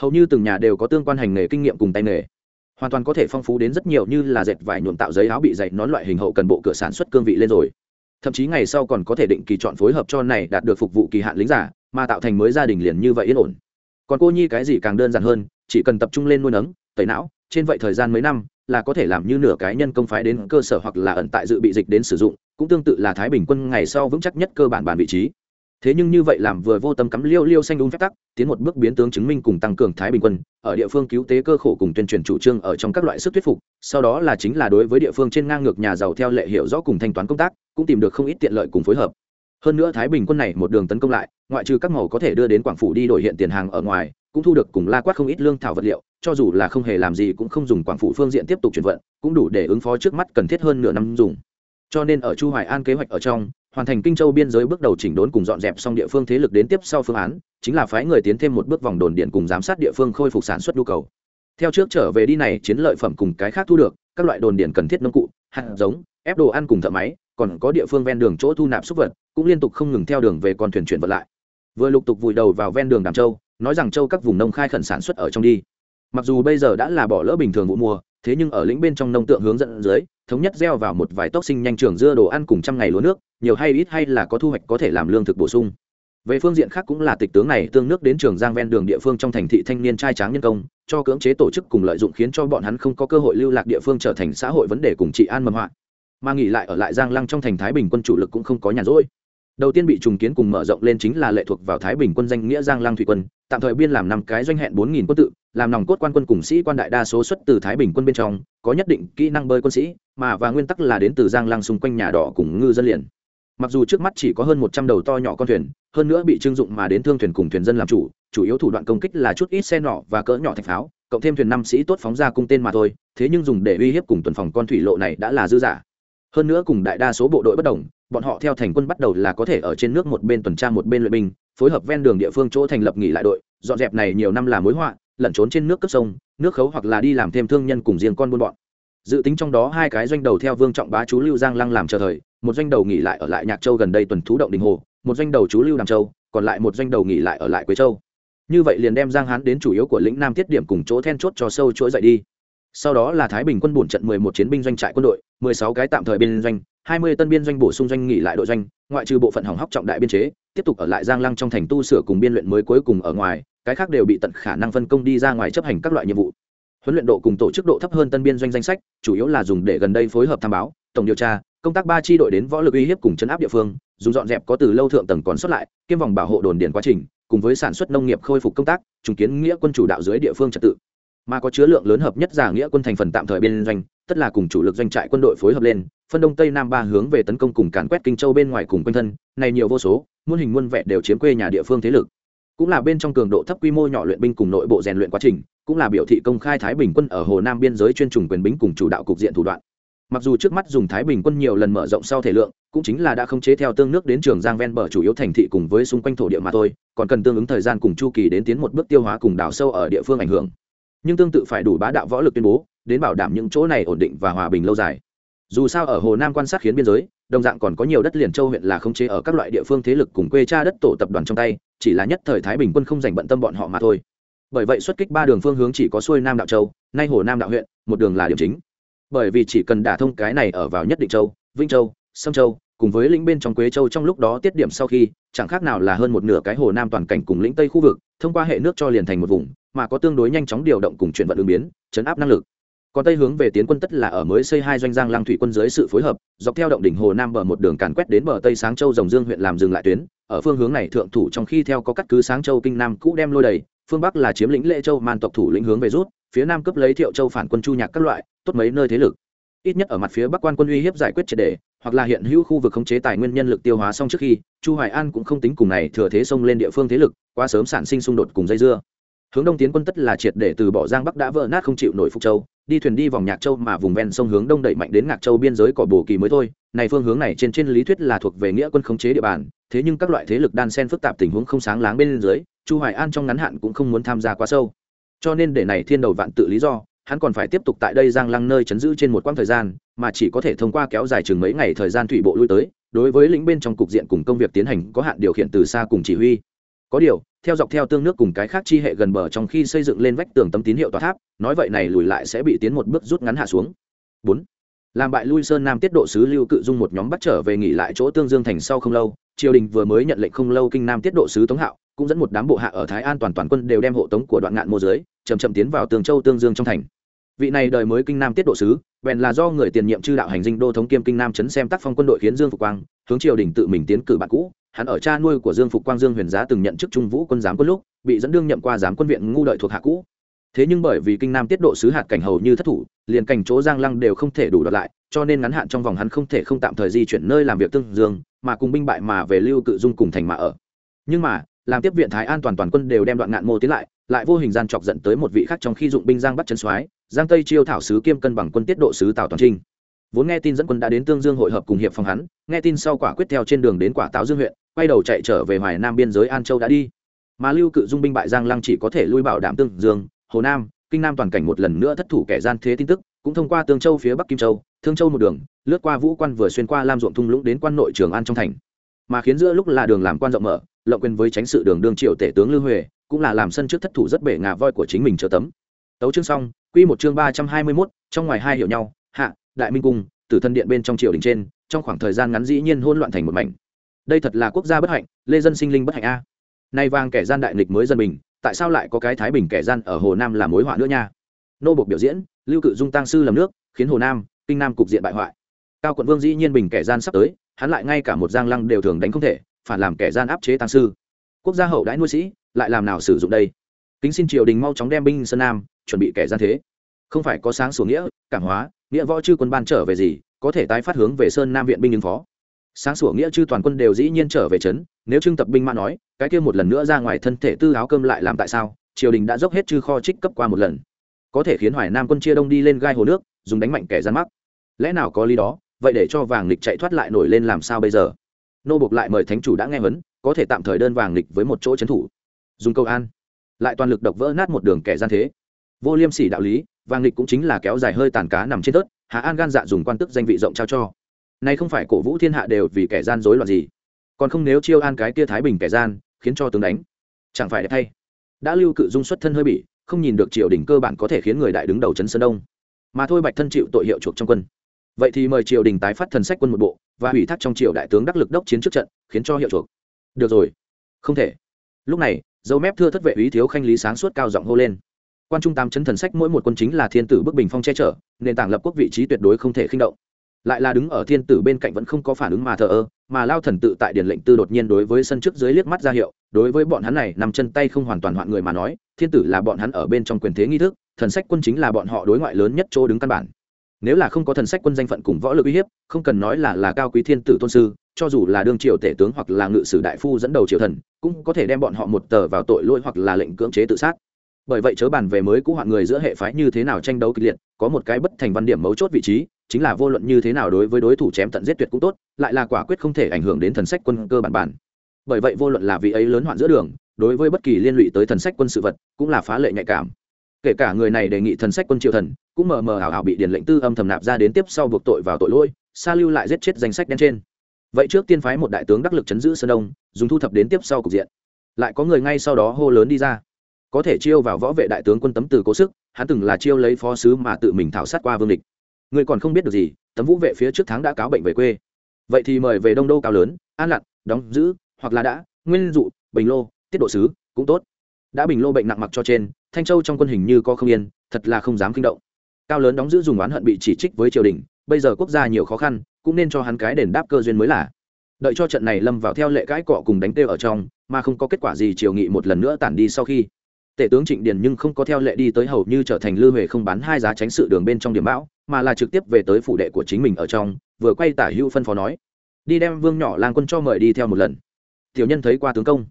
Hầu như từng nhà đều có tương quan hành nghề kinh nghiệm cùng tay nghề hoàn toàn có thể phong phú đến rất nhiều như là dệt vải nhuộm tạo giấy áo bị dày nón loại hình hậu cần bộ cửa sản xuất cương vị lên rồi. Thậm chí ngày sau còn có thể định kỳ chọn phối hợp cho này đạt được phục vụ kỳ hạn lính giả, mà tạo thành mới gia đình liền như vậy yên ổn. Còn cô nhi cái gì càng đơn giản hơn, chỉ cần tập trung lên nuôi nấng, tẩy não, trên vậy thời gian mấy năm, là có thể làm như nửa cái nhân công phái đến cơ sở hoặc là ẩn tại dự bị dịch đến sử dụng, cũng tương tự là thái bình quân ngày sau vững chắc nhất cơ bản bản vị trí thế nhưng như vậy làm vừa vô tâm cắm liêu liêu xanh đúng phép tắc, tiến một bước biến tướng chứng minh cùng tăng cường thái bình quân, ở địa phương cứu tế cơ khổ cùng tuyên truyền chủ trương ở trong các loại sức thuyết phục, sau đó là chính là đối với địa phương trên ngang ngược nhà giàu theo lệ hiệu rõ cùng thanh toán công tác, cũng tìm được không ít tiện lợi cùng phối hợp. Hơn nữa thái bình quân này một đường tấn công lại, ngoại trừ các màu có thể đưa đến quảng phủ đi đổi hiện tiền hàng ở ngoài, cũng thu được cùng la quát không ít lương thảo vật liệu, cho dù là không hề làm gì cũng không dùng quảng phủ phương diện tiếp tục chuyển vận, cũng đủ để ứng phó trước mắt cần thiết hơn nửa năm dùng. Cho nên ở chu hoài an kế hoạch ở trong hoàn thành kinh châu biên giới bước đầu chỉnh đốn cùng dọn dẹp xong địa phương thế lực đến tiếp sau phương án, chính là phái người tiến thêm một bước vòng đồn điện cùng giám sát địa phương khôi phục sản xuất nhu cầu. Theo trước trở về đi này, chiến lợi phẩm cùng cái khác thu được, các loại đồn điện cần thiết nông cụ, hạt giống, ép đồ ăn cùng thợ máy, còn có địa phương ven đường chỗ thu nạp xúc vật, cũng liên tục không ngừng theo đường về con thuyền chuyển vật lại. Vừa lục tục vùi đầu vào ven đường đàm châu, nói rằng châu các vùng nông khai khẩn sản xuất ở trong đi. Mặc dù bây giờ đã là bỏ lỡ bình thường vụ mùa thế nhưng ở lĩnh bên trong nông tượng hướng dẫn dưới, thống nhất gieo vào một vài tốc sinh nhanh trường dưa đồ ăn cùng trăm ngày lúa nước, nhiều hay ít hay là có thu hoạch có thể làm lương thực bổ sung. Về phương diện khác cũng là tịch tướng này tương nước đến trường giang ven đường địa phương trong thành thị thanh niên trai tráng nhân công, cho cưỡng chế tổ chức cùng lợi dụng khiến cho bọn hắn không có cơ hội lưu lạc địa phương trở thành xã hội vấn đề cùng trị an mầm họa. Mà nghỉ lại ở lại giang lăng trong thành thái bình quân chủ lực cũng không có nhàn rỗi đầu tiên bị trùng kiến cùng mở rộng lên chính là lệ thuộc vào thái bình quân danh nghĩa giang lăng thủy quân, tạm thời biên làm năm cái doanh hẹn bốn nghìn quân tự, làm nòng cốt quan quân cùng sĩ quan đại đa số xuất từ thái bình quân bên trong, có nhất định kỹ năng bơi quân sĩ, mà và nguyên tắc là đến từ giang lăng xung quanh nhà đỏ cùng ngư dân liền. Mặc dù trước mắt chỉ có hơn một trăm đầu to nhỏ con thuyền, hơn nữa bị trưng dụng mà đến thương thuyền cùng thuyền dân làm chủ chủ yếu thủ đoạn công kích là chút ít xe nỏ và cỡ nhỏ thạch pháo, cộng thêm thuyền năm sĩ tốt phóng ra cung tên mà thôi, thế nhưng dùng để uy hiếp cùng tuần phòng con thủy lộ này đã là dư giả. Hơn nữa cùng đại đa số bộ đội bất đồng bọn họ theo thành quân bắt đầu là có thể ở trên nước một bên tuần tra một bên luyện binh, phối hợp ven đường địa phương chỗ thành lập nghỉ lại đội, dọn dẹp này nhiều năm là mối họa, lẩn trốn trên nước cấp sông, nước khấu hoặc là đi làm thêm thương nhân cùng riêng con buôn bọn. Dự tính trong đó hai cái doanh đầu theo vương trọng bá chú lưu giang lăng làm chờ thời, một doanh đầu nghỉ lại ở lại nhạc châu gần đây tuần thú động đình hồ, một doanh đầu chú lưu đàm châu, còn lại một doanh đầu nghỉ lại ở lại quế châu. Như vậy liền đem giang hán đến chủ yếu của lĩnh nam tiết điểm cùng chỗ then chốt cho sâu chuỗi dậy đi. Sau đó là thái bình quân bổn trận mười một chiến binh doanh trại quân đội, mười sáu cái tạm thời biên doanh hai mươi tân biên doanh bổ sung doanh nghỉ lại đội doanh, ngoại trừ bộ phận hỏng hóc trọng đại biên chế, tiếp tục ở lại giang lăng trong thành tu sửa cùng biên luyện mới cuối cùng ở ngoài, cái khác đều bị tận khả năng phân công đi ra ngoài chấp hành các loại nhiệm vụ. Huấn luyện độ cùng tổ chức độ thấp hơn tân biên doanh danh sách, chủ yếu là dùng để gần đây phối hợp tham báo, tổng điều tra, công tác ba chi đội đến võ lực uy hiếp cùng chấn áp địa phương, dùng dọn dẹp có từ lâu thượng tầng còn xuất lại, kiêm vòng bảo hộ đồn điền quá trình, cùng với sản xuất nông nghiệp khôi phục công tác, trùng kiến nghĩa quân chủ đạo dưới địa phương trật tự mà có chứa lượng lớn hợp nhất giả nghĩa quân thành phần tạm thời biên doanh, tất là cùng chủ lực doanh trại quân đội phối hợp lên, phân đông tây nam ba hướng về tấn công cùng càn quét kinh châu bên ngoài cùng quanh thân, này nhiều vô số, muôn hình muôn vẻ đều chiếm quê nhà địa phương thế lực. Cũng là bên trong cường độ thấp quy mô nhỏ luyện binh cùng nội bộ rèn luyện quá trình, cũng là biểu thị công khai thái bình quân ở hồ nam biên giới chuyên trùng quyền binh cùng chủ đạo cục diện thủ đoạn. Mặc dù trước mắt dùng thái bình quân nhiều lần mở rộng sau thể lượng, cũng chính là đã không chế theo tương nước đến trường giang ven bờ chủ yếu thành thị cùng với xung quanh thổ địa mà thôi, còn cần tương ứng thời gian cùng chu kỳ đến tiến một bước tiêu hóa cùng đào sâu ở địa phương ảnh hưởng nhưng tương tự phải đủ bá đạo võ lực tuyên bố, đến bảo đảm những chỗ này ổn định và hòa bình lâu dài. Dù sao ở hồ nam quan sát khiến biên giới, đồng dạng còn có nhiều đất liền châu huyện là không chế ở các loại địa phương thế lực cùng quê cha đất tổ tập đoàn trong tay, chỉ là nhất thời thái bình quân không dành bận tâm bọn họ mà thôi. Bởi vậy xuất kích ba đường phương hướng chỉ có xuôi nam đạo châu, nay hồ nam đạo huyện, một đường là điểm chính. Bởi vì chỉ cần đả thông cái này ở vào nhất định châu, vĩnh châu sông châu, cùng với lĩnh bên trong quế châu trong lúc đó tiết điểm sau khi, chẳng khác nào là hơn một nửa cái hồ nam toàn cảnh cùng lĩnh tây khu vực, thông qua hệ nước cho liền thành một vùng mà có tương đối nhanh chóng điều động cùng chuyển vận ứng biến, chấn áp năng lực. Còn tây hướng về tiến quân tất là ở mới xây hai doanh giang lăng thủy quân dưới sự phối hợp, dọc theo động đỉnh hồ nam bờ một đường càn quét đến bờ tây sáng châu rồng dương huyện làm dừng lại tuyến, ở phương hướng này thượng thủ trong khi theo có cắt cứ sáng châu kinh nam cũ đem lôi đầy, phương bắc là chiếm lĩnh lệ châu man tộc thủ lĩnh hướng về rút, phía nam cấp lấy thiệu châu phản quân chu nhạc các loại, tốt mấy nơi thế lực. Ít nhất ở mặt phía bắc quan quân uy hiếp giải quyết triệt đề, hoặc là hiện hữu khu vực khống chế tài nguyên nhân lực tiêu hóa xong trước khi, chu hoài an cũng không tính cùng này thừa thế xông lên địa phương thế lực, quá sớm sản sinh xung đột cùng dây dưa hướng đông tiến quân tất là triệt để từ bỏ giang bắc đã vỡ nát không chịu nổi phục châu, đi thuyền đi vòng nhạc châu mà vùng ven sông hướng đông đẩy mạnh đến ngạc châu biên giới cỏ bồ kỳ mới thôi. Này phương hướng này trên trên lý thuyết là thuộc về nghĩa quân khống chế địa bàn, thế nhưng các loại thế lực đan xen phức tạp tình huống không sáng láng bên dưới, chu hoài an trong ngắn hạn cũng không muốn tham gia quá sâu. Cho nên để này thiên đầu vạn tự lý do, hắn còn phải tiếp tục tại đây giang lăng nơi chấn giữ trên một quãng thời gian, mà chỉ có thể thông qua kéo dài chừng mấy ngày thời gian thủy bộ lui tới, đối với lĩnh bên trong cục diện cùng công việc tiến hành có hạn điều khiển từ xa cùng chỉ huy. Có điều theo dọc theo tương nước cùng cái khác chi hệ gần bờ trong khi xây dựng lên vách tường tấm tín hiệu tòa tháp, nói vậy này lùi lại sẽ bị tiến một bước rút ngắn hạ xuống. Bốn, làm bại lui sơn nam tiết độ sứ lưu cự dung một nhóm bắt trở về nghỉ lại chỗ tương dương thành sau không lâu, triều đình vừa mới nhận lệnh không lâu kinh nam tiết độ sứ tống hạo, cũng dẫn một đám bộ hạ ở thái an toàn toàn quân đều đem hộ tống của đoạn ngạn mô dưới chầm chậm tiến vào tường châu tương dương trong thành. Vị này đời mới kinh nam tiết độ sứ, bèn là do người tiền nhiệm chư đạo hành dinh đô thống kiêm kinh nam chấn xem tác phong quân đội khiến dương phục quang, hướng triều đình tự mình tiến cử bạn cũ hắn ở cha nuôi của dương phục quang dương huyền giá từng nhận chức trung vũ quân giám quân lúc, bị dẫn đương nhậm qua giám quân viện ngu đợi thuộc hạ cũ. Thế nhưng bởi vì kinh nam tiết độ sứ hạt cảnh hầu như thất thủ, liền cảnh chỗ giang lăng đều không thể đủ đoạt lại, cho nên ngắn hạn trong vòng hắn không thể không tạm thời di chuyển nơi làm việc tương dương, mà cùng binh bại mà về lưu cự dung cùng thành mà ở. Nhưng mà, làm tiếp viện thái an toàn toàn quân đều đem đoạn ngạn mô tiến lại lại vô hình gian chọc dẫn tới một vị khác trong khi dụng binh giang bắt chân soái, giang tây chiêu thảo sứ kiêm cân bằng quân tiết độ sứ tào toàn trinh. Vốn nghe tin dẫn quân đã đến tương dương hội hợp cùng hiệp phòng hắn, nghe tin sau quả quyết theo trên đường đến quả táo dương huyện quay đầu chạy trở về hoài nam biên giới an châu đã đi mà lưu cự dung binh bại giang lăng chỉ có thể lui bảo đảm tương dương hồ nam kinh nam toàn cảnh một lần nữa thất thủ kẻ gian thế tin tức cũng thông qua tương châu phía bắc kim châu thương châu một đường lướt qua vũ quan vừa xuyên qua lam ruộng thung lũng đến quan nội trường an trong thành mà khiến giữa lúc là đường làm quan rộng mở lộng quyền với tránh sự đường đương triệu tể tướng lưu huệ cũng là làm sân trước thất thủ rất bể ngà voi của chính mình chờ tấm tấu chương xong quy một chương ba trăm hai mươi 321, trong ngoài hai hiểu nhau hạ đại minh cung tử thân điện bên trong triều đình trên trong khoảng thời gian ngắn dĩ nhiên hỗn loạn thành một mảnh đây thật là quốc gia bất hạnh, lê dân sinh linh bất hạnh a. Nay vang kẻ gian đại nghịch mới dân bình, tại sao lại có cái thái bình kẻ gian ở hồ nam là mối họa nữa nha? Nô bộc biểu diễn, lưu cự dung tăng sư làm nước, khiến hồ nam, kinh nam cục diện bại hoại. Cao quận vương dĩ nhiên bình kẻ gian sắp tới, hắn lại ngay cả một giang lăng đều thường đánh không thể, phản làm kẻ gian áp chế tăng sư. Quốc gia hậu đãi nuôi sĩ, lại làm nào sử dụng đây? Kính xin triều đình mau chóng đem binh sơn nam, chuẩn bị kẻ gian thế. Không phải có sáng sủa nghĩa, cảm hóa, nghĩa võ chư quân ban trở về gì, có thể tái phát hướng về sơn nam viện binh ứng phó sáng sủa nghĩa chư toàn quân đều dĩ nhiên trở về trấn, nếu trưng tập binh mã nói, cái kia một lần nữa ra ngoài thân thể tư áo cơm lại làm tại sao, triều đình đã dốc hết chư kho trích cấp qua một lần. Có thể khiến hoài nam quân chia đông đi lên gai hồ nước, dùng đánh mạnh kẻ gian mắc. Lẽ nào có lý đó, vậy để cho vàng lịch chạy thoát lại nổi lên làm sao bây giờ? Nô buộc lại mời thánh chủ đã nghe vấn có thể tạm thời đơn vàng lịch với một chỗ trấn thủ. Dùng câu an. Lại toàn lực độc vỡ nát một đường kẻ gian thế. Vô liêm sỉ đạo lý, vàng lịch cũng chính là kéo dài hơi tàn cá nằm trên tớt hạ an gan dạ dùng quan tức danh vị rộng trao cho nay không phải cổ vũ thiên hạ đều vì kẻ gian dối loạn gì. Còn không nếu chiêu an cái tia thái bình kẻ gian, khiến cho tướng đánh. Chẳng phải đẹp thay. Đã lưu cự dung xuất thân hơi bỉ không nhìn được triều đình cơ bản có thể khiến người đại đứng đầu trấn sơn đông. Mà thôi bạch thân chịu tội hiệu chuộc trong quân. Vậy thì mời triều đình tái phát thần sách quân một bộ, và hủy thác trong triều đại tướng đắc lực đốc chiến trước trận, khiến cho hiệu chuộc. Được rồi. Không thể. Lúc này, dấu mép thưa thất vệ ý thiếu khanh lý sáng suốt cao giọng hô lên. Quan trung tam chấn thần sách mỗi một quân chính là thiên tử bức bình phong che chở, nền tảng lập quốc vị trí tuyệt đối không thể khinh động lại là đứng ở thiên tử bên cạnh vẫn không có phản ứng mà thờ ơ, mà lao thần tự tại điển lệnh tư đột nhiên đối với sân trước dưới liếc mắt ra hiệu, đối với bọn hắn này nằm chân tay không hoàn toàn hoạn người mà nói, thiên tử là bọn hắn ở bên trong quyền thế nghi thức, thần sách quân chính là bọn họ đối ngoại lớn nhất chỗ đứng căn bản. Nếu là không có thần sách quân danh phận cùng võ lực uy hiếp, không cần nói là là cao quý thiên tử tôn sư, cho dù là đương triều tể tướng hoặc là ngự sử đại phu dẫn đầu triều thần, cũng có thể đem bọn họ một tờ vào tội lỗi hoặc là lệnh cưỡng chế tự sát. Bởi vậy chớ bàn về mới cũ hoạn người giữa hệ phái như thế nào tranh đấu kịch liệt, có một cái bất thành văn điểm mấu chốt vị trí chính là vô luận như thế nào đối với đối thủ chém tận giết tuyệt cũng tốt, lại là quả quyết không thể ảnh hưởng đến thần sách quân cơ bản bản. Bởi vậy vô luận là vị ấy lớn hoạn giữa đường, đối với bất kỳ liên lụy tới thần sách quân sự vật, cũng là phá lệ nhạy cảm. Kể cả người này đề nghị thần sách quân triều thần, cũng mờ mờ ảo ảo bị điện lệnh tư âm thầm nạp ra đến tiếp sau buộc tội vào tội lỗi, sa lưu lại giết chết danh sách đen trên. Vậy trước tiên phái một đại tướng đắc lực chấn giữ sơn đông, dùng thu thập đến tiếp sau cục diện. Lại có người ngay sau đó hô lớn đi ra. Có thể chiêu vào võ vệ đại tướng quân tấm từ cố sức, hắn từng là chiêu lấy phó sứ mà tự mình thảo sát qua vương địch ngươi còn không biết được gì, tấm vũ vệ phía trước tháng đã cáo bệnh về quê. Vậy thì mời về đông đô cao lớn, an lặn đóng giữ, hoặc là đã, nguyên dụ, bình lô, tiết độ sứ, cũng tốt. Đã bình lô bệnh nặng mặc cho trên, thanh châu trong quân hình như có không yên, thật là không dám kinh động. Cao lớn đóng giữ dùng oán hận bị chỉ trích với triều đình, bây giờ quốc gia nhiều khó khăn, cũng nên cho hắn cái đền đáp cơ duyên mới là. Đợi cho trận này lâm vào theo lệ cãi cọ cùng đánh têu ở trong, mà không có kết quả gì triều nghị một lần nữa tản đi sau khi tể tướng trịnh điền nhưng không có theo lệ đi tới hầu như trở thành lư huệ không bán hai giá tránh sự đường bên trong điểm bão, mà là trực tiếp về tới phủ đệ của chính mình ở trong, vừa quay tả hữu phân phó nói, đi đem vương nhỏ lang quân cho mời đi theo một lần. Tiểu nhân thấy qua tướng công.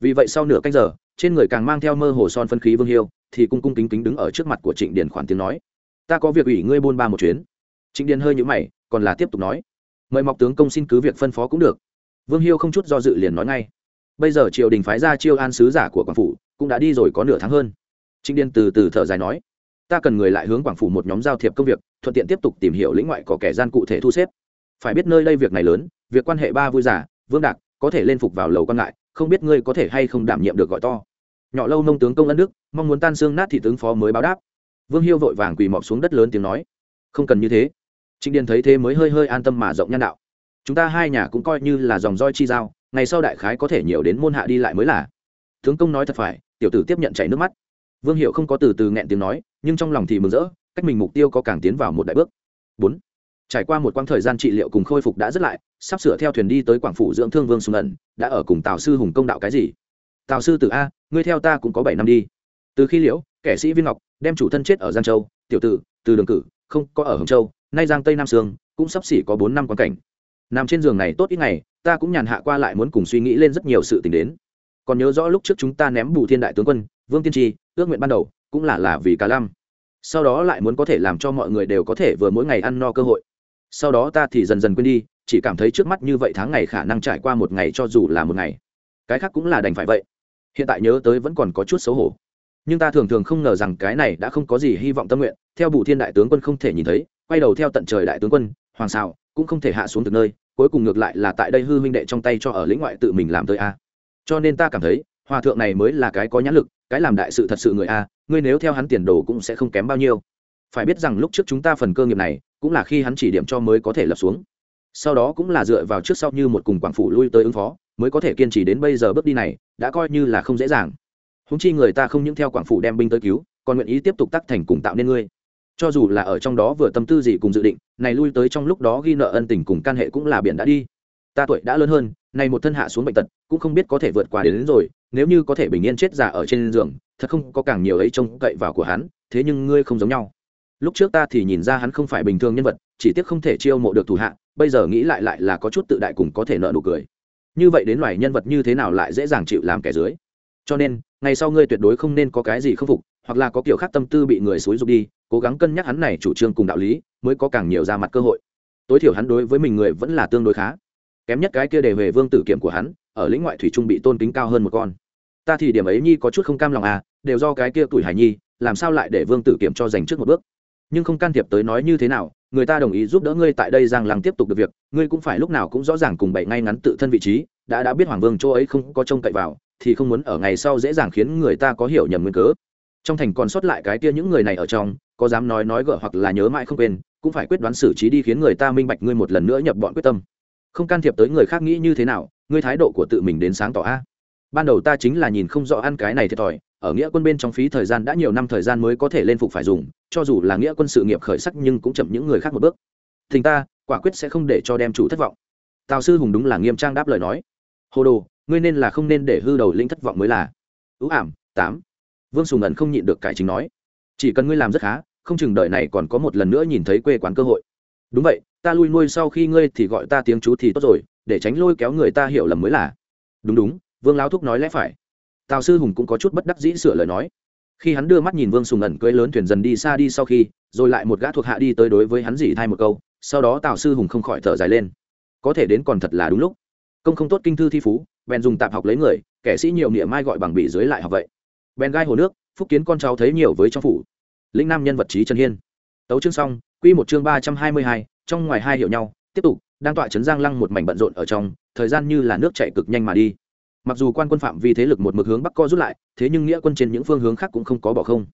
Vì vậy sau nửa canh giờ, trên người càng mang theo mơ hồ son phân khí vương hiêu, thì cung cung kính kính đứng ở trước mặt của trịnh điền khoản tiếng nói, ta có việc ủy ngươi buôn ba một chuyến. Trịnh điền hơi nhũ mày, còn là tiếp tục nói, mời mọc tướng công xin cứ việc phân phó cũng được. Vương hiêu không chút do dự liền nói ngay, bây giờ triều đình phái ra chiêu an sứ giả của quảng phủ cũng đã đi rồi có nửa tháng hơn. Trịnh điền từ từ thở dài nói, ta cần người lại hướng quảng phủ một nhóm giao thiệp công việc, thuận tiện tiếp tục tìm hiểu lĩnh ngoại có kẻ gian cụ thể thu xếp. Phải biết nơi đây việc này lớn, việc quan hệ ba vui giả vương đạc, có thể lên phục vào lầu quan ngại, không biết ngươi có thể hay không đảm nhiệm được gọi to. Nhỏ lâu nông tướng công ân đức, mong muốn tan xương nát thị tướng phó mới báo đáp. Vương hiêu vội vàng quỳ mọp xuống đất lớn tiếng nói, không cần như thế. Trịnh điền thấy thế mới hơi hơi an tâm mà rộng nhan đạo, chúng ta hai nhà cũng coi như là dòng roi chi giao, ngày sau đại khái có thể nhiều đến môn hạ đi lại mới là. Tướng công nói thật phải tiểu tử tiếp nhận chảy nước mắt. Vương hiệu không có từ từ nghẹn tiếng nói, nhưng trong lòng thì mừng rỡ, cách mình mục tiêu có càng tiến vào một đại bước. Bốn, trải qua một quãng thời gian trị liệu cùng khôi phục đã rất lại, sắp sửa theo thuyền đi tới quảng phủ dưỡng thương vương xuân ẩn, đã ở cùng tào sư hùng công đạo cái gì? Tào sư tử a, ngươi theo ta cũng có bảy năm đi. Từ khi liễu, kẻ sĩ viên ngọc, đem chủ thân chết ở giang châu, tiểu tử, từ đường cử, không có ở hồng châu, nay giang tây nam sương, cũng sắp xỉ có bốn năm quan cảnh. Nằm trên giường này tốt ít ngày, ta cũng nhàn hạ qua lại muốn cùng suy nghĩ lên rất nhiều sự tình đến còn nhớ rõ lúc trước chúng ta ném bù thiên đại tướng quân, vương tiên tri, ước nguyện ban đầu, cũng là là vì cả lam sau đó lại muốn có thể làm cho mọi người đều có thể vừa mỗi ngày ăn no cơ hội. Sau đó ta thì dần dần quên đi, chỉ cảm thấy trước mắt như vậy tháng ngày khả năng trải qua một ngày cho dù là một ngày. Cái khác cũng là đành phải vậy. Hiện tại nhớ tới vẫn còn có chút xấu hổ. Nhưng ta thường thường không ngờ rằng cái này đã không có gì hy vọng tâm nguyện, theo bù thiên đại tướng quân không thể nhìn thấy, quay đầu theo tận trời đại tướng quân, hoàng xào, cũng không thể hạ xuống từ nơi, cuối cùng ngược lại là tại đây hư huynh đệ trong tay cho ở lĩnh ngoại tự mình làm tới a cho nên ta cảm thấy, hòa thượng này mới là cái có nhãn lực, cái làm đại sự thật sự người a, ngươi nếu theo hắn tiền đồ cũng sẽ không kém bao nhiêu. Phải biết rằng lúc trước chúng ta phần cơ nghiệp này, cũng là khi hắn chỉ điểm cho mới có thể lập xuống. Sau đó cũng là dựa vào trước sau như một cùng quảng phủ lui tới ứng phó, mới có thể kiên trì đến bây giờ bước đi này, đã coi như là không dễ dàng. Húng chi người ta không những theo quảng phủ đem binh tới cứu, còn nguyện ý tiếp tục tác thành cùng tạo nên ngươi. Cho dù là ở trong đó vừa tâm tư gì cùng dự định, này lui tới trong lúc đó ghi nợ ân tình cùng can hệ cũng là biển đã đi. Ta tuổi đã lớn hơn này một thân hạ xuống bệnh tật cũng không biết có thể vượt qua đến, đến rồi nếu như có thể bình yên chết già ở trên giường thật không có càng nhiều ấy trông cậy vào của hắn thế nhưng ngươi không giống nhau. Lúc trước ta thì nhìn ra hắn không phải bình thường nhân vật chỉ tiếc không thể chiêu mộ được thủ hạ bây giờ nghĩ lại lại là có chút tự đại cùng có thể nợ nụ cười. Như vậy đến loài nhân vật như thế nào lại dễ dàng chịu làm kẻ dưới? Cho nên ngày sau ngươi tuyệt đối không nên có cái gì khâm phục hoặc là có kiểu khác tâm tư bị người xúi dục đi cố gắng cân nhắc hắn này chủ trương cùng đạo lý mới có càng nhiều ra mặt cơ hội. Tối thiểu hắn đối với mình người vẫn là tương đối khá kém nhất cái kia để về vương tử kiểm của hắn, ở lĩnh ngoại thủy trung bị tôn kính cao hơn một con. Ta thì điểm ấy nhi có chút không cam lòng à đều do cái kia tuổi hải nhi, làm sao lại để vương tử kiểm cho dành trước một bước? Nhưng không can thiệp tới nói như thế nào, người ta đồng ý giúp đỡ ngươi tại đây giang lăng tiếp tục được việc, ngươi cũng phải lúc nào cũng rõ ràng cùng bậy ngay ngắn tự thân vị trí, đã đã biết hoàng vương chỗ ấy không có trông cậy vào, thì không muốn ở ngày sau dễ dàng khiến người ta có hiểu nhầm nguyên cớ. Trong thành còn sót lại cái kia những người này ở trong, có dám nói nói gỡ hoặc là nhớ mãi không quên, cũng phải quyết đoán xử trí đi khiến người ta minh bạch ngươi một lần nữa nhập bọn quyết tâm không can thiệp tới người khác nghĩ như thế nào, ngươi thái độ của tự mình đến sáng tỏ a. Ban đầu ta chính là nhìn không rõ ăn cái này thiệt thòi, ở nghĩa quân bên trong phí thời gian đã nhiều năm thời gian mới có thể lên phục phải dùng, cho dù là nghĩa quân sự nghiệp khởi sắc nhưng cũng chậm những người khác một bước. Thình ta, quả quyết sẽ không để cho đem chủ thất vọng. Tào sư hùng đúng là nghiêm trang đáp lời nói. Hồ đồ, ngươi nên là không nên để hư đầu linh thất vọng mới là. Ưu ảm, tám. Vương sùng ẩn không nhịn được cải chính nói. Chỉ cần ngươi làm rất khá, không chừng đợi này còn có một lần nữa nhìn thấy quê quán cơ hội đúng vậy, ta lui nuôi sau khi ngươi thì gọi ta tiếng chú thì tốt rồi, để tránh lôi kéo người ta hiểu lầm mới là. Đúng đúng, vương lão thúc nói lẽ phải. Tào sư hùng cũng có chút bất đắc dĩ sửa lời nói. Khi hắn đưa mắt nhìn vương sùng ẩn cưỡi lớn thuyền dần đi xa đi sau khi, rồi lại một gã thuộc hạ đi tới đối với hắn dỉ thay một câu, sau đó tào sư hùng không khỏi thở dài lên. Có thể đến còn thật là đúng lúc. Công không tốt kinh thư thi phú, bèn dùng tạp học lấy người, kẻ sĩ nhiều niệm mai gọi bằng bị dưới lại học vậy. Bèn gai hồ nước, phúc kiến con cháu thấy nhiều với trong phủ. Lĩnh nam nhân vật trí trần hiên tấu chương xong, quy một chương ba trăm hai mươi hai, trong ngoài hai hiểu nhau, tiếp tục, đang tọa trấn giang lăng một mảnh bận rộn ở trong, thời gian như là nước chảy cực nhanh mà đi. Mặc dù quan quân phạm vi thế lực một mực hướng bắc co rút lại, thế nhưng nghĩa quân trên những phương hướng khác cũng không có bỏ không.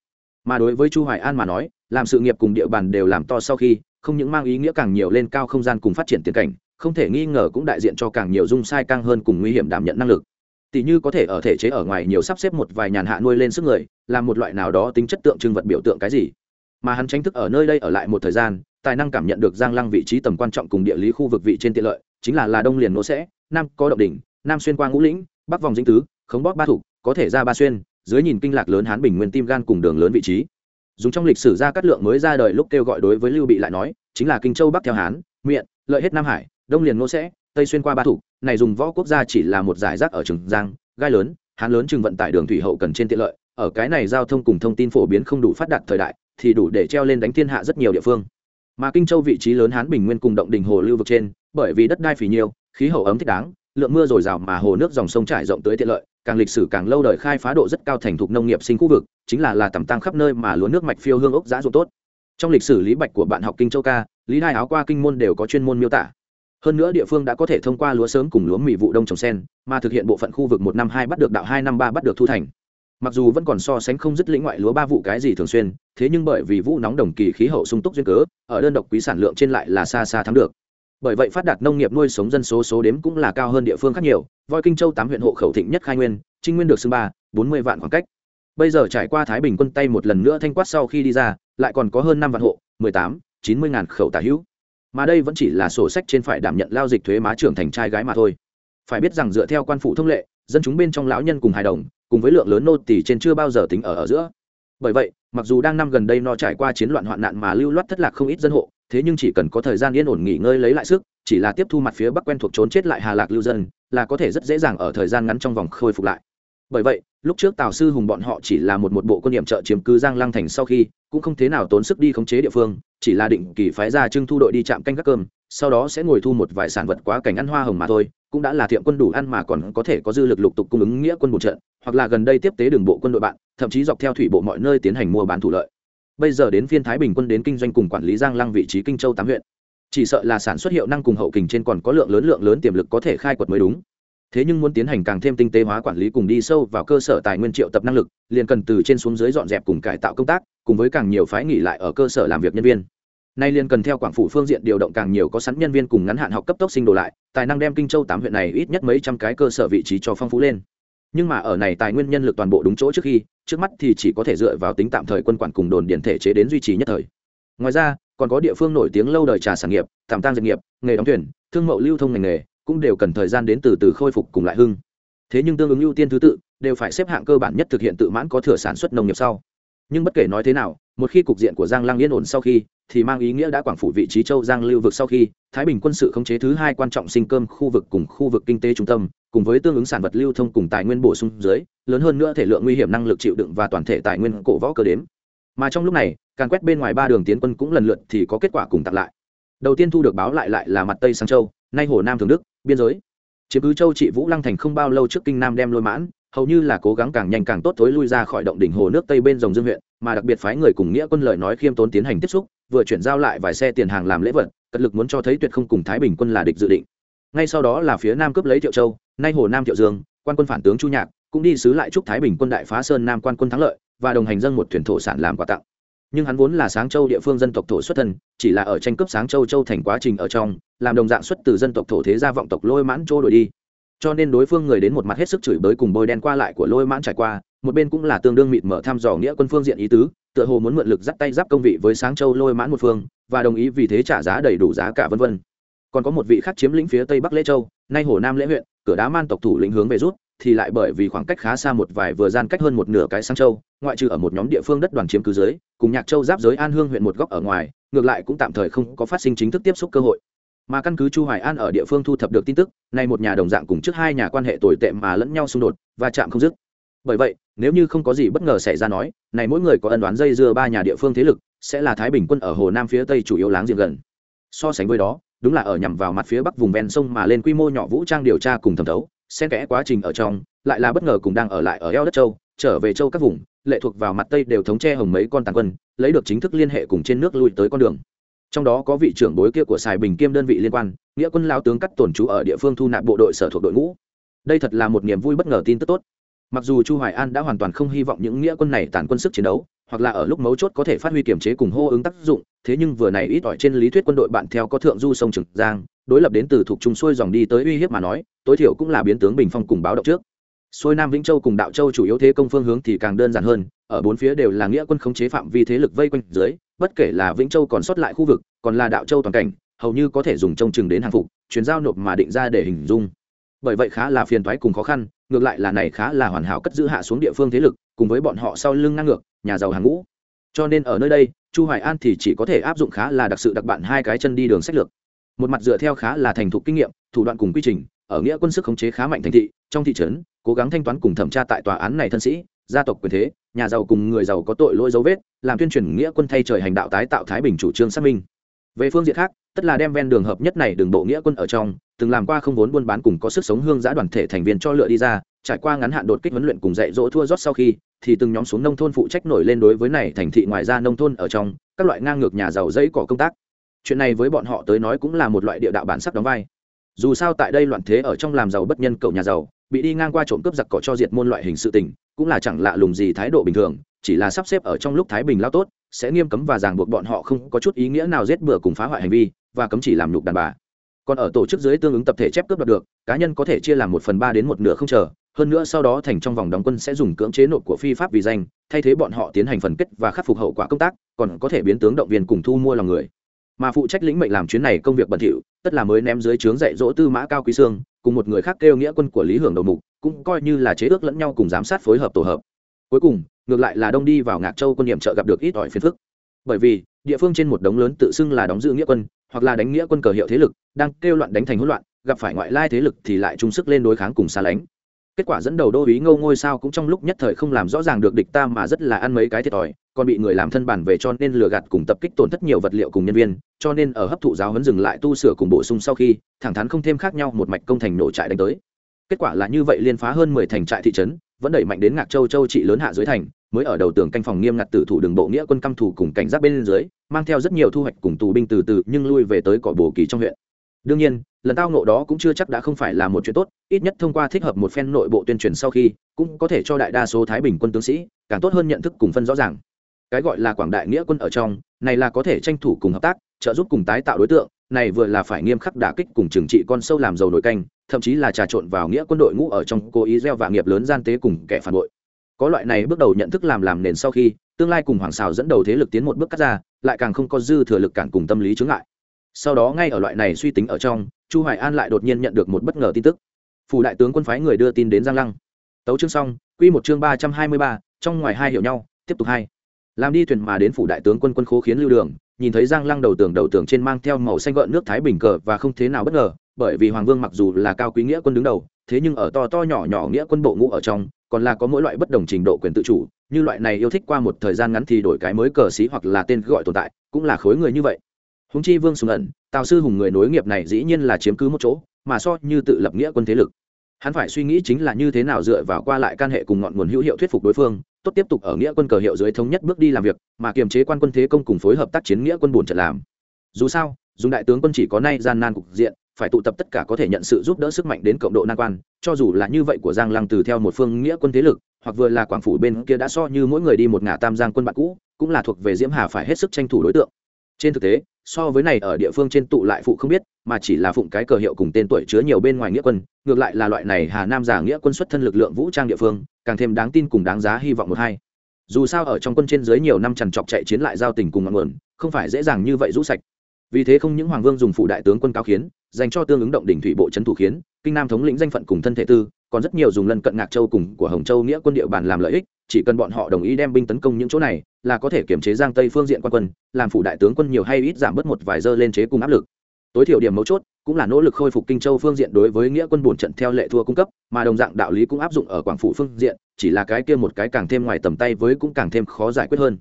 Mà đối với chu hoài an mà nói, làm sự nghiệp cùng địa bàn đều làm to sau khi, không những mang ý nghĩa càng nhiều lên cao không gian cùng phát triển tiền cảnh, không thể nghi ngờ cũng đại diện cho càng nhiều dung sai càng hơn cùng nguy hiểm đảm nhận năng lực. Tỷ như có thể ở thể chế ở ngoài nhiều sắp xếp một vài nhàn hạ nuôi lên sức người, làm một loại nào đó tính chất tượng trưng vật biểu tượng cái gì mà hắn tranh thức ở nơi đây ở lại một thời gian, tài năng cảm nhận được giang lăng vị trí tầm quan trọng cùng địa lý khu vực vị trên tiện lợi, chính là là đông liền nỗ sẽ, nam có động đỉnh, nam xuyên qua ngũ lĩnh, bắc vòng dinh tứ, khống bóp ba thủ, có thể ra ba xuyên, dưới nhìn kinh lạc lớn hán bình nguyên tim gan cùng đường lớn vị trí. Dùng trong lịch sử ra cát lượng mới ra đời lúc kêu gọi đối với lưu bị lại nói, chính là kinh châu bắc theo hán nguyện lợi hết nam hải, đông liền nỗ sẽ, tây xuyên qua ba thủ, này dùng võ quốc gia chỉ là một giải rác ở trường giang, gai lớn, hán lớn chừng vận tải đường thủy hậu cần trên tiện lợi, ở cái này giao thông cùng thông tin phổ biến không đủ phát đạt thời đại thì đủ để treo lên đánh thiên hạ rất nhiều địa phương. Mà kinh châu vị trí lớn hán bình nguyên cùng động đình hồ lưu vực trên, bởi vì đất đai phì nhiêu, khí hậu ấm thích đáng, lượng mưa dồi dào mà hồ nước dòng sông trải rộng tới tiện lợi, càng lịch sử càng lâu đời khai phá độ rất cao thành thục nông nghiệp sinh khu vực, chính là là tầm tăng khắp nơi mà lúa nước mạch phiêu hương ốc giá ruộng tốt. Trong lịch sử lý bạch của bạn học kinh châu ca, lý đai áo qua kinh môn đều có chuyên môn miêu tả. Hơn nữa địa phương đã có thể thông qua lúa sớm cùng lúa mì vụ đông trồng sen, mà thực hiện bộ phận khu vực một năm hai bắt được đạo hai năm ba bắt được thu thành mặc dù vẫn còn so sánh không dứt lĩnh ngoại lúa ba vụ cái gì thường xuyên, thế nhưng bởi vì vũ nóng đồng kỳ khí hậu sung túc duyên cớ, ở đơn độc quý sản lượng trên lại là xa xa thắng được. Bởi vậy phát đạt nông nghiệp nuôi sống dân số số đếm cũng là cao hơn địa phương khác nhiều, voi kinh châu tám huyện hộ khẩu thịnh nhất khai nguyên, trinh nguyên được xưng ba, bốn mươi vạn khoảng cách. Bây giờ trải qua thái bình quân tay một lần nữa thanh quát sau khi đi ra, lại còn có hơn năm vạn hộ, mười tám, chín mươi ngàn khẩu tả hữu. Mà đây vẫn chỉ là sổ sách trên phải đảm nhận lao dịch thuế má trưởng thành trai gái mà thôi. Phải biết rằng dựa theo quan phụ thông lệ, dân chúng bên trong lão nhân cùng hài đồng cùng với lượng lớn nô tỷ trên chưa bao giờ tính ở ở giữa. Bởi vậy, mặc dù đang năm gần đây no trải qua chiến loạn hoạn nạn mà lưu loát thất lạc không ít dân hộ, thế nhưng chỉ cần có thời gian yên ổn nghỉ ngơi lấy lại sức, chỉ là tiếp thu mặt phía bắc quen thuộc trốn chết lại hà lạc lưu dân, là có thể rất dễ dàng ở thời gian ngắn trong vòng khôi phục lại. Bởi vậy, lúc trước tào sư hùng bọn họ chỉ là một một bộ quân điểm trợ chiếm cứ giang lăng thành sau khi, cũng không thế nào tốn sức đi khống chế địa phương, chỉ là định kỳ phái ra trưng thu đội đi chạm canh các cơm, sau đó sẽ ngồi thu một vài sản vật quá cảnh ăn hoa hồng mà thôi cũng đã là thiệm quân đủ ăn mà còn có thể có dư lực lục tục cung ứng nghĩa quân một trận, hoặc là gần đây tiếp tế đường bộ quân đội bạn, thậm chí dọc theo thủy bộ mọi nơi tiến hành mua bán thủ lợi. Bây giờ đến phiên thái bình quân đến kinh doanh cùng quản lý giang lăng vị trí kinh châu tám huyện. Chỉ sợ là sản xuất hiệu năng cùng hậu kình trên còn có lượng lớn lượng lớn tiềm lực có thể khai quật mới đúng. Thế nhưng muốn tiến hành càng thêm tinh tế hóa quản lý cùng đi sâu vào cơ sở tài nguyên triệu tập năng lực, liền cần từ trên xuống dưới dọn dẹp cùng cải tạo công tác, cùng với càng nhiều phái nghỉ lại ở cơ sở làm việc nhân viên nay liền cần theo quảng phủ phương diện điều động càng nhiều có sẵn nhân viên cùng ngắn hạn học cấp tốc sinh đồ lại, tài năng đem kinh châu tám huyện này ít nhất mấy trăm cái cơ sở vị trí cho phong phú lên. Nhưng mà ở này tài nguyên nhân lực toàn bộ đúng chỗ trước khi, trước mắt thì chỉ có thể dựa vào tính tạm thời quân quản cùng đồn điển thể chế đến duy trì nhất thời. Ngoài ra, còn có địa phương nổi tiếng lâu đời trà sản nghiệp, tạm tăng doanh nghiệp, nghề đóng thuyền, thương mậu lưu thông ngành nghề, cũng đều cần thời gian đến từ từ khôi phục cùng lại hưng. Thế nhưng tương ứng ưu tiên thứ tự, đều phải xếp hạng cơ bản nhất thực hiện tự mãn có thừa sản xuất nông nghiệp sau. Nhưng bất kể nói thế nào một khi cục diện của giang lăng yên ổn sau khi, thì mang ý nghĩa đã quảng phủ vị trí châu giang lưu vực sau khi, thái bình quân sự khống chế thứ hai quan trọng sinh cơm khu vực cùng khu vực kinh tế trung tâm, cùng với tương ứng sản vật lưu thông cùng tài nguyên bổ sung dưới, lớn hơn nữa thể lượng nguy hiểm năng lực chịu đựng và toàn thể tài nguyên cổ võ cơ đếm. Mà trong lúc này càng quét bên ngoài ba đường tiến quân cũng lần lượt thì có kết quả cùng tặng lại. Đầu tiên thu được báo lại lại là mặt tây sang châu, nay hồ nam thường đức, biên giới. Chiếm cứ châu trị vũ lăng thành không bao lâu trước kinh nam đem lôi mãn hầu như là cố gắng càng nhanh càng tốt thối lui ra khỏi động đỉnh hồ nước tây bên dòng dương huyện, mà đặc biệt phái người cùng nghĩa quân lời nói khiêm tốn tiến hành tiếp xúc, vừa chuyển giao lại vài xe tiền hàng làm lễ vật, cật lực muốn cho thấy tuyệt không cùng thái bình quân là địch dự định. Ngay sau đó là phía nam cướp lấy thiệu châu, nay hồ nam thiệu dương, quan quân phản tướng chu nhạc, cũng đi sứ lại chúc thái bình quân đại phá sơn nam quan quân thắng lợi, và đồng hành dân một thuyền thổ sản làm quà tặng. Nhưng hắn vốn là sáng châu địa phương dân tộc thổ xuất thân, chỉ là ở tranh cướp sáng châu châu thành quá trình ở trong, làm đồng dạng xuất từ dân tộc thổ thế gia vọng tộc lôi mãn chỗ đổi đi cho nên đối phương người đến một mặt hết sức chửi bới cùng bôi đen qua lại của lôi mãn trải qua, một bên cũng là tương đương mịt mở thăm dò nghĩa quân phương diện ý tứ, tựa hồ muốn mượn lực dắt tay giáp công vị với sáng châu lôi mãn một phương, và đồng ý vì thế trả giá đầy đủ giá cả vân vân. Còn có một vị khác chiếm lĩnh phía tây bắc lễ châu, nay hồ nam lễ huyện, cửa đá man tộc thủ lĩnh hướng về rút, thì lại bởi vì khoảng cách khá xa một vài vừa gian cách hơn một nửa cái sáng châu, ngoại trừ ở một nhóm địa phương đất đoàn chiếm cứ dưới, cùng nhạc châu giáp giới an hương huyện một góc ở ngoài, ngược lại cũng tạm thời không có phát sinh chính thức tiếp xúc cơ hội mà căn cứ chu hoài an ở địa phương thu thập được tin tức, nay một nhà đồng dạng cùng trước hai nhà quan hệ tồi tệ mà lẫn nhau xung đột và chạm không dứt. Bởi vậy, nếu như không có gì bất ngờ xảy ra nói, này mỗi người có ân đoán dây dưa ba nhà địa phương thế lực sẽ là thái bình quân ở hồ nam phía tây chủ yếu láng giềng gần. So sánh với đó, đúng là ở nhằm vào mặt phía bắc vùng ven sông mà lên quy mô nhỏ vũ trang điều tra cùng thẩm thấu, xen kẽ quá trình ở trong, lại là bất ngờ cùng đang ở lại ở eo đất châu, trở về châu các vùng, lệ thuộc vào mặt tây đều thống che hồng mấy con tàn quân, lấy được chính thức liên hệ cùng trên nước lui tới con đường trong đó có vị trưởng bối kia của sài bình kiêm đơn vị liên quan, nghĩa quân lao tướng cắt tổn trú ở địa phương thu nạp bộ đội sở thuộc đội ngũ. Đây thật là một niềm vui bất ngờ tin tức tốt. Mặc dù chu hoài an đã hoàn toàn không hy vọng những nghĩa quân này tàn quân sức chiến đấu, hoặc là ở lúc mấu chốt có thể phát huy kiểm chế cùng hô ứng tác dụng, thế nhưng vừa này ít ỏi trên lý thuyết quân đội bạn theo có thượng du sông trường giang, đối lập đến từ thuộc trung xuôi dòng đi tới uy hiếp mà nói, tối thiểu cũng là biến tướng bình phong cùng báo động trước. Xuôi nam vĩnh châu cùng đạo châu chủ yếu thế công phương hướng thì càng đơn giản hơn, ở bốn phía đều là nghĩa quân khống chế phạm vi thế lực vây quanh dưới bất kể là vĩnh châu còn sót lại khu vực, còn là đạo châu toàn cảnh, hầu như có thể dùng trông chừng đến hàng phục, chuyển giao nộp mà định ra để hình dung. Bởi vậy khá là phiền thoái cùng khó khăn, ngược lại là này khá là hoàn hảo cất giữ hạ xuống địa phương thế lực, cùng với bọn họ sau lưng ngang ngược, nhà giàu hàng ngũ. Cho nên ở nơi đây, chu hoài an thì chỉ có thể áp dụng khá là đặc sự đặc bạn hai cái chân đi đường sách lược. Một mặt dựa theo khá là thành thục kinh nghiệm, thủ đoạn cùng quy trình, ở nghĩa quân sức khống chế khá mạnh thành thị, trong thị trấn, cố gắng thanh toán cùng thẩm tra tại tòa án này thân sĩ gia tộc quyền thế, nhà giàu cùng người giàu có tội lỗi dấu vết, làm tuyên truyền nghĩa quân thay trời hành đạo tái tạo thái bình chủ trương xác minh. Về phương diện khác, tất là đem ven đường hợp nhất này đường bộ nghĩa quân ở trong, từng làm qua không vốn buôn bán cùng có sức sống hương giã đoàn thể thành viên cho lựa đi ra, trải qua ngắn hạn đột kích huấn luyện cùng dạy dỗ thua rót sau khi, thì từng nhóm xuống nông thôn phụ trách nổi lên đối với này thành thị ngoài ra nông thôn ở trong, các loại ngang ngược nhà giàu dẫy cỏ công tác. Chuyện này với bọn họ tới nói cũng là một loại địa đạo bản sắc đóng vai. Dù sao tại đây loạn thế ở trong làm giàu bất nhân cậu nhà giàu, bị đi ngang qua trộm cướp giặc cỏ cho diệt môn loại hình sự tình cũng là chẳng lạ lùng gì thái độ bình thường, chỉ là sắp xếp ở trong lúc thái bình lao tốt, sẽ nghiêm cấm và ràng buộc bọn họ không có chút ý nghĩa nào giết bừa cùng phá hoại hành vi, và cấm chỉ làm nhục đàn bà. Còn ở tổ chức dưới tương ứng tập thể chép cướp đoạt được, cá nhân có thể chia làm một phần ba đến một nửa không chờ, hơn nữa sau đó thành trong vòng đóng quân sẽ dùng cưỡng chế nộp của phi pháp vì danh, thay thế bọn họ tiến hành phần kết và khắc phục hậu quả công tác, còn có thể biến tướng động viên cùng thu mua lòng người. Mà phụ trách lĩnh mệnh làm chuyến này công việc bẩn thỉu, tất là mới ném dưới trướng dạy dỗ tư mã cao quý sương cùng một người khác kêu nghĩa quân của lý hưởng đầu mục, cũng coi như là chế ước lẫn nhau cùng giám sát phối hợp tổ hợp. Cuối cùng, ngược lại là đông đi vào ngạc châu quân điểm trợ gặp được ít ỏi phiền phức. Bởi vì, địa phương trên một đống lớn tự xưng là đóng giữ nghĩa quân, hoặc là đánh nghĩa quân cờ hiệu thế lực, đang kêu loạn đánh thành hỗn loạn, gặp phải ngoại lai thế lực thì lại chung sức lên đối kháng cùng xa lánh kết quả dẫn đầu đô ý ngâu ngôi sao cũng trong lúc nhất thời không làm rõ ràng được địch ta mà rất là ăn mấy cái thiệt thòi, còn bị người làm thân bản về cho nên lừa gạt cùng tập kích tổn thất nhiều vật liệu cùng nhân viên, cho nên ở hấp thụ giáo huấn dừng lại tu sửa cùng bổ sung sau khi, thẳng thắn không thêm khác nhau một mạch công thành nổ trại đánh tới. Kết quả là như vậy liên phá hơn mười thành trại thị trấn, vẫn đẩy mạnh đến ngạc châu châu trị lớn hạ dưới thành, mới ở đầu tường canh phòng nghiêm ngặt tử thủ đường bộ nghĩa quân căm thủ cùng cảnh giác bên dưới, mang theo rất nhiều thu hoạch cùng tù binh từ từ, nhưng lui về tới cỏ bồ kỳ trong huyện đương nhiên, lần tao nộ đó cũng chưa chắc đã không phải là một chuyện tốt, ít nhất thông qua thích hợp một phen nội bộ tuyên truyền sau khi, cũng có thể cho đại đa số thái bình quân tướng sĩ, càng tốt hơn nhận thức cùng phân rõ ràng. Cái gọi là quảng đại nghĩa quân ở trong, này là có thể tranh thủ cùng hợp tác, trợ giúp cùng tái tạo đối tượng, này vừa là phải nghiêm khắc đả kích cùng trừng trị con sâu làm dầu nổi canh, thậm chí là trà trộn vào nghĩa quân đội ngũ ở trong cố ý gieo và nghiệp lớn gian tế cùng kẻ phản bội. Có loại này bước đầu nhận thức làm làm nền sau khi, tương lai cùng hoàng xào dẫn đầu thế lực tiến một bước cắt ra, lại càng không có dư thừa lực cản cùng tâm lý chướng ngại sau đó ngay ở loại này suy tính ở trong chu hoài an lại đột nhiên nhận được một bất ngờ tin tức. Phủ đại tướng quân phái người đưa tin đến giang lăng. Tấu chương xong quy một chương ba trăm hai mươi ba, trong ngoài hai hiểu nhau tiếp tục hai. Làm đi thuyền mà đến phủ đại tướng quân quân khố khiến lưu đường nhìn thấy giang lăng đầu tường đầu tường trên mang theo màu xanh gợn nước thái bình cờ và không thế nào bất ngờ bởi vì hoàng vương mặc dù là cao quý nghĩa quân đứng đầu thế nhưng ở to to nhỏ nhỏ nghĩa quân bộ ngũ ở trong còn là có mỗi loại bất đồng trình độ quyền tự chủ như loại này yêu thích qua một thời gian ngắn thì đổi cái mới cờ xí hoặc là tên gọi tồn tại cũng là khối người như vậy húng chi vương sùng ẩn, tào sư hùng người nối nghiệp này dĩ nhiên là chiếm cứ một chỗ, mà so như tự lập nghĩa quân thế lực. Hắn phải suy nghĩ chính là như thế nào dựa vào qua lại can hệ cùng ngọn nguồn hữu hiệu thuyết phục đối phương, tốt tiếp tục ở nghĩa quân cờ hiệu dưới thống nhất bước đi làm việc, mà kiềm chế quan quân thế công cùng phối hợp tác chiến nghĩa quân buồn trận làm. Dù sao, dùng đại tướng quân chỉ có nay gian nan cục diện, phải tụ tập tất cả có thể nhận sự giúp đỡ sức mạnh đến cộng độ nan quan, cho dù là như vậy của giang lăng từ theo một phương nghĩa quân thế lực, hoặc vừa là quảng phủ bên kia đã so như mỗi người đi một ngả tam giang quân bạn cũ, cũng là thuộc về diễm hà phải hết sức tranh thủ đối tượng. Trên thực tế so với này ở địa phương trên tụ lại phụ không biết, mà chỉ là phụng cái cờ hiệu cùng tên tuổi chứa nhiều bên ngoài nghĩa quân, ngược lại là loại này hà nam giả nghĩa quân xuất thân lực lượng vũ trang địa phương, càng thêm đáng tin cùng đáng giá hy vọng một hai. Dù sao ở trong quân trên dưới nhiều năm trằn trọc chạy chiến lại giao tình cùng ngọn nguồn, không phải dễ dàng như vậy rũ sạch. Vì thế không những hoàng vương dùng phụ đại tướng quân cao khiến, dành cho tương ứng động đỉnh thủy bộ trấn thủ khiến, kinh nam thống lĩnh danh phận cùng thân thể tư còn rất nhiều dùng lân cận ngạc châu cùng của hồng châu nghĩa quân địa bàn làm lợi ích, chỉ cần bọn họ đồng ý đem binh tấn công những chỗ này, là có thể kiểm chế giang tây phương diện quan quân, làm phủ đại tướng quân nhiều hay ít giảm bớt một vài giờ lên chế cùng áp lực. Tối thiểu điểm mấu chốt, cũng là nỗ lực khôi phục kinh châu phương diện đối với nghĩa quân bổn trận theo lệ thua cung cấp, mà đồng dạng đạo lý cũng áp dụng ở quảng phủ phương diện, chỉ là cái kia một cái càng thêm ngoài tầm tay với cũng càng thêm khó giải quyết hơn.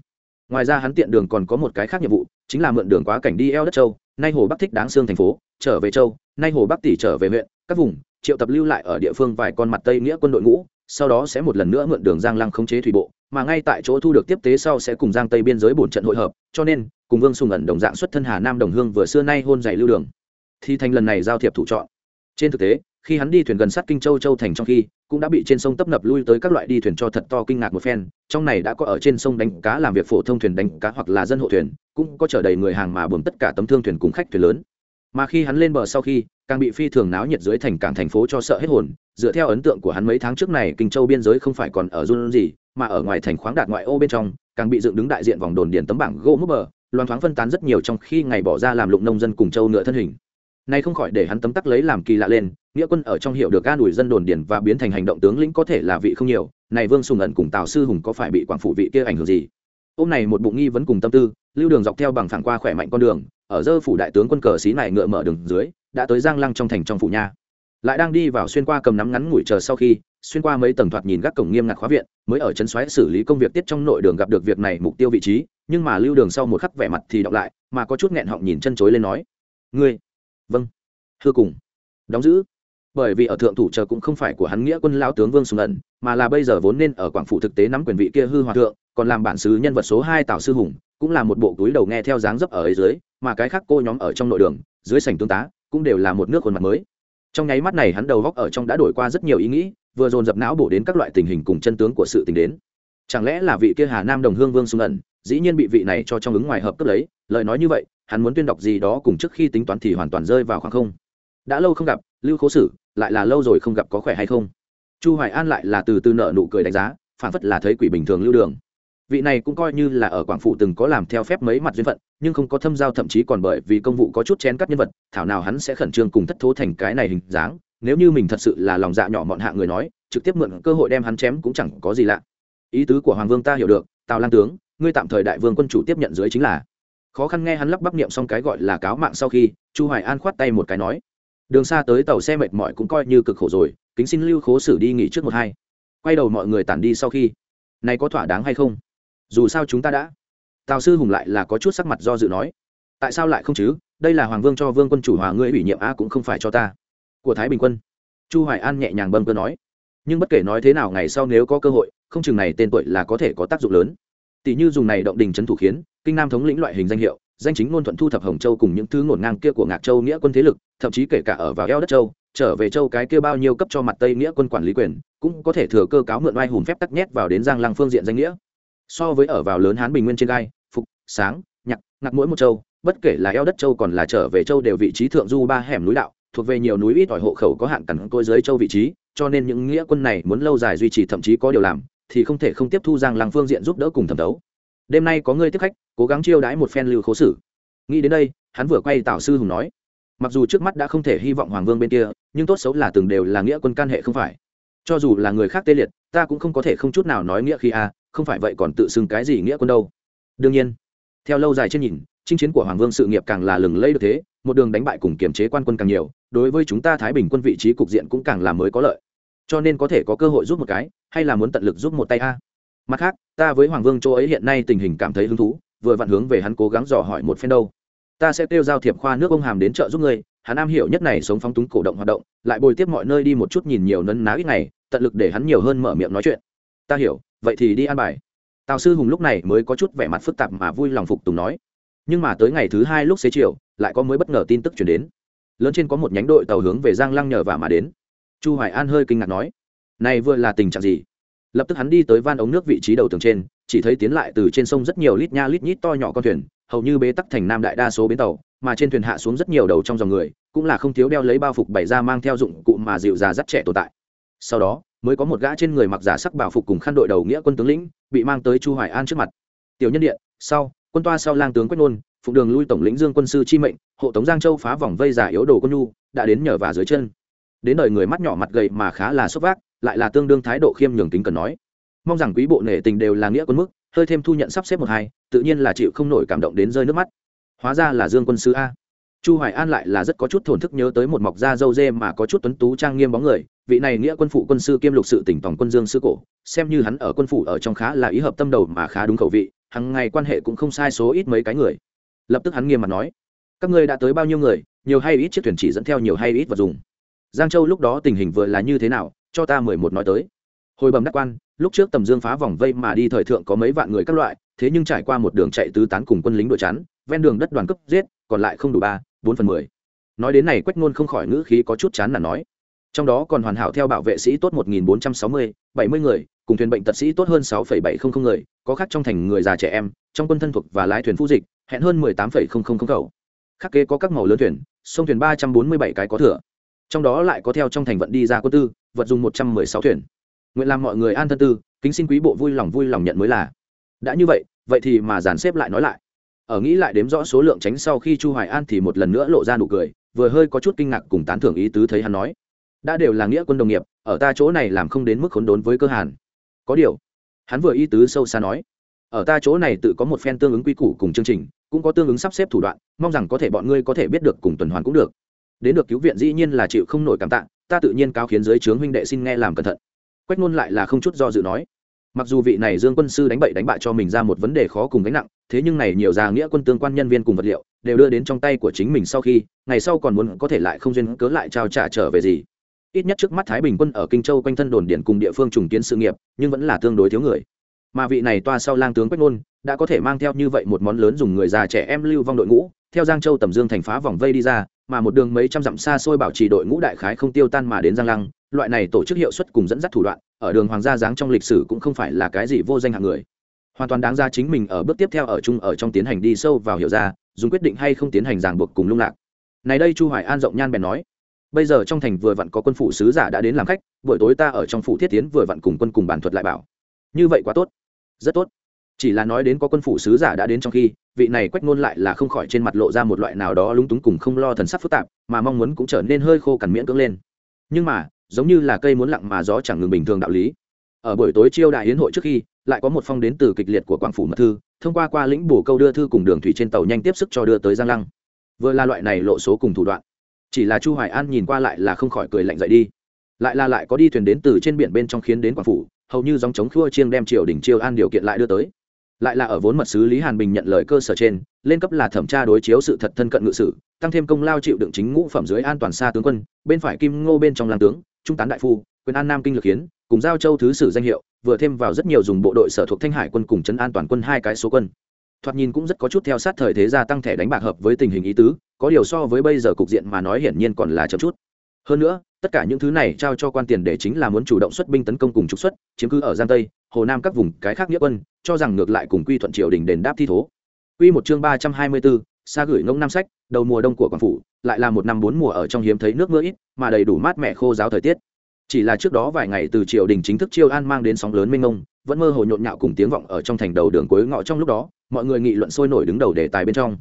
Ngoài ra hắn tiện đường còn có một cái khác nhiệm vụ, chính là mượn đường quá cảnh đi eo đất châu, nay hồ bắc thích đáng xương thành phố, trở về châu, nay hồ bắc tỷ trở về huyện, các vùng triệu tập lưu lại ở địa phương vài con mặt tây nghĩa quân đội ngũ, sau đó sẽ một lần nữa mượn đường giang lăng khống chế thủy bộ, mà ngay tại chỗ thu được tiếp tế sau sẽ cùng giang tây biên giới bổn trận hội hợp, cho nên, cùng vương sùng ẩn đồng dạng xuất thân hà nam đồng hương vừa xưa nay hôn giày lưu đường. Thì thành lần này giao thiệp thủ chọn. Trên thực tế, khi hắn đi thuyền gần sát kinh châu châu thành trong khi, cũng đã bị trên sông tấp nập lui tới các loại đi thuyền cho thật to kinh ngạc một phen, trong này đã có ở trên sông đánh cá làm việc phổ thông thuyền đánh cá hoặc là dân hộ thuyền, cũng có chở đầy người hàng mà buồm tất cả tấm thương thuyền cùng khách thuyền lớn. Mà khi hắn lên bờ sau khi càng bị phi thường náo nhiệt dưới thành cảng thành phố cho sợ hết hồn, dựa theo ấn tượng của hắn mấy tháng trước này, kinh châu biên giới không phải còn ở run gì, mà ở ngoài thành khoáng đạt ngoại ô bên trong, càng bị dựng đứng đại diện vòng đồn điền tấm bảng gỗ múp bờ, loan thoáng phân tán rất nhiều trong khi ngày bỏ ra làm lụng nông dân cùng châu nửa thân hình. Nay không khỏi để hắn tấm tắc lấy làm kỳ lạ lên, nghĩa quân ở trong hiệu được an ủi dân đồn điền và biến thành hành động tướng lĩnh có thể là vị không nhiều, này vương sùng ẩn cùng tào sư hùng có phải bị quảng phủ vị kia ảnh hưởng gì? Ôm này một bụng nghi vấn cùng tâm tư, lưu đường dọc theo bằng phẳng qua khỏe mạnh con đường, ở dơ phủ đại tướng quân cờ xí này ngựa mở đường dưới đã tới giang lăng trong thành trong phủ nha. Lại đang đi vào xuyên qua cầm nắm ngắn ngủi chờ sau khi, xuyên qua mấy tầng thoạt nhìn gác cổng nghiêm ngặt khóa viện, mới ở chân xoáy xử lý công việc tiết trong nội đường gặp được việc này mục tiêu vị trí, nhưng mà lưu đường sau một khắc vẻ mặt thì đọc lại, mà có chút nghẹn họng nhìn chân chối lên nói, ngươi? Vâng thưa cùng. Đóng giữ. Bởi vì ở thượng thủ chờ cũng không phải của hắn nghĩa quân lao tướng vương sùng ẩn, mà là bây giờ vốn nên ở quảng phủ thực tế nắm quyền vị kia hư hòa thượng, còn làm bản sứ nhân vật số hai tào sư hùng, cũng là một bộ túi đầu nghe theo dáng dấp ở ấy dưới, mà cái khác cô nhóm ở trong nội đường, dưới sảnh tương tá cũng đều là một nước khuôn mặt mới. Trong nháy mắt này hắn đầu góc ở trong đã đổi qua rất nhiều ý nghĩ, vừa dồn dập não bổ đến các loại tình hình cùng chân tướng của sự tình đến. Chẳng lẽ là vị kia hà nam đồng hương vương xung ẩn, dĩ nhiên bị vị này cho trong ứng ngoài hợp cấp lấy, lời nói như vậy, hắn muốn tuyên đọc gì đó cùng trước khi tính toán thì hoàn toàn rơi vào khoảng không. Đã lâu không gặp, lưu khố sử, lại là lâu rồi không gặp có khỏe hay không? Chu hoài an lại là từ từ nợ nụ cười đánh giá phản phất là thấy quỷ bình thường lưu đường vị này cũng coi như là ở quảng phủ từng có làm theo phép mấy mặt duyên phận, nhưng không có thâm giao thậm chí còn bởi vì công vụ có chút chén cắt nhân vật, thảo nào hắn sẽ khẩn trương cùng thất thố thành cái này hình dáng, nếu như mình thật sự là lòng dạ nhỏ mọn hạ người nói, trực tiếp mượn cơ hội đem hắn chém cũng chẳng có gì lạ. Ý tứ của hoàng vương ta hiểu được, tào lang tướng, ngươi tạm thời đại vương quân chủ tiếp nhận dưới chính là. Khó khăn nghe hắn lắp bắp niệm xong cái gọi là cáo mạng sau khi, chu hoài an khoát tay một cái nói. Đường xa tới tàu xe mệt mỏi cũng coi như cực khổ rồi, kính xin lưu khố xử đi nghỉ trước một hai. Quay đầu mọi người tản đi sau khi. Này có thỏa đáng hay không? Dù sao chúng ta đã. Tào sư hùng lại là có chút sắc mặt do dự nói, tại sao lại không chứ? Đây là hoàng vương cho vương quân chủ hòa ngươi ủy nhiệm a cũng không phải cho ta. Của thái bình quân. Chu hoài an nhẹ nhàng bâng cơ nói, nhưng bất kể nói thế nào ngày sau nếu có cơ hội, không chừng này tên tuổi là có thể có tác dụng lớn. Tỷ như dùng này động đình trấn thủ khiến, kinh nam thống lĩnh loại hình danh hiệu, danh chính ngôn thuận thu thập hồng châu cùng những thứ ngổn ngang kia của ngạc châu nghĩa quân thế lực, thậm chí kể cả ở vào eo đất châu, trở về châu cái kia bao nhiêu cấp cho mặt tây nghĩa quân quản lý quyền, cũng có thể thừa cơ cáo mượn oai hùng phép tắc nhét vào đến giang lăng phương diện danh nghĩa so với ở vào lớn hán bình nguyên trên gai, phục, sáng, nhạc, ngạc mỗi một châu, bất kể là eo đất châu còn là trở về châu đều vị trí thượng du ba hẻm núi đạo, thuộc về nhiều núi ít ỏi hộ khẩu có hạn cẳng côi dưới châu vị trí, cho nên những nghĩa quân này muốn lâu dài duy trì thậm chí có điều làm, thì không thể không tiếp thu giang lăng phương diện giúp đỡ cùng thẩm đấu đêm nay có người tiếp khách, cố gắng chiêu đãi một phen lưu khố sử. Nghĩ đến đây, hắn vừa quay tào sư hùng nói, mặc dù trước mắt đã không thể hy vọng hoàng vương bên kia, nhưng tốt xấu là từng đều là nghĩa quân can hệ không phải. Cho dù là người khác tê liệt, ta cũng không có thể không chút nào nói nghĩa khi a không phải vậy còn tự xưng cái gì nghĩa quân đâu. Đương nhiên, theo lâu dài trên nhìn, chinh chiến của hoàng vương sự nghiệp càng là lừng lẫy được thế, một đường đánh bại cùng kiềm chế quan quân càng nhiều, đối với chúng ta thái bình quân vị trí cục diện cũng càng là mới có lợi. Cho nên có thể có cơ hội giúp một cái, hay là muốn tận lực giúp một tay a? Mặt khác, ta với hoàng vương chỗ ấy hiện nay tình hình cảm thấy hứng thú, vừa vặn hướng về hắn cố gắng dò hỏi một phen đâu. Ta sẽ kêu giao thiệp khoa nước ông hàm đến chợ giúp ngươi, hắn am hiểu nhất này sống phóng túng cổ động hoạt động, lại bồi tiếp mọi nơi đi một chút nhìn nhiều nấn ná ít ngày, tận lực để hắn nhiều hơn mở miệng nói chuyện. Ta hiểu vậy thì đi ăn bài. Tào sư hùng lúc này mới có chút vẻ mặt phức tạp mà vui lòng phục tùng nói. Nhưng mà tới ngày thứ hai lúc xế chiều, lại có mới bất ngờ tin tức chuyển đến. Lớn trên có một nhánh đội tàu hướng về giang lăng nhờ vả mà đến. Chu hoài an hơi kinh ngạc nói, này vừa là tình trạng gì? Lập tức hắn đi tới van ống nước vị trí đầu tường trên, chỉ thấy tiến lại từ trên sông rất nhiều lít nha lít nhít to nhỏ con thuyền, hầu như bế tắc thành nam đại đa số bến tàu, mà trên thuyền hạ xuống rất nhiều đầu trong dòng người, cũng là không thiếu đeo lấy bao phục bày ra mang theo dụng cụ mà dịu già dắt trẻ tồn tại. Sau đó mới có một gã trên người mặc giả sắc bảo phục cùng khăn đội đầu nghĩa quân tướng lĩnh, bị mang tới chu hoài an trước mặt. Tiểu nhân điện, sau, quân toa sau lang tướng quách nôn, phụng đường lui tổng lĩnh dương quân sư chi mệnh, hộ tống giang châu phá vòng vây giả yếu đồ quân nhu, đã đến nhờ và dưới chân. Đến đời người mắt nhỏ mặt gầy mà khá là sốc vác, lại là tương đương thái độ khiêm nhường tính cần nói. Mong rằng quý bộ nể tình đều là nghĩa quân mức, hơi thêm thu nhận sắp xếp một hai, tự nhiên là chịu không nổi cảm động đến rơi nước mắt. Hóa ra là dương quân sư a chu hoài an lại là rất có chút thổn thức nhớ tới một mọc da dâu dê mà có chút tuấn tú trang nghiêm bóng người, vị này nghĩa quân phụ quân sư kiêm lục sự tỉnh tổng quân dương sư cổ, xem như hắn ở quân phủ ở trong khá là ý hợp tâm đầu mà khá đúng khẩu vị, hằng ngày quan hệ cũng không sai số ít mấy cái người. Lập tức hắn nghiêm mặt nói, các ngươi đã tới bao nhiêu người, nhiều hay ít chiếc thuyền chỉ dẫn theo nhiều hay ít vật dùng? Giang châu lúc đó tình hình vừa là như thế nào, cho ta mười một nói tới. Hồi bầm đắc quan, lúc trước tầm dương phá vòng vây mà đi thời thượng có mấy vạn người các loại, thế nhưng trải qua một đường chạy tứ tán cùng quân lính đội chắn, ven đường đất đoàn cấp giết, còn lại không đủ ba bốn phần mười. Nói đến này quách ngôn không khỏi ngữ khí có chút chán là nói trong đó còn hoàn hảo theo bảo vệ sĩ tốt 1460, 70 người cùng thuyền bệnh tật sĩ tốt hơn 6,700 người có khác trong thành người già trẻ em trong quân thân thuộc và lái thuyền phu dịch hẹn hơn 18,000 khẩu khắc kế có các màu lớn thuyền sông thuyền 347 cái có thừa trong đó lại có theo trong thành vận đi ra quân tư vật dùng 116 thuyền. Nguyện làm mọi người an thân tư kính xin quý bộ vui lòng vui lòng nhận mới là. Đã như vậy vậy thì mà dàn xếp lại nói lại ở nghĩ lại đếm rõ số lượng tránh sau khi chu hoài an thì một lần nữa lộ ra nụ cười, vừa hơi có chút kinh ngạc cùng tán thưởng ý tứ thấy hắn nói. Đã đều là nghĩa quân đồng nghiệp, ở ta chỗ này làm không đến mức khốn đốn với cơ hàn. Có điều, hắn vừa ý tứ sâu xa nói, ở ta chỗ này tự có một phen tương ứng quy củ cùng chương trình, cũng có tương ứng sắp xếp thủ đoạn, mong rằng có thể bọn ngươi có thể biết được cùng tuần hoàn cũng được. Đến được cứu viện dĩ nhiên là chịu không nổi cảm tạ, ta tự nhiên cao khiến giới trướng huynh đệ xin nghe làm cẩn thận. Quách ngôn lại là không chút do dự nói, mặc dù vị này dương quân sư đánh bậy đánh bại cho mình ra một vấn đề khó cùng gánh nặng thế nhưng này nhiều già nghĩa quân tương quan nhân viên cùng vật liệu đều đưa đến trong tay của chính mình sau khi, ngày sau còn muốn có thể lại không duyên cớ lại trao trả trở về gì. Ít nhất trước mắt thái bình quân ở kinh châu quanh thân đồn điện cùng địa phương trùng kiến sự nghiệp, nhưng vẫn là tương đối thiếu người. Mà vị này toa sau lang tướng quách nôn, đã có thể mang theo như vậy một món lớn dùng người già trẻ em lưu vong đội ngũ, theo giang châu tầm dương thành phá vòng vây đi ra, mà một đường mấy trăm dặm xa xôi bảo trì đội ngũ đại khái không tiêu tan mà đến giang lăng, loại này tổ chức hiệu suất cùng dẫn dắt thủ đoạn, ở đường hoàng gia giáng trong lịch sử cũng không phải là cái gì vô danh hạng người hoàn toàn đáng ra chính mình ở bước tiếp theo ở chung ở trong tiến hành đi sâu vào hiểu ra, dùng quyết định hay không tiến hành ràng buộc cùng lung lạc. Này đây chu hoài an rộng nhan bèn nói, bây giờ trong thành vừa vặn có quân phụ sứ giả đã đến làm khách, buổi tối ta ở trong phủ thiết tiến vừa vặn cùng quân cùng bản thuật lại bảo. Như vậy quá tốt, rất tốt. Chỉ là nói đến có quân phủ sứ giả đã đến trong khi, vị này quách ngôn lại là không khỏi trên mặt lộ ra một loại nào đó lúng túng cùng không lo thần sắc phức tạp, mà mong muốn cũng trở nên hơi khô cằn miễn cưỡng lên. Nhưng mà, giống như là cây muốn lặng mà gió chẳng ngừng bình thường đạo lý ở buổi tối chiêu đại hiến hội trước khi, lại có một phong đến từ kịch liệt của quảng phủ mật thư, thông qua qua lĩnh bổ câu đưa thư cùng đường thủy trên tàu nhanh tiếp sức cho đưa tới giang lăng. Vừa là loại này lộ số cùng thủ đoạn, chỉ là chu hoài an nhìn qua lại là không khỏi cười lạnh dậy đi. Lại là lại có đi thuyền đến từ trên biển bên trong khiến đến quảng phủ, hầu như dòng chống khua chiêng đem triều đỉnh chiêu an điều kiện lại đưa tới. Lại là ở vốn mật sứ lý hàn bình nhận lời cơ sở trên, lên cấp là thẩm tra đối chiếu sự thật thân cận ngự sử, tăng thêm công lao chịu đựng chính ngũ phẩm dưới an toàn xa tướng quân, bên phải kim ngô bên trong làm tướng, trung tán đại phu, quyền an nam kinh lược hiến cùng giao châu thứ sử danh hiệu vừa thêm vào rất nhiều dùng bộ đội sở thuộc thanh hải quân cùng chấn an toàn quân hai cái số quân. Thoạt nhìn cũng rất có chút theo sát thời thế gia tăng thẻ đánh bạc hợp với tình hình ý tứ có điều so với bây giờ cục diện mà nói hiển nhiên còn là chậm chút. Hơn nữa tất cả những thứ này trao cho quan tiền để chính là muốn chủ động xuất binh tấn công cùng trục xuất chiếm cứ ở giang tây hồ nam các vùng cái khác nghĩa quân cho rằng ngược lại cùng quy thuận triều đình đền đáp thi thố. Quy một chương ba trăm hai mươi bốn, xa gửi ngông nam sách, đầu mùa đông của quảng phủ, lại là một năm bốn mùa ở trong hiếm thấy nước mưa ít, mà đầy đủ mát mẻ khô giáo thời tiết. Chỉ là trước đó vài ngày từ triều đình chính thức chiêu an mang đến sóng lớn mênh mông, vẫn mơ hồ nhộn nhạo cùng tiếng vọng ở trong thành đầu đường cuối ngõ trong lúc đó, mọi người nghị luận sôi nổi đứng đầu đề tài bên trong.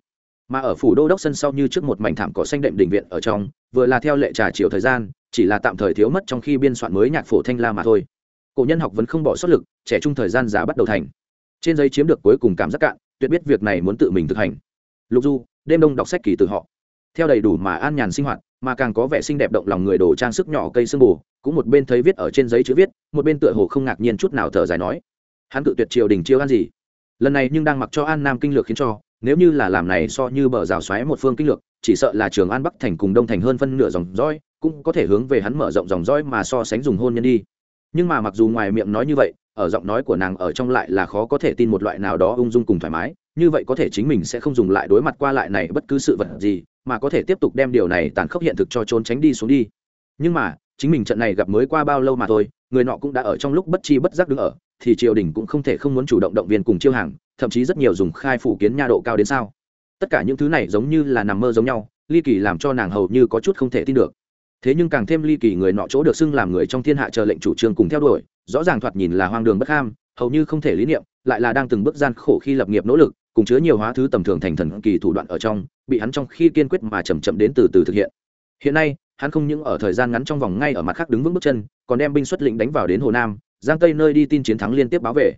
Mà ở phủ đô đốc sân sau như trước một mảnh thảm cỏ xanh đệm đình viện ở trong vừa là theo lệ trà chiều thời gian chỉ là tạm thời thiếu mất trong khi biên soạn mới nhạc phổ thanh la mà thôi. Cổ nhân học vẫn không bỏ xuất lực trẻ trung thời gian giả bắt đầu thành. Trên giấy chiếm được cuối cùng cảm giác cạn tuyệt biết việc này muốn tự mình thực hành. Lục du đêm đông đọc sách kỳ từ họ theo đầy đủ mà an nhàn sinh hoạt, mà càng có vẻ xinh đẹp động lòng người đồ trang sức nhỏ cây sương bù, cũng một bên thấy viết ở trên giấy chữ viết, một bên tựa hồ không ngạc nhiên chút nào thở dài nói, hắn tự tuyệt triều đình chiêu ăn gì? Lần này nhưng đang mặc cho an nam kinh lược khiến cho, nếu như là làm này so như bờ rào xoáy một phương kinh lược, chỉ sợ là trường an bắc thành cùng đông thành hơn phân nửa dòng roi cũng có thể hướng về hắn mở rộng dòng roi mà so sánh dùng hôn nhân đi. Nhưng mà mặc dù ngoài miệng nói như vậy, ở giọng nói của nàng ở trong lại là khó có thể tin một loại nào đó ung dung cùng thoải mái, như vậy có thể chính mình sẽ không dùng lại đối mặt qua lại này bất cứ sự vật gì mà có thể tiếp tục đem điều này tàn khốc hiện thực cho trốn tránh đi xuống đi. Nhưng mà, chính mình trận này gặp mới qua bao lâu mà thôi, người nọ cũng đã ở trong lúc bất chi bất giác đứng ở, thì triều đình cũng không thể không muốn chủ động động viên cùng chiêu hàng, thậm chí rất nhiều dùng khai phủ kiến nha độ cao đến sao. Tất cả những thứ này giống như là nằm mơ giống nhau, ly kỳ làm cho nàng hầu như có chút không thể tin được. Thế nhưng càng thêm ly kỳ người nọ chỗ được xưng làm người trong thiên hạ chờ lệnh chủ trương cùng theo đuổi, rõ ràng thoạt nhìn là hoang đường bất ham, hầu như không thể lý niệm, lại là đang từng bước gian khổ khi lập nghiệp nỗ lực, cùng chứa nhiều hóa thứ tầm thường thành thần kỳ thủ đoạn ở trong bị hắn trong khi kiên quyết mà chầm chậm đến từ từ thực hiện. Hiện nay, hắn không những ở thời gian ngắn trong vòng ngay ở mặt khác đứng vững bước chân, còn đem binh xuất lĩnh đánh vào đến hồ nam, giang tây nơi đi tin chiến thắng liên tiếp báo về.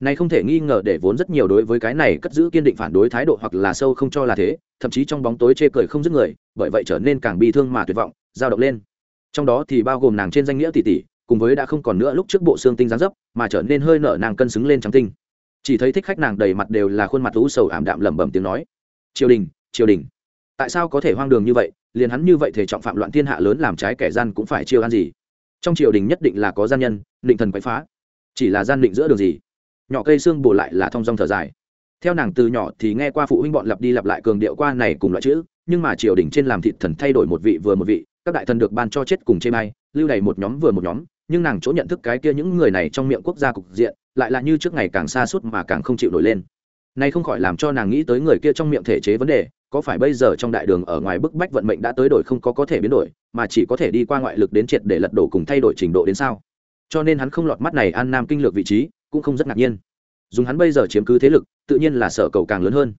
Này không thể nghi ngờ để vốn rất nhiều đối với cái này cất giữ kiên định phản đối thái độ hoặc là sâu không cho là thế, thậm chí trong bóng tối chê cười không dứt người, bởi vậy trở nên càng bi thương mà tuyệt vọng, dao động lên. Trong đó thì bao gồm nàng trên danh nghĩa tỷ tỷ, cùng với đã không còn nữa lúc trước bộ xương tinh dáng dấp, mà trở nên hơi nở nàng cân xứng lên trắng tinh. Chỉ thấy thích khách nàng đầy mặt đều là khuôn mặt lũ sầu ảm đạm lẩm bẩm tiếng nói. Triều đình triều đình. Tại sao có thể hoang đường như vậy, liền hắn như vậy thể trọng phạm loạn thiên hạ lớn làm trái kẻ gian cũng phải chiêu ăn gì? Trong triều đình nhất định là có gian nhân, định thần quậy phá. Chỉ là gian định giữa đường gì? Nhỏ cây xương bổ lại là thong dong thở dài. Theo nàng từ nhỏ thì nghe qua phụ huynh bọn lặp đi lặp lại cường điệu qua này cùng loại chữ, nhưng mà triều đình trên làm thịt thần thay đổi một vị vừa một vị, các đại thần được ban cho chết cùng chê may lưu đầy một nhóm vừa một nhóm, nhưng nàng chỗ nhận thức cái kia những người này trong miệng quốc gia cục diện, lại là như trước ngày càng xa suốt mà càng không chịu nổi lên. Nay không khỏi làm cho nàng nghĩ tới người kia trong miệng thể chế vấn đề có phải bây giờ trong đại đường ở ngoài bức bách vận mệnh đã tới đổi không có có thể biến đổi, mà chỉ có thể đi qua ngoại lực đến triệt để lật đổ cùng thay đổi trình độ đến sao? Cho nên hắn không lọt mắt này an nam kinh lược vị trí, cũng không rất ngạc nhiên. Dùng hắn bây giờ chiếm cứ thế lực, tự nhiên là sở cầu càng lớn hơn.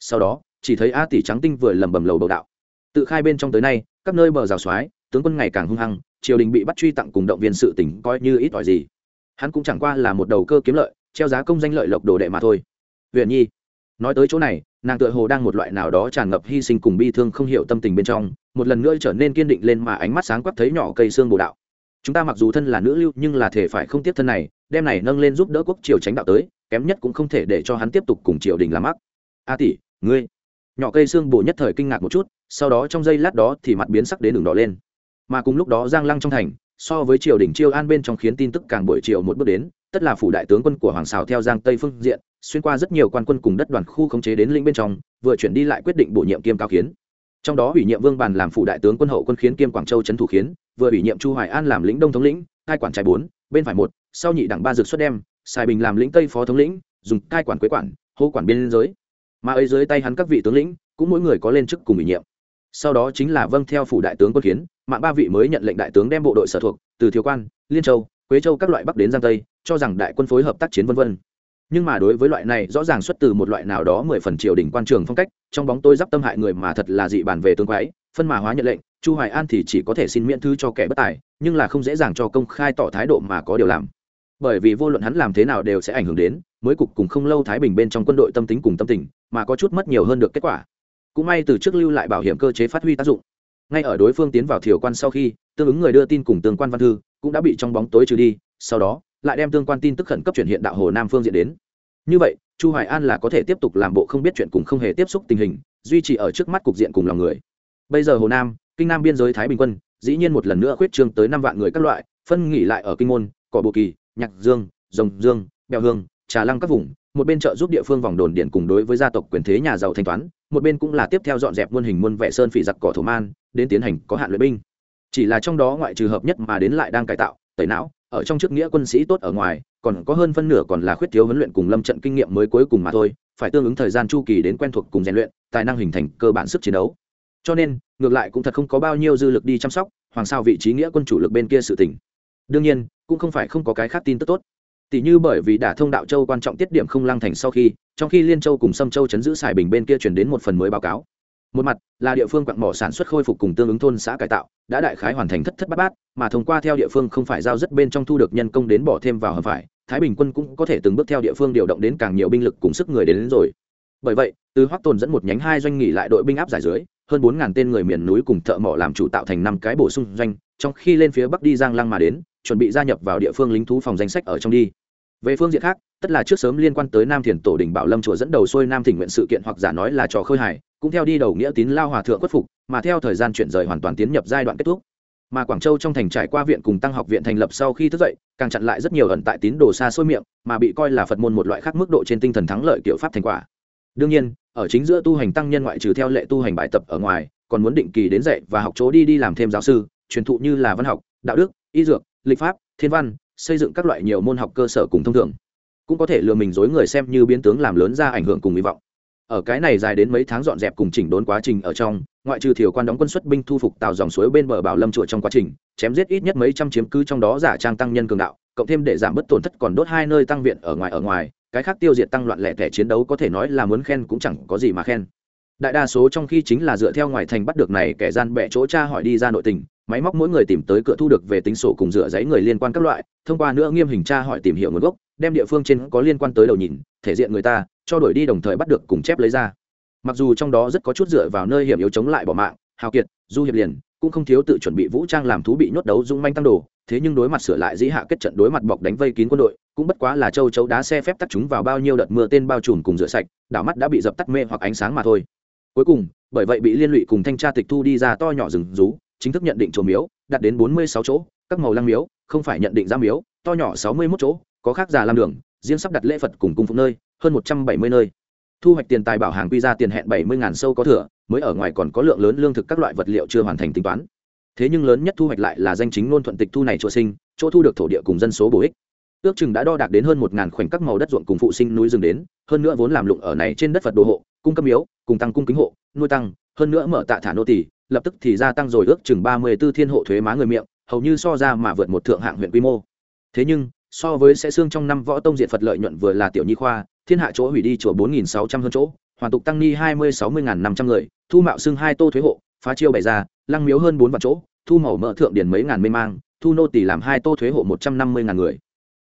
Sau đó, chỉ thấy a tỷ trắng tinh vừa lầm bầm lầu bầu đạo. Tự khai bên trong tới nay, các nơi bờ rào soái tướng quân ngày càng hung hăng, triều đình bị bắt truy tặng cùng động viên sự tỉnh coi như ít ỏi gì. Hắn cũng chẳng qua là một đầu cơ kiếm lợi, treo giá công danh lợi lộc đồ đệ mà thôi. Huyện nhi nói tới chỗ này, nàng tựa hồ đang một loại nào đó tràn ngập hy sinh cùng bi thương không hiểu tâm tình bên trong, một lần nữa trở nên kiên định lên mà ánh mắt sáng quắc thấy nhỏ cây xương bồ đạo. Chúng ta mặc dù thân là nữ lưu, nhưng là thể phải không tiếp thân này, đem này nâng lên giúp đỡ quốc triều tránh đạo tới, kém nhất cũng không thể để cho hắn tiếp tục cùng triều đình làm mắc a tỷ, ngươi. Nhỏ cây xương bồ nhất thời kinh ngạc một chút, sau đó trong giây lát đó thì mặt biến sắc đến đường đỏ lên. Mà cùng lúc đó giang lăng trong thành, so với triều đình chiêu an bên trong khiến tin tức càng buổi chiều một bước đến, tất là phủ đại tướng quân của hoàng xào theo giang tây phương diện xuyên qua rất nhiều quan quân cùng đất đoàn khu khống chế đến lĩnh bên trong, vừa chuyển đi lại quyết định bổ nhiệm kiêm cao khiến trong đó ủy nhiệm vương bàn làm phụ đại tướng quân hậu quân khiến kiêm quảng châu trấn thủ khiến vừa ủy nhiệm chu hoài an làm lĩnh đông thống lĩnh hai quản trái bốn, bên phải một, sau nhị đảng ba dược xuất đem, sài bình làm lĩnh tây phó thống lĩnh, dùng cai quản quế quản, hô quản biên giới. Mà ấy dưới tay hắn các vị tướng lĩnh, cũng mỗi người có lên chức cùng ủy nhiệm. Sau đó chính là vâng theo phủ đại tướng quân khiến mạng ba vị mới nhận lệnh đại tướng đem bộ đội sở thuộc, từ thiếu quan, liên châu, quế châu các loại bắc đến giang tây, cho rằng đại quân phối hợp tác chiến vân vân nhưng mà đối với loại này, rõ ràng xuất từ một loại nào đó mười phần triều đình quan trường phong cách, trong bóng tôi d tâm hại người mà thật là dị bản về tương quái, phân mà hóa nhận lệnh, chu hoài an thì chỉ có thể xin miễn thư cho kẻ bất tài, nhưng là không dễ dàng cho công khai tỏ thái độ mà có điều làm. Bởi vì vô luận hắn làm thế nào đều sẽ ảnh hưởng đến, mới cục cùng không lâu thái bình bên trong quân đội tâm tính cùng tâm tình, mà có chút mất nhiều hơn được kết quả. Cũng may từ trước lưu lại bảo hiểm cơ chế phát huy tác dụng. Ngay ở đối phương tiến vào thiều quan sau khi, tương ứng người đưa tin cùng tương quan văn thư cũng đã bị trong bóng tối trừ đi, sau đó lại đem tương quan tin tức khẩn cấp chuyển hiện đạo hồ nam phương diện đến. Như vậy, chu hoài an là có thể tiếp tục làm bộ không biết chuyện cùng không hề tiếp xúc tình hình, duy trì ở trước mắt cục diện cùng lòng người. Bây giờ hồ nam, kinh nam biên giới thái bình quân, dĩ nhiên một lần nữa khuyết trương tới năm vạn người các loại, phân nghỉ lại ở kinh môn, cỏ bồ kỳ, nhạc dương, rồng dương, bèo hương, trà lăng các vùng, một bên trợ giúp địa phương vòng đồn điện cùng đối với gia tộc quyền thế nhà giàu thanh toán, một bên cũng là tiếp theo dọn dẹp muôn hình muôn vẻ sơn phỉ giặc cỏ thổ man, đến tiến hành có hạn luyện binh. Chỉ là trong đó ngoại trừ hợp nhất mà đến lại đang cải tạo tẩy não, ở trong chức nghĩa quân sĩ tốt ở ngoài, còn có hơn phân nửa còn là khuyết thiếu huấn luyện cùng lâm trận kinh nghiệm mới cuối cùng mà thôi, phải tương ứng thời gian chu kỳ đến quen thuộc cùng rèn luyện, tài năng hình thành cơ bản sức chiến đấu. Cho nên, ngược lại cũng thật không có bao nhiêu dư lực đi chăm sóc, hoàng sao vị trí nghĩa quân chủ lực bên kia sự tỉnh đương nhiên, cũng không phải không có cái khác tin tức tốt. Tỷ như bởi vì đả thông đạo châu quan trọng tiết điểm không lăng thành sau khi, trong khi liên châu cùng sâm châu chấn giữ xài bình bên kia chuyển đến một phần mới báo cáo một mặt là địa phương quặng mỏ sản xuất khôi phục cùng tương ứng thôn xã cải tạo đã đại khái hoàn thành thất thất bát bát mà thông qua theo địa phương không phải giao rất bên trong thu được nhân công đến bỏ thêm vào hầm phải thái bình quân cũng có thể từng bước theo địa phương điều động đến càng nhiều binh lực cùng sức người đến, đến rồi. Bởi vậy từ hoắc tồn dẫn một nhánh hai doanh nghỉ lại đội binh áp giải dưới hơn bốn ngàn tên người miền núi cùng thợ mỏ làm chủ tạo thành năm cái bổ sung doanh trong khi lên phía bắc đi giang lăng mà đến chuẩn bị gia nhập vào địa phương lính thú phòng danh sách ở trong đi về phương diện khác, tất là trước sớm liên quan tới nam thiền tổ đình bảo lâm chùa dẫn đầu xuôi nam thỉnh nguyện sự kiện hoặc giả nói là trò khơi hài, cũng theo đi đầu nghĩa tín lao hòa thượng khuất phục, mà theo thời gian chuyển rời hoàn toàn tiến nhập giai đoạn kết thúc. Mà quảng châu trong thành trải qua viện cùng tăng học viện thành lập sau khi thức dậy, càng chặn lại rất nhiều ẩn tại tín đồ xa xôi miệng, mà bị coi là phật môn một loại khác mức độ trên tinh thần thắng lợi kiểu pháp thành quả. Đương nhiên, ở chính giữa tu hành tăng nhân ngoại trừ theo lệ tu hành bài tập ở ngoài, còn muốn định kỳ đến dạy và học chỗ đi đi làm thêm giáo sư, truyền thụ như là văn học, đạo đức, y dược, lịch pháp, thiên văn xây dựng các loại nhiều môn học cơ sở cùng thông thường. Cũng có thể lừa mình dối người xem như biến tướng làm lớn ra ảnh hưởng cùng hy vọng. Ở cái này dài đến mấy tháng dọn dẹp cùng chỉnh đốn quá trình ở trong, ngoại trừ thiểu quan đóng quân xuất binh thu phục tàu dòng suối bên bờ bảo lâm chùa trong quá trình, chém giết ít nhất mấy trăm chiếm cứ trong đó giả trang tăng nhân cường đạo, cộng thêm để giảm bớt tổn thất còn đốt hai nơi tăng viện ở ngoài ở ngoài, cái khác tiêu diệt tăng loạn lẻ tẻ chiến đấu có thể nói là muốn khen cũng chẳng có gì mà khen đại đa số trong khi chính là dựa theo ngoài thành bắt được này kẻ gian bẹ chỗ cha hỏi đi ra nội tình, máy móc mỗi người tìm tới cửa thu được về tính sổ cùng dựa giấy người liên quan các loại, thông qua nữa nghiêm hình tra hỏi tìm hiểu nguồn gốc, đem địa phương trên có liên quan tới đầu nhìn, thể diện người ta, cho đổi đi đồng thời bắt được cùng chép lấy ra. Mặc dù trong đó rất có chút dựa vào nơi hiểm yếu chống lại bỏ mạng, hào kiệt, du hiệp liền, cũng không thiếu tự chuẩn bị vũ trang làm thú bị nhốt đấu dung manh tăng đồ, thế nhưng đối mặt sửa lại dĩ hạ kết trận đối mặt bọc đánh vây kín quân đội, cũng bất quá là châu chấu đá xe phép tắt chúng vào bao nhiêu đợt mưa tên bao trùm cùng rửa sạch, đảo mắt đã bị dập tắt mê hoặc ánh sáng mà thôi cuối cùng, bởi vậy bị liên lụy cùng thanh tra tịch thu đi ra to nhỏ rừng rú, chính thức nhận định chỗ miếu đạt đến bốn mươi sáu chỗ, các màu lăng miếu, không phải nhận định ra miếu, to nhỏ sáu mươi 61 chỗ, có khác già làm đường, riêng sắp đặt lễ phật cùng cung phụng nơi, hơn một trăm bảy mươi nơi. Thu hoạch tiền tài bảo hàng quy ra tiền hẹn bảy mươi ngàn sâu có thừa, mới ở ngoài còn có lượng lớn lương thực các loại vật liệu chưa hoàn thành tính toán. Thế nhưng lớn nhất thu hoạch lại là danh chính ngôn thuận tịch thu này chùa sinh, chỗ thu được thổ địa cùng dân số bổ ích. Ước chừng đã đo đạc đến hơn một ngàn khoảnh các màu đất ruộng cùng phụ sinh núi rừng đến, hơn nữa vốn làm lụng ở này trên đất phật đồ hộ cung cấp miếu, cùng tăng cung kính hộ, nuôi tăng, hơn nữa mở tạ thả nô tỷ lập tức thì gia tăng rồi ước chừng ba mươi 34 thiên hộ thuế má người miệng, hầu như so ra mà vượt một thượng hạng huyện quy mô. Thế nhưng, so với sẽ xương trong năm võ tông diện phật lợi nhuận vừa là tiểu nhi khoa, thiên hạ chỗ hủy đi chùa bốn nghìn sáu trăm hơn chỗ, hoàn tục tăng ni hai mươi sáu mươi ngàn năm trăm người, thu mạo xưng hai tô thuế hộ, phá chiêu bày ra, lăng miếu hơn bốn vạn chỗ, thu màu mỡ thượng điển mấy ngàn mê mang, thu nô tỷ làm hai tô thuế hộ một trăm năm mươi ngàn người.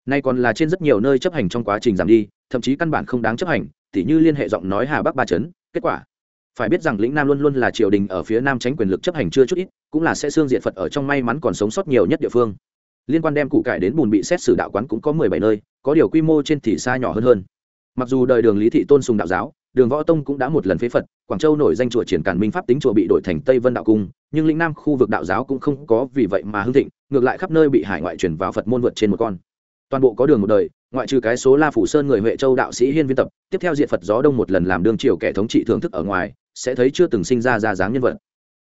Nay còn là trên rất nhiều nơi chấp hành trong quá trình giảm đi, thậm chí căn bản không đáng chấp hành tỉ như liên hệ giọng nói hà bắc ba chấn. Kết quả, phải biết rằng lĩnh nam luôn luôn là triều đình ở phía nam tránh quyền lực chấp hành chưa chút ít, cũng là sẽ xương diện phật ở trong may mắn còn sống sót nhiều nhất địa phương. Liên quan đem củ cải đến bùn bị xét xử đạo quán cũng có mười bảy nơi, có điều quy mô trên thì xa nhỏ hơn hơn. Mặc dù đời đường lý thị tôn sùng đạo giáo, đường võ tông cũng đã một lần phế phật, quảng châu nổi danh chùa triển cản minh pháp tính chùa bị đổi thành tây vân đạo cung, nhưng lĩnh nam khu vực đạo giáo cũng không có vì vậy mà hưng thịnh, ngược lại khắp nơi bị hải ngoại chuyển vào phật môn vượt trên một con. Toàn bộ có đường một đời ngoại trừ cái số la phủ sơn người huệ châu đạo sĩ hiên viên tập, tiếp theo diện phật gió đông một lần làm đương triều kẻ thống trị thưởng thức ở ngoài, sẽ thấy chưa từng sinh ra ra dáng nhân vật.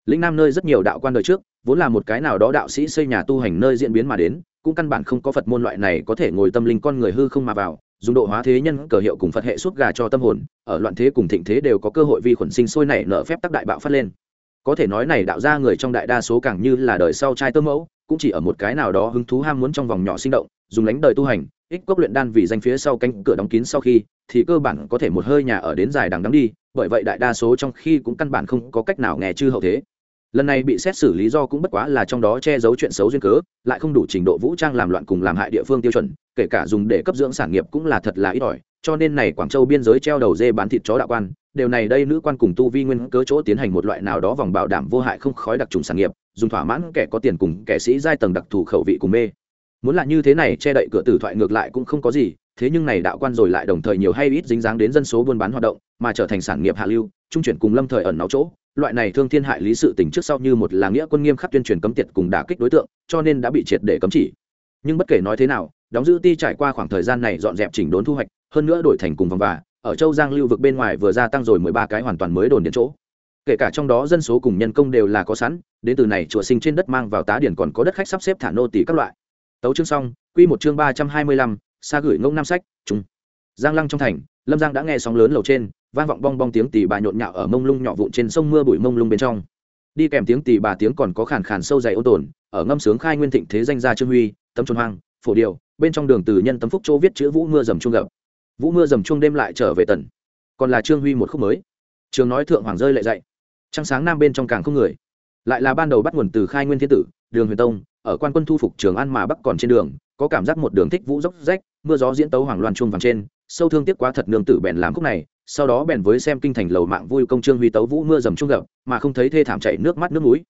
Lĩnh nam nơi rất nhiều đạo quan đời trước, vốn là một cái nào đó đạo sĩ xây nhà tu hành nơi diễn biến mà đến, cũng căn bản không có phật môn loại này có thể ngồi tâm linh con người hư không mà vào, dùng độ hóa thế nhân cờ hiệu cùng phật hệ suốt gà cho tâm hồn, ở loạn thế cùng thịnh thế đều có cơ hội vi khuẩn sinh sôi nảy nở phép tác đại bạo phát lên có thể nói này đạo ra người trong đại đa số càng như là đời sau trai tơ mẫu, cũng chỉ ở một cái nào đó hứng thú ham muốn trong vòng nhỏ sinh động, dùng lánh đời tu hành, ích cốc luyện đan vì danh phía sau cánh cửa đóng kín sau khi, thì cơ bản có thể một hơi nhà ở đến dài đằng đắng đi, bởi vậy đại đa số trong khi cũng căn bản không có cách nào nghe chư hậu thế. Lần này bị xét xử lý do cũng bất quá là trong đó che giấu chuyện xấu duyên cớ, lại không đủ trình độ vũ trang làm loạn cùng làm hại địa phương tiêu chuẩn, kể cả dùng để cấp dưỡng sản nghiệp cũng là thật là ít ỏi cho nên này quảng châu biên giới treo đầu dê bán thịt chó đạo quan, điều này đây nữ quan cùng tu vi nguyên cớ chỗ tiến hành một loại nào đó vòng bảo đảm vô hại không khói đặc trùng sản nghiệp, dùng thỏa mãn kẻ có tiền cùng kẻ sĩ giai tầng đặc thù khẩu vị cùng mê. Muốn là như thế này, che đậy cửa tử thoại ngược lại cũng không có gì, thế nhưng này đạo quan rồi lại đồng thời nhiều hay ít dính dáng đến dân số buôn bán hoạt động, mà trở thành sản nghiệp hạ lưu, trung chuyển cùng lâm thời ẩn náu chỗ. Loại này thương thiên hại lý sự tình trước sau như một là nghĩa quân nghiêm khắc tuyên truyền cấm tiệt cùng đả kích đối tượng, cho nên đã bị triệt để cấm chỉ. Nhưng bất kể nói thế nào đóng giữ ti trải qua khoảng thời gian này dọn dẹp chỉnh đốn thu hoạch, hơn nữa đổi thành cùng vòng và, ở châu giang lưu vực bên ngoài vừa gia tăng rồi mười ba cái hoàn toàn mới đồn điện chỗ. Kể cả trong đó dân số cùng nhân công đều là có sẵn, đến từ này chùa sinh trên đất mang vào tá điển còn có đất khách sắp xếp thả nô tỷ các loại. Tấu chương xong, quy một chương ba trăm hai mươi lăm xa gửi ngông nam sách trung giang lăng trong thành, lâm giang đã nghe sóng lớn lầu trên, vang vọng bong bong tiếng tì bà nhộn nhạo ở mông lung nhỏ vụn trên sông mưa bụi mông lung bên trong. Đi kèm tiếng tì bà tiếng còn có khàn khàn sâu dày ô tồn, ở ngâm sướng khai nguyên thịnh thế danh gia trương huy tấm trôn hoang phổ điều, bên trong đường từ nhân tấm phúc chỗ viết chữ vũ mưa dầm chuông gập vũ mưa dầm chuông đêm lại trở về tần. Còn là trương huy một khúc mới. Trường nói thượng hoàng rơi lại dậy trăng sáng nam bên trong càng không người. Lại là ban đầu bắt nguồn từ khai nguyên thiên tử, đường huyền tông, ở quan quân thu phục trường an mà bắc còn trên đường, có cảm giác một đường thích vũ dốc rách, mưa gió diễn tấu hoàng loan chuông vàng trên, sâu thương tiếc quá thật nương tử bèn làm khúc này, sau đó bèn với xem kinh thành lầu mạng vui công trương huy tấu vũ mưa dầm trung gập mà không thấy thê thảm chảy nước mắt nước mũi.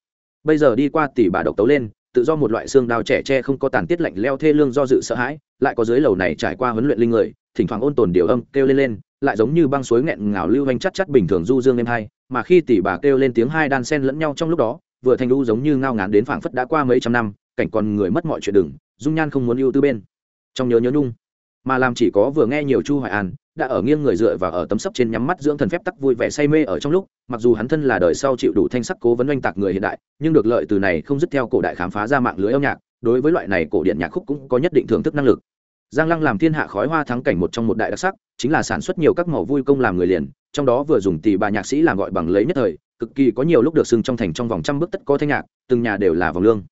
Bây giờ đi qua tỷ bà độc tấu lên tự do một loại xương đao trẻ tre không có tàn tiết lạnh leo thê lương do dự sợ hãi, lại có dưới lầu này trải qua huấn luyện linh người, thỉnh thoảng ôn tồn điều âm, kêu lên lên, lại giống như băng suối nghẹn ngào lưu hành chắc chắc bình thường du dương êm hai, mà khi tỷ bà kêu lên tiếng hai đan sen lẫn nhau trong lúc đó, vừa thành lưu giống như ngao ngán đến phảng phất đã qua mấy trăm năm, cảnh còn người mất mọi chuyện đừng, dung nhan không muốn ưu tư bên. Trong nhớ nhớ nhung, mà làm chỉ có vừa nghe nhiều chu hoài an đã ở nghiêng người dựa và ở tấm sấp trên nhắm mắt dưỡng thần phép tắc vui vẻ say mê ở trong lúc, mặc dù hắn thân là đời sau chịu đủ thanh sắc cố vấn oanh tạc người hiện đại, nhưng được lợi từ này không dứt theo cổ đại khám phá ra mạng lưới âm nhạc, đối với loại này cổ điện nhạc khúc cũng có nhất định thưởng thức năng lực. Giang lăng làm thiên hạ khói hoa thắng cảnh một trong một đại đặc sắc, chính là sản xuất nhiều các màu vui công làm người liền, trong đó vừa dùng tỷ bà nhạc sĩ làm gọi bằng lấy nhất thời, cực kỳ có nhiều lúc được xưng trong thành trong vòng trăm bước tất có thanh nhạc, từng nhà đều là vòng lương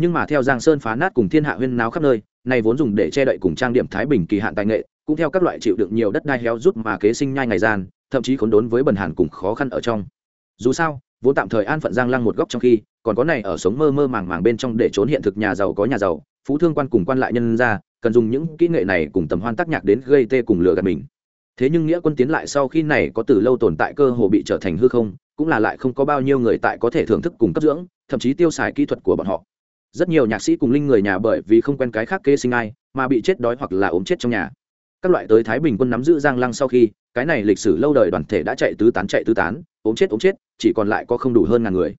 nhưng mà theo giang sơn phá nát cùng thiên hạ huyên náo khắp nơi, này vốn dùng để che đậy cùng trang điểm thái bình kỳ hạn tài nghệ, cũng theo các loại chịu đựng nhiều đất đai héo rút mà kế sinh nhai ngày gian, thậm chí khốn đốn với bần hàn cùng khó khăn ở trong. Dù sao, vốn tạm thời an phận giang lăng một góc trong khi, còn có này ở sống mơ mơ màng màng bên trong để trốn hiện thực nhà giàu có nhà giàu, phú thương quan cùng quan lại nhân ra cần dùng những kỹ nghệ này cùng tầm hoan tác nhạc đến gây tê cùng lừa gạt mình. Thế nhưng nghĩa quân tiến lại sau khi này có từ lâu tồn tại cơ hồ bị trở thành hư không, cũng là lại không có bao nhiêu người tại có thể thưởng thức cùng cấp dưỡng, thậm chí tiêu xài kỹ thuật của bọn họ rất nhiều nhạc sĩ cùng linh người nhà bởi vì không quen cái khác kê sinh ai, mà bị chết đói hoặc là ốm chết trong nhà. Các loại tới thái bình quân nắm giữ giang lăng sau khi, cái này lịch sử lâu đời đoàn thể đã chạy tứ tán chạy tứ tán, ốm chết ốm chết, chỉ còn lại có không đủ hơn ngàn người.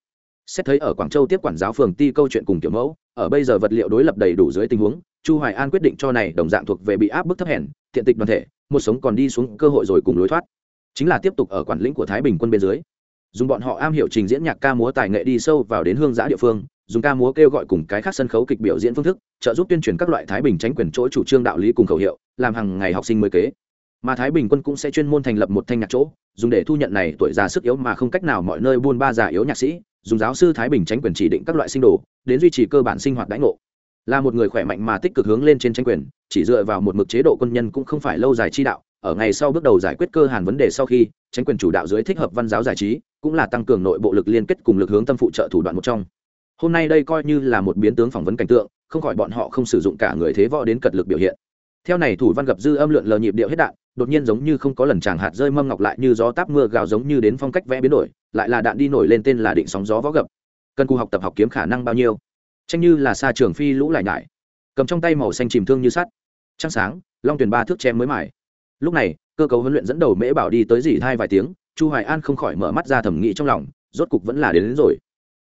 Xét thấy ở quảng châu tiếp quản giáo phường ti câu chuyện cùng kiểu mẫu, ở bây giờ vật liệu đối lập đầy đủ dưới tình huống, chu hoài an quyết định cho này đồng dạng thuộc về bị áp bức thấp hèn, thiện tịch đoàn thể, một sống còn đi xuống cơ hội rồi cùng lối thoát. Chính là tiếp tục ở quản lĩnh của thái bình quân bên dưới. Dùng bọn họ am hiểu trình diễn nhạc ca múa tài nghệ đi sâu vào đến hương giã địa phương dùng ca múa kêu gọi cùng cái khác sân khấu kịch biểu diễn phương thức, trợ giúp tuyên truyền các loại thái bình tránh quyền chỗ chủ trương đạo lý cùng khẩu hiệu, làm hàng ngày học sinh mới kế. Mà thái bình quân cũng sẽ chuyên môn thành lập một thanh nhạc chỗ, dùng để thu nhận này tuổi già sức yếu mà không cách nào mọi nơi buôn ba già yếu nhạc sĩ, dùng giáo sư thái bình tránh quyền chỉ định các loại sinh đồ, đến duy trì cơ bản sinh hoạt đãi ngộ. Là một người khỏe mạnh mà tích cực hướng lên trên tranh quyền, chỉ dựa vào một mực chế độ quân nhân cũng không phải lâu dài chi đạo, ở ngày sau bước đầu giải quyết cơ hàn vấn đề sau khi tranh quyền chủ đạo dưới thích hợp văn giáo giải trí, cũng là tăng cường nội bộ lực liên kết cùng lực hướng tâm phụ trợ thủ đoạn một trong hôm nay đây coi như là một biến tướng phỏng vấn cảnh tượng không khỏi bọn họ không sử dụng cả người thế võ đến cật lực biểu hiện. Theo này thủ văn gặp dư âm lượn lờ nhịp điệu hết đạn đột nhiên giống như không có lần chàng hạt rơi mâm ngọc lại như gió táp mưa gào giống như đến phong cách vẽ biến đổi lại là đạn đi nổi lên tên là định sóng gió võ gập cần cù học tập học kiếm khả năng bao nhiêu? Tranh như là xa trường phi lũ lại nhải. Cầm trong tay màu xanh chìm thương như sắt. Trăng sáng long tuyển ba thước chém mới mải lúc này cơ cấu huấn luyện dẫn đầu mễ bảo đi tới dỉ thai vài tiếng chu hoài an không khỏi mở mắt ra thẩm nghĩ trong lòng rốt cục vẫn là đến, đến rồi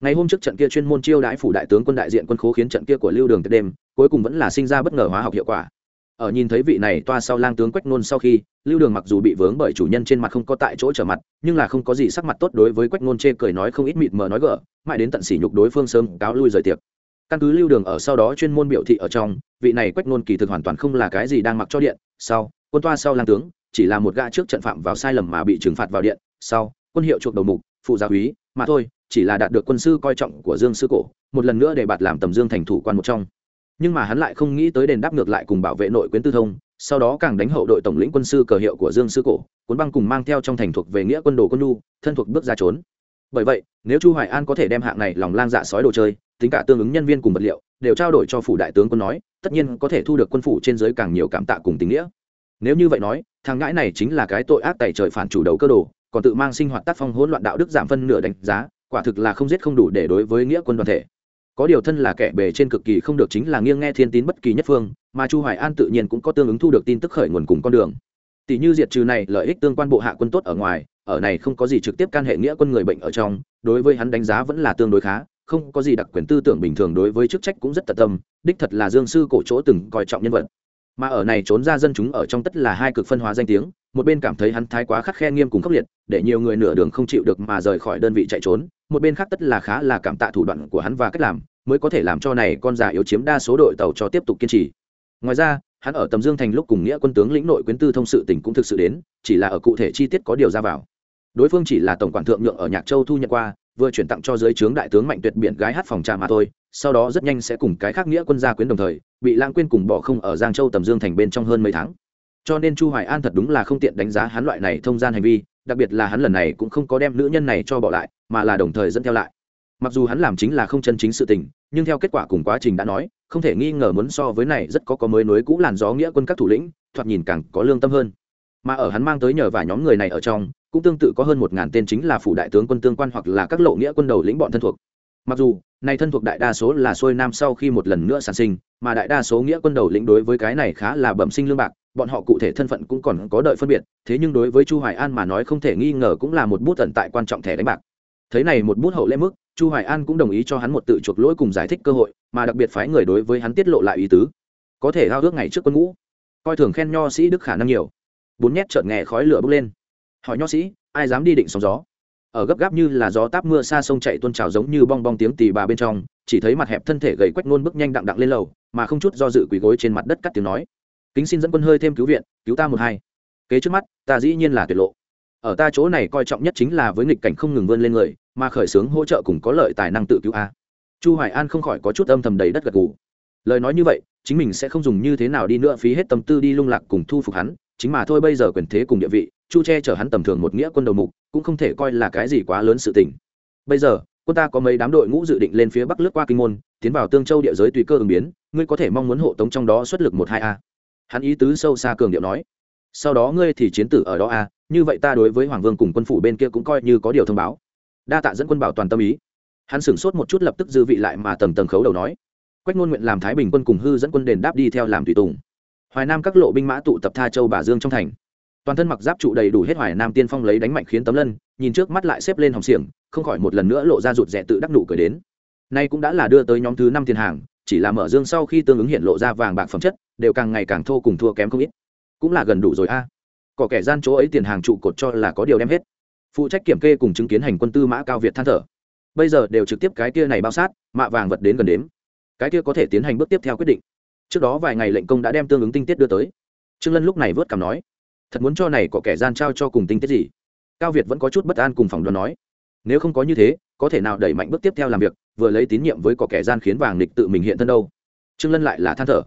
ngày hôm trước trận kia chuyên môn chiêu đãi phủ đại tướng quân đại diện quân khố khiến trận kia của lưu đường tết đêm, cuối cùng vẫn là sinh ra bất ngờ hóa học hiệu quả. Ở nhìn thấy vị này toa sau lang tướng quách nôn sau khi, lưu đường mặc dù bị vướng bởi chủ nhân trên mặt không có tại chỗ trở mặt, nhưng là không có gì sắc mặt tốt đối với quách nôn chê cười nói không ít mịt mờ nói gỡ mãi đến tận sỉ nhục đối phương sớm cáo lui rời tiệc. Căn cứ lưu đường ở sau đó chuyên môn biểu thị ở trong, vị này quách nôn kỳ thực hoàn toàn không là cái gì đang mặc cho điện, sau, quân toa sau lang tướng, chỉ là một gã trước trận phạm vào sai lầm mà bị trừng phạt vào điện, sau, quân hiệu chuộc đầu mục, phụ gia úy, mà thôi chỉ là đạt được quân sư coi trọng của dương sư cổ, một lần nữa để bạt làm tầm dương thành thủ quan một trong. Nhưng mà hắn lại không nghĩ tới đền đáp ngược lại cùng bảo vệ nội quyến tư thông, sau đó càng đánh hậu đội tổng lĩnh quân sư cờ hiệu của dương sư cổ, cuốn băng cùng mang theo trong thành thuộc về nghĩa quân đồ quân lu thân thuộc bước ra trốn. Bởi vậy, nếu chu hoài an có thể đem hạng này lòng lang dạ sói đồ chơi, tính cả tương ứng nhân viên cùng vật liệu, đều trao đổi cho phủ đại tướng quân nói, tất nhiên có thể thu được quân phủ trên giới càng nhiều cảm tạ cùng tình nghĩa. Nếu như vậy nói, thằng ngãi này chính là cái tội ác tẩy trời phản chủ đầu cơ đồ, còn tự mang sinh hoạt tác phong hỗn loạn đạo đức giảm phân nửa đánh giá quả thực là không giết không đủ để đối với nghĩa quân đoàn thể. Có điều thân là kẻ bề trên cực kỳ không được chính là nghiêng nghe thiên tín bất kỳ nhất phương, mà chu hoài an tự nhiên cũng có tương ứng thu được tin tức khởi nguồn cùng con đường. Tỷ như diệt trừ này lợi ích tương quan bộ hạ quân tốt ở ngoài, ở này không có gì trực tiếp can hệ nghĩa quân người bệnh ở trong, đối với hắn đánh giá vẫn là tương đối khá, không có gì đặc quyền tư tưởng bình thường đối với chức trách cũng rất tận tâm, đích thật là dương sư cổ chỗ từng coi trọng nhân vật mà ở này trốn ra dân chúng ở trong tất là hai cực phân hóa danh tiếng, một bên cảm thấy hắn thái quá khắc khe nghiêm cùng khốc liệt, để nhiều người nửa đường không chịu được mà rời khỏi đơn vị chạy trốn, một bên khác tất là khá là cảm tạ thủ đoạn của hắn và cách làm, mới có thể làm cho này con già yếu chiếm đa số đội tàu cho tiếp tục kiên trì. Ngoài ra, hắn ở tầm dương thành lúc cùng nghĩa quân tướng lĩnh nội quyến tư thông sự tỉnh cũng thực sự đến, chỉ là ở cụ thể chi tiết có điều ra vào. Đối phương chỉ là tổng quản thượng nhượng ở nhạc châu thu nhận qua vừa chuyển tặng cho giới trướng đại tướng mạnh tuyệt biển gái hát phòng trà mà thôi, sau đó rất nhanh sẽ cùng cái khác nghĩa quân gia quyến đồng thời, bị lãng quên cùng bỏ không ở giang châu tầm dương thành bên trong hơn mấy tháng. Cho nên chu hoài an thật đúng là không tiện đánh giá hắn loại này thông gian hành vi, đặc biệt là hắn lần này cũng không có đem nữ nhân này cho bỏ lại, mà là đồng thời dẫn theo lại. Mặc dù hắn làm chính là không chân chính sự tình, nhưng theo kết quả cùng quá trình đã nói, không thể nghi ngờ muốn so với này rất có có mới nối cũ làn gió nghĩa quân các thủ lĩnh, thoạt nhìn càng có lương tâm hơn. Mà ở hắn mang tới nhờ vài nhóm người này ở trong cũng tương tự có hơn một ngàn tên chính là phủ đại tướng quân tương quan hoặc là các lộ nghĩa quân đầu lĩnh bọn thân thuộc. Mặc dù, nay thân thuộc đại đa số là xuôi nam sau khi một lần nữa sản sinh, mà đại đa số nghĩa quân đầu lĩnh đối với cái này khá là bẩm sinh lương bạc, bọn họ cụ thể thân phận cũng còn có đợi phân biệt, thế nhưng đối với chu hoài an mà nói không thể nghi ngờ cũng là một bút tận tại quan trọng thẻ đánh bạc. Thấy này một bút hậu lễ mức, chu hoài an cũng đồng ý cho hắn một tự chuộc lỗi cùng giải thích cơ hội, mà đặc biệt phái người đối với hắn tiết lộ lại ý tứ. Có thể giao ước ngày trước quân ngũ. Coi thường khen nho sĩ đức khả năng nhiều. Bốn nhét chợt nghe khói lửa bốc lên hỏi nho sĩ, ai dám đi định sóng gió? Ở gấp gáp như là gió táp mưa xa sông chạy tuôn trào giống như bong bong tiếng tì bà bên trong, chỉ thấy mặt hẹp thân thể gầy quách nôn bước nhanh đặng đặng lên lầu, mà không chút do dự quỳ gối trên mặt đất cắt tiếng nói. Kính xin dẫn quân hơi thêm cứu viện, cứu ta một hai. Kế trước mắt, ta dĩ nhiên là tuyệt lộ. Ở ta chỗ này coi trọng nhất chính là với nghịch cảnh không ngừng vươn lên người, mà khởi xướng hỗ trợ cùng có lợi tài năng tự cứu a. Chu hoài an không khỏi có chút âm thầm đầy đất gật gù. Lời nói như vậy, chính mình sẽ không dùng như thế nào đi nữa, phí hết tâm tư đi lung lạc cùng thu phục hắn chính mà thôi bây giờ quyền thế cùng địa vị, chu che chở hắn tầm thường một nghĩa quân đầu mục, cũng không thể coi là cái gì quá lớn sự tình. Bây giờ, quân ta có mấy đám đội ngũ dự định lên phía bắc lướt qua kinh môn, tiến vào tương châu địa giới tùy cơ ứng biến, ngươi có thể mong muốn hộ tống trong đó xuất lực một hai a. Hắn ý tứ sâu xa cường điệu nói. Sau đó ngươi thì chiến tử ở đó a, như vậy ta đối với hoàng vương cùng quân phủ bên kia cũng coi như có điều thông báo. Đa tạ dẫn quân bảo toàn tâm ý. Hắn sửng sốt một chút lập tức dư vị lại mà tầm tầng khấu đầu nói. Quách ngôn nguyện làm thái bình quân cùng hư dẫn quân đền đáp đi theo làm tùy tùng hoài nam các lộ binh mã tụ tập tha châu bà dương trong thành. Toàn thân mặc giáp trụ đầy đủ hết hoài nam tiên phong lấy đánh mạnh khiến tấm lân, nhìn trước mắt lại xếp lên hòng xiềng, không khỏi một lần nữa lộ ra rụt rẽ tự đắc nụ cười đến. Nay cũng đã là đưa tới nhóm thứ năm tiền hàng, chỉ là mở dương sau khi tương ứng hiện lộ ra vàng bạc phẩm chất, đều càng ngày càng thô cùng thua kém không ít. Cũng là gần đủ rồi a. Có kẻ gian chỗ ấy tiền hàng trụ cột cho là có điều đem hết. Phụ trách kiểm kê cùng chứng kiến hành quân tư mã cao việt than thở. Bây giờ đều trực tiếp cái kia này bao sát, mạ vàng vật đến gần đếm. Cái kia có thể tiến hành bước tiếp theo quyết định trước đó vài ngày lệnh công đã đem tương ứng tinh tiết đưa tới. Trương lân lúc này vớt cảm nói, thật muốn cho này có kẻ gian trao cho cùng tinh tiết gì? Cao việt vẫn có chút bất an cùng phòng đoán nói, nếu không có như thế, có thể nào đẩy mạnh bước tiếp theo làm việc, vừa lấy tín nhiệm với có kẻ gian khiến vàng lịch tự mình hiện thân đâu? Trương lân lại là than thở,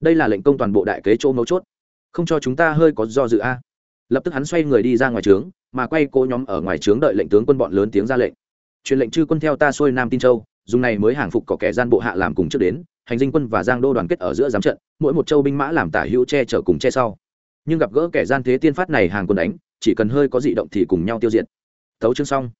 đây là lệnh công toàn bộ đại kế chỗ mấu chốt, không cho chúng ta hơi có do dự a. Lập tức hắn xoay người đi ra ngoài trướng, mà quay cô nhóm ở ngoài trướng đợi lệnh tướng quân bọn lớn tiếng ra lệnh. Truyền lệnh chư quân theo ta xuôi nam tin châu, dùng này mới hàng phục có kẻ gian bộ hạ làm cùng trước đến hành dinh quân và giang đô đoàn kết ở giữa giám trận, mỗi một châu binh mã làm tả hữu che chở cùng che sau. Nhưng gặp gỡ kẻ gian thế tiên phát này hàng quân đánh, chỉ cần hơi có dị động thì cùng nhau tiêu diệt. Thấu chương xong.